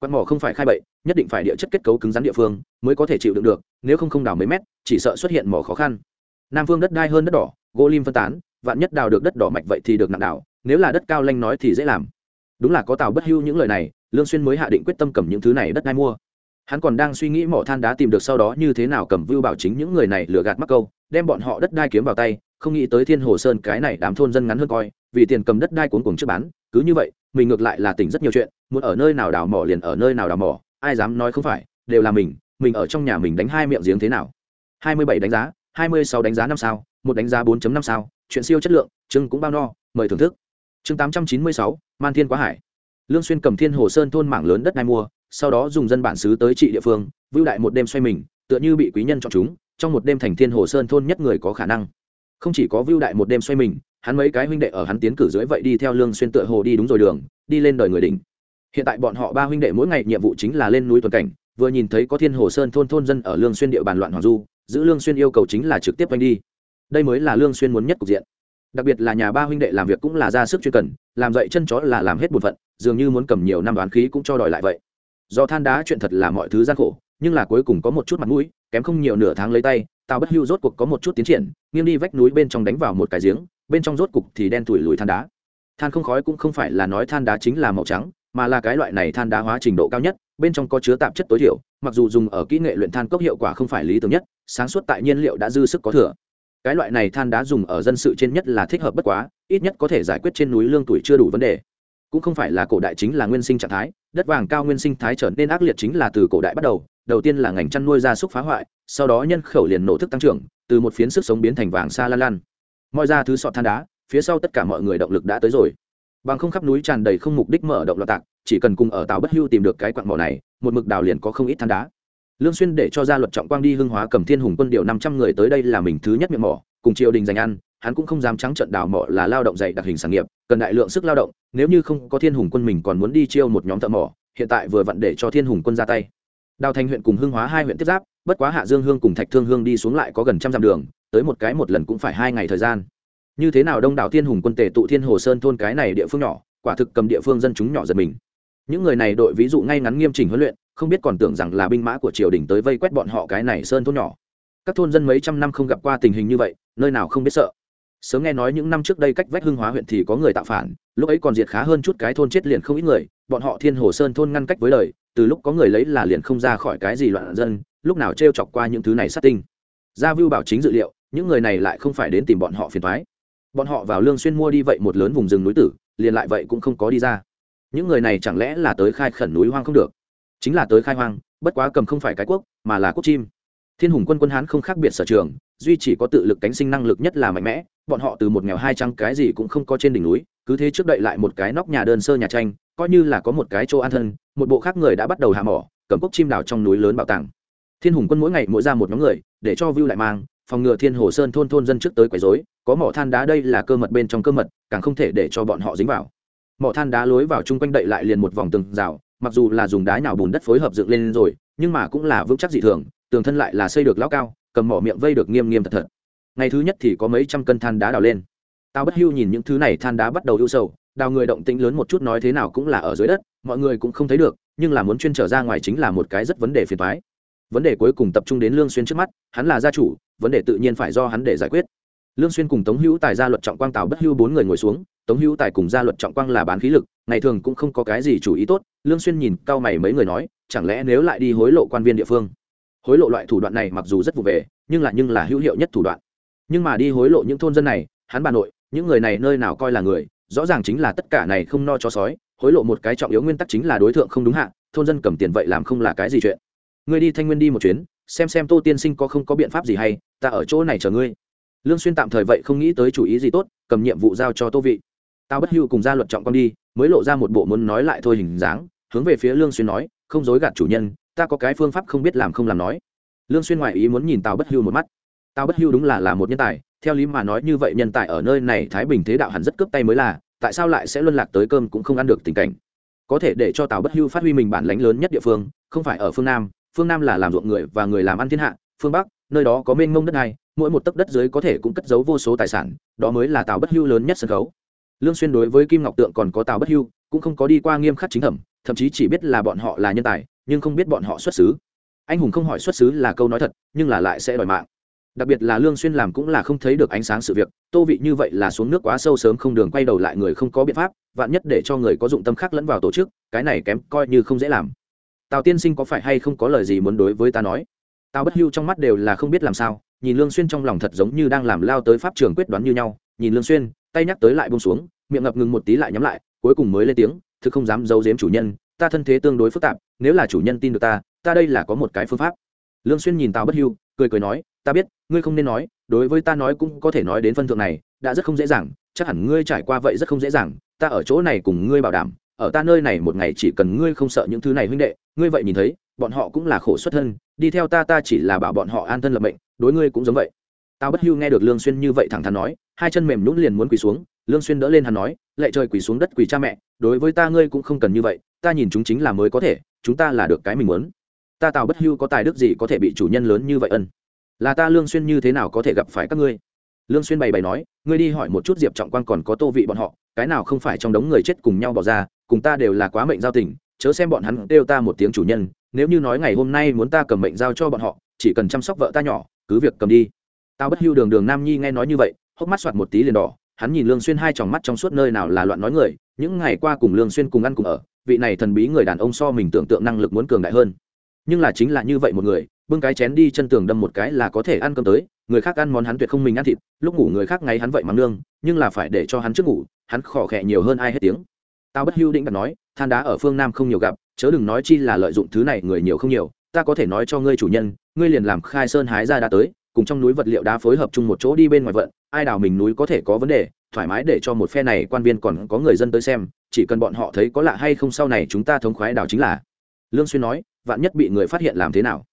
Quạt mỏ không phải khai bậy, nhất định phải địa chất kết cấu cứng rắn địa phương mới có thể chịu đựng được, nếu không không đào mấy mét, chỉ sợ xuất hiện mỏ khó khăn nam phương đất đai hơn đất đỏ, gỗ lim phân tán, vạn nhất đào được đất đỏ mạch vậy thì được nặng đào, nếu là đất cao lanh nói thì dễ làm. Đúng là có tào bất hưu những lời này, lương xuyên mới hạ định quyết tâm cầm những thứ này đất đai mua. Hắn còn đang suy nghĩ mỏ than đá tìm được sau đó như thế nào cầm vưu bảo chính những người này lừa gạt mắc câu, đem bọn họ đất đai kiếm vào tay, không nghĩ tới thiên hồ sơn cái này đám thôn dân ngắn hơn coi, vì tiền cầm đất đai cuốn cuồng trước bán, cứ như vậy, mình ngược lại là tỉnh rất nhiều chuyện, muốn ở nơi nào đào mỏ liền ở nơi nào đào mỏ, ai dám nói không phải, đều là mình mình ở trong nhà mình đánh hai miệng giếng thế nào. Hai mươi bảy đánh giá hai mươi sáu đánh giá năm sao, một đánh giá 4 năm sao, chuyện siêu chất lượng, chương cũng bao no, mời thưởng thức. Chương tám trăm chín mươi sáu, man thiên quá hải. Lương xuyên cầm thiên hồ sơn thôn mảng lớn đất này mua, sau đó dùng dân bản xứ tới trị địa phương, vưu đại một đêm xoay mình, tựa như bị quý nhân chọn chúng, trong một đêm thành thiên hồ sơn thôn nhất người có khả năng. Không chỉ có vưu đại một đêm xoay mình, hắn mấy cái huynh đệ ở hắn tiến cử dưới vậy đi theo lương xuyên tựa hồ đi đúng rồi đường, đi lên đời người đỉnh. Hiện tại bọn họ ba huynh đệ mỗi ngày nhiệm vụ chính là lên núi tuần cảnh, vừa nhìn thấy có thiên hồ sơn thôn thôn dân ở lương xuyên địa bàn loạn hoàng du giữ lương xuyên yêu cầu chính là trực tiếp quanh đi. Đây mới là lương xuyên muốn nhất cục diện. Đặc biệt là nhà ba huynh đệ làm việc cũng là ra sức chuyên cần, làm dậy chân chó là làm hết bổn phận, dường như muốn cầm nhiều năm đoán khí cũng cho đòi lại vậy. Do than đá chuyện thật là mọi thứ gian khổ, nhưng là cuối cùng có một chút mặt mũi, kém không nhiều nửa tháng lấy tay, tào bất hưu rốt cuộc có một chút tiến triển, nghiêng đi vách núi bên trong đánh vào một cái giếng, bên trong rốt cục thì đen tuổi lùi than đá. Than không khói cũng không phải là nói than đá chính là màu trắng, mà là cái loại này than đá hóa trình độ cao nhất bên trong có chứa tạp chất tối thiểu, mặc dù dùng ở kỹ nghệ luyện than cốc hiệu quả không phải lý tưởng nhất, sáng suốt tại nhiên liệu đã dư sức có thừa. Cái loại này than đá dùng ở dân sự trên nhất là thích hợp bất quá, ít nhất có thể giải quyết trên núi lương tuổi chưa đủ vấn đề. Cũng không phải là cổ đại chính là nguyên sinh trạng thái, đất vàng cao nguyên sinh thái trở nên ác liệt chính là từ cổ đại bắt đầu đầu tiên là ngành chăn nuôi gia súc phá hoại, sau đó nhân khẩu liền nổ thức tăng trưởng, từ một phiến sức sống biến thành vàng xa lan lan. Mọi ra thứ sọt than đá, phía sau tất cả mọi người động lực đã tới rồi bằng không khắp núi tràn đầy không mục đích mở động loạt tạc, chỉ cần cùng ở tàu bất hưu tìm được cái quặng mỏ này, một mực đào liền có không ít than đá. Lương xuyên để cho gia luật trọng quang đi hưng hóa cầm thiên hùng quân điều năm trăm người tới đây là mình thứ nhất miệng mỏ, cùng triều đình giành ăn, hắn cũng không dám trắng trận đào mỏ là lao động dày đặc hình sản nghiệp, cần đại lượng sức lao động, nếu như không có thiên hùng quân mình còn muốn đi chiêu một nhóm thợ mỏ, hiện tại vừa vặn để cho thiên hùng quân ra tay. Đào thành huyện cùng hưng hóa hai huyện tiếp giáp, bất quá hạ dương hương cùng thạch thương hương đi xuống lại có gần trăm dặm đường, tới một cái một lần cũng phải hai ngày thời gian như thế nào đông đảo thiên hùng quân tề tụ thiên hồ sơn thôn cái này địa phương nhỏ, quả thực cầm địa phương dân chúng nhỏ giật mình. Những người này đội ví dụ ngay ngắn nghiêm chỉnh huấn luyện, không biết còn tưởng rằng là binh mã của triều đình tới vây quét bọn họ cái này sơn thôn nhỏ. Các thôn dân mấy trăm năm không gặp qua tình hình như vậy, nơi nào không biết sợ. Sớm nghe nói những năm trước đây cách vách hưng hóa huyện thì có người tạo phản, lúc ấy còn diệt khá hơn chút cái thôn chết liền không ít người, bọn họ thiên hồ sơn thôn ngăn cách với lời từ lúc có người lấy là liền không ra khỏi cái gì loạn dân, lúc nào t r e o chọc qua những thứ này sát tinh. Gia vưu bảo chính dự liệu, những người này lại không phải đến tìm bọn họ phiền thoái bọn họ vào lương xuyên mua đi vậy một lớn vùng rừng núi tử, liền lại vậy cũng không có đi ra. Những người này chẳng lẽ là tới khai khẩn núi hoang không được? Chính là tới khai hoang, bất quá cầm không phải cái quốc, mà là quốc chim. Thiên hùng quân quân hán không khác biệt sở trường, duy chỉ có tự lực cánh sinh năng lực nhất là mạnh mẽ, bọn họ từ một nghèo hai trăng cái gì cũng không có trên đỉnh núi, cứ thế trước đậy lại một cái nóc nhà đơn sơ nhà tranh, coi như là có một cái chỗ an thân, một bộ khác người đã bắt đầu hạ mỏ, cầm cốc chim đào trong núi lớn bảo tàng. Thiên hùng quân mỗi ngày mỗi ra một nhóm người, để cho view lại mang, phòng ngừa thiên hồ sơn thôn thôn dân trước tới quấy rối có mỏ than đá đây là cơ mật bên trong cơ mật, càng không thể để cho bọn họ dính vào. Mỏ than đá lối vào chung quanh đậy lại liền một vòng tường rào, mặc dù là dùng đá nhào bùn đất phối hợp dựng lên rồi, nhưng mà cũng là vững chắc dị thường, tường thân lại là xây được lao cao, cầm mỏ miệng vây được nghiêm nghiêm thật thật. Ngày thứ nhất thì có mấy trăm cân than đá đào lên. Tao bất hưu nhìn những thứ này, than đá bắt đầu ưu sầu, đào người động tĩnh lớn một chút nói thế nào cũng là ở dưới đất, mọi người cũng không thấy được, nhưng là muốn chuyên trở ra ngoài chính là một cái rất vấn đề phiền thoái vấn đề cuối cùng tập trung đến lương xuyên trước mắt, hắn là gia chủ, vấn đề tự nhiên phải do hắn để giải quyết lương xuyên cùng tống hữu tài gia luật trọng quang tào bất hưu bốn người ngồi xuống, tống hữu tài cùng gia luật trọng quang là bán khí lực, ngày thường cũng không có cái gì chủ ý tốt, lương xuyên nhìn cao mày mấy người nói, chẳng lẽ nếu lại đi hối lộ quan viên địa phương? Hối lộ loại thủ đoạn này mặc dù rất vụ về, nhưng là nhưng là hữu hiệu nhất thủ đoạn. Nhưng mà đi hối lộ những thôn dân này, hắn bà nội, những người này nơi nào coi là người, rõ ràng chính là tất cả này không no cho sói, hối lộ một cái trọng yếu nguyên tắc chính là đối tượng không đúng hạn thôn dân cầm tiền vậy làm không là cái gì chuyện. Ngươi đi thanh nguyên đi một chuyến, xem xem tô tiên sinh có không có biện pháp gì hay, ta ở chỗ này chờ ngươi lương xuyên tạm thời vậy không nghĩ tới chủ ý gì tốt, cầm nhiệm vụ giao cho tô vị. Tao bất hưu cùng gia luật trọng con đi, mới lộ ra một bộ muốn nói lại thôi hình dáng, hướng về phía lương xuyên nói, không dối gạt chủ nhân, ta có cái phương pháp không biết làm không làm nói. Lương xuyên ngoại ý muốn nhìn tào bất hưu một mắt. Tào bất hưu đúng là là một nhân tài, theo lý mà nói như vậy nhân tài ở nơi này thái bình thế đạo hẳn rất cướp tay mới là, tại sao lại sẽ luân lạc tới cơm cũng không ăn được tình cảnh. Có thể để cho tào bất hưu phát huy mình bản lãnh lớn nhất địa phương, không phải ở phương nam phương nam là làm ruộng người và người làm ăn thiên hạ, phương bắc, nơi đó có mênh mông đất này mỗi một tấc đất dưới có thể cũng cất giấu vô số tài sản, đó mới là tào bất hưu lớn nhất sân khấu. Lương xuyên đối với kim ngọc tượng còn có tào bất hưu, cũng không có đi qua nghiêm khắc chính thẩm, thậm chí chỉ biết là bọn họ là nhân tài, nhưng không biết bọn họ xuất xứ. Anh hùng không hỏi xuất xứ là câu nói thật, nhưng là lại sẽ đòi mạng. Đặc biệt là lương xuyên làm cũng là không thấy được ánh sáng sự việc, tô vị như vậy là xuống nước quá sâu sớm không đường quay đầu lại người không có biện pháp, vạn nhất để cho người có dụng tâm khác lẫn vào tổ chức, cái này kém coi như không dễ làm. Tào tiên sinh có phải hay không có lời gì muốn đối với ta nói? Tào bất hưu trong mắt đều là không biết làm sao nhìn lương xuyên trong lòng thật giống như đang làm lao tới pháp trường quyết đoán như nhau, nhìn lương xuyên, tay nhắc tới lại buông xuống, miệng ngập ngừng một tí lại nhắm lại, cuối cùng mới lên tiếng, thực không dám giấu giếm chủ nhân, ta thân thế tương đối phức tạp, nếu là chủ nhân tin được ta ta đây là có một cái phương pháp. Lương xuyên nhìn tào bất hưu, cười cười nói, ta biết, ngươi không nên nói, đối với ta nói cũng có thể nói đến phân thượng này, đã rất không dễ dàng, chắc hẳn ngươi trải qua vậy rất không dễ dàng, ta ở chỗ này cùng ngươi bảo đảm, ở ta nơi này một ngày chỉ cần ngươi không sợ những thứ này huynh đệ, ngươi vậy nhìn thấy bọn họ cũng là khổ xuất thân, đi theo ta ta chỉ là bảo bọn họ an thân lập mệnh, đối ngươi cũng giống vậy. Tao bất hưu nghe được lương xuyên như vậy thẳng thắn nói, hai chân mềm nhũn liền muốn quỳ xuống, lương xuyên đỡ lên hắn nói lệ trời quỳ xuống đất quỳ cha mẹ, đối với ta ngươi cũng không cần như vậy, ta nhìn chúng chính là mới có thể, chúng ta là được cái mình muốn. Ta tào bất hưu có tài đức gì có thể bị chủ nhân lớn như vậy ân? Là ta lương xuyên như thế nào có thể gặp phải các ngươi? Lương xuyên bày bày nói, ngươi đi hỏi một chút diệp trọng quan còn có tô vị bọn họ, cái nào không phải trong đống người chết cùng nhau bỏ ra, cùng ta đều là quá mệnh giao tình, chớ xem bọn hắn kêu ta một tiếng chủ nhân nếu như nói ngày hôm nay muốn ta cầm mệnh giao cho bọn họ, chỉ cần chăm sóc vợ ta nhỏ, cứ việc cầm đi. Tao bất hưu đường đường nam nhi nghe nói như vậy, hốc mắt soạt một tí liền đỏ, hắn nhìn lương xuyên hai tròng mắt trong suốt nơi nào là loạn nói người, những ngày qua cùng lương xuyên cùng ăn cùng ở, vị này thần bí người đàn ông so mình tưởng tượng năng lực muốn cường đại hơn. Nhưng là chính là như vậy một người, bưng cái chén đi chân tường đâm một cái là có thể ăn cơm tới, người khác ăn món hắn tuyệt không mình ăn thịt, lúc ngủ người khác ngáy hắn vậy mắng nương, nhưng là phải để cho hắn trước ngủ, hắn khò khẽ nhiều hơn ai hết tiếng. Tao bất hưu định đặt nói, than đá ở phương nam không nhiều gặp chớ đừng nói chi là lợi dụng thứ này người nhiều không nhiều, ta có thể nói cho ngươi chủ nhân, ngươi liền làm khai sơn hái ra đã tới, cùng trong núi vật liệu đá phối hợp chung một chỗ đi bên ngoài vận, ai đào mình núi có thể có vấn đề, thoải mái để cho một phe này quan viên còn có người dân tới xem, chỉ cần bọn họ thấy có lạ hay không sau này chúng ta thống khoái đào chính là. Lương xuyên nói, vạn nhất bị người phát hiện làm thế nào?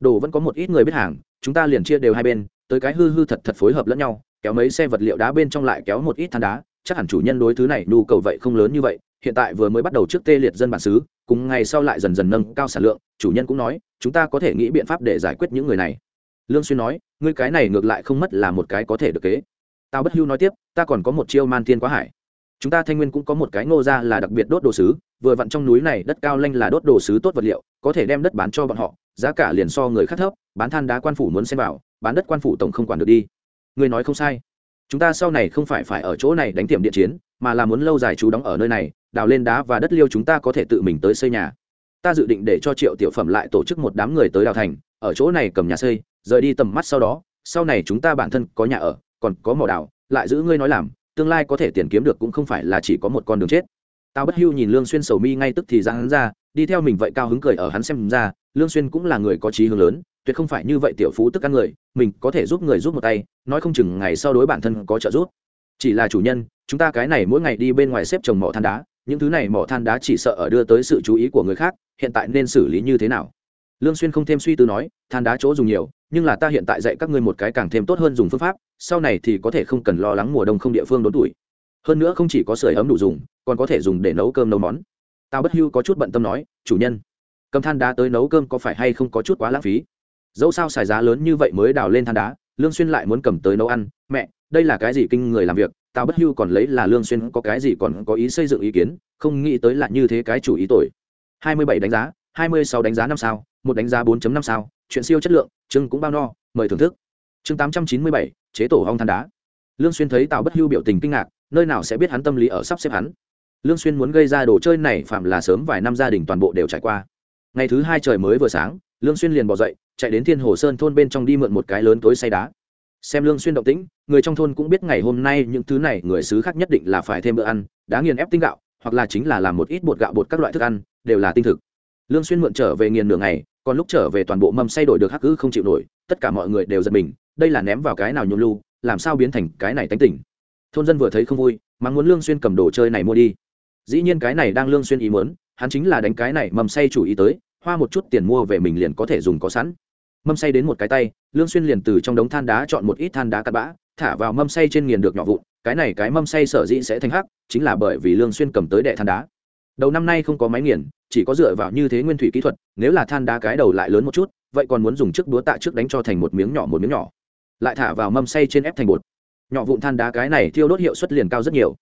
Đồ vẫn có một ít người biết hàng, chúng ta liền chia đều hai bên, tới cái hư hư thật thật phối hợp lẫn nhau, kéo mấy xe vật liệu đá bên trong lại kéo một ít than đá, chắc hẳn chủ nhân đối thứ này nhu cầu vậy không lớn như vậy hiện tại vừa mới bắt đầu trước tê liệt dân bản xứ, cùng ngày sau lại dần dần nâng cao sản lượng, chủ nhân cũng nói, chúng ta có thể nghĩ biện pháp để giải quyết những người này. Lương xuyên nói, ngươi cái này ngược lại không mất là một cái có thể được kế. Tao bất hưu nói tiếp, ta còn có một chiêu man thiên quá hải. Chúng ta thanh nguyên cũng có một cái ngô ra là đặc biệt đốt đồ sứ, vừa vặn trong núi này đất cao lanh là đốt đồ sứ tốt vật liệu, có thể đem đất bán cho bọn họ, giá cả liền so người khác thấp, bán than đá quan phủ muốn xem vào, bán đất quan phủ tổng không quản được đi. Người nói không sai. Chúng ta sau này không phải phải ở chỗ này đánh tiệm điện chiến, mà là muốn lâu dài chú đóng ở nơi này đào lên đá và đất liêu chúng ta có thể tự mình tới xây nhà. Ta dự định để cho triệu tiểu phẩm lại tổ chức một đám người tới đào thành, ở chỗ này cầm nhà xây, rời đi tầm mắt sau đó, sau này chúng ta bản thân có nhà ở, còn có mỏ đào, lại giữ ngươi nói làm, tương lai có thể tiền kiếm được cũng không phải là chỉ có một con đường chết. Tao bất hưu nhìn lương xuyên sầu mi ngay tức thì ra hắn ra, đi theo mình vậy cao hứng cười ở hắn xem ra, lương xuyên cũng là người có trí hướng lớn, tuyệt không phải như vậy tiểu phú tức ăn người, mình có thể giúp người giúp một tay, nói không chừng ngày sau đối bản thân có trợ giúp. Chỉ là chủ nhân, chúng ta cái này mỗi ngày đi bên ngoài xếp trồng mỏ than đá những thứ này mỏ than đá chỉ sợ ở đưa tới sự chú ý của người khác, hiện tại nên xử lý như thế nào? Lương xuyên không thêm suy tư nói, than đá chỗ dùng nhiều, nhưng là ta hiện tại dạy các ngươi một cái càng thêm tốt hơn dùng phương pháp, sau này thì có thể không cần lo lắng mùa đông không địa phương đốn tuổi. Hơn nữa không chỉ có sưởi ấm đủ dùng, còn có thể dùng để nấu cơm nấu món. Tao bất hưu có chút bận tâm nói, chủ nhân, cầm than đá tới nấu cơm có phải hay không có chút quá lãng phí? Dẫu sao xài giá lớn như vậy mới đào lên than đá, lương xuyên lại muốn cầm tới nấu ăn, mẹ, đây là cái gì kinh người làm việc Tào bất hưu còn lấy là lương xuyên có cái gì còn có ý xây dựng ý kiến, không nghĩ tới là như thế cái chủ ý tội. 27 đánh giá 26 đánh giá năm sao, một đánh giá 4.5 sao, chuyện siêu chất lượng, chương cũng bao no, mời thưởng thức. Chương 897 chế tổ hong than đá. Lương xuyên thấy tào bất hưu biểu tình kinh ngạc, nơi nào sẽ biết hắn tâm lý ở sắp xếp hắn. Lương xuyên muốn gây ra đồ chơi này phạm là sớm vài năm gia đình toàn bộ đều trải qua. Ngày thứ hai trời mới vừa sáng, lương xuyên liền bỏ dậy, chạy đến thiên hồ sơn thôn bên trong đi mượn một cái lớn tối say đá xem lương xuyên động tĩnh, người trong thôn cũng biết ngày hôm nay những thứ này, người xứ khác nhất định là phải thêm bữa ăn đã nghiền ép tinh gạo, hoặc là chính là làm một ít bột gạo bột các loại thức ăn, đều là tinh thực. Lương xuyên mượn trở về nghiền nửa ngày, còn lúc trở về toàn bộ mâm say đổi được hắc cứ không chịu nổi, tất cả mọi người đều giật mình, đây là ném vào cái nào nhôm lưu, làm sao biến thành cái này tánh tỉnh thôn dân vừa thấy không vui, mà muốn lương xuyên cầm đồ chơi này mua đi. Dĩ nhiên cái này đang lương xuyên ý muốn, hắn chính là đánh cái này mầm say chủ ý tới, hoa một chút tiền mua về mình liền có thể dùng có sẵn mâm say đến một cái tay, lương xuyên liền từ trong đống than đá chọn một ít than đá cắt bã, thả vào mâm say trên nghiền được nhỏ vụn, cái này cái mâm say sở dĩ sẽ thành hắc, chính là bởi vì lương xuyên cầm tới đệ than đá. Đầu năm nay không có máy nghiền, chỉ có dựa vào như thế nguyên thủy kỹ thuật, nếu là than đá cái đầu lại lớn một chút, vậy còn muốn dùng chiếc đũa tạ trước đánh cho thành một miếng nhỏ một miếng nhỏ. Lại thả vào mâm xay trên ép thành bột. Nhỏ vụn than đá cái này thiêu đốt hiệu suất liền cao rất nhiều.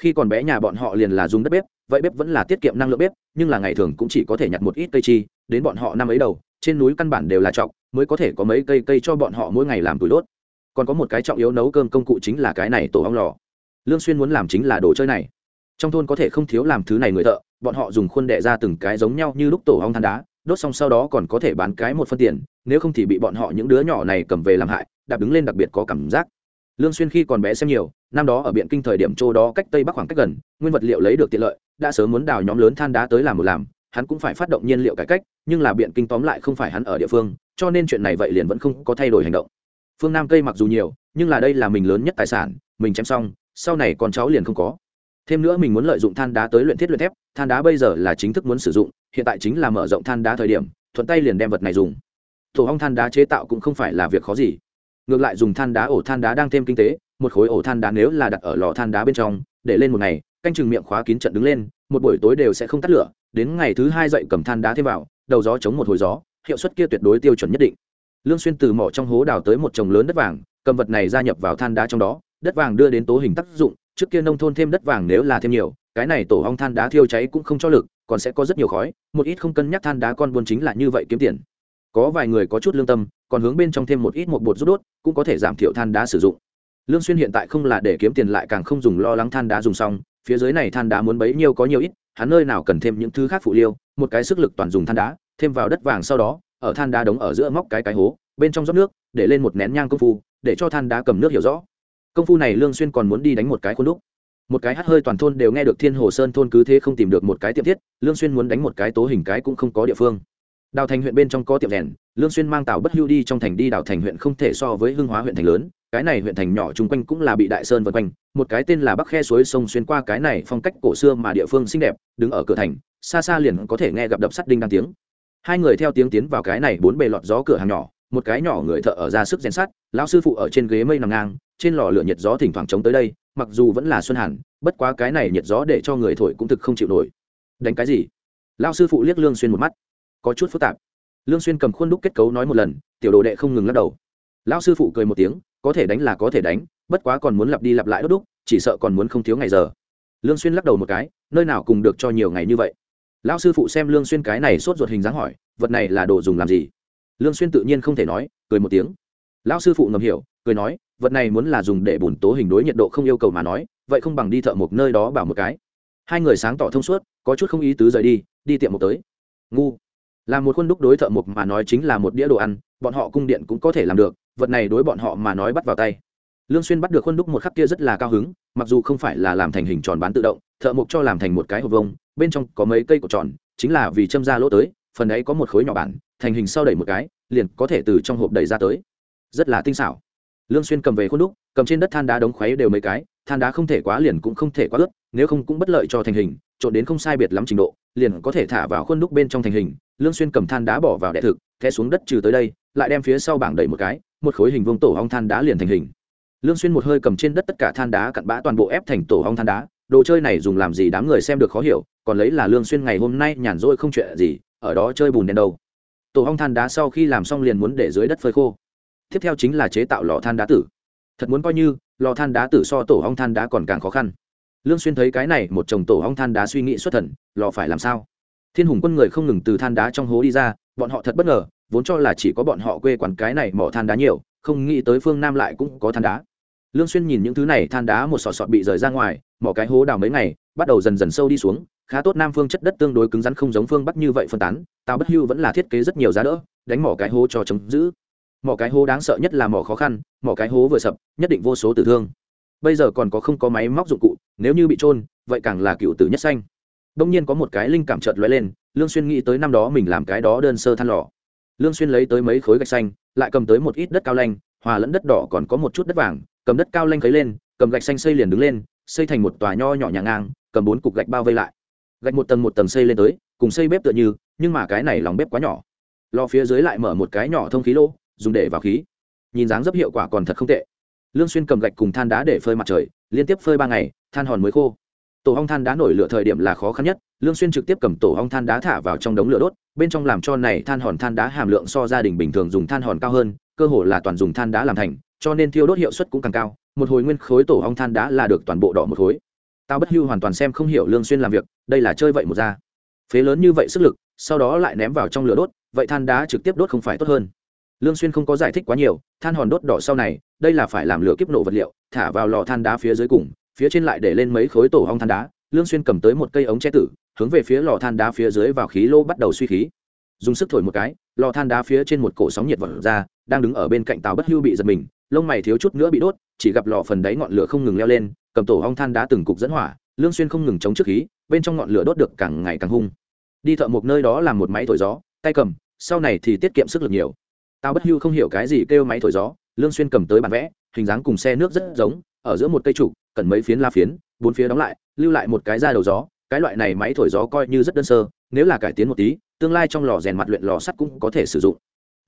Khi còn bé nhà bọn họ liền là dùng đất bếp, vậy bếp vẫn là tiết kiệm năng lượng bếp, nhưng là ngày thường cũng chỉ có thể nhặt một ít cây chi đến bọn họ năm ấy đầu, trên núi căn bản đều là trọc, mới có thể có mấy cây cây cho bọn họ mỗi ngày làm củi đốt. Còn có một cái trọng yếu nấu cơm công cụ chính là cái này tổ ong lò. Lương xuyên muốn làm chính là đồ chơi này. Trong thôn có thể không thiếu làm thứ này người thợ, bọn họ dùng khuôn đệ ra từng cái giống nhau như lúc tổ ong than đá, đốt xong sau đó còn có thể bán cái một phân tiền, nếu không thì bị bọn họ những đứa nhỏ này cầm về làm hại, đạp đứng lên đặc biệt có cảm giác. Lương xuyên khi còn bé xem nhiều, năm đó ở biện kinh thời điểm châu đó cách tây bắc khoảng cách gần, nguyên vật liệu lấy được tiện lợi, đã sớm muốn đào nhóm lớn than đá tới làm một làm hắn cũng phải phát động nhiên liệu cải cách, nhưng là biện kinh tóm lại không phải hắn ở địa phương, cho nên chuyện này vậy liền vẫn không có thay đổi hành động. Phương nam cây mặc dù nhiều, nhưng là đây là mình lớn nhất tài sản, mình chém xong, sau này con cháu liền không có. Thêm nữa mình muốn lợi dụng than đá tới luyện thiết luyện thép, than đá bây giờ là chính thức muốn sử dụng, hiện tại chính là mở rộng than đá thời điểm, thuận tay liền đem vật này dùng. Tổ hong than đá chế tạo cũng không phải là việc khó gì. Ngược lại dùng than đá ổ than đá đang thêm kinh tế, một khối ổ than đá nếu là đặt ở lò than đá bên trong, để lên một ngày, canh chừng miệng khóa kín trận đứng lên, một buổi tối đều sẽ không tắt lửa đến ngày thứ hai dậy cầm than đá thêm vào, đầu gió chống một hồi gió, hiệu suất kia tuyệt đối tiêu chuẩn nhất định. Lương xuyên từ mỏ trong hố đào tới một chồng lớn đất vàng, cầm vật này gia nhập vào than đá trong đó, đất vàng đưa đến tố hình tác dụng, trước kia nông thôn thêm đất vàng nếu là thêm nhiều, cái này tổ ong than đá thiêu cháy cũng không cho lực, còn sẽ có rất nhiều khói, một ít không cân nhắc than đá con buôn chính là như vậy kiếm tiền. Có vài người có chút lương tâm, còn hướng bên trong thêm một ít một bột rút đốt, cũng có thể giảm thiểu than đá sử dụng. Lương xuyên hiện tại không là để kiếm tiền lại càng không dùng lo lắng than đá dùng xong, phía dưới này than đá muốn bấy nhiêu có nhiều ít hắn nơi nào cần thêm những thứ khác phụ liêu, một cái sức lực toàn dùng than đá, thêm vào đất vàng sau đó, ở than đá đống ở giữa móc cái cái hố, bên trong rót nước, để lên một nén nhang công phu, để cho than đá cầm nước hiểu rõ. Công phu này lương xuyên còn muốn đi đánh một cái khuôn đúc. Một cái hắt hơi toàn thôn đều nghe được thiên hồ sơn thôn cứ thế không tìm được một cái tiệm thiết, lương xuyên muốn đánh một cái tố hình cái cũng không có địa phương. Đào thành huyện bên trong có tiệm rèn, lương xuyên mang tàu bất hưu đi trong thành đi, đào thành huyện không thể so với hưng hóa huyện thành lớn cái này huyện thành nhỏ chung quanh cũng là bị đại sơn vân quanh, một cái tên là bắc khe suối sông xuyên qua cái này phong cách cổ xưa mà địa phương xinh đẹp, đứng ở cửa thành, xa xa liền có thể nghe gặp đập sắt đinh đang tiếng. Hai người theo tiếng tiến vào cái này bốn bề lọt gió cửa hàng nhỏ, một cái nhỏ người thợ ở ra sức rèn sắt, lão sư phụ ở trên ghế mây nằm ngang, trên lò lửa nhiệt gió thỉnh thoảng chống tới đây, mặc dù vẫn là xuân hàn, bất quá cái này nhiệt gió để cho người thổi cũng thực không chịu nổi. Đánh cái gì? Lão sư phụ liếc lương xuyên một mắt. Có chút phức tạp. Lương xuyên cầm khuôn đúc kết cấu nói một lần, tiểu đồ đệ không ngừng lắc đầu. Lão sư phụ cười một tiếng có thể đánh là có thể đánh, bất quá còn muốn lặp đi lặp lại đốt đúc, chỉ sợ còn muốn không thiếu ngày giờ. Lương xuyên lắc đầu một cái, nơi nào cùng được cho nhiều ngày như vậy. Lão sư phụ xem lương xuyên cái này sốt ruột hình dáng hỏi, vật này là đồ dùng làm gì? Lương xuyên tự nhiên không thể nói, cười một tiếng. Lão sư phụ ngầm hiểu, cười nói, vật này muốn là dùng để bùn tố hình đối nhiệt độ không yêu cầu mà nói, vậy không bằng đi thợ một nơi đó bảo một cái. Hai người sáng tỏ thông suốt, có chút không ý tứ rời đi đi tiệm một tới. Ngu. Làm một khuôn đúc đối thợ mộc mà nói chính là một đĩa đồ ăn, bọn họ cung điện cũng có thể làm được vật này đối bọn họ mà nói bắt vào tay. Lương xuyên bắt được khuôn đúc một khắc kia rất là cao hứng, mặc dù không phải là làm thành hình tròn bán tự động, thợ mộc cho làm thành một cái hộp vông bên trong có mấy cây cột tròn, chính là vì châm ra lỗ tới, phần ấy có một khối nhỏ bản, thành hình sau đẩy một cái, liền có thể từ trong hộp đẩy ra tới. Rất là tinh xảo. Lương xuyên cầm về khuôn đúc, cầm trên đất than đá đống khoé đều mấy cái than đá không thể quá liền cũng không thể quá ướt, nếu không cũng bất lợi cho thành hình, trộn đến không sai biệt lắm trình độ, liền có thể thả vào khuôn đúc bên trong thành hình, lương xuyên cầm than đá bỏ vào đẻ thực, té xuống đất trừ tới đây, lại đem phía sau bảng đẩy một cái, một khối hình vuông tổ ong than đá liền thành hình. Lương xuyên một hơi cầm trên đất tất cả than đá cặn bã toàn bộ ép thành tổ ong than đá, đồ chơi này dùng làm gì đám người xem được khó hiểu, còn lấy là lương xuyên ngày hôm nay nhàn rỗi không chuyện gì, ở đó chơi bùn đen đâu. Tổ ong than đá sau khi làm xong liền muốn để dưới đất phơi khô. Tiếp theo chính là chế tạo lò than đá tử. Thật muốn coi như lò than đá tử so tổ hong than đá còn càng khó khăn. Lương xuyên thấy cái này, một chồng tổ hong than đá suy nghĩ xuất thần, lò phải làm sao? Thiên hùng quân người không ngừng từ than đá trong hố đi ra, bọn họ thật bất ngờ, vốn cho là chỉ có bọn họ quê quán cái này mỏ than đá nhiều, không nghĩ tới phương nam lại cũng có than đá. Lương xuyên nhìn những thứ này, than đá một sọt sọt bị rời ra ngoài, mỏ cái hố đào mấy ngày, bắt đầu dần dần sâu đi xuống, khá tốt nam phương chất đất tương đối cứng rắn không giống phương bắc như vậy phân tán tao bất hưu vẫn là thiết kế rất nhiều giá đỡ, đánh mỏ cái hố cho chống giữ mỏ cái hố đáng sợ nhất là mỏ khó khăn, mỏ cái hố vừa sập, nhất định vô số tử thương. Bây giờ còn có không có máy móc dụng cụ, nếu như bị trôn, vậy càng là cựu tử nhất xanh đông nhiên có một cái linh cảm chợt lóe lên, lương xuyên nghĩ tới năm đó mình làm cái đó đơn sơ than lò. Lương xuyên lấy tới mấy khối gạch xanh, lại cầm tới một ít đất cao lanh, hòa lẫn đất đỏ còn có một chút đất vàng, cầm đất cao lanh khấy lên, cầm gạch xanh xây liền đứng lên, xây thành một tòa nho nhỏ nhà ngang, cầm bốn cục gạch bao vây lại. Gạch một tầng một tầng xây lên tới, cùng xây bếp tựa như, nhưng mà cái này lòng bếp quá nhỏ. Lò phía dưới lại mở một cái nhỏ thông khí lỗ dùng để vào khí. Nhìn dáng dấp hiệu quả còn thật không tệ. Lương xuyên cầm gạch cùng than đá để phơi mặt trời, liên tiếp phơi ba ngày, than hòn mới khô. Tổ ong than đá nổi lửa thời điểm là khó khăn nhất, lương xuyên trực tiếp cầm tổ ong than đá thả vào trong đống lửa đốt, bên trong làm cho này than hòn than đá hàm lượng so gia đình bình thường dùng than hòn cao hơn, cơ hồ là toàn dùng than đá làm thành, cho nên thiêu đốt hiệu suất cũng càng cao, một hồi nguyên khối tổ ong than đá là được toàn bộ đỏ một khối. Tao bất hưu hoàn toàn xem không hiểu lương xuyên làm việc, đây là chơi vậy một ra. Phế lớn như vậy sức lực, sau đó lại ném vào trong lửa đốt, vậy than đá trực tiếp đốt không phải tốt hơn lương xuyên không có giải thích quá nhiều, than hòn đốt đỏ sau này, đây là phải làm lửa kiếp nổ vật liệu, thả vào lò than đá phía dưới cùng, phía trên lại để lên mấy khối tổ ong than đá. Lương xuyên cầm tới một cây ống che tử, hướng về phía lò than đá phía dưới vào khí lô bắt đầu suy khí. Dùng sức thổi một cái, lò than đá phía trên một cổ sóng nhiệt vọt ra, đang đứng ở bên cạnh tàu bất hưu bị giật mình, lông mày thiếu chút nữa bị đốt, chỉ gặp lò phần đáy ngọn lửa không ngừng leo lên, cầm tổ ong than đá từng cục dẫn hỏa, lương xuyên không ngừng chống trước khí, bên trong ngọn lửa đốt được càng ngày càng hung. Đi thợ một nơi đó làm một máy thổi gió, tay cầm, sau này thì tiết kiệm sức lực nhiều tao bất hưu không hiểu cái gì kêu máy thổi gió, lương xuyên cầm tới bản vẽ, hình dáng cùng xe nước rất giống, ở giữa một cây trụ cần mấy phiến la phiến, bốn phía đóng lại, lưu lại một cái ra đầu gió, cái loại này máy thổi gió coi như rất đơn sơ, nếu là cải tiến một tí, tương lai trong lò rèn mặt luyện lò sắt cũng có thể sử dụng.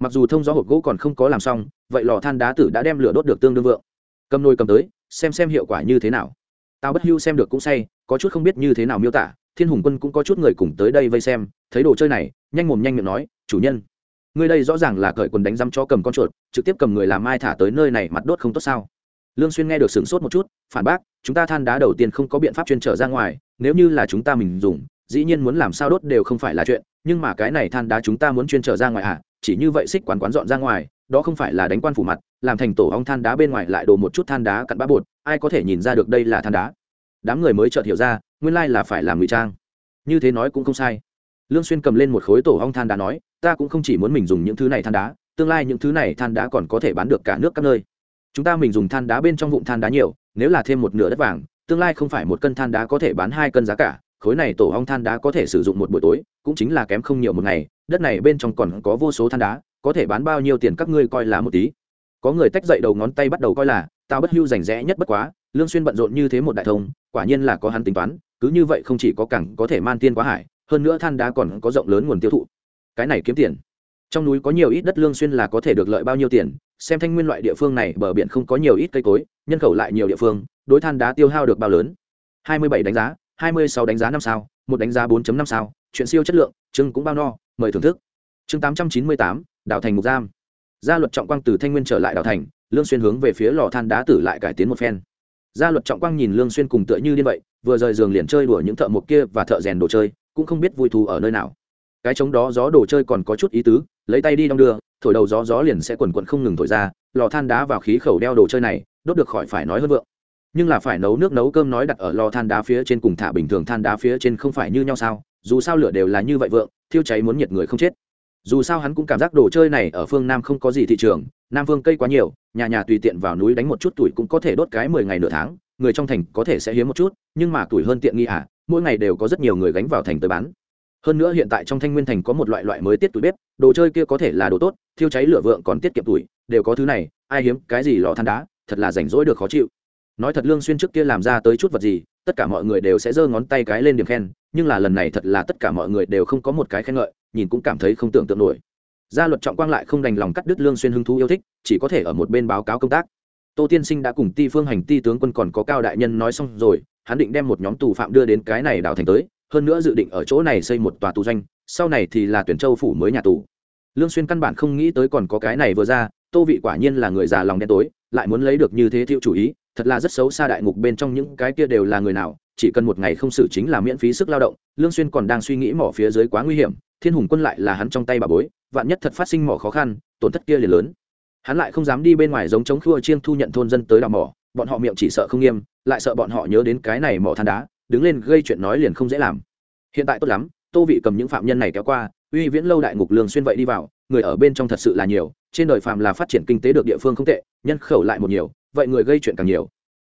Mặc dù thông gió hộp gỗ còn không có làm xong, vậy lò than đá tử đã đem lửa đốt được tương đương vượng. Cầm nồi cầm tới, xem xem hiệu quả như thế nào. Tao bất hưu xem được cũng say, có chút không biết như thế nào miêu tả, thiên hùng quân cũng có chút người cùng tới đây vây xem, thấy đồ chơi này, nhanh mồm nhanh miệng nói, chủ nhân ngươi đây rõ ràng là cởi quần đánh răm cho cầm con chuột, trực tiếp cầm người làm mai thả tới nơi này mặt đốt không tốt sao? Lương xuyên nghe được sửng sốt một chút, phản bác, chúng ta than đá đầu tiên không có biện pháp chuyên trở ra ngoài, nếu như là chúng ta mình dùng, dĩ nhiên muốn làm sao đốt đều không phải là chuyện, nhưng mà cái này than đá chúng ta muốn chuyên trở ra ngoài à? Chỉ như vậy xích quán quán dọn ra ngoài, đó không phải là đánh quan phủ mặt, làm thành tổ ong than đá bên ngoài lại đổ một chút than đá cặn bã bột, ai có thể nhìn ra được đây là than đá? Đám người mới chợt hiểu ra, nguyên lai là phải làm ngụy trang. Như thế nói cũng không sai. Lương xuyên cầm lên một khối tổ ong than đá nói ta cũng không chỉ muốn mình dùng những thứ này than đá, tương lai những thứ này than đá còn có thể bán được cả nước các nơi. Chúng ta mình dùng than đá bên trong vụn than đá nhiều, nếu là thêm một nửa đất vàng, tương lai không phải một cân than đá có thể bán hai cân giá cả, khối này tổ ong than đá có thể sử dụng một buổi tối, cũng chính là kém không nhiều một ngày, đất này bên trong còn có vô số than đá, có thể bán bao nhiêu tiền các ngươi coi là một tí. Có người tách dậy đầu ngón tay bắt đầu coi là tao bất hưu rành rẽ nhất bất quá, lương xuyên bận rộn như thế một đại thông, quả nhiên là có hắn tính toán, cứ như vậy không chỉ có cẳng có thể man tiên quá hải, hơn nữa than đá còn có rộng lớn nguồn tiêu thụ cái này kiếm tiền. Trong núi có nhiều ít đất lương xuyên là có thể được lợi bao nhiêu tiền xem thanh nguyên loại địa phương này bờ biển không có nhiều ít cây cối nhân khẩu lại nhiều địa phương đối than đá tiêu hao được bao lớn. 27 đánh giá 26 đánh giá năm sao một đánh giá 4.5 sao chuyện siêu chất lượng chưng cũng bao no mời thưởng thức. Chương 898, đảo thành mục giam. Gia luật trọng quang từ thanh nguyên trở lại đảo thành lương xuyên hướng về phía lò than đá tử lại cải tiến một phen. Gia luật trọng quang nhìn lương xuyên cùng tựa như điên vậy vừa rời giường liền chơi đùa những thợ mộc kia và thợ rèn đồ chơi cũng không biết vui thú ở nơi nào cái trống đó gió đồ chơi còn có chút ý tứ, lấy tay đi đong đưa, thổi đầu gió gió liền sẽ quần quần không ngừng thổi ra, lò than đá vào khí khẩu đeo đồ chơi này, đốt được khỏi phải nói hơn vượng. Nhưng là phải nấu nước nấu cơm nói đặt ở lò than đá phía trên cùng thả bình thường than đá phía trên không phải như nhau sao, dù sao lửa đều là như vậy vượng, thiêu cháy muốn nhiệt người không chết. Dù sao hắn cũng cảm giác đồ chơi này ở phương nam không có gì thị trường, nam phương cây quá nhiều, nhà nhà tùy tiện vào núi đánh một chút tuổi cũng có thể đốt cái mười ngày nửa tháng, người trong thành có thể sẽ hiếm một chút, nhưng mà tuổi hơn tiện nghi à mỗi ngày đều có rất nhiều người gánh vào thành tới bán hơn nữa hiện tại trong thanh nguyên thành có một loại loại mới tiết tuổi bếp, đồ chơi kia có thể là đồ tốt, thiêu cháy lửa vượng còn tiết kiệm tuổi, đều có thứ này, ai hiếm, cái gì lò than đá, thật là rảnh rỗi được khó chịu. Nói thật lương xuyên trước kia làm ra tới chút vật gì, tất cả mọi người đều sẽ giơ ngón tay cái lên điểm khen, nhưng là lần này thật là tất cả mọi người đều không có một cái khen ngợi, nhìn cũng cảm thấy không tưởng tượng nổi. Gia luật trọng quang lại không đành lòng cắt đứt lương xuyên hứng thú yêu thích, chỉ có thể ở một bên báo cáo công tác. Tô tiên sinh đã cùng ti phương hành ti tướng quân còn có cao đại nhân nói xong rồi, hắn định đem một nhóm tù phạm đưa đến cái này đảo thành tới hơn nữa dự định ở chỗ này xây một tòa tù doanh, sau này thì là tuyển châu phủ mới nhà tù. Lương xuyên căn bản không nghĩ tới còn có cái này vừa ra, tô vị quả nhiên là người già lòng đen tối, lại muốn lấy được như thế thiệu chủ ý, thật là rất xấu xa đại ngục bên trong những cái kia đều là người nào, chỉ cần một ngày không xử chính là miễn phí sức lao động, lương xuyên còn đang suy nghĩ mỏ phía dưới quá nguy hiểm, thiên hùng quân lại là hắn trong tay bà bối, vạn nhất thật phát sinh mỏ khó khăn, tổn thất kia liền lớn. Hắn lại không dám đi bên ngoài giống chống khua chiêng thu nhận thôn dân tới đào mỏ, bọn họ miệng chỉ sợ không nghiêm, lại sợ bọn họ nhớ đến cái này mỏ than đá đứng lên gây chuyện nói liền không dễ làm. Hiện tại tốt lắm, tô vị cầm những phạm nhân này kéo qua, uy viễn lâu đại ngục lương xuyên vậy đi vào, người ở bên trong thật sự là nhiều, trên đời phàm là phát triển kinh tế được địa phương không tệ, nhân khẩu lại một nhiều, vậy người gây chuyện càng nhiều.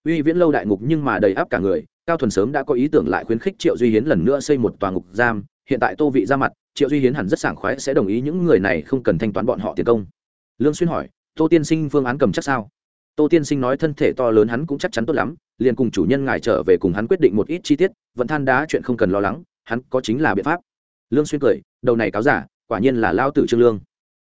Uy viễn lâu đại ngục nhưng mà đầy áp cả người, cao thuần sớm đã có ý tưởng lại khuyến khích triệu duy hiến lần nữa xây một tòa ngục giam, hiện tại tô vị ra mặt, triệu duy hiến hẳn rất sảng khoái sẽ đồng ý những người này không cần thanh toán bọn họ tiền công. Lương xuyên hỏi, tô tiên sinh phương án cầm chắc sao? Tô tiên sinh nói thân thể to lớn hắn cũng chắc chắn tốt lắm, liền cùng chủ nhân ngài trở về cùng hắn quyết định một ít chi tiết, vẫn than đá chuyện không cần lo lắng, hắn có chính là biện pháp. Lương xuyên cười, đầu này cáo giả, quả nhiên là lao tử trương lương.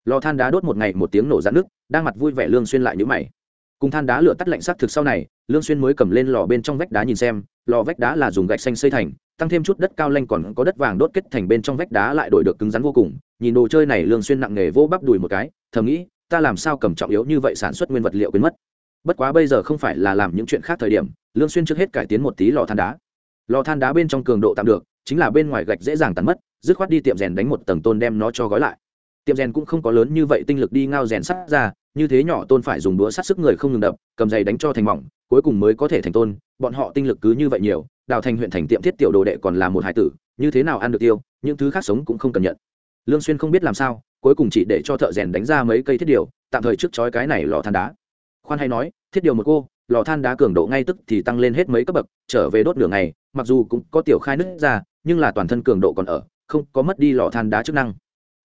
Lò than đá đốt một ngày một tiếng nổ ra nước đang mặt vui vẻ lương xuyên lại nhíu mày. Cùng than đá lửa tắt lạnh sắc thực sau này, lương xuyên mới cầm lên lò bên trong vách đá nhìn xem, lò vách đá là dùng gạch xanh xây thành, tăng thêm chút đất cao lanh còn có đất vàng đốt kết thành bên trong vách đá lại đổi được cứng rắn vô cùng, nhìn đồ chơi này lương xuyên nặng nghề vô bắp đùi một cái, thầm nghĩ, ta làm sao cầm trọng yếu như vậy sản xuất nguyên vật liệu quên mất bất quá bây giờ không phải là làm những chuyện khác thời điểm, lương xuyên trước hết cải tiến một tí lò than đá. Lò than đá bên trong cường độ tạm được, chính là bên ngoài gạch dễ dàng tàn mất, dứt khoát đi tiệm rèn đánh một tầng tôn đem nó cho gói lại. Tiệm rèn cũng không có lớn như vậy tinh lực đi ngao rèn sắt ra, như thế nhỏ tôn phải dùng đũa sắt sức người không ngừng đập, cầm giày đánh cho thành mỏng, cuối cùng mới có thể thành tôn, bọn họ tinh lực cứ như vậy nhiều, đào thành huyện thành tiệm thiết tiểu đồ đệ còn là một hải tử, như thế nào ăn được tiêu, những thứ khác sống cũng không cần nhận. Lương xuyên không biết làm sao, cuối cùng chỉ để cho thợ rèn đánh ra mấy cây thiết điều, tạm thời trước chói cái này lò than đá khoan hay nói, thiết điều một cô, lò than đá cường độ ngay tức thì tăng lên hết mấy cấp bậc, trở về đốt nửa ngày, mặc dù cũng có tiểu khai nứt ra, nhưng là toàn thân cường độ còn ở, không có mất đi lò than đá chức năng.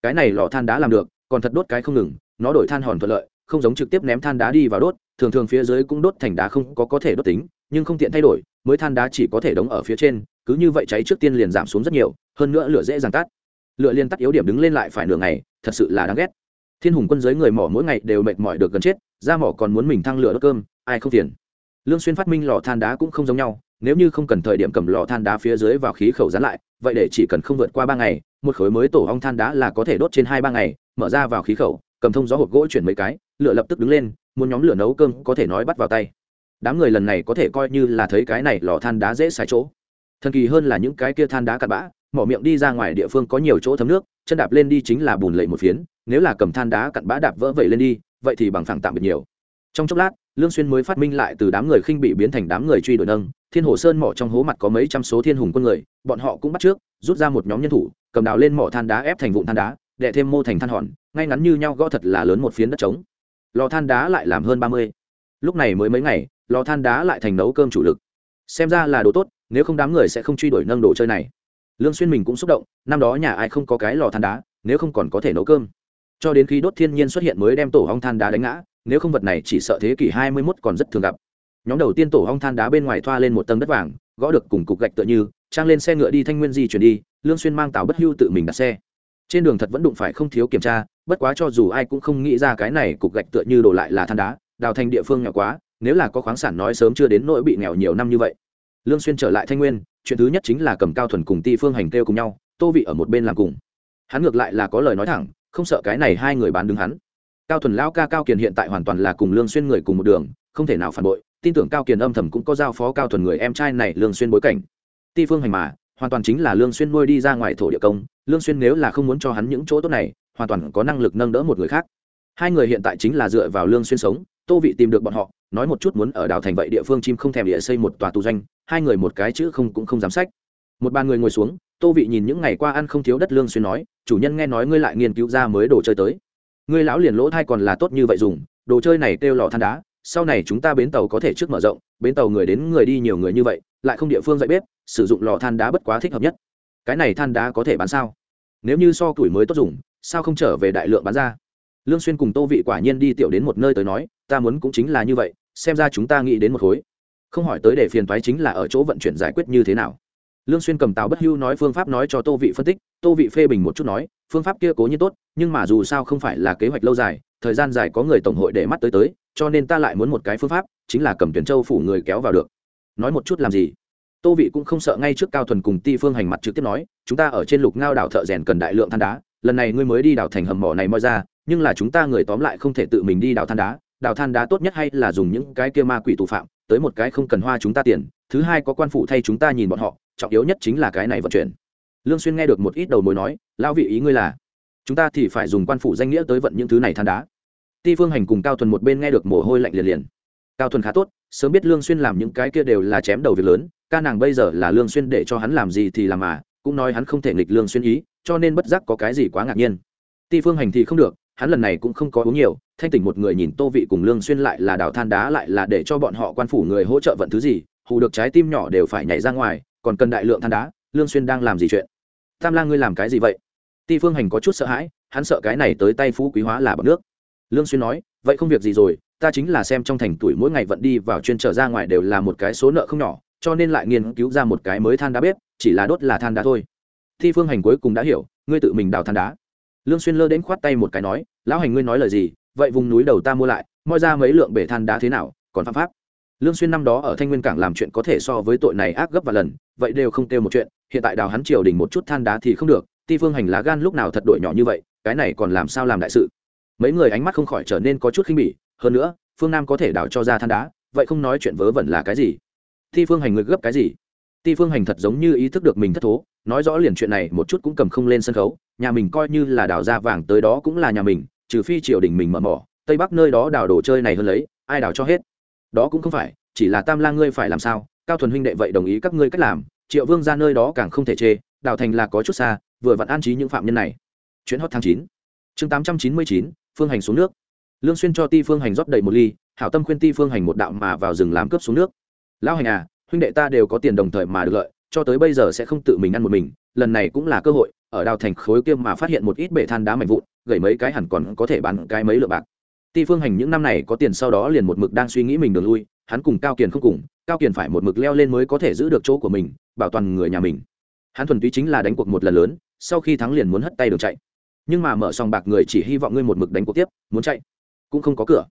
Cái này lò than đá làm được, còn thật đốt cái không ngừng, nó đổi than hòn thuận lợi, không giống trực tiếp ném than đá đi vào đốt, thường thường phía dưới cũng đốt thành đá không có có thể đốt tính, nhưng không tiện thay đổi, mới than đá chỉ có thể đóng ở phía trên, cứ như vậy cháy trước tiên liền giảm xuống rất nhiều, hơn nữa lửa dễ dàng tắt. Lửa liên tắt yếu điểm đứng lên lại phải nửa ngày, thật sự là đáng ghét thiên hùng quân giới người mỏ mỗi ngày đều mệt mỏi được gần chết ra mỏ còn muốn mình thăng lửa đốt cơm, ai không tiền lương xuyên phát minh lò than đá cũng không giống nhau, nếu như không cần thời điểm cầm lò than đá phía dưới vào khí khẩu dán lại, vậy để chỉ cần không vượt qua ba ngày, một khối mới tổ ong than đá là có thể đốt trên hai ba ngày, mở ra vào khí khẩu, cầm thông gió hộp gỗ chuyển mấy cái, lửa lập tức đứng lên, muốn nhóm lửa nấu cơm có thể nói bắt vào tay. Đám người lần này có thể coi như là thấy cái này lò than đá dễ xài chỗ. Thần kỳ hơn là những cái kia than đá cặn bã mỏ miệng đi ra ngoài địa phương có nhiều chỗ thấm nước, chân đạp lên đi chính là bùn lầy một phiến, nếu là cầm than đá cặn bã đạp vỡ vậy lên đi, vậy thì bằng phẳng tạm biệt nhiều. Trong chốc lát, lương xuyên mới phát minh lại từ đám người khinh bị biến thành đám người truy đuổi nâng, thiên hồ sơn mỏ trong hố mặt có mấy trăm số thiên hùng quân người, bọn họ cũng bắt trước, rút ra một nhóm nhân thủ, cầm đào lên mỏ than đá ép thành vụn than đá đệ thêm mô thành than hòn, ngay ngắn như nhau gõ thật là lớn một phiến đất trống. Lò than đá lại làm hơn ba mươi. Lúc này mới mấy ngày, lò than đá lại thành nấu cơm chủ lực. Xem ra là đồ tốt, nếu không đám người sẽ không truy đuổi nâng đồ chơi này lương xuyên mình cũng xúc động, năm đó nhà ai không có cái lò than đá, nếu không còn có thể nấu cơm. Cho đến khi đốt thiên nhiên xuất hiện mới đem tổ hong than đá đánh ngã, nếu không vật này chỉ sợ thế kỷ 21 còn rất thường gặp. Nhóm đầu tiên tổ hong than đá bên ngoài thoa lên một tầng đất vàng, gõ được cùng cục gạch tựa như, trang lên xe ngựa đi thanh nguyên di chuyển đi, lương xuyên mang tàu bất hưu tự mình đặt xe. Trên đường thật vẫn đụng phải không thiếu kiểm tra, bất quá cho dù ai cũng không nghĩ ra cái này cục gạch tựa như đổ lại là than đá, đào thành địa phương nghèo quá, nếu là có khoáng sản nói sớm chưa đến nỗi bị nghèo nhiều năm như vậy lương xuyên trở lại thanh nguyên, chuyện thứ nhất chính là cầm cao thuần cùng ti phương hành kêu cùng nhau, tô vị ở một bên làm cùng. Hắn ngược lại là có lời nói thẳng, không sợ cái này hai người bán đứng hắn. Cao thuần lão ca cao kiền hiện tại hoàn toàn là cùng lương xuyên người cùng một đường, không thể nào phản bội, tin tưởng cao kiền âm thầm cũng có giao phó cao thuần người em trai này lương xuyên bối cảnh. Ti phương hành mà, hoàn toàn chính là lương xuyên nuôi đi ra ngoài thổ địa công, lương xuyên nếu là không muốn cho hắn những chỗ tốt này, hoàn toàn có năng lực nâng đỡ một người khác. Hai người hiện tại chính là dựa vào lương xuyên sống tô vị tìm được bọn họ, nói một chút muốn ở đảo thành vậy địa phương chim không thèm địa xây một tòa tù doanh, hai người một cái chữ không cũng không dám sách. Một ba người ngồi xuống, tô vị nhìn những ngày qua ăn không thiếu đất lương xuyên nói, chủ nhân nghe nói ngươi lại nghiên cứu ra mới đồ chơi tới. Ngươi lão liền lỗ thai còn là tốt như vậy dùng, đồ chơi này kêu lò than đá, sau này chúng ta bến tàu có thể trước mở rộng, bến tàu người đến người đi nhiều người như vậy, lại không địa phương dạy bếp, sử dụng lò than đá bất quá thích hợp nhất. Cái này than đá có thể bán sao? Nếu như so tuổi mới tốt dùng, sao không trở về đại lượng bán ra? Lương xuyên cùng tô vị quả nhiên đi tiểu đến một nơi tới nói, ta muốn cũng chính là như vậy, xem ra chúng ta nghĩ đến một khối. Không hỏi tới để phiền toái chính là ở chỗ vận chuyển giải quyết như thế nào. Lương xuyên cầm tàu bất hưu nói phương pháp nói cho tô vị phân tích, tô vị phê bình một chút nói, phương pháp kia cố nhiên tốt, nhưng mà dù sao không phải là kế hoạch lâu dài, thời gian dài có người tổng hội để mắt tới tới, cho nên ta lại muốn một cái phương pháp, chính là cầm tuyển châu phủ người kéo vào được. Nói một chút làm gì? Tô vị cũng không sợ ngay trước cao thuần cùng ti phương hành mặt trực tiếp nói, chúng ta ở trên lục ngao đảo thợ rèn cần đại lượng than đá, lần này ngươi mới đi đảo thành hầm mỏ này moi ra nhưng là chúng ta người tóm lại không thể tự mình đi đào than đá, đào than đá tốt nhất hay là dùng những cái kia ma quỷ tù phạm, tới một cái không cần hoa chúng ta tiền, thứ hai có quan phụ thay chúng ta nhìn bọn họ, trọng yếu nhất chính là cái này vận chuyển. Lương xuyên nghe được một ít đầu mối nói, lão vị ý ngươi là, chúng ta thì phải dùng quan phụ danh nghĩa tới vận những thứ này than đá. Ti phương hành cùng cao thuần một bên nghe được mồ hôi lạnh liền liền. Cao thuần khá tốt, sớm biết lương xuyên làm những cái kia đều là chém đầu việc lớn, ca nàng bây giờ là lương xuyên để cho hắn làm gì thì làm mà, cũng nói hắn không thể nghịch lương xuyên ý, cho nên bất giác có cái gì quá ngạc nhiên. Ti phương hành thì không được hắn lần này cũng không có uống nhiều, thanh tỉnh một người nhìn tô vị cùng lương xuyên lại là đào than đá lại là để cho bọn họ quan phủ người hỗ trợ vận thứ gì, hù được trái tim nhỏ đều phải nhảy ra ngoài, còn cần đại lượng than đá, lương xuyên đang làm gì chuyện? Tam lang ngươi làm cái gì vậy? Ti phương hành có chút sợ hãi, hắn sợ cái này tới tay phú quý hóa là bằng nước. Lương xuyên nói, vậy không việc gì rồi, ta chính là xem trong thành tuổi mỗi ngày vận đi vào chuyên trở ra ngoài đều là một cái số nợ không nhỏ, cho nên lại nghiên cứu ra một cái mới than đá bếp, chỉ là đốt là than đá thôi. Thi phương hành cuối cùng đã hiểu, ngươi tự mình đào than đá lương xuyên lơ đến khoát tay một cái nói, lão hành ngươi nói lời gì? Vậy vùng núi đầu ta mua lại, moi ra mấy lượng bể than đá thế nào, còn phạm pháp? Lương xuyên năm đó ở thanh nguyên cảng làm chuyện có thể so với tội này ác gấp và lần, vậy đều không tiêu một chuyện, hiện tại đào hắn triều đình một chút than đá thì không được, ti phương hành lá gan lúc nào thật đội nhỏ như vậy, cái này còn làm sao làm đại sự? Mấy người ánh mắt không khỏi trở nên có chút khinh bỉ, hơn nữa, phương nam có thể đào cho ra than đá, vậy không nói chuyện vớ vẩn là cái gì? Ti phương hành ngược gấp cái gì? Ti phương hành thật giống như ý thức được mình thất thố nói rõ liền chuyện này một chút cũng cầm không lên sân khấu, nhà mình coi như là đào ra vàng tới đó cũng là nhà mình, trừ phi triều đình mình mở mỏ, tây bắc nơi đó đào đồ chơi này hơn lấy, ai đào cho hết. Đó cũng không phải, chỉ là tam lang ngươi phải làm sao, cao thuần huynh đệ vậy đồng ý các ngươi cách làm, triệu vương ra nơi đó càng không thể chê, đào thành là có chút xa, vừa vặn an trí những phạm nhân này. Chuyến hot tháng chín, chương tám trăm chín mươi chín, phương hành xuống nước. Lương xuyên cho ti phương hành rót đầy một ly, hảo tâm khuyên ti phương hành một đạo mà vào rừng làm cướp xuống nước. Lão hành à huynh đệ ta đều có tiền đồng thời mà được lợi cho tới bây giờ sẽ không tự mình ăn một mình, lần này cũng là cơ hội, ở đào thành khối kia mà phát hiện một ít bể than đá mạnh vụn, gầy mấy cái hẳn còn có thể bán cái mấy lượng bạc. Ti phương hành những năm này có tiền sau đó liền một mực đang suy nghĩ mình đường lui, hắn cùng cao kiền không cùng, cao kiền phải một mực leo lên mới có thể giữ được chỗ của mình, bảo toàn người nhà mình. Hắn thuần túy chính là đánh cuộc một lần lớn, sau khi thắng liền muốn hất tay đường chạy. Nhưng mà mở sòng bạc người chỉ hy vọng ngươi một mực đánh cuộc tiếp, muốn chạy, cũng không có cửa.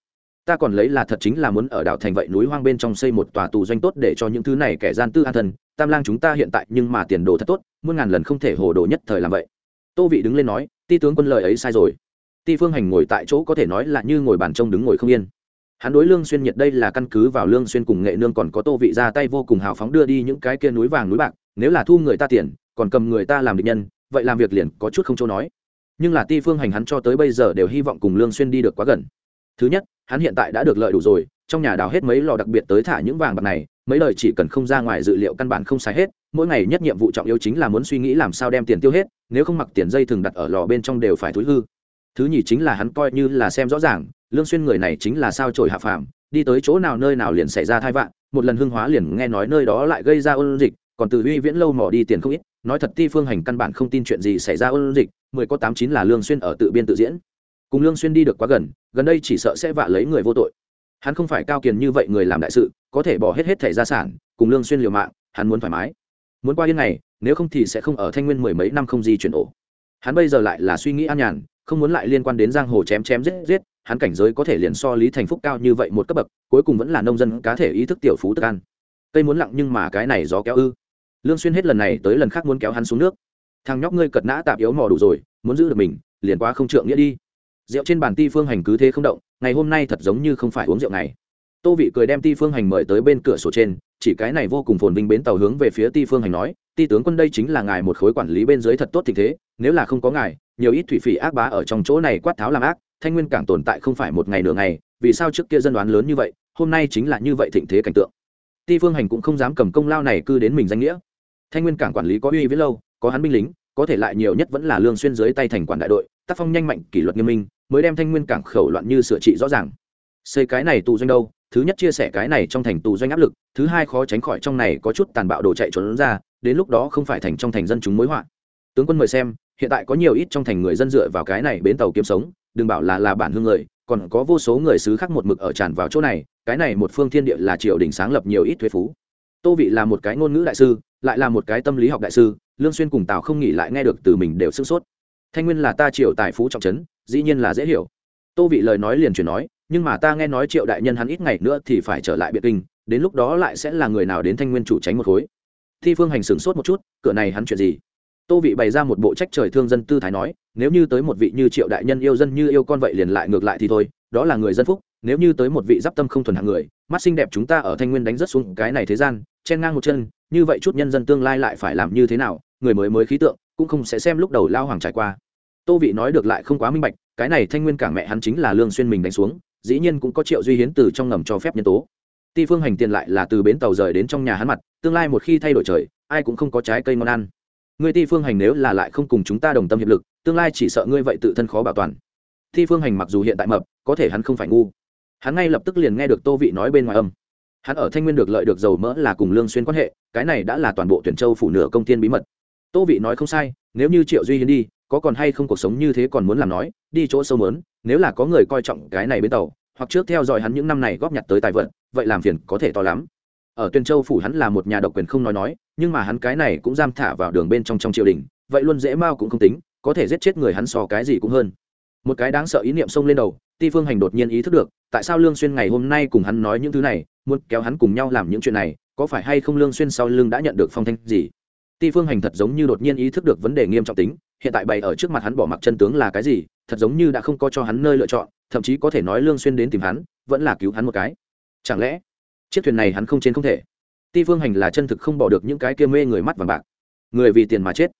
Ta còn lấy là thật chính là muốn ở đảo thành vậy núi hoang bên trong xây một tòa tù doanh tốt để cho những thứ này kẻ gian tư an thân tam lang chúng ta hiện tại nhưng mà tiền đồ thật tốt, muôn ngàn lần không thể hồ đồ nhất thời làm vậy. Tô vị đứng lên nói, ti tướng quân lời ấy sai rồi. Ti phương hành ngồi tại chỗ có thể nói là như ngồi bàn trông đứng ngồi không yên. Hắn đối lương xuyên nhiệt đây là căn cứ vào lương xuyên cùng nghệ nương còn có tô vị ra tay vô cùng hào phóng đưa đi những cái kia núi vàng núi bạc, nếu là thu người ta tiền, còn cầm người ta làm địch nhân, vậy làm việc liền có chút không chỗ nói. Nhưng là ti phương hành hắn cho tới bây giờ đều hy vọng cùng lương xuyên đi được quá gần. Thứ nhất, hắn hiện tại đã được lợi đủ rồi, trong nhà đào hết mấy lò đặc biệt tới thả những vàng bạc này mấy lời chỉ cần không ra ngoài dự liệu căn bản không xài hết, mỗi ngày nhất nhiệm vụ trọng yếu chính là muốn suy nghĩ làm sao đem tiền tiêu hết, nếu không mặc tiền dây thường đặt ở lò bên trong đều phải thối hư. Thứ nhì chính là hắn coi như là xem rõ ràng, lương xuyên người này chính là sao trổi hạ phàm, đi tới chỗ nào nơi nào liền xảy ra thai vạn một lần hưng hóa liền nghe nói nơi đó lại gây ra ôn dịch, còn từ uy viễn lâu mò đi tiền không ít, nói thật ti phương hành căn bản không tin chuyện gì xảy ra ôn dịch, mười có tám chín là lương xuyên ở tự biên tự diễn. Cùng lương xuyên đi được quá gần gần đây chỉ sợ sẽ vạ lấy người vô tội. Hắn không phải cao kiền như vậy người làm đại sự có thể bỏ hết hết thẻ gia sản, cùng lương xuyên liều mạng, hắn muốn thoải mái. Muốn qua yên này nếu không thì sẽ không ở thanh nguyên mười mấy năm không di chuyển ổ. Hắn bây giờ lại là suy nghĩ an nhàn, không muốn lại liên quan đến giang hồ chém chém giết giết, hắn cảnh giới có thể liền so lý thành phúc cao như vậy một cấp bậc, cuối cùng vẫn là nông dân cá thể ý thức tiểu phú tức ăn. Cây muốn lặng nhưng mà cái này gió kéo ư. Lương xuyên hết lần này tới lần khác muốn kéo hắn xuống nước. Thằng nhóc ngươi cật nã tạp yếu mò đủ rồi, muốn giữ được mình, liền quá không trượng nghĩa đi. Rượu trên bàn ti phương hành cứ thế không động, ngày hôm nay thật giống như không phải uống rượu này tô vị cười đem ti phương hành mời tới bên cửa sổ trên, chỉ cái này vô cùng phồn vinh bến tàu hướng về phía ti phương hành nói, ti tướng quân đây chính là ngài một khối quản lý bên dưới thật tốt tình thế, nếu là không có ngài, nhiều ít thủy phỉ ác bá ở trong chỗ này quát tháo làm ác, thanh nguyên cảng tồn tại không phải một ngày nửa ngày, vì sao trước kia dân đoán lớn như vậy, hôm nay chính là như vậy thịnh thế cảnh tượng. Ti phương hành cũng không dám cầm công lao này cư đến mình danh nghĩa. Thanh nguyên cảng quản lý có uy với lâu, có hắn binh lính, có thể lại nhiều nhất vẫn là lương xuyên dưới tay thành quản đại đội, tác phong nhanh mạnh, kỷ luật nghiêm minh, mới đem thanh nguyên cảng khẩu loạn như sửa trị rõ ràng. Xây cái này tù doanh đâu thứ nhất chia sẻ cái này trong thành tù doanh áp lực, thứ hai khó tránh khỏi trong này có chút tàn bạo đồ chạy trốn ra, đến lúc đó không phải thành trong thành dân chúng mối họa. Tướng quân mời xem, hiện tại có nhiều ít trong thành người dân dựa vào cái này bến tàu kiếm sống, đừng bảo là là bản hương người, còn có vô số người xứ khác một mực ở tràn vào chỗ này, cái này một phương thiên địa là triều đình sáng lập nhiều ít thuế phú. Tô vị là một cái ngôn ngữ đại sư, lại là một cái tâm lý học đại sư, lương xuyên cùng tào không nghĩ lại nghe được từ mình đều sưng sốt. Thanh nguyên là ta triều tài phú trọng trấn, dĩ nhiên là dễ hiểu. Tô vị lời nói liền chuyển nói nhưng mà ta nghe nói triệu đại nhân hắn ít ngày nữa thì phải trở lại biệt kinh, đến lúc đó lại sẽ là người nào đến thanh nguyên chủ tránh một khối. Thi phương hành sửng sốt một chút, cửa này hắn chuyện gì? Tô vị bày ra một bộ trách trời thương dân tư thái nói, nếu như tới một vị như triệu đại nhân yêu dân như yêu con vậy liền lại ngược lại thì thôi, đó là người dân phúc, nếu như tới một vị d tâm không thuần hạng người, mắt xinh đẹp chúng ta ở thanh nguyên đánh rất xuống cái này thế gian, chen ngang một chân, như vậy chút nhân dân tương lai lại phải làm như thế nào, người mới mới khí tượng, cũng không sẽ xem lúc đầu lao hoàng trải qua. Tô vị nói được lại không quá minh bạch, cái này thanh nguyên cảng mẹ hắn chính là lương xuyên mình đánh xuống dĩ nhiên cũng có triệu duy hiến từ trong ngầm cho phép nhân tố. Ti phương hành tiền lại là từ bến tàu rời đến trong nhà hắn mặt, tương lai một khi thay đổi trời, ai cũng không có trái cây ngon ăn. Người ti phương hành nếu là lại không cùng chúng ta đồng tâm hiệp lực, tương lai chỉ sợ ngươi vậy tự thân khó bảo toàn. Ti phương hành mặc dù hiện tại mập, có thể hắn không phải ngu. Hắn ngay lập tức liền nghe được tô vị nói bên ngoài âm. Hắn ở thanh nguyên được lợi được dầu mỡ là cùng lương xuyên quan hệ, cái này đã là toàn bộ tuyển châu phủ nửa công tiên bí mật tô vị nói không sai nếu như triệu duy hiến đi có còn hay không cuộc sống như thế còn muốn làm nói đi chỗ sâu mớn nếu là có người coi trọng cái này bên tàu hoặc trước theo dõi hắn những năm này góp nhặt tới tài vật, vậy làm phiền có thể to lắm. Ở tuyên châu phủ hắn là một nhà độc quyền không nói nói nhưng mà hắn cái này cũng giam thả vào đường bên trong trong triều đình vậy luôn dễ mau cũng không tính có thể giết chết người hắn so cái gì cũng hơn. Một cái đáng sợ ý niệm xông lên đầu ti phương hành đột nhiên ý thức được tại sao lương xuyên ngày hôm nay cùng hắn nói những thứ này muốn kéo hắn cùng nhau làm những chuyện này có phải hay không lương xuyên sau lưng đã nhận được phong thanh gì? Ti phương hành thật giống như đột nhiên ý thức được vấn đề nghiêm trọng tính, hiện tại bày ở trước mặt hắn bỏ mặc chân tướng là cái gì, thật giống như đã không có cho hắn nơi lựa chọn, thậm chí có thể nói lương xuyên đến tìm hắn, vẫn là cứu hắn một cái. Chẳng lẽ, chiếc thuyền này hắn không trên không thể? Ti phương hành là chân thực không bỏ được những cái kia mê người mắt vàng bạc. Người vì tiền mà chết.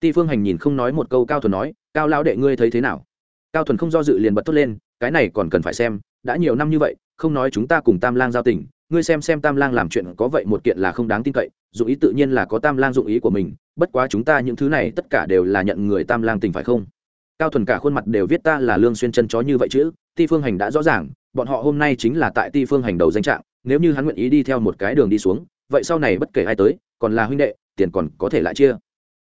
Ti phương hành nhìn không nói một câu cao thuần nói, cao lão đệ ngươi thấy thế nào? Cao thuần không do dự liền bật thốt lên, cái này còn cần phải xem, đã nhiều năm như vậy, không nói chúng ta cùng tam lang giao tình ngươi xem xem tam lang làm chuyện có vậy một kiện là không đáng tin cậy dụng ý tự nhiên là có tam lang dụng ý của mình, bất quá chúng ta những thứ này tất cả đều là nhận người tam lang tình phải không? Cao thuần cả khuôn mặt đều viết ta là lương xuyên chân chó như vậy chứ, ti phương hành đã rõ ràng, bọn họ hôm nay chính là tại ti phương hành đầu danh trạng, nếu như hắn nguyện ý đi theo một cái đường đi xuống, vậy sau này bất kể ai tới, còn là huynh đệ, tiền còn có thể lại chia.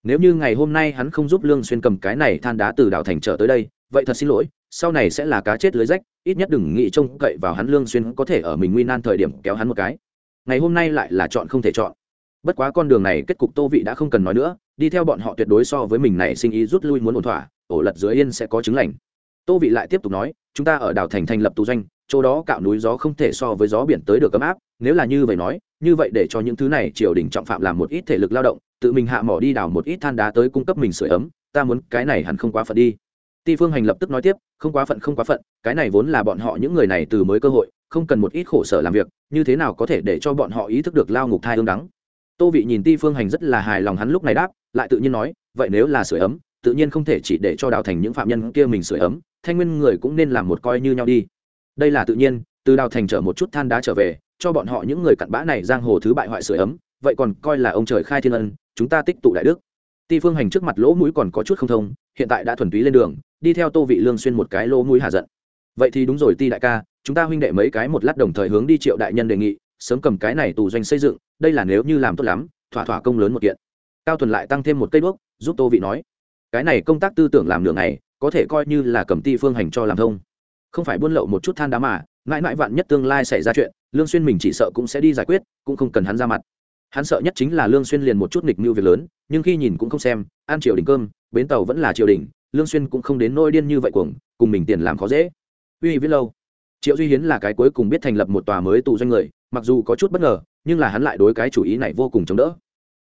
Nếu như ngày hôm nay hắn không giúp lương xuyên cầm cái này than đá từ đảo thành trở tới đây, vậy thật xin lỗi sau này sẽ là cá chết lưới rách, ít nhất đừng nghĩ trông cậy vào hắn lương xuyên có thể ở mình nguy nan thời điểm kéo hắn một cái. Ngày hôm nay lại là chọn không thể chọn. Bất quá con đường này kết cục tô vị đã không cần nói nữa, đi theo bọn họ tuyệt đối so với mình này sinh ý rút lui muốn ổn thỏa, ổ lật dưới yên sẽ có chứng lành. Tô vị lại tiếp tục nói, chúng ta ở đảo thành thành lập tu doanh, chỗ đó cạo núi gió không thể so với gió biển tới được ấm áp, nếu là như vậy nói, như vậy để cho những thứ này triều đình trọng phạm làm một ít thể lực lao động, tự mình hạ mỏ đi đào một ít than đá tới cung cấp mình sưởi ấm, ta muốn cái này hẳn không quá phận đi ti phương hành lập tức nói tiếp, không quá phận, không quá phận, cái này vốn là bọn họ những người này từ mới cơ hội, không cần một ít khổ sở làm việc, như thế nào có thể để cho bọn họ ý thức được lao ngục thai ương đắng? Tô vị nhìn ti phương hành rất là hài lòng hắn lúc này đáp, lại tự nhiên nói, vậy nếu là sửa ấm, tự nhiên không thể chỉ để cho đào thành những phạm nhân kia mình sửa ấm, thanh nguyên người cũng nên làm một coi như nhau đi. Đây là tự nhiên, từ đào thành trở một chút than đá trở về, cho bọn họ những người cặn bã này giang hồ thứ bại hoại sửa ấm, vậy còn coi là ông trời khai thiên ân, chúng ta tích tụ đại đức. Ti phương hành trước mặt lỗ mũi còn có chút không thông, hiện tại đã thuần túy lên đường đi theo tô vị lương xuyên một cái lỗ mũi hạ giận. Vậy thì đúng rồi ti đại ca, chúng ta huynh đệ mấy cái một lát đồng thời hướng đi triệu đại nhân đề nghị, sớm cầm cái này tù doanh xây dựng, đây là nếu như làm tốt lắm, thỏa thỏa công lớn một kiện. Cao thuần lại tăng thêm một cây đuốc, giúp tô vị nói, cái này công tác tư tưởng làm nửa ngày, có thể coi như là cầm ti phương hành cho làm thông. Không phải buôn lậu một chút than đá mà, mãi mãi vạn nhất tương lai xảy ra chuyện, lương xuyên mình chỉ sợ cũng sẽ đi giải quyết, cũng không cần hắn ra mặt. Hắn sợ nhất chính là lương xuyên liền một chút nghịch mưu việc lớn, nhưng khi nhìn cũng không xem, ăn triều đình cơm, bến tàu vẫn là triều đình lương xuyên cũng không đến nỗi điên như vậy cuồng, cùng mình tiền làm khó dễ. Uy viết lâu. Triệu duy hiến là cái cuối cùng biết thành lập một tòa mới tù doanh người, mặc dù có chút bất ngờ, nhưng là hắn lại đối cái chủ ý này vô cùng chống đỡ.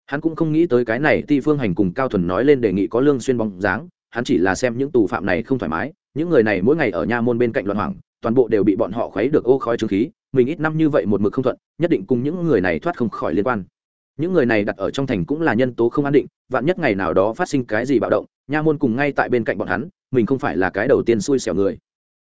Hắn cũng không nghĩ tới cái này ti phương hành cùng cao thuần nói lên đề nghị có lương xuyên bóng dáng, hắn chỉ là xem những tù phạm này không thoải mái, những người này mỗi ngày ở nha môn bên cạnh loạn hoảng, toàn bộ đều bị bọn họ khuấy được ô khói trương khí, mình ít năm như vậy một mực không thuận, nhất định cùng những người này thoát không khỏi liên quan những người này đặt ở trong thành cũng là nhân tố không an định, vạn nhất ngày nào đó phát sinh cái gì bạo động, nha môn cùng ngay tại bên cạnh bọn hắn, mình không phải là cái đầu tiên xui xẻo người.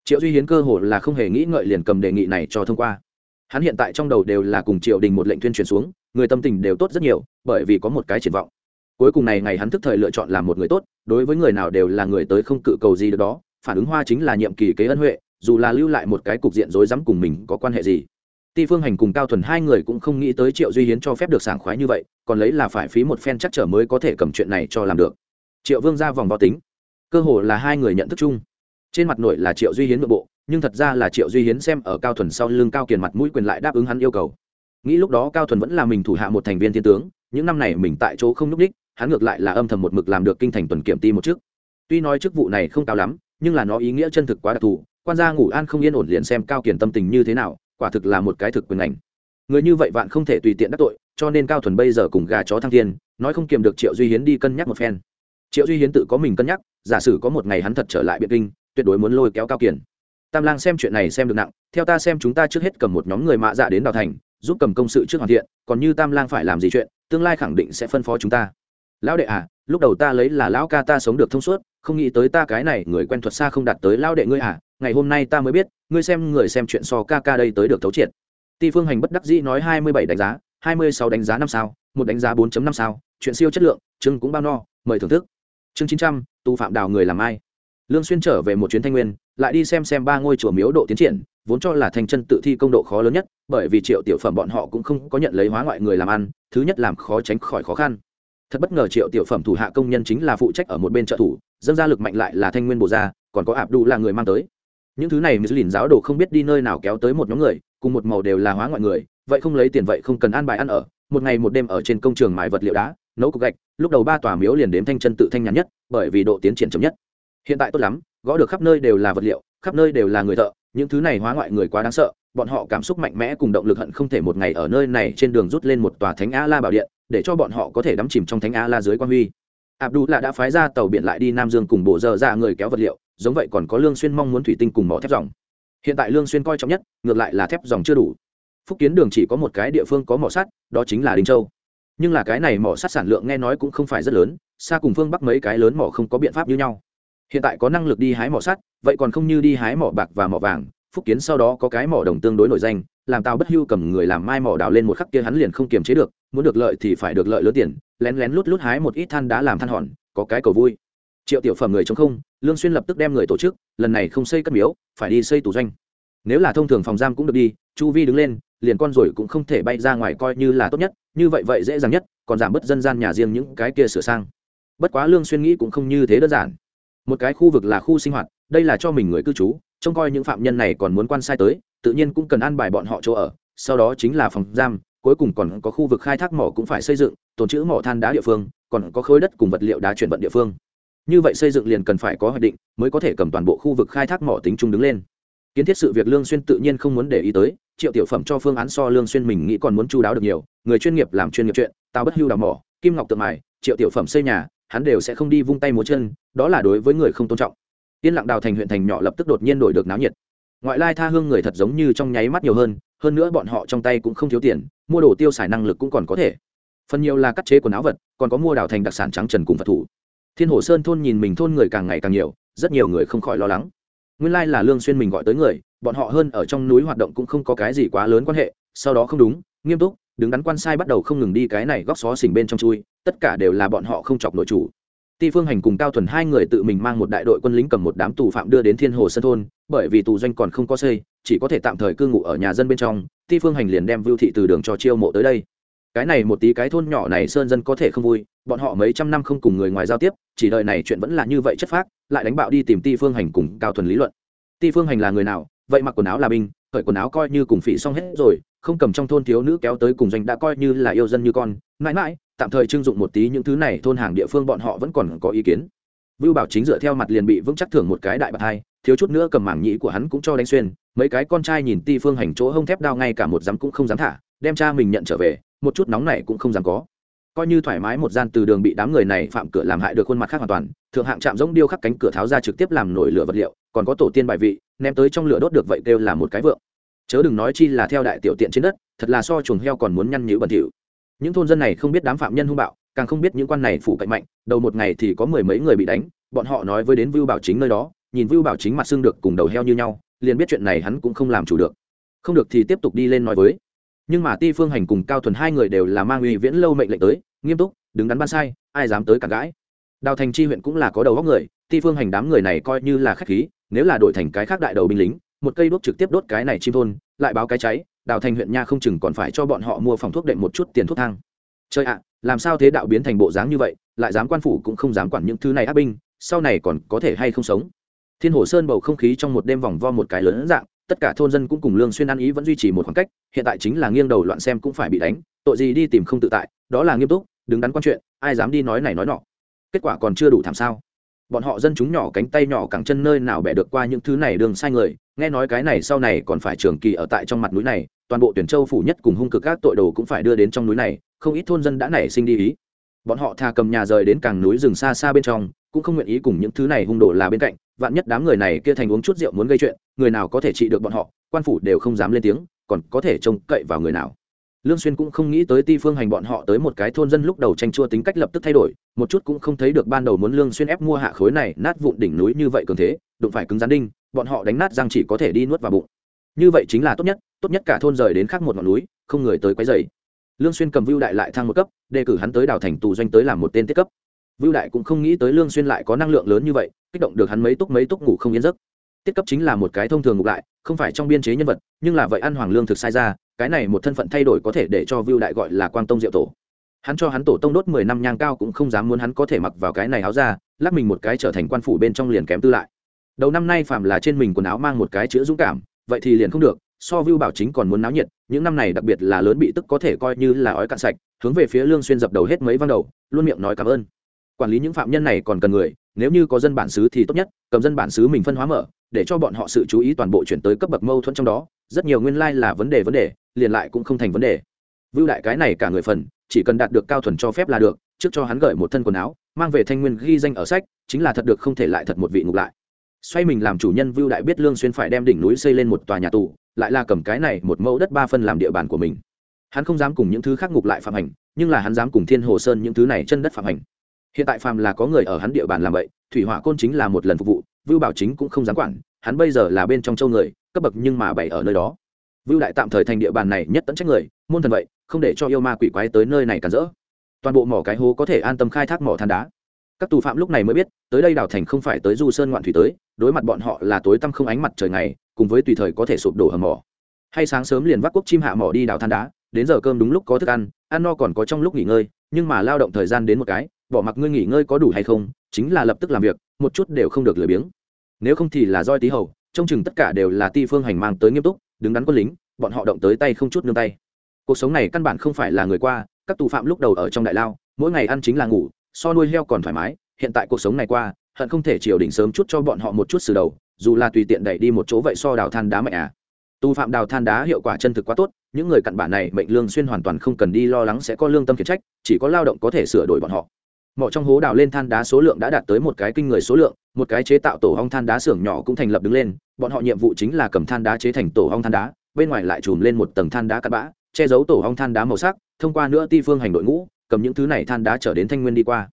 Triệu duy hiến cơ hồ là không hề nghĩ ngợi liền cầm đề nghị này cho thông qua. Hắn hiện tại trong đầu đều là cùng triệu đình một lệnh tuyên truyền xuống, người tâm tình đều tốt rất nhiều, bởi vì có một cái triển vọng. Cuối cùng này ngày hắn thức thời lựa chọn làm một người tốt, đối với người nào đều là người tới không cự cầu gì được đó, phản ứng hoa chính là nhiệm kỳ kế ân huệ, dù là lưu lại một cái cục diện rối rắm cùng mình có quan hệ gì ti phương hành cùng cao thuần hai người cũng không nghĩ tới triệu duy hiến cho phép được sảng khoái như vậy, còn lấy là phải phí một phen chắc trở mới có thể cầm chuyện này cho làm được. Triệu vương ra vòng vo tính. Cơ hồ là hai người nhận thức chung. Trên mặt nội là triệu duy hiến nội bộ, nhưng thật ra là triệu duy hiến xem ở cao thuần sau lưng cao kiền mặt mũi quyền lại đáp ứng hắn yêu cầu. Nghĩ lúc đó cao thuần vẫn là mình thủ hạ một thành viên thiên tướng, những năm này mình tại chỗ không n ú c đích, hắn ngược lại là âm thầm một mực làm được kinh thành tuần kiểm ti một chức. Tuy nói chức vụ này không cao lắm, nhưng là nó ý nghĩa chân thực quá đặc thù, quan gia ngủ an không yên ổn liền xem cao kiền tâm tình như thế nào quả thực là một cái thực quyền ảnh người như vậy vạn không thể tùy tiện đắc tội, cho nên cao thuần bây giờ cùng gà chó thăng thiên, nói không kiềm được triệu duy hiến đi cân nhắc một phen. Triệu duy hiến tự có mình cân nhắc, giả sử có một ngày hắn thật trở lại biện kinh, tuyệt đối muốn lôi kéo cao kiền. Tam lang xem chuyện này xem được nặng, theo ta xem chúng ta trước hết cầm một nhóm người mạ dạ đến đào thành, giúp cầm công sự trước hoàn thiện, còn như tam lang phải làm gì chuyện, tương lai khẳng định sẽ phân phó chúng ta. Lão đệ à lúc đầu ta lấy là lão ca ta sống được thông suốt, không nghĩ tới ta cái này người quen thuật xa không đạt tới lão đệ ngươi à ngày hôm nay ta mới biết, ngươi xem người xem chuyện so ca ca đây tới được thấu triệt. Ti phương hành bất đắc dĩ nói hai mươi bảy đánh giá, hai mươi sáu đánh giá năm sao, một đánh giá bốn năm sao, chuyện siêu chất lượng chưng cũng bao no, mời thưởng thức. Chương chín trăm, tu phạm đào người làm ai. Lương xuyên trở về một chuyến thanh nguyên, lại đi xem xem ba ngôi chùa miếu độ tiến triển, vốn cho là thành chân tự thi công độ khó lớn nhất, bởi vì triệu tiểu phẩm bọn họ cũng không có nhận lấy hóa ngoại người làm ăn, thứ nhất làm khó tránh khỏi khó khăn. Thật bất ngờ triệu tiểu phẩm thủ hạ công nhân chính là phụ trách ở một bên trợ thủ dân gia lực mạnh lại là thanh nguyên bồ gia, còn có ạp Đu là người mang tới những thứ này lìn giáo đồ không biết đi nơi nào kéo tới một nhóm người, cùng một màu đều là hóa ngoại người, vậy không lấy tiền vậy không cần ăn bài ăn ở, một ngày một đêm ở trên công trường mài vật liệu đá, nấu cục gạch, lúc đầu ba tòa miếu liền đếm thanh chân tự thanh nhàn nhất, bởi vì độ tiến triển chậm nhất. Hiện tại tốt lắm, gõ được khắp nơi đều là vật liệu, khắp nơi đều là người thợ, những thứ này hóa ngoại người quá đáng sợ, bọn họ cảm xúc mạnh mẽ cùng động lực hận không thể một ngày ở nơi này trên đường rút lên một tòa thánh a la bảo điện, để cho bọn họ có thể đắm chìm trong thánh a la dưới quan huy abdu là đã phái ra tàu biển lại đi nam dương cùng bộ dơ ra dạ người kéo vật liệu, giống vậy còn có lương xuyên mong muốn thủy tinh cùng mỏ thép dòng. Hiện tại lương xuyên coi trọng nhất, ngược lại là thép dòng chưa đủ. Phúc kiến đường chỉ có một cái địa phương có mỏ sắt, đó chính là đinh châu. Nhưng là cái này mỏ sắt sản lượng nghe nói cũng không phải rất lớn, xa cùng phương bắc mấy cái lớn mỏ không có biện pháp như nhau. Hiện tại có năng lực đi hái mỏ sắt, vậy còn không như đi hái mỏ bạc và mỏ vàng, phúc kiến sau đó có cái mỏ đồng tương đối nổi danh, làm tao bất hưu cầm người làm mai mỏ đào lên một khắc kia hắn liền không kiềm chế được, muốn được lợi thì phải được lợi lớn tiền lén lén lút lút hái một ít than đá làm than hòn, có cái cầu vui. Triệu tiểu phẩm người chống không, lương xuyên lập tức đem người tổ chức, lần này không xây cất miếu, phải đi xây tù doanh. Nếu là thông thường phòng giam cũng được đi, chu vi đứng lên, liền con rồi cũng không thể bay ra ngoài coi như là tốt nhất, như vậy vậy dễ dàng nhất, còn giảm bớt dân gian nhà riêng những cái kia sửa sang. Bất quá lương xuyên nghĩ cũng không như thế đơn giản. Một cái khu vực là khu sinh hoạt, đây là cho mình người cư trú, trông coi những phạm nhân này còn muốn quan sai tới, tự nhiên cũng cần an bài bọn họ chỗ ở, sau đó chính là phòng giam, cuối cùng còn có khu vực khai thác mỏ cũng phải xây dựng tồn trữ mỏ than đá địa phương, còn có khối đất cùng vật liệu đá chuyển vận địa phương. Như vậy xây dựng liền cần phải có hoạch định, mới có thể cầm toàn bộ khu vực khai thác mỏ tính chung đứng lên. Kiến thiết sự việc lương xuyên tự nhiên không muốn để ý tới, triệu tiểu phẩm cho phương án so lương xuyên mình nghĩ còn muốn chu đáo được nhiều, người chuyên nghiệp làm chuyên nghiệp chuyện, tao bất hưu đào mỏ, kim ngọc tượng mài, triệu tiểu phẩm xây nhà, hắn đều sẽ không đi vung tay múa chân, đó là đối với người không tôn trọng. Tiên lặng đào thành huyện thành nhỏ lập tức đột nhiên đổi được náo nhiệt. Ngoại lai tha hương người thật giống như trong nháy mắt nhiều hơn hơn nữa bọn họ trong tay cũng không thiếu tiền, mua đồ tiêu xài năng lực cũng còn có thể phần nhiều là cắt chế quần áo vật, còn có mua đào thành đặc sản trắng trần cùng phật thủ. Thiên hồ sơn thôn nhìn mình thôn người càng ngày càng nhiều, rất nhiều người không khỏi lo lắng. Nguyên lai là lương xuyên mình gọi tới người, bọn họ hơn ở trong núi hoạt động cũng không có cái gì quá lớn quan hệ, sau đó không đúng, nghiêm túc, đứng đắn quan sai bắt đầu không ngừng đi cái này góc xó xỉnh bên trong chui, tất cả đều là bọn họ không chọc nội chủ. Ti phương hành cùng cao thuần hai người tự mình mang một đại đội quân lính cầm một đám tù phạm đưa đến thiên hồ sơn thôn, bởi vì tù doanh còn không có xây, chỉ có thể tạm thời cư ngụ ở nhà dân bên trong, ti phương hành liền đem vưu thị từ đường cho chiêu mộ tới đây cái này một tí cái thôn nhỏ này sơn dân có thể không vui, bọn họ mấy trăm năm không cùng người ngoài giao tiếp, chỉ đợi này chuyện vẫn là như vậy chất phác, lại đánh bạo đi tìm ti phương hành cùng cao thuần lý luận. Ti phương hành là người nào? Vậy mặc quần áo là binh khởi quần áo coi như cùng phỉ xong hết rồi, không cầm trong thôn thiếu nữ kéo tới cùng doanh đã coi như là yêu dân như con. Mãi mãi, tạm thời trưng dụng một tí những thứ này, thôn hàng địa phương bọn họ vẫn còn có ý kiến. Vưu bảo chính dựa theo mặt liền bị vững chắc thưởng một cái đại bạc hai, thiếu chút nữa cầm mảng nhĩ của hắn cũng cho đánh xuyên. Mấy cái con trai nhìn ti phương hành chỗ hông thép đao ngay cả một dám cũng không dám thả đem cha mình nhận trở về, một chút nóng này cũng không dám có. Coi như thoải mái một gian từ đường bị đám người này phạm cửa làm hại được khuôn mặt khác hoàn toàn, thượng hạng chạm giống điêu khắc cánh cửa tháo ra trực tiếp làm nổi lửa vật liệu, còn có tổ tiên bài vị, ném tới trong lửa đốt được vậy kêu là một cái vượng. Chớ đừng nói chi là theo đại tiểu tiện trên đất, thật là so chuồng heo còn muốn nhăn nhữ bẩn thỉu. Những thôn dân này không biết đám phạm nhân hung bạo, càng không biết những quan này phủ cạnh mạnh, đầu một ngày thì có mười mấy người bị đánh, bọn họ nói với đến vưu bảo chính nơi đó, nhìn vưu bảo chính mặt xương được cùng đầu heo như nhau, liền biết chuyện này hắn cũng không làm chủ được. Không được thì tiếp tục đi lên nói với nhưng mà ti phương hành cùng cao thuần hai người đều là mang uy viễn lâu mệnh lệnh tới, nghiêm túc, đứng đắn ban sai, ai dám tới cả gãi đào thành chi huyện cũng là có đầu góc người, ti phương hành đám người này coi như là khách khí, nếu là đổi thành cái khác đại đầu binh lính, một cây đốt trực tiếp đốt cái này chim thôn, lại báo cái cháy, đào thành huyện nha không chừng còn phải cho bọn họ mua phòng thuốc đệm một chút tiền thuốc thang. Chơi ạ, làm sao thế đạo biến thành bộ dáng như vậy, lại dám quan phủ cũng không dám quản những thứ này áp binh, sau này còn có thể hay không sống. Thiên hồ sơn bầu không khí trong một đêm vòng vo một cái lớn dạng tất cả thôn dân cũng cùng lương xuyên ăn ý vẫn duy trì một khoảng cách, hiện tại chính là nghiêng đầu loạn xem cũng phải bị đánh, tội gì đi tìm không tự tại, đó là nghiêm túc, đứng đắn quan chuyện, ai dám đi nói này nói nọ. Kết quả còn chưa đủ thảm sao. Bọn họ dân chúng nhỏ cánh tay nhỏ cẳng chân nơi nào bẻ được qua những thứ này đường sai người, nghe nói cái này sau này còn phải trường kỳ ở tại trong mặt núi này, toàn bộ tuyển châu phủ nhất cùng hung cực các tội đồ cũng phải đưa đến trong núi này, không ít thôn dân đã nảy sinh đi ý. Bọn họ thà cầm nhà rời đến càng núi rừng xa xa bên trong cũng không nguyện ý cùng những thứ này hung đồ là bên cạnh, vạn nhất đám người này kia thành uống chút rượu muốn gây chuyện, người nào có thể trị được bọn họ, quan phủ đều không dám lên tiếng, còn có thể trông cậy vào người nào. Lương xuyên cũng không nghĩ tới ti phương hành bọn họ tới một cái thôn dân lúc đầu tranh chua tính cách lập tức thay đổi, một chút cũng không thấy được ban đầu muốn lương xuyên ép mua hạ khối này nát vụn đỉnh núi như vậy cường thế, đụng phải cứng rắn đinh, bọn họ đánh nát răng chỉ có thể đi nuốt vào bụng. Như vậy chính là tốt nhất tốt nhất cả thôn rời đến khác một ngọn núi, không người tới quấy rầy. Lương xuyên cầm vưu đại lại thăng một cấp, đề cử hắn tới đào thành tù doanh tới làm một tên tiết cấp vưu đại cũng không nghĩ tới lương xuyên lại có năng lượng lớn như vậy, kích động được hắn mấy túc mấy túc ngủ không yên giấc. Tiết cấp chính là một cái thông thường ngục lại, không phải trong biên chế nhân vật, nhưng là vậy ăn hoàng lương thực sai ra, cái này một thân phận thay đổi có thể để cho vưu đại gọi là quang tông diệu tổ. Hắn cho hắn tổ tông đốt mười năm nhang cao cũng không dám muốn hắn có thể mặc vào cái này áo ra lắp mình một cái trở thành quan phủ bên trong liền kém tư lại. Đầu năm nay phạm là trên mình quần áo mang một cái chữ dũng cảm, vậy thì liền không được, so vưu bảo chính còn muốn náo nhiệt, những năm này đặc biệt là lớn bị tức có thể coi như là ói cạn sạch, hướng về phía lương xuyên dập đầu hết mấy văn đầu, luôn miệng nói cảm ơn quản lý những phạm nhân này còn cần người, nếu như có dân bản xứ thì tốt nhất, cầm dân bản xứ mình phân hóa mở, để cho bọn họ sự chú ý toàn bộ chuyển tới cấp bậc mâu thuẫn trong đó, rất nhiều nguyên lai là vấn đề vấn đề, liền lại cũng không thành vấn đề. Vưu đại cái này cả người phần, chỉ cần đạt được cao thuần cho phép là được, trước cho hắn gửi một thân quần áo, mang về thanh nguyên ghi danh ở sách, chính là thật được không thể lại thật một vị ngục lại. Xoay mình làm chủ nhân, vưu đại biết lương xuyên phải đem đỉnh núi xây lên một tòa nhà tù, lại là cầm cái này một mẫu đất ba phân làm địa bàn của mình. Hắn không dám cùng những thứ khác ngục lại phạm hành, nhưng là hắn dám cùng thiên hồ sơn những thứ này chân đất phạm hành hiện tại phàm là có người ở hắn địa bàn làm vậy, thủy hỏa côn chính là một lần phục vụ, vưu bảo chính cũng không dám quản, hắn bây giờ là bên trong châu người, cấp bậc nhưng mà bày ở nơi đó. Vưu đại tạm thời thành địa bàn này nhất tận trách người, môn thần vậy, không để cho yêu ma quỷ quái tới nơi này cản rỡ. Toàn bộ mỏ cái hố có thể an tâm khai thác mỏ than đá. Các tù phạm lúc này mới biết, tới đây đào thành không phải tới du sơn ngoạn thủy tới, đối mặt bọn họ là tối tăm không ánh mặt trời ngày, cùng với tùy thời có thể sụp đổ hầm mỏ. Hay sáng sớm liền vác quốc chim hạ mỏ đi đào than đá, đến giờ cơm đúng lúc có thức ăn ăn no còn có trong lúc nghỉ ngơi, nhưng mà lao động thời gian đến một cái bỏ mặc ngươi nghỉ ngơi có đủ hay không, chính là lập tức làm việc, một chút đều không được lười biếng. Nếu không thì là roi tí hầu, trông chừng tất cả đều là ti phương hành mang tới nghiêm túc, đứng đắn quân lính, bọn họ động tới tay không chút nương tay. Cuộc sống này căn bản không phải là người qua, các tù phạm lúc đầu ở trong đại lao, mỗi ngày ăn chính là ngủ, so nuôi heo còn thoải mái, hiện tại cuộc sống này qua, hận không thể triều đỉnh sớm chút cho bọn họ một chút xử đầu, dù là tùy tiện đẩy đi một chỗ vậy so đào than đá mẹ à. Tù phạm đào than đá hiệu quả chân thực quá tốt, những người cặn bản này mệnh lương xuyên hoàn toàn không cần đi lo lắng sẽ có lương tâm khiển trách, chỉ có lao động có thể sửa đổi bọn họ mỏ trong hố đào lên than đá số lượng đã đạt tới một cái kinh người số lượng, một cái chế tạo tổ hong than đá xưởng nhỏ cũng thành lập đứng lên, bọn họ nhiệm vụ chính là cầm than đá chế thành tổ hong than đá, bên ngoài lại chùm lên một tầng than đá cắt bã, che giấu tổ hong than đá màu sắc, thông qua nữa ti phương hành đội ngũ, cầm những thứ này than đá trở đến thanh nguyên đi qua.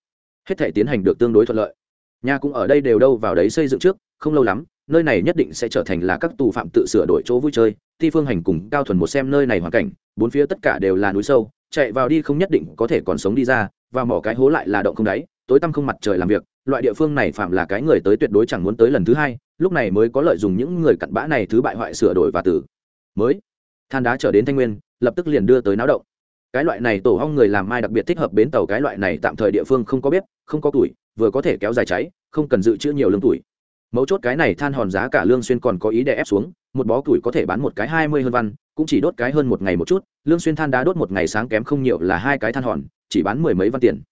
Hết thể tiến hành được tương đối thuận lợi. Nhà cũng ở đây đều đâu vào đấy xây dựng trước, không lâu lắm, nơi này nhất định sẽ trở thành là các tù phạm tự sửa đổi chỗ vui chơi, ti phương hành cùng cao thuần một xem nơi này hoàn cảnh, bốn phía tất cả đều là núi sâu, chạy vào đi không nhất định có thể còn sống đi ra và mỏ cái hố lại là động không đáy, tối tăm không mặt trời làm việc, loại địa phương này phạm là cái người tới tuyệt đối chẳng muốn tới lần thứ hai, lúc này mới có lợi dùng những người cặn bã này thứ bại hoại sửa đổi và tử. Mới, than đá trở đến thanh nguyên, lập tức liền đưa tới náo động. Cái loại này tổ hong người làm mai đặc biệt thích hợp bến tàu cái loại này tạm thời địa phương không có bếp, không có tuổi vừa có thể kéo dài cháy, không cần dự trữ nhiều lương tuổi. Mấu chốt cái này than hòn giá cả lương xuyên còn có ý để ép xuống, một bó tuổi có thể bán một cái hai mươi hơn văn, cũng chỉ đốt cái hơn một ngày một chút, lương xuyên than đá đốt một ngày sáng kém không nhiều là hai cái than hòn chỉ bán mười mấy văn tiền.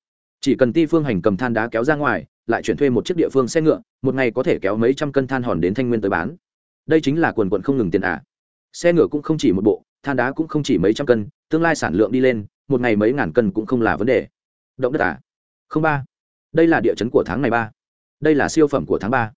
Chỉ cần ti phương hành cầm than đá kéo ra ngoài, lại chuyển thuê một chiếc địa phương xe ngựa, một ngày có thể kéo mấy trăm cân than hòn đến thanh nguyên tới bán. Đây chính là quần quận không ngừng tiền ả à. xe ngựa cũng không chỉ một bộ, than đá cũng không chỉ mấy trăm cân, tương lai sản lượng đi lên, một ngày mấy ngàn cân cũng không là vấn đề. Động đất à? Không ba. Đây là địa chấn của tháng này ba. Đây là siêu phẩm của tháng ba.